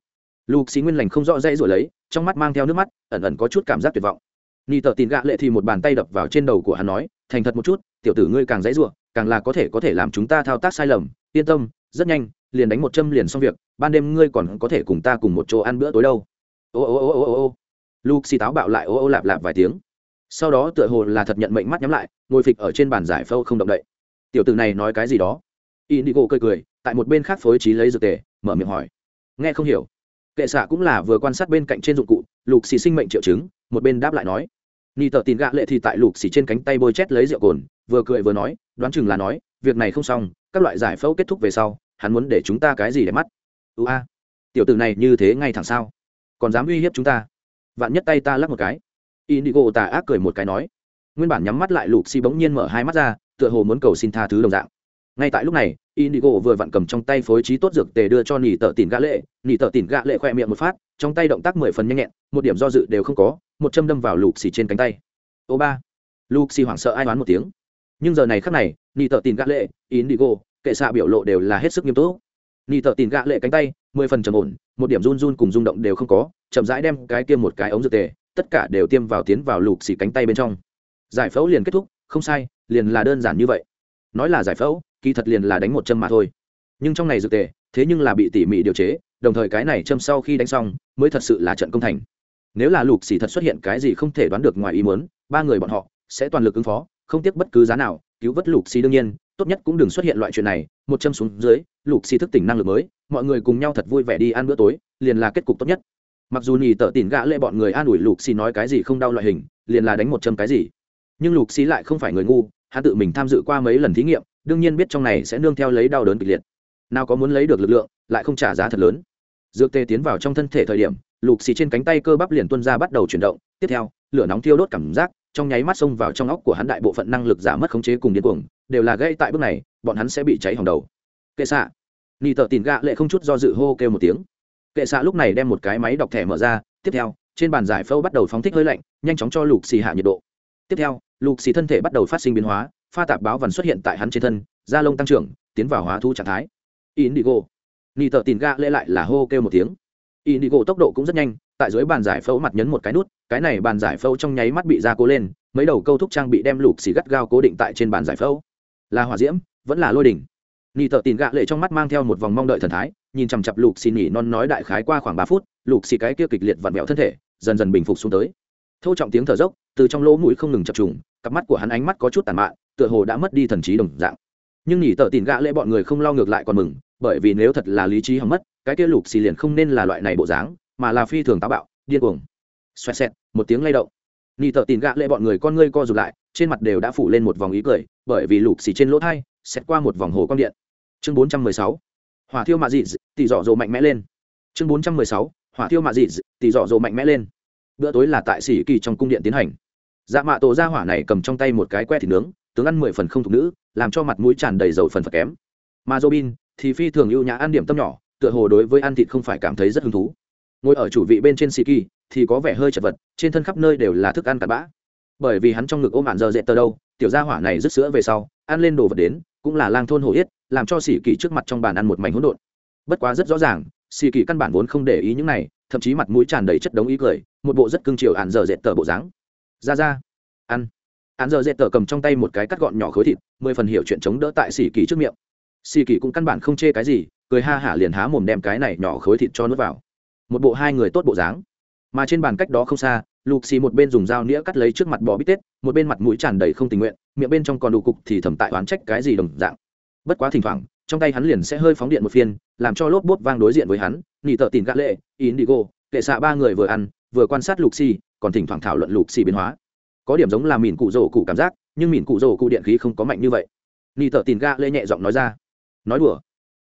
Lục xì nguyên lành không rõ dây rồi lấy, trong mắt mang theo nước mắt, ẩn ẩn có chút cảm giác tuyệt vọng. Ni tờ tin gạ lệ thì một bàn tay đập vào trên đầu của hắn nói, thành thật một chút, tiểu tử ngươi càng dãy ruộng càng là có thể có thể làm chúng ta thao tác sai lầm. Yên tâm, rất nhanh, liền đánh một châm liền xong việc, ban đêm ngươi còn có thể cùng ta cùng một chỗ ăn bữa tối đâu. Ô ô ô ô ô ô. Luke xì táo bạo lại ô ô, lạp lạp vài tiếng. Sau đó tựa hồ là thật nhận mệnh mắt nhắm lại, ngồi phịch ở trên bàn giải phâu không động đậy tiểu tử này nói cái gì đó. Indigo cười cười, tại một bên khác phối trí lấy dược tề, mở miệng hỏi. Nghe không hiểu. Kệ xạ cũng là vừa quan sát bên cạnh trên dụng cụ, lục xì sinh mệnh triệu chứng, một bên đáp lại nói. Ni tờ tin gạ lệ thì tại lục xì trên cánh tay bôi chét lấy rượu cồn, vừa cười vừa nói, đoán chừng là nói, việc này không xong, các loại giải phẫu kết thúc về sau, hắn muốn để chúng ta cái gì để mắt? Ưu a, tiểu tử này như thế ngay thẳng sao? Còn dám uy hiếp chúng ta? Vạn nhất tay ta lắc một cái. Indigo tà ác cười một cái nói. Nguyên bản nhắm mắt lại lục xì bỗng nhiên mở hai mắt ra tựa hồ muốn cầu xin tha thứ đồng dạng. Ngay tại lúc này, indigo vừa vặn cầm trong tay phối trí tốt dược tề đưa cho nỉ tờ tỉn gã lệ. Nỉ tờ tỉn gã lệ khoe miệng một phát, trong tay động tác mười phần nhanh nhẹn, một điểm do dự đều không có, một châm đâm vào lục xì trên cánh tay. Ô ba. Lục xì hoảng sợ ai đoán một tiếng. Nhưng giờ này khắc này, nỉ tờ tỉn gã lệ, indigo, kệ xạ biểu lộ đều là hết sức nghiêm túc. Nỉ tờ tỉn gã lệ cánh tay, mười phần trầm ổn, một điểm run run cùng rung động đều không có, chậm rãi đem cái kia một cái ống dược tề, tất cả đều tiêm vào tiến vào lục xì cánh tay bên trong. Giải phẫu liền kết thúc không sai, liền là đơn giản như vậy. Nói là giải phẫu, kỳ thật liền là đánh một châm mà thôi. Nhưng trong này dược tề, thế nhưng là bị tỉ mỉ điều chế, đồng thời cái này châm sau khi đánh xong, mới thật sự là trận công thành. Nếu là lục xì thật xuất hiện cái gì không thể đoán được ngoài ý muốn, ba người bọn họ sẽ toàn lực ứng phó, không tiếc bất cứ giá nào, cứu vớt lục xì đương nhiên, tốt nhất cũng đừng xuất hiện loại chuyện này, một châm xuống dưới, lục xì thức tỉnh năng lực mới, mọi người cùng nhau thật vui vẻ đi ăn bữa tối, liền là kết cục tốt nhất. Mặc dù nhì tợ tỉn gã lệ bọn người an ủi lục xì nói cái gì không đau loại hình, liền là đánh một châm cái gì nhưng lục Xí lại không phải người ngu, hắn tự mình tham dự qua mấy lần thí nghiệm, đương nhiên biết trong này sẽ nương theo lấy đau đớn kịch liệt. Nào có muốn lấy được lực lượng, lại không trả giá thật lớn. Dược tê tiến vào trong thân thể thời điểm, lục xì trên cánh tay cơ bắp liền tuân ra bắt đầu chuyển động, tiếp theo, lửa nóng thiêu đốt cảm giác, trong nháy mắt xông vào trong óc của hắn đại bộ phận năng lực giảm mất khống chế cùng điên cuồng, đều là gây tại bước này, bọn hắn sẽ bị cháy hỏng đầu. Kệ xạ. Ni tợ tìm gạ lệ không chút do dự hô kêu một tiếng. Kệ xạ lúc này đem một cái máy đọc thẻ mở ra, tiếp theo, trên bàn giải phẫu bắt đầu phóng thích hơi lạnh, nhanh chóng cho lục xì hạ nhiệt độ. Tiếp theo lục xì thân thể bắt đầu phát sinh biến hóa, pha tạp báo vằn xuất hiện tại hắn trên thân, da lông tăng trưởng, tiến vào hóa thu trạng thái. Indigo. Nị tờ tìm gạ lê lại là hô kêu một tiếng. Indigo tốc độ cũng rất nhanh, tại dưới bàn giải phẫu mặt nhấn một cái nút, cái này bàn giải phẫu trong nháy mắt bị da cố lên, mấy đầu câu thúc trang bị đem lục xì gắt gao cố định tại trên bàn giải phẫu. Là hỏa diễm, vẫn là lôi đỉnh. Nị tờ tìm gạ lệ trong mắt mang theo một vòng mong đợi thần thái, nhìn chằm chặp lục xì nỉ non nói đại khái qua khoảng ba phút, lục xì cái kia kịch liệt vặn vẹo thân thể, dần dần bình phục xuống tới thô trọng tiếng thở dốc, từ trong lỗ mũi không ngừng chập trùng, cặp mắt của hắn ánh mắt có chút tàn mạn, tựa hồ đã mất đi thần trí đồng dạng. Nhưng nhỉ tợ tìm gạ lễ bọn người không lo ngược lại còn mừng, bởi vì nếu thật là lý trí hỏng mất, cái kia lục xì liền không nên là loại này bộ dáng, mà là phi thường táo bạo, điên cuồng. Xoẹt xẹt, một tiếng lay động. Nhỉ tợ tìm gạ lễ bọn người con ngươi co rụt lại, trên mặt đều đã phủ lên một vòng ý cười, bởi vì lục xì trên lỗ thai xét qua một vòng hồ quang điện. Chương bốn trăm mười sáu, hỏa thiêu mạ dị tỷ dọ dỗ mạnh mẽ lên. Chương bốn trăm mười sáu, hỏa thiêu mạ dị, tỷ dọ dỗ mạnh mẽ lên bữa tối là tại sĩ kỳ trong cung điện tiến hành. Dạ mạ tổ ra hỏa này cầm trong tay một cái que thịt nướng, tướng ăn mười phần không thục nữ, làm cho mặt mũi tràn đầy dầu phần phật kém. Mà robin thì phi thường ưu nhã ăn điểm tâm nhỏ, tựa hồ đối với ăn thịt không phải cảm thấy rất hứng thú. Ngồi ở chủ vị bên trên sĩ kỳ thì có vẻ hơi chật vật, trên thân khắp nơi đều là thức ăn cặn bã. Bởi vì hắn trong ngực ôm ạn giờ dệt tờ đâu, tiểu gia hỏa này rứt sữa về sau, ăn lên đồ vật đến, cũng là lang thôn hổ yết, làm cho sĩ kỳ trước mặt trong bàn ăn một mảnh hỗn độn. Bất quá rất rõ ràng sĩ kỳ căn bản vốn không để ý những này, thậm chí mặt mũi tràn đầy chất đống ý cười một bộ rất cưng chiều ạn giờ dệt tờ bộ dáng. Ra ra. Ăn. Ạn giờ dệt tờ cầm trong tay một cái cắt gọn nhỏ khối thịt, mười phần hiểu chuyện chống đỡ tại xì kỳ trước miệng. Xì kỳ cũng căn bản không chê cái gì, cười ha hả liền há mồm đem cái này nhỏ khối thịt cho nuốt vào. Một bộ hai người tốt bộ dáng. Mà trên bàn cách đó không xa lục xì một bên dùng dao nĩa cắt lấy trước mặt bò bít tết, một bên mặt mũi tràn đầy không tình nguyện, miệng bên trong còn đủ cục thì thầm tại oán trách cái gì đồng dạng. Bất quá thỉnh thoảng, trong tay hắn liền sẽ hơi phóng điện một phiên, làm cho lốp bốt vang đối diện với hắn, nỉ tợ tìm gã lệ, indigo, kệ xạ ba người vừa ăn vừa quan sát lục xì, còn thỉnh thoảng thảo luận lục xì biến hóa. Có điểm giống là mìn cụ rổ cụ cảm giác, nhưng mìn cụ rổ cụ điện khí không có mạnh như vậy. Ni tờ tìn ga lê nhẹ giọng nói ra. Nói đùa,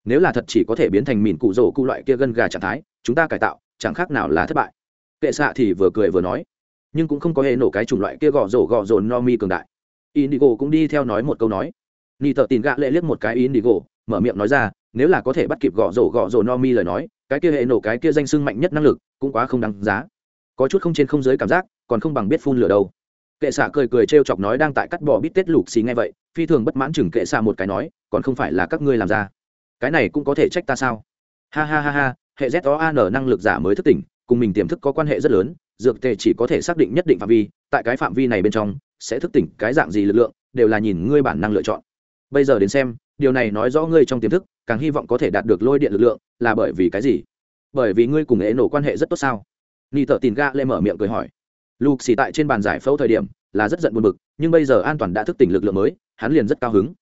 nếu là thật chỉ có thể biến thành mìn cụ rổ cụ loại kia gân gà trạng thái, chúng ta cải tạo, chẳng khác nào là thất bại. Kệ xạ thì vừa cười vừa nói. Nhưng cũng không có hề nổ cái chủng loại kia gõ rổ gõ rồn no mi cường đại. Indigo cũng đi theo nói một câu nói. Ni tờ tin gạ lệ liếc một cái indigo, mở miệng nói ra, nếu là có thể bắt kịp gõ rổ gõ rổ no mi lời nói, cái kia hệ nổ cái kia danh sưng mạnh nhất năng lực cũng quá không đáng giá có chút không trên không dưới cảm giác, còn không bằng biết phun lửa đâu. Kệ xạ cười cười t r e o chọc nói đang tại cắt bỏ bít tết lục xì ngay vậy, phi thường bất mãn chừng kệ xạ một cái nói, còn không phải là các ngươi làm ra. Cái này cũng có thể trách ta sao? Ha ha ha ha, hệ z o an năng lực giả mới thức tỉnh, cùng mình tiềm thức có quan hệ rất lớn, dược tề chỉ có thể xác định nhất định phạm vi, tại cái phạm vi này bên trong, sẽ thức tỉnh cái dạng gì lực lượng, đều là nhìn ngươi bản năng lựa chọn. Bây giờ đến xem, điều này nói rõ ngươi trong tiềm thức, càng hy vọng có thể đạt được lôi điện lực lượng, là bởi vì cái gì? Bởi vì ngươi cùng ế nổ quan hệ rất tốt sao? Ni thợ tìm ga lên mở miệng cười hỏi. Lục xì tại trên bàn giải phẫu thời điểm là rất giận buồn bực, nhưng bây giờ an toàn đã thức tỉnh lực lượng mới, hắn liền rất cao hứng.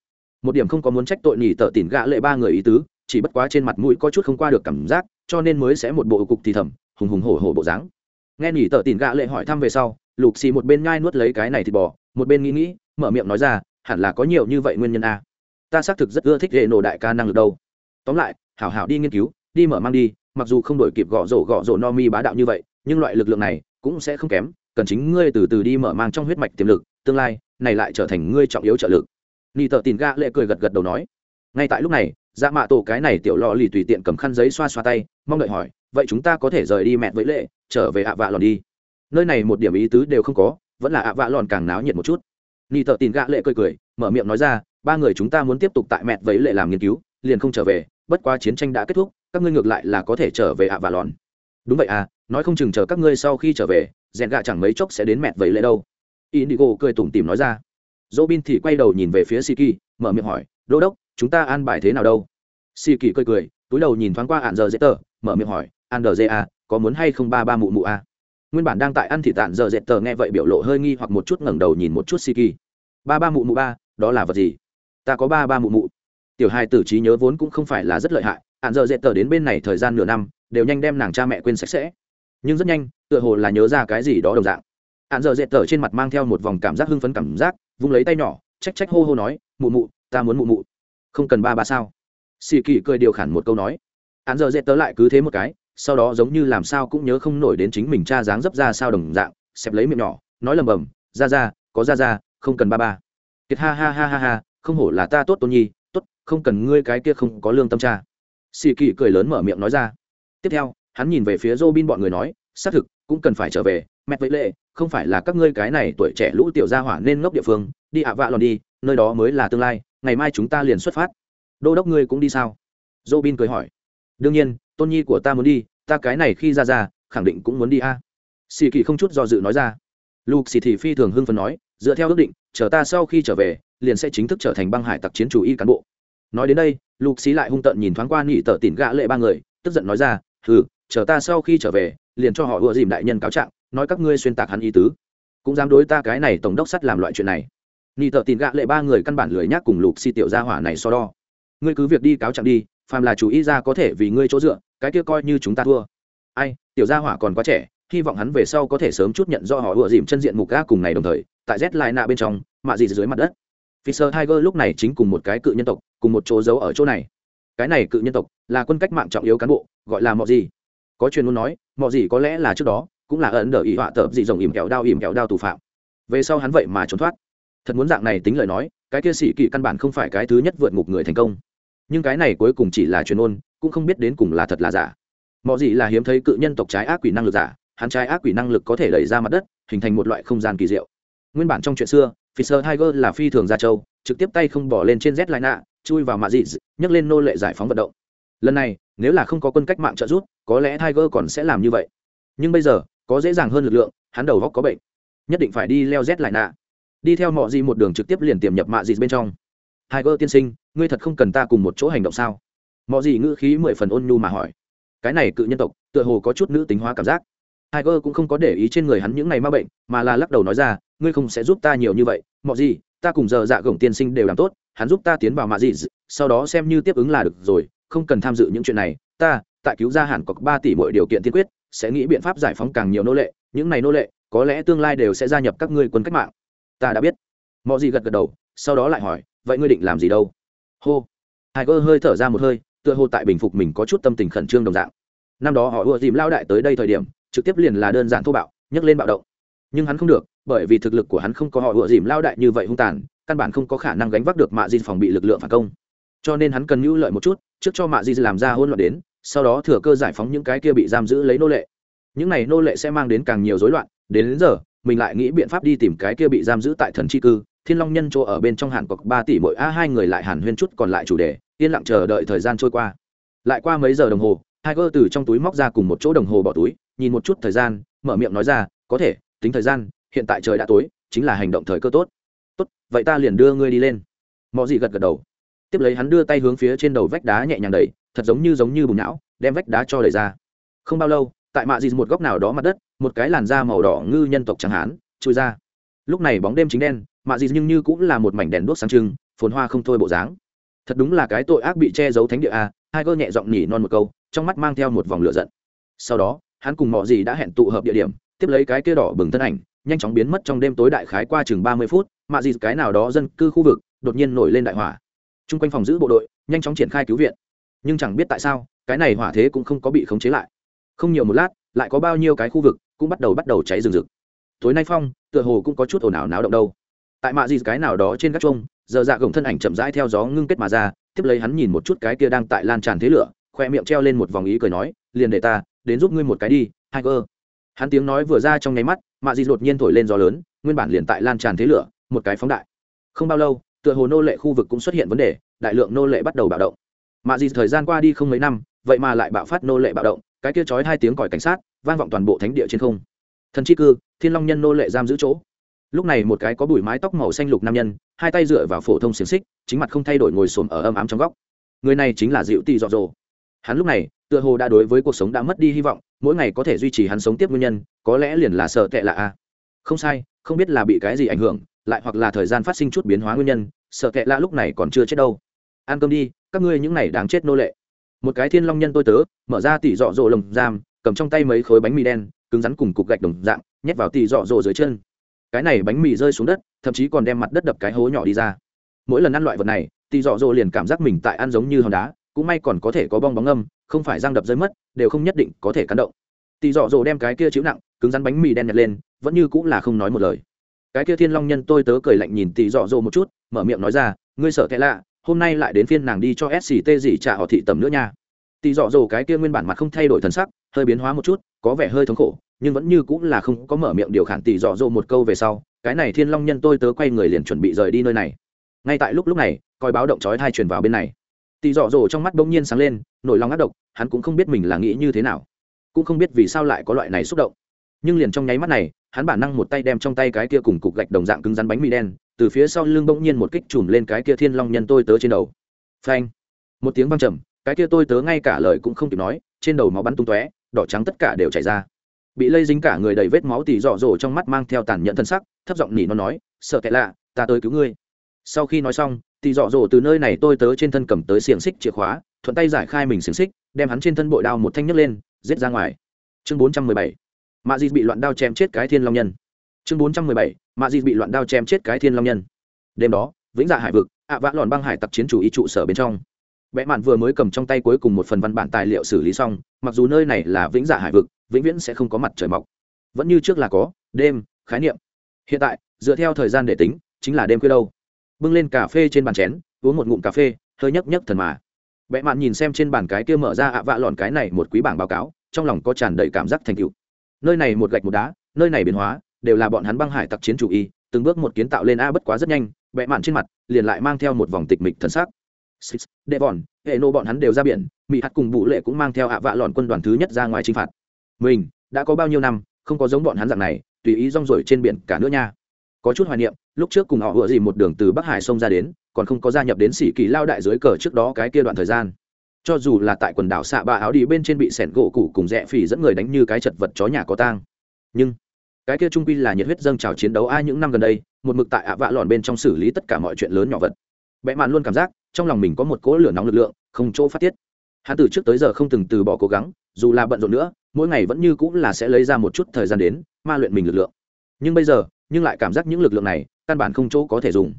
Một điểm không có muốn trách tội nhì tợ tìm gã lệ ba người ý tứ, chỉ bất quá trên mặt mũi có chút không qua được cảm giác, cho nên mới sẽ một bộ cục thì thầm, hùng hùng hổ hổ bộ dáng. Nghe nị tờ tìm gạ lệ hỏi thăm về sau lục xì một bên nhai nuốt lấy cái này thịt bò, một bên nghĩ nghĩ, mở miệng nói ra, hẳn là có nhiều như vậy nguyên nhân a ta xác thực rất ưa thích hệ nổ đại ca năng lực đâu. Tóm lại, hảo hảo đi nghiên cứu, đi mở mang đi, mặc dù không đổi kịp gõ rổ gõ rổ no mi bá đạo như vậy nhưng loại lực lượng này cũng sẽ không kém, cần chính ngươi từ từ đi mở mang trong huyết mạch tiềm lực, tương lai, này lại trở thành ngươi trọng yếu trợ lực. Ni tờ tìm ga lệ cười gật gật đầu nói. Ngay tại lúc này dạ mạ tổ cái này tiểu lò lì tùy tiện cầm khăn giấy xoa xoa tay, mong đợi hỏi, vậy chúng ta có thể rời đi mẹ với lệ, trở về ạ vạ lòn đi? Nơi này một điểm ý tứ đều không có, vẫn là ạ vạ lòn càng náo nhiệt một chút. Ni tợ tin gạ lệ cười cười, mở miệng nói ra, ba người chúng ta muốn tiếp tục tại mẹ với lệ làm nghiên cứu, liền không trở về, bất quá chiến tranh đã kết thúc, các ngươi ngược lại là có thể trở về ạ vạ lòn đúng vậy à nói không chừng chờ các ngươi sau khi trở về, rèn gạ chẳng mấy chốc sẽ đến mẹ vậy lệ đâu. Indigo cười tủm tỉm nói ra. Dỗ bin thì quay đầu nhìn về phía siki, mở miệng hỏi, đô đốc, chúng ta an bài thế nào đâu? Siki cười cười, túi đầu nhìn thoáng qua ạn giờ dễ tờ mở miệng hỏi an đờ a có muốn hay không ba ba mụ mụ à? nguyên bản đang tại ăn thì tạn giờ dệt tờ nghe vậy biểu lộ hơi nghi hoặc một chút ngẩng đầu nhìn một chút Siki. ba ba mụ mụ ba, đó là vật gì? Ta có ba ba mụ mụ. Tiểu hai tử trí nhớ vốn cũng không phải là rất lợi hại ạn giờ dệt tờ đến bên này thời gian nửa năm đều nhanh đem nàng cha mẹ quên sạch sẽ. Nhưng rất nhanh, tựa hồ là nhớ ra cái gì đó đồng dạng. Hạn giờ dệt tờ trên mặt mang theo một vòng cảm giác hưng phấn cảm giác, vung lấy tay nhỏ, trách trách hô hô nói, mụ mụ, ta muốn mụ mụ. Không cần ba ba sao? Xì kỳ cười điều khản một câu nói. Hạn giờ dệt tờ lại cứ thế một cái, sau đó giống như làm sao cũng nhớ không nổi đến chính mình cha dáng dấp ra sao đồng dạng, xẹp lấy miệng nhỏ, nói lầm bầm, ra ra, có ra ra, không cần ba ba. Kiệt ha ha ha ha ha, không hổ là ta tốt tôn nhi, tốt, không cần ngươi cái kia không có lương tâm cha. Xì kỳ cười lớn mở miệng nói ra tiếp theo, hắn nhìn về phía dô bin bọn người nói, xác thực, cũng cần phải trở về. Mẹ vậy lệ, không phải là các ngươi cái này tuổi trẻ lũ tiểu gia hỏa nên ngốc địa phương. Đi ạ, vạ lòn đi, nơi đó mới là tương lai. Ngày mai chúng ta liền xuất phát. Đô đốc ngươi cũng đi sao? Dô bin cười hỏi. Đương nhiên, tôn nhi của ta muốn đi, ta cái này khi ra ra, khẳng định cũng muốn đi a. À. xì kỳ không chút do dự nói ra. Lục xì thì phi thường hưng phấn nói, dựa theo ước định, chờ ta sau khi trở về, liền sẽ chính thức trở thành băng hải tặc chiến chủ y cán bộ. Nói đến đây lục xì lại hung tợn nhìn thoáng qua nghỉ tờ tỉn gã lệ ba người, tức giận nói ra ừ chờ ta sau khi trở về, liền cho họ ùa dìm đại nhân cáo trạng, nói các ngươi xuyên tạc hắn ý tứ. Cũng dám đối ta cái này tổng đốc sắt làm loại chuyện này. Ni tờ tin gạ lệ ba người căn bản lười nhác cùng lục si tiểu gia hỏa này so đo. Ngươi cứ việc đi cáo trạng đi, phàm là chủ ý ra có thể vì ngươi chỗ dựa, cái kia coi như chúng ta thua. Ai, tiểu gia hỏa còn quá trẻ, hy vọng hắn về sau có thể sớm chút nhận do họ ùa dìm chân diện mục ga cùng này đồng thời, tại z lại nạ bên trong, mạ gì dưới mặt đất. Fisher Tiger lúc này chính cùng một cái cự nhân tộc, cùng một chỗ giấu ở chỗ này cái này cự nhân tộc là quân cách mạng trọng yếu cán bộ, gọi là mọi gì. Có truyền muốn nói mọi gì có lẽ là trước đó, cũng là ẩn đờ ý họa tợp dị dòng ìm kẹo đao ìm kẹo đao tù phạm. Về sau hắn vậy mà trốn thoát. Thật muốn dạng này tính lời nói, cái kia sĩ kỵ căn bản không phải cái thứ nhất vượt ngục người thành công. Nhưng cái này cuối cùng chỉ là truyền ôn cũng không biết đến cùng là thật là giả. Mọi gì là hiếm thấy cự nhân tộc trái ác quỷ năng lực giả, hắn trái ác quỷ năng lực có thể đẩy ra mặt đất, hình thành một loại không gian kỳ diệu. Nguyên bản trong chuyện xưa, fisher tiger là phi thường gia châu, trực tiếp tay không bỏ lên trên z lại nạ chui vào mạ dị nhấc lên nô lệ giải phóng vận động. Lần này nếu là không có quân cách mạng trợ giúp có lẽ tiger còn sẽ làm như vậy. Nhưng bây giờ có dễ dàng hơn lực lượng hắn đầu góc có bệnh. Nhất định phải đi leo z lại nạ. Đi theo mọi gì một đường trực tiếp liền tiềm nhập mạ dị bên trong. Tiger tiên sinh ngươi thật không cần ta cùng một chỗ hành động sao? Mọi gì ngữ khí mười phần ôn nhu mà hỏi. Cái này cự nhân tộc tựa hồ có chút nữ tính hóa cảm giác. Tiger cũng không có để ý trên người hắn những ngày ma bệnh, mà là lắc đầu nói ra, ngươi không sẽ giúp ta nhiều như vậy, mọi gì, ta cùng giờ dạ gồng tiên sinh đều làm tốt, hắn giúp ta tiến vào mạ dị sau đó xem như tiếp ứng là được rồi, không cần tham dự những chuyện này, ta, tại cứu ra hẳn có ba tỷ mọi điều kiện tiên quyết, sẽ nghĩ biện pháp giải phóng càng nhiều nô lệ, những này nô lệ, có lẽ tương lai đều sẽ gia nhập các ngươi quân cách mạng. Ta đã biết. Mọi gì gật gật đầu, sau đó lại hỏi, vậy ngươi định làm gì đâu? Hô. Tiger hơi thở ra một hơi, tựa hồ tại bình phục mình có chút tâm tình khẩn trương đồng dạng. Năm đó họ ùa dìm lao đại tới đây thời điểm, trực tiếp liền là đơn giản thô bạo nhấc lên bạo động nhưng hắn không được bởi vì thực lực của hắn không có họ ùa dìm lao đại như vậy hung tàn căn bản không có khả năng gánh vác được mạ di phòng bị lực lượng phản công. Cho nên hắn cần hữu lợi một chút trước cho mạ di làm ra hôn loạn đến sau đó thừa cơ giải phóng những cái kia bị giam giữ lấy nô lệ. Những này nô lệ sẽ mang đến càng nhiều rối loạn đến, đến giờ mình lại nghĩ biện pháp đi tìm cái kia bị giam giữ tại thần chi cư thiên long nhân chỗ ở bên trong hàn cọc ba tỷ mỗi a hai người lại hàn huyên chút còn lại chủ đề yên lặng chờ đợi thời gian trôi qua. Lại qua mấy giờ đồng hồ hai gơ từ trong túi móc ra cùng một chỗ đồng hồ bỏ túi nhìn một chút thời gian mở miệng nói ra có thể tính thời gian hiện tại trời đã tối chính là hành động thời cơ tốt tốt, vậy ta liền đưa ngươi đi lên. Mọi gì gật gật đầu. Tiếp lấy hắn đưa tay hướng phía trên đầu vách đá nhẹ nhàng đẩy, thật giống như giống như bùn não đem vách đá cho đẩy ra. Không bao lâu, tại mạ dì một góc nào đó mặt đất, một cái làn da màu đỏ ngư nhân tộc chẳng hán trôi ra. Lúc này bóng đêm chính đen, mạ dì nhưng như cũng là một mảnh đèn đuốc sáng trưng, phồn hoa không thôi bộ dáng. Thật đúng là cái tội ác bị che giấu thánh địa a, hai gơ nhẹ giọng nhỉ non một câu, trong mắt mang theo một vòng lửa giận. Sau đó, hắn cùng mọi gì đã hẹn tụ hợp địa điểm, tiếp lấy cái kia đỏ bừng thân ảnh nhanh chóng biến mất trong đêm tối đại khái qua chừng ba mươi phút mạ gì cái nào đó dân cư khu vực đột nhiên nổi lên đại hỏa. T r u n g quanh phòng giữ bộ đội, nhanh chóng triển khai cứu viện. Nhưng chẳng biết tại sao, cái này hỏa thế cũng không có bị khống chế lại. Không nhiều một lát, lại có bao nhiêu cái khu vực cũng bắt đầu bắt đầu cháy rừng rực. Tối nay phong, tựa hồ cũng có chút ồn ào náo động đâu. Tại mạ gì cái nào đó trên các trông giờ dạ gồng thân ảnh chậm rãi theo gió ngưng kết mà ra, tiếp lấy hắn nhìn một chút cái kia đang tại lan tràn thế lửa, khoe miệng treo lên một vòng ý cười nói, liền để ta, đến giúp ngươi một cái đi hai cơ hắn tiếng nói vừa ra trong nháy mắt mạ dị đột nhiên thổi lên gió lớn, nguyên bản liền tại lan tràn thế lửa, một cái phóng đại. Không bao lâu, tựa hồ nô lệ khu vực cũng xuất hiện vấn đề, đại lượng nô lệ bắt đầu bạo động. Mạ dị thời gian qua đi không mấy năm, vậy mà lại bạo phát nô lệ bạo động, cái kia chói hai tiếng còi cảnh sát, vang vọng toàn bộ thánh địa trên không. Thần chi cư, thiên long nhân nô lệ giam giữ chỗ. Lúc này một cái có bụi mái tóc màu xanh lục nam nhân, hai tay dựa vào phổ thông xiềng xích, chính mặt không thay đổi ngồi xổm ở âm ám trong góc. Người này chính là dịu tị dọ dồ hắn lúc này tựa hồ đã đối với cuộc sống đã mất đi hy vọng, mỗi ngày có thể duy trì hắn sống tiếp nguyên nhân, có lẽ liền là sợ tệ là a không sai, không biết là bị cái gì ảnh hưởng, lại hoặc là thời gian phát sinh chút biến hóa nguyên nhân, sợ tệ lạ lúc này còn chưa chết đâu. Ăn cơm đi, các ngươi những này đáng chết nô lệ. Một cái thiên long nhân tôi tớ, mở ra tỉ dọ dỗ lồng giam, cầm trong tay mấy khối bánh mì đen, cứng rắn cùng cục gạch đồng dạng, nhét vào tỉ dọ dỗ dưới chân. Cái này bánh mì rơi xuống đất, thậm chí còn đem mặt đất đập cái hố nhỏ đi ra. Mỗi lần ăn loại vật này, tỉ dọ dỗ liền cảm giác mình tại ăn giống như hòn đá cũng may còn có thể có bong bóng âm, không phải răng đập rơi mất, đều không nhất định có thể cắn động. Tỳ dọ dồ đem cái kia chịu nặng, cứng rắn bánh mì đen nhặt lên, vẫn như cũng là không nói một lời. Cái kia thiên long nhân tôi tớ cười lạnh nhìn tỳ dọ dồ một chút, mở miệng nói ra, ngươi sợ thế lạ, hôm nay lại đến phiên nàng đi cho sct gì trả họ thị tầm nữa nha. Tỳ dọ dồ cái kia nguyên bản mặt không thay đổi thần sắc, hơi biến hóa một chút, có vẻ hơi thống khổ, nhưng vẫn như cũng là không có mở miệng điều khản tỳ dọ dồ một câu về sau, cái này thiên long nhân tôi tớ quay người liền chuẩn bị rời đi nơi này. Ngay tại lúc lúc này, coi báo động chói thai truyền vào bên này tỳ dọ dỗ trong mắt bỗng nhiên sáng lên, nổi lòng ác độc, hắn cũng không biết mình là nghĩ như thế nào, cũng không biết vì sao lại có loại này xúc động. Nhưng liền trong nháy mắt này, hắn bản năng một tay đem trong tay cái kia cùng cục gạch đồng dạng cứng rắn bánh mì đen, từ phía sau lưng bỗng nhiên một kích chùm lên cái kia thiên long nhân tôi tớ trên đầu. Phanh! Một tiếng văng trầm, cái kia tôi tớ ngay cả lời cũng không kịp nói, trên đầu máu bắn tung tóe, đỏ trắng tất cả đều chảy ra. Bị lây dính cả người đầy vết máu tỉ dọ dỗ trong mắt mang theo tàn nhẫn thân sắc, thấp giọng nỉ nó nói, sợ tệ lạ, ta tới cứu ngươi. Sau khi nói xong thì dọ dỗ từ nơi này tôi tớ trên thân cầm tới xiềng xích chìa khóa, thuận tay giải khai mình xiềng xích, đem hắn trên thân bội đao một thanh nhấc lên, giết ra ngoài. Chương bốn trăm mười bảy. Mạ di bị loạn đao chém chết cái thiên long nhân. Chương bốn trăm mười bảy. Mạ di bị loạn đao chém chết cái thiên long nhân. Đêm đó, vĩnh dạ hải vực, ạ vã lòn băng hải tặc chiến chủ ý trụ sở bên trong. Vẽ mạn vừa mới cầm trong tay cuối cùng một phần văn bản tài liệu xử lý xong, mặc dù nơi này là vĩnh dạ hải vực, vĩnh viễn sẽ không có mặt trời mọc. Vẫn như trước là có, đêm, khái niệm. Hiện tại, dựa theo thời gian để tính, chính là đêm khuya đâu bưng lên cà phê trên bàn chén uống một ngụm cà phê hơi nhấc nhấc thần mà. Vẽ mạn nhìn xem trên bàn cái kia mở ra ạ vạ lọn cái này một quý bảng báo cáo trong lòng có tràn đầy cảm giác thành tựu. Nơi này một gạch một đá nơi này biến hóa đều là bọn hắn băng hải tặc chiến chủ y từng bước một kiến tạo lên a bất quá rất nhanh vẽ mạn trên mặt liền lại mang theo một vòng tịch mịch thần sắc. Six, đệ vòn hệ nô bọn hắn đều ra biển mỹ hạt cùng bụ lệ cũng mang theo ạ vạ lọn quân đoàn thứ nhất ra ngoài chinh phạt. Mình đã có bao nhiêu năm không có giống bọn hắn dạng này tùy ý rong rổi trên biển cả nữa nha có chút hoài niệm, lúc trước cùng họ vừa gì một đường từ bắc hải sông ra đến, còn không có gia nhập đến sĩ kỳ lao đại dưới cờ trước đó cái kia đoạn thời gian. Cho dù là tại quần đảo xạ ba áo đi bên trên bị sẻn gỗ củ cùng rẽ phỉ dẫn người đánh như cái chật vật chó nhà có tang. Nhưng, cái kia trung quy là nhiệt huyết dâng trào chiến đấu ai những năm gần đây, một mực tại ạ vạ lòn bên trong xử lý tất cả mọi chuyện lớn nhỏ vật. Bẽ mạn luôn cảm giác, trong lòng mình có một cỗ lửa nóng lực lượng, không chỗ phát tiết. Hắn từ trước tới giờ không từng từ bỏ cố gắng, dù là bận rộn nữa, mỗi ngày vẫn như cũng là sẽ lấy ra một chút thời gian đến, ma luyện mình lực lượng. Nhưng bây giờ nhưng lại cảm giác những lực lượng này căn bản không chỗ có thể dùng.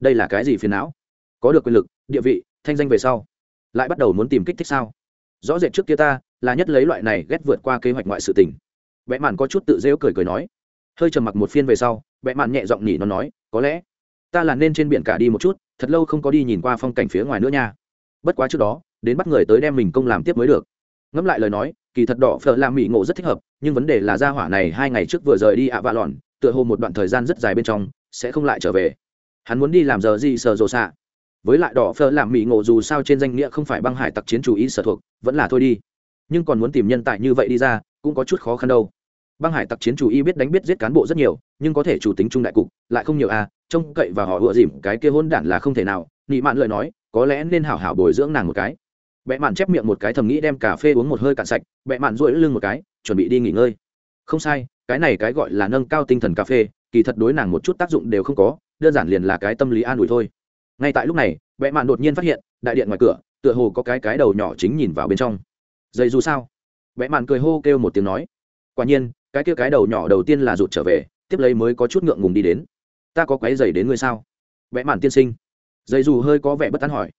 Đây là cái gì phiền não? Có được quyền lực, địa vị, thanh danh về sau, lại bắt đầu muốn tìm kích thích sao? Rõ rệt trước kia ta là nhất lấy loại này ghét vượt qua kế hoạch ngoại sự tình. Vẽ mạn có chút tự rêu cười cười nói. Hơi trầm mặc một phiên về sau vẽ mạn nhẹ giọng nhỉ nó nói, có lẽ ta là nên trên biển cả đi một chút, thật lâu không có đi nhìn qua phong cảnh phía ngoài nữa nha. Bất quá trước đó, đến bắt người tới đem mình công làm tiếp mới được. Ngẫm lại lời nói, kỳ thật đỏ phở làm mỹ ngộ rất thích hợp, nhưng vấn đề là gia hỏa này hai ngày trước vừa rời đi ạ vạ lòn tựa hồ một đoạn thời gian rất dài bên trong, sẽ không lại trở về. Hắn muốn đi làm giờ gì sợ rồ xạ. Với lại đỏ phơ làm mỹ ngộ dù sao trên danh nghĩa không phải băng hải tặc chiến chủ ý sở thuộc, vẫn là thôi đi. Nhưng còn muốn tìm nhân tài như vậy đi ra, cũng có chút khó khăn đâu. Băng hải tặc chiến chủ y biết đánh biết giết cán bộ rất nhiều, nhưng có thể chủ tính trung đại cục, lại không nhiều à trông cậy và họ ựa dìm, cái kia hôn đản là không thể nào. Nị mạn lời nói, có lẽ nên hảo hảo bồi dưỡng nàng một cái. Bẹ mạn chép miệng một cái thầm nghĩ đem cà phê uống một hơi cạn sạch, bẹ mạn rỗi lưng một cái, chuẩn bị đi nghỉ ngơi. Không sai cái này cái gọi là nâng cao tinh thần cà phê, kỳ thật đối nàng một chút tác dụng đều không có, đơn giản liền là cái tâm lý an ủi thôi. Ngay tại lúc này vẽ mạn đột nhiên phát hiện, đại điện ngoài cửa, tựa hồ có cái cái đầu nhỏ chính nhìn vào bên trong. Dây dù sao? Vẽ mạn cười hô kêu một tiếng nói. Quả nhiên, cái kia cái đầu nhỏ đầu tiên là rụt trở về, tiếp lấy mới có chút ngượng ngùng đi đến. Ta có quái dày đến ngươi sao? Vẽ mạn tiên sinh. Dây dù hơi có vẻ bất tán hỏi.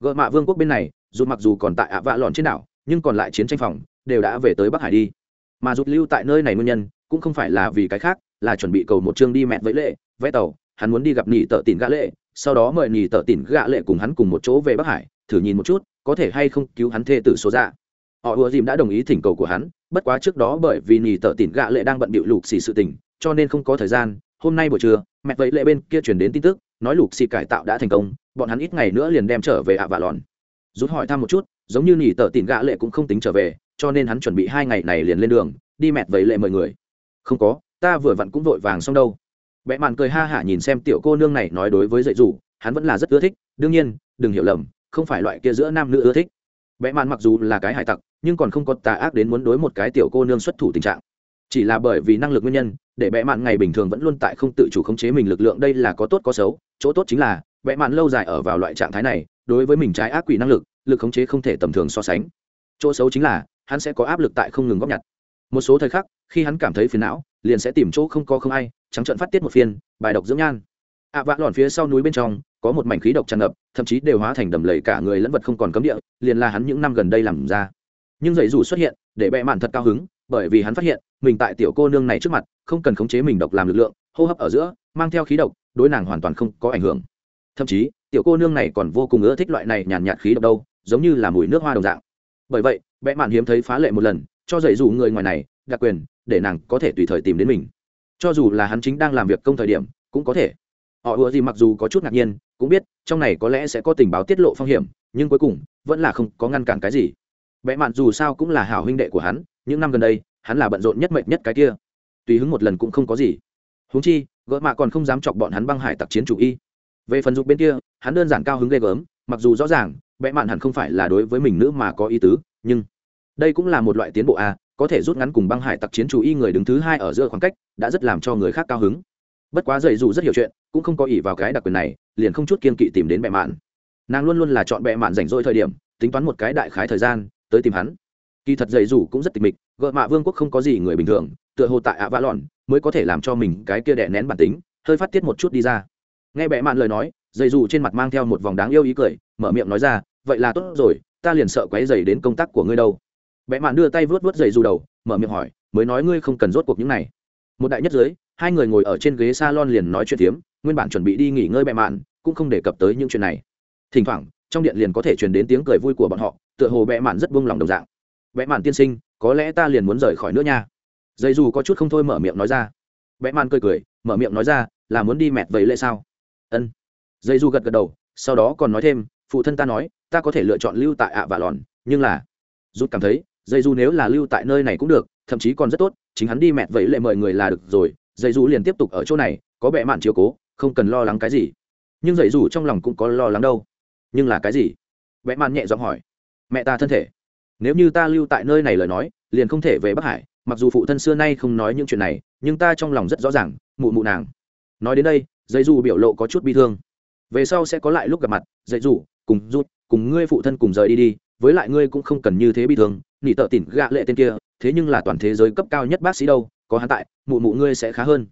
Gợ mạ vương quốc bên này, dù mặc dù còn tại ạ vạ lòn trên đảo, nhưng còn lại chiến tranh phòng, đều đã về tới bắc hải đi. Mà rụt lưu tại nơi này nguyên nhân cũng không phải là vì cái khác, là chuẩn bị cầu một chương đi mẹn với lệ vẽ tàu, hắn muốn đi gặp nhì tợ tỉn gã lệ, sau đó mời nhì tợ tỉn gã lệ cùng hắn cùng một chỗ về bắc hải, thử nhìn một chút, có thể hay không cứu hắn thê tử số ra họ ùa dìm đã đồng ý thỉnh cầu của hắn, bất quá trước đó bởi vì nhì tợ tỉn gã lệ đang bận bịu lục xì sự tình, cho nên không có thời gian, hôm nay buổi trưa mẹ vậy lệ bên kia chuyển đến tin tức, nói lục xì cải tạo đã thành công, bọn hắn ít ngày nữa liền đem trở về ạ và lòn. Rút hỏi thăm một chút, giống như nhì tợ tỉn gã lệ cũng không tính trở về, cho nên hắn chuẩn bị hai ngày này liền lên đường, đi mẹ vậy lệ mời người không có, ta vừa vặn cũng vội vàng xong đâu. Vẽ mạn cười ha hả nhìn xem tiểu cô nương này nói đối với dạy dù hắn vẫn là rất ưa thích, đương nhiên, đừng hiểu lầm, không phải loại kia giữa nam nữ ưa thích. Vẽ mạn mặc dù là cái hải tặc, nhưng còn không có tà ác đến muốn đối một cái tiểu cô nương xuất thủ tình trạng. Chỉ là bởi vì năng lực nguyên nhân, để bẽ mạn ngày bình thường vẫn luôn tại không tự chủ khống chế mình lực lượng đây là có tốt có xấu, chỗ tốt chính là bẽ mạn lâu dài ở vào loại trạng thái này, đối với mình trái ác quỷ năng lực lực khống chế không thể tầm thường so sánh. Chỗ xấu chính là, hắn sẽ có áp lực tại không ngừng góp nhặt một số thời khắc khi hắn cảm thấy phiền não liền sẽ tìm chỗ không có không ai trắng trận phát tiết một phiên bài độc dưỡng nhan. Ạ à, vạ lòn phía sau núi bên trong có một mảnh khí độc tràn ngập thậm chí đều hóa thành đầm lầy cả người lẫn vật không còn cấm địa liền là hắn những năm gần đây làm ra. Nhưng dậy dù xuất hiện để bệ mạn thật cao hứng bởi vì hắn phát hiện mình tại tiểu cô nương này trước mặt không cần khống chế mình độc làm lực lượng hô hấp ở giữa mang theo khí độc đối nàng hoàn toàn không có ảnh hưởng. Thậm chí tiểu cô nương này còn vô cùng ưa thích loại này nhàn nhạt khí độc đâu giống như là mùi nước hoa đồng dạng. Bởi vậy bẽ mạn hiếm thấy phá lệ một lần cho dạy dù người ngoài này, đặc quyền, để nàng có thể tùy thời tìm đến mình. Cho dù là hắn chính đang làm việc công thời điểm, cũng có thể. Họ ùa gì mặc dù có chút ngạc nhiên, cũng biết, trong này có lẽ sẽ có tình báo tiết lộ phong hiểm, nhưng cuối cùng, vẫn là không có ngăn cản cái gì. Vẽ mạn dù sao cũng là hảo huynh đệ của hắn, những năm gần đây, hắn là bận rộn nhất mệnh nhất cái kia. Tùy hứng một lần cũng không có gì. Húng chi, gỡ mạ còn không dám chọc bọn hắn băng hải tặc chiến chủ y. Về phần dục bên kia, hắn đơn giản cao hứng ghê gớm, mặc dù rõ ràng vẽ mạn hẳn không phải là đối với mình nữ mà có ý tứ, nhưng đây cũng là một loại tiến bộ a, có thể rút ngắn cùng băng hải tặc chiến chủ y người đứng thứ hai ở giữa khoảng cách, đã rất làm cho người khác cao hứng. Bất quá dậy dù rất hiểu chuyện, cũng không có ý vào cái đặc quyền này, liền không chút kiên kỵ tìm đến bệ mạn. Nàng luôn luôn là chọn bệ mạn rảnh rỗi thời điểm, tính toán một cái đại khái thời gian, tới tìm hắn. Kỳ thật dày dù cũng rất tịch mịch, gợ mạ vương quốc không có gì người bình thường, tựa hồ tại ạ vã lòn mới có thể làm cho mình cái kia đẻ nén bản tính, hơi phát tiết một chút đi ra. Nghe bệ mạn lời nói dày dù trên mặt mang theo một vòng đáng yêu ý cười, mở miệng nói ra, vậy là tốt rồi, ta liền sợ quấy dày đến công tác của ngươi đâu bệ mạn đưa tay vớt vớt dày dù đầu, mở miệng hỏi, mới nói ngươi không cần rốt cuộc những này. Một đại nhất dưới hai người ngồi ở trên ghế salon liền nói chuyện tiếm nguyên bản chuẩn bị đi nghỉ ngơi bẹ mạn, cũng không đề cập tới những chuyện này. Thỉnh thoảng, trong điện liền có thể truyền đến tiếng cười vui của bọn họ, tựa hồ bẹ mạn rất buông lòng đồng dạng. Bẹ mạn tiên sinh, có lẽ ta liền muốn rời khỏi nữa nha. Dây dù có chút không thôi mở miệng nói ra. Bẽ mạn cười cười, mở miệng nói ra, là muốn đi mẹt vậy lệ sao? Ân. Dây dù gật gật đầu, sau đó còn nói thêm, phụ thân ta nói, ta có thể lựa chọn lưu tại ạ và lòn, nhưng là rút cảm thấy dây du nếu là lưu tại nơi này cũng được, thậm chí còn rất tốt, chính hắn đi mẹ vậy lệ mời người là được rồi, dây du liền tiếp tục ở chỗ này, có bệ mạn chiều cố, không cần lo lắng cái gì. Nhưng dây du trong lòng cũng có lo lắng đâu. Nhưng là cái gì? Bệ mạn nhẹ giọng hỏi. Mẹ ta thân thể. Nếu như ta lưu tại nơi này lời nói, liền không thể về bắc hải, mặc dù phụ thân xưa nay không nói những chuyện này, nhưng ta trong lòng rất rõ ràng, mụ mụ nàng. Nói đến đây, dây dù biểu lộ có chút bi thương. Về sau sẽ có lại lúc gặp mặt, dây dù cùng rút cùng ngươi phụ thân cùng rời đi đi với lại ngươi cũng không cần như thế bi thương, nỉ tợ tỉn gạ lệ tên kia, thế nhưng là toàn thế giới cấp cao nhất bác sĩ đâu, có hắn tại, mụ mụ ngươi sẽ khá hơn.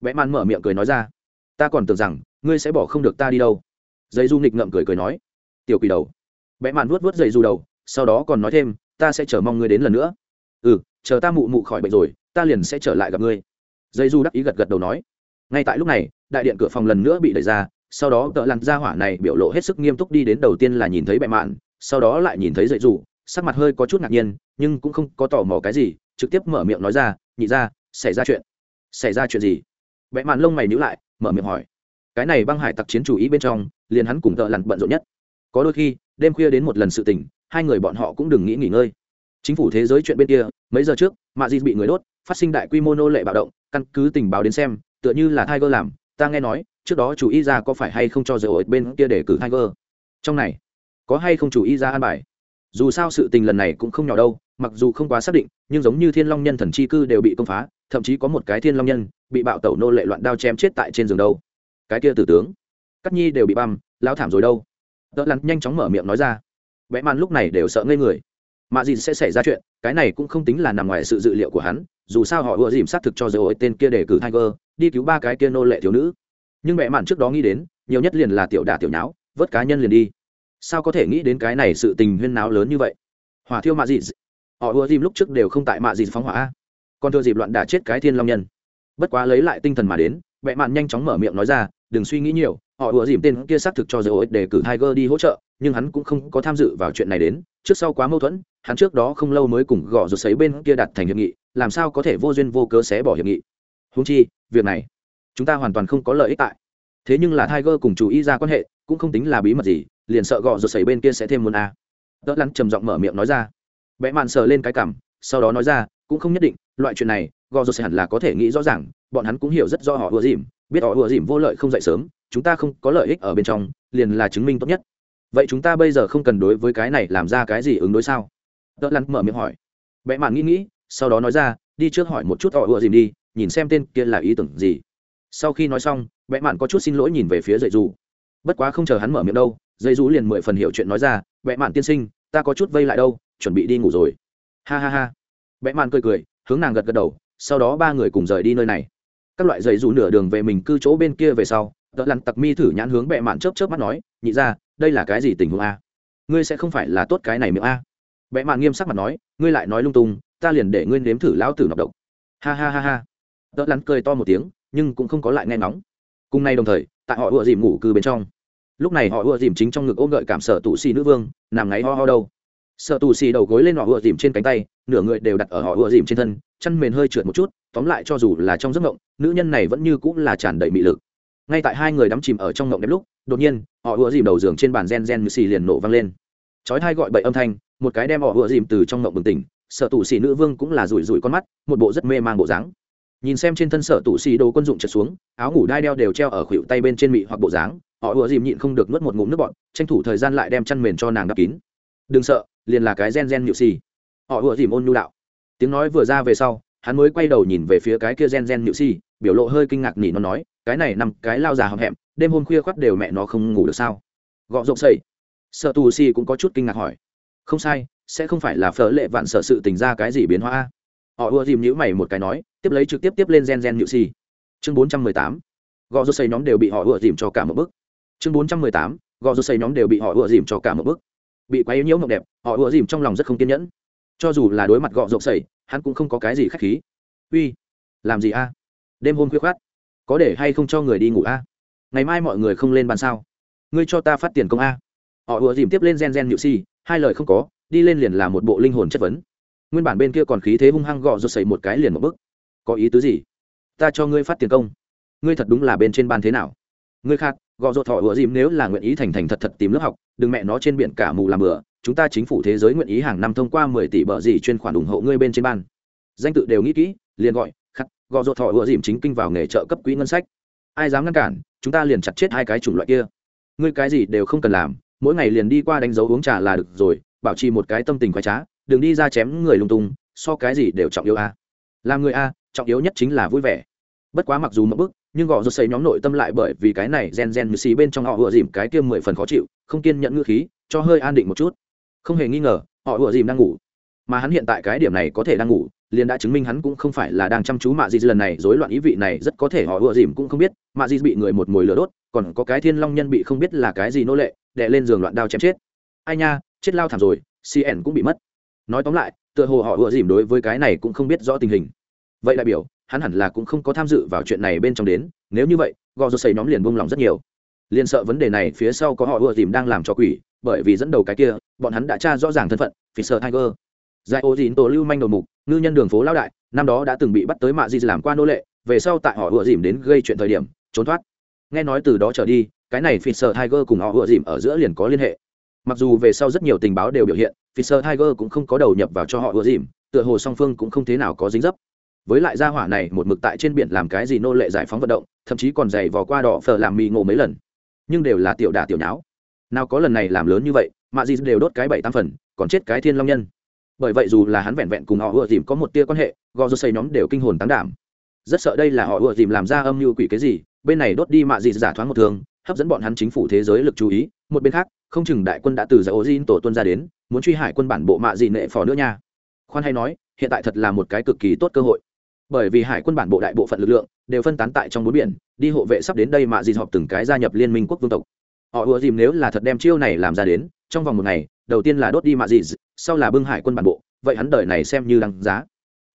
Vẽ man mở miệng cười nói ra. Ta còn tưởng rằng, ngươi sẽ bỏ không được ta đi đâu. Dây du nghịch ngậm cười cười nói. Tiểu quỷ đầu. Vẽ man vuốt vuốt dây du đầu, sau đó còn nói thêm, ta sẽ chờ mong ngươi đến lần nữa. Ừ chờ ta mụ mụ khỏi bệnh rồi, ta liền sẽ trở lại gặp ngươi. Dây du đắc ý gật gật đầu nói. Ngay tại lúc này, đại điện cửa phòng lần nữa bị đẩy ra, sau đó tợ lặn ra hỏa này biểu lộ hết sức nghiêm túc đi đến đầu tiên là nhìn thấy bệ mạn sau đó lại nhìn thấy dậy dù, sắc mặt hơi có chút ngạc nhiên, nhưng cũng không có tò mò cái gì, trực tiếp mở miệng nói ra, nhị ra xảy ra chuyện. Xảy ra chuyện gì? Bệ mạn lông mày nhíu lại, mở miệng hỏi. Cái này băng hải tặc chiến chủ ý bên trong, liền hắn cùng tợ lặn bận rộn nhất. Có đôi khi, đêm khuya đến một lần sự tình, hai người bọn họ cũng đừng nghĩ nghỉ ngơi. Chính phủ thế giới chuyện bên kia, mấy giờ trước, mạ di bị người đốt, phát sinh đại quy mô nô lệ bạo động, căn cứ tình báo đến xem, tựa như là tiger làm, ta nghe nói, trước đó chủ ý ra có phải hay không cho dầu ở bên kia để cử tiger. Trong này có hay không chủ y ra an bài? Dù sao sự tình lần này cũng không nhỏ đâu, mặc dù không quá xác định, nhưng giống như thiên long nhân thần chi cư đều bị công phá, thậm chí có một cái thiên long nhân bị bạo tẩu nô lệ loạn đao chém chết tại trên giường đâu. Cái kia tử tướng cắt nhi đều bị băm lao thảm rồi đâu. Tớ lắn nhanh chóng mở miệng nói ra. Vẽ man lúc này đều sợ ngây người. Mà gì sẽ xảy ra chuyện, cái này cũng không tính là nằm ngoài sự dự liệu của hắn, dù sao họ ưa dìm xác thực cho dầu tên kia để cử tiger, đi cứu ba cái kia nô lệ thiếu nữ. Nhưng mẹ mạn trước đó nghĩ đến, nhiều nhất liền là tiểu đả tiểu nháo, vớt cá nhân liền đi sao có thể nghĩ đến cái này sự tình huyên náo lớn như vậy? Hỏa thiêu mạ dị họ ưa dìm lúc trước đều không tại mạ dị phóng hỏa. Còn thừa dịp loạn đả chết cái thiên long nhân. Bất quá lấy lại tinh thần mà đến mẹ mạn nhanh chóng mở miệng nói ra, đừng suy nghĩ nhiều, họ ưa dìm tên kia xác thực cho dầu để cử tiger đi hỗ trợ, nhưng hắn cũng không có tham dự vào chuyện này đến. Trước sau quá mâu thuẫn, hắn trước đó không lâu mới cùng gõ rột sấy bên kia đặt thành hiệp nghị, làm sao có thể vô duyên vô cớ xé bỏ hiệp nghị? Húng chi, việc này, chúng ta hoàn toàn không có lợi ích tại. Thế nhưng là tiger cùng chú ý ra quan hệ, cũng không tính là bí mật gì liền sợ gọ rột xảy bên kia sẽ thêm muốn a. À. đỡ lắn trầm giọng mở miệng nói ra. Vẽ mạn sờ lên cái cảm, sau đó nói ra, cũng không nhất định, loại chuyện này gọ rột sẽ hẳn là có thể nghĩ rõ ràng, bọn hắn cũng hiểu rất rõ họ ùa dìm, biết họ ùa dìm vô lợi không dậy sớm, chúng ta không có lợi ích ở bên trong, liền là chứng minh tốt nhất. Vậy chúng ta bây giờ không cần đối với cái này làm ra cái gì ứng đối sao? Đỡ lắn mở miệng hỏi. Vẽ mạn nghĩ nghĩ, sau đó nói ra, đi trước hỏi một chút họ ùa dìm đi, nhìn xem tên kia là ý tưởng gì. Sau khi nói xong vẽ mạn có chút xin lỗi nhìn về phía dậy dù. Bất quá không chờ hắn mở miệng đâu dây rú liền mười phần hiểu chuyện nói ra vẽ mạn tiên sinh, ta có chút vây lại đâu, chuẩn bị đi ngủ rồi. Ha ha ha. Vẽ mạn cười cười, hướng nàng gật gật đầu, sau đó ba người cùng rời đi nơi này. Các loại dây rú nửa đường về mình cư chỗ bên kia về sau, tợ lặn tặc mi thử nhãn hướng vẽ mạn chớp chớp mắt nói, nhị ra đây là cái gì tình huống a? Ngươi sẽ không phải là tốt cái này miệng a? Vẽ mạn nghiêm sắc mặt nói, ngươi lại nói lung tung, ta liền để ngươi nếm thử lão tử nọc độc. Ha ha ha ha. Tợ lặn cười to một tiếng, nhưng cũng không có lại nghe ngóng. Cùng nay đồng thời, tại họ ùa dìm ngủ cư bên trong lúc này họ ưa dìm chính trong ngực ôm gợi cảm sở tù xì nữ vương, nằm ngáy ho ho đâu. Sợ tù xì đầu gối lên họ ưa dìm trên cánh tay, nửa người đều đặt ở họ ưa dìm trên thân chăn mền hơi trượt một chút, tóm lại cho dù là trong giấc ngộng nữ nhân này vẫn như cũng là tràn đầy mị lực. Ngay tại hai người đắm chìm ở trong ngộng đẹp lúc, đột nhiên, họ ưa dìm đầu giường trên bàn gen gen như xì liền nổ vang lên. Chói hai gọi bậy âm thanh, một cái đem họ ưa dìm từ trong ngộng bừng tỉnh, sợ tù xì nữ vương cũng là rủi rủi con mắt, một bộ rất mê mang bộ dáng. Nhìn xem trên thân sở tụ xì đồ quân dụng trượt xuống, áo ngủ đai đeo đều treo ở khuỷu tay bên trên mị hoặc bộ dáng họ ùa dìm nhịn không được nuốt một ngụm nước bọn tranh thủ thời gian lại đem chăn mền cho nàng đắp kín. Đừng sợ, liền là cái gen gen nhự xì. Họ ùa dìm ôn nhu đạo. Tiếng nói vừa ra về sau, hắn mới quay đầu nhìn về phía cái kia gen gen nhự xì, biểu lộ hơi kinh ngạc nỉ nó nói, cái này nằm cái lao già hậm hẹm, đêm hôm khuya khoắt đều mẹ nó không ngủ được sao? Gọ rộng xây sợ tù xì cũng có chút kinh ngạc hỏi. Không sai, sẽ không phải là phở lệ vạn sợ sự tình ra cái gì biến hóa họ ùa dìm nhữ mày một cái nói, tiếp lấy trực tiếp tiếp lên gen gen nhự xì. Chương bốn trăm mười tám. Gọ rộng xây nhóm đều bị họ ùa dìm cho cả một bức chương bốn trăm mười tám, gò rô xây nhóm đều bị họ ùa dìm cho cả một bước. Bị quấy nhiễu mộng đẹp, họ ùa dìm trong lòng rất không kiên nhẫn. Cho dù là đối mặt gọ rộp sẩy hắn cũng không có cái gì k h á c h khí. Uy, làm gì a? Đêm hôm khuya khoát có để hay không cho người đi ngủ a? Ngày mai mọi người không lên bàn sao? Ngươi cho ta phát tiền công a. Họ ùa dìm tiếp lên gen gen nhự si, hai lời không có, đi lên liền là một bộ linh hồn chất vấn. Nguyên bản bên kia còn khí thế hung hăng gọ rột xảy một cái liền một bức có ý tứ gì? Ta cho ngươi phát tiền công. Ngươi thật đúng là bên trên ban thế nào? Ngươi khác gò rột thọ ủa dìm nếu là nguyện ý thành thành thật thật tìm lớp học, đừng mẹ nó trên biển cả mù làm bừa, chúng ta chính phủ thế giới nguyện ý hàng năm thông qua mười tỷ bờ gì chuyên khoản ủng hộ ngươi bên trên ban. Danh tự đều nghĩ kỹ, liền gọi, khắc, gò rột thọ ủa dìm chính kinh vào nghề trợ cấp quỹ ngân sách. Ai dám ngăn cản, chúng ta liền chặt chết hai cái chủng loại kia. Ngươi cái gì đều không cần làm, mỗi ngày liền đi qua đánh dấu uống trà là được rồi, bảo trì một cái tâm tình khoái trá, đừng đi ra chém người lung tung, so cái gì đều trọng yếu a. Làm người a, trọng yếu nhất chính là vui vẻ. Bất quá mặc dù mất bức nhưng gọ rột xây nhóm nội tâm lại bởi vì cái này gen gen như xì bên trong họ vừa dìm cái kia mười phần khó chịu, không kiên nhẫn ngữ khí, cho hơi an định một chút. Không hề nghi ngờ, họ vừa dìm đang ngủ. Mà hắn hiện tại cái điểm này có thể đang ngủ, liền đã chứng minh hắn cũng không phải là đang chăm chú mạ di lần này, rối loạn ý vị này rất có thể họ ùa dìm cũng không biết, mạ di bị người một mồi lửa đốt, còn có cái thiên long nhân bị không biết là cái gì nô lệ, đè lên giường loạn đao chém chết. Ai nha, chết lao thảm rồi cn cũng bị mất. Nói tóm lại, tựa hồ họ ùa dìm đối với cái này cũng không biết rõ tình hình. Vậy đại biểu hắn hẳn là cũng không có tham dự vào chuyện này bên trong đến, nếu như vậy, gò rô xây nhóm liền buông lòng rất nhiều. Liền sợ vấn đề này phía sau có họ ưa dìm đang làm cho quỷ, bởi vì dẫn đầu cái kia, bọn hắn đã tra rõ ràng thân phận, Fisher Tiger. Giải ô dìn tổ lưu manh đầu mục, ngư nhân đường phố lao đại, năm đó đã từng bị bắt tới mạ di làm qua nô lệ, về sau tại họ ưa dìm đến gây chuyện thời điểm, trốn thoát. Nghe nói từ đó trở đi, cái này Fisher Tiger cùng họ ưa dìm ở giữa liền có liên hệ. Mặc dù về sau rất nhiều tình báo đều biểu hiện, Fisher Tiger cũng không có đầu nhập vào cho họ ưa dìm, tựa hồ song phương cũng không thế nào có dính dấp với lại gia hỏa này một mực tại trên biển làm cái gì nô lệ giải phóng vận động, thậm chí còn giày vò qua đỏ phở làm mì ngộ mấy lần. Nhưng đều là tiểu đà tiểu nháo. Nào có lần này làm lớn như vậy mạ di đều đốt cái bảy tam phần, còn chết cái thiên long nhân. Bởi vậy dù là hắn vẹn vẹn cùng họ ưa dìm có một tia quan hệ, gò rô xây nhóm đều kinh hồn tán đảm. Rất sợ đây là họ ưa dìm làm ra âm mưu quỷ cái gì, bên này đốt đi mạ dị giả thoáng một thường hấp dẫn bọn hắn chính phủ thế giới lực chú ý. Một bên khác, không chừng đại quân đã từ giải ô diên tổ tuân ra đến, muốn truy hải quân bản bộ mạ dị nệ phò nữa nha. Khoan hay nói, hiện tại thật là một cái cực kỳ tốt cơ hội bởi vì hải quân bản bộ đại bộ phận lực lượng đều phân tán tại trong bốn biển, đi hộ vệ sắp đến đây mạ dịt họp từng cái gia nhập liên minh quốc vương tộc. Họ ùa dìm nếu là thật đem chiêu này làm ra đến, trong vòng một ngày, đầu tiên là đốt đi mạ dịt, sau là bưng hải quân bản bộ, vậy hắn đời này xem như đăng giá.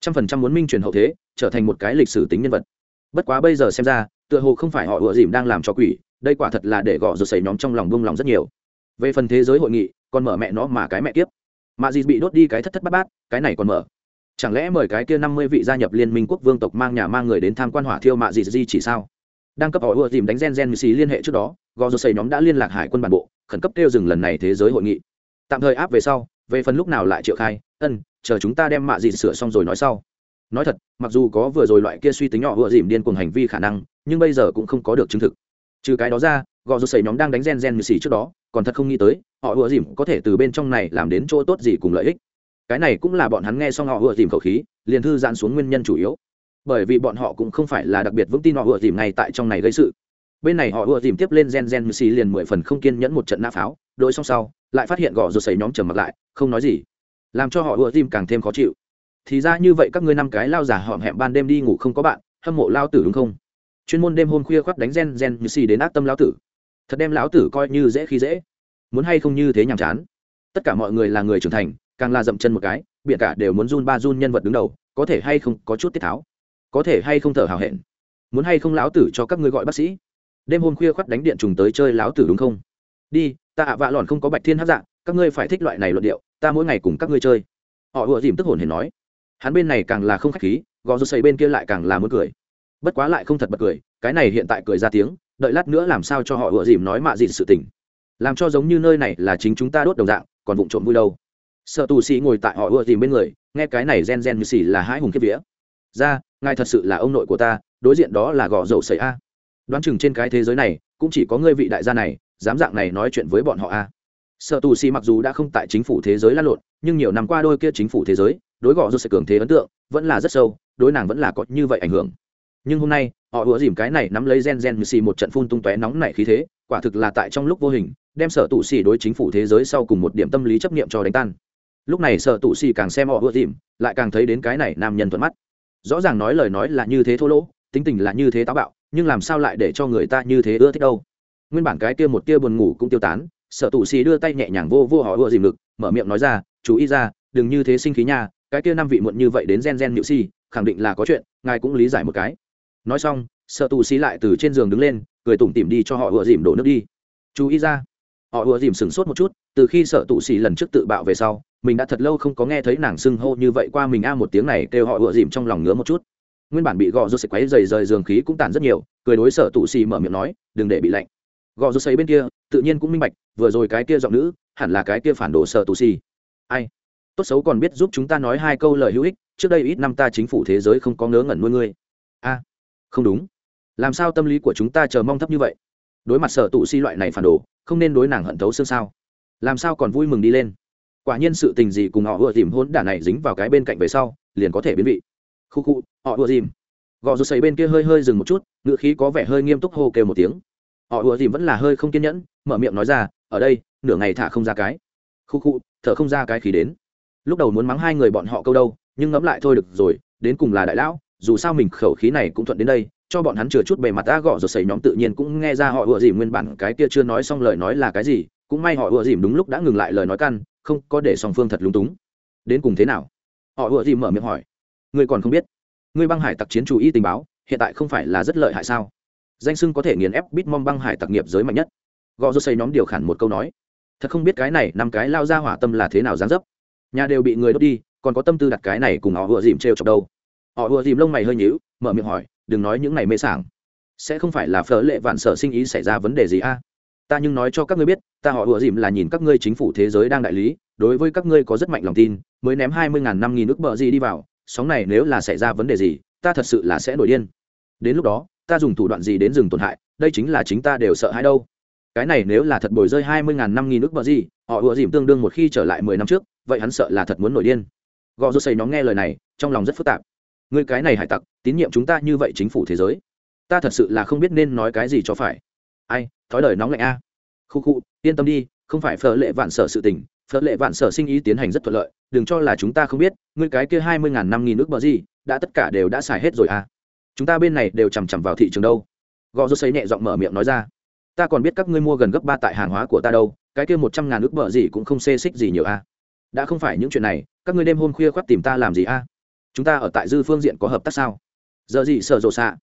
Trăm phần trăm muốn minh truyền hậu thế, trở thành một cái lịch sử tính nhân vật. Bất quá bây giờ xem ra, tựa hồ không phải họ ùa dìm đang làm cho quỷ, đây quả thật là để gõ rồi xảy nhóm trong lòng buông lòng rất nhiều. Về phần thế giới hội nghị, còn mở mẹ nó mà cái mẹ kiếp. Mạ dịt bị đốt đi cái thất thất bát bát, cái này còn mở chẳng lẽ mời cái kia năm mươi vị gia nhập liên minh quốc vương tộc mang nhà mang người đến tham quan hỏa thiêu mạ gì di chỉ sao? Đang cấp họ ưa dìm đánh gen gen xì liên hệ trước đó, gò rồi xây nhóm đã liên lạc hải quân bản bộ, khẩn cấp kêu dừng lần này thế giới hội nghị. Tạm thời áp về sau, về phần lúc nào lại triệu khai, ân, chờ chúng ta đem mạ gì sửa xong rồi nói sau. Nói thật, mặc dù có vừa rồi loại kia suy tính nhỏ vừa dìm điên cuồng hành vi khả năng, nhưng bây giờ cũng không có được chứng thực. Trừ cái đó ra, gò rô sẩy nhóm đang đánh gen gen như xì trước đó, còn thật không nghĩ tới, họ vừa dìm có thể từ bên trong này làm đến chỗ tốt gì cùng lợi ích cái này cũng là bọn hắn nghe xong họ vừa tìm khẩu khí, liền thư giãn xuống nguyên nhân chủ yếu. Bởi vì bọn họ cũng không phải là đặc biệt vững tin họ vừa dìm ngay tại trong này gây sự. Bên này họ vừa dìm tiếp lên gen gen như xì liền mười phần không kiên nhẫn một trận nã pháo đội xong sau, lại phát hiện gò rồi xảy nhóm trầm mặt lại, không nói gì. Làm cho họ ùa tim càng thêm khó chịu. Thì ra như vậy các ngươi năm cái lao giả họm hẹm ban đêm đi ngủ không có bạn, hâm mộ lao tử đúng không? Chuyên môn đêm hôm khuya khoác đánh gen gen như xì đến ác tâm lão tử. Thật đem lão tử coi như dễ khi dễ. Muốn hay không như thế nhàm chán. Tất cả mọi người là người trưởng thành càng là dậm chân một cái biện cả đều muốn run ba run nhân vật đứng đầu, có thể hay không có chút tiết tháo? Có thể hay không thở hào hẹn? Muốn hay không lão tử cho các ngươi gọi bác sĩ? Đêm hôm khuya khoắt đánh điện trùng tới chơi lão tử đúng không? Đi, ta ạ vạ lòn không có bạch thiên hát dạng các ngươi phải thích loại này luận điệu, ta mỗi ngày cùng các ngươi chơi. Họ ùa dìm tức hồn hển nói. Hắn bên này càng là không khách khí, gò rút xây bên kia lại càng là muốn cười. Bất quá lại không thật bật cười, cái này hiện tại cười ra tiếng, đợi lát nữa làm sao cho họ ùa dìm nói mạ dịt sự tình. Làm cho giống như nơi này là chính chúng ta đốt đồng dạng, còn vụng trộm vui đâu sợ tù sĩ ngồi tại họ ưa tìm bên người, nghe cái này gen gen như xì là hãi hùng kiếp vía. Ra, ngài thật sự là ông nội của ta, đối diện đó là gò dầu sậy a. Đoán chừng trên cái thế giới này, cũng chỉ có ngươi vị đại gia này, dám dạng này nói chuyện với bọn họ a. Sợ tù xì mặc dù đã không tại chính phủ thế giới lan lộn, nhưng nhiều năm qua đôi kia chính phủ thế giới, đối gò dầu sậy cường thế ấn tượng, vẫn là rất sâu, đối nàng vẫn là có như vậy ảnh hưởng. Nhưng hôm nay, họ ủa dìm cái này nắm lấy gen gen như xì một trận phun tung tóe nóng nảy khí thế, quả thực là tại trong lúc vô hình, đem sở tù xì đối chính phủ thế giới sau cùng một điểm tâm lý chấp niệm cho đánh tan lúc này sợ tụ xì càng xem họ ủa dìm, lại càng thấy đến cái này nam nhân thuận mắt. Rõ ràng nói lời nói là như thế thô lỗ, tính tình là như thế táo bạo, nhưng làm sao lại để cho người ta như thế ưa thích đâu? Nguyên bản cái kia một tia buồn ngủ cũng tiêu tán, sợ tụ xì đưa tay nhẹ nhàng vô vô họ ùa dìm ngực, mở miệng nói ra, chú ý ra, đừng như thế sinh khí nha, cái kia năm vị muộn như vậy đến gen gen nhự xì khẳng định là có chuyện, ngài cũng lý giải một cái. Nói xong, sợ tù xì lại từ trên giường đứng lên, cười tủm tỉm đi cho họ ùa dìm đổ nước đi. Chú ý ra. Họ ùa dìm sửng sốt một chút, từ khi sợ tù xì lần trước tự bạo về sau mình đã thật lâu không có nghe thấy nàng xưng hô như vậy qua mình a, một tiếng này kêu họ ựa dìm trong lòng ngứa một chút. Nguyên bản bị gò rút sấy quấy dày rời giường khí cũng tàn rất nhiều, cười đối Sở Tụ xì mở miệng nói, đừng để bị lạnh. Gò rút sấy bên kia, tự nhiên cũng minh bạch, vừa rồi cái kia giọng nữ, hẳn là cái kia phản đồ Sở Tụ xì. Ai? Tốt xấu còn biết giúp chúng ta nói hai câu lời hữu ích, trước đây ít năm ta chính phủ thế giới không có ngớ ngẩn nuôi ngươi. A, không đúng. Làm sao tâm lý của chúng ta chờ mong thấp như vậy? Đối mặt sở tụ si loại này phản đồ, không nên đối nàng hận thấu xương sao? Làm sao còn vui mừng đi lên? Quả nhiên sự tình gì cùng họ vừa tìm hôn đả này dính vào cái bên cạnh về sau, liền có thể biến vị. Khu khu, họ vừa dìm. Gò rút xấy bên kia hơi hơi dừng một chút ngựa khí có vẻ hơi nghiêm túc hô kêu một tiếng. Họ vừa dìm vẫn là hơi không kiên nhẫn, mở miệng nói ra, ở đây, nửa ngày thả không ra cái. Khu khu, thở không ra cái khí đến. Lúc đầu muốn mắng hai người bọn họ câu đâu, nhưng ngẫm lại thôi được rồi, đến cùng là đại lão, dù sao mình khẩu khí này cũng thuận đến đây, cho bọn hắn chừa chút bề mặt ta gõ rồi xảy nhóm tự nhiên cũng nghe ra họ ùa dìm nguyên bản cái kia chưa nói xong lời nói là cái gì cũng may họ ùa dìm đúng lúc đã ngừng lại lời nói căn, không có để song phương thật lúng túng. Đến cùng thế nào? Họ ùa dìm mở miệng hỏi. Ngươi còn không biết. Ngươi băng hải tặc chiến chủ y tình báo, hiện tại không phải là rất lợi hại sao? Danh sưng có thể nghiền ép bít mong băng hải tặc nghiệp giới mạnh nhất. Gò rô xây nhóm điều khản một câu nói. Thật không biết cái này năm cái lao ra hỏa tâm là thế nào dán dấp. Nhà đều bị người đốt đi, còn có tâm tư đặt cái này cùng họ ùa dìm trêu chọc đâu. Họ ùa dìm lông mày hơi nhíu, mở miệng hỏi, đừng nói những này mê sảng. Sẽ không phải là phở lệ vạn sở sinh ý xảy ra vấn đề gì a? Ta nhưng nói cho các ngươi biết, ta họ ủa dìm là nhìn các ngươi chính phủ thế giới đang đại lý, đối với các ngươi có rất mạnh lòng tin, mới ném hai mươi ngàn năm nghìn nước bờ gì đi vào, sóng này nếu là xảy ra vấn đề gì, ta thật sự là sẽ nổi điên. Đến lúc đó, ta dùng thủ đoạn gì đến dừng tổn hại, đây chính là chính ta đều sợ hãi đâu. Cái này nếu là thật bồi rơi hai mươi ngàn năm nghìn nước bờ gì, họ ủa dìm tương đương một khi trở lại mười năm trước, vậy hắn sợ là thật muốn nổi điên. Gò rô xây nhóm nghe lời này, trong lòng rất phức tạp. Người cái này hải tặc, tín nhiệm chúng ta như vậy chính phủ thế giới. Ta thật sự là không biết nên nói cái gì cho phải ai, thói đời nóng lạnh a. Khu khu, yên tâm đi, không phải phở lệ vạn sở sự tình, phở lệ vạn sở sinh ý tiến hành rất thuận lợi, đừng cho là chúng ta không biết, ngươi cái kia hai mươi ngàn năm nghìn nước bờ gì, đã tất cả đều đã xài hết rồi à. Chúng ta bên này đều chằm chằm vào thị trường đâu. Gò rô xấy nhẹ giọng mở miệng nói ra. Ta còn biết các ngươi mua gần gấp ba tại hàng hóa của ta đâu, cái kia một trăm ngàn nước bờ gì cũng không xê xích gì nhiều a đã không phải những chuyện này, các ngươi đêm hôm khuya khoác tìm ta làm gì a chúng ta ở tại dư phương diện có hợp tác sao? Giờ gì sợ rộ xạ?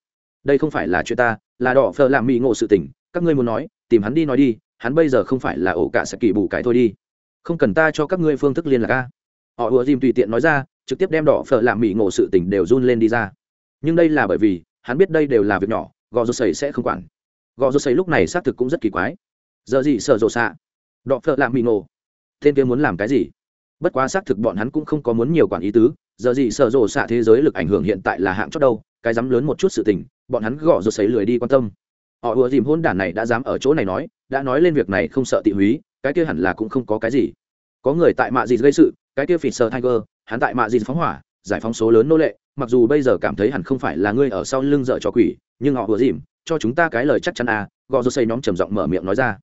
Đây không phải là chuyện ta, là đỏ phờ làm mỹ ngộ sự tình các ngươi muốn nói, tìm hắn đi nói đi, hắn bây giờ không phải là ổ cả sẽ kỳ bù cái thôi đi. Không cần ta cho các ngươi phương thức liên lạc a. Họ ùa dìm tùy tiện nói ra, trực tiếp đem đỏ phở làm mỹ ngộ sự tình đều run lên đi ra. Nhưng đây là bởi vì, hắn biết đây đều là việc nhỏ, gò rô sầy sẽ không quản. Gò rô sầy lúc này xác thực cũng rất kỳ quái. Giờ gì sợ rộ xạ? Đỏ phở làm mỹ ngộ. Tên kia muốn làm cái gì? Bất quá xác thực bọn hắn cũng không có muốn nhiều quản ý tứ. Giờ gì sợ rộ xạ thế giới lực ảnh hưởng hiện tại là hạng chót đâu, cái dám lớn một chút sự tình, bọn hắn gõ rồi sấy lười đi quan tâm họ ùa dìm hôn đản này đã dám ở chỗ này nói, đã nói lên việc này không sợ tị húy, cái kia hẳn là cũng không có cái gì. Có người tại mạ gì gây sự, cái kia phịt sờ tiger, hắn tại mạ gì phóng hỏa, giải phóng số lớn nô lệ, mặc dù bây giờ cảm thấy hẳn không phải là ngươi ở sau lưng dở cho quỷ, nhưng họ ùa dìm, cho chúng ta cái lời chắc chắn à gò dô xây nhóm trầm giọng mở miệng nói ra.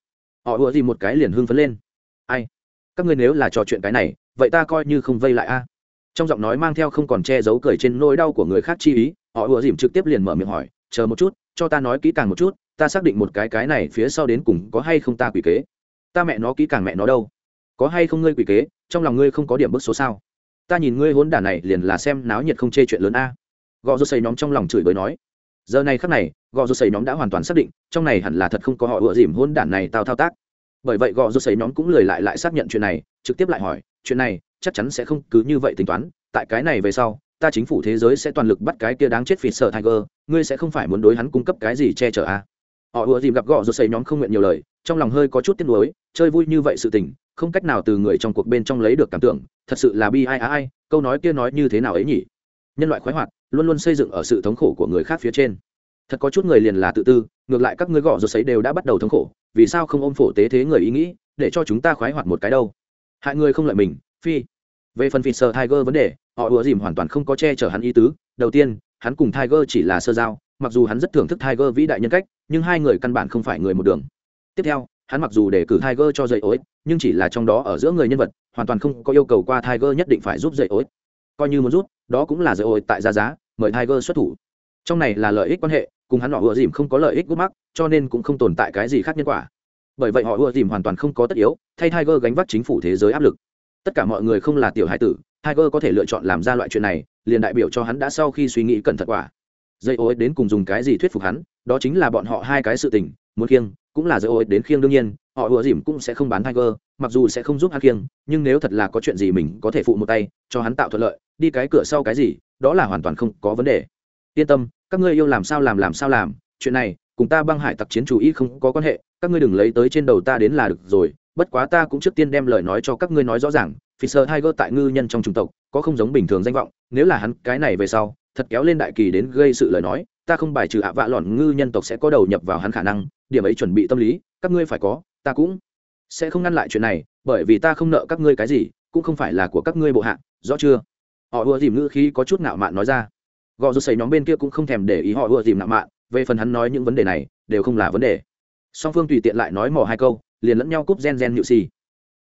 Họ ùa dìm một cái liền hưng phấn lên. Ai? Các ngươi nếu là trò chuyện cái này, vậy ta coi như không vây lại a. Trong giọng nói mang theo không còn che giấu cười trên nỗi đau của người khác chi ý, họ ùa dìm trực tiếp liền mở miệng hỏi, chờ một chút, cho ta nói kỹ càng một chút ta xác định một cái cái này phía sau đến cùng có hay không ta quỷ kế. Ta mẹ nó kỹ càng mẹ nó đâu. Có hay không ngươi quỷ kế, trong lòng ngươi không có điểm bức số sao? Ta nhìn ngươi hốn đả này liền là xem náo nhiệt không chê chuyện lớn a. Gò rô xây nhóm trong lòng chửi bới nói. Giờ này khắc này, gò rô xây nhóm đã hoàn toàn xác định, trong này hẳn là thật không có họ ựa dìm hôn đản này tao thao tác. Bởi vậy gò rô xây nhóm cũng lười lại lại xác nhận chuyện này, trực tiếp lại hỏi, chuyện này, chắc chắn sẽ không cứ như vậy tính toán. Tại cái này về sau, ta chính phủ thế giới sẽ toàn lực bắt cái kia đáng chết phì sợ tiger, ngươi sẽ không phải muốn đối hắn cung cấp cái gì che chở à họ ùa dìm gặp gõ rồi xây nhóm không nguyện nhiều lời, trong lòng hơi có chút tiếc nuối, chơi vui như vậy sự tình, không cách nào từ người trong cuộc bên trong lấy được cảm tưởng, thật sự là bi ai ai câu nói kia nói như thế nào ấy nhỉ? Nhân loại khoái hoạt, luôn luôn xây dựng ở sự thống khổ của người khác phía trên. Thật có chút người liền là tự tư, ngược lại các ngươi gõ rồi sấy đều đã bắt đầu thống khổ, vì sao không ôm phổ tế thế người ý nghĩ, để cho chúng ta khoái hoạt một cái đâu? Hại người không lợi mình, phi. Về phần phìn sờ tiger vấn đề, họ ùa dìm hoàn toàn không có che chở hắn ý tứ. Đầu tiên, hắn cùng tiger chỉ là sơ giao mặc dù hắn rất thưởng thức tiger vĩ đại nhân cách, nhưng hai người căn bản không phải người một đường. Tiếp theo, hắn mặc dù để cử tiger cho dậy ối, nhưng chỉ là trong đó ở giữa người nhân vật, hoàn toàn không có yêu cầu qua tiger nhất định phải giúp dậy ối. Coi như muốn rút đó cũng là dậy ối tại giá giá, mời tiger xuất thủ. Trong này là lợi ích quan hệ, cùng hắn họ ùa dìm không có lợi ích gút mắc, cho nên cũng không tồn tại cái gì khác nhân quả. Bởi vậy họ ùa dìm hoàn toàn không có tất yếu, thay tiger gánh vác chính phủ thế giới áp lực. Tất cả mọi người không là tiểu hải tử, tiger có thể lựa chọn làm ra loại chuyện này, liền đại biểu cho hắn đã sau khi suy nghĩ cẩn thận quả dây ô đến cùng dùng cái gì thuyết phục hắn đó chính là bọn họ hai cái sự tình muốn khiêng cũng là dây ô đến khiêng đương nhiên họ ùa dìm cũng sẽ không bán tiger mặc dù sẽ không giúp hắn khiêng nhưng nếu thật là có chuyện gì mình có thể phụ một tay cho hắn tạo thuận lợi đi cái cửa sau cái gì đó là hoàn toàn không có vấn đề. Yên tâm các ngươi yêu làm sao làm làm sao làm chuyện này cùng ta băng hải tặc chiến chủ ý không có quan hệ các ngươi đừng lấy tới trên đầu ta đến là được rồi bất quá ta cũng trước tiên đem lời nói cho các ngươi nói rõ ràng Fisher Tiger tại ngư nhân trong chủng tộc có không giống bình thường danh vọng, nếu là hắn cái này về sau, thật kéo lên đại kỳ đến gây sự lời nói, ta không bài trừ ạ vạ lòn ngư nhân tộc sẽ có đầu nhập vào hắn khả năng, điểm ấy chuẩn bị tâm lý, các ngươi phải có, ta cũng sẽ không ngăn lại chuyện này, bởi vì ta không nợ các ngươi cái gì, cũng không phải là của các ngươi bộ hạ, rõ chưa? Họ ưa dìm ngữ khí có chút ngạo mạn nói ra. Gò rút sấy nhóm bên kia cũng không thèm để ý họ ưa dìm ngạo mạn, về phần hắn nói những vấn đề này, đều không là vấn đề. Song phương tùy tiện lại nói mò hai câu, liền lẫn nhau cúp gen gen nhự xì